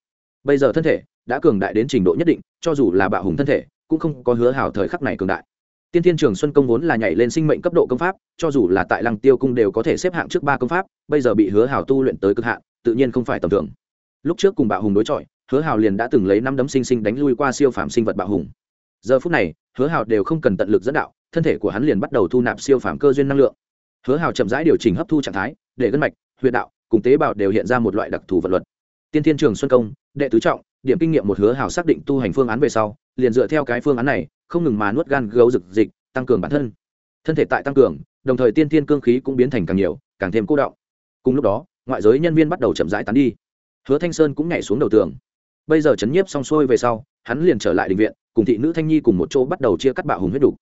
Bây giờ thân thể đã cường đại đến trình độ nhất định, cho dù là bạo hùng thân thể, cũng không có hứa hào thời khắc này cường đại. Tiên thiên trường xuân công vốn là nhảy lên sinh mệnh cấp độ công pháp, cho dù là tại lăng tiêu cung đều có thể xếp hạng trước ba công pháp, bây giờ bị hứa hào tu luyện tới cực hạn, tự nhiên không phải tầm thường. Lúc trước cùng bạo hùng đối chọi, hứa hào liền đã từng lấy năm đấm sinh sinh đánh lui qua siêu phạm sinh vật bạo hùng giờ phút này, hứa hào đều không cần tận lực dẫn đạo, thân thể của hắn liền bắt đầu thu nạp siêu phàm cơ duyên năng lượng. Hứa hào chậm rãi điều chỉnh hấp thu trạng thái, để gân mạch, huyệt đạo cùng tế bào đều hiện ra một loại đặc thù vật luật. Tiên thiên trường xuân công, đệ tứ trọng, điểm kinh nghiệm một hứa hào xác định tu hành phương án về sau, liền dựa theo cái phương án này, không ngừng mà nuốt gan gấu rực dịch tăng cường bản thân. Thân thể tại tăng cường, đồng thời tiên thiên cương khí cũng biến thành càng nhiều, càng thêm cô động. cùng lúc đó, ngoại giới nhân viên bắt đầu chậm rãi tán đi. Hứa thanh sơn cũng nhảy xuống đầu tường bây giờ chấn nhiếp xong xuôi về sau, hắn liền trở lại định viện, cùng thị nữ thanh nhi cùng một chỗ bắt đầu chia cắt bạo hùng huyết đủ.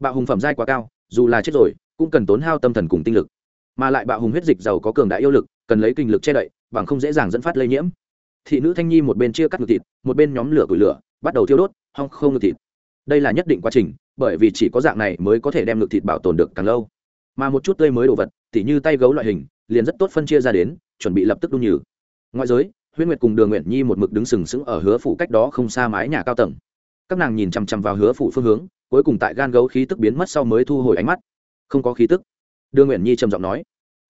bạo hùng phẩm giai quá cao, dù là chết rồi, cũng cần tốn hao tâm thần cùng tinh lực. Mà lại bạo hùng huyết dịch giàu có cường đại yêu lực, cần lấy kinh lực che đậy, bằng không dễ dàng dẫn phát lây nhiễm. Thị nữ thanh nhi một bên chia cắt ngực thịt, một bên nhóm lửa củi lửa, bắt đầu thiêu đốt, hong không ngực thịt. Đây là nhất định quá trình, bởi vì chỉ có dạng này mới có thể đem ngực thịt bảo tồn được càng lâu. Mà một chút tươi mới đồ vật, tỉ như tay gấu loại hình, liền rất tốt phân chia ra đến, chuẩn bị lập tức đun nhừ. Ngoại giới huyết nguyệt cùng đường nguyện nhi một mực đứng sừng sững ở hứa phủ cách đó không xa mái nhà cao tầng. Các nàng nhìn chằm chằm vào hứa phủ phương hướng, cuối cùng tại gan gấu khí tức biến mất sau mới thu hồi ánh mắt. Không có khí tức. Đường nguyện nhi trầm giọng nói,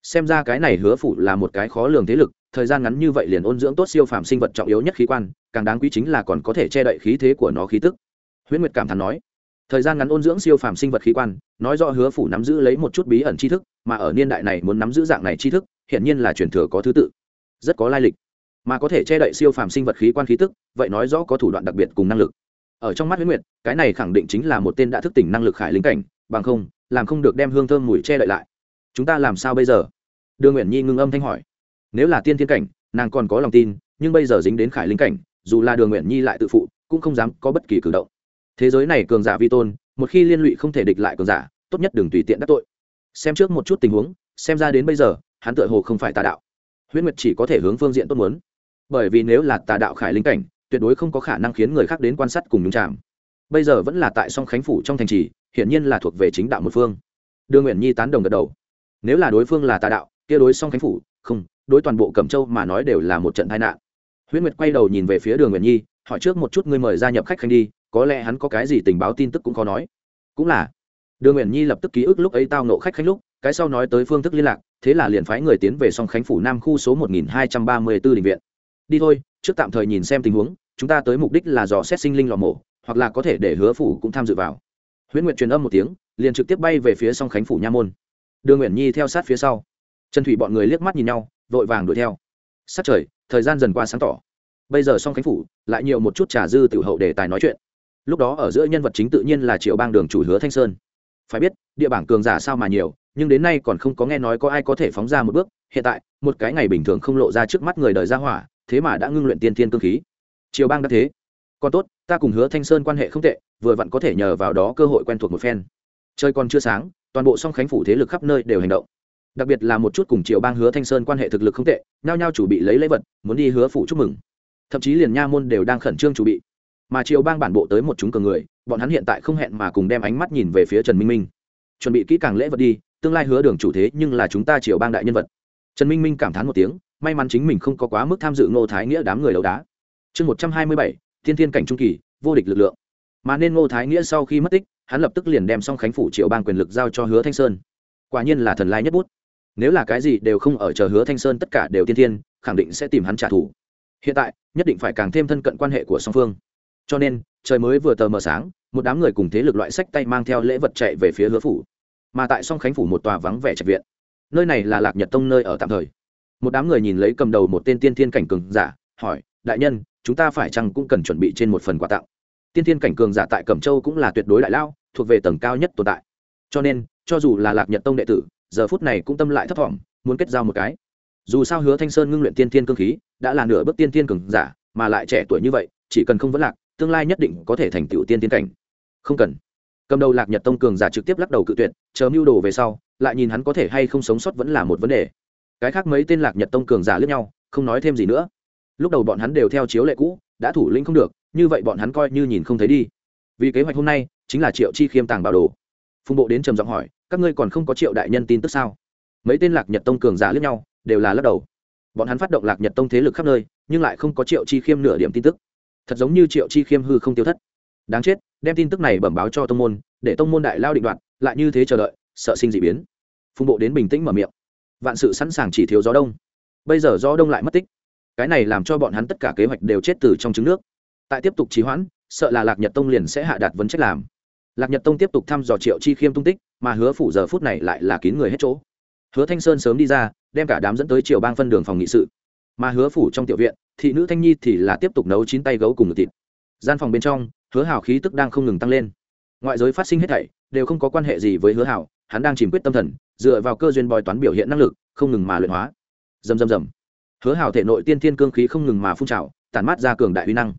xem ra cái này hứa phủ là một cái khó lường thế lực, thời gian ngắn như vậy liền ôn dưỡng tốt siêu phàm sinh vật trọng yếu nhất khí quan, càng đáng quý chính là còn có thể che đậy khí thế của nó khí tức. Huyễn nguyệt cảm thán nói, thời gian ngắn ôn dưỡng siêu phàm sinh vật khí quan, nói rõ hứa phủ nắm giữ lấy một chút bí ẩn tri thức, mà ở niên đại này muốn nắm giữ dạng này tri thức, hiển nhiên là truyền thừa có thứ tự. Rất có lai lịch mà có thể che đậy siêu phàm sinh vật khí quan khí tức, vậy nói rõ có thủ đoạn đặc biệt cùng năng lực. Ở trong mắt huyễn nguyệt, cái này khẳng định chính là một tên đã thức tỉnh năng lực khải linh cảnh, bằng không, làm không được đem hương thơm mùi che đậy lại. Chúng ta làm sao bây giờ? Đường nguyện nhi ngưng âm thanh hỏi. Nếu là tiên thiên cảnh, nàng còn có lòng tin, nhưng bây giờ dính đến khải linh cảnh, dù là đường nguyện nhi lại tự phụ, cũng không dám có bất kỳ cử động. Thế giới này cường giả vi tôn, một khi liên lụy không thể địch lại cường giả, tốt nhất đừng tùy tiện đắc tội. Xem trước một chút tình huống, xem ra đến bây giờ, hắn tựa hồ không phải tà đạo. Huyễn nguyệt chỉ có thể hướng phương diện tốt muốn bởi vì nếu là tà đạo khải linh cảnh, tuyệt đối không có khả năng khiến người khác đến quan sát cùng nhúng chạm bây giờ vẫn là tại song khánh phủ trong thành trì, hiển nhiên là thuộc về chính đạo một phương. Đưa nguyện nhi tán đồng gật đầu. Nếu là đối phương là tà đạo, kia đối song khánh phủ, không, đối toàn bộ cẩm châu mà nói đều là một trận tai nạn. Huyết nguyệt quay đầu nhìn về phía đường nguyện nhi, hỏi trước một chút ngươi mời gia nhập khách khanh đi, có lẽ hắn có cái gì tình báo tin tức cũng khó nói. Cũng là. Đường nguyện nhi lập tức ký ức lúc ấy tao nộ khách khanh lúc, cái sau nói tới phương thức liên lạc, thế là liền phái người tiến về song khánh phủ nam khu số một nghìn hai trăm ba mươi b ố định viện đi thôi, trước tạm thời nhìn xem tình huống, chúng ta tới mục đích là dò xét sinh linh lò mổ, hoặc là có thể để hứa phủ cũng tham dự vào. Huyễn nguyệt truyền âm một tiếng, liền trực tiếp bay về phía song khánh phủ nha môn. Đường nguyện nhi theo sát phía sau. Trần thủy bọn người liếc mắt nhìn nhau, vội vàng đuổi theo. Sát trời, thời gian dần qua sáng tỏ. Bây giờ song khánh phủ lại nhiều một chút trà dư tiểu hậu để tài nói chuyện. Lúc đó ở giữa nhân vật chính tự nhiên là triệu bang đường chủ hứa thanh sơn. Phải biết, địa bảng cường giả sao mà nhiều, nhưng đến nay còn không có nghe nói có ai có thể phóng ra một bước. Hiện tại, một cái ngày bình thường không lộ ra trước mắt người đời ra hỏa thế mà đã ngưng luyện tiên thiên cơ khí. Triều bang đã thế. Còn tốt, ta cùng hứa thanh sơn quan hệ không tệ, vừa vặn có thể nhờ vào đó cơ hội quen thuộc một phen. Chơi còn chưa sáng, toàn bộ song khánh phủ thế lực khắp nơi đều hành động. Đặc biệt là một chút cùng triều bang hứa thanh sơn quan hệ thực lực không tệ, nhao nhao chủ bị lấy lễ vật, muốn đi hứa phủ chúc mừng. Thậm chí liền nha môn đều đang khẩn trương chủ bị. Mà triều bang bản bộ tới một chúng cờ người, bọn hắn hiện tại không hẹn mà cùng đem ánh mắt nhìn về phía trần minh minh. Chuẩn bị kỹ càng lễ vật đi, tương lai hứa đường chủ thế nhưng là chúng ta triều bang đại nhân vật. Trần minh minh cảm thán một tiếng may mắn chính mình không có quá mức tham dự ngô thái nghĩa đám người đấu đá. Chương một trăm hai mươi bảy, thiên thiên cảnh trung kỳ, vô địch lực lượng. Mà nên ngô thái nghĩa sau khi mất tích, hắn lập tức liền đem xong khánh phủ triệu bang quyền lực giao cho hứa thanh sơn. Quả nhiên là thần lai nhất bút. Nếu là cái gì đều không ở chờ hứa thanh sơn, tất cả đều tiên thiên, khẳng định sẽ tìm hắn trả thù. Hiện tại, nhất định phải càng thêm thân cận quan hệ của song phương. Cho nên, trời mới vừa tờ mờ sáng, một đám người cùng thế lực loại sách tay mang theo lễ vật chạy về phía hứa phủ. Mà tại song khánh phủ một tòa vắng vẻ trạch viện. Nơi này là lạc nhật tông nơi ở tạm thời một đám người nhìn lấy cầm đầu một tên tiên thiên cảnh cường giả, hỏi, đại nhân, chúng ta phải chăng cũng cần chuẩn bị trên một phần quà tặng? Tiên thiên cảnh cường giả tại cẩm châu cũng là tuyệt đối đại lao, thuộc về tầng cao nhất tồn tại. Cho nên, cho dù là lạc nhật tông đệ tử, giờ phút này cũng tâm lại thấp thỏm, muốn kết giao một cái. Dù sao hứa thanh sơn ngưng luyện tiên thiên cương khí, đã là nửa bước tiên thiên cường giả, mà lại trẻ tuổi như vậy, chỉ cần không vấn lạc, tương lai nhất định có thể thành tựu tiên thiên cảnh. Không cần. Cầm đầu lạc nhật tông cường giả trực tiếp lắc đầu cự tuyệt, chờ mưu đồ về sau, lại nhìn hắn có thể hay không sống sót vẫn là một vấn đề cái khác mấy tên lạc nhật tông cường giả lướt nhau, không nói thêm gì nữa. Lúc đầu bọn hắn đều theo chiếu lệ cũ, đã thủ lĩnh không được, như vậy bọn hắn coi như nhìn không thấy đi. Vì kế hoạch hôm nay, chính là triệu chi khiêm tàng bảo đồ. Phùng bộ đến trầm giọng hỏi, các ngươi còn không có triệu đại nhân tin tức sao? Mấy tên lạc nhật tông cường giả lướt nhau, đều là lắc đầu. Bọn hắn phát động lạc nhật tông thế lực khắp nơi, nhưng lại không có triệu chi khiêm nửa điểm tin tức. Thật giống như triệu chi khiêm hư không tiêu thất. Đáng chết, đem tin tức này bẩm báo cho tông môn, để tông môn đại lao định đoạn lại như thế chờ đợi, sợ sinh d ị biến. Phùng bộ đến bình tĩnh mở miệng vạn sự sẵn sàng chỉ thiếu gió đông. Bây giờ gió đông lại mất tích. Cái này làm cho bọn hắn tất cả kế hoạch đều chết từ trong trứng nước. Tại tiếp tục trì hoãn, sợ là lạc nhật tông liền sẽ hạ đạt vấn trách làm. Lạc nhật tông tiếp tục thăm dò triệu chi khiêm tung tích, mà hứa phủ giờ phút này lại là kín người hết chỗ. Hứa thanh sơn sớm đi ra, đem cả đám dẫn tới triều bang phân đường phòng nghị sự. Mà hứa phủ trong tiểu viện, thị nữ thanh nhi thì là tiếp tục nấu chín tay gấu cùng thịt. Gian phòng bên trong, hứa hào khí tức đang không ngừng tăng lên. Ngoại giới phát sinh hết thảy, đều không có quan hệ gì với hứa hào, hắn đang chìm quyết tâm thần dựa vào cơ duyên bòi toán biểu hiện năng lực, không ngừng mà luyện hóa. Dầm dầm dầm hứa hào thể nội tiên thiên cương khí không ngừng mà phun trào, tản mát ra cường đại uy năng.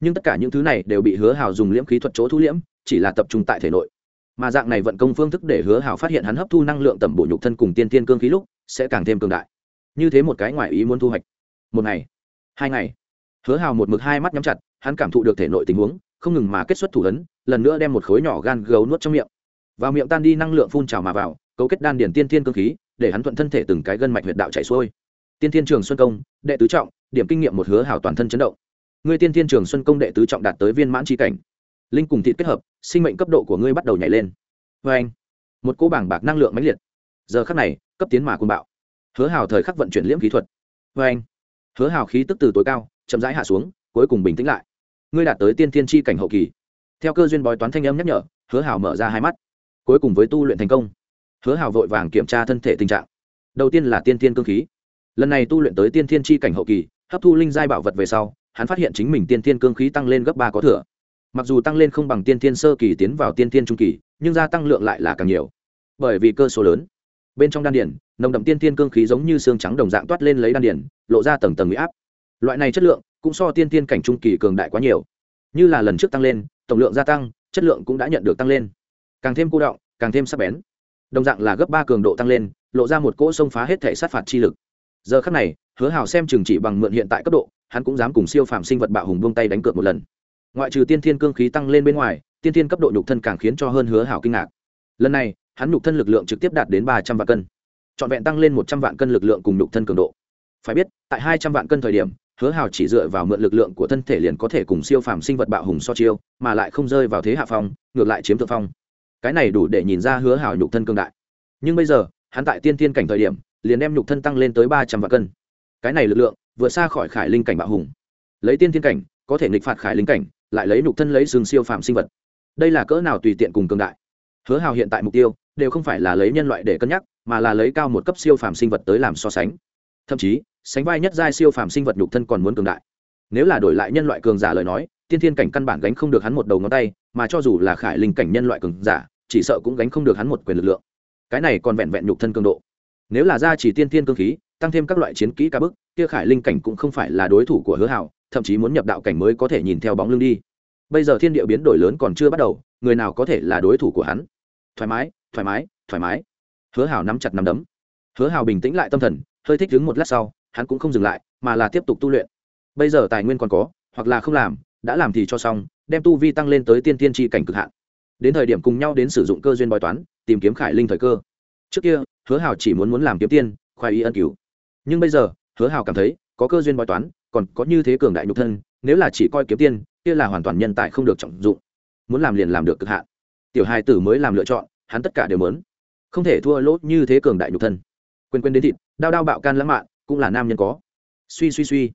Nhưng tất cả những thứ này đều bị hứa hào dùng liễm khí thuật chỗ thu liễm, chỉ là tập trung tại thể nội. Mà dạng này vận công phương thức để hứa hào phát hiện hắn hấp thu năng lượng tẩm bổ nhục thân cùng tiên tiên cương khí lúc, sẽ càng thêm cường đại. Như thế một cái ngoài ý muốn thu hoạch. Một ngày, hai ngày. Hứa hào một mực hai mắt nhắm chặt, hắn cảm thụ được thể nội tình huống, không ngừng mà kết xuất thủ ấn, lần nữa đem một khối nhỏ gan gấu nuốt trong miệng. Vào miệng tan đi năng lượng phun trào mà vào cấu kết đan điển tiên thiên cương khí, để hắn thuận thân thể từng cái gân mạch huyệt đạo chảy xuôi. Tiên thiên trường xuân công, đệ tứ trọng, điểm kinh nghiệm một hứa hảo toàn thân chấn động. Ngươi tiên thiên trường xuân công đệ tứ trọng đạt tới viên mãn tri cảnh. Linh cùng thịt kết hợp, sinh mệnh cấp độ của ngươi bắt đầu nhảy lên. Vê anh, một cô bảng bạc năng lượng mãnh liệt. Giờ khắc này, cấp tiến mà côn bạo. Hứa hào thời khắc vận chuyển liễm khí thuật. Vê anh, hứa hào khí tức từ tối cao, chậm rãi hạ xuống, cuối cùng bình tĩnh lại. Ngươi đạt tới tiên thiên tri cảnh hậu kỳ. Theo cơ duyên bói toán thanh âm nhắc nhở, hứa hào mở ra hai mắt. Cuối cùng với tu luyện thành công hứa hào vội vàng kiểm tra thân thể tình trạng. Đầu tiên là tiên thiên cương khí. Lần này tu luyện tới tiên thiên tri cảnh hậu kỳ, hấp thu linh giai bảo vật về sau, hắn phát hiện chính mình tiên thiên cương khí tăng lên gấp ba có thừa. Mặc dù tăng lên không bằng tiên thiên sơ kỳ tiến vào tiên thiên trung kỳ, nhưng gia tăng lượng lại là càng nhiều. Bởi vì cơ số lớn. Bên trong đan điển nồng đậm tiên thiên cương khí giống như xương trắng đồng dạng toát lên lấy đan điển lộ ra tầng tầng huy áp. Loại này chất lượng cũng so tiên thiên cảnh trung kỳ cường đại quá nhiều. Như là lần trước tăng lên, tổng lượng gia tăng, chất lượng cũng đã nhận được tăng lên. Càng thêm cô động, càng thêm sắc bén đồng dạng là gấp ba cường độ tăng lên, lộ ra một cỗ sông phá hết thể sát phạt chi lực. Giờ khắc này, hứa hào xem chừng chỉ bằng mượn hiện tại cấp độ, hắn cũng dám cùng siêu phàm sinh vật bạo hùng buông tay đánh cược một lần. Ngoại trừ tiên thiên cương khí tăng lên bên ngoài, tiên thiên cấp độ nhục thân càng khiến cho hơn hứa hảo kinh ngạc. Lần này, hắn nhục thân lực lượng trực tiếp đạt đến ba trăm vạn cân. Trọn vẹn tăng lên một trăm vạn cân lực lượng cùng nhục thân cường độ. Phải biết, tại hai trăm vạn cân thời điểm, hứa hào chỉ dựa vào mượn lực lượng của thân thể liền có thể cùng siêu phàm sinh vật bạo hùng so chiêu, mà lại không rơi vào thế hạ phong, ngược lại chiếm thượng phong cái này đủ để nhìn ra hứa hảo nhục thân cương đại. Nhưng bây giờ, hắn tại tiên thiên cảnh thời điểm, liền đem nhục thân tăng lên tới ba trăm vạn cân. Cái này lực lượng vượt xa khỏi khải linh cảnh bạo hùng. Lấy tiên thiên cảnh, có thể nghịch phạt khải linh cảnh, lại lấy nhục thân lấy xương siêu phàm sinh vật. Đây là cỡ nào tùy tiện cùng cường đại? Hứa hào hiện tại mục tiêu, đều không phải là lấy nhân loại để cân nhắc, mà là lấy cao một cấp siêu phàm sinh vật tới làm so sánh. Thậm chí, sánh vai nhất giai siêu phàm sinh vật nhục thân còn muốn cường đại. Nếu là đổi lại nhân loại cường giả lời nói, tiên thiên cảnh căn bản gánh không được hắn một đầu ngón tay, mà cho dù là khải linh cảnh nhân loại cường giả chỉ sợ cũng gánh không được hắn một quyền lực lượng. Cái này còn vẹn vẹn nhục thân cường độ. Nếu là ra chỉ tiên thiên cương khí, tăng thêm các loại chiến kỹ ca bức, kia khải linh cảnh cũng không phải là đối thủ của hứa hảo, thậm chí muốn nhập đạo cảnh mới có thể nhìn theo bóng lưng đi. Bây giờ thiên địa biến đổi lớn còn chưa bắt đầu, người nào có thể là đối thủ của hắn? Thoải mái thoải mái thoải mái. Hứa hảo nắm chặt nắm đấm. Hứa hảo bình tĩnh lại tâm thần, hơi thích đứng một lát sau, hắn cũng không dừng lại, mà là tiếp tục tu luyện. Bây giờ tài nguyên còn có, hoặc là không làm, đã làm thì cho xong, đem tu vi tăng lên tới tiên tiên tri cảnh cực hạn đến thời điểm cùng nhau đến sử dụng cơ duyên bói toán, tìm kiếm khải linh thời cơ. Trước kia, hứa hảo chỉ muốn muốn làm kiếm tiên khoai y ân cứu. Nhưng bây giờ, hứa hảo cảm thấy, có cơ duyên bói toán, còn có như thế cường đại nhục thân, nếu là chỉ coi kiếm tiên, kia là hoàn toàn nhân tài không được trọng dụng. Muốn làm liền làm được cực hạn. Tiểu hai tử mới làm lựa chọn, hắn tất cả đều mớn không thể thua lỗ như thế cường đại nhục thân. Quên quên đến thịt, đao đao bạo can lãng mạn, cũng là nam nhân có. Suy suy suy.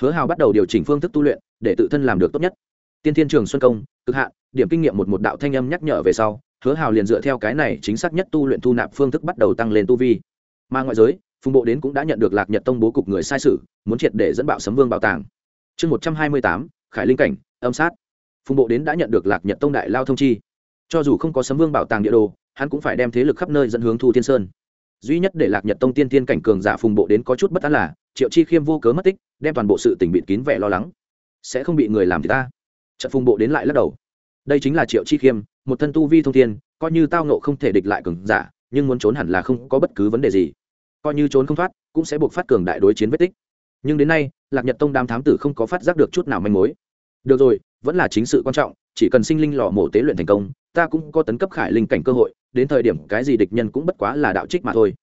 Hứa hào bắt đầu điều chỉnh phương thức tu luyện, để tự thân làm được tốt nhất. Tiên thiên trường xuân công cực hạn, điểm kinh nghiệm một một đạo thanh âm nhắc nhở về sau, hứa hào liền dựa theo cái này chính xác nhất tu luyện thu nạp phương thức bắt đầu tăng lên tu vi. Mà ngoại giới, phùng bộ đến cũng đã nhận được lạc nhật tông bố cục người sai sự, muốn triệt để dẫn bạo sấm vương bảo tàng. Chương một trăm hai mươi tám, khải linh cảnh, âm sát. Phùng bộ đến đã nhận được lạc nhật tông đại lao thông chi. Cho dù không có sấm vương bảo tàng địa đồ, hắn cũng phải đem thế lực khắp nơi dẫn hướng thu thiên sơn. Duy nhất để lạc nhật tông tiên tiên cảnh cường giả phùng bộ đến có chút bất an là, triệu chi khiêm vô cớ mất tích, đem toàn bộ sự tình bịt kín vẻ lo lắng. Sẽ không bị người làm thì ta trận phùng bộ đến lại lắc đầu. Đây chính là triệu chi khiêm, một thân tu vi thông thiên, coi như tao nộ không thể địch lại cường giả, nhưng muốn trốn hẳn là không có bất cứ vấn đề gì. Coi như trốn không thoát, cũng sẽ buộc phát cường đại đối chiến vết tích. Nhưng đến nay, lạc nhật tông đám thám tử không có phát giác được chút nào manh mối. Được rồi, vẫn là chính sự quan trọng, chỉ cần sinh linh lò mổ tế luyện thành công, ta cũng có tấn cấp khải linh cảnh cơ hội, đến thời điểm cái gì địch nhân cũng bất quá là đạo trích mà thôi.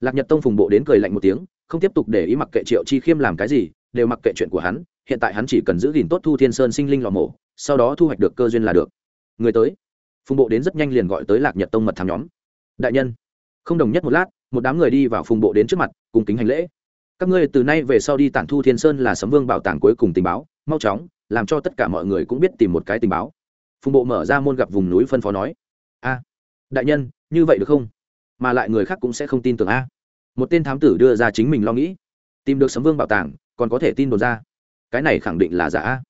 Lạc nhật tông phùng bộ đến cười lạnh một tiếng, không tiếp tục để ý mặc kệ triệu chi khiêm làm cái gì, đều mặc kệ chuyện của hắn, hiện tại hắn chỉ cần giữ gìn tốt thu thiên sơn sinh linh lò mổ sau đó thu hoạch được cơ duyên là được. Người tới. Phùng bộ đến rất nhanh liền gọi tới lạc nhật tông mật thám nhóm. Đại nhân. Không đồng nhất một lát, một đám người đi vào phùng bộ đến trước mặt, cùng kính hành lễ. Các ngươi từ nay về sau đi tản thu thiên sơn là sấm vương bảo tàng cuối cùng tình báo, mau chóng, làm cho tất cả mọi người cũng biết tìm một cái tình báo. Phùng bộ mở ra môn gặp vùng núi phân phó nói. A, đại nhân, như vậy được không? Mà lại người khác cũng sẽ không tin tưởng a. Một tên thám tử đưa ra chính mình lo nghĩ. Tìm được sấm vương bảo tàng, còn có thể tin đồn ra. Cái này khẳng định là giả a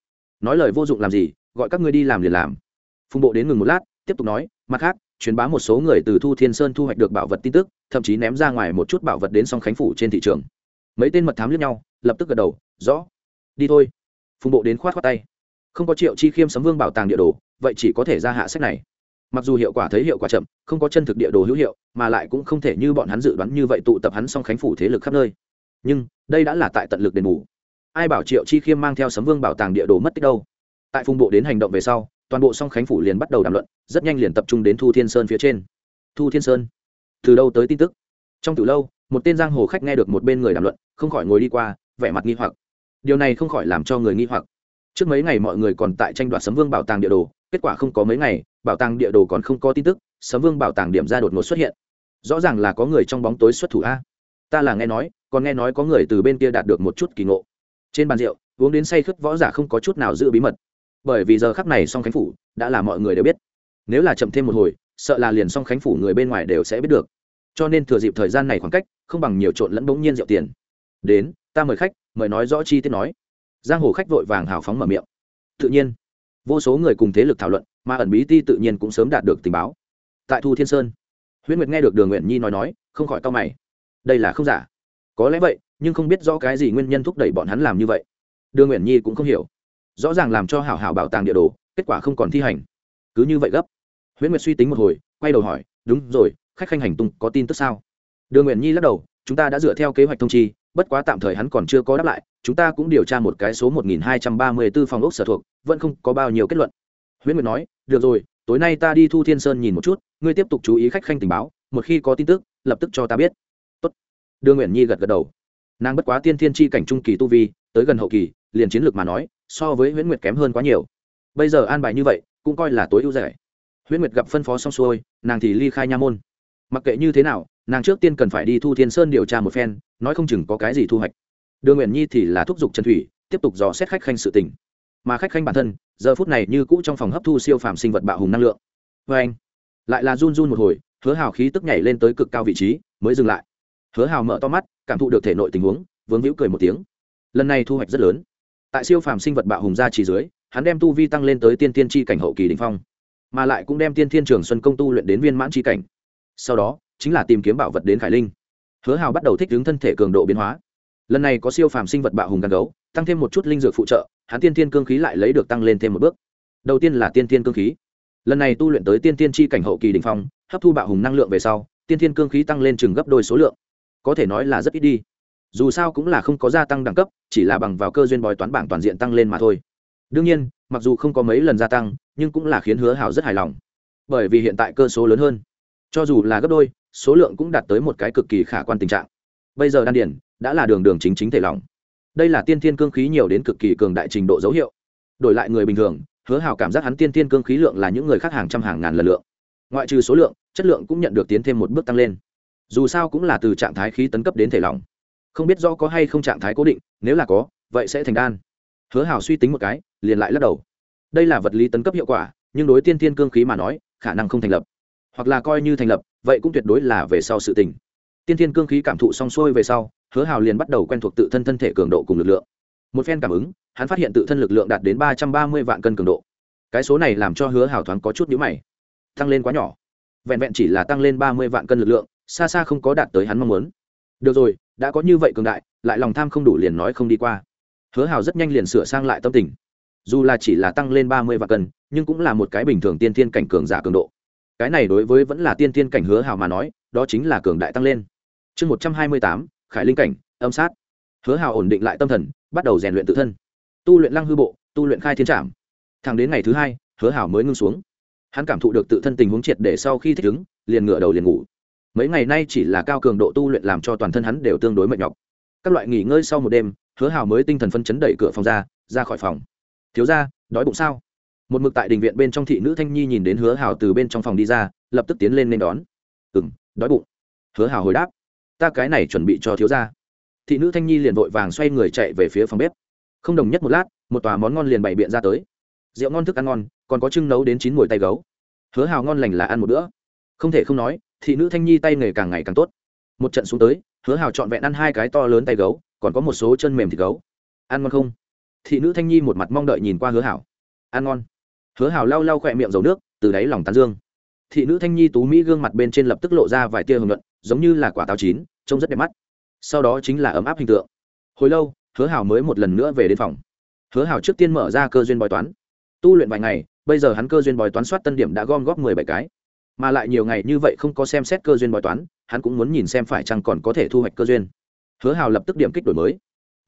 nói lời vô dụng làm gì, gọi các ngươi đi làm liền làm. Phùng bộ đến ngừng một lát, tiếp tục nói, mặt khác, truyền bá một số người từ thu thiên sơn thu hoạch được bảo vật tin tức, thậm chí ném ra ngoài một chút bảo vật đến song khánh phủ trên thị trường. Mấy tên mật thám lướt nhau, lập tức gật đầu, rõ. Đi thôi. Phùng bộ đến khoát khoát tay. Không có triệu chi khiêm sấm vương bảo tàng địa đồ, vậy chỉ có thể ra hạ sách này. Mặc dù hiệu quả thấy hiệu quả chậm, không có chân thực địa đồ hữu hiệu, mà lại cũng không thể như bọn hắn dự đoán như vậy tụ tập hắn song khánh phủ thế lực khắp nơi. Nhưng, đây đã là tại tận lực đền bù ai bảo triệu chi khiêm mang theo sấm vương bảo tàng địa đồ mất tích đâu? Tại phùng bộ đến hành động về sau, toàn bộ song khánh phủ liền bắt đầu đàm luận, rất nhanh liền tập trung đến thu thiên sơn phía trên. Thu thiên sơn? Từ đâu tới tin tức? Trong từ lâu, một tên giang hồ khách nghe được một bên người đàm luận, không khỏi ngồi đi qua, vẻ mặt nghi hoặc. Điều này không khỏi làm cho người nghi hoặc. Trước mấy ngày mọi người còn tại tranh đoạt sấm vương bảo tàng địa đồ, kết quả không có mấy ngày, bảo tàng địa đồ còn không có tin tức, sấm vương bảo tàng điểm ra đột ngột xuất hiện. Rõ ràng là có người trong bóng tối xuất thủ a. Ta là nghe nói, còn nghe nói có người từ bên kia đạt được một chút kỳ ngộ trên bàn rượu, uống đến say khướt võ giả không có chút nào giữ bí mật. Bởi vì giờ khắc này song khánh phủ đã là mọi người đều biết. Nếu là chậm thêm một hồi, sợ là liền song khánh phủ người bên ngoài đều sẽ biết được. Cho nên thừa dịp thời gian này khoảng cách, không bằng nhiều trộn lẫn bỗng nhiên rượu tiền. Đến, ta mời khách, mời nói rõ chi tiết nói. Giang hồ khách vội vàng hào phóng mở miệng. Tự nhiên, vô số người cùng thế lực thảo luận, mà ẩn bí ti tự nhiên cũng sớm đạt được tình báo. Tại thu thiên sơn, huyễn nguyệt nghe được đường nguyện nhi nói nói, không khỏi cau mày. Đây là không giả. Có lẽ vậy nhưng không biết rõ cái gì nguyên nhân thúc đẩy bọn hắn làm như vậy. Đương nguyện nhi cũng không hiểu. Rõ ràng làm cho hảo hảo bảo tàng địa đồ, kết quả không còn thi hành. Cứ như vậy gấp. Huyễn nguyệt suy tính một hồi, quay đầu hỏi, đúng rồi, khách khanh hành tung có tin tức sao? Đương nguyện nhi lắc đầu, chúng ta đã dựa theo kế hoạch thông chi, bất quá tạm thời hắn còn chưa có đáp lại, chúng ta cũng điều tra một cái số 1234 phòng ốc sở thuộc, vẫn không có bao nhiêu kết luận. Huyễn nguyệt nói, được rồi, tối nay ta đi thu thiên sơn nhìn một chút, ngươi tiếp tục chú ý khách khanh tình báo, một khi có tin tức, lập tức cho ta biết. Tốt. đưa nguyện nhi gật gật đầu nàng bất quá tiên thiên tri cảnh trung kỳ tu vi, tới gần hậu kỳ, liền chiến lược mà nói, so với huyễn nguyệt kém hơn quá nhiều. Bây giờ an bài như vậy, cũng coi là tối ưu rẻ. Huyễn nguyệt gặp phân phó xong xuôi, nàng thì ly khai nha môn. Mặc kệ như thế nào, nàng trước tiên cần phải đi thu thiên sơn điều tra một phen, nói không chừng có cái gì thu hoạch. Đường nguyện nhi thì là thúc giục trần thủy, tiếp tục dò xét khách khanh sự tình. Mà khách khanh bản thân, giờ phút này như cũ trong phòng hấp thu siêu phàm sinh vật bạo hùng năng lượng. Vê anh lại là run run một hồi, hứa hào khí tức nhảy lên tới cực cao vị trí, mới dừng lại hứa hào mở to mắt, cảm thụ được thể nội tình huống, vướng hữu cười một tiếng. Lần này thu hoạch rất lớn. Tại siêu phàm sinh vật bạo hùng gia chỉ dưới, hắn đem tu vi tăng lên tới tiên tiên tri cảnh hậu kỳ đình phong, mà lại cũng đem tiên thiên trường xuân công tu luyện đến viên mãn tri cảnh. Sau đó, chính là tìm kiếm bảo vật đến khải linh. Hứa hào bắt đầu thích ứng thân thể cường độ biến hóa. Lần này có siêu phàm sinh vật bạo hùng gan gấu, tăng thêm một chút linh dược phụ trợ, hắn tiên tiên cương khí lại lấy được tăng lên thêm một bước. Đầu tiên là tiên tiên cương khí. Lần này tu luyện tới tiên tiên tri cảnh hậu kỳ đình phong, hấp thu bạo hùng năng lượng về sau, tiên tiên cương khí tăng lên chừng gấp đôi số lượng có thể nói là rất ít đi. Dù sao cũng là không có gia tăng đẳng cấp, chỉ là bằng vào cơ duyên bói toán bảng toàn diện tăng lên mà thôi. Đương nhiên, mặc dù không có mấy lần gia tăng, nhưng cũng là khiến hứa hảo rất hài lòng. Bởi vì hiện tại cơ số lớn hơn. Cho dù là gấp đôi, số lượng cũng đạt tới một cái cực kỳ khả quan tình trạng. Bây giờ đan điển, đã là đường đường chính chính thể lòng đây là tiên thiên cương khí nhiều đến cực kỳ cường đại trình độ dấu hiệu. Đổi lại người bình thường, hứa Hảo cảm giác hắn tiên thiên cương khí lượng là những người khác hàng trăm hàng ngàn lần lượng. Ngoại trừ số lượng, chất lượng cũng nhận được tiến thêm một bước tăng lên dù sao cũng là từ trạng thái khí tấn cấp đến thể lỏng, không biết rõ có hay không trạng thái cố định nếu là có vậy sẽ thành đan. Hứa hào suy tính một cái liền lại lắc đầu. Đây là vật lý tấn cấp hiệu quả nhưng đối tiên thiên cương khí mà nói khả năng không thành lập. Hoặc là coi như thành lập vậy cũng tuyệt đối là về sau sự tình. Tiên thiên cương khí cảm thụ xong xuôi về sau hứa hào liền bắt đầu quen thuộc tự thân thân thể cường độ cùng lực lượng. Một phen cảm ứng hắn phát hiện tự thân lực lượng đạt đến ba trăm ba mươi vạn cân cường độ. Cái số này làm cho hứa hào thoáng có chút nhữ mày. Tăng lên quá nhỏ. Vẹn vẹn chỉ là tăng lên ba mươi vạn cân lực lượng xa xa không có đạt tới hắn mong muốn. Được rồi, đã có như vậy cường đại, lại lòng tham không đủ liền nói không đi qua. Hứa hào rất nhanh liền sửa sang lại tâm tình. Dù là chỉ là tăng lên ba mươi vạn cân, nhưng cũng là một cái bình thường tiên thiên cảnh cường giả cường độ. Cái này đối với vẫn là tiên thiên cảnh hứa hào mà nói, đó chính là cường đại tăng lên. Chương một trăm hai mươi tám, khải linh cảnh, âm sát. Hứa hào ổn định lại tâm thần, bắt đầu rèn luyện tự thân. Tu luyện lăng hư bộ, tu luyện khai thiên trảm. Thẳng đến ngày thứ hai, hứa hào mới ngưng xuống. Hắn cảm thụ được tự thân tình huống triệt để sau khi thích ứng, liền ngửa đầu liền ngủ mấy ngày nay chỉ là cao cường độ tu luyện làm cho toàn thân hắn đều tương đối mệt nhọc. Các loại nghỉ ngơi sau một đêm, hứa hào mới tinh thần phân chấn đẩy cửa phòng ra ra khỏi phòng. Thiếu ra đói bụng sao? Một mực tại đình viện bên trong thị nữ thanh nhi nhìn đến hứa hào từ bên trong phòng đi ra, lập tức tiến lên nên đón. Ừ m đói bụng. Hứa hào hồi đáp. Ta cái này chuẩn bị cho thiếu ra thị nữ thanh nhi liền vội vàng xoay người chạy về phía phòng bếp. Không đồng nhất một lát, một tòa món ngon liền bày biện ra tới. Rượu ngon thức ăn ngon, còn có trưng nấu đến chín mùi tay gấu. Hứa hào ngon lành là ăn một bữa. Không thể không nói thị nữ thanh nhi tay nghề càng ngày càng tốt. Một trận xuống tới, hứa hào trọn vẹn ăn hai cái to lớn tay gấu, còn có một số chân mềm thịt gấu. Ăn ngon không? Thị nữ thanh nhi một mặt mong đợi nhìn qua hứa hảo ăn ngon. Hứa hảo lau lau khỏe miệng dầu nước, từ đáy lòng tán dương. Thị nữ thanh nhi tú mỹ gương mặt bên trên lập tức lộ ra vài tia hưởng luận, giống như là quả táo chín, trông rất đẹp mắt. Sau đó chính là ấm áp hình tượng. Hồi lâu, hứa hảo mới một lần nữa về đến phòng. Hứa hảo trước tiên mở ra cơ duyên bói toán. Tu luyện vài ngày, bây giờ hắn cơ duyên bói toán soát tân điểm đã gom góp mười bảy cái mà lại nhiều ngày như vậy không có xem xét cơ duyên bói toán, hắn cũng muốn nhìn xem phải chăng còn có thể thu hoạch cơ duyên. Hứa hào lập tức điểm kích đổi mới.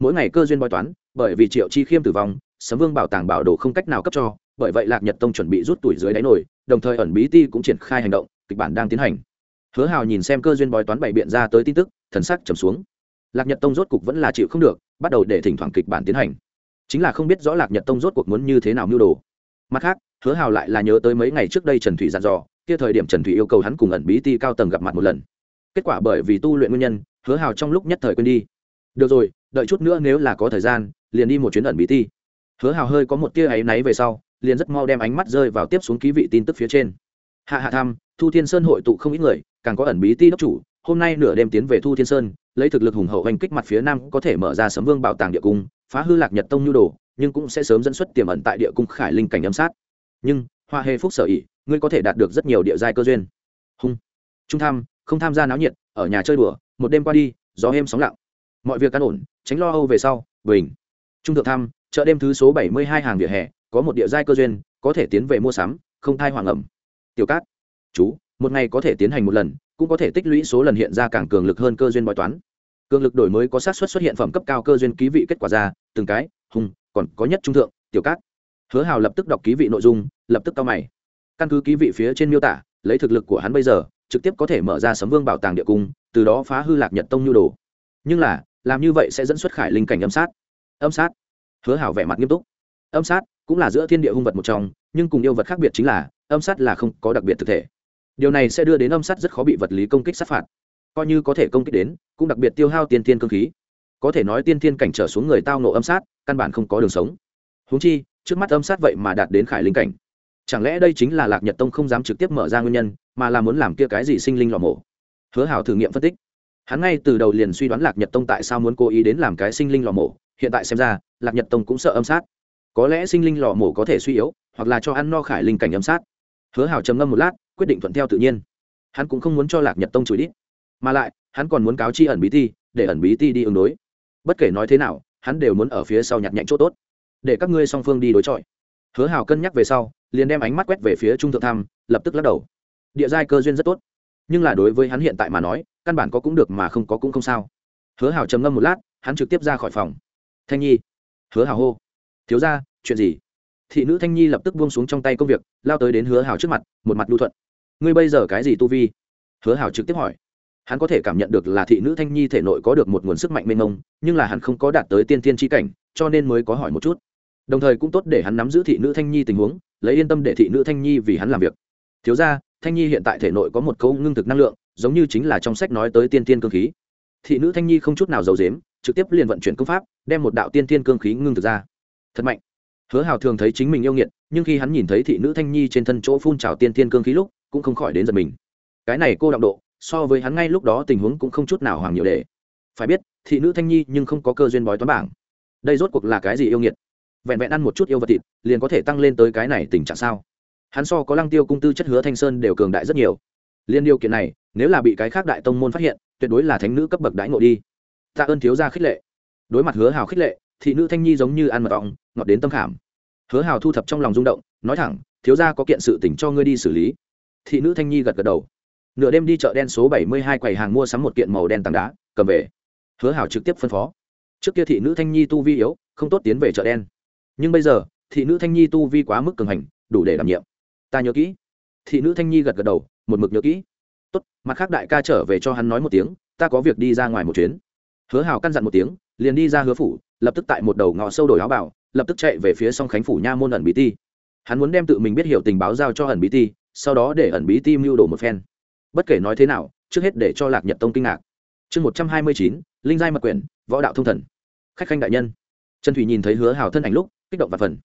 Mỗi ngày cơ duyên bói toán, bởi vì triệu chi khiêm tử vong, sấm vương bảo tàng bảo đồ không cách nào cấp cho, bởi vậy lạc nhật tông chuẩn bị rút tuổi dưới đáy nổi đồng thời ẩn bí ti cũng triển khai hành động, kịch bản đang tiến hành. Hứa hào nhìn xem cơ duyên bói toán bày biện ra tới tin tức, thần sắc trầm xuống. Lạc nhật tông rốt cục vẫn là chịu không được, bắt đầu để thỉnh thoảng kịch bản tiến hành. Chính là không biết rõ lạc nhật tông rốt cuộc muốn như thế nào mưu đồ. Mặt khác hứa hào lại là nhớ tới mấy ngày trước đây trần thủy dặn dò, kia thời điểm trần thủy yêu cầu hắn cùng ẩn bí ti cao tầng gặp mặt một lần. Kết quả bởi vì tu luyện nguyên nhân, hứa hào trong lúc nhất thời quên đi. Được rồi, đợi chút nữa nếu là có thời gian, liền đi một chuyến ẩn bí ti. Hứa hào hơi có một tia áy náy về sau, liền rất mau đem ánh mắt rơi vào tiếp xuống ký vị tin tức phía trên. Hạ hạ tham, thu thiên sơn hội tụ không ít người, càng có ẩn bí ti đốc chủ, hôm nay nửa đêm tiến về thu thiên sơn, lấy thực lực hùng hậu hành kích mặt phía nam có thể mở ra sấm vương bảo tàng địa cung, phá hư lạc nhật tông nhu đồ, nhưng cũng sẽ sớm dẫn xuất tiềm ẩn tại địa cung khải linh cảnh âm sát nhưng hoa hề phúc sở ỉ, ngươi có thể đạt được rất nhiều địa giai cơ duyên. Hung. Trung tham, không tham gia náo nhiệt, ở nhà chơi đùa, một đêm qua đi, gió êm sóng lặng. Mọi việc căn ổn, tránh lo âu về sau, bình. Trung thượng tham, chợ đêm thứ số bảy mươi hai hàng vỉa hè, có một địa giai cơ duyên, có thể tiến về mua sắm, không thai hoàng ẩm. Tiểu cát. Chú, một ngày có thể tiến hành một lần, cũng có thể tích lũy số lần hiện ra càng cường lực hơn cơ duyên bói toán. Cường lực đổi mới có sát xuất xuất hiện phẩm cấp cao cơ duyên ký vị kết quả ra, từng cái hùng còn có nhất trung thượng, tiểu cát hứa hào lập tức đọc ký vị nội dung, lập tức cao mày. Căn cứ ký vị phía trên miêu tả, lấy thực lực của hắn bây giờ, trực tiếp có thể mở ra sấm vương bảo tàng địa cung, từ đó phá hư lạc nhật tông nhu đồ. Nhưng là, làm như vậy sẽ dẫn xuất khải linh cảnh âm sát. Âm sát? Hứa hảo vẻ mặt nghiêm túc. Âm sát cũng là giữa thiên địa hung vật một trong, nhưng cùng yêu vật khác biệt chính là, âm sát là không có đặc biệt thực thể. Điều này sẽ đưa đến âm sát rất khó bị vật lý công kích sát phạt. Coi như có thể công kích đến, cũng đặc biệt tiêu hao tiên thiên cơ khí. Có thể nói tiên thiên cảnh trở xuống người tao nộ âm sát, căn bản không có đường sống. Húng chi trước mắt âm sát vậy mà đạt đến khải linh cảnh. Chẳng lẽ đây chính là lạc nhật tông không dám trực tiếp mở ra nguyên nhân, mà là muốn làm kia cái gì sinh linh lò mổ? Hứa hảo thử nghiệm phân tích. Hắn ngay từ đầu liền suy đoán lạc nhật tông tại sao muốn cố ý đến làm cái sinh linh lò mổ, hiện tại xem ra, lạc nhật tông cũng sợ âm sát. Có lẽ sinh linh lò mổ có thể suy yếu, hoặc là cho ăn no khải linh cảnh âm sát. Hứa hảo trầm ngâm một lát, quyết định thuận theo tự nhiên. Hắn cũng không muốn cho lạc nhật tông chửi đít, mà lại, hắn còn muốn cáo chi ẩn bí ti, để ẩn bí ti đi ứng đối. Bất kể nói thế nào, hắn đều muốn ở phía sau nhặt nhạnh chỗ tốt để các ngươi song phương đi đối chọi. Hứa Hào cân nhắc về sau, liền đem ánh mắt quét về phía trung thượng tham, lập tức lắc đầu. Địa giai cơ duyên rất tốt. Nhưng là đối với hắn hiện tại mà nói, căn bản có cũng được mà không có cũng không sao. Hứa hào trầm ngâm một lát, hắn trực tiếp ra khỏi phòng. Thanh nhi. Hứa hào hô. Thiếu ra chuyện gì? Thị nữ thanh nhi lập tức buông xuống trong tay công việc, lao tới đến hứa hào trước mặt, một mặt lưu thuận. Ngươi bây giờ cái gì tu vi? Hứa hào trực tiếp hỏi. Hắn có thể cảm nhận được là thị nữ thanh nhi thể nội có được một nguồn sức mạnh mênh mông, nhưng là hắn không có đạt tới tiên tiên tri cảnh cho nên mới có hỏi một chút. Đồng thời cũng tốt để hắn nắm giữ thị nữ thanh nhi tình huống, lấy yên tâm để thị nữ thanh nhi vì hắn làm việc. Thiếu ra thanh nhi hiện tại thể nội có một câu ngưng thực năng lượng, giống như chính là trong sách nói tới tiên tiên cơ khí. Thị nữ thanh nhi không chút nào giàu dếm trực tiếp liền vận chuyển công pháp, đem một đạo tiên tiên cương khí ngưng thực ra. Thật mạnh. Hứa hào thường thấy chính mình yêu nghiệt, nhưng khi hắn nhìn thấy thị nữ thanh nhi trên thân chỗ phun trào tiên tiên cương khí lúc, cũng không khỏi đến giật mình. Cái này cô đọng độ, so với hắn ngay lúc đó tình huống cũng không chút nào hoàng nhiều để. Phải biết, thị nữ thanh nhi nhưng không có cơ duyên bói toán bảng đây rốt cuộc là cái gì yêu nghiệt? Vẹn vẹn ăn một chút yêu vật thịt, liền có thể tăng lên tới cái này tình trạng sao? Hắn so có lăng tiêu cung tư chất hứa thanh sơn đều cường đại rất nhiều. Liên điều kiện này, nếu là bị cái khác đại tông môn phát hiện, tuyệt đối là thánh nữ cấp bậc đãi ngộ đi. Tạ ơn thiếu gia khích lệ. Đối mặt hứa hào khích lệ, thị nữ thanh nhi giống như ăn mật ong, ngọt đến tâm khảm. Hứa hào thu thập trong lòng rung động, nói thẳng, thiếu gia có kiện sự tỉnh cho ngươi đi xử lý. Thị nữ thanh nhi gật gật đầu. Nửa đêm đi chợ đen số bảy mươi hai quầy hàng mua sắm một kiện màu đen tảng đá, cầm về. Hứa hào trực tiếp phân phó trước kia thị nữ thanh nhi tu vi yếu, không tốt tiến về chợ đen. Nhưng bây giờ, thị nữ thanh nhi tu vi quá mức cường hành, đủ để đảm nhiệm. Ta nhớ kỹ. Thị nữ thanh nhi gật gật đầu, một mực nhớ kỹ. Tốt, mặt khác đại ca trở về cho hắn nói một tiếng, ta có việc đi ra ngoài một chuyến. Hứa hào căn dặn một tiếng, liền đi ra hứa phủ, lập tức tại một đầu ngõ sâu đổi áo bảo, lập tức chạy về phía song khánh phủ nha môn ẩn bí ti. Hắn muốn đem tự mình biết hiểu tình báo giao cho ẩn bí ti, sau đó để ẩn bí ti mưu đồ một phen. Bất kể nói thế nào, trước hết để cho lạc nhật tông kinh ngạc. Chương một trăm hai mươi chín linh giai mật quyển, võ đạo thông thần. Khách khanh đại nhân. Trần thủy nhìn thấy hứa hào thân ảnh lúc, kích động và phần.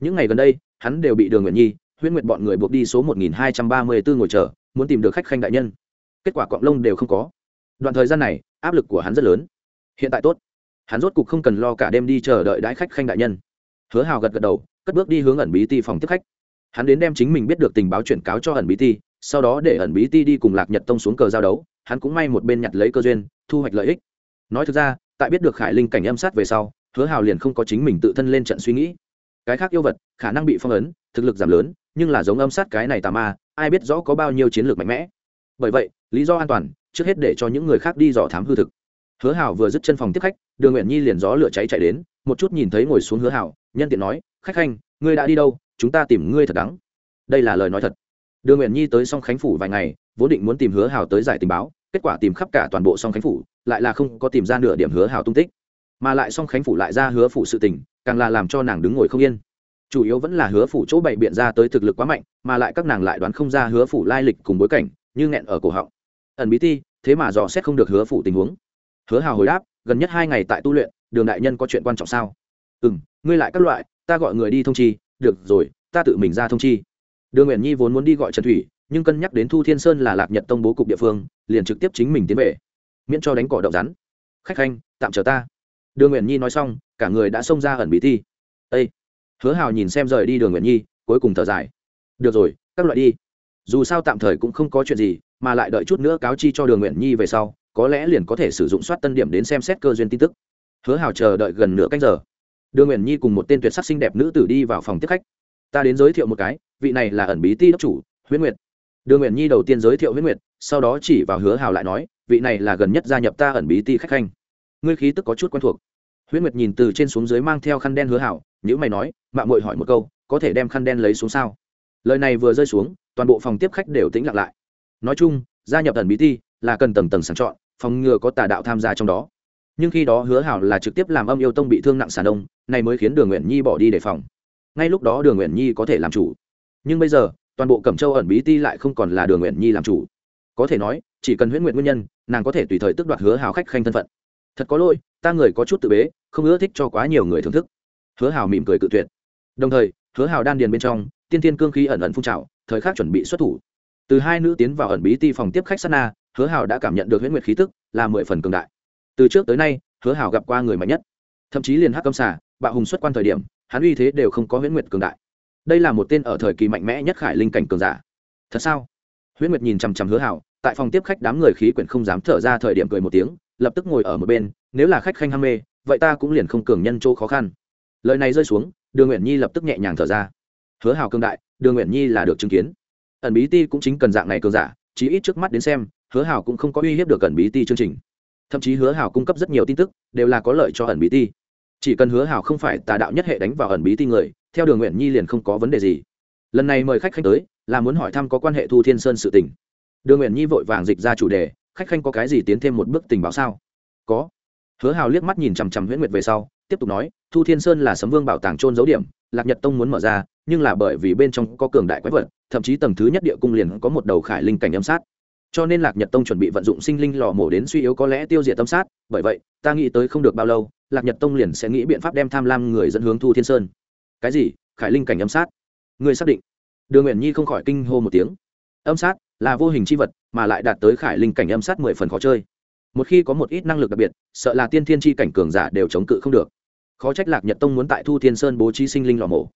Những ngày gần đây, hắn đều bị đường nguyện nhi, huyễn nguyện bọn người buộc đi số một nghìn hai trăm ba mươi bốn ngồi chờ, muốn tìm được khách khanh đại nhân. Kết quả cọng lông đều không có. Đoạn thời gian này, áp lực của hắn rất lớn. Hiện tại tốt. Hắn rốt cục không cần lo cả đêm đi chờ đợi đãi khách khanh đại nhân. Hứa hào gật gật đầu, cất bước đi hướng ẩn bí ti phòng tiếp khách. Hắn đến đem chính mình biết được tình báo chuyển cáo cho ẩn bí ti, sau đó để ẩn bí ti đi cùng lạc nhật tông xuống cờ giao đấu. Hắn cũng may một bên nhặt lấy cơ duyên, thu hoạch lợi ích nói thực ra tại biết được khải linh cảnh âm sát về sau hứa hào liền không có chính mình tự thân lên trận suy nghĩ. Cái khác yêu vật khả năng bị phong ấn thực lực giảm lớn nhưng là giống âm sát cái này tà ma ai biết rõ có bao nhiêu chiến lược mạnh mẽ. Bởi vậy lý do an toàn trước hết để cho những người khác đi dò thám hư thực. Hứa Hào vừa dứt chân phòng tiếp khách đường nguyện nhi liền gió lửa cháy chạy đến một chút nhìn thấy ngồi xuống hứa Hào, nhân tiện nói khách khanh ngươi đã đi đâu? Chúng ta tìm ngươi thật đắng. Đây là lời nói thật. Đường nguyện nhi tới song khánh phủ vài ngày vốn định muốn tìm hứa Hào tới giải tình báo kết quả tìm khắp cả toàn bộ song khánh phủ lại là không có tìm ra nửa điểm hứa hảo tung tích. Mà lại song khánh phủ lại ra hứa phủ sự tình, càng là làm cho nàng đứng ngồi không yên. Chủ yếu vẫn là hứa phủ chỗ bày biện ra tới thực lực quá mạnh, mà lại các nàng lại đoán không ra hứa phủ lai lịch cùng bối cảnh, như nghẹn ở cổ họng. Ẩn bí ti, thế mà dò xét không được hứa phủ tình huống. Hứa hào hồi đáp, gần nhất hai ngày tại tu luyện, đường đại nhân có chuyện quan trọng sao? Ừ m ngươi lại các loại, ta gọi người đi thông chi, được rồi, ta tự mình ra thông chi. Đường nguyện nhi vốn muốn đi gọi trần thủy, nhưng cân nhắc đến thu thiên sơn là lạc nhật tông bố cục địa phương, liền trực tiếp chính mình tiến về miễn cho đánh cỏ đậu rắn. Khách khanh, tạm chờ ta. Đường nguyện nhi nói xong, cả người đã xông ra ẩn bí thi. Ây hứa hào nhìn xem rời đi đường nguyện nhi, cuối cùng thở dài. Được rồi, các loại đi. Dù sao tạm thời cũng không có chuyện gì, mà lại đợi chút nữa cáo chi cho đường nguyện nhi về sau, có lẽ liền có thể sử dụng soát tân điểm đến xem xét cơ duyên tin tức. Hứa hào chờ đợi gần nửa canh giờ. Đường nguyện nhi cùng một tên tuyệt sắc xinh đẹp nữ tử đi vào phòng tiếp khách. Ta đến giới thiệu một cái, vị này là ẩn bí ti đốc chủ, huyễn nguyệt. Đường nguyện nhi đầu tiên giới thiệu huyễn nguyệt, sau đó chỉ vào hứa hào lại nói vị này là gần nhất gia nhập ta ẩn bí ti khách khanh. Ngươi khí tức có chút quen thuộc. Huyễn nguyệt nhìn từ trên xuống dưới mang theo khăn đen hứa hảo, nhữ mày nói mạng mội hỏi một câu, có thể đem khăn đen lấy xuống sao? Lời này vừa rơi xuống, toàn bộ phòng tiếp khách đều tĩnh lặng lại. Nói chung, gia nhập ẩn bí ti là cần tầng tầng sàng chọn, phòng ngừa có tà đạo tham gia trong đó. Nhưng khi đó hứa hảo là trực tiếp làm âm yêu tông bị thương nặng sản đông này mới khiến đường nguyện nhi bỏ đi đề phòng. Ngay lúc đó đường nguyện nhi có thể làm chủ. Nhưng bây giờ, toàn bộ cẩm châu ẩn bí ti lại không còn là đường nguyện nhi làm chủ có thể nói, chỉ cần huyễn nguyện nguyên nhân, nàng có thể tùy thời tước đoạt hứa hào khách khanh thân phận. Thật có lỗi, ta người có chút tự bế, không ưa thích cho quá nhiều người thưởng thức. Hứa hào mỉm cười cự tuyệt. Đồng thời, hứa hào đan điền bên trong, tiên tiên cương khí ẩn ẩn phun trào, thời khắc chuẩn bị xuất thủ. Từ hai nữ tiến vào ẩn bí ti phòng tiếp khách sát na, hứa hào đã cảm nhận được huyễn nguyệt khí tức, là mười phần cường đại. Từ trước tới nay, hứa hào gặp qua người mạnh nhất. Thậm chí liền hắc công xả bạo hùng xuất quan thời điểm, hắn uy thế đều không có huyễn nguyệt cường đại. Đây là một tên ở thời kỳ mạnh mẽ nhất khải linh cảnh cường giả. Thật sao? Huyễn nguyệt nhìn chằm chằm hứa Hảo, tại phòng tiếp khách đám người khí quyển không dám thở ra thời điểm cười một tiếng lập tức ngồi ở một bên nếu là khách khanh ham mê vậy ta cũng liền không cường nhân chỗ khó khăn. Lời này rơi xuống đường nguyện nhi lập tức nhẹ nhàng thở ra. Hứa hào cương đại đường nguyện nhi là được chứng kiến. Ẩn bí ti cũng chính cần dạng này cường giả chí ít trước mắt đến xem hứa hào cũng không có uy hiếp được ẩn bí ti chương trình. Thậm chí hứa hào cung cấp rất nhiều tin tức đều là có lợi cho ẩn bí ti. Chỉ cần hứa hào không phải tà đạo nhất hệ đánh vào ẩn bí ti người theo đường nguyện nhi liền không có vấn đề gì. Lần này mời khách khanh tới là muốn hỏi thăm có quan hệ thu thiên sơn sự tình. Đường nguyện nhi vội vàng dịch ra chủ đề, khách khanh có cái gì tiến thêm một bước tình báo sao? Có. Hứa hào liếc mắt nhìn chằm chằm huyễn nguyệt về sau, tiếp tục nói, thu thiên sơn là sấm vương bảo tàng trôn dấu điểm, lạc nhật tông muốn mở ra, nhưng là bởi vì bên trong có cường đại quái vật, thậm chí tầng thứ nhất địa cung liền có một đầu khải linh cảnh âm sát. Cho nên lạc nhật tông chuẩn bị vận dụng sinh linh lò mổ đến suy yếu có lẽ tiêu diệt tâm sát, bởi vậy, ta nghĩ tới không được bao lâu, lạc nhật tông liền sẽ nghĩ biện pháp đem tham lam người dẫn hướng thu thiên sơn. Cái gì? Khải linh cảnh âm sát? Người xác định đường nguyện nhi không khỏi kinh hô một tiếng. Âm sát là vô hình c h i vật, mà lại đạt tới khải linh cảnh âm sát mười phần khó chơi. Một khi có một ít năng lực đặc biệt, sợ là tiên thiên tri cảnh cường giả đều chống cự không được. Khó trách lạc nhật tông muốn tại thu thiên sơn bố trí sinh linh lò mổ.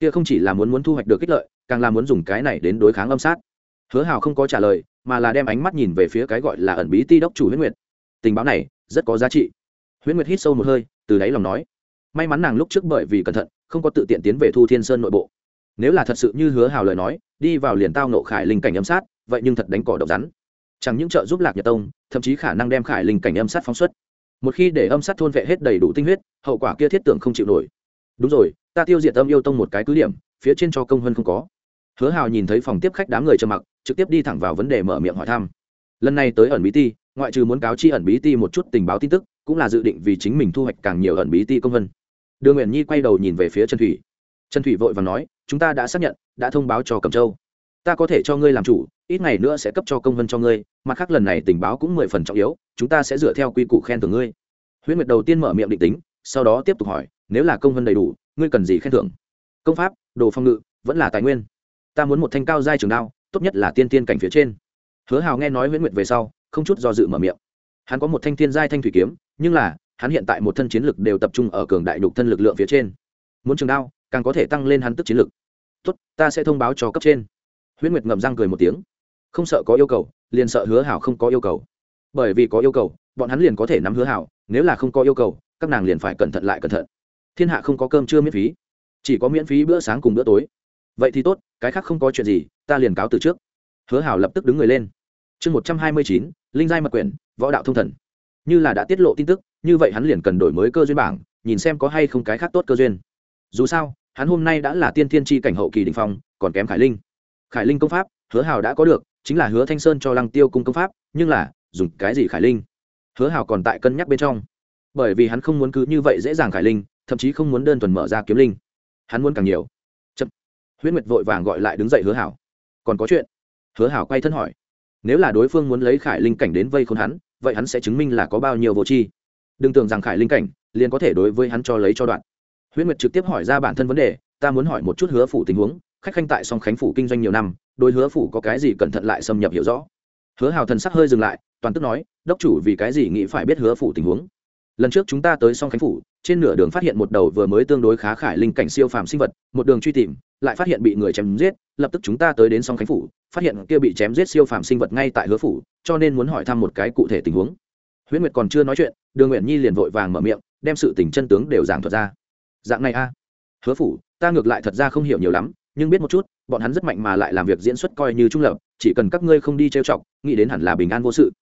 Kia không chỉ là muốn muốn thu hoạch được kích lợi, càng là muốn dùng cái này đến đối kháng âm sát. Hứa hào không có trả lời, mà là đem ánh mắt nhìn về phía cái gọi là ẩn bí ti đốc chủ huyết nguyệt. Tình báo này rất có giá trị. Huyết nguyệt hít sâu một hơi, từ đáy lòng nói, may mắn nàng lúc trước bởi vì cẩn thận, không có tự tiện tiến về thu thiên sơn nội bộ nếu là thật sự như hứa hào lời nói, đi vào liền tao nộ khải linh cảnh âm sát, vậy nhưng thật đánh cỏ độc rắn. Chẳng những trợ giúp lạc nhật tông, thậm chí khả năng đem khải linh cảnh âm sát phóng xuất. Một khi để âm sát thôn vệ hết đầy đủ tinh huyết, hậu quả kia thiết tưởng không chịu nổi. Đúng rồi, ta tiêu diệt âm yêu tông một cái cứ điểm, phía trên cho công hơn không có. Hứa hào nhìn thấy phòng tiếp khách đám người trầm mặc, trực tiếp đi thẳng vào vấn đề mở miệng hỏi thăm. Lần này tới ẩn bí ti, ngoại trừ muốn cáo chi ẩn bí ti một chút tình báo tin tức, cũng là dự định vì chính mình thu hoạch càng nhiều ẩn bí ti công vân đường nguyện nhi quay đầu nhìn về phía trần thủy. Trần thủy vội và nói chúng ta đã xác nhận, đã thông báo cho cẩm châu. Ta có thể cho ngươi làm chủ, ít ngày nữa sẽ cấp cho công vân cho ngươi, mặt khác lần này tình báo cũng mười phần trọng yếu, chúng ta sẽ dựa theo quy củ khen thưởng ngươi. Huyễn nguyệt đầu tiên mở miệng định tính, sau đó tiếp tục hỏi, nếu là công vân đầy đủ, ngươi cần gì khen thưởng? Công pháp, đồ phòng ngự, vẫn là tài nguyên. Ta muốn một thanh cao giai trường đao, tốt nhất là tiên tiên cảnh phía trên. Hứa hào nghe nói huyễn nguyệt về sau, không chút do dự mở miệng. Hắn có một thanh thiên giai thanh thủy kiếm, nhưng là, hắn hiện tại một thân chiến lực đều tập trung ở cường đại nhục thân lực lượng phía trên. Muốn trường đao càng có thể tăng lên hắn tức chiến lực. Tốt, ta sẽ thông báo cho cấp trên. Huyễn nguyệt ngậm răng cười một tiếng. Không sợ có yêu cầu, liền sợ hứa hảo không có yêu cầu. Bởi vì có yêu cầu, bọn hắn liền có thể nắm hứa hảo, nếu là không có yêu cầu, các nàng liền phải cẩn thận lại cẩn thận. Thiên hạ không có cơm trưa miễn phí, chỉ có miễn phí bữa sáng cùng bữa tối. Vậy thì tốt, cái khác không có chuyện gì, ta liền cáo từ trước. Hứa hảo lập tức đứng người lên. Chương một trăm hai mươi chín, linh giai mật quyển, võ đạo thông thần. Như là đã tiết lộ tin tức, như vậy hắn liền cần đổi mới cơ duyên bảng, nhìn xem có hay không cái khác tốt cơ duyên dù sao, hắn hôm nay đã là tiên thiên tri cảnh hậu kỳ đình phong, còn kém khải linh. Khải linh công pháp, hứa hào đã có được, chính là hứa thanh sơn cho lăng tiêu cung công pháp, nhưng là, dùng cái gì khải linh? Hứa hào còn tại cân nhắc bên trong. Bởi vì hắn không muốn cứ như vậy dễ dàng khải linh, thậm chí không muốn đơn thuần mở ra kiếm linh. Hắn muốn càng nhiều. Chậm. Huyết nguyệt vội vàng gọi lại đứng dậy hứa hảo còn có chuyện? Hứa hảo quay thân hỏi. Nếu là đối phương muốn lấy khải linh cảnh đến vây khốn hắn, vậy hắn sẽ chứng minh là có bao nhiêu vô tri. Đừng tưởng rằng khải linh cảnh liền có thể đối với hắn cho lấy cho đoạn. Huyễn nguyệt trực tiếp hỏi ra bản thân vấn đề, ta muốn hỏi một chút hứa phủ tình huống, khách khanh tại song khánh phủ kinh doanh nhiều năm đôi hứa phủ có cái gì cẩn thận lại xâm nhập hiểu rõ? Hứa hào thần sắc hơi dừng lại, toàn tức nói, đốc chủ vì cái gì nghĩ phải biết hứa phủ tình huống? Lần trước chúng ta tới song khánh phủ, trên nửa đường phát hiện một đầu vừa mới tương đối khá khải linh cảnh siêu phàm sinh vật, một đường truy tìm, lại phát hiện bị người chém giết, lập tức chúng ta tới đến song khánh phủ, phát hiện kia bị chém giết siêu phàm sinh vật ngay tại hứa phủ, cho nên muốn hỏi thăm một cái cụ thể tình huống. Huyễn nguyệt còn chưa nói chuyện, đường nguyện nhi liền vội vàng mở miệng, đem sự tình chân tướng đều giảng thuật ra dạng này a. Hứa phủ, ta ngược lại thật ra không hiểu nhiều lắm, nhưng biết một chút, bọn hắn rất mạnh mà lại làm việc diễn xuất coi như trung lập, chỉ cần các ngươi không đi trêu chọc, nghĩ đến hẳn là bình an vô sự.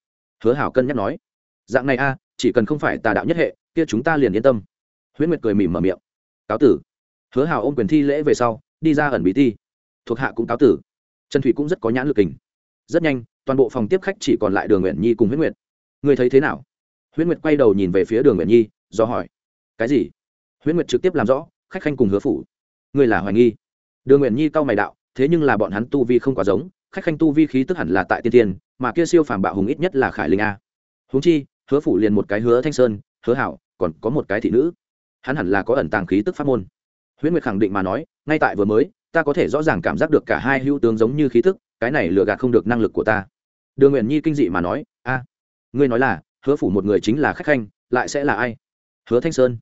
Hứa hảo cân nhắc nói. Dạng này a, chỉ cần không phải tà đạo nhất hệ, kia chúng ta liền yên tâm. Huyễn nguyệt cười mỉm mở miệng. Cáo tử. Hứa hảo ôm quyền thi lễ về sau, đi ra ẩn bí thi thuộc hạ cũng cáo tử. Trần thủy cũng rất có nhãn lực kình. Rất nhanh, toàn bộ phòng tiếp khách chỉ còn lại đường nguyện nhi cùng huyễn nguyệt. Người thấy thế nào? Huyễn nguyệt quay đầu nhìn về phía đường nguyện nhi, do hỏi. Cái gì? Huyễn nguyệt trực tiếp làm rõ, khách khanh cùng hứa phủ. Người là hoài nghi. Đường nguyện nhi cau mày đạo, thế nhưng là bọn hắn tu vi không quá giống, khách khanh tu vi khí tức hẳn là tại tiên tiên, mà kia siêu phàm bạo hùng ít nhất là khải linh a. Huống chi, hứa phủ liền một cái hứa thanh sơn, hứa hảo, còn có một cái thị nữ. Hắn hẳn là có ẩn tàng khí tức pháp môn. Huyễn nguyệt khẳng định mà nói, ngay tại vừa mới, ta có thể rõ ràng cảm giác được cả hai hữu tướng giống như khí tức, cái này lừa gạt không được năng lực của ta. Đường nguyện nhi kinh dị mà nói, a, ngươi nói là, hứa phủ một người chính là khách khanh, lại sẽ là ai? Hứa thanh sơn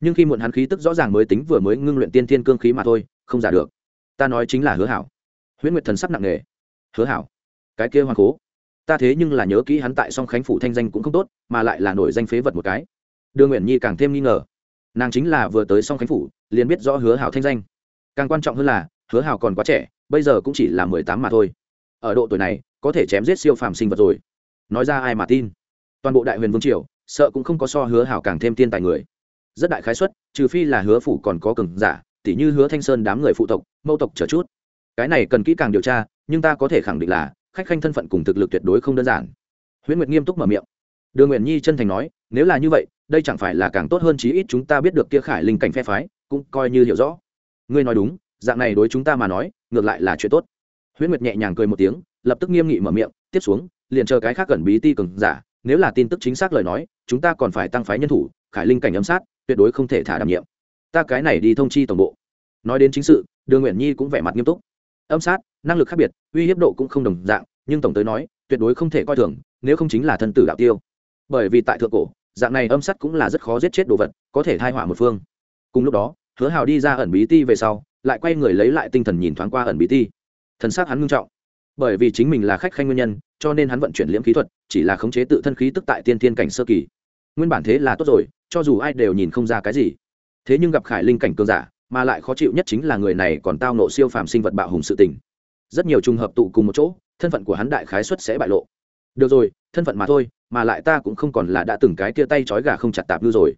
nhưng khi muộn hắn khí tức rõ ràng mới tính vừa mới ngưng luyện tiên thiên cương khí mà thôi, không giả được. Ta nói chính là hứa hảo. Huyễn nguyệt thần sắc nặng nề. Hứa hảo, cái kia hoàng cố. Ta thế nhưng là nhớ kỹ hắn tại song khánh phủ thanh danh cũng không tốt, mà lại là nổi danh phế vật một cái. Đưa nguyện nhi càng thêm nghi ngờ. Nàng chính là vừa tới song khánh phủ, liền biết rõ hứa hảo thanh danh. Càng quan trọng hơn là, hứa hảo còn quá trẻ, bây giờ cũng chỉ là mười tám mà thôi. Ở độ tuổi này, có thể chém giết siêu phàm sinh vật rồi. Nói ra ai mà tin. Toàn bộ đại huyền vương triều, sợ cũng không có so hứa hảo càng thêm tiên tài người rất đại khái suất, trừ phi là hứa phủ còn có cường giả tỉ như hứa thanh sơn đám người phụ tộc mâu tộc chờ chút. Cái này cần kỹ càng điều tra nhưng ta có thể khẳng định là khách khanh thân phận cùng thực lực tuyệt đối không đơn giản. Huyễn nguyệt nghiêm túc mở miệng. Đường nguyện nhi chân thành nói nếu là như vậy đây chẳng phải là càng tốt hơn chí ít chúng ta biết được kia khải linh cảnh phe phái cũng coi như hiểu rõ. Ngươi nói đúng dạng này đối chúng ta mà nói ngược lại là chuyện tốt. Huyễn nguyệt nhẹ nhàng cười một tiếng lập tức nghiêm nghị mở miệng tiếp xuống liền chờ cái khác gần bí ti cường giả nếu là tin tức chính xác lời nói chúng ta còn phải tăng phái nhân thủ khải linh cảnh ấm sát tuyệt đối không thể thả đảm nhiệm. Ta cái này đi thông chi tổng bộ. Nói đến chính sự, đường nguyễn nhi cũng vẻ mặt nghiêm túc. Âm sát, năng lực khác biệt, uy hiếp độ cũng không đồng dạng, nhưng tổng tới nói, tuyệt đối không thể coi thường, nếu không chính là thân tử đạo tiêu. Bởi vì tại thượng cổ, dạng này âm sát cũng là rất khó giết chết đồ vật, có thể thai hỏa một phương. Cùng lúc đó, hứa hào đi ra ẩn bí ti về sau, lại quay người lấy lại tinh thần nhìn thoáng qua ẩn bí ti. Thần s á c hắn ngưng trọng. Bởi vì chính mình là khách khanh nguyên nhân, cho nên hắn vận chuyển liễm khí thuật, chỉ là khống chế tự thân khí tức tại tiên tiên cảnh sơ kỳ. Nguyên bản thế là tốt rồi cho dù ai đều nhìn không ra cái gì. Thế nhưng gặp khải linh cảnh cường giả, mà lại khó chịu nhất chính là người này còn tao nộ siêu phàm sinh vật bạo hùng sự tình. Rất nhiều trùng hợp tụ cùng một chỗ, thân phận của hắn đại khái xuất sẽ bại lộ. Được rồi, thân phận mà thôi, mà lại ta cũng không còn là đã từng cái kia tay trói gà không chặt tạp ngư rồi.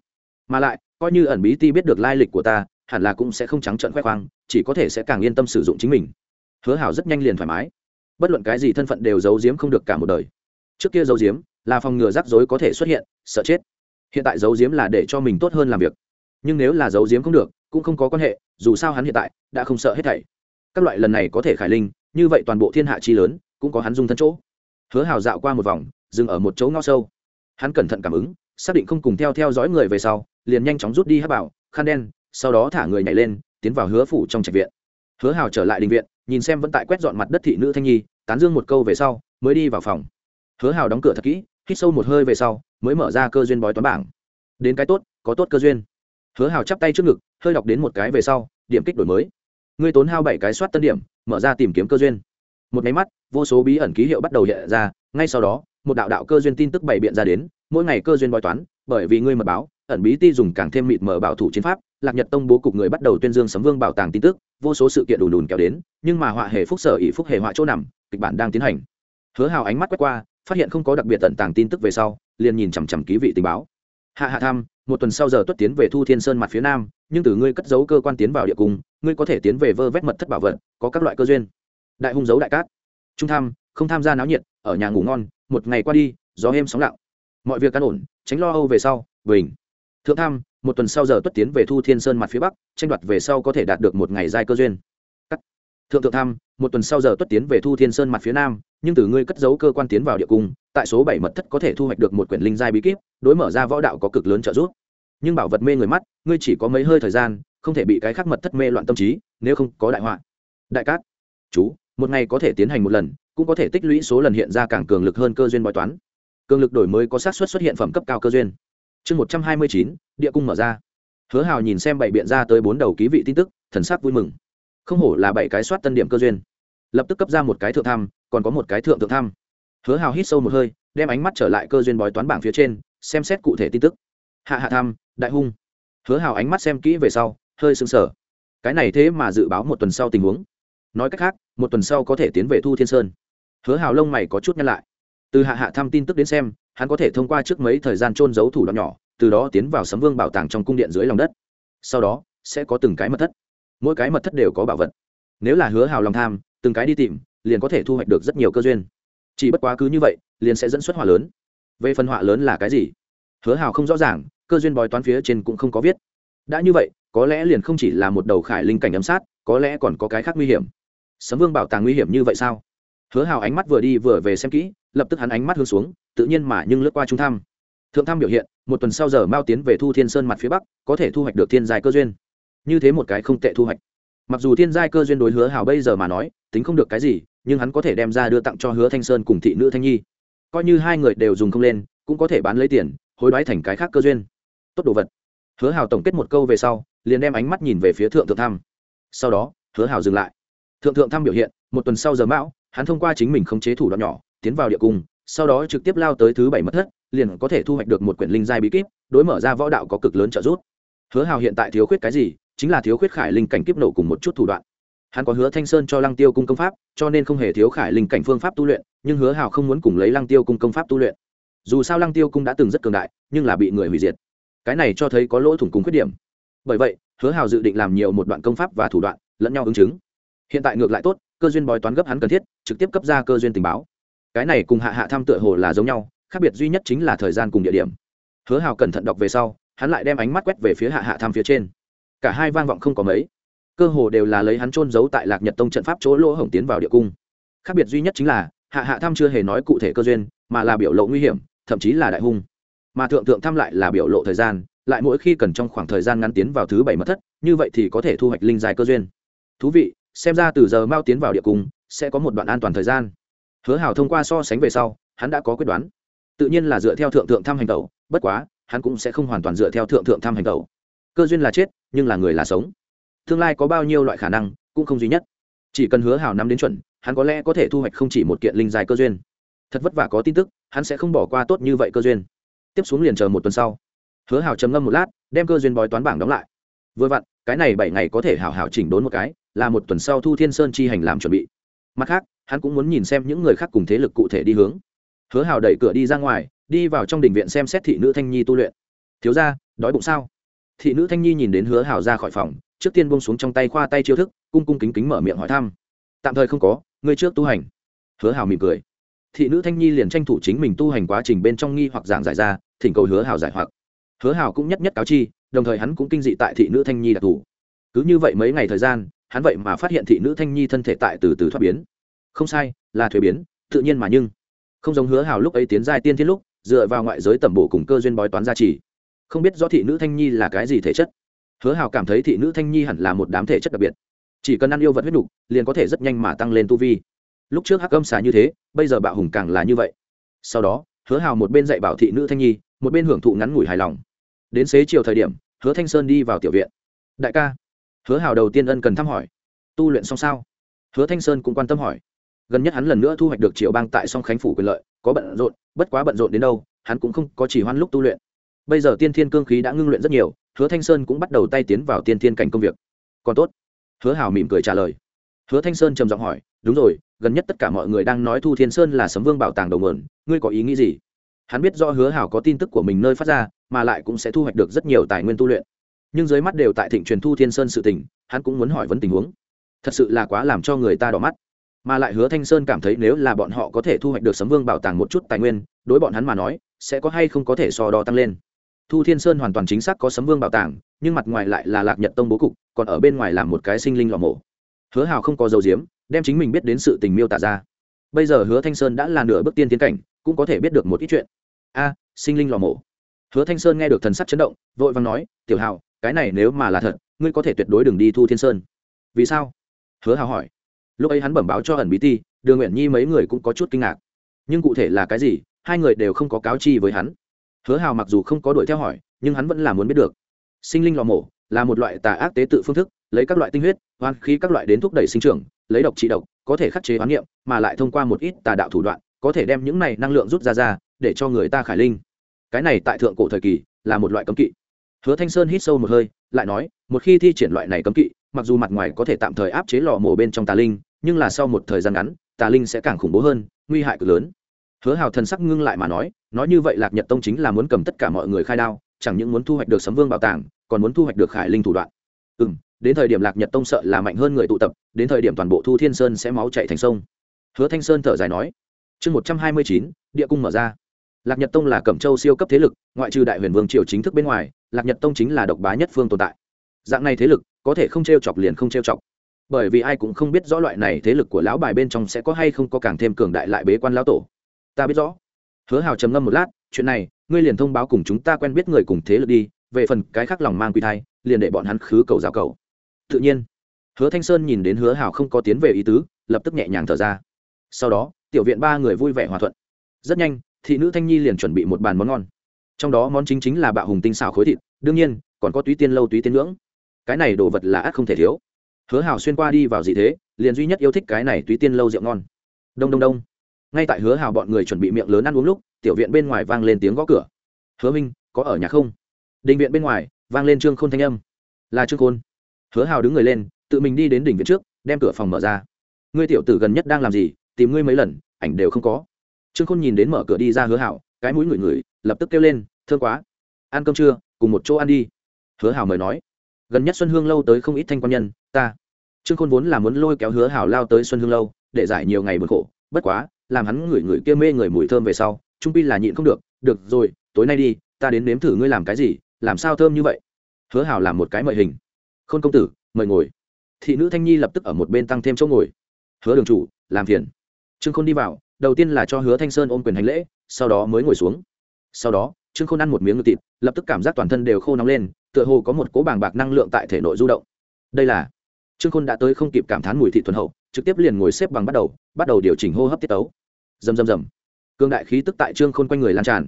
Mà lại, coi như ẩn bí ti biết được lai lịch của ta, hẳn là cũng sẽ không trắng trợn khoe khoang, chỉ có thể sẽ càng yên tâm sử dụng chính mình. Hứa hảo rất nhanh liền thoải mái. Bất luận cái gì thân phận đều giấu giếm không được cả một đời. Trước kia giấu giếm, là phòng ngừa rắc rối có thể xuất hiện, sợ chết hiện tại giấu giếm là để cho mình tốt hơn làm việc. Nhưng nếu là giấu giếm không được, cũng không có quan hệ, dù sao hắn hiện tại đã không sợ hết thảy. Các loại lần này có thể khải linh, như vậy toàn bộ thiên hạ chi lớn cũng có hắn dung thân chỗ. Hứa hào dạo qua một vòng, dừng ở một chỗ ngõ sâu. Hắn cẩn thận cảm ứng, xác định không cùng theo theo dõi người về sau, liền nhanh chóng rút đi hát bảo, khăn đen, sau đó thả người nhảy lên, tiến vào hứa phủ trong trạch viện. Hứa hào trở lại định viện, nhìn xem vẫn tại quét dọn mặt đất thị nữ thanh nhi, tán dương một câu về sau, mới đi vào phòng. Hứa hào đóng cửa thật kỹ hít sâu một hơi về sau, mới mở ra cơ duyên bói toán bảng. Đến cái tốt, có tốt cơ duyên. Hứa hào chắp tay trước ngực, hơi đọc đến một cái về sau, điểm kích đổi mới. Ngươi tốn hao bảy cái soát tân điểm, mở ra tìm kiếm cơ duyên. Một máy mắt, vô số bí ẩn ký hiệu bắt đầu hiện ra, ngay sau đó, một đạo đạo cơ duyên tin tức bày biện ra đến, mỗi ngày cơ duyên bói toán, bởi vì ngươi mật báo, ẩn bí ti dùng càng thêm mịt mở bảo thủ chiến pháp, lạc nhật tông bố cục người bắt đầu tuyên dương sấm vương bảo tàng tin tức, vô số sự kiện đùn đùn kéo đến, nhưng mà họa hề phúc sở ỷ phúc hề họa chỗ nằm, kịch bản đang tiến hành. Hứa hào ánh mắt quét qua phát hiện không có đặc biệt tận tàng tin tức về sau, liền nhìn chằm chằm ký vị tình báo. Hạ hạ tham, một tuần sau giờ tuất tiến về thu thiên sơn mặt phía nam, nhưng từ ngươi cất giấu cơ quan tiến vào địa cung, ngươi có thể tiến về vơ vét mật thất bảo vật, có các loại cơ duyên. Đại hung dấu đại cát. Trung tham, không tham gia náo nhiệt, ở nhà ngủ ngon, một ngày qua đi, gió êm sóng lặng. Mọi việc căn ổn, tránh lo âu về sau, bình. Thượng tham, một tuần sau giờ tuất tiến về thu thiên sơn mặt phía bắc, tranh đoạt về sau có thể đạt được một ngày giai cơ duyên. Cắt. thượng thượng tham một tuần sau giờ tuất tiến về thu thiên sơn mặt phía nam, nhưng từ ngươi cất giấu cơ quan tiến vào địa cung, tại số bảy mật thất có thể thu hoạch được một quyển linh giai bí kíp, đối mở ra võ đạo có cực lớn trợ giúp. Nhưng bảo vật mê người mắt, ngươi chỉ có mấy hơi thời gian, không thể bị cái khác mật thất mê loạn tâm trí, nếu không có đại họa. Đại cát, chú, một ngày có thể tiến hành một lần, cũng có thể tích lũy số lần hiện ra càng cường lực hơn cơ duyên bói toán. Cường lực đổi mới có xác suất xuất hiện phẩm cấp cao cơ duyên. Chương một trăm hai mươi chín, địa cung mở ra. Hứa hào nhìn xem bảy biện ra tới bốn đầu ký vị tin tức, thần sắc vui mừng. Không hổ là bảy cái soát tân điểm cơ duyên lập tức cấp ra một cái thượng tham còn có một cái thượng thượng tham hứa hào hít sâu một hơi, đem ánh mắt trở lại cơ duyên bói toán bảng phía trên, xem xét cụ thể tin tức. Hạ hạ tham đại hung. Hứa hào ánh mắt xem kỹ về sau, hơi sững sờ. Cái này thế mà dự báo một tuần sau tình huống. Nói cách khác, một tuần sau có thể tiến về thu thiên sơn. Hứa hào lông mày có chút nhăn lại. Từ hạ hạ thăm tin tức đến xem, hắn có thể thông qua trước mấy thời gian trôn giấu thủ đoạn nhỏ, từ đó tiến vào sấm vương bảo tàng trong cung điện dưới lòng đất. Sau đó, sẽ có từng cái mật thất. Mỗi cái mật thất đều có bảo vật. Nếu là hứa hào lòng tham từng cái đi tìm, liền có thể thu hoạch được rất nhiều cơ duyên. Chỉ bất quá cứ như vậy, liền sẽ dẫn xuất họa lớn. Về phần họa lớn là cái gì? Hứa hào không rõ ràng, cơ duyên bói toán phía trên cũng không có viết. Đã như vậy, có lẽ liền không chỉ là một đầu khải linh cảnh ấm sát, có lẽ còn có cái khác nguy hiểm. Sấm vương bảo tàng nguy hiểm như vậy sao? Hứa hào ánh mắt vừa đi vừa về xem kỹ, lập tức hắn ánh mắt hướng xuống, tự nhiên mà nhưng lướt qua trung tham thượng tham biểu hiện, một tuần sau giờ mao tiến về thu thiên sơn mặt phía bắc, có thể thu hoạch được thiên giai cơ duyên. Như thế một cái không tệ thu hoạch mặc dù thiên giai cơ duyên đối hứa hào bây giờ mà nói, tính không được cái gì, nhưng hắn có thể đem ra đưa tặng cho hứa thanh sơn cùng thị nữ thanh nhi. Coi như hai người đều dùng không lên, cũng có thể bán lấy tiền, hối đoái thành cái khác cơ duyên. Tốt đồ vật. Hứa hào tổng kết một câu về sau, liền đem ánh mắt nhìn về phía thượng thượng thăm. Sau đó, hứa hào dừng lại. Thượng thượng thăm biểu hiện, một tuần sau giờ mão, hắn thông qua chính mình khống chế thủ đoạn nhỏ, tiến vào địa cung, sau đó trực tiếp lao tới thứ bảy mất thất, liền có thể thu hoạch được một quyển linh giai bí kíp, đối mở ra võ đạo có cực lớn trợ giúp. Hứa hào hiện tại thiếu khuyết cái gì chính là thiếu khuyết khải linh cảnh kiếp nổ cùng một chút thủ đoạn. Hắn có hứa thanh sơn cho lăng tiêu cung công pháp, cho nên không hề thiếu khải linh cảnh phương pháp tu luyện, nhưng hứa hào không muốn cùng lấy lăng tiêu cung công pháp tu luyện. Dù sao lăng tiêu cung đã từng rất cường đại, nhưng là bị người hủy diệt. Cái này cho thấy có lỗ thủng cùng khuyết điểm. Bởi vậy, hứa hào dự định làm nhiều một đoạn công pháp và thủ đoạn, lẫn nhau ứng chứng. Hiện tại ngược lại tốt, cơ duyên bói toán gấp hắn cần thiết, trực tiếp cấp ra cơ duyên tình báo. Cái này cùng hạ hạ tham tựa hồ là giống nhau, khác biệt duy nhất chính là thời gian cùng địa điểm. Hứa hào cẩn thận đọc về sau, hắn lại đem ánh mắt quét về phía hạ hạ tham phía trên cả hai vang vọng không có mấy. Cơ hồ đều là lấy hắn trôn giấu tại lạc nhật tông trận pháp chỗ lỗ hổng tiến vào địa cung. Khác biệt duy nhất chính là, hạ hạ tham chưa hề nói cụ thể cơ duyên, mà là biểu lộ nguy hiểm, thậm chí là đại hung. Mà thượng thượng thăm lại là biểu lộ thời gian, lại mỗi khi cần trong khoảng thời gian ngắn tiến vào thứ bảy mất thất, như vậy thì có thể thu hoạch linh dài cơ duyên. Thú vị, xem ra từ giờ mao tiến vào địa cung, sẽ có một đoạn an toàn thời gian. Hứa hào thông qua so sánh về sau, hắn đã có quyết đoán. Tự nhiên là dựa theo thượng thượng thăm hành tẩu, bất quá, hắn cũng sẽ không hoàn toàn dựa theo thượng thượng thăm hành tẩu cơ duyên là chết, nhưng là người là sống. Tương lai có bao nhiêu loại khả năng, cũng không duy nhất. Chỉ cần hứa hào nắm đến chuẩn, hắn có lẽ có thể thu hoạch không chỉ một kiện linh dài cơ duyên. Thật vất vả có tin tức, hắn sẽ không bỏ qua tốt như vậy cơ duyên. Tiếp xuống liền chờ một tuần sau. Hứa hào chấm ngâm một lát, đem cơ duyên bói toán bảng đóng lại. Vừa vặn, cái này bảy ngày có thể hào hào chỉnh đốn một cái, là một tuần sau thu thiên sơn chi hành làm chuẩn bị. Mặt khác, hắn cũng muốn nhìn xem những người khác cùng thế lực cụ thể đi hướng. Hứa hào đẩy cửa đi ra ngoài, đi vào trong đình viện xem xét thị nữ thanh nhi tu luyện. Thiếu ra đói bụng sao? Thị nữ thanh nhi nhìn đến hứa hào ra khỏi phòng, trước tiên buông xuống trong tay khoa tay chiêu thức, cung cung kính kính mở miệng hỏi thăm. Tạm thời không có ngươi trước tu hành. Hứa hào mỉm cười. Thị nữ thanh nhi liền tranh thủ chính mình tu hành quá trình bên trong nghi hoặc giảng giải ra, thỉnh cầu hứa hào giải hoặc. Hứa hào cũng nhất nhất cáo chi, đồng thời hắn cũng kinh dị tại thị nữ thanh nhi đặc thù. Cứ như vậy mấy ngày thời gian, hắn vậy mà phát hiện thị nữ thanh nhi thân thể tại từ từ thoát biến. Không sai, là thuế biến, tự nhiên mà nhưng. Không giống hứa hào lúc ấy tiến giai tiên thiết lúc, dựa vào ngoại giới tẩm bổ cùng cơ duyên bói toán gia trì không biết rõ thị nữ thanh nhi là cái gì thể chất. Hứa hào cảm thấy thị nữ thanh nhi hẳn là một đám thể chất đặc biệt. Chỉ cần ăn yêu vật huyết nhục liền có thể rất nhanh mà tăng lên tu vi. Lúc trước hắc âm xà như thế, bây giờ bạo hùng càng là như vậy. Sau đó, hứa hào một bên dạy bảo thị nữ thanh nhi, một bên hưởng thụ ngắn ngủi hài lòng. Đến xế chiều thời điểm, hứa thanh sơn đi vào tiểu viện. Đại ca. Hứa hào đầu tiên ân cần thăm hỏi. Tu luyện xong sao? Hứa thanh sơn cũng quan tâm hỏi. Gần nhất hắn lần nữa thu hoạch được triệu bang tại song khánh phủ quyền lợi, có bận rộn, bất quá bận rộn đến đâu, hắn cũng không có chỉ hoan lúc tu luyện bây giờ tiên thiên cương khí đã ngưng luyện rất nhiều, hứa thanh sơn cũng bắt đầu tay tiến vào tiên thiên cảnh công việc. Còn tốt. Hứa hào mỉm cười trả lời. Hứa thanh sơn trầm giọng hỏi, đúng rồi, gần nhất tất cả mọi người đang nói thu thiên sơn là sấm vương bảo tàng đầu mượn ngươi có ý nghĩ gì? Hắn biết do hứa hảo có tin tức của mình nơi phát ra, mà lại cũng sẽ thu hoạch được rất nhiều tài nguyên tu luyện. Nhưng dưới mắt đều tại thịnh truyền thu thiên sơn sự tình, hắn cũng muốn hỏi vấn tình huống. Thật sự là quá làm cho người ta đỏ mắt. Mà lại hứa thanh sơn cảm thấy nếu là bọn họ có thể thu hoạch được sấm vương bảo tàng một chút tài nguyên, đối bọn hắn mà nói, sẽ có hay không có thể so đo tăng lên thu thiên sơn hoàn toàn chính xác có sấm vương bảo tàng, nhưng mặt ngoài lại là lạc nhật tông bố cục, còn ở bên ngoài là một cái sinh linh lò mổ. Hứa hào không có dầu diếm, đem chính mình biết đến sự tình miêu tả ra. Bây giờ hứa thanh sơn đã là nửa bước tiên tiến cảnh, cũng có thể biết được một ít chuyện. A, sinh linh lò mổ. Hứa thanh sơn nghe được thần sắc chấn động, vội vàng nói, tiểu hào, cái này nếu mà là thật, ngươi có thể tuyệt đối đừng đi thu thiên sơn. Vì sao? Hứa hào hỏi. Lúc ấy hắn bẩm báo cho ẩn bí ti, đường nguyện nhi mấy người cũng có chút kinh ngạc. Nhưng cụ thể là cái gì, hai người đều không có cáo chi với hắn hứa hào mặc dù không có đuổi theo hỏi, nhưng hắn vẫn là muốn biết được. Sinh linh lò mổ là một loại tà ác tế tự phương thức, lấy các loại tinh huyết hoan khí các loại đến thúc đẩy sinh trưởng, lấy độc trị độc, có thể khắc chế hoán niệm, mà lại thông qua một ít tà đạo thủ đoạn, có thể đem những này năng lượng rút ra ra, để cho người ta khải linh. Cái này tại thượng cổ thời kỳ là một loại cấm kỵ. Hứa thanh sơn hít sâu một hơi, lại nói, một khi thi triển loại này cấm kỵ, mặc dù mặt ngoài có thể tạm thời áp chế lò mổ bên trong tà linh, nhưng là sau một thời gian ngắn, tà linh sẽ càng khủng bố hơn, nguy hại cực lớn hứa hào thần sắc ngưng lại mà nói nói như vậy lạc nhật tông chính là muốn cầm tất cả mọi người khai đao, chẳng những muốn thu hoạch được sấm vương bảo tàng, còn muốn thu hoạch được khải linh thủ đoạn. Ừ m đến thời điểm lạc nhật tông sợ là mạnh hơn người tụ tập, đến thời điểm toàn bộ thu thiên sơn sẽ máu chạy thành sông. Hứa thanh sơn thở dài nói, chương một trăm hai mươi chín, địa cung mở ra. Lạc nhật tông là cẩm châu siêu cấp thế lực, ngoại trừ đại huyền vương triều chính thức bên ngoài, lạc nhật tông chính là độc bá nhất phương tồn tại. Dạng này thế lực, có thể không t r e o chọc liền không t r e o chọc. Bởi vì ai cũng không biết rõ loại này thế lực của lão bài bên trong sẽ có hay không có càng thêm cường đại lại bế quan lão tổ ta biết rõ. Hứa hào trầm ngâm một lát, chuyện này, ngươi liền thông báo cùng chúng ta quen biết người cùng thế lực đi, về phần cái khác lòng mang quy thai, liền để bọn hắn khứ cầu giao cầu. Tự nhiên. Hứa thanh sơn nhìn đến hứa hào không có tiến về ý tứ, lập tức nhẹ nhàng thở ra. Sau đó, tiểu viện ba người vui vẻ hòa thuận. Rất nhanh, thị nữ thanh nhi liền chuẩn bị một bàn món ngon. Trong đó món chính chính là bạo hùng tinh xào khối thịt, đương nhiên, còn có túy tiên lâu túy tiên ngưỡng. Cái này đồ vật là ác không thể thiếu. Hứa hào xuyên qua đi vào gì thế, liền duy nhất yêu thích cái này túy tiên lâu rượu ngon. Đông đông đông ngay tại hứa hào bọn người chuẩn bị miệng lớn ăn uống lúc, tiểu viện bên ngoài vang lên tiếng gõ cửa. Hứa minh, có ở nhà không? Đình viện bên ngoài, vang lên trương khôn thanh âm. Là trương khôn. Hứa hào đứng người lên, tự mình đi đến đỉnh viện trước, đem cửa phòng mở ra. Ngươi tiểu tử gần nhất đang làm gì? Tìm ngươi mấy lần, ảnh đều không có. Trương khôn nhìn đến mở cửa đi ra hứa hảo cái mũi ngửi ngửi, lập tức kêu lên thương quá. Ăn cơm trưa, cùng một chỗ ăn đi. Hứa hảo mời nói. Gần nhất xuân hương lâu tới không ít thanh quan nhân, ta. Trương khôn vốn là muốn lôi kéo hứa hảo lao tới xuân hương lâu, để giải nhiều ngày buồn khổ, bất quá làm hắn ngửi ngửi kia mê người mùi thơm về sau, trung pi là nhịn không được được rồi, tối nay đi, ta đến nếm thử ngươi làm cái gì, làm sao thơm như vậy? Hứa hào làm một cái mời hình. Khôn công tử, mời ngồi. Thị nữ thanh nhi lập tức ở một bên tăng thêm chỗ ngồi. Hứa đường chủ, làm phiền. Trương khôn đi vào, đầu tiên là cho hứa thanh sơn ôm quyền hành lễ, sau đó mới ngồi xuống. Sau đó, trương khôn ăn một miếng ngực thịt, lập tức cảm giác toàn thân đều khô nóng lên, tựa hồ có một cỗ bàng bạc năng lượng tại thể nội du động. Đây là, trương khôn đã tới không kịp cảm thán mùi thị thuần hậu, trực tiếp liền ngồi xếp bằng bắt đầu bắt đầu điều chỉnh hô hấp tiết tấu dầm dầm dầm cương đại khí tức tại trương khôn quanh người lan tràn.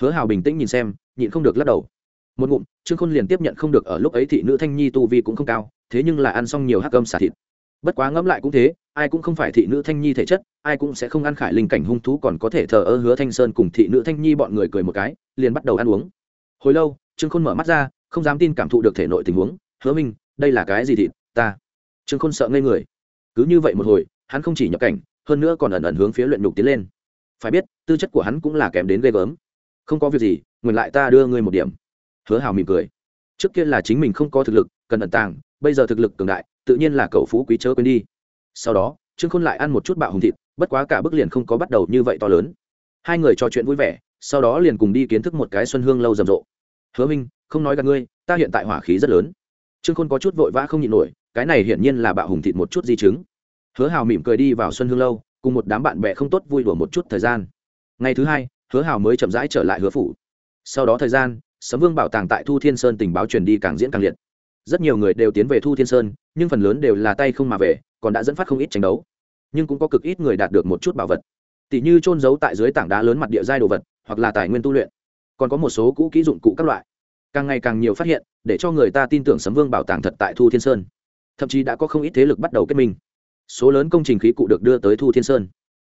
Hứa hào bình tĩnh nhìn xem, nhịn không được lắc đầu. Một ngụm, trương khôn liền tiếp nhận không được ở lúc ấy thị nữ thanh nhi tu vi cũng không cao, thế nhưng là ăn xong nhiều hắc cơm xả thịt. Bất quá ngẫm lại cũng thế, ai cũng không phải thị nữ thanh nhi thể chất, ai cũng sẽ không ăn khải linh cảnh hung thú còn có thể thờ ơ hứa thanh sơn cùng thị nữ thanh nhi bọn người cười một cái, liền bắt đầu ăn uống. Hồi lâu, trương khôn mở mắt ra, không dám tin cảm thụ được thể nội tình huống. Hứa minh, đây là cái gì thịt? Ta. Trương khôn sợ ngây người. Cứ như vậy một hồi, hắn không chỉ nhập cảnh hơn nữa còn ẩn ẩn hướng phía luyện nhục tiến lên. Phải biết, tư chất của hắn cũng là kém đến ghê gớm. Không có việc gì ngừng lại ta đưa ngươi một điểm. Hứa hào mỉm cười. Trước kia là chính mình không có thực lực, cần ẩn tàng, bây giờ thực lực cường đại, tự nhiên là cậu phú quý chớ quên đi. Sau đó, trương khôn lại ăn một chút bạo hùng thịt, bất quá cả bức liền không có bắt đầu như vậy to lớn. Hai người trò chuyện vui vẻ, sau đó liền cùng đi kiến thức một cái xuân hương lâu rầm rộ. Hứa minh, không nói gặp ngươi, ta hiện tại hỏa khí rất lớn. Trương khôn có chút vội vã không nhịn nổi, cái này hiển nhiên là bạo hùng thịt một chút di chứng hứa hào mỉm cười đi vào xuân hương lâu, cùng một đám bạn bè không tốt vui đùa một chút thời gian. Ngày thứ hai, hứa hào mới chậm rãi trở lại hứa phủ. Sau đó thời gian, sấm vương bảo tàng tại thu thiên sơn tình báo truyền đi càng diễn càng liệt. Rất nhiều người đều tiến về thu thiên sơn, nhưng phần lớn đều là tay không mà về, còn đã dẫn phát không ít tranh đấu. Nhưng cũng có cực ít người đạt được một chút bảo vật. Tỷ như trôn giấu tại dưới tảng đá lớn mặt địa giai đồ vật, hoặc là tài nguyên tu luyện. Còn có một số cũ kỹ dụng cụ các loại. Càng ngày càng nhiều phát hiện, để cho người ta tin tưởng sấm vương bảo tàng thật tại thu thiên sơn. Thậm chí đã có không ít thế lực bắt đầu kết minh số lớn công trình khí cụ được đưa tới thu thiên sơn.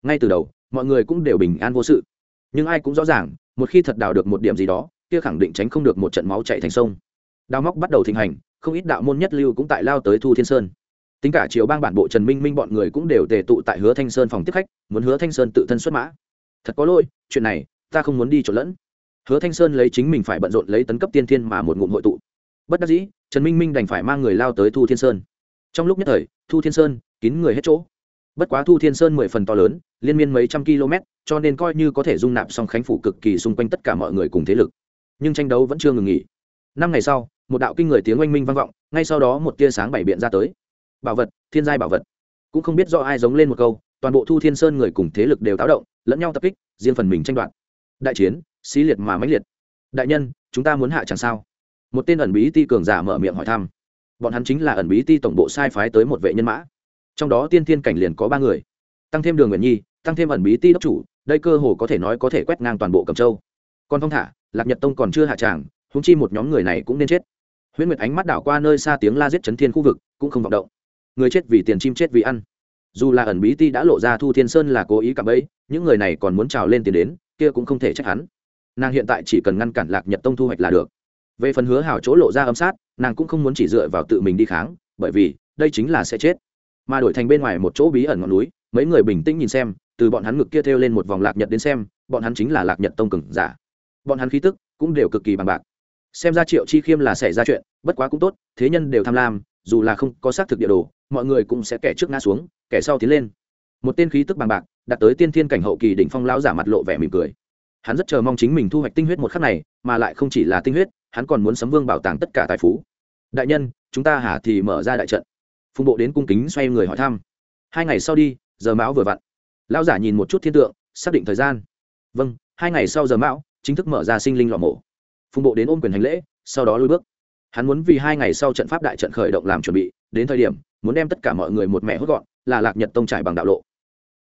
Ngay từ đầu, mọi người cũng đều bình an vô sự. Nhưng ai cũng rõ ràng, một khi thật đào được một điểm gì đó, kia khẳng định tránh không được một trận máu chạy thành sông. Đào móc bắt đầu thịnh hành, không ít đạo môn nhất lưu cũng tại lao tới thu thiên sơn. Tính cả chiều bang bản bộ trần minh minh bọn người cũng đều tề tụ tại hứa thanh sơn phòng tiếp khách, muốn hứa thanh sơn tự thân xuất mã. Thật có lỗi, chuyện này, ta không muốn đi trộn lẫn. Hứa thanh sơn lấy chính mình phải bận rộn lấy tấn cấp tiên thiên mà một ngụm hội tụ. Bất đắc dĩ, trần minh minh đành phải mang người lao tới thu thiên sơn. Trong lúc nhất thời, thu thiên sơn kín người hết chỗ. Bất quá thu thiên sơn mười phần to lớn, liên miên mấy trăm km, cho nên coi như có thể dung nạp song khánh phủ cực kỳ xung quanh tất cả mọi người cùng thế lực. Nhưng tranh đấu vẫn chưa ngừng nghỉ. Năm ngày sau, một đạo kinh người tiếng oanh minh vang vọng, ngay sau đó một tia sáng bảy biện ra tới. Bảo vật, thiên giai bảo vật. Cũng không biết do ai giống lên một câu, toàn bộ thu thiên sơn người cùng thế lực đều táo động, lẫn nhau tập kích, riêng phần mình tranh đoạt. Đại chiến, xí liệt mà mãnh liệt. Đại nhân, chúng ta muốn hạ chẳng sao. Một tên ẩn bí ti cường giả mở miệng hỏi thăm. Bọn hắn chính là ẩn bí ti tổng bộ sai phái tới một vệ nhân mã trong đó tiên thiên cảnh liền có ba người. Tăng thêm đường nguyện nhi, tăng thêm ẩn bí ti đốc chủ, đây cơ hồ có thể nói có thể quét ngang toàn bộ cầm châu. Còn phong thả, lạc nhật tông còn chưa hạ tràng húng chi một nhóm người này cũng nên chết. Huyễn nguyệt ánh mắt đảo qua nơi xa tiếng la giết chấn thiên khu vực, cũng không vọng động. Người chết vì tiền chim chết vì ăn. Dù là ẩn bí ti đã lộ ra thu thiên sơn là cố ý cạm bẫy, những người này còn muốn trào lên tiền đến, kia cũng không thể trách hắn. Nàng hiện tại chỉ cần ngăn cản lạc nhật tông thu hoạch là được. Về phần hứa hảo chỗ lộ ra âm sát, nàng cũng không muốn chỉ dựa vào tự mình đi kháng, bởi vì đây chính là sẽ chết mà đổi thành bên ngoài một chỗ bí ẩn ngọn núi, mấy người bình tĩnh nhìn xem, từ bọn hắn ngực kia theo lên một vòng lạc nhật đến xem, bọn hắn chính là lạc nhật tông cừng giả. Bọn hắn khí tức cũng đều cực kỳ bằng bạc. Xem ra triệu chi khiêm là xảy ra chuyện, bất quá cũng tốt, thế nhân đều tham lam, dù là không có xác thực địa đồ, mọi người cũng sẽ kẻ trước ngã xuống, kẻ sau tiến lên. Một tên khí tức bằng bạc đặt tới tiên thiên cảnh hậu kỳ đỉnh phong lão giả mặt lộ vẻ mỉm cười. Hắn rất chờ mong chính mình thu hoạch tinh huyết một khắc này, mà lại không chỉ là tinh huyết, hắn còn muốn sấm vương bảo tàng tất cả tài phú. Đại nhân, chúng ta hả thì mở ra đại trận phùng bộ đến cung kính xoay người hỏi thăm. Hai ngày sau đi, giờ mão vừa vặn. Lão giả nhìn một chút thiên tượng, xác định thời gian. Vâng hai ngày sau giờ mão, chính thức mở ra sinh linh lò mổ. Phùng bộ đến ôm quyền hành lễ, sau đó lui bước. Hắn muốn vì hai ngày sau trận pháp đại trận khởi động làm chuẩn bị, đến thời điểm, muốn đem tất cả mọi người một mẹ hốt gọn, là lạc nhật tông trải bằng đạo lộ.